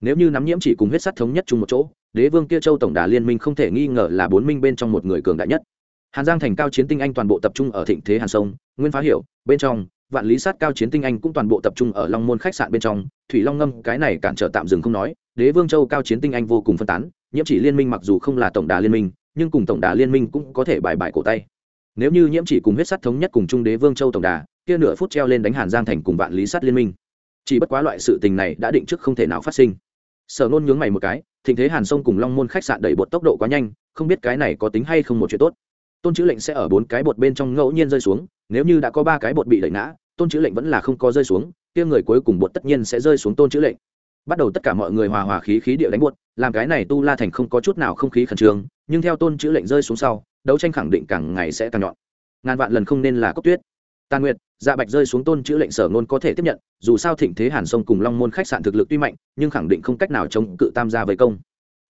Nếu như nắm nhiễm chỉ cùng huyết sắt thống nhất chung một chỗ, đế vương kia châu tổng đà liên minh không thể nghi ngờ là bốn minh bên trong một người cường đại nhất. Hàn giang thành cao chiến tinh anh toàn bộ tập trung ở thịnh thế hàn sông, nguyên phá hiểu, bên trong, vạn lý sát cao chiến tinh anh cũng toàn bộ tập trung ở long môn khách sạn bên trong, thủy long ngâm, cái này cản trở tạm dừng không nói, đế vương châu cao chiến tinh anh vô cùng phân tán nhiễm chỉ liên minh mặc dù không là tổng đà liên minh, nhưng cùng tổng đà liên minh cũng có thể bài bài cổ tay. Nếu như nhiễm chỉ cùng huyết sắt thống nhất cùng trung đế vương châu tổng đà, kia nửa phút treo lên đánh hàn giang thành cùng vạn lý sắt liên minh. Chỉ bất quá loại sự tình này đã định trước không thể nào phát sinh. Sở nôn nhướng mày một cái, thịnh thế hàn sông cùng long môn khách sạn đẩy bột tốc độ quá nhanh, không biết cái này có tính hay không một chuyện tốt. Tôn chữ lệnh sẽ ở bốn cái bột bên trong ngẫu nhiên rơi xuống, nếu như đã có ba cái bột bị đẩy ngã, tôn chữ lệnh vẫn là không có rơi xuống, kia người cuối cùng bột tất nhiên sẽ rơi xuống tôn chữ lệnh bắt đầu tất cả mọi người hòa hòa khí khí địa đánh buốt, làm cái này tu la thành không có chút nào không khí khẩn trương, nhưng theo tôn chữ lệnh rơi xuống sau, đấu tranh khẳng định càng ngày sẽ càng nhọn. Ngàn vạn lần không nên là cốc tuyết. Tàn nguyệt dạ bạch rơi xuống tôn chữ lệnh sở ngôn có thể tiếp nhận, dù sao thịnh thế hàn sông cùng long môn khách sạn thực lực tuy mạnh, nhưng khẳng định không cách nào chống cự tam gia với công.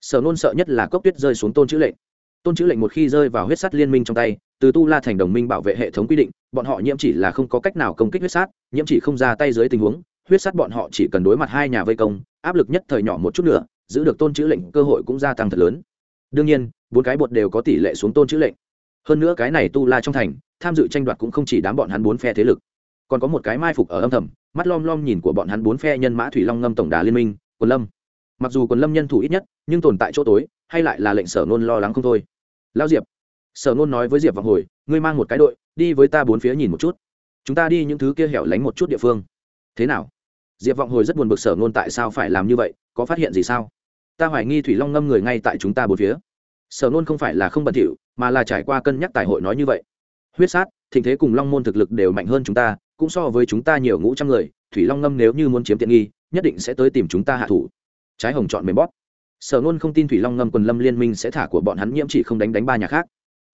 Sở ngôn sợ nhất là cốc tuyết rơi xuống tôn chữ lệnh. Tôn chữ lệnh một khi rơi vào huyết sắt liên minh trong tay, từ tu la thành đồng minh bảo vệ hệ thống quy định, bọn họ nhiễm chỉ là không có cách nào công kích huyết sát, nhiễm chỉ không ra tay dưới tình huống huyết sắt bọn họ chỉ cần đối mặt hai nhà vây công, áp lực nhất thời nhỏ một chút nữa, giữ được tôn chữ lệnh cơ hội cũng gia tăng thật lớn. Đương nhiên, bốn cái bột đều có tỷ lệ xuống tôn chữ lệnh. Hơn nữa cái này tu la trong thành, tham dự tranh đoạt cũng không chỉ đám bọn hắn bốn phe thế lực. Còn có một cái mai phục ở âm thầm, mắt lom lom nhìn của bọn hắn bốn phe nhân mã thủy long ngâm tổng đà liên minh, quần lâm. Mặc dù quần lâm nhân thủ ít nhất, nhưng tồn tại chỗ tối, hay lại là lệnh sở nôn lo lắng không thôi. Lao diệp, sở nôn nói với diệp vọng hồi, ngươi mang một cái đội, đi với ta bốn phía nhìn một chút. Chúng ta đi những thứ kia hẻo lánh một chút địa phương thế nào? Diệp vọng hồi rất buồn bực sở ngôn tại sao phải làm như vậy, có phát hiện gì sao? Ta hoài nghi thủy long ngâm người ngay tại chúng ta bốn phía. Sở ngôn không phải là không bẩn thỉu mà là trải qua cân nhắc tài hội nói như vậy. Huyết sát, thịnh thế cùng long môn thực lực đều mạnh hơn chúng ta, cũng so với chúng ta nhiều ngũ trăm người, thủy long ngâm nếu như muốn chiếm tiện nghi, nhất định sẽ tới tìm chúng ta hạ thủ. Trái hồng chọn mềm bóp. Sở ngôn không tin thủy long ngâm quần lâm liên minh sẽ thả của bọn hắn nhiễm chỉ không đánh đánh ba nhà khác.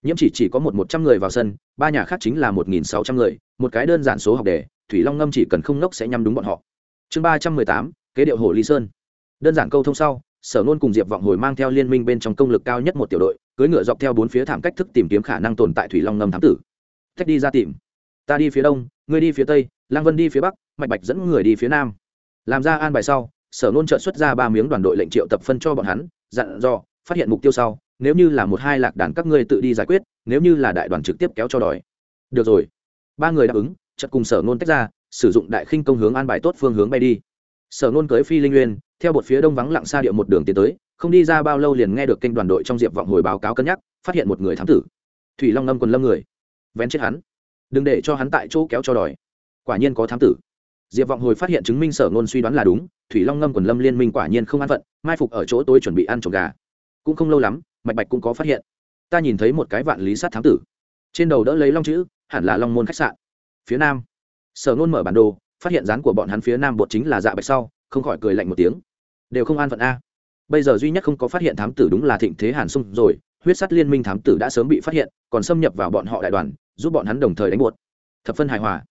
Nhiễm chỉ chỉ có một một trăm người vào sân, ba nhà khác chính là một nghìn sáu trăm người, một cái đơn giản số học đề thủy long ngâm chỉ cần không nốc sẽ nhắm đúng bọn họ. Chương ba trăm mười tám, kế điệu hồ ly sơn. Đơn giản câu thông sau, sở nôn cùng diệp vọng hồi mang theo liên minh bên trong công lực cao nhất một tiểu đội, cưỡi ngựa dọc theo bốn phía thảm cách thức tìm kiếm khả năng tồn tại thủy long ngâm thám tử. Cách đi ra tìm. Ta đi phía đông, ngươi đi phía tây lang vân đi phía bắc, mạch bạch dẫn người đi phía nam. Làm ra an bài sau, sở nôn trợ xuất ra ba miếng đoàn đội lệnh triệu tập phân cho bọn hắn, dặn dò, phát hiện mục tiêu sau, nếu như là một hai lạc đàn các ngươi tự đi giải quyết, nếu như là đại đoàn trực tiếp kéo cho đòi. Được rồi. Ba người đáp ứng chật cùng sở nôn tách ra, sử dụng đại khinh công hướng an bài tốt phương hướng bay đi. Sở nôn cưới phi linh nguyên, theo bột phía đông vắng lặng xa địa một đường tiến tới, không đi ra bao lâu liền nghe được kênh đoàn đội trong diệp vọng hồi báo cáo cân nhắc, phát hiện một người thám tử. Thủy long ngâm quần lâm người. Vén chết hắn. Đừng để cho hắn tại chỗ kéo cho đòi. Quả nhiên có thám tử. Diệp vọng hồi phát hiện chứng minh sở ngôn suy đoán là đúng, thủy long ngâm quần lâm liên minh quả nhiên không an phận, mai phục ở chỗ tôi chuẩn bị ăn trộm gà. Cũng không lâu lắm, mạch bạch cũng có phát hiện. Ta nhìn thấy một cái vạn lý sát thám tử. Trên đầu đỡ lấy long chữ, hẳn là long môn khách sạn phía nam. Sở nôn mở bản đồ, phát hiện rán của bọn hắn phía nam bột chính là dạ bạch sau, không khỏi cười lạnh một tiếng. Đều không an phận a. Bây giờ duy nhất không có phát hiện thám tử đúng là thịnh thế hàn sung rồi, huyết sắt liên minh thám tử đã sớm bị phát hiện, còn xâm nhập vào bọn họ đại đoàn, giúp bọn hắn đồng thời đánh buột thập phân hài hòa.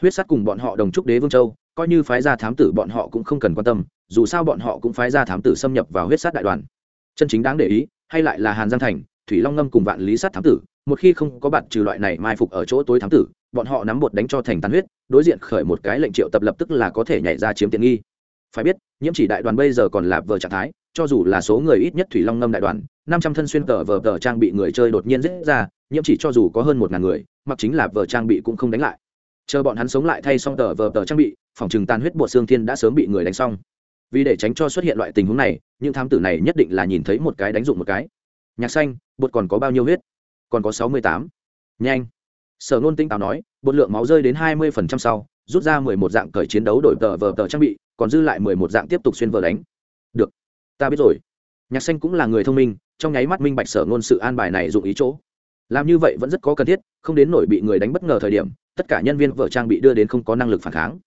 Huyết sắt cùng bọn họ đồng trúc đế vương châu, coi như phái ra thám tử bọn họ cũng không cần quan tâm, dù sao bọn họ cũng phái ra thám tử xâm nhập vào huyết sát đại đoàn. Chân chính đáng để ý, hay lại là hàn giang thành, thủy long ngâm cùng vạn lý sát thám tử, một khi không có bạn trừ loại này mai phục ở chỗ tối thám tử bọn họ nắm bột đánh cho thành tàn huyết, đối diện khởi một cái lệnh triệu tập lập tức là có thể nhảy ra chiếm tiện nghi. Phải biết, nhiễm chỉ đại đoàn bây giờ còn là vờ trạng thái, cho dù là số người ít nhất thủy long ngâm đại đoàn, năm trăm thân xuyên tờ vờ tờ trang bị người chơi đột nhiên giết ra, nhiễm chỉ cho dù có hơn một ngàn người, mặc chính là vờ trang bị cũng không đánh lại. Chờ bọn hắn sống lại thay xong tờ vờ tờ trang bị, phòng trừng tan huyết bột xương thiên đã sớm bị người đánh xong. Vì để tránh cho xuất hiện loại tình huống này, những thám tử này nhất định là nhìn thấy một cái đánh dụng một cái. Nhạc xanh, bột còn có bao nhiêu huyết? Còn có sáu mươi tám. Nhanh sở nôn tinh táo nói, bột lượng máu rơi đến hai mươi phần trăm sau, rút ra mười một dạng cởi chiến đấu đổi tờ vờ tờ trang bị, còn dư lại mười một dạng tiếp tục xuyên vờ đánh. Được, ta biết rồi. Nhạc xanh cũng là người thông minh, trong nháy mắt minh bạch sở ngôn sự an bài này dụng ý chỗ. Làm như vậy vẫn rất có cần thiết, không đến nổi bị người đánh bất ngờ thời điểm, tất cả nhân viên vợ trang bị đưa đến không có năng lực phản kháng.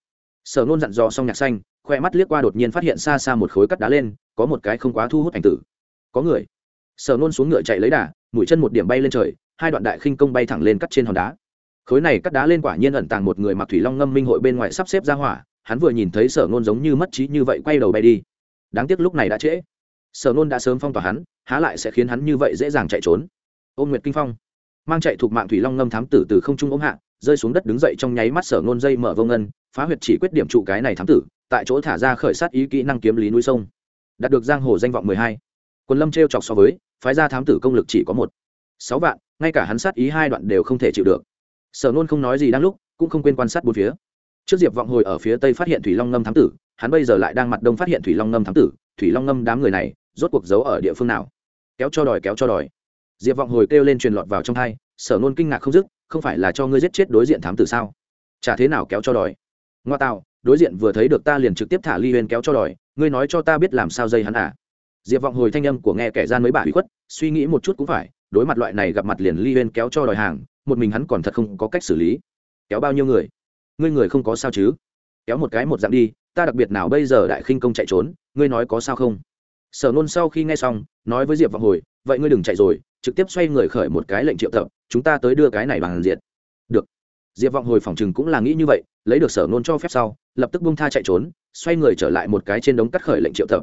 Sở ngôn dặn dò xong nhạc xanh, khoe mắt liếc qua đột nhiên phát hiện xa xa một khối cắt đá lên, có một cái không quá thu hút ảnh tử. Có người. Sở ngôn xuống ngựa chạy lấy đà, mũi chân một điểm bay lên trời, hai đoạn đại khinh công bay thẳng lên cắt trên hòn đá khối này cắt đá lên quả nhiên ẩn tàng một người mặc thủy long ngâm minh hội bên ngoài sắp xếp ra hỏa, hắn vừa nhìn thấy sở ngôn giống như mất trí như vậy quay đầu bay đi. Đáng tiếc lúc này đã trễ. Sở ngôn đã sớm phong tỏa hắn, há lại sẽ khiến hắn như vậy dễ dàng chạy trốn. Ôm nguyệt kinh phong. Mang chạy thuộc mạng thủy long ngâm thám tử từ không trung ống hạ, rơi xuống đất đứng dậy trong nháy mắt sở ngôn dây mở vô ngân, phá huyệt chỉ quyết điểm trụ cái này thám tử, tại chỗ thả ra khởi sát ý kỹ năng kiếm lý núi sông. Đạt được giang hồ danh vọng mười hai. Quân lâm t chọc so với, phái ra thám tử công lực chỉ có một. Sáu vạn, ngay cả hắn sát ý hai đoạn đều không thể chịu được sở nôn không nói gì đang lúc, cũng không quên quan sát bốn phía. Trước diệp vọng hồi ở phía tây phát hiện thủy long ngâm thám tử, hắn bây giờ lại đang mặt đông phát hiện thủy long ngâm thám tử, thủy long ngâm đám người này, rốt cuộc giấu ở địa phương nào? Kéo cho đòi, kéo cho đòi. Diệp vọng hồi kêu lên truyền lọt vào trong thai sở nôn kinh ngạc không dứt, không phải là cho ngươi giết chết đối diện thám tử sao? Chả thế nào kéo cho đòi? Ngoa tạo, đối diện vừa thấy được ta liền trực tiếp thả ly huyên kéo cho đòi, ngươi nói cho ta biết làm sao dây hắn à? Diệp vọng hồi thanh âm của nghe kẻ gian mấy bà hủy khuất, suy nghĩ một chút cũng phải, đối mặt loại này gặp mặt liền ly huyên kéo cho đòi hàng một mình hắn còn thật không có cách xử lý. Kéo bao nhiêu người? Ngươi người không có sao chứ? Kéo một cái một dạng đi, ta đặc biệt nào bây giờ đại khinh công chạy trốn, ngươi nói có sao không? Sở nôn sau khi nghe xong, nói với diệp vọng hồi, vậy ngươi đừng chạy rồi, trực tiếp xoay người khởi một cái lệnh triệu tập, chúng ta tới đưa cái này bằng diệt. Được. Diệp vọng hồi phòng chừng cũng là nghĩ như vậy, lấy được sở nôn cho phép sau, lập tức bung tha chạy trốn, xoay người trở lại một cái trên đống cắt khởi lệnh triệu tập.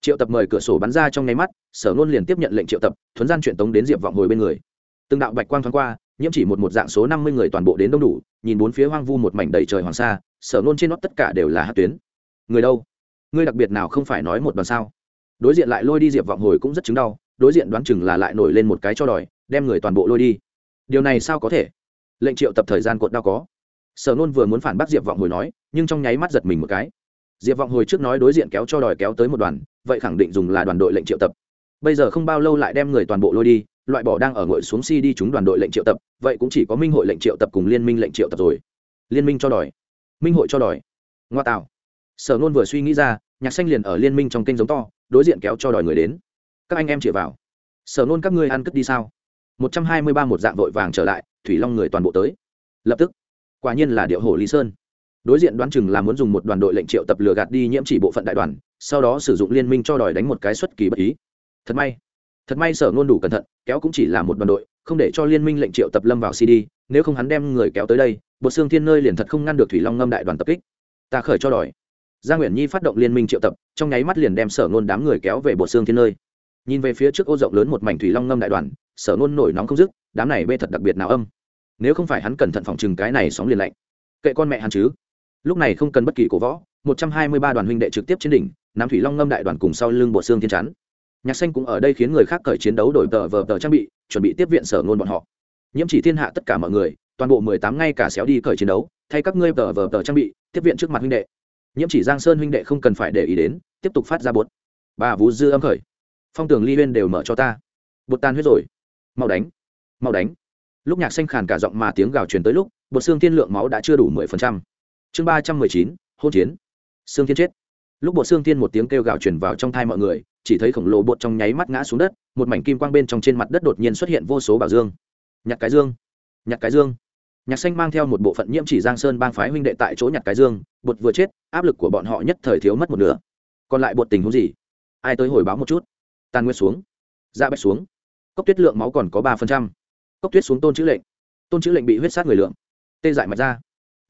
Triệu tập mời cửa sổ bắn ra trong nháy mắt, sở nôn liền tiếp nhận lệnh triệu tập, thuấn gian chuyện tống đến diệp vọng hồi bên người. Từng đạo bạch quang thoáng qua nhiễm chỉ một một dạng số năm mươi người toàn bộ đến đông đủ, nhìn bốn phía hoang vu một mảnh đầy trời hoàng sa, sở nôn trên nót tất cả đều là hát tuyến. Người đâu? Ngươi đặc biệt nào không phải nói một đoàn sao? Đối diện lại lôi đi diệp vọng hồi cũng rất chứng đau, đối diện đoán chừng là lại nổi lên một cái cho đòi, đem người toàn bộ lôi đi. Điều này sao có thể? Lệnh triệu tập thời gian cột đau có. Sở nôn vừa muốn phản bác diệp vọng hồi nói, nhưng trong nháy mắt giật mình một cái. Diệp vọng hồi trước nói đối diện kéo cho đòi kéo tới một đoàn, vậy khẳng định dùng là đoàn đội lệnh triệu tập. Bây giờ không bao lâu lại đem người toàn bộ lôi đi loại bỏ đang ở ngội xuống si đi chúng đoàn đội lệnh triệu tập, vậy cũng chỉ có minh hội lệnh triệu tập cùng liên minh lệnh triệu tập rồi. Liên minh cho đòi. Minh hội cho đòi. Ngoa tạo. Sở nôn vừa suy nghĩ ra, nhạc xanh liền ở liên minh trong kênh giống to, đối diện kéo cho đòi người đến. Các anh em chĩa vào. Sở nôn các ngươi ăn cất đi sao? Một trăm hai mươi ba một dạng vội vàng trở lại, thủy long người toàn bộ tới. Lập tức. Quả nhiên là điệu hồ lý sơn. Đối diện đoán chừng là muốn dùng một đoàn đội lệnh triệu tập lừa gạt đi nhiễm chỉ bộ phận đại đoàn, sau đó sử dụng liên minh cho đòi đánh một cái xuất kỳ bất ý. Thật may thật may sở ngôn đủ cẩn thận, kéo cũng chỉ là một đoàn đội, không để cho liên minh lệnh triệu tập lâm vào cd nếu không hắn đem người kéo tới đây, bột xương thiên nơi liền thật không ngăn được thủy long ngâm đại đoàn tập kích. Ta khởi cho đòi. Gia nguyễn nhi phát động liên minh triệu tập, trong nháy mắt liền đem sở ngôn đám người kéo về bột xương thiên nơi. Nhìn về phía trước ô rộng lớn một mảnh thủy long ngâm đại đoàn, sở ngôn nổi nóng không dứt, đám này bê thật đặc biệt nào âm. Nếu không phải hắn cẩn thận phòng chừng cái này sóng liền lạnh. Kệ con mẹ hắn chứ. Lúc này không cần bất kỳ cổ võ, một trăm hai mươi ba đoàn huynh đệ trực tiếp trên đỉnh nam thủy long ngâm đại đoàn cùng sau lưng bộ xương thiên chắn nhạc xanh cũng ở đây khiến người khác cởi chiến đấu đổi tờ vờ tờ trang bị, chuẩn bị tiếp viện sở ngôn bọn họ. Nhiễm chỉ thiên hạ tất cả mọi người, toàn bộ mười tám ngay cả xéo đi cởi chiến đấu, thay các ngươi tờ vờ tờ trang bị, tiếp viện trước mặt huynh đệ. Nhiễm chỉ giang sơn huynh đệ không cần phải để ý đến, tiếp tục phát ra bột. Bà vú dư âm khởi. Phong tường ly huyên đều mở cho ta. Bột tan huyết rồi. Mau đánh. Mau đánh. Lúc nhạc xanh khàn cả giọng mà tiếng gào truyền tới lúc, bột xương thiên lượng máu đã chưa đủ mười phần trăm. Chương ba trăm mười chín hôn chiến. Xương thiên chết. Lúc bộ xương thiên một tiếng kêu gào truyền vào trong thai mọi người chỉ thấy khổng lồ bột trong nháy mắt ngã xuống đất, một mảnh kim quang bên trong trên mặt đất đột nhiên xuất hiện vô số bảo dương. Nhặt cái dương nhặt cái dương. Nhạc xanh mang theo một bộ phận nhiễm chỉ giang sơn bang phái huynh đệ tại chỗ nhặt cái dương, bột vừa chết, áp lực của bọn họ nhất thời thiếu mất một nửa. Còn lại bột tình huống gì? Ai tới hồi báo một chút? Tàn nguyên xuống da dạ bạch xuống. Cốc tuyết lượng máu còn có ba phần trăm. Cốc tuyết xuống tôn chữ lệnh. Tôn chữ lệnh bị huyết sát người lượng. Tê dại mạch ra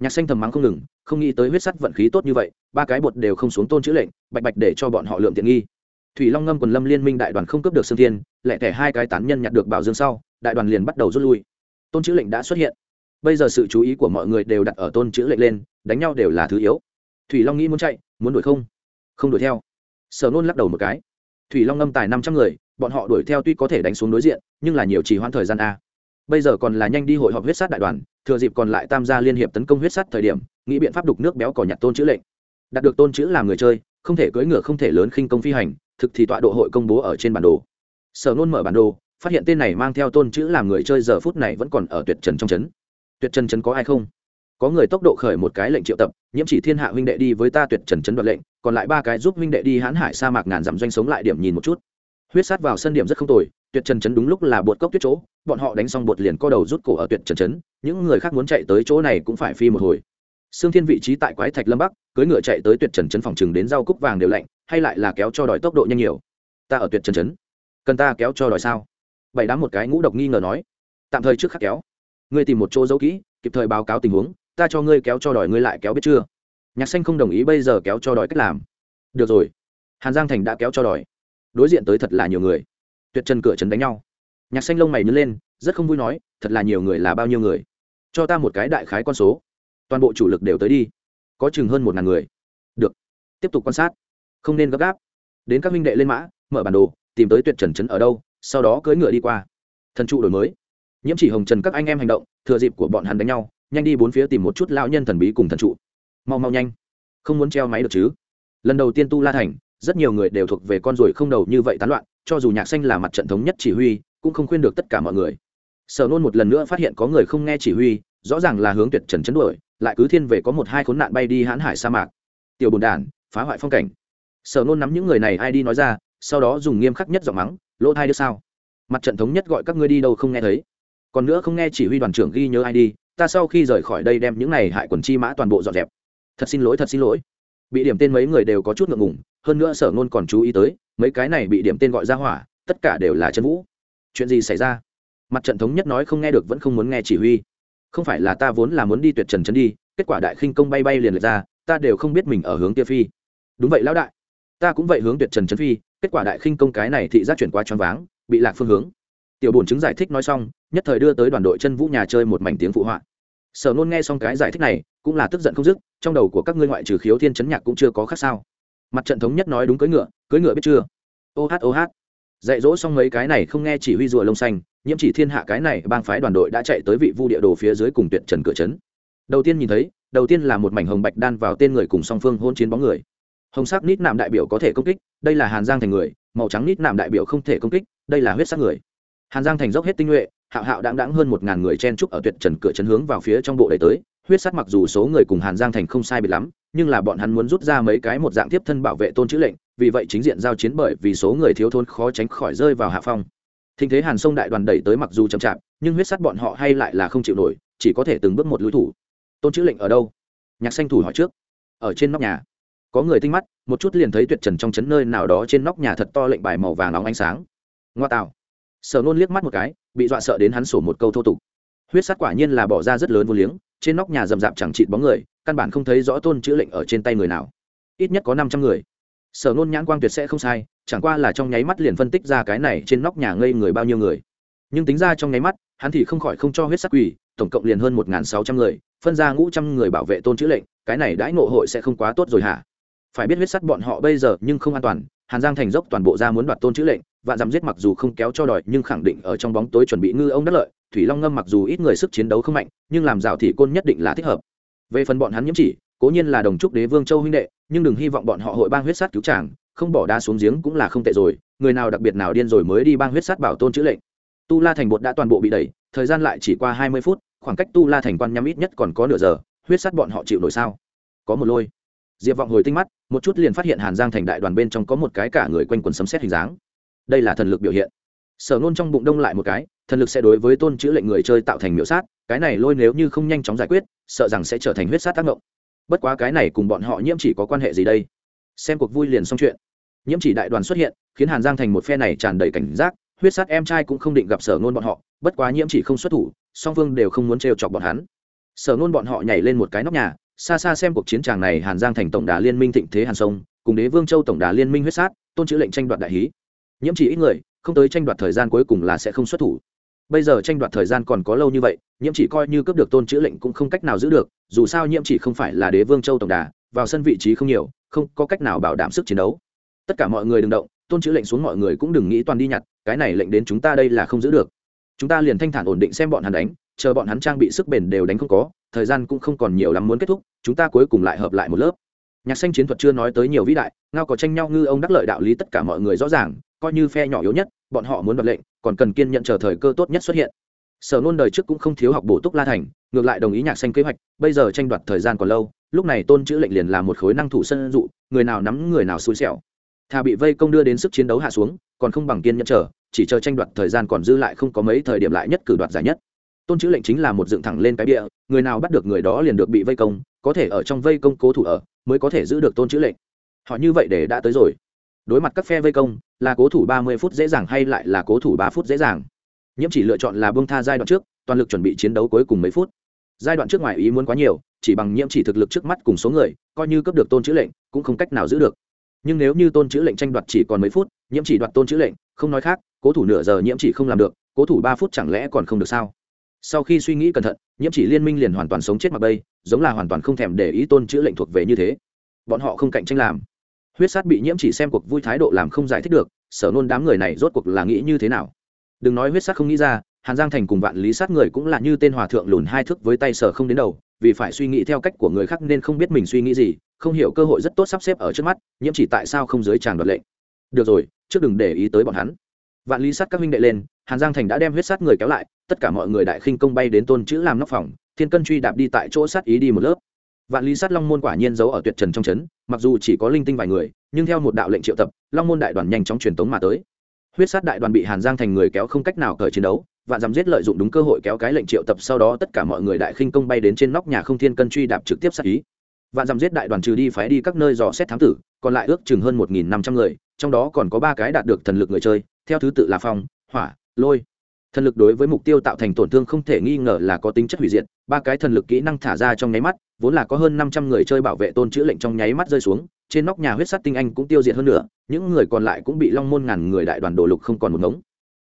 nhạc xanh thầm mắng không ngừng, không nghĩ tới huyết sắt vận khí tốt như vậy, ba cái bột đều không xuống tôn chữ lệnh, bạch bạch để cho bọn họ lượng tiện nghi thủy long ngâm quần lâm liên minh đại đoàn không cướp được sương thiên lẹ thẻ hai cái tán nhân nhặt được bảo dương sau, đại đoàn liền bắt đầu rút lui. Tôn chữ lệnh đã xuất hiện. Bây giờ sự chú ý của mọi người đều đặt ở tôn chữ lệnh lên, đánh nhau đều là thứ yếu. Thủy long nghĩ muốn chạy, muốn đuổi không? Không đuổi theo. Sở nôn lắc đầu một cái. Thủy long ngâm tài năm trăm người, bọn họ đuổi theo tuy có thể đánh xuống đối diện, nhưng là nhiều chỉ hoãn thời gian a. Bây giờ còn là nhanh đi hội họp huyết sát đại đoàn, thừa dịp còn lại tham gia liên hiệp tấn công huyết sát thời điểm, nghĩ biện pháp đục nước béo cỏ nhặt tôn chữ lệnh. Đạt được tôn chữ làm người chơi, không thể cưỡi ngựa không thể lớn khinh công phi hành thực thì tọa độ hội công bố ở trên bản đồ. Sở nôn mở bản đồ phát hiện tên này mang theo tôn chữ làm người chơi giờ phút này vẫn còn ở tuyệt trần trong trấn tuyệt trần trấn có ai không? Có người tốc độ khởi một cái lệnh triệu tập nhiễm chỉ thiên hạ huynh đệ đi với ta tuyệt trần trấn đoạt lệnh còn lại ba cái giúp huynh đệ đi hãn hải sa mạc ngàn dặm doanh sống lại điểm nhìn một chút. Huyết sát vào sân điểm rất không tồi tuyệt trần trấn đúng lúc là bột cốc tuyết chỗ bọn họ đánh xong bột liền co đầu rút cổ ở tuyệt trần trấn những người khác muốn chạy tới chỗ này cũng phải phi một hồi. Sương Thiên vị trí tại Quái Thạch Lâm Bắc, cưỡi ngựa chạy tới Tuyệt Trần trấn phòng trừng đến rau cúc vàng đều lạnh, hay lại là kéo cho đòi tốc độ nhanh nhiều. Ta ở Tuyệt Trần trấn, cần ta kéo cho đòi sao? Bảy đám một cái ngũ độc nghi ngờ nói, tạm thời trước khắc kéo. Ngươi tìm một chỗ giấu kỹ, kịp thời báo cáo tình huống, ta cho ngươi kéo cho đòi ngươi lại kéo biết chưa? Nhạc Xanh không đồng ý bây giờ kéo cho đòi cách làm. Được rồi. Hàn Giang Thành đã kéo cho đòi. Đối diện tới thật là nhiều người. Tuyệt Trần cửa trấn đánh nhau. Nhạc Xanh lông mày nhướng lên, rất không vui nói, thật là nhiều người là bao nhiêu người? Cho ta một cái đại khái con số toàn bộ chủ lực đều tới đi có chừng hơn một ngàn người được tiếp tục quan sát không nên gấp gáp. Đến các minh đệ lên mã, mở bản đồ, tìm tới tuyệt trần trấn ở đâu, sau đó cưỡi ngựa đi qua. Thần trụ đổi mới. Nhiễm chỉ hồng trần các anh em hành động, thừa dịp của bọn hắn đánh nhau, nhanh đi bốn phía tìm một chút lão nhân thần bí cùng thần trụ. Mau mau nhanh. Không muốn treo máy được chứ? Lần đầu tiên tu la thành, rất nhiều người đều thuộc về con ruồi không đầu như vậy tán loạn, cho dù nhạc xanh là mặt trận thống nhất chỉ huy, cũng không khuyên được tất cả mọi người. Sở nôn một lần nữa phát hiện có người không nghe chỉ huy, rõ ràng là hướng tuyệt trần chấn đuổi, lại cứ thiên về có một hai khốn nạn bay đi hãn hải sa mạc. Tiểu bồn đản phá hoại phong cảnh sở nôn nắm những người này ai đi nói ra, sau đó dùng nghiêm khắc nhất giọng mắng, lỗ thai đứa sao? Mặt trận thống nhất gọi các ngươi đi đâu không nghe thấy? Còn nữa không nghe chỉ huy đoàn trưởng ghi nhớ ai đi, ta sau khi rời khỏi đây đem những này hại quần chi mã toàn bộ dọn dẹp. Thật xin lỗi, thật xin lỗi. Bị điểm tên mấy người đều có chút ngượng ngùng, hơn nữa sở ngôn còn chú ý tới, mấy cái này bị điểm tên gọi ra hỏa, tất cả đều là chân vũ. Chuyện gì xảy ra? Mặt trận thống nhất nói không nghe được, vẫn không muốn nghe chỉ huy. Không phải là ta vốn là muốn đi tuyệt trần trấn đi, kết quả đại khinh công bay bay liền lệch ra, ta đều không biết mình ở hướng tia phi. Đúng vậy, lão đại ta cũng vậy hướng tuyệt trần trấn phi, kết quả đại khinh công cái này thị giác chuyển qua choáng váng, bị lạc phương hướng. Tiểu bổn chứng giải thích nói xong, nhất thời đưa tới đoàn đội chân vũ nhà chơi một mảnh tiếng phụ họa. Sở nôn nghe xong cái giải thích này, cũng là tức giận không dứt, trong đầu của các ngươi ngoại trừ khiếu thiên chấn nhạc cũng chưa có khác sao. Mặt trận thống nhất nói đúng cưỡi ngựa cưỡi ngựa biết chưa? Ô hát ô hát. Dạy dỗ xong mấy cái này không nghe chỉ huy rùa lông xanh, nhiễm chỉ thiên hạ cái này, bang phái đoàn đội đã chạy tới vị vu địa đồ phía dưới cùng tuyệt trần cửa trấn đầu tiên nhìn thấy, đầu tiên là một mảnh hồng bạch đan vào tên người cùng song phương hôn chiến bóng người hồng sắc nít nạm đại biểu có thể công kích, đây là hàn giang thành người, màu trắng nít nạm đại biểu không thể công kích, đây là huyết sắc người. Hàn giang thành dốc hết tinh nhuệ, hạo hạo đáng đáng hơn một ngàn người chen trúc ở tuyệt trần cửa chấn hướng vào phía trong bộ đầy tới. Huyết sắc mặc dù số người cùng hàn giang thành không sai biệt lắm, nhưng là bọn hắn muốn rút ra mấy cái một dạng tiếp thân bảo vệ tôn chữ lệnh, vì vậy chính diện giao chiến bởi vì số người thiếu thốn khó tránh khỏi rơi vào hạ phong. Thình thế hàn sông đại đoàn đẩy tới mặc dù chậm chạp, nhưng huyết sắt bọn họ hay lại là không chịu nổi, chỉ có thể từng bước một lối thủ. Tôn chữ lệnh ở đâu? Nhạc xanh thủ hỏi trước. Ở trên nóc nhà có người tinh mắt, một chút liền thấy tuyệt trần trong chấn nơi nào đó trên nóc nhà thật to lệnh bài màu vàng nóng ánh sáng. Ngoa tạo. Sở nôn liếc mắt một cái, bị dọa sợ đến hắn sổ một câu thô tục. Huyết sát quả nhiên là bỏ ra rất lớn vô liếng, trên nóc nhà rậm rạp chẳng chịt bóng người, căn bản không thấy rõ tôn chữ lệnh ở trên tay người nào. Ít nhất có năm trăm người. Sở nôn nhãn quang tuyệt sẽ không sai, chẳng qua là trong nháy mắt liền phân tích ra cái này trên nóc nhà ngây người bao nhiêu người. Nhưng tính ra trong nháy mắt, hắn thì không khỏi không cho huyết sắc quỷ, tổng cộng liền hơn một sáu trăm người, phân ra ngũ trăm người bảo vệ tôn chữ lệnh, cái này đãi ngộ hội sẽ không quá tốt rồi hả? Phải biết huyết sắt bọn họ bây giờ nhưng không an toàn, hàn giang thành dốc toàn bộ ra muốn đoạt tôn chữ lệnh, vạn dám giết mặc dù không kéo cho đòi nhưng khẳng định ở trong bóng tối chuẩn bị ngư ông đất lợi, thủy long ngâm mặc dù ít người sức chiến đấu không mạnh, nhưng làm rào thì côn nhất định là thích hợp. Về phần bọn hắn nhiễm chỉ, cố nhiên là đồng trúc đế vương châu huynh đệ, nhưng đừng hy vọng bọn họ hội bang huyết sát cứu tràng không bỏ đá xuống giếng cũng là không tệ rồi, người nào đặc biệt nào điên rồi mới đi bang huyết sát bảo tôn chữ lệnh. Tu la thành bột đã toàn bộ bị đẩy, thời gian lại chỉ qua hai mươi phút, khoảng cách tu la thành quan nhắm ít nhất còn có nửa giờ, huyết sát bọn họ chịu nổi sao? Có một lôi diệp vọng hồi tinh mắt, một chút liền phát hiện hàn giang thành đại đoàn bên trong có một cái cả người quanh quần sấm xét hình dáng. Đây là thần lực biểu hiện. Sở nôn trong bụng đông lại một cái, thần lực sẽ đối với tôn chữ lệnh người chơi tạo thành miễu sát, cái này lôi nếu như không nhanh chóng giải quyết, sợ rằng sẽ trở thành huyết sát tác động bất quá cái này cùng bọn họ nhiễm chỉ có quan hệ gì đây? Xem cuộc vui liền xong chuyện. Nhiễm chỉ đại đoàn xuất hiện, khiến hàn giang thành một phe này tràn đầy cảnh giác, huyết sát em trai cũng không định gặp sở nôn bọn họ, bất quá nhiễm chỉ không xuất thủ, song phương đều không muốn trêu chọc bọn hắn. Sở nôn bọn họ nhảy lên một cái nóc nhà xa xa xem cuộc chiến tràng này, hàn giang thành tổng đà liên minh thịnh thế hàn sông, cùng đế vương châu tổng đà liên minh huyết sát, tôn chữ lệnh tranh đoạt đại hí. Nhiễm chỉ ít người, không tới tranh đoạt thời gian cuối cùng là sẽ không xuất thủ. Bây giờ tranh đoạt thời gian còn có lâu như vậy, nhiễm chỉ coi như cướp được tôn chữ lệnh cũng không cách nào giữ được, dù sao nhiễm chỉ không phải là đế vương châu tổng đà, vào sân vị trí không nhiều, không có cách nào bảo đảm sức chiến đấu. Tất cả mọi người đừng động, tôn chữ lệnh xuống mọi người cũng đừng nghĩ toàn đi nhặt, cái này lệnh đến chúng ta đây là không giữ được. Chúng ta liền thanh thản ổn định xem bọn hắn đánh chờ bọn hắn trang bị sức bền đều đánh không có, thời gian cũng không còn nhiều lắm muốn kết thúc, chúng ta cuối cùng lại hợp lại một lớp. Nhạc xanh chiến thuật chưa nói tới nhiều vĩ đại, ngao có tranh nhau ngư ông đắc lợi đạo lý tất cả mọi người rõ ràng, coi như phe nhỏ yếu nhất, bọn họ muốn đoạt lệnh, còn cần kiên nhận chờ thời cơ tốt nhất xuất hiện. Sở nôn đời trước cũng không thiếu học bổ túc la thành, ngược lại đồng ý nhạc xanh kế hoạch, bây giờ tranh đoạt thời gian còn lâu, lúc này tôn chữ lệnh liền là một khối năng thủ sân dụ, người nào nắm người nào xui xẻo. Thà bị vây công đưa đến sức chiến đấu hạ xuống, còn không bằng kiên nhẫn chờ, chỉ chờ tranh đoạt thời gian còn dư lại không có mấy thời điểm lại nhất cử đoạt giải nhất tôn chữ lệnh chính là một dựng thẳng lên cái bịa người nào bắt được người đó liền được bị vây công, có thể ở trong vây công cố thủ ở, mới có thể giữ được tôn chữ lệnh. Họ như vậy để đã tới rồi. Đối mặt các phe vây công, là cố thủ ba mươi phút dễ dàng hay lại là cố thủ ba phút dễ dàng? Nhiễm chỉ lựa chọn là bông tha giai đoạn trước, toàn lực chuẩn bị chiến đấu cuối cùng mấy phút. Giai đoạn trước ngoài ý muốn quá nhiều, chỉ bằng nhiễm chỉ thực lực trước mắt cùng số người, coi như cấp được tôn chữ lệnh, cũng không cách nào giữ được. Nhưng nếu như tôn chữ lệnh tranh đoạt chỉ còn mấy phút, nhiễm chỉ đoạt tôn chữ lệnh, không nói khác, cố thủ nửa giờ nhiễm chỉ không làm được, cố thủ ba phút chẳng lẽ còn không được sao? Sau khi suy nghĩ cẩn thận, nhiễm chỉ liên minh liền hoàn toàn sống chết mặc bây, giống là hoàn toàn không thèm để ý tôn chữ lệnh thuộc về như thế. Bọn họ không cạnh tranh làm. Huyết sát bị nhiễm chỉ xem cuộc vui thái độ làm không giải thích được, sở nôn đám người này rốt cuộc là nghĩ như thế nào? Đừng nói huyết sát không nghĩ ra, hàn giang thành cùng vạn lý sát người cũng là như tên hòa thượng lùn hai thước với tay sở không đến đầu, vì phải suy nghĩ theo cách của người khác nên không biết mình suy nghĩ gì, không hiểu cơ hội rất tốt sắp xếp ở trước mắt, nhiễm chỉ tại sao không dưới tràn đoạt lệnh. Được rồi, trước đừng để ý tới bọn hắn. Vạn lý sát các huynh đệ lên, hàn giang thành đã đem huyết sát người kéo lại tất cả mọi người đại khinh công bay đến tôn chữ làm nóc phòng, thiên cân truy đạp đi tại chỗ sát ý đi một lớp. Vạn lý sát long môn quả nhiên giấu ở tuyệt trần trong trấn, mặc dù chỉ có linh tinh vài người, nhưng theo một đạo lệnh triệu tập, long môn đại đoàn nhanh chóng truyền tống mà tới. Huyết sát đại đoàn bị hàn giang thành người kéo không cách nào cởi chiến đấu, vạn dám giết lợi dụng đúng cơ hội kéo cái lệnh triệu tập sau đó tất cả mọi người đại khinh công bay đến trên nóc nhà không thiên cân truy đạp trực tiếp sát ý. Vạn dám giết đại đoàn trừ đi phái đi các nơi dò xét thám tử, còn lại ước chừng hơn một nghìn năm trăm người, trong đó còn có ba cái đạt được thần lực người chơi, theo thứ tự là phong, hỏa, lôi thần lực đối với mục tiêu tạo thành tổn thương không thể nghi ngờ là có tính chất hủy diệt, ba cái thần lực kỹ năng thả ra trong nháy mắt, vốn là có hơn năm trăm người chơi bảo vệ tôn chữ lệnh trong nháy mắt rơi xuống, trên nóc nhà huyết sắt tinh anh cũng tiêu diệt hơn nữa, những người còn lại cũng bị long môn ngàn người đại đoàn đổ lục không còn một ngống.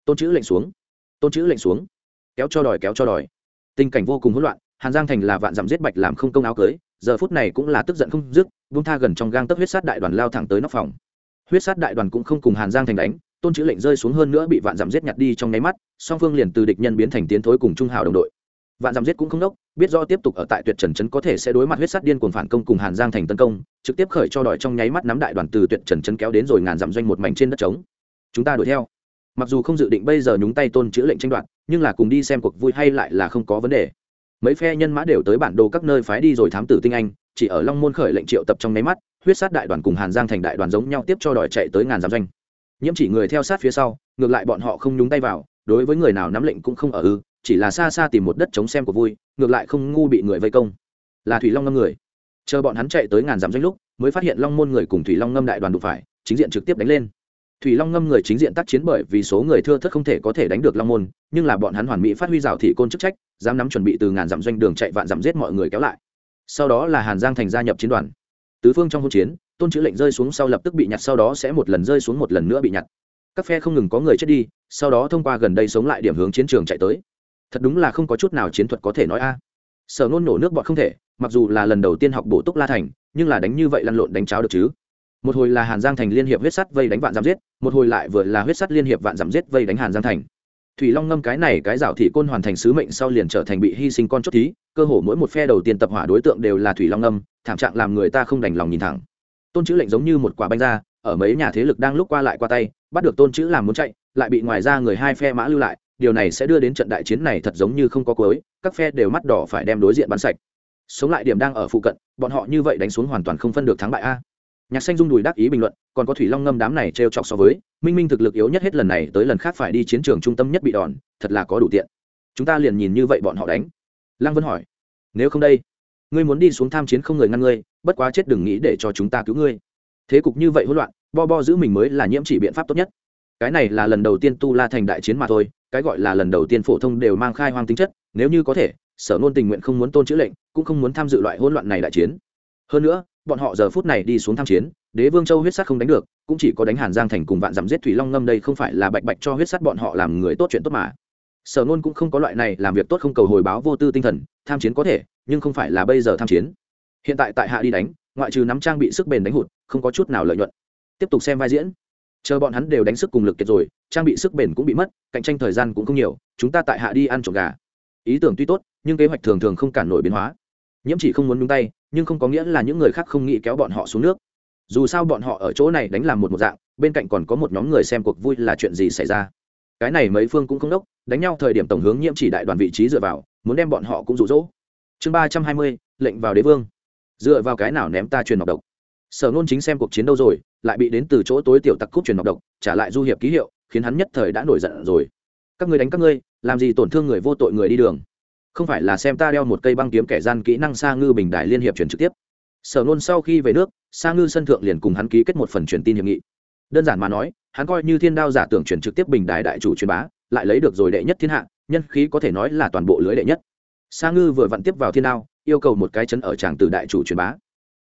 Tôn chữ lệnh xuống, tôn chữ lệnh xuống. Kéo cho đòi, kéo cho đòi. Tình cảnh vô cùng hỗn loạn, hàn giang thành là vạn dặm giết bạch làm không công áo cưới, giờ phút này cũng là tức giận không dứt, vung tha gần trong gang tấc huyết sát đại đoàn lao thẳng tới nóc phòng. Huyết sát đại đoàn cũng không cùng hàn giang thành đánh tôn chữ lệnh rơi xuống hơn nữa bị vạn giảm giết nhặt đi trong nháy mắt, song phương liền từ địch nhân biến thành tiến thối cùng trung hào đồng đội. Vạn giảm giết cũng không đốc, biết do tiếp tục ở tại tuyệt trần trấn có thể sẽ đối mặt huyết sát điên cuồng phản công cùng hàn giang thành tấn công, trực tiếp khởi cho đòi trong nháy mắt nắm đại đoàn từ tuyệt trần trấn kéo đến rồi ngàn dặm doanh một mảnh trên đất trống. Chúng ta đuổi theo. Mặc dù không dự định bây giờ nhúng tay tôn chữ lệnh tranh đoạt, nhưng là cùng đi xem cuộc vui hay lại là không có vấn đề. Mấy phe nhân mã đều tới bản đồ các nơi phái đi rồi thám tử tinh anh, chỉ ở long môn khởi lệnh triệu tập trong nháy mắt, huyết sát đại đoàn cùng hàn giang thành đại đoàn giống nhau tiếp cho đòi chạy tới ngàn dặm doanh nhiễm chỉ người theo sát phía sau, ngược lại bọn họ không nhúng tay vào, đối với người nào nắm lệnh cũng không ở ư, chỉ là xa xa tìm một đất chống xem của vui, ngược lại không ngu bị người vây công. Là thủy long ngâm người. Chờ bọn hắn chạy tới ngàn dặm doanh lúc, mới phát hiện long môn người cùng thủy long ngâm đại đoàn đụng phải, chính diện trực tiếp đánh lên. Thủy long ngâm người chính diện tác chiến bởi vì số người thưa thất không thể có thể đánh được long môn, nhưng là bọn hắn hoàn mỹ phát huy rào thị côn chức trách, dám nắm chuẩn bị từ ngàn dặm doanh đường chạy vạn dặm giết mọi người kéo lại. Sau đó là hàn giang thành gia nhập chiến đoàn. Tứ phương trong hỗn chiến tôn chữ lệnh rơi xuống sau lập tức bị nhặt, sau đó sẽ một lần rơi xuống một lần nữa bị nhặt. Các phe không ngừng có người chết đi, sau đó thông qua gần đây sống lại điểm hướng chiến trường chạy tới. Thật đúng là không có chút nào chiến thuật có thể nói a. À. Sở nôn nổ nước bọn không thể, mặc dù là lần đầu tiên học bổ túc la thành, nhưng là đánh như vậy lăn lộn đánh cháo được chứ. Một hồi là hàn giang thành liên hiệp huyết sắt vây đánh vạn giảm giết, một hồi lại vừa là huyết sắt liên hiệp vạn giảm giết vây đánh hàn giang thành. Thủy long ngâm cái này cái rào thị côn hoàn thành sứ mệnh sau liền trở thành bị hy sinh con chốt thí, cơ hồ mỗi một phe đầu tiên tập hỏa đối tượng đều là thủy long ngâm, thảm trạng làm người ta không đành lòng nhìn thẳng tôn chữ lệnh giống như một quả banh ra, ở mấy nhà thế lực đang lúc qua lại qua tay, bắt được tôn chữ làm muốn chạy, lại bị ngoài ra người hai phe mã lưu lại, điều này sẽ đưa đến trận đại chiến này thật giống như không có cuối, các phe đều mắt đỏ phải đem đối diện bắn sạch. Sống lại điểm đang ở phụ cận, bọn họ như vậy đánh xuống hoàn toàn không phân được thắng bại a. Nhạc xanh dung đùi đắc ý bình luận, còn có thủy long ngâm đám này t r e o chọc so với, minh minh thực lực yếu nhất hết lần này tới lần khác phải đi chiến trường trung tâm nhất bị đòn, thật là có đủ tiện. Chúng ta liền nhìn như vậy bọn họ đánh. Lăng vân hỏi, nếu không đây ngươi muốn đi xuống tham chiến không người ngăn ngươi, bất quá chết đừng nghĩ để cho chúng ta cứu ngươi. Thế cục như vậy hỗn loạn, bo bo giữ mình mới là nhiễm chỉ biện pháp tốt nhất. Cái này là lần đầu tiên tu la thành đại chiến mà thôi, cái gọi là lần đầu tiên phổ thông đều mang khai hoang tính chất, nếu như có thể, sở nôn tình nguyện không muốn tôn chữ lệnh, cũng không muốn tham dự loại hỗn loạn này đại chiến. Hơn nữa, bọn họ giờ phút này đi xuống tham chiến, đế vương châu huyết sắt không đánh được, cũng chỉ có đánh hàn giang thành cùng vạn dặm giết thủy long ngâm đây không phải là bạch bạch cho huyết sắt bọn họ làm người tốt chuyện tốt mà sở nôn cũng không có loại này làm việc tốt không cầu hồi báo vô tư tinh thần, tham chiến có thể, nhưng không phải là bây giờ tham chiến. Hiện tại tại hạ đi đánh, ngoại trừ nắm trang bị sức bền đánh hụt, không có chút nào lợi nhuận. Tiếp tục xem vai diễn. Chờ bọn hắn đều đánh sức cùng lực kiệt rồi, trang bị sức bền cũng bị mất, cạnh tranh thời gian cũng không nhiều, chúng ta tại hạ đi ăn trộm gà. Ý tưởng tuy tốt, nhưng kế hoạch thường thường không cản nổi biến hóa. Nhiễm chỉ không muốn nhúng tay, nhưng không có nghĩa là những người khác không nghĩ kéo bọn họ xuống nước. Dù sao bọn họ ở chỗ này đánh làm một một dạng, bên cạnh còn có một nhóm người xem cuộc vui là chuyện gì xảy ra cái này mấy phương cũng không đốc, đánh nhau thời điểm tổng hướng nhiễm chỉ đại đoàn vị trí dựa vào, muốn đem bọn họ cũng rụ rỗ chương ba trăm hai mươi, lệnh vào đế vương. Dựa vào cái nào ném ta truyền ngọc độc? Sở nôn chính xem cuộc chiến đâu rồi, lại bị đến từ chỗ tối tiểu tặc cúp truyền ngọc độc, trả lại du hiệp ký hiệu, khiến hắn nhất thời đã nổi giận rồi. Các người đánh các ngươi, làm gì tổn thương người vô tội người đi đường? Không phải là xem ta đeo một cây băng kiếm kẻ gian kỹ năng sa ngư bình đại liên hiệp truyền trực tiếp. Sở nôn sau khi về nước, sa ngư sân thượng liền cùng hắn ký kết một phần truyền tin hiệp nghị. Đơn giản mà nói hắn coi như thiên đao giả tưởng truyền trực tiếp bình đại đại chủ truyền bá, lại lấy được rồi đệ nhất thiên hạ, nhân khí có thể nói là toàn bộ lưới đệ nhất. Sa ngư vừa vặn tiếp vào thiên đao, yêu cầu một cái chấn ở tràng từ đại chủ truyền bá.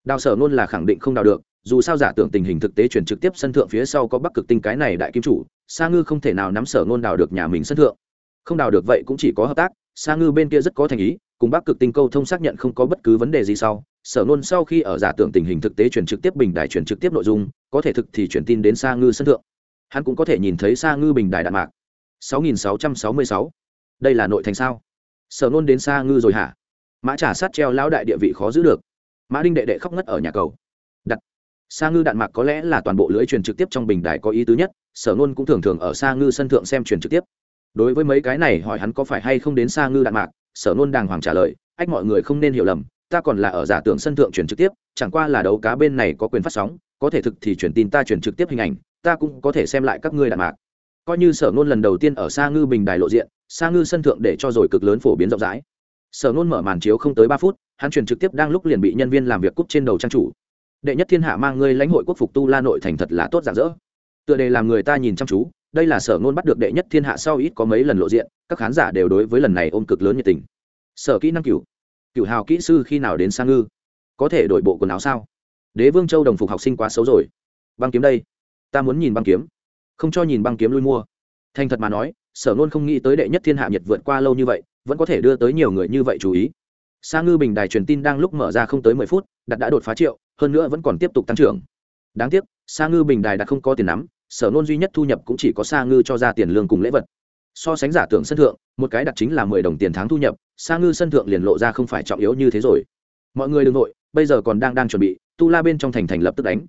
Đào sở nôn là khẳng định không đào được, dù sao giả tưởng tình hình thực tế chuyển trực tiếp sân thượng phía sau có bắc cực tinh cái này đại kim chủ, sa ngư không thể nào nắm sở nôn đào được nhà mình sân thượng. Không đào được vậy cũng chỉ có hợp tác, sa ngư bên kia rất có thành ý, cùng bắc cực tinh câu thông xác nhận không có bất cứ vấn đề gì sau. Sở nôn sau khi ở giả tưởng tình hình thực tế chuyển trực tiếp bình đài chuyển trực tiếp nội dung, có thể thực thì chuyển tin đến sa ngư sân thượng hắn cũng có thể nhìn thấy xa ngư bình đài đạn mạc. 6666. đây là nội thành sao? Sở nôn đến xa ngư rồi hả? Mã trả sát treo lão đại địa vị khó giữ được. Mã đinh đệ đệ khóc ngất ở nhà cầu. Đặt. Xa ngư đạn mạc có lẽ là toàn bộ lưới truyền trực tiếp trong bình đài có ý tứ nhất, sở nôn cũng thường thường ở xa ngư sân thượng xem truyền trực tiếp. Đối với mấy cái này hỏi hắn có phải hay không đến xa ngư đạn mạc, sở nôn đàng hoàng trả lời, ách, mọi người không nên hiểu lầm, ta còn là ở giả tưởng sân thượng truyền trực tiếp, chẳng qua là đấu cá bên này có quyền phát sóng, có thể thực thì truyền tin ta truyền trực tiếp hình ảnh ta cũng có thể xem lại các ngươi đạn mạc. Coi như sở nôn lần đầu tiên ở xa ngư bình đài lộ diện xa ngư sân thượng để cho rồi cực lớn phổ biến rộng rãi. Sở nôn mở màn chiếu không tới ba phút, hắn truyền trực tiếp đang lúc liền bị nhân viên làm việc cúp trên đầu trang chủ. Đệ nhất thiên hạ mang ngươi lãnh hội quốc phục tu la nội thành thật là tốt dạng dỡ tựa đề làm người ta nhìn chăm chú, đây là sở nôn bắt được đệ nhất thiên hạ sau ít có mấy lần lộ diện, các khán giả đều đối với lần này ôm cực lớn nhiệt tình. Sở kỹ năng cửu. Cửu hào kỹ sư khi nào đến sang ngư? Có thể đổi bộ quần áo sao? Đế vương châu đồng phục học sinh quá xấu rồi. Băng kiếm đây ta muốn nhìn băng kiếm. Không cho nhìn băng kiếm lui mua. Thành thật mà nói, sở nôn không nghĩ tới đệ nhất thiên hạ nhiệt vượt qua lâu như vậy, vẫn có thể đưa tới nhiều người như vậy chú ý. Sa ngư bình đài truyền tin đang lúc mở ra không tới mười phút, đặt đã đột phá triệu, hơn nữa vẫn còn tiếp tục tăng trưởng. Đáng tiếc, sa ngư bình đài đặt không có tiền nắm, sở nôn duy nhất thu nhập cũng chỉ có sa ngư cho ra tiền lương cùng lễ vật. So sánh giả tưởng sân thượng, một cái đặt chính là mười đồng tiền tháng thu nhập, sa ngư sân thượng liền lộ ra không phải trọng yếu như thế rồi. Mọi người đ ừ n g nội bây giờ còn đang đang chuẩn bị, tu la bên trong thành thành lập tức đánh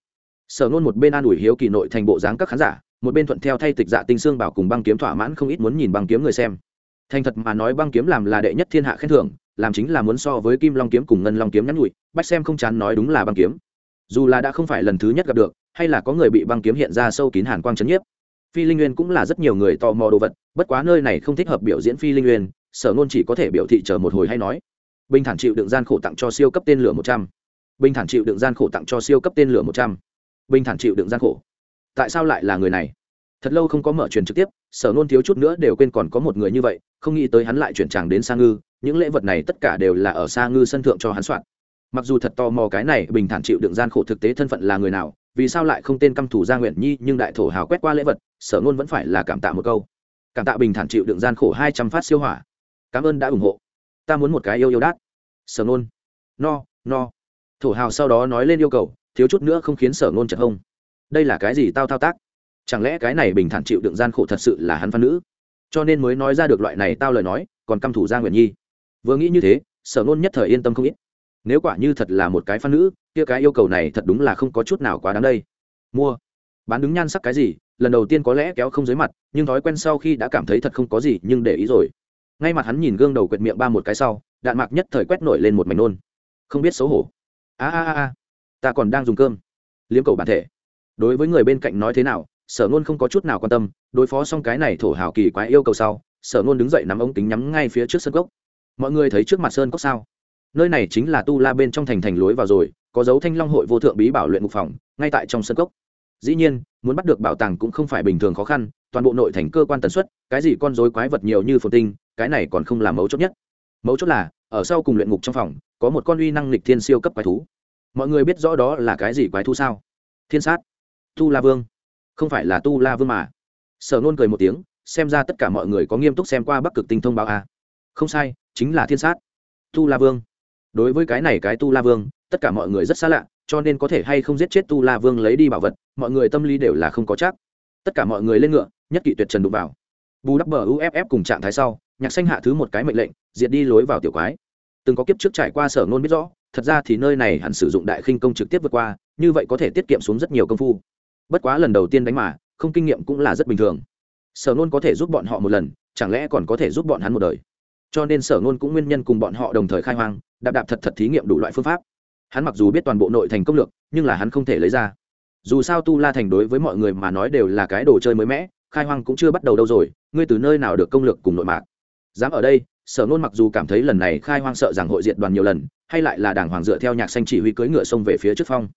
sở nôn một bên an ủi hiếu kỳ nội thành bộ dáng các khán giả, một bên thuận theo thay tịch dạ tinh xương bảo cùng băng kiếm thỏa mãn không ít muốn nhìn băng kiếm người xem. Thành thật mà nói băng kiếm làm là đệ nhất thiên hạ khen thưởng, làm chính là muốn so với kim long kiếm cùng ngân long kiếm nhắn nhụi bách xem không chán nói đúng là băng kiếm. Dù là đã không phải lần thứ nhất gặp được, hay là có người bị băng kiếm hiện ra sâu kín hàn quang chấn nhiếp. Phi linh nguyên cũng là rất nhiều người tò mò đồ vật, bất quá nơi này không thích hợp biểu diễn phi linh nguyên, sở ngôn chỉ có thể biểu thị chờ một hồi hay nói. Bình thản chịu đựng gian khổ tặng cho siêu cấp tên lửa một trăm. Bình thản chịu đựng gian khổ tặng cho siêu cấp tên lửa một trăm bình thản chịu đựng gian khổ. Tại sao lại là người này? Thật lâu không có mở truyền trực tiếp, sở nôn thiếu chút nữa đều quên còn có một người như vậy, không nghĩ tới hắn lại chuyển tràng đến sa ngư, những lễ vật này tất cả đều là ở sa ngư sân thượng cho hắn soạn. Mặc dù thật tò mò cái này bình thản chịu đựng gian khổ thực tế thân phận là người nào, vì sao lại không tên căm thủ gia nguyện nhi, nhưng đại thổ hào quét qua lễ vật, sở nôn vẫn phải là cảm tạ một câu. Cảm tạ bình thản chịu đựng gian khổ hai trăm phát siêu hỏa. Cảm ơn đã ủng hộ. Ta muốn một cái yêu yêu đát. Sở nôn. No no. Thổ hào sau đó nói lên yêu cầu thiếu chút nữa không khiến sở nôn chật hông. Đây là cái gì tao thao tác? Chẳng lẽ cái này bình thản chịu đựng gian khổ thật sự là hắn phan nữ? Cho nên mới nói ra được loại này tao lời nói, còn căm thủ gia nguyện nhi. Vừa nghĩ như thế, sở nôn nhất thời yên tâm không ít. Nếu quả như thật là một cái phan nữ, kia cái yêu cầu này thật đúng là không có chút nào quá đáng đây. Mua. Bán đứng nhan sắc cái gì, lần đầu tiên có lẽ kéo không dưới mặt, nhưng thói quen sau khi đã cảm thấy thật không có gì, nhưng để ý rồi. Ngay mặt hắn nhìn gương đầu quệt miệng ba một cái sau, đạn mạc nhất thời quét nổi lên một mảnh nôn. Không biết xấu hổ. A a a ta còn đang dùng cơm. Liếm cầu bản thể. Đối với người bên cạnh nói thế nào, sở nôn không có chút nào quan tâm, đối phó xong cái này thổ hào kỳ quái yêu cầu sau, sở nôn đứng dậy nắm ống kính nhắm ngay phía trước sân cốc. Mọi người thấy trước mặt sơn cốc sao? Nơi này chính là tu la bên trong thành thành lối vào rồi, có dấu thanh long hội vô thượng bí bảo luyện ngục phòng, ngay tại trong sân cốc. Dĩ nhiên, muốn bắt được bảo tàng cũng không phải bình thường khó khăn, toàn bộ nội thành cơ quan tần suất, cái gì con dối quái vật nhiều như phồn tinh, cái này còn không là mấu chốt nhất. Mấu chốt là, ở sau cùng luyện ngục trong phòng, có một con uy năng lịch thiên siêu cấp quái thú mọi người biết rõ đó là cái gì quái thu sao? Thiên sát. Tu la vương. Không phải là tu la vương mà. Sở nôn cười một tiếng, xem ra tất cả mọi người có nghiêm túc xem qua bắc cực tinh thông báo a. Không sai, chính là thiên sát. Tu la vương. Đối với cái này cái tu la vương, tất cả mọi người rất xa lạ, cho nên có thể hay không giết chết tu la vương lấy đi bảo vật, mọi người tâm lý đều là không có chắc. Tất cả mọi người lên ngựa, nhất kỵ tuyệt trần đụng vào. Bù đắp bờ uff cùng trạng thái sau, nhạc xanh hạ thứ một cái mệnh lệnh, diệt đi lối vào tiểu quái. Từng có kiếp trước trải qua sở nôn biết rõ thật ra thì nơi này hẳn sử dụng đại khinh công trực tiếp vượt qua, như vậy có thể tiết kiệm xuống rất nhiều công phu. Bất quá lần đầu tiên đánh mà, không kinh nghiệm cũng là rất bình thường. Sở nôn có thể giúp bọn họ một lần, chẳng lẽ còn có thể giúp bọn hắn một đời? Cho nên sở nôn cũng nguyên nhân cùng bọn họ đồng thời khai hoang, đạp đạp thật thật thí nghiệm đủ loại phương pháp. Hắn mặc dù biết toàn bộ nội thành công lược, nhưng là hắn không thể lấy ra. Dù sao tu la thành đối với mọi người mà nói đều là cái đồ chơi mới mẻ, khai hoang cũng chưa bắt đầu đâu rồi, ngươi từ nơi nào được công lược cùng nội mạc? Dám ở đây sở nôn mặc dù cảm thấy lần này khai hoang sợ rằng hội diện đoàn nhiều lần, hay lại là đảng hoàng dựa theo nhạc xanh chỉ huy cưỡi ngựa sông về phía trước phong.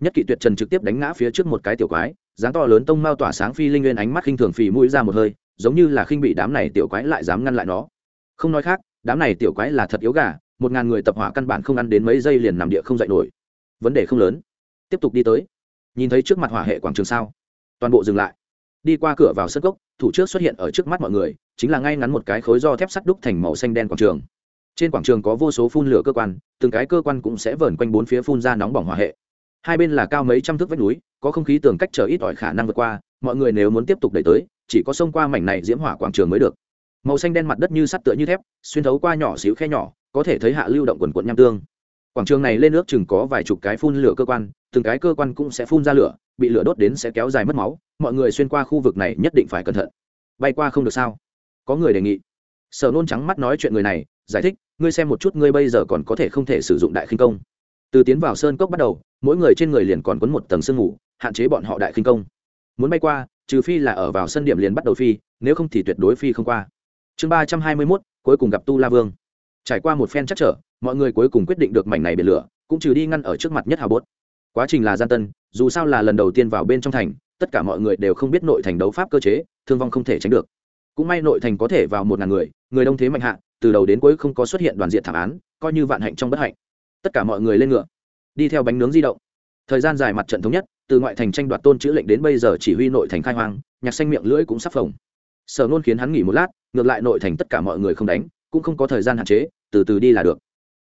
Nhất kỵ tuyệt trần trực tiếp đánh ngã phía trước một cái tiểu quái, dáng to lớn tông mao tỏa sáng phi linh nguyên ánh mắt khinh thường phì mũi ra một hơi, giống như là khinh bị đám này tiểu quái lại dám ngăn lại nó. Không nói khác, đám này tiểu quái là thật yếu gà, một ngàn người tập hỏa căn bản không ăn đến mấy giây liền nằm địa không dậy nổi. Vấn đề không lớn. Tiếp tục đi tới. Nhìn thấy trước mặt hỏa hệ quảng trường sao? Toàn bộ dừng lại đi qua cửa vào sân gốc thủ trước xuất hiện ở trước mắt mọi người, chính là ngay ngắn một cái khối do thép sắt đúc thành màu xanh đen quảng trường. Trên quảng trường có vô số phun lửa cơ quan, từng cái cơ quan cũng sẽ vờn quanh bốn phía phun ra nóng bỏng hỏa hệ. Hai bên là cao mấy trăm thước vách núi, có không khí tường cách trở ít ỏi khả năng vượt qua, mọi người nếu muốn tiếp tục đẩy tới, chỉ có xông qua mảnh này diễm hỏa quảng trường mới được. Màu xanh đen mặt đất như sắt tựa như thép, xuyên thấu qua nhỏ xíu khe nhỏ, có thể thấy hạ lưu động quần quận nham tương quảng trường này lên nước chừng có vài chục cái phun lửa cơ quan, từng cái cơ quan cũng sẽ phun ra lửa, bị lửa đốt đến sẽ kéo dài mất máu, mọi người xuyên qua khu vực này nhất định phải cẩn thận. Bay qua không được sao? Có người đề nghị. Sở nôn trắng mắt nói chuyện người này, giải thích, ngươi xem một chút, ngươi bây giờ còn có thể không thể sử dụng đại khinh công. Từ tiến vào sơn cốc bắt đầu, mỗi người trên người liền còn quấn một tầng sương ngủ hạn chế bọn họ đại khinh công. Muốn bay qua, trừ phi là ở vào sân điểm liền bắt đầu phi, nếu không thì tuyệt đối phi không qua. Chương ba trăm hai mươi mốt, cuối cùng gặp tu la vương. Trải qua một phen chắc trở mọi người cuối cùng quyết định được mảnh này biển lửa, cũng trừ đi ngăn ở trước mặt nhất hào bốt. Quá trình là gian tân, dù sao là lần đầu tiên vào bên trong thành, tất cả mọi người đều không biết nội thành đấu pháp cơ chế, thương vong không thể tránh được. Cũng may nội thành có thể vào một ngàn người người đông thế mạnh hạ, từ đầu đến cuối không có xuất hiện đoàn diện thảm án, coi như vạn hạnh trong bất hạnh. Tất cả mọi người lên ngựa, đi theo bánh nướng di động. Thời gian dài mặt trận thống nhất, từ ngoại thành tranh đoạt tôn chữ lệnh đến bây giờ chỉ huy nội thành khai hoang, nhạc xanh miệng lưỡi cũng sắp phồng. Sở nôn khiến hắn nghỉ một lát, ngược lại nội thành tất cả mọi người không đánh, cũng không có thời gian hạn chế, từ từ đi là được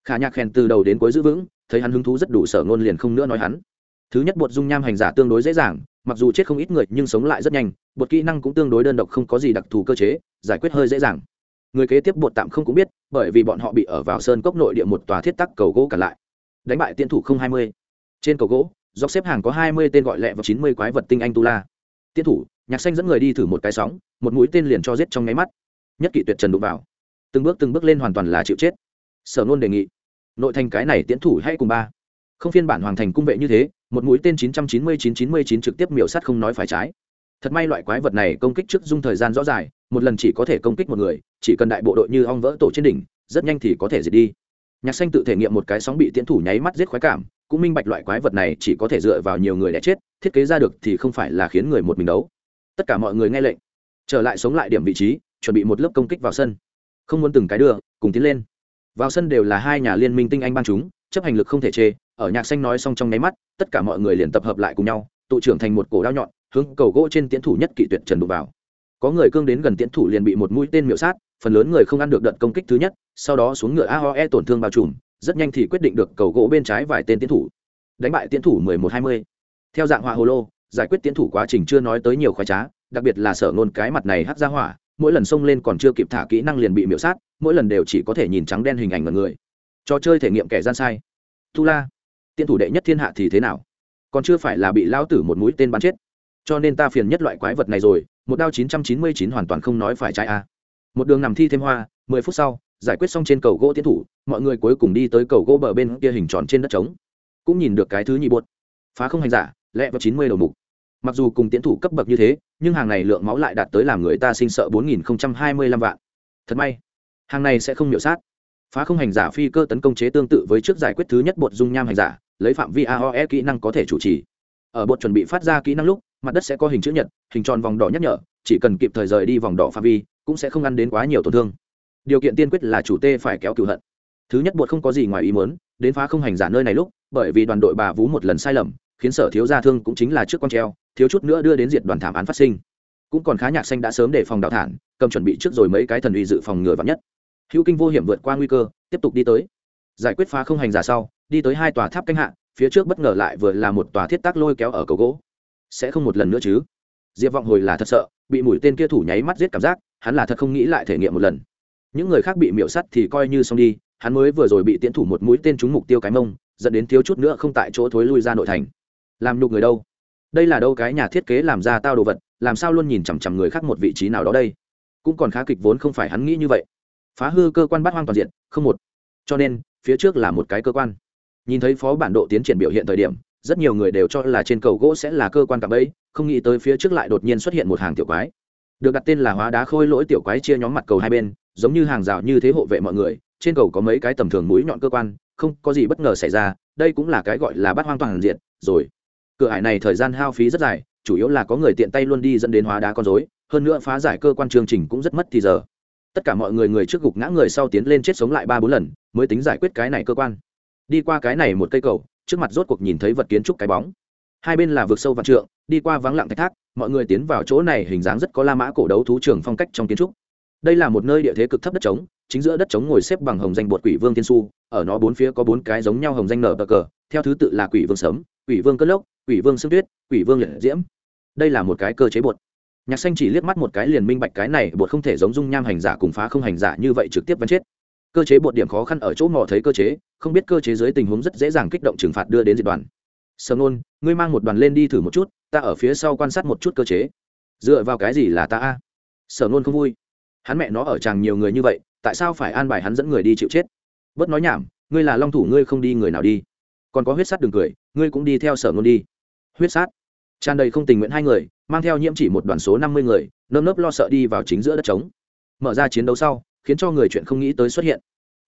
khả nhạc khen từ đầu đến cuối giữ vững, thấy hắn hứng thú rất đủ sở ngôn liền không nữa nói hắn. Thứ nhất bột dung nham hành giả tương đối dễ dàng, mặc dù chết không ít người nhưng sống lại rất nhanh, bột kỹ năng cũng tương đối đơn độc không có gì đặc thù cơ chế, giải quyết hơi dễ dàng. Người kế tiếp bột tạm không cũng biết, bởi vì bọn họ bị ở vào sơn cốc nội địa một tòa thiết tắc cầu gỗ cả lại. Đánh bại tiên thủ không hai mươi. Trên cầu gỗ, dọc xếp hàng có hai mươi tên gọi lẹ và chín mươi quái vật tinh anh tu la. Tiên thủ, nhạc xanh dẫn người đi thử một cái sóng, một mũi tên liền cho giết trong nháy mắt. Nhất kỵ tuyệt trần đụng vào. Từng bước từng bước lên hoàn toàn là chịu chết sở nôn đề nghị, nội thành cái này tiến thủ hay cùng ba. Không phiên bản hoàng thành cung vệ như thế, một mũi tên 999-99 trực tiếp miểu sát không nói phải trái. Thật may loại quái vật này công kích trước dung thời gian rõ dài một lần chỉ có thể công kích một người, chỉ cần đại bộ đội như ong vỡ tổ trên đỉnh, rất nhanh thì có thể diệt đi. Nhạc xanh tự thể nghiệm một cái sóng bị tiến thủ nháy mắt giết khoái cảm, cũng minh bạch loại quái vật này chỉ có thể dựa vào nhiều người để chết, thiết kế ra được thì không phải là khiến người một mình đấu. Tất cả mọi người nghe lệnh, trở lại sống lại điểm vị trí, chuẩn bị một lớp công kích vào sân. Không muốn từng cái đưa, cùng tiến lên vào sân đều là hai nhà liên minh tinh anh ban chúng, chấp hành lực không thể chê, ở nhạc xanh nói xong trong nháy mắt, tất cả mọi người liền tập hợp lại cùng nhau, tụ trưởng thành một cổ đao nhọn, hướng cầu gỗ trên tiến thủ nhất kỵ tuyệt trần đụng vào. Có người cương đến gần tiến thủ liền bị một mũi tên miệu sát, phần lớn người không ăn được đợt công kích thứ nhất, sau đó xuống ngựa aoe tổn thương bao trùm, rất nhanh thì quyết định được cầu gỗ bên trái vài tên tiến thủ. Đánh bại tiến thủ mười một hai mươi. Theo dạng họa hồ lô, giải quyết tiến thủ quá trình chưa nói tới nhiều khoái trá, đặc biệt là sở ngôn cái mặt này hắc ra hỏa mỗi lần xông lên còn chưa kịp thả kỹ năng liền bị miễu sát, mỗi lần đều chỉ có thể nhìn trắng đen hình ảnh mọi người. Trò chơi thể nghiệm kẻ gian sai. Tu la, tiên thủ đệ nhất thiên hạ thì thế nào? Còn chưa phải là bị lao tử một mũi tên bắn chết. Cho nên ta phiền nhất loại quái vật này rồi, một đao chín trăm chín mươi chín hoàn toàn không nói phải trái a. Một đường nằm thi thêm hoa, mười phút sau, giải quyết xong trên cầu gỗ tiến thủ, mọi người cuối cùng đi tới cầu gỗ bờ bên kia hình tròn trên đất trống. Cũng nhìn được cái thứ nhị buốt phá không hành giả, lẹ vào chín mươi đầu mục. Mặc dù cùng tiến thủ cấp bậc như thế nhưng hàng này lượng máu lại đạt tới làm người ta sinh sợ bốn nghìn hai mươi lăm vạn. Thật may, hàng này sẽ không miểu sát. Phá không hành giả phi cơ tấn công chế tương tự với trước giải quyết thứ nhất bột dung nham hành giả, lấy phạm vi aoe kỹ năng có thể chủ trì. Ở bột chuẩn bị phát ra kỹ năng lúc, mặt đất sẽ có hình chữ nhật, hình tròn vòng đỏ nhắc nhở, chỉ cần kịp thời rời đi vòng đỏ phạm vi, cũng sẽ không ăn đến quá nhiều tổn thương. Điều kiện tiên quyết là chủ tê phải kéo cựu hận. Thứ nhất bột không có gì ngoài ý muốn, đến phá không hành giả nơi này lúc, bởi vì đoàn đội bà vú một lần sai lầm, khiến sở thiếu gia thương cũng chính là trước con treo thiếu chút nữa đưa đến diệt đoàn thảm án phát sinh. Cũng còn khá nhạc xanh đã sớm để phòng đào thản, cầm chuẩn bị trước rồi mấy cái thần uy dự phòng ngừa vắn nhất. Hữu kinh vô hiểm vượt qua nguy cơ, tiếp tục đi tới. Giải quyết phá không hành giả sau, đi tới hai tòa tháp canh hạ, phía trước bất ngờ lại vừa là một tòa thiết tác lôi kéo ở cầu gỗ. Sẽ không một lần nữa chứ? Diệp vọng hồi là thật sợ, bị mũi tên kia thủ nháy mắt giết cảm giác, hắn là thật không nghĩ lại thể nghiệm một lần. Những người khác bị miễu sắt thì coi như xong đi, hắn mới vừa rồi bị tiến thủ một mũi tên trúng mục tiêu cái mông, dẫn đến thiếu chút nữa không tại chỗ thối lui ra nội thành. Làm nhục người đâu? Đây là đâu cái nhà thiết kế làm ra tao đồ vật làm sao luôn nhìn chằm chằm người khác một vị trí nào đó đây? Cũng còn khá kịch vốn không phải hắn nghĩ như vậy. Phá hư cơ quan bắt hoang toàn diện không một. Cho nên phía trước là một cái cơ quan. Nhìn thấy phó bản độ tiến triển biểu hiện thời điểm rất nhiều người đều cho là trên cầu gỗ sẽ là cơ quan cạm ấy, không nghĩ tới phía trước lại đột nhiên xuất hiện một hàng tiểu quái. Được đặt tên là hóa đá khôi lỗi tiểu quái chia nhóm mặt cầu hai bên giống như hàng rào như thế hộ vệ mọi người trên cầu có mấy cái tầm thường mũi nhọn cơ quan không có gì bất ngờ xảy ra đây cũng là cái gọi là bắt hoang toàn diện rồi cửa hải này thời gian hao phí rất dài, chủ yếu là có người tiện tay luôn đi dẫn đến hóa đá con dối hơn nữa phá giải cơ quan chương trình cũng rất mất thì giờ. Tất cả mọi người người trước gục ngã người sau tiến lên chết sống lại ba bốn lần, mới tính giải quyết cái này cơ quan. Đi qua cái này một cây cầu, trước mặt rốt cuộc nhìn thấy vật kiến trúc cái bóng. Hai bên là vực sâu vạn trượng, đi qua vắng lặng thạch thác, mọi người tiến vào chỗ này hình dáng rất có la mã cổ đấu thú trường phong cách trong kiến trúc. Đây là một nơi địa thế cực thấp đất trống, chính giữa đất trống ngồi xếp bằng hồng danh bột quỷ vương tiên su, ở nó bốn phía có bốn cái giống nhau hồng danh nở bờ cờ, theo thứ tự là quỷ vương sớm quỷ vương cất lốc quỷ vương sương tuyết, quỷ vương liệt diễm. Đây là một cái cơ chế bột. Nhạc xanh chỉ liếc mắt một cái liền minh bạch cái này bột không thể giống dung nham hành giả cùng phá không hành giả như vậy trực tiếp vẫn chết. Cơ chế bột điểm khó khăn ở chỗ mò thấy cơ chế, không biết cơ chế dưới tình huống rất dễ dàng kích động trừng phạt đưa đến diệt đoàn. Sở ngôn ngươi mang một đoàn lên đi thử một chút, ta ở phía sau quan sát một chút cơ chế. Dựa vào cái gì là ta a? Sở nôn không vui. Hắn mẹ nó ở chàng nhiều người như vậy, tại sao phải an bài hắn dẫn người đi chịu chết? Bớt nói nhảm, ngươi là long thủ, ngươi không đi người nào đi. Còn có huyết sắt đường cười, ngươi cũng đi theo sở nôn đi huyết sát. Tràn đầy không tình nguyện hai người, mang theo nhiễm chỉ một đoàn số năm mươi người, nơm nớp lo sợ đi vào chính giữa đất trống. Mở ra chiến đấu sau, khiến cho người chuyện không nghĩ tới xuất hiện.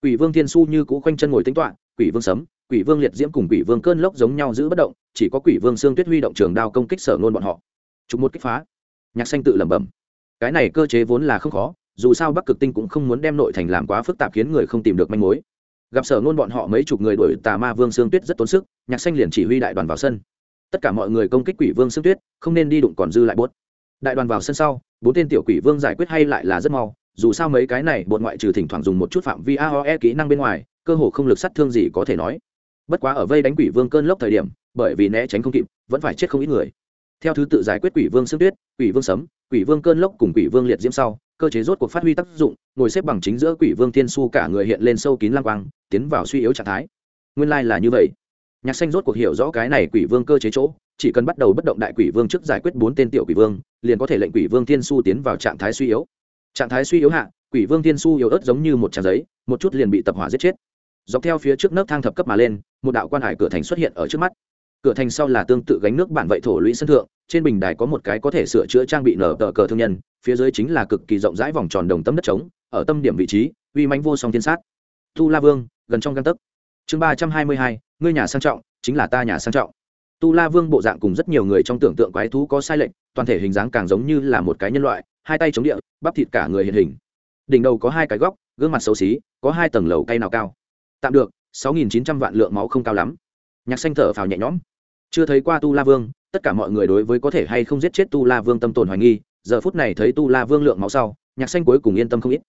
Quỷ vương thiên su như cũ quanh chân ngồi tính toạ quỷ vương sấm, quỷ vương liệt diễm cùng quỷ vương cơn lốc giống nhau giữ bất động, chỉ có quỷ vương xương tuyết huy động trường đao công kích sở nôn bọn họ. Chúng một kích phá. Nhạc xanh tự lẩm bẩm. Cái này cơ chế vốn là không khó, dù sao bắc cực tinh cũng không muốn đem nội thành làm quá phức tạp khiến người không tìm được manh mối. Gặp sở nôn bọn họ mấy chục người đuổi tà ma vương xương tuyết rất tốn sức, nhạc xanh liền chỉ huy đại đoàn vào sân tất cả mọi người công kích quỷ vương xương tuyết, không nên đi đụng còn dư lại bốt. Đại đoàn vào sân sau, bốn tên tiểu quỷ vương giải quyết hay lại là rất mau, dù sao mấy cái này bột ngoại trừ thỉnh thoảng dùng một chút phạm vi aoe kỹ năng bên ngoài, cơ hồ không lực sát thương gì có thể nói. Bất quá ở vây đánh quỷ vương cơn lốc thời điểm, bởi vì né tránh không kịp, vẫn phải chết không ít người. Theo thứ tự giải quyết quỷ vương xương tuyết, quỷ vương sấm, quỷ vương cơn lốc cùng quỷ vương liệt diễm sau, cơ chế rốt cuộc phát huy tác dụng, ngồi xếp bằng chính giữa quỷ vương thiên su cả người hiện lên sâu kín lang quang, tiến vào suy yếu trạng thái. Nguyên lai、like、là như vậy nhạc xanh rốt cuộc hiểu rõ cái này quỷ vương cơ chế chỗ, chỉ cần bắt đầu bất động đại quỷ vương trước giải quyết bốn tên tiểu quỷ vương, liền có thể lệnh quỷ vương thiên su tiến vào trạng thái suy yếu. Trạng thái suy yếu hạ, quỷ vương thiên su yếu ớt giống như một trang giấy, một chút liền bị tập hỏa giết chết. Dọc theo phía trước nấc thang thập cấp mà lên, một đạo quan hải cửa thành xuất hiện ở trước mắt. Cửa thành sau là tương tự gánh nước bản vậy thổ lũy sân thượng, trên bình đài có một cái có thể sửa chữa trang bị nở tờ cờ thương nhân, phía dưới chính là cực kỳ rộng rãi vòng tròn đồng tâm đất trống, ở tâm điểm vị trí, uy mánh vô song thiên sát. Tu la vương, gần trong găng tấc. Chương ba trăm hai mươi hai ngươi nhà sang trọng, chính là ta nhà sang trọng. Tu la vương bộ dạng cùng rất nhiều người trong tưởng tượng quái thú có sai lệch, toàn thể hình dáng càng giống như là một cái nhân loại, hai tay chống địa, bắp thịt cả người hiện hình. Đỉnh đầu có hai cái góc, gương mặt xấu xí, có hai tầng lầu cây nào cao. Tạm được, sáu nghìn chín trăm vạn lượng máu không cao lắm. Nhạc xanh thở phào nhẹ nhõm. Chưa thấy qua tu la vương, tất cả mọi người đối với có thể hay không giết chết tu la vương tâm tồn hoài nghi, giờ phút này thấy tu la vương lượng máu sau, nhạc xanh cuối cùng yên tâm không ít.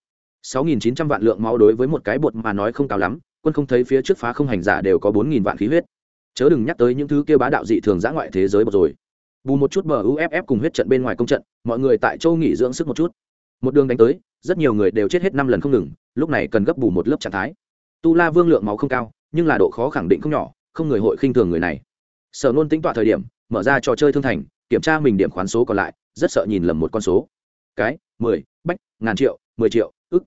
sáu nghìn chín trăm vạn lượng máu đối với một cái bột mà nói không cao lắm quân không thấy phía trước phá không hành giả đều có bốn nghìn vạn khí huyết. Chớ đừng nhắc tới những thứ kia bá đạo dị thường giã ngoại thế giới bột rồi. Bù một chút bờ uff cùng huyết trận bên ngoài công trận, mọi người tại châu nghỉ dưỡng sức một chút. Một đường đánh tới, rất nhiều người đều chết hết năm lần không ngừng, lúc này cần gấp bù một lớp trạng thái. Tu la vương lượng máu không cao, nhưng là độ khó khẳng định không nhỏ, không người hội khinh thường người này. Sở nôn tính tọa thời điểm, mở ra trò chơi thương thành, kiểm tra mình điểm khoán số còn lại, rất sợ nhìn lầm một con số. Cái, mười, bách, ngàn triệu, mười triệu, ức.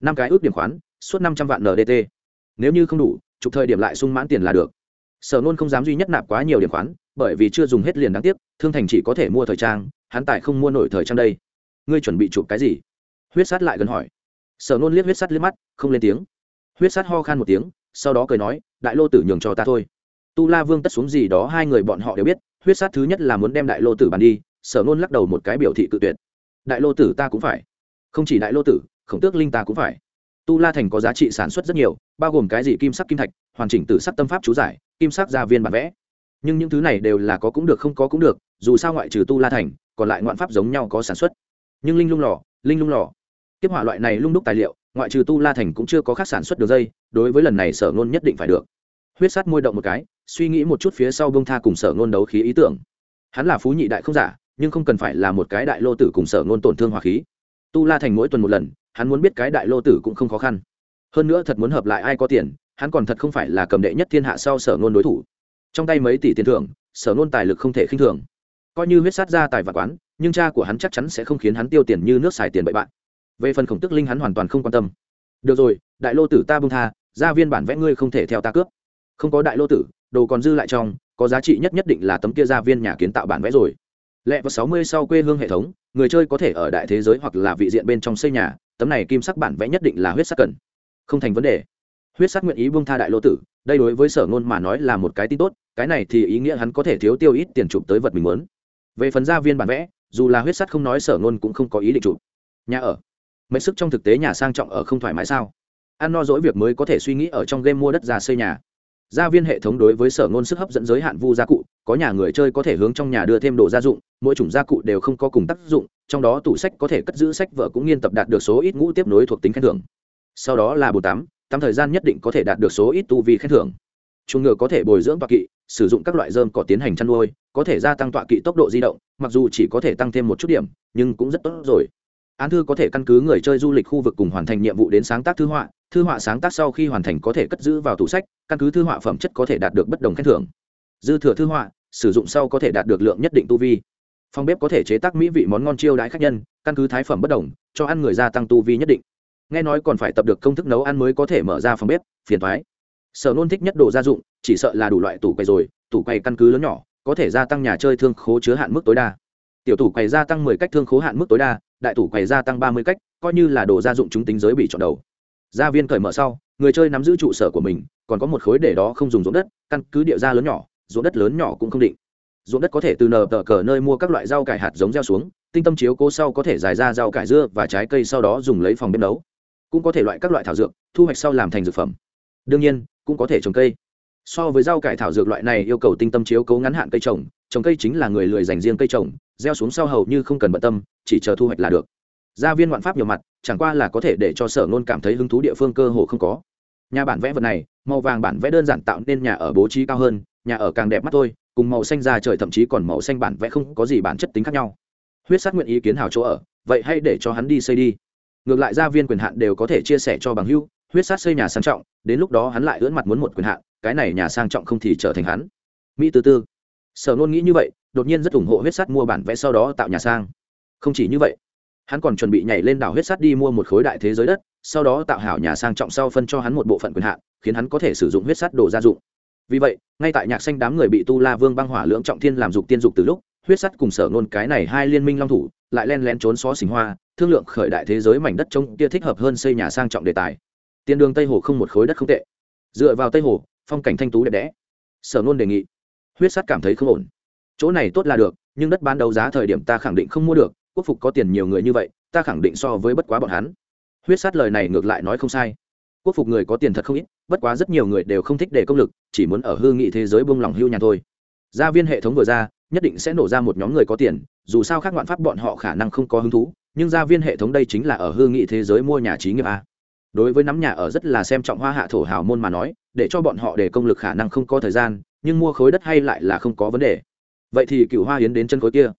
Năm cái ước điểm khoán, suốt năm trăm vạn ndt nếu như không đủ, chụp thời điểm lại sung mãn tiền là được. Sở nôn không dám duy nhất nạp quá nhiều điểm khoán, bởi vì chưa dùng hết liền đáng tiếc, thương thành chỉ có thể mua thời trang, hắn tại không mua nổi thời trang đây. Ngươi chuẩn bị chụp cái gì? Huyết sát lại gần hỏi. Sở nôn liếc huyết sát liếc mắt, không lên tiếng. Huyết sát ho khan một tiếng, sau đó cười nói, đại lô tử nhường cho ta thôi. Tu la vương tất xuống gì đó hai người bọn họ đều biết, huyết sát thứ nhất là muốn đem đại lô tử bàn đi, sở nôn lắc đầu một cái biểu thị cự tuyệt. Đại lô tử ta cũng phải. Không chỉ đại lô tử, khổng tước linh ta cũng phải tu la thành có giá trị sản xuất rất nhiều, bao gồm cái gì kim sắc kim thạch, hoàn chỉnh từ sắc tâm pháp chú giải, kim sắc gia viên bản vẽ. Nhưng những thứ này đều là có cũng được, không có cũng được, dù sao ngoại trừ tu la thành, còn lại ngoạn pháp giống nhau có sản xuất. Nhưng linh lung lò, linh lung lò. Tiếp hỏa loại này lung đúc tài liệu, ngoại trừ tu la thành cũng chưa có khác sản xuất được dây, đối với lần này sở ngôn nhất định phải được. Huyết sát môi động một cái, suy nghĩ một chút phía sau bông tha cùng sở ngôn đấu khí ý tưởng. Hắn là phú nhị đại không giả, nhưng không cần phải là một cái đại lô tử cùng sở ngôn tổn thương hòa khí tu la thành mỗi tuần một lần, hắn muốn biết cái đại lô tử cũng không khó khăn. Hơn nữa thật muốn hợp lại ai có tiền, hắn còn thật không phải là cầm đệ nhất thiên hạ sau sở ngôn đối thủ. Trong tay mấy tỷ tiền thưởng, sở ngôn tài lực không thể khinh thường. Coi như huyết sát ra tài và quán, nhưng cha của hắn chắc chắn sẽ không khiến hắn tiêu tiền như nước xài tiền bậy bạn. Về phần khổng tức linh hắn hoàn toàn không quan tâm. Được rồi, đại lô tử ta bông tha, gia viên bản vẽ ngươi không thể theo ta cướp. Không có đại lô tử, đồ còn dư lại trong, có giá trị nhất nhất định là tấm kia gia viên nhà kiến tạo bản vẽ rồi lẹ vào sáu mươi sau quê hương hệ thống, người chơi có thể ở đại thế giới hoặc là vị diện bên trong xây nhà, tấm này kim sắc bản vẽ nhất định là huyết sắc cần. Không thành vấn đề. Huyết sắc nguyện ý buông tha đại lô tử, đây đối với sở ngôn mà nói là một cái tin tốt, cái này thì ý nghĩa hắn có thể thiếu tiêu ít tiền chụp tới vật mình muốn. Về phần gia viên bản vẽ, dù là huyết sắt không nói sở ngôn cũng không có ý định chụp. Nhà ở. Mấy sức trong thực tế nhà sang trọng ở không thoải mái sao? Ăn no dỗi việc mới có thể suy nghĩ ở trong game mua đất ra xây nhà gia viên hệ thống đối với sở ngôn sức hấp dẫn giới hạn vu gia cụ, có nhà người chơi có thể hướng trong nhà đưa thêm đồ gia dụng, mỗi chủng gia cụ đều không có cùng tác dụng, trong đó tủ sách có thể cất giữ sách vở cũng nghiên tập đạt được số ít ngũ tiếp nối thuộc tính khen thưởng. Sau đó là bồ tắm tám thời gian nhất định có thể đạt được số ít tu vi khen thưởng. Chuồng ngựa có thể bồi dưỡng tọa kỵ, sử dụng các loại dơm cỏ tiến hành chăn nuôi, có thể gia tăng tọa kỵ tốc độ di động, mặc dù chỉ có thể tăng thêm một chút điểm, nhưng cũng rất tốt rồi án thư có thể căn cứ người chơi du lịch khu vực cùng hoàn thành nhiệm vụ đến sáng tác thư họa thư họa sáng tác sau khi hoàn thành có thể cất giữ vào tủ sách, căn cứ thư họa phẩm chất có thể đạt được bất đồng khen thưởng. Dư thừa thư họa, sử dụng sau có thể đạt được lượng nhất định tu vi. Phòng bếp có thể chế tác mỹ vị món ngon chiêu đãi khách nhân, căn cứ thái phẩm bất đồng, cho ăn người gia tăng tu vi nhất định. Nghe nói còn phải tập được công thức nấu ăn mới có thể mở ra phòng bếp, phiền thoái sở nôn thích nhất đồ gia dụng, chỉ sợ là đủ loại tủ quầy rồi, tủ quầy căn cứ lớn nhỏ, có thể gia tăng nhà chơi thương khố chứa hạn mức tối đa. Tiểu tủ quầy gia tăng mười cách thương khố hạn mức tối đa đại tủ quầy gia tăng ba mươi cách, coi như là đồ gia dụng chúng tính giới bị chọn đầu. Gia viên cởi mở sau, người chơi nắm giữ trụ sở của mình, còn có một khối để đó không dùng ruộng đất, căn cứ địa ra lớn nhỏ, ruộng đất lớn nhỏ cũng không định. Ruộng đất có thể từ nờ tờ cờ nơi mua các loại rau cải hạt giống gieo xuống, tinh tâm chiếu cố sau có thể dài ra rau cải dưa và trái cây sau đó dùng lấy phòng bếp nấu. Cũng có thể loại các loại thảo dược, thu hoạch sau làm thành dược phẩm. Đương nhiên, cũng có thể trồng cây. So với rau cải thảo dược loại này yêu cầu tinh tâm chiếu cố ngắn hạn cây trồng trồng cây chính là người lười dành riêng cây trồng, gieo xuống sau hầu như không cần bận tâm, chỉ chờ thu hoạch là được. Gia viên ngoạn pháp nhiều mặt, chẳng qua là có thể để cho sở nôn cảm thấy hứng thú địa phương cơ hồ không có. Nhà bản vẽ vật này, màu vàng bản vẽ đơn giản tạo nên nhà ở bố trí cao hơn, nhà ở càng đẹp mắt thôi, cùng màu xanh ra trời thậm chí còn màu xanh bản vẽ không có gì bản chất tính khác nhau. Huyết sát nguyện ý kiến hào chỗ ở, vậy hay để cho hắn đi xây đi. Ngược lại gia viên quyền hạn đều có thể chia sẻ cho bằng hưu huyết sát xây nhà sang trọng, đến lúc đó hắn lại ưỡn mặt muốn một quyền hạn, cái này nhà sang trọng không thì trở thành hắn. Mỹ tư tư sở nôn nghĩ như vậy, đột nhiên rất ủng hộ huyết sắt mua bản vẽ sau đó tạo nhà sang. Không chỉ như vậy, hắn còn chuẩn bị nhảy lên đảo huyết sắt đi mua một khối đại thế giới đất, sau đó tạo hảo nhà sang trọng sau phân cho hắn một bộ phận quyền hạn, khiến hắn có thể sử dụng huyết sắt đồ gia dụng. Vì vậy, ngay tại nhạc xanh đám người bị tu la vương băng hỏa lưỡng trọng thiên làm dục tiên dục từ lúc, huyết sắt cùng sở nôn cái này hai liên minh long thủ, lại len lén trốn xó xình hoa, thương lượng khởi đại thế giới mảnh đất trông kia thích hợp hơn xây nhà sang trọng đề tài. Tiền đường tây hồ không một khối đất không tệ. Dựa vào tây hồ, phong cảnh thanh tú đẹp đẽ. Sở nôn đề nghị huyết sắt cảm thấy không ổn. Chỗ này tốt là được, nhưng đất bán đấu giá thời điểm ta khẳng định không mua được, quốc phục có tiền nhiều người như vậy, ta khẳng định so với bất quá bọn hắn. Huyết sát lời này ngược lại nói không sai. Quốc phục người có tiền thật không ít, bất quá rất nhiều người đều không thích để công lực, chỉ muốn ở hư nghị thế giới buông lỏng hưu nhà thôi. Gia viên hệ thống vừa ra, nhất định sẽ nổ ra một nhóm người có tiền, dù sao khác ngoạn pháp bọn họ khả năng không có hứng thú, nhưng gia viên hệ thống đây chính là ở hư nghị thế giới mua nhà trí nghiệp a. Đối với nắm nhà ở rất là xem trọng hoa hạ thổ hào môn mà nói, để cho bọn họ để công lực khả năng không có thời gian nhưng mua khối đất hay lại là không có vấn đề. Vậy thì cựu hoa hiến đến chân khối kia.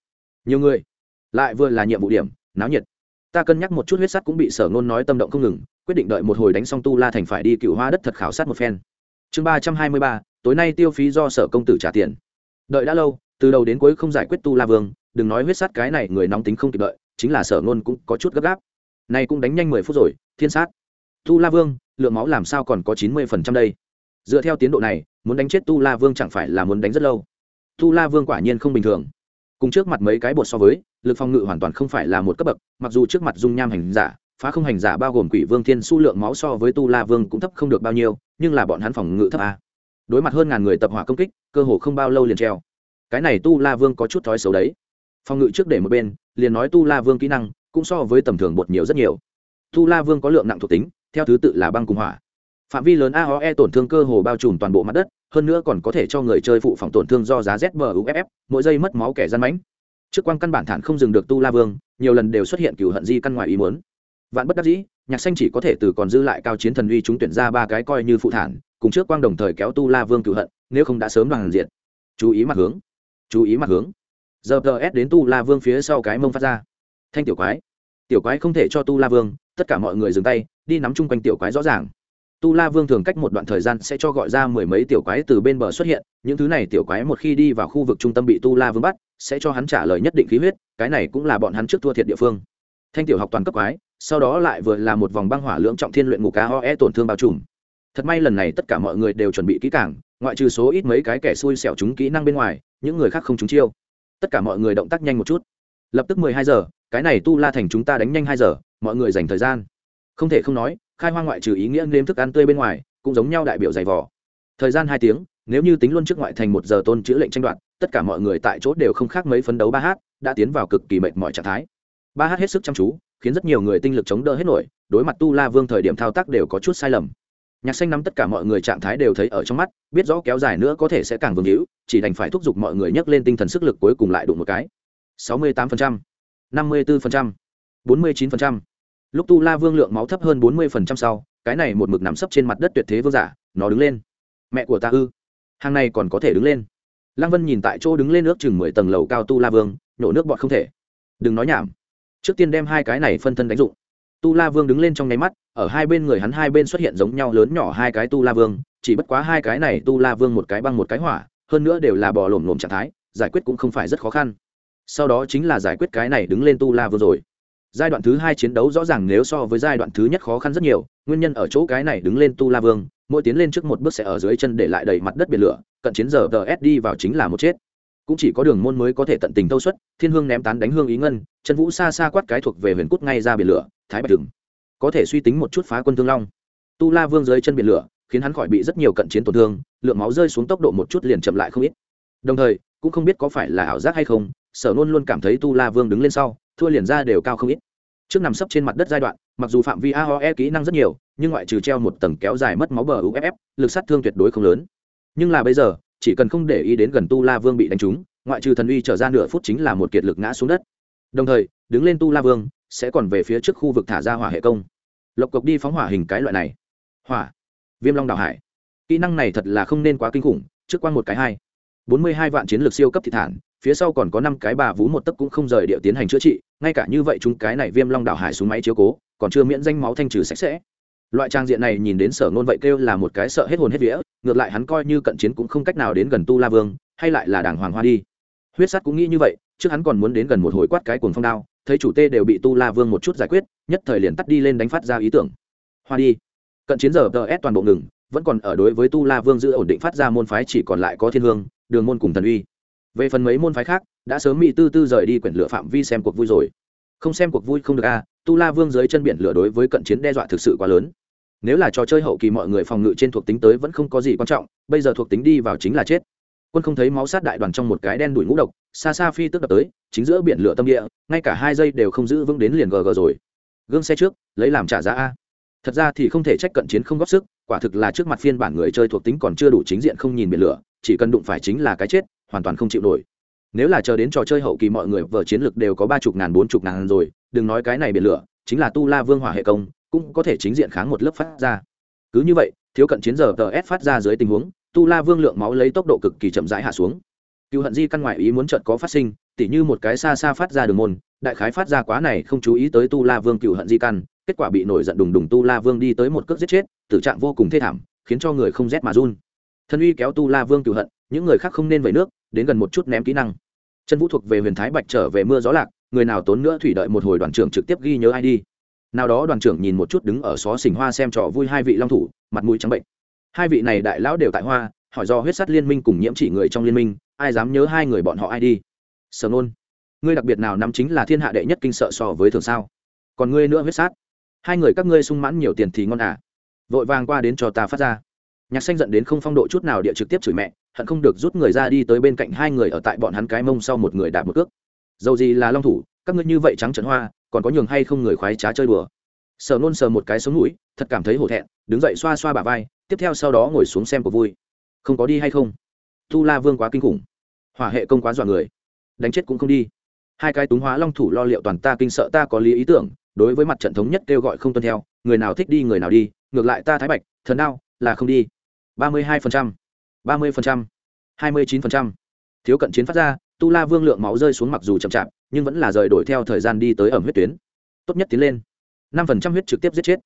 Nhiều người. Lại vừa là nhiệm vụ điểm, náo nhiệt. Ta cân nhắc một chút huyết sắt cũng bị sở ngôn nói tâm động không ngừng, quyết định đợi một hồi đánh xong tu la thành phải đi cựu hoa đất thật khảo sát một phen. Chương ba trăm hai mươi ba, tối nay tiêu phí do sở công tử trả tiền. Đợi đã lâu, từ đầu đến cuối không giải quyết tu la vương, đừng nói huyết sắt cái này người nóng tính không kịp đợi, chính là sở ngôn cũng có chút gấp gáp. Nay cũng đánh nhanh mười phút rồi, thiên sát. Tu la vương, lượng máu làm sao còn có chín mươi phần trăm đây? Dựa theo tiến độ này muốn đánh chết tu la vương chẳng phải là muốn đánh rất lâu. Tu la vương quả nhiên không bình thường. Cùng trước mặt mấy cái bột so với, lực phòng ngự hoàn toàn không phải là một cấp bậc, mặc dù trước mặt dung nham hành giả, phá không hành giả bao gồm quỷ vương thiên su lượng máu so với tu la vương cũng thấp không được bao nhiêu, nhưng là bọn hắn phòng ngự thấp a. Đối mặt hơn ngàn người tập hỏa công kích, cơ hồ không bao lâu liền treo. Cái này tu la vương có chút thói xấu đấy. Phòng ngự trước để một bên, liền nói tu la vương kỹ năng, cũng so với tầm thường bột nhiều rất nhiều. Tu la vương có lượng nặng thuộc tính, theo thứ tự là băng cùng hỏa phạm vi lớn aoe tổn thương cơ hồ bao trùm toàn bộ mặt đất, hơn nữa còn có thể cho người chơi phụ phòng tổn thương do giá zbuff mỗi giây mất máu kẻ gian mãnh. Trước quang căn bản thản không dừng được tu la vương, nhiều lần đều xuất hiện cựu hận di căn ngoài ý muốn. Vạn bất đắc dĩ, nhạc xanh chỉ có thể từ còn dư lại cao chiến thần uy chúng tuyển ra ba cái coi như phụ thản, cùng trước quang đồng thời kéo tu la vương cựu hận, nếu không đã sớm đoàn diện chú ý mặt hướng, chú ý mặt hướng. Giờ ts đến tu la vương phía sau cái mông phát ra. Thanh tiểu quái. Tiểu quái không thể cho tu la vương, tất cả mọi người dừng tay, đi nắm chung quanh tiểu quái rõ ràng tu la vương thường cách một đoạn thời gian sẽ cho gọi ra mười mấy tiểu quái từ bên bờ xuất hiện, những thứ này tiểu quái một khi đi vào khu vực trung tâm bị tu la vương bắt, sẽ cho hắn trả lời nhất định khí huyết, cái này cũng là bọn hắn trước thua thiệt địa phương. Thanh tiểu học toàn cấp quái, sau đó lại vừa là một vòng băng hỏa lưỡng trọng thiên luyện ngục cá ho e tổn thương bao trùm. Thật may lần này tất cả mọi người đều chuẩn bị kỹ càng, ngoại trừ số ít mấy cái kẻ xui xẻo chúng kỹ năng bên ngoài, những người khác không trúng chiêu. Tất cả mọi người động tác nhanh một chút. Lập tức mười hai giờ, cái này tu la thành chúng ta đánh nhanh hai giờ, mọi người dành thời gian. Không thể không nói khai hoang ngoại trừ ý nghĩa nếm thức ăn tươi bên ngoài cũng giống nhau đại biểu dày vò. thời gian hai tiếng nếu như tính luôn trước ngoại thành một giờ tôn chữ lệnh tranh đoạt tất cả mọi người tại chỗ đều không khác mấy phấn đấu ba h đã tiến vào cực kỳ mệt mọi trạng thái ba h hết sức chăm chú khiến rất nhiều người tinh lực chống đỡ hết nổi đối mặt tu la vương thời điểm thao tác đều có chút sai lầm nhạc xanh nắm tất cả mọi người trạng thái đều thấy ở trong mắt biết rõ kéo dài nữa có thể sẽ càng vương hữu chỉ đành phải thúc giục mọi người nhấc lên tinh thần sức lực cuối cùng lại đụng một cái 68%, 54%, 49% lúc tu la vương lượng máu thấp hơn bốn mươi sau, cái này một mực nằm sấp trên mặt đất tuyệt thế vương giả, nó đứng lên. Mẹ của ta ư? Hàng này còn có thể đứng lên. Lăng vân nhìn tại chỗ đứng lên nước chừng mười tầng lầu cao tu la vương nhổ nước bọt không thể. Đừng nói nhảm. Trước tiên đem hai cái này phân thân đánh dụng. Tu la vương đứng lên trong nháy mắt, ở hai bên người hắn hai bên xuất hiện giống nhau lớn nhỏ hai cái tu la vương, chỉ bất quá hai cái này tu la vương một cái băng một cái hỏa, hơn nữa đều là bò lổm lổm trạng thái, giải quyết cũng không phải rất khó khăn. Sau đó chính là giải quyết cái này đứng lên tu la vương rồi giai đoạn thứ hai chiến đấu rõ ràng nếu so với giai đoạn thứ nhất khó khăn rất nhiều, nguyên nhân ở chỗ cái này đứng lên tu la vương, mỗi tiến lên trước một bước sẽ ở dưới chân để lại đầy mặt đất biển lửa, cận chiến giờ tờ s đi vào chính là một chết. Cũng chỉ có đường môn mới có thể tận tình thâu suất, thiên hương ném tán đánh hương ý ngân chân vũ xa xa quát cái thuộc về huyền cút ngay ra biển lửa, thái bạch rừng có thể suy tính một chút phá quân thương long. Tu la vương dưới chân biển lửa, khiến hắn khỏi bị rất nhiều cận chiến tổn thương, lượng máu rơi xuống tốc độ một chút liền chậm lại không ít. Đồng thời, cũng không biết có phải là ảo giác hay không, sở nôn luôn cảm thấy tu la vương đứng lên sau thua liền ra đều cao không ít. Trước nằm sấp trên mặt đất giai đoạn, mặc dù phạm vi aoe kỹ năng rất nhiều, nhưng ngoại trừ treo một tầng kéo dài mất máu bờ uff lực sát thương tuyệt đối không lớn. Nhưng là bây giờ, chỉ cần không để ý đến gần tu la vương bị đánh trúng, ngoại trừ thần uy trở ra nửa phút chính là một kiệt lực ngã xuống đất. Đồng thời, đứng lên tu la vương, sẽ còn về phía trước khu vực thả ra hỏa hệ công. Lộc cộc đi phóng hỏa hình cái loại này. Hỏa. Viêm long đào hải. Kỹ năng này thật là không nên quá kinh khủng, trước quan một cái hai. Bốn mươi hai vạn chiến lược siêu cấp thị thản phía sau còn có năm cái bà vú một tấc cũng không rời địa tiến hành chữa trị, ngay cả như vậy chúng cái này viêm long đảo hải xuống máy chiếu cố, còn chưa miễn danh máu thanh trừ sạch sẽ. Loại trang diện này nhìn đến sở ngôn vậy kêu là một cái sợ hết hồn hết vía, ngược lại hắn coi như cận chiến cũng không cách nào đến gần tu la vương, hay lại là đảng hoàng hoa đi. Huyết sắt cũng nghĩ như vậy, trước hắn còn muốn đến gần một hồi quát cái cuồng phong đao, thấy chủ tê đều bị tu la vương một chút giải quyết, nhất thời liền tắt đi lên đánh phát ra ý tưởng. Hoa đi. Cận chiến giờ tờ ép toàn bộ ngừng, vẫn còn ở đối với tu la vương giữ ổn định phát ra môn phái chỉ còn lại có thiên hương, đường môn cùng thần uy về phần mấy môn phái khác, đã sớm mỹ tư tư rời đi quyển lửa phạm vi xem cuộc vui rồi. Không xem cuộc vui không được a tu la vương dưới chân biển lửa đối với cận chiến đe dọa thực sự quá lớn. Nếu là trò chơi hậu kỳ mọi người phòng ngự trên thuộc tính tới vẫn không có gì quan trọng, bây giờ thuộc tính đi vào chính là chết. Quân không thấy máu sát đại đoàn trong một cái đen đuổi ngũ độc, xa xa phi tức đập tới, chính giữa biển lửa tâm địa, ngay cả hai giây đều không giữ vững đến liền gg rồi. Gương xe trước, lấy làm trả giá a. Thật ra thì không thể trách cận chiến không góp sức, quả thực là trước mặt phiên bản người chơi thuộc tính còn chưa đủ chính diện không nhìn biển lửa, chỉ cần đụng phải chính là cái chết hoàn toàn không chịu nổi. Nếu là chờ đến trò chơi hậu kỳ mọi người vở chiến lược đều có ba chục ngàn, bốn chục ngàn rồi, đừng nói cái này biển lửa, chính là tu la vương hỏa hệ công, cũng có thể chính diện kháng một lớp phát ra. Cứ như vậy, thiếu cận chiến giờ tờ s phát ra dưới tình huống, tu la vương lượng máu lấy tốc độ cực kỳ chậm rãi hạ xuống. Cựu hận di căn ngoại ý muốn trận có phát sinh, tỉ như một cái xa xa phát ra đường môn, đại khái phát ra quá này không chú ý tới tu la vương cựu hận di căn, kết quả bị nổi giận đùng đùng tu la vương đi tới một cước giết chết, tử trạng vô cùng thê thảm, khiến cho người không rét mà run. Thân uy kéo tu la vương cựu hận, những người khác không nên về nước đến gần một chút ném kỹ năng. Chân vũ thuộc về huyền thái bạch trở về mưa gió lạc, người nào tốn nữa thủy đợi một hồi đoàn trưởng trực tiếp ghi nhớ ai đi. Nào đó đoàn trưởng nhìn một chút đứng ở xó xỉnh hoa xem trò vui hai vị long thủ, mặt mũi trắng bệnh. Hai vị này đại lão đều tại hoa, hỏi do huyết sắt liên minh cùng nhiễm chỉ người trong liên minh, ai dám nhớ hai người bọn họ ai đi? Sở nôn, ngươi đặc biệt nào nắm chính là thiên hạ đệ nhất kinh sợ so với thường sao? Còn ngươi nữa huyết sát hai người các ngươi sung mãn nhiều tiền thì ngon à? Vội vàng qua đến cho ta phát ra. Nhạc xanh giận đến không phong độ chút nào địa trực tiếp chửi mẹ hận không được rút người ra đi tới bên cạnh hai người ở tại bọn hắn cái mông sau một người đạp một cước. Dầu gì là long thủ, các ngươi như vậy trắng trận hoa, còn có nhường hay không người khoái trá chơi đùa? Sờ nôn sờ một cái sống mũi, thật cảm thấy hổ thẹn, đứng dậy xoa xoa bà vai, tiếp theo sau đó ngồi xuống xem cuộc vui. Không có đi hay không? Tu la vương quá kinh khủng. Hỏa hệ công quá dọa người. Đánh chết cũng không đi. Hai cái túng hóa long thủ lo liệu toàn ta kinh sợ ta có lý ý tưởng, đối với mặt trận thống nhất kêu gọi không tuân theo, người nào thích đi người nào đi, ngược lại ta thái bạch, thần đao, là không đi. Ba mươi hai phần trăm ba mươi phần trăm, hai mươi chín phần trăm. Thiếu cận chiến phát ra, tu la vương lượng máu rơi xuống mặc dù chậm chạp, nhưng vẫn là rời đổi theo thời gian đi tới ẩm huyết tuyến. Tốt nhất tiến lên. năm phần trăm huyết trực tiếp giết chết.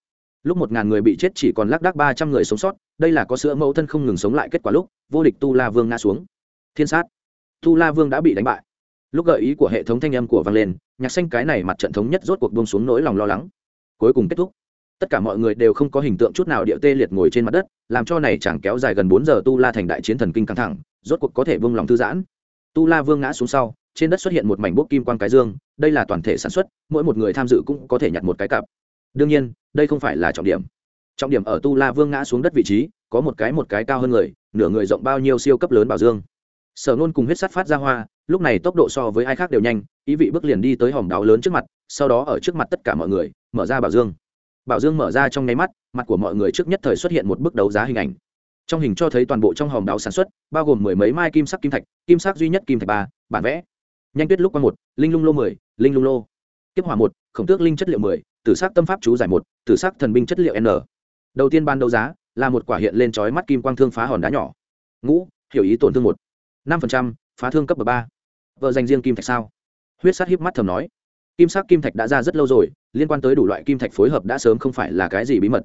Lúc một ngàn người bị chết chỉ còn lác đác ba trăm người sống sót, đây là có sữa mẫu thân không ngừng sống lại kết quả lúc, vô địch tu la vương ngã xuống. Thiên sát. Tu la vương đã bị đánh bại. Lúc gợi ý của hệ thống thanh âm của vang lên, nhạc xanh cái này mặt trận thống nhất rốt cuộc bông xuống nỗi lòng lo lắng. Cuối cùng kết thúc tất cả mọi người đều không có hình tượng chút nào điệu tê liệt ngồi trên mặt đất, làm cho này chẳng kéo dài gần bốn giờ tu la thành đại chiến thần kinh căng thẳng, rốt cuộc có thể vương lòng thư giãn. Tu la vương ngã xuống sau, trên đất xuất hiện một mảnh bốc kim quan cái dương, đây là toàn thể sản xuất, mỗi một người tham dự cũng có thể nhặt một cái cặp. Đương nhiên, đây không phải là trọng điểm. Trọng điểm ở tu la vương ngã xuống đất vị trí, có một cái một cái cao hơn người, nửa người rộng bao nhiêu siêu cấp lớn bảo dương. Sở nôn cùng huyết sắt phát ra hoa, lúc này tốc độ so với ai khác đều nhanh, ý vị bước liền đi tới hòm đáo lớn trước mặt, sau đó ở trước mặt tất cả mọi người, mở ra bảo dương bảo dương mở ra trong nháy mắt, mặt của mọi người trước nhất thời xuất hiện một bức đấu giá hình ảnh. Trong hình cho thấy toàn bộ trong hòm đáo sản xuất, bao gồm mười mấy mai kim sắc kim thạch, kim sắc duy nhất kim thạch ba, bản vẽ. Nhanh tuyết lúc qua một, linh lung lô mười, linh lung lô. Kiếp hỏa một, khổng tước linh chất liệu mười, tử sắc tâm pháp chú giải một, tử sắc thần binh chất liệu n. Đầu tiên ban đấu giá là một quả hiện lên trói mắt kim quang thương phá hòn đá nhỏ. Ngũ, hiểu ý tổn thương một. năm phần trăm, phá thương cấp bậc ba. Vợ dành riêng kim thạch sao? Huyết sát hiếp mắt thầm nói. Kim sắc kim thạch đã ra rất lâu rồi liên quan tới đủ loại kim thạch phối hợp đã sớm không phải là cái gì bí mật.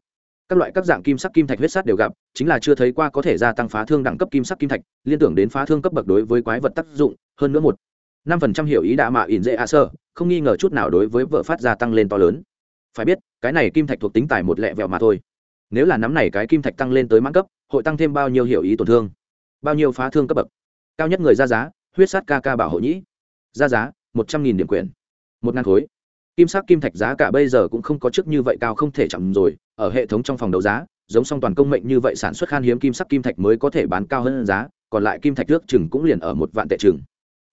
Các loại các dạng kim sắc kim thạch huyết sát đều gặp, chính là chưa thấy qua có thể gia tăng phá thương đẳng cấp kim sắc kim thạch, liên tưởng đến phá thương cấp bậc đối với quái vật tác dụng, hơn nữa một năm phần trăm hiểu ý đã mạ ỉn dễ a sơ, không nghi ngờ chút nào đối với vợ phát gia tăng lên to lớn. Phải biết, cái này kim thạch thuộc tính tài một lẹ vẹo mà thôi. Nếu là nắm này cái kim thạch tăng lên tới mãn cấp, hội tăng thêm bao nhiêu hiểu ý tổn thương? Bao nhiêu phá thương cấp bậc? Cao nhất người ra giá, huyết sát ca ca bảo hộ nhĩ. Ra giá, một trăm nghìn điểm quyền. Một ngàn khối kim sắc kim thạch giá cả bây giờ cũng không có chức như vậy cao không thể chậm rồi. Ở hệ thống trong phòng đấu giá, giống song toàn công mệnh như vậy sản xuất khan hiếm kim sắc kim thạch mới có thể bán cao hơn giá, còn lại kim thạch nước chừng cũng liền ở một vạn tệ chừng.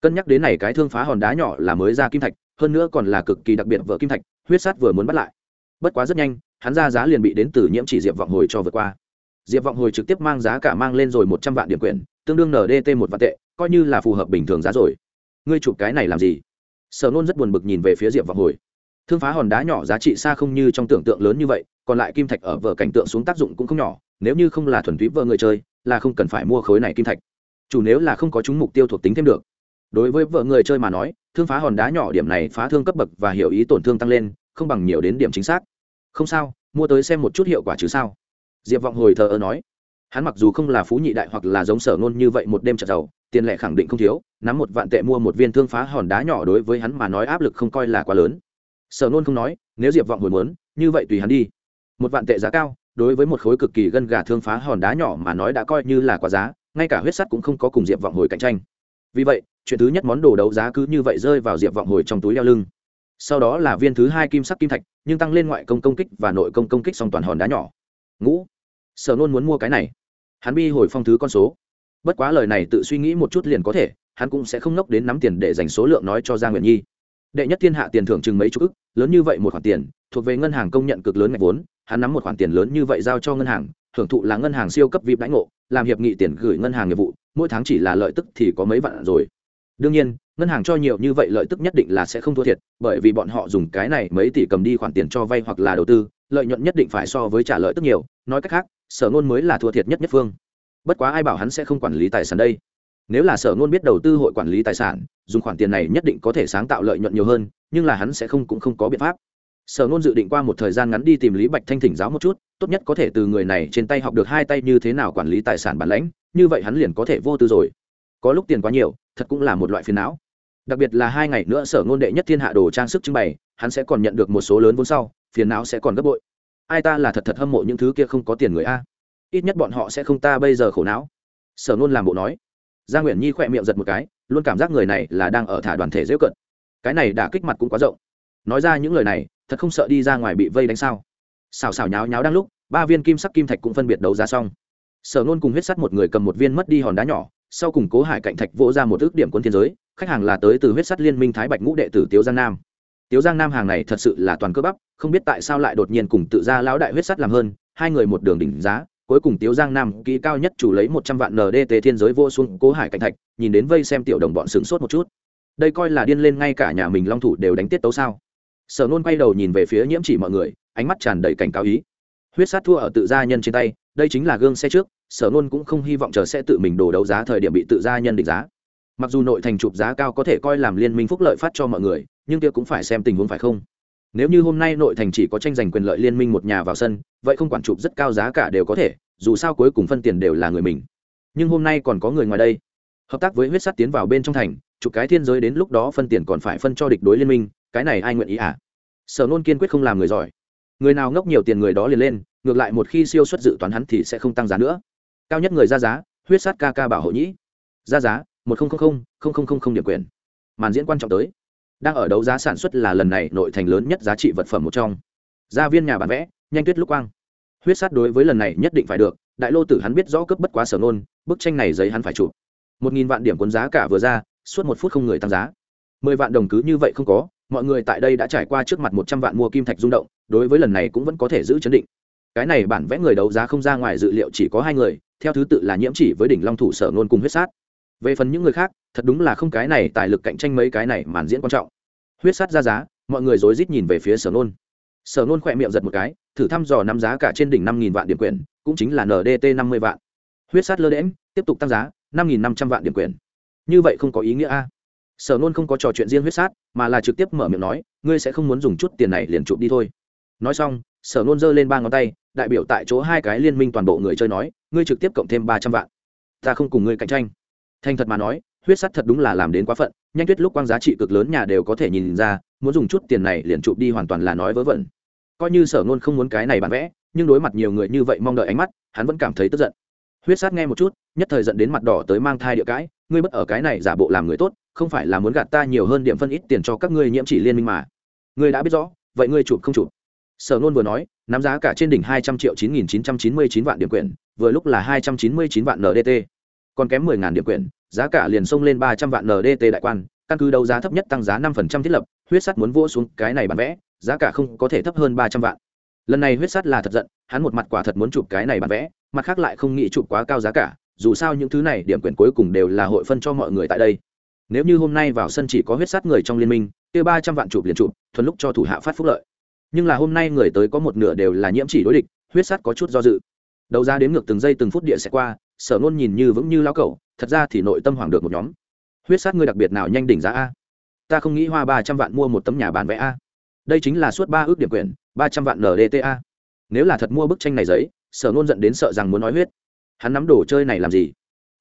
Cân nhắc đến này cái thương phá hòn đá nhỏ là mới ra kim thạch, hơn nữa còn là cực kỳ đặc biệt vợ kim thạch, huyết sát vừa muốn bắt lại. Bất quá rất nhanh, hắn ra giá liền bị đến từ nhiễm chỉ diệp vọng hồi cho vượt qua. Diệp vọng hồi trực tiếp mang giá cả mang lên rồi một trăm vạn điểm quyền tương đương ndt một vạn tệ, coi như là phù hợp bình thường giá rồi. Ngươi chụp cái này làm gì? Sở nôn rất buồn bực nhìn về phía diệp vọng hồi thương phá hòn đá nhỏ giá trị xa không như trong tưởng tượng lớn như vậy, còn lại kim thạch ở vở cảnh tượng xuống tác dụng cũng không nhỏ, nếu như không là thuần túy vợ người chơi, là không cần phải mua khối này kim thạch. Chủ nếu là không có chúng mục tiêu thuộc tính thêm được. Đối với vợ người chơi mà nói, thương phá hòn đá nhỏ điểm này phá thương cấp bậc và hiểu ý tổn thương tăng lên, không bằng nhiều đến điểm chính xác. Không sao, mua tới xem một chút hiệu quả chứ sao. Diệp vọng hồi thờ ơ nói. Hắn mặc dù không là phú nhị đại hoặc là giống sở ngôn như vậy một đêm trận giàu tiền lệ khẳng định không thiếu, nắm một vạn tệ mua một viên thương phá hòn đá nhỏ đối với hắn mà nói áp lực không coi là quá lớn sở nôn không nói, nếu diệp vọng hồi muốn, như vậy tùy hắn đi. Một vạn tệ giá cao, đối với một khối cực kỳ gân gà thương phá hòn đá nhỏ mà nói đã coi như là quá giá, ngay cả huyết sắt cũng không có cùng diệp vọng hồi cạnh tranh. Vì vậy, chuyện thứ nhất món đồ đấu giá cứ như vậy rơi vào diệp vọng hồi trong túi đeo lưng. Sau đó là viên thứ hai kim sắc kim thạch, nhưng tăng lên ngoại công công kích và nội công công kích song toàn hòn đá nhỏ. Ngũ. Sở nôn muốn mua cái này. Hắn bi hồi phong thứ con số. Bất quá lời này tự suy nghĩ một chút liền có thể, hắn cũng sẽ không nốc đến nắm tiền để dành số lượng nói cho Gia nguyện nhi đệ nhất thiên hạ tiền thưởng chừng mấy chục ức, lớn như vậy một khoản tiền, thuộc về ngân hàng công nhận cực lớn ngạch vốn, hắn nắm một khoản tiền lớn như vậy giao cho ngân hàng, hưởng thụ là ngân hàng siêu cấp vip đãi ngộ, làm hiệp nghị tiền gửi ngân hàng nghiệp vụ, mỗi tháng chỉ là lợi tức thì có mấy vạn rồi. Đương nhiên, ngân hàng cho nhiều như vậy lợi tức nhất định là sẽ không thua thiệt, bởi vì bọn họ dùng cái này mấy tỷ cầm đi khoản tiền cho vay hoặc là đầu tư, lợi nhuận nhất định phải so với trả lợi tức nhiều, nói cách khác, sở ngôn mới là thua thiệt nhất nhất phương. Bất quá ai bảo hắn sẽ không quản lý tài sản đây? Nếu là sở ngôn biết đầu tư hội quản lý tài sản, dùng khoản tiền này nhất định có thể sáng tạo lợi nhuận nhiều hơn, nhưng là hắn sẽ không cũng không có biện pháp. Sở ngôn dự định qua một thời gian ngắn đi tìm lý bạch thanh thỉnh giáo một chút, tốt nhất có thể từ người này trên tay học được hai tay như thế nào quản lý tài sản bản lãnh, như vậy hắn liền có thể vô tư rồi. Có lúc tiền quá nhiều, thật cũng là một loại phiền não. Đặc biệt là hai ngày nữa sở ngôn đệ nhất thiên hạ đồ trang sức trưng bày, hắn sẽ còn nhận được một số lớn vốn sau, phiền não sẽ còn gấp bội. Ai ta là thật thật hâm mộ những thứ kia không có tiền người a? Ít nhất bọn họ sẽ không ta bây giờ khổ não. Sở ngôn làm bộ nói gia nguyễn nhi khỏe miệng giật một cái, luôn cảm giác người này là đang ở thả đoàn thể dễ cận. Cái này đã kích mặt cũng quá rộng. Nói ra những lời này, thật không sợ đi ra ngoài bị vây đánh sao? Xào xào nháo nháo đang lúc, ba viên kim sắc kim thạch cũng phân biệt đấu giá xong. Sở nôn cùng huyết sắt một người cầm một viên mất đi hòn đá nhỏ, sau cùng cố hải cạnh thạch vỗ ra một ước điểm quân thiên giới, khách hàng là tới từ huyết sắt liên minh thái bạch ngũ đệ tử tiếu giang nam. Tiếu giang nam hàng này thật sự là toàn cơ bắp, không biết tại sao lại đột nhiên cùng tự ra lão đại huyết sắt làm hơn, hai người một đường đỉnh giá cuối cùng tiếu giang nam kỹ cao nhất chủ lấy một trăm vạn ndt thiên giới vô xuống cố hải cạnh thạch, nhìn đến vây xem tiểu đồng bọn sửng sốt một chút. Đây coi là điên lên ngay cả nhà mình long thủ đều đánh tiết tấu sao? Sở nôn quay đầu nhìn về phía nhiễm chỉ mọi người, ánh mắt tràn đầy cảnh cáo ý. Huyết sát thua ở tự gia nhân trên tay, đây chính là gương xe trước, sở nôn cũng không hy vọng chờ sẽ tự mình đổ đấu giá thời điểm bị tự gia nhân định giá. Mặc dù nội thành chụp giá cao có thể coi làm liên minh phúc lợi phát cho mọi người, nhưng kia cũng phải xem tình huống phải không? Nếu như hôm nay nội thành chỉ có tranh giành quyền lợi liên minh một nhà vào sân, vậy không quản chụp rất cao giá cả đều có thể, dù sao cuối cùng phân tiền đều là người mình. Nhưng hôm nay còn có người ngoài đây. Hợp tác với huyết sắt tiến vào bên trong thành, chụp cái thiên giới đến lúc đó phân tiền còn phải phân cho địch đối liên minh, cái này ai nguyện ý à? Sở nôn kiên quyết không làm người giỏi. Người nào ngốc nhiều tiền người đó liền lên, ngược lại một khi siêu xuất dự toán hắn thì sẽ không tăng giá nữa. Cao nhất người ra giá, huyết sát ca ca bảo hộ nhĩ. Ra giá, một nghìn điểm quyền. Màn diễn quan trọng tới đang ở đấu giá sản xuất là lần này nội thành lớn nhất giá trị vật phẩm một trong. Gia viên nhà bán vẽ, nhanh tuyết lúc quang. Huyết sát đối với lần này nhất định phải được, đại lô tử hắn biết rõ cấp bất quá sở nôn bức tranh này giấy hắn phải chụp. Một nghìn vạn điểm cuốn giá cả vừa ra, suốt một phút không người tăng giá. Mười vạn đồng cứ như vậy không có, mọi người tại đây đã trải qua trước mặt một trăm vạn mua kim thạch rung động, đối với lần này cũng vẫn có thể giữ chấn định. Cái này bản vẽ người đấu giá không ra ngoài dự liệu chỉ có hai người, theo thứ tự là nhiễm chỉ với đỉnh long thủ sở nôn cùng huyết sát về phần những người khác, thật đúng là không cái này tài lực cạnh tranh mấy cái này màn diễn quan trọng. Huyết sát ra giá, mọi người rối rít nhìn về phía sở nôn. Sở nôn khỏe miệng giật một cái, thử thăm dò năm giá cả trên đỉnh năm nghìn vạn điểm quyền cũng chính là ndt năm mươi vạn. Huyết sát lơ đễm tiếp tục tăng giá, năm nghìn năm trăm vạn điểm quyền như vậy không có ý nghĩa a. Sở nôn không có trò chuyện riêng huyết sát, mà là trực tiếp mở miệng nói, ngươi sẽ không muốn dùng chút tiền này liền chụp đi thôi. Nói xong, sở nôn giơ lên ba ngón tay, đại biểu tại chỗ hai cái liên minh toàn bộ người chơi nói, ngươi trực tiếp cộng thêm ba trăm vạn. Ta không cùng ngươi cạnh tranh thành thật mà nói, huyết sắt thật đúng là làm đến quá phận, nhanh tuyết lúc quang giá trị cực lớn nhà đều có thể nhìn ra, muốn dùng chút tiền này liền chụp đi hoàn toàn là nói vớ vẩn. Coi như sở nôn không muốn cái này bán vẽ, nhưng đối mặt nhiều người như vậy mong đợi ánh mắt, hắn vẫn cảm thấy tức giận. Huyết sát nghe một chút, nhất thời giận đến mặt đỏ tới mang thai địa cãi, ngươi bất ở cái này giả bộ làm người tốt, không phải là muốn gạt ta nhiều hơn điểm phân ít tiền cho các ngươi nhiễm chỉ liên minh mà. Ngươi đã biết rõ, vậy ngươi chụp không chụp? Sở nôn vừa nói, nắm giá cả trên đỉnh hai trăm triệu chín nghìn chín trăm chín mươi chín vạn điểm quyền vừa lúc là hai trăm chín mươi chín vạn ndt còn kém mười ngàn điểm quyền giá cả liền xông lên ba trăm vạn ndt đại quan, căn cứ đấu giá thấp nhất tăng giá năm phần trăm thiết lập, huyết sắt muốn vỗ xuống cái này bán vẽ, giá cả không có thể thấp hơn ba trăm vạn. Lần này huyết sắt là thật giận, hắn một mặt quả thật muốn chụp cái này bán vẽ, mặt khác lại không nghĩ chụp quá cao giá cả, dù sao những thứ này điểm quyền cuối cùng đều là hội phân cho mọi người tại đây. Nếu như hôm nay vào sân chỉ có huyết sát người trong liên minh, kia ba trăm vạn chụp liền chụp, thuần lúc cho thủ hạ phát phúc lợi. Nhưng là hôm nay người tới có một nửa đều là nhiễm chỉ đối địch, huyết sát có chút do dự. Đầu ra đến ngược từng giây từng phút địa sẽ qua sở nôn nhìn như vững như lao cẩu, thật ra thì nội tâm Hoàng được một nhóm. Huyết sát ngươi đặc biệt nào nhanh đỉnh giá a? Ta không nghĩ hoa ba trăm vạn mua một tấm nhà bán vẽ a. Đây chính là suốt ba ước điểm quyền ba trăm vạn ndta nếu là thật mua bức tranh này giấy, sở nôn dẫn đến sợ rằng muốn nói huyết. Hắn nắm đồ chơi này làm gì?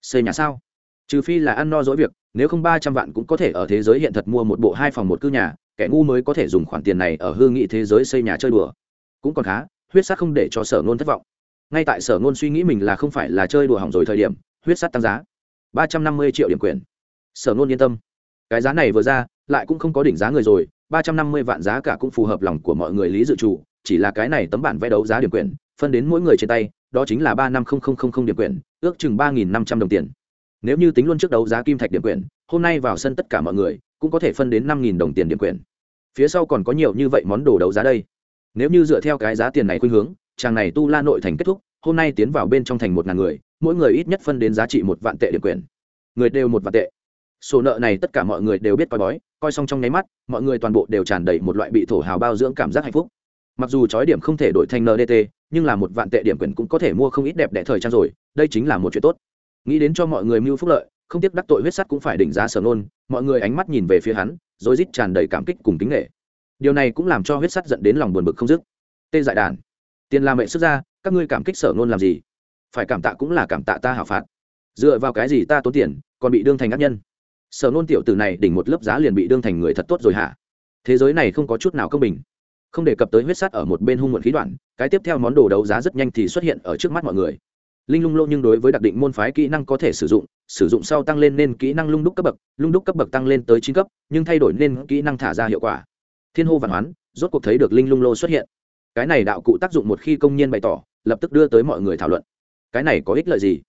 Xây nhà sao? Trừ phi là ăn no dỗi việc, nếu không ba trăm vạn cũng có thể ở thế giới hiện thật mua một bộ hai phòng một cư nhà, kẻ ngu mới có thể dùng khoản tiền này ở hương nghị thế giới xây nhà chơi đùa. Cũng còn khá, huyết sát không để cho sở nôn thất vọng ngay tại sở ngôn suy nghĩ mình là không phải là chơi đùa hỏng rồi thời điểm, huyết sắt tăng giá. ba trăm năm mươi triệu điểm quyền sở ngôn yên tâm. Cái giá này vừa ra, lại cũng không có đỉnh giá người rồi, ba trăm năm mươi vạn giá cả cũng phù hợp lòng của mọi người lý dự chủ chỉ là cái này tấm bản vẽ đấu giá điểm quyền phân đến mỗi người trên tay, đó chính là ba năm không không không không điểm quyền ước chừng ba nghìn năm trăm đồng tiền. Nếu như tính luôn trước đấu giá kim thạch điểm quyền hôm nay vào sân tất cả mọi người cũng có thể phân đến năm nghìn đồng tiền điểm quyền phía sau còn có nhiều như vậy món đồ đấu giá đây. Nếu như dựa theo cái giá tiền này khuynh hướng chàng này tu la nội thành kết thúc, hôm nay tiến vào bên trong thành một ngàn người, mỗi người ít nhất phân đến giá trị một vạn tệ điểm quyền. Người đều một vạn tệ. Sổ nợ này tất cả mọi người đều biết coi bói, coi xong trong nháy mắt, mọi người toàn bộ đều tràn đầy một loại bị thổ hào bao dưỡng cảm giác hạnh phúc. Mặc dù trói điểm không thể đổi thành ndt nhưng là một vạn tệ điểm quyền cũng có thể mua không ít đẹp đẽ thời trang rồi, đây chính là một chuyện tốt. Nghĩ đến cho mọi người mưu phúc lợi, không tiếc đắc tội huyết sắt cũng phải đỉnh giá sở nôn, mọi người ánh mắt nhìn về phía hắn rồi rít tràn đầy cảm kích cùng kính nghệ điều này cũng làm cho huyết sắt dẫn đến lòng buồn bực không dứt. Tê dại đàn tiền làm mẹ xuất ra, các ngươi cảm kích sở nôn làm gì? Phải cảm tạ cũng là cảm tạ ta hảo phạt. Dựa vào cái gì ta tốn tiền, còn bị đương thành ác nhân? Sở nôn tiểu tử này đỉnh một lớp giá liền bị đương thành người thật tốt rồi hả? Thế giới này không có chút nào công bình. Không đề cập tới huyết sắt ở một bên hung muộn khí đoạn, cái tiếp theo món đồ đấu giá rất nhanh thì xuất hiện ở trước mắt mọi người. Linh lung lô nhưng đối với đặc định môn phái kỹ năng có thể sử dụng sử dụng sau tăng lên nên kỹ năng lung đúc cấp bậc, lung đúc cấp bậc tăng lên tới chín cấp, nhưng thay đổi nên kỹ năng thả ra hiệu quả. Thiên hô văn hoán, rốt cuộc thấy được linh lung lô xuất hiện cái này đạo cụ tác dụng một khi công nhân bày tỏ, lập tức đưa tới mọi người thảo luận. Cái này có ích lợi gì?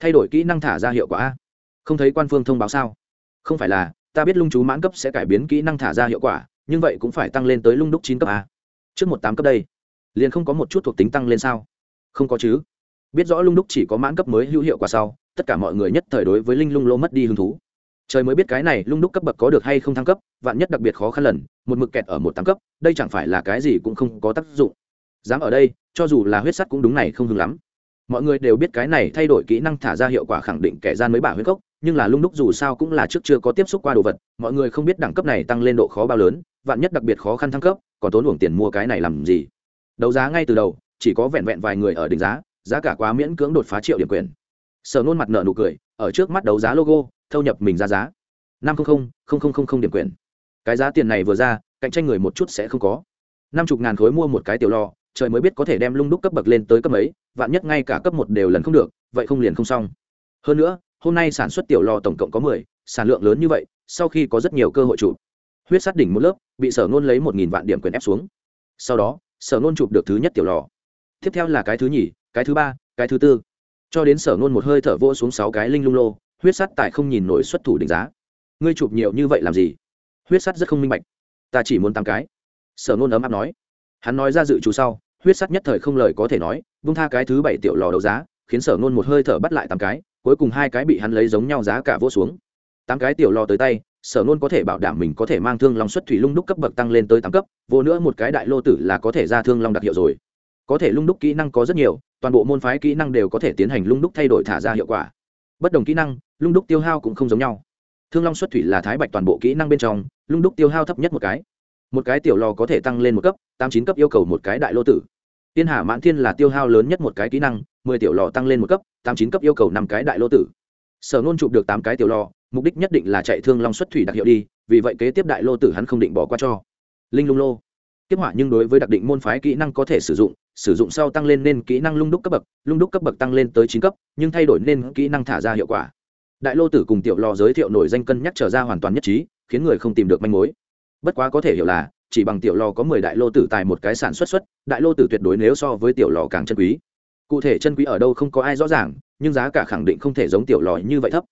Thay đổi kỹ năng thả ra hiệu quả. Không thấy quan phương thông báo sao? Không phải là, ta biết lung chú mãn cấp sẽ cải biến kỹ năng thả ra hiệu quả, nhưng vậy cũng phải tăng lên tới lung đúc chín cấp a. Trước một tám cấp đây, liền không có một chút thuộc tính tăng lên sao? Không có chứ. Biết rõ lung đúc chỉ có mãn cấp mới hữu hiệu quả sau, tất cả mọi người nhất thời đối với linh lung lô mất đi hứng thú trời mới biết cái này lung đúc cấp bậc có được hay không thăng cấp, vạn nhất đặc biệt khó khăn lần, một mực kẹt ở một tám cấp, đây chẳng phải là cái gì cũng không có tác dụng. Dám ở đây, cho dù là huyết sắt cũng đúng này không hứng lắm. Mọi người đều biết cái này thay đổi kỹ năng thả ra hiệu quả khẳng định kẻ gian mới bả huyết cốc nhưng là lung đúc dù sao cũng là trước chưa có tiếp xúc qua đồ vật, mọi người không biết đẳng cấp này tăng lên độ khó bao lớn, vạn nhất đặc biệt khó khăn thăng cấp, còn tốn uổng tiền mua cái này làm gì? Đấu giá ngay từ đầu, chỉ có vẹn vẹn vài người ở đỉnh giá giá cả quá miễn cưỡng đột phá triệu điểm quyền. Sở nôn mặt nợ nụ cười, ở trước mắt đấu giá logo thâu nhập mình ra giá. Năm điểm quyền cái giá tiền này vừa ra, cạnh tranh người một chút sẽ không có. Năm chục ngàn khối mua một cái tiểu lò trời mới biết có thể đem lung đúc cấp bậc lên tới cấp mấy, vạn nhất ngay cả cấp một đều lần không được, vậy không liền không xong. Hơn nữa, hôm nay sản xuất tiểu lò tổng cộng có mười, sản lượng lớn như vậy, sau khi có rất nhiều cơ hội chụp. Huyết sát đỉnh một lớp, bị sở nôn lấy một nghìn vạn điểm quyền ép xuống. Sau đó, sở nôn chụp được thứ nhất tiểu lò tiếp theo là cái thứ nhì, cái thứ ba, cái thứ tư. Cho đến sở nôn một hơi thở vô xuống sáu cái linh lung lô huyết sắt tại không nhìn nổi xuất thủ định giá. Ngươi chụp nhiều như vậy làm gì? Huyết sắt rất không minh bạch. Ta chỉ muốn tám cái. Sở nôn ấm áp nói. Hắn nói ra dự trù sau, huyết sắt nhất thời không lời có thể nói bung tha cái thứ bảy tiểu lò đấu giá, khiến sở nôn một hơi thở bắt lại tám cái, cuối cùng hai cái bị hắn lấy giống nhau giá cả vô xuống. Tám cái tiểu lò tới tay, sở nôn có thể bảo đảm mình có thể mang thương long xuất thủy lung đúc cấp bậc tăng lên tới tám cấp, vô nữa một cái đại lô tử là có thể ra thương long đặc hiệu rồi. Có thể lung đúc kỹ năng có rất nhiều, toàn bộ môn phái kỹ năng đều có thể tiến hành lung đúc thay đổi thả ra hiệu quả bất đồng kỹ năng, lung đúc tiêu hao cũng không giống nhau. Thương long xuất thủy là thái bạch toàn bộ kỹ năng bên trong, lung đúc tiêu hao thấp nhất một cái. Một cái tiểu lò có thể tăng lên một cấp, tám chín cấp yêu cầu một cái đại lô tử. Tiên hà mãn thiên là tiêu hao lớn nhất một cái kỹ năng, mười tiểu lò tăng lên một cấp, tám chín cấp yêu cầu năm cái đại lô tử. Sở nôn chụp được tám cái tiểu lò, mục đích nhất định là chạy thương long xuất thủy đặc hiệu đi, vì vậy kế tiếp đại lô tử hắn không định bỏ qua cho. Linh lung lô. Tiếp họa nhưng đối với đặc định môn phái kỹ năng có thể sử dụng sử dụng sau tăng lên nên kỹ năng lung đúc cấp bậc, lung đúc cấp bậc tăng lên tới chín cấp, nhưng thay đổi nên kỹ năng thả ra hiệu quả. Đại lô tử cùng tiểu lò giới thiệu nổi danh cân nhắc trở ra hoàn toàn nhất trí, khiến người không tìm được manh mối. Bất quá có thể hiểu là, chỉ bằng tiểu lò có mười đại lô tử tài một cái sản xuất xuất, đại lô tử tuyệt đối nếu so với tiểu lò càng chân quý. Cụ thể chân quý ở đâu không có ai rõ ràng, nhưng giá cả khẳng định không thể giống tiểu lò như vậy thấp.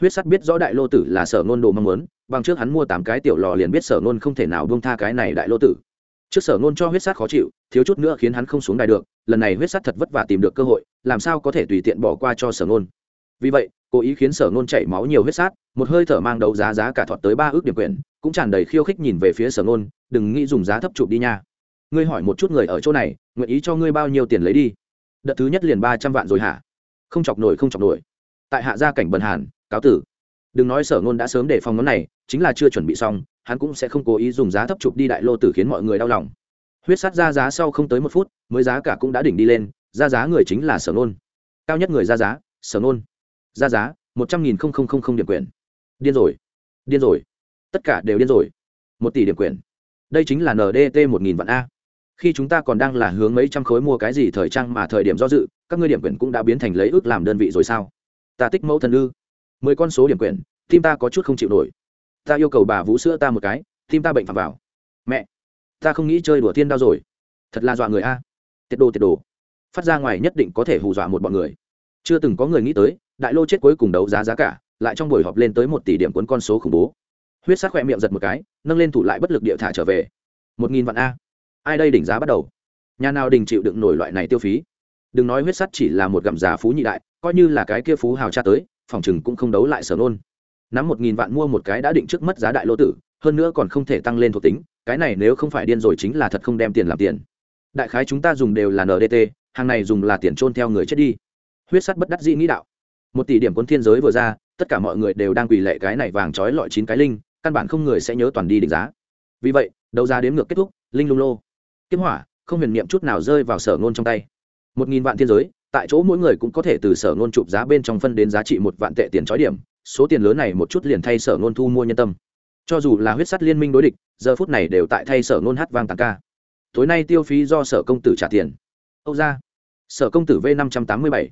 Huyết sắt biết rõ đại lô tử là sở ngôn đồ mong muốn, bằng trước hắn mua tám cái tiểu lò liền biết sở ngôn không thể nào buông tha cái này đại lô tử. Trước sở ngôn cho huyết sắt khó chịu thiếu chút nữa khiến hắn không xuống đài được, lần này huyết sắt thật vất vả tìm được cơ hội, làm sao có thể tùy tiện bỏ qua cho sở ngôn. Vì vậy, cố ý khiến sở ngôn chảy máu nhiều huyết sát, một hơi thở mang đấu giá giá cả thọt tới ba ước điểm quyền, cũng tràn đầy khiêu khích nhìn về phía sở ngôn, đừng nghĩ dùng giá thấp chụp đi nha. Ngươi hỏi một chút người ở chỗ này, nguyện ý cho ngươi bao nhiêu tiền lấy đi? Đợt thứ nhất liền ba trăm vạn rồi hả? Không chọc nổi, không chọc nổi. Tại hạ gia cảnh bần hàn, cáo tử. Đừng nói sở ngôn đã sớm để phòng món này, chính là chưa chuẩn bị xong, hắn cũng sẽ không cố ý dùng giá thấp chụp đi đại lô tử khiến mọi người đau lòng huyết sát ra giá sau không tới một phút mới giá cả cũng đã đỉnh đi lên ra giá người chính là sở nôn, cao nhất người ra giá sở nôn. ra giá một trăm nghìn không không không không điểm quyền điên rồi điên rồi. Tất cả đều điên rồi. Một tỷ điểm quyền đây chính là ndt một nghìn vạn a. Khi chúng ta còn đang là hướng mấy trăm khối mua cái gì thời trang mà thời điểm do dự các ngươi điểm quyền cũng đã biến thành lấy ước làm đơn vị rồi sao? Ta tích mẫu thần ư. Mười con số điểm quyền tim ta có chút không chịu nổi. Ta yêu cầu bà vũ sữa ta một cái tim ta bệnh phạm vào. Mẹ ta không nghĩ chơi đùa thiên đao rồi. Thật là dọa người a. Tiệt đồ tiệt đồ. Phát ra ngoài nhất định có thể hù dọa một bọn người. Chưa từng có người nghĩ tới, đại lô chết cuối cùng đấu giá giá cả, lại trong buổi họp lên tới một tỷ điểm cuốn con số khủng bố. Huyết sát khỏe miệng giật một cái, nâng lên thủ lại bất lực địa thả trở về. Một nghìn vạn a. Ai đây đỉnh giá bắt đầu? Nhà nào đình chịu đựng nổi loại này tiêu phí? Đừng nói huyết sắt chỉ là một gặm giả phú nhị đại, coi như là cái kia phú hào cha tới, phòng chừng cũng không đấu lại sở nôn nắm một nghìn vạn mua một cái đã định trước mất giá đại lô tử, hơn nữa còn không thể tăng lên thuộc tính cái này nếu không phải điên rồi chính là thật không đem tiền làm tiền. Đại khái chúng ta dùng đều là ndt hàng này dùng là tiền trôn theo người chết đi. Huyết sắt bất đắc dĩ nghĩ đạo. Một tỷ điểm quân thiên giới vừa ra, tất cả mọi người đều đang quỳ lệ cái này vàng trói lọi chín cái linh, căn bản không người sẽ nhớ toàn đi định giá. Vì vậy, đấu giá đếm ngược kết thúc, linh lung lô. Kiếm hỏa, không huyền niệm chút nào rơi vào sở ngôn trong tay. Một nghìn vạn thiên giới, tại chỗ mỗi người cũng có thể từ sở ngôn chụp giá bên trong phân đến giá trị một vạn tệ tiền trói điểm, số tiền lớn này một chút liền thay sở ngôn thu mua nhân tâm cho dù là huyết sắt liên minh đối địch, giờ phút này đều tại thay sở nôn hát vang tàn ca. Tối nay tiêu phí do sở công tử trả tiền. Âu ra sở công tử v năm trăm tám mươi bảy.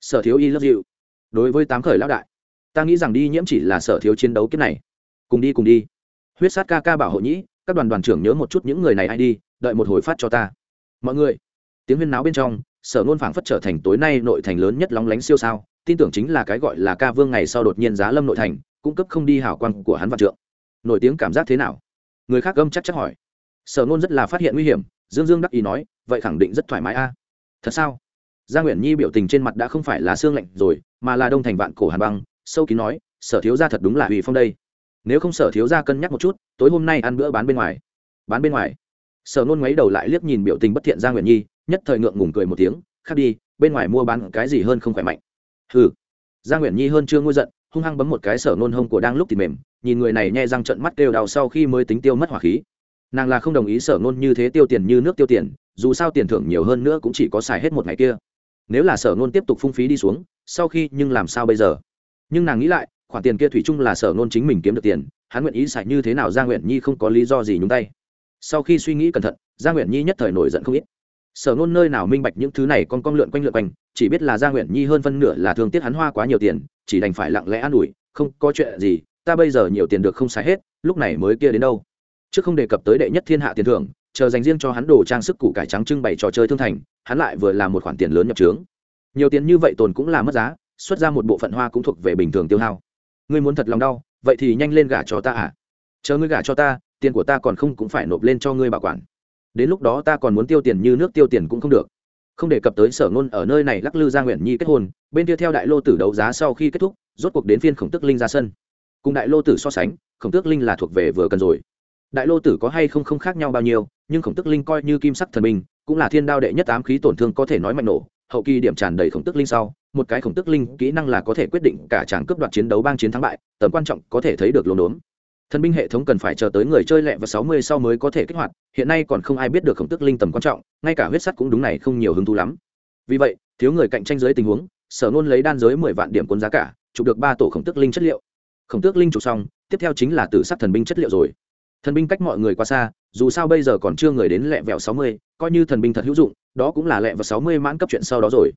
Sở thiếu y lớp dịu. Đối với tám khởi lão đại, ta nghĩ rằng đi nhiễm chỉ là sở thiếu chiến đấu kiếp này. Cùng đi cùng đi. Huyết sát ca ca bảo hộ nhĩ, các đoàn đoàn trưởng nhớ một chút những người này ai đi, đợi một hồi phát cho ta. Mọi người, tiếng huyên náo bên trong, sở nôn phảng phất trở thành tối nay nội thành lớn nhất lóng lánh siêu sao, tin tưởng chính là cái gọi là ca vương ngày sau đột nhiên giá lâm nội thành, cung cấp không đi hảo quan của hắn vạn trượng nổi tiếng cảm giác thế nào? Người khác gâm chắc chắc hỏi. Sở nôn rất là phát hiện nguy hiểm, dương dương đắc ý nói, vậy khẳng định rất thoải mái a. Thật sao? Gia nguyễn nhi biểu tình trên mặt đã không phải là xương lạnh rồi, mà là đông thành vạn cổ hàn băng, sâu kín nói, sở thiếu gia thật đúng là ủy phong đây. Nếu không sở thiếu gia cân nhắc một chút, tối hôm nay ăn bữa bán bên ngoài. Bán bên ngoài. Sở nôn ngoáy đầu lại liếc nhìn biểu tình bất thiện gia nguyễn nhi, nhất thời ngượng ngùng cười một tiếng, khác đi, bên ngoài mua bán cái gì hơn không khỏe mạnh? Hừ. Gia nguyễn nhi hơn chưa ngôi giận hung hăng bấm một cái sở nôn hông của đang lúc thì mềm, nhìn người này nhẹ răng trận mắt kêu đau sau khi mới tính tiêu mất hỏa khí. Nàng là không đồng ý sở nôn như thế tiêu tiền như nước tiêu tiền, dù sao tiền thưởng nhiều hơn nữa cũng chỉ có xài hết một ngày kia. Nếu là sở nôn tiếp tục phung phí đi xuống, sau khi nhưng làm sao bây giờ? Nhưng nàng nghĩ lại, khoản tiền kia thủy chung là sở nôn chính mình kiếm được tiền, hắn nguyện ý xài như thế nào gia nguyện nhi không có lý do gì nhúng tay. Sau khi suy nghĩ cẩn thận gia nguyện nhi nhất thời nổi giận không ít. Sở nôn nơi nào minh bạch những thứ này con con lượn quanh lượn quanh, chỉ biết là gia nguyện nhi hơn phân nửa là thường tiếc hắn hoa quá nhiều tiền chỉ đành phải lặng lẽ an ủi, không có chuyện gì, ta bây giờ nhiều tiền được không xài hết, lúc này mới kia đến đâu? Chứ không đề cập tới đệ nhất thiên hạ tiền thưởng, chờ dành riêng cho hắn đồ trang sức củ cải trắng trưng bày trò chơi thương thành, hắn lại vừa là một khoản tiền lớn nhập trướng. Nhiều tiền như vậy tồn cũng là mất giá, xuất ra một bộ phận hoa cũng thuộc về bình thường tiêu hao. Ngươi muốn thật lòng đau, vậy thì nhanh lên gả cho ta à? Chờ ngươi gả cho ta, tiền của ta còn không cũng phải nộp lên cho ngươi bảo quản. Đến lúc đó ta còn muốn tiêu tiền như nước tiêu tiền cũng không được không đề cập tới sở ngôn ở nơi này lắc lư gia nguyện nhi kết hôn, bên kia theo đại lô tử đấu giá sau khi kết thúc, rốt cuộc đến phiên khổng tức linh ra sân. Cùng đại lô tử so sánh, khổng tước linh là thuộc về vừa cần rồi. Đại lô tử có hay không không khác nhau bao nhiêu, nhưng khổng tức linh coi như kim sắc thần minh, cũng là thiên đao đệ nhất ám khí tổn thương có thể nói mạnh nổ. Hậu kỳ điểm tràn đầy khổng tức linh sau, một cái khổng tức linh kỹ năng là có thể quyết định cả tràng cướp đoạt chiến đấu bang chiến thắng bại, tầm quan trọng có thể thấy được lốm đốm thần binh hệ thống cần phải chờ tới người chơi lẹ và sáu mươi sau mới có thể kích hoạt, hiện nay còn không ai biết được khổng tức linh tầm quan trọng, ngay cả huyết sắt cũng đúng này không nhiều hứng thú lắm. Vì vậy, thiếu người cạnh tranh dưới tình huống, sở nôn lấy đan giới mười vạn điểm cuốn giá cả, chụp được ba tổ khổng tức linh chất liệu. Khổng tước linh chụp xong, tiếp theo chính là tử sắc thần binh chất liệu rồi. Thần binh cách mọi người quá xa, dù sao bây giờ còn chưa người đến lẹ vẹo sáu mươi, coi như thần binh thật hữu dụng, đó cũng là lẹ và sáu mươi mãn cấp chuyện sau đó rồi.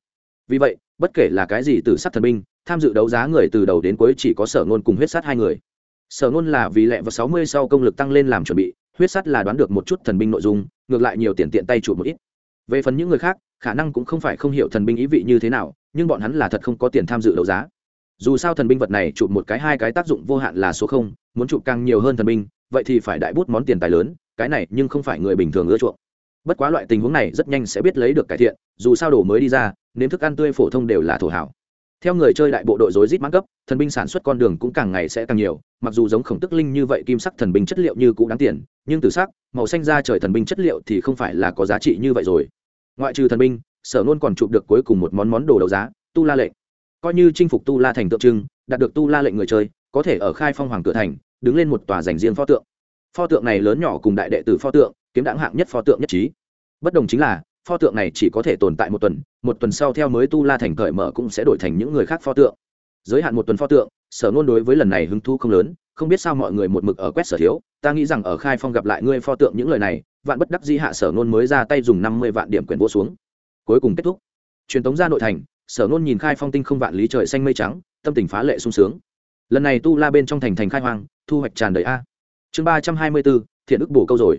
Vì vậy, bất kể là cái gì từ sắc thần binh, tham dự đấu giá người từ đầu đến cuối chỉ có sở ngôn cùng huyết sát hai người sở ngôn là vì lẹ vào sáu mươi sau công lực tăng lên làm chuẩn bị, huyết sắt là đoán được một chút thần binh nội dung, ngược lại nhiều tiền tiện tay chụp một ít. Về phần những người khác, khả năng cũng không phải không hiểu thần binh ý vị như thế nào, nhưng bọn hắn là thật không có tiền tham dự đấu giá. Dù sao thần binh vật này chụp một cái hai cái tác dụng vô hạn là số không, muốn chụp càng nhiều hơn thần binh, vậy thì phải đại bút món tiền tài lớn, cái này nhưng không phải người bình thường ưa chuộng. Bất quá loại tình huống này rất nhanh sẽ biết lấy được cải thiện, dù sao đồ mới đi ra, nếm thức ăn tươi phổ thông đều là thổ hảo theo người chơi đại bộ đội rối rít mãn cấp, thần binh sản xuất con đường cũng càng ngày sẽ càng nhiều, mặc dù giống khổng tức linh như vậy kim sắc thần binh chất liệu như cũng đáng tiền, nhưng từ sắc, màu xanh ra trời thần binh chất liệu thì không phải là có giá trị như vậy rồi. Ngoại trừ thần binh, sở nôn còn chụp được cuối cùng một món món đồ đấu giá, tu la lệnh coi như chinh phục tu la thành tượng trưng, đạt được tu la lệnh người chơi, có thể ở khai phong hoàng cửa thành, đứng lên một tòa dành riêng pho tượng. Pho tượng này lớn nhỏ cùng đại đệ tử pho tượng, kiếm đáng hạng nhất pho tượng nhất trí. Bất đồng chính là pho tượng này chỉ có thể tồn tại một tuần một tuần sau theo mới tu la thành cởi mở cũng sẽ đổi thành những người khác pho tượng. Giới hạn một tuần pho tượng, sở nôn đối với lần này hứng thu không lớn, không biết sao mọi người một mực ở quét sở thiếu, ta nghĩ rằng ở khai phong gặp lại ngươi pho tượng những lời này, vạn bất đắc di hạ sở nôn mới ra tay dùng năm mươi vạn điểm quyền vô xuống. Cuối cùng kết thúc. Truyền tống ra nội thành, sở nôn nhìn khai phong tinh không vạn lý trời xanh mây trắng, tâm tình phá lệ sung sướng. Lần này tu la bên trong thành thành khai hoang, thu hoạch tràn đầy a. Chương ba trăm hai mươi bốn, thiện ức bổ câu rồi.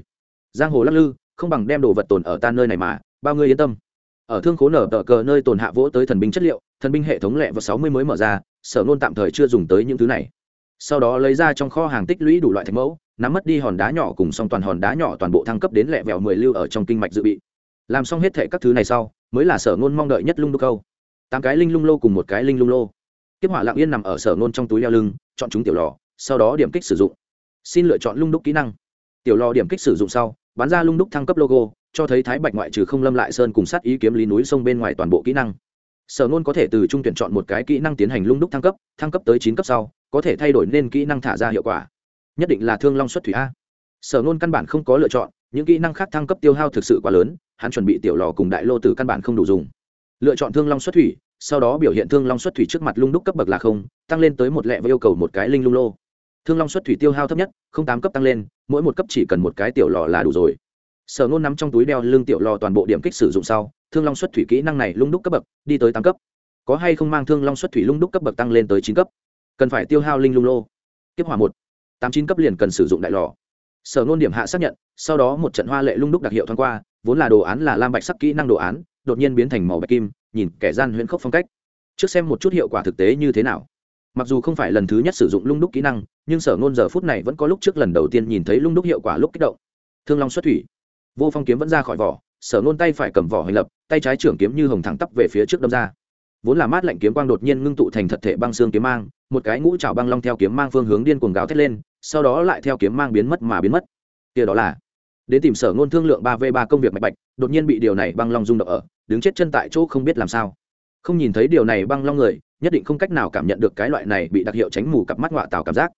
Giang hồ lắc lư, không bằng đem đồ vật tồn ở ta nơi này mà bao ngươi yên tâm. Ở thương khố nở tờ cờ nơi tồn hạ vỗ tới thần binh chất liệu, thần binh hệ thống lẹ và sáu mươi mới mở ra, sở nôn tạm thời chưa dùng tới những thứ này. Sau đó lấy ra trong kho hàng tích lũy đủ loại thạch mẫu, nắm mất đi hòn đá nhỏ cùng xong toàn hòn đá nhỏ toàn bộ thăng cấp đến lẹ vẹo mười lưu ở trong kinh mạch dự bị. Làm xong hết thệ các thứ này sau, mới là sở nôn mong đợi nhất lung đô câu. Tám cái linh lung lô cùng một cái linh lung lô. Tiếp hỏa lặng yên nằm ở sở nôn trong túi leo lưng, chọn chúng tiểu lò, sau đó điểm kích sử dụng. Xin lựa chọn lung đúc kỹ năng. Tiểu lò điểm kích sử dụng sau bán ra lung đúc thăng cấp logo cho thấy thái bạch ngoại trừ không lâm lại sơn cùng sát ý kiếm lý núi sông bên ngoài toàn bộ kỹ năng. Sở nôn có thể từ trung tuyển chọn một cái kỹ năng tiến hành lung đúc thăng cấp thăng cấp tới chín cấp sau, có thể thay đổi nên kỹ năng thả ra hiệu quả. Nhất định là thương long xuất thủy a. Sở nôn căn bản không có lựa chọn, những kỹ năng khác thăng cấp tiêu hao thực sự quá lớn, hắn chuẩn bị tiểu lò cùng đại lô từ căn bản không đủ dùng. Lựa chọn thương long xuất thủy, sau đó biểu hiện thương long xuất thủy trước mặt lung đúc cấp bậc là không, tăng lên tới một lẹ và yêu cầu một cái linh lung lô. Thương long xuất thủy tiêu hao thấp nhất, không tám cấp tăng lên, mỗi một cấp chỉ cần một cái tiểu lò là đủ rồi sở nôn nắm trong túi đeo lưng tiểu lò toàn bộ điểm kích sử dụng sau, thương long xuất thủy kỹ năng này lung đúc cấp bậc, đi tới tám cấp. Có hay không mang thương long xuất thủy lung đúc cấp bậc tăng lên tới chín cấp? Cần phải tiêu hao linh lung lô. Tiếp hỏa một. Tám chín cấp liền cần sử dụng đại lò. Sở nôn điểm hạ xác nhận, sau đó một trận hoa lệ lung đúc đặc hiệu thoáng qua, vốn là đồ án là lam bạch sắc kỹ năng đồ án, đột nhiên biến thành màu bạch kim, nhìn kẻ gian huyễn khốc phong cách. Trước xem một chút hiệu quả thực tế như thế nào. Mặc dù không phải lần thứ nhất sử dụng lung đúc kỹ năng, nhưng sở ngôn giờ phút này vẫn có lúc trước lần đầu tiên nhìn thấy lung đúc hiệu quả lúc kích động. Thương long xuất thủy vô phong kiếm vẫn ra khỏi vỏ, sở nôn tay phải cầm vỏ hành lập, tay trái trưởng kiếm như hồng thẳng tắp về phía trước đâm ra. Vốn là mát lạnh kiếm quang đột nhiên ngưng tụ thành thật thể băng xương kiếm mang, một cái ngũ trào băng long theo kiếm mang phương hướng điên cuồng gáo thét lên, sau đó lại theo kiếm mang biến mất mà biến mất. Kia đó là, đến tìm sở ngôn thương lượng ba v ba công việc mạch bạch, đột nhiên bị điều này băng long rung động ở, đứng chết chân tại chỗ không biết làm sao. Không nhìn thấy điều này băng long người, nhất định không cách nào cảm nhận được cái loại này bị đặc hiệu tránh mù cặp mắt ngọa tạo cảm giác.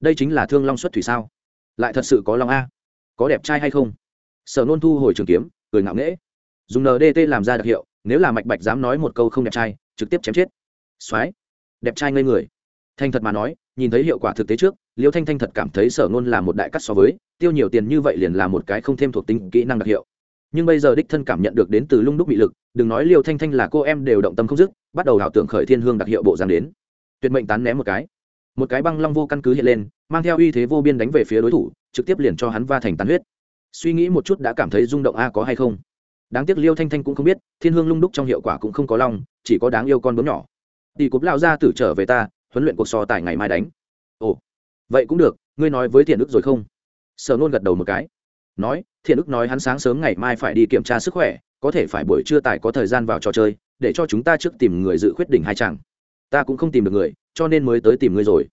Đây chính là thương long xuất thủy sao? Lại thật sự có long a? Có đẹp trai hay không? Sở nôn thu hồi trường kiếm, cười ngạo nghễ. Dùng ndt làm ra đặc hiệu, nếu là mạch bạch dám nói một câu không đẹp trai, trực tiếp chém chết. Soái đẹp trai ngây người. Thanh thật mà nói, nhìn thấy hiệu quả thực tế trước, liêu thanh thanh thật cảm thấy sở nôn là một đại cắt so với, tiêu nhiều tiền như vậy liền là một cái không thêm thuộc tính kỹ năng đặc hiệu. Nhưng bây giờ đích thân cảm nhận được đến từ lung đúc bị lực, đừng nói liêu thanh thanh là cô em đều động tâm không dứt, bắt đầu ảo tưởng khởi thiên hương đặc hiệu bộ giang đến. Tuyệt mệnh tán ném một cái. Một cái băng long vô căn cứ hiện lên, mang theo uy thế vô biên đánh về phía đối thủ, trực tiếp liền cho hắn va thành tán huyết suy nghĩ một chút đã cảm thấy rung động a, có hay không? Đáng tiếc liêu thanh thanh cũng không biết, thiên hương lung đúc trong hiệu quả cũng không có long, chỉ có đáng yêu con bướm nhỏ. Tỷ cục lao ra tử trở về ta, huấn luyện cuộc so tài ngày mai đánh. Ồ, vậy cũng được, ngươi nói với thiện đức rồi không? Sở nôn gật đầu một cái. Nói, thiện đức nói hắn sáng sớm ngày mai phải đi kiểm tra sức khỏe, có thể phải buổi trưa tài có thời gian vào trò chơi, để cho chúng ta trước tìm người dự khuyết đỉnh hai chàng. Ta cũng không tìm được người, cho nên mới tới tìm ngươi rồi.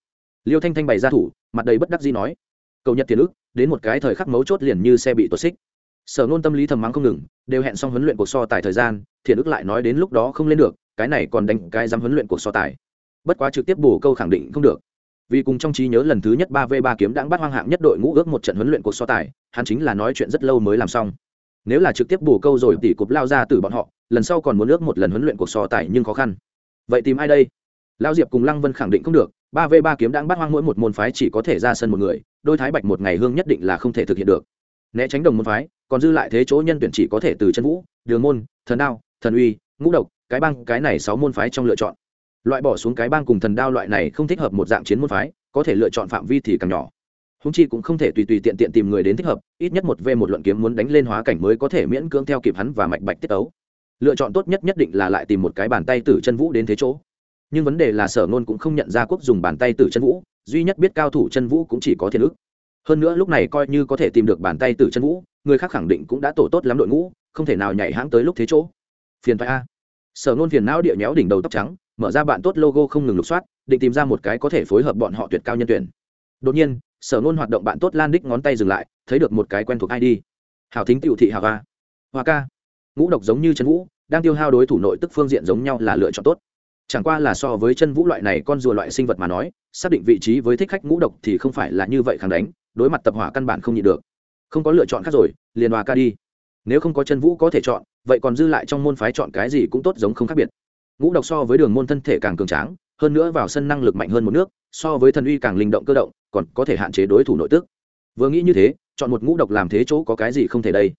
Liêu thanh thanh bày ra thủ, mặt đầy bất đắc dĩ nói. Cầu nhật thiện đức đến một cái thời khắc mấu chốt liền như xe bị tuột xích. Sở nôn tâm lý thầm mắng không ngừng, đều hẹn xong huấn luyện cuộc so tài thời gian, thiện ức lại nói đến lúc đó không lên được, cái này còn đánh cái dám huấn luyện cuộc so tài. Bất quá trực tiếp bổ câu khẳng định không được. Vì cùng trong trí nhớ lần thứ nhất ba v ba kiếm đãng bắt hoang hạng nhất đội ngũ ước một trận huấn luyện cuộc so tài, hắn chính là nói chuyện rất lâu mới làm xong. Nếu là trực tiếp bổ câu rồi tỉ cục lao ra từ bọn họ, lần sau còn muốn ước một lần huấn luyện cuộc so tài nhưng khó khăn. Vậy tìm ai đây? Lao diệp cùng lăng vân khẳng định không được, ba v ba kiếm đang bắt hoang mỗi một môn phái chỉ có thể ra sân một người, đôi thái bạch một ngày hương nhất định là không thể thực hiện được. Né tránh đồng môn phái, còn dư lại thế chỗ nhân tuyển chỉ có thể từ chân vũ, đường môn, thần đao, thần uy, ngũ độc, cái băng cái này sáu môn phái trong lựa chọn. Loại bỏ xuống cái băng cùng thần đao loại này không thích hợp một dạng chiến môn phái, có thể lựa chọn phạm vi thì càng nhỏ. Húng chi cũng không thể tùy tùy tiện tiện tìm người đến thích hợp, ít nhất một v một luận kiếm muốn đánh lên hóa cảnh mới có thể miễn cưỡng theo kịp hắn và mạch bạch tiết ấu lựa chọn tốt nhất nhất định là lại tìm một cái bàn tay từ chân vũ đến thế chỗ nhưng vấn đề là sở nôn cũng không nhận ra quốc dùng bàn tay từ chân vũ, duy nhất biết cao thủ chân vũ cũng chỉ có thiên ức. Hơn nữa lúc này coi như có thể tìm được bàn tay từ chân vũ, người khác khẳng định cũng đã tổ tốt lắm đội ngũ, không thể nào nhảy hãng tới lúc thế chỗ. Phiền thoại a. Sở nôn phiền não địa nhéo đỉnh đầu tóc trắng, mở ra bạn tốt logo không ngừng lục soát, định tìm ra một cái có thể phối hợp bọn họ tuyệt cao nhân tuyển. Đột nhiên, sở nôn hoạt động bạn tốt lan đích ngón tay dừng lại, thấy được một cái quen thuộc id hào thính tiểu thị hào ca hoa ca. Ngũ độc giống như chân vũ, đang tiêu hao đối thủ nội tức phương diện giống nhau là lựa chọn tốt chẳng qua là so với chân vũ loại này con rùa loại sinh vật mà nói, xác định vị trí với thích khách ngũ độc thì không phải là như vậy kháng đánh, đối mặt tập hỏa căn bản không nhịn được. Không có lựa chọn khác rồi, liền hòa ca đi. Nếu không có chân vũ có thể chọn, vậy còn dư lại trong môn phái chọn cái gì cũng tốt giống không khác biệt. Ngũ độc so với đường môn thân thể càng cường tráng, hơn nữa vào sân năng lực mạnh hơn một nước, so với thần uy càng linh động cơ động, còn có thể hạn chế đối thủ nội tức. Vừa nghĩ như thế, chọn một ngũ độc làm thế chỗ có cái gì không thể đây?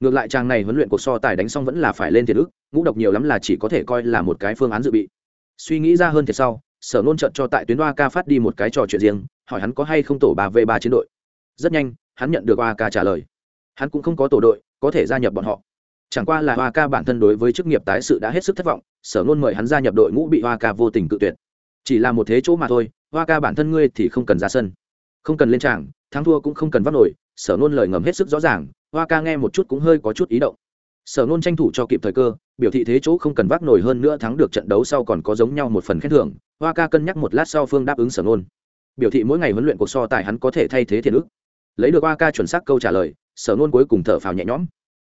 Ngược lại trang này huấn luyện cuộc so tài đánh xong vẫn là phải lên thiệt ức ngũ độc nhiều lắm là chỉ có thể coi là một cái phương án dự bị suy nghĩ ra hơn thiệt sau, sở nôn trận cho tại tuyến hoa ca phát đi một cái trò chuyện riêng, hỏi hắn có hay không tổ ba v ba chiến đội. Rất nhanh, hắn nhận được hoa ca trả lời. Hắn cũng không có tổ đội, có thể gia nhập bọn họ. Chẳng qua là hoa ca bản thân đối với chức nghiệp tái sự đã hết sức thất vọng, sở nôn mời hắn gia nhập đội ngũ bị hoa ca vô tình cự tuyệt. Chỉ là một thế chỗ mà thôi hoa ca bản thân ngươi thì không cần ra sân. Không cần lên tràng, thắng thua cũng không cần vắt nổi, sở nôn lời ngầm hết sức rõ ràng hoa ca nghe một chút cũng hơi có chút ý động sở nôn tranh thủ cho kịp thời cơ, biểu thị thế chỗ không cần vác nổi hơn nữa thắng được trận đấu sau còn có giống nhau một phần khen thưởng, hoa ca cân nhắc một lát sau phương đáp ứng sở nôn biểu thị mỗi ngày huấn luyện cuộc so tài hắn có thể thay thế thiền ức lấy được hoa ca chuẩn xác câu trả lời, sở nôn cuối cùng thở phào nhẹ nhõm.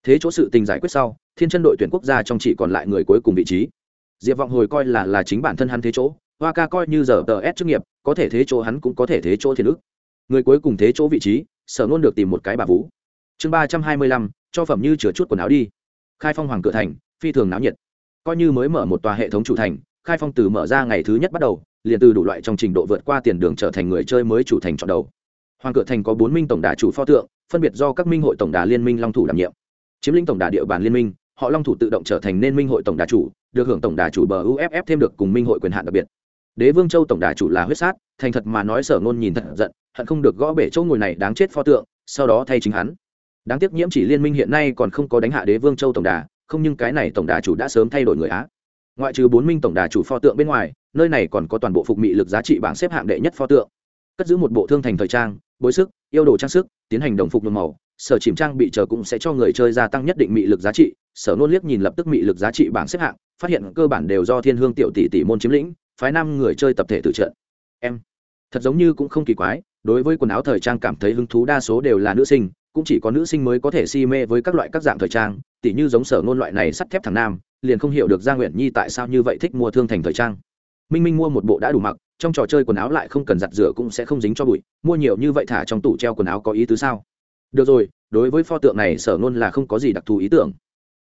Thế chỗ sự tình giải quyết sau, thiên chân đội tuyển quốc gia trong chỉ còn lại người cuối cùng vị trí. Diệp vọng hồi coi là là chính bản thân hắn thế chỗ, hoa ca coi như giờ tờ s chức nghiệp, có thể thế chỗ hắn cũng có thể thế chỗ thiên ức người cuối cùng thế chỗ vị trí, sở nôn được tìm một cái bà vũ chương ba trăm hai mươi lăm, cho phẩm như chứa chút quần áo đi khai phong hoàng cửa thành, phi thường náo nhiệt. Coi như mới mở một tòa hệ thống chủ thành, khai phong từ mở ra ngày thứ nhất bắt đầu, liền từ đủ loại trong trình độ vượt qua tiền đường trở thành người chơi mới chủ thành chọn đầu. Hoàng cửa thành có bốn minh tổng đà chủ pho tượng, phân biệt do các minh hội tổng đà liên minh long thủ đảm nhiệm. Chiếm lĩnh tổng đà địa bàn liên minh, họ long thủ tự động trở thành nên minh hội tổng đà chủ, được hưởng tổng đà chủ bờ uff thêm được cùng minh hội quyền hạn đặc biệt. Đế vương châu tổng đà chủ là huyết sát, thành thật mà nói sở ngôn nhìn thật giận, hận không được gõ bể chỗ ngồi này đáng chết pho tượng, sau đó thay chính hắn đáng tiếc nhiễm chỉ liên minh hiện nay còn không có đánh hạ đế vương châu tổng đà, không nhưng cái này tổng đà chủ đã sớm thay đổi người á. Ngoại trừ bốn minh tổng đà chủ pho tượng bên ngoài, nơi này còn có toàn bộ phục mị lực giá trị bảng xếp hạng đệ nhất pho tượng. Cất giữ một bộ thương thành thời trang, bối sức, yêu đồ trang sức, tiến hành đồng phục nhuộm màu, sở chìm trang bị chờ cũng sẽ cho người chơi gia tăng nhất định mị lực giá trị, sở nôn liếc nhìn lập tức mị lực giá trị bảng xếp hạng, phát hiện cơ bản đều do thiên hương tiểu tỷ tỷ môn chiếm lĩnh, phái năm người chơi tập thể tự trận. Em, thật giống như cũng không kỳ quái, đối với quần áo thời trang cảm thấy hứng thú đa số đều là nữ sinh cũng chỉ có nữ sinh mới có thể si mê với các loại các dạng thời trang, tỉ như giống sở ngôn loại này sắt thép thằng nam, liền không hiểu được gia nguyện nhi tại sao như vậy thích mua thương thành thời trang. Minh minh mua một bộ đã đủ mặc, trong trò chơi quần áo lại không cần giặt rửa cũng sẽ không dính cho bụi, mua nhiều như vậy thả trong tủ treo quần áo có ý tứ sao? Được rồi, đối với pho tượng này sở ngôn là không có gì đặc thù ý tưởng.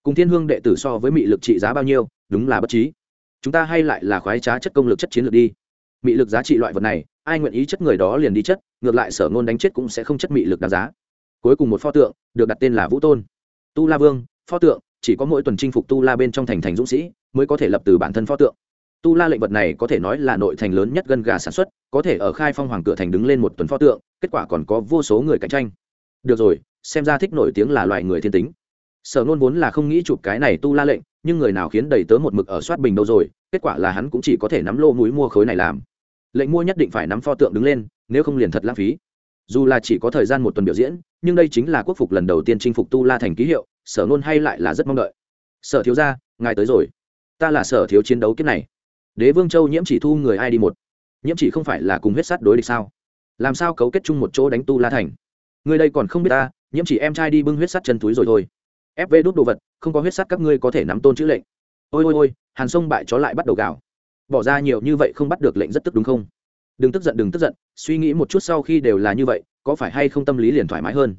Cùng thiên hương đệ tử so với mị lực trị giá bao nhiêu, đúng là bất trí. Chúng ta hay lại là khoái trá chất công lực chất chiến lược đi. Mị lực giá trị loại vật này, ai nguyện ý chất người đó liền đi chất, ngược lại sở ngôn đánh chết cũng sẽ không chất mị lực đáng giá cuối cùng một pho tượng được đặt tên là vũ tôn. Tu la vương, pho tượng, chỉ có mỗi tuần chinh phục tu la bên trong thành thành dũng sĩ mới có thể lập từ bản thân pho tượng. Tu la lệnh vật này có thể nói là nội thành lớn nhất gân gà sản xuất, có thể ở khai phong hoàng cửa thành đứng lên một tuần pho tượng, kết quả còn có vô số người cạnh tranh. Được rồi, xem ra thích nổi tiếng là loài người thiên tính. Sở nôn vốn là không nghĩ chụp cái này tu la lệnh, nhưng người nào khiến đầy tớ một mực ở soát bình đâu rồi, kết quả là hắn cũng chỉ có thể nắm lô núi mua khối này làm. Lệnh mua nhất định phải nắm pho tượng đứng lên, nếu không liền thật lãng phí dù là chỉ có thời gian một tuần biểu diễn, nhưng đây chính là quốc phục lần đầu tiên chinh phục tu la thành ký hiệu, sở nôn hay lại là rất mong đợi. Sở thiếu gia, ngài tới rồi. Ta là sở thiếu chiến đấu kiếp này. Đế vương châu nhiễm chỉ thu người ai đi một. Nhiễm chỉ không phải là cùng huyết sát đối địch sao? Làm sao cấu kết chung một chỗ đánh tu la thành? Người đây còn không biết ta, nhiễm chỉ em trai đi bưng huyết sắt chân túi rồi thôi. Fv đút đồ vật, không có huyết sắt các ngươi có thể nắm tôn chữ lệnh. Ôi ôi ôi, hàn sông bại chó lại bắt đầu gào. Bỏ ra nhiều như vậy không bắt được lệnh rất tức đúng không? Đừng tức giận, đừng tức giận, suy nghĩ một chút sau khi đều là như vậy, có phải hay không tâm lý liền thoải mái hơn?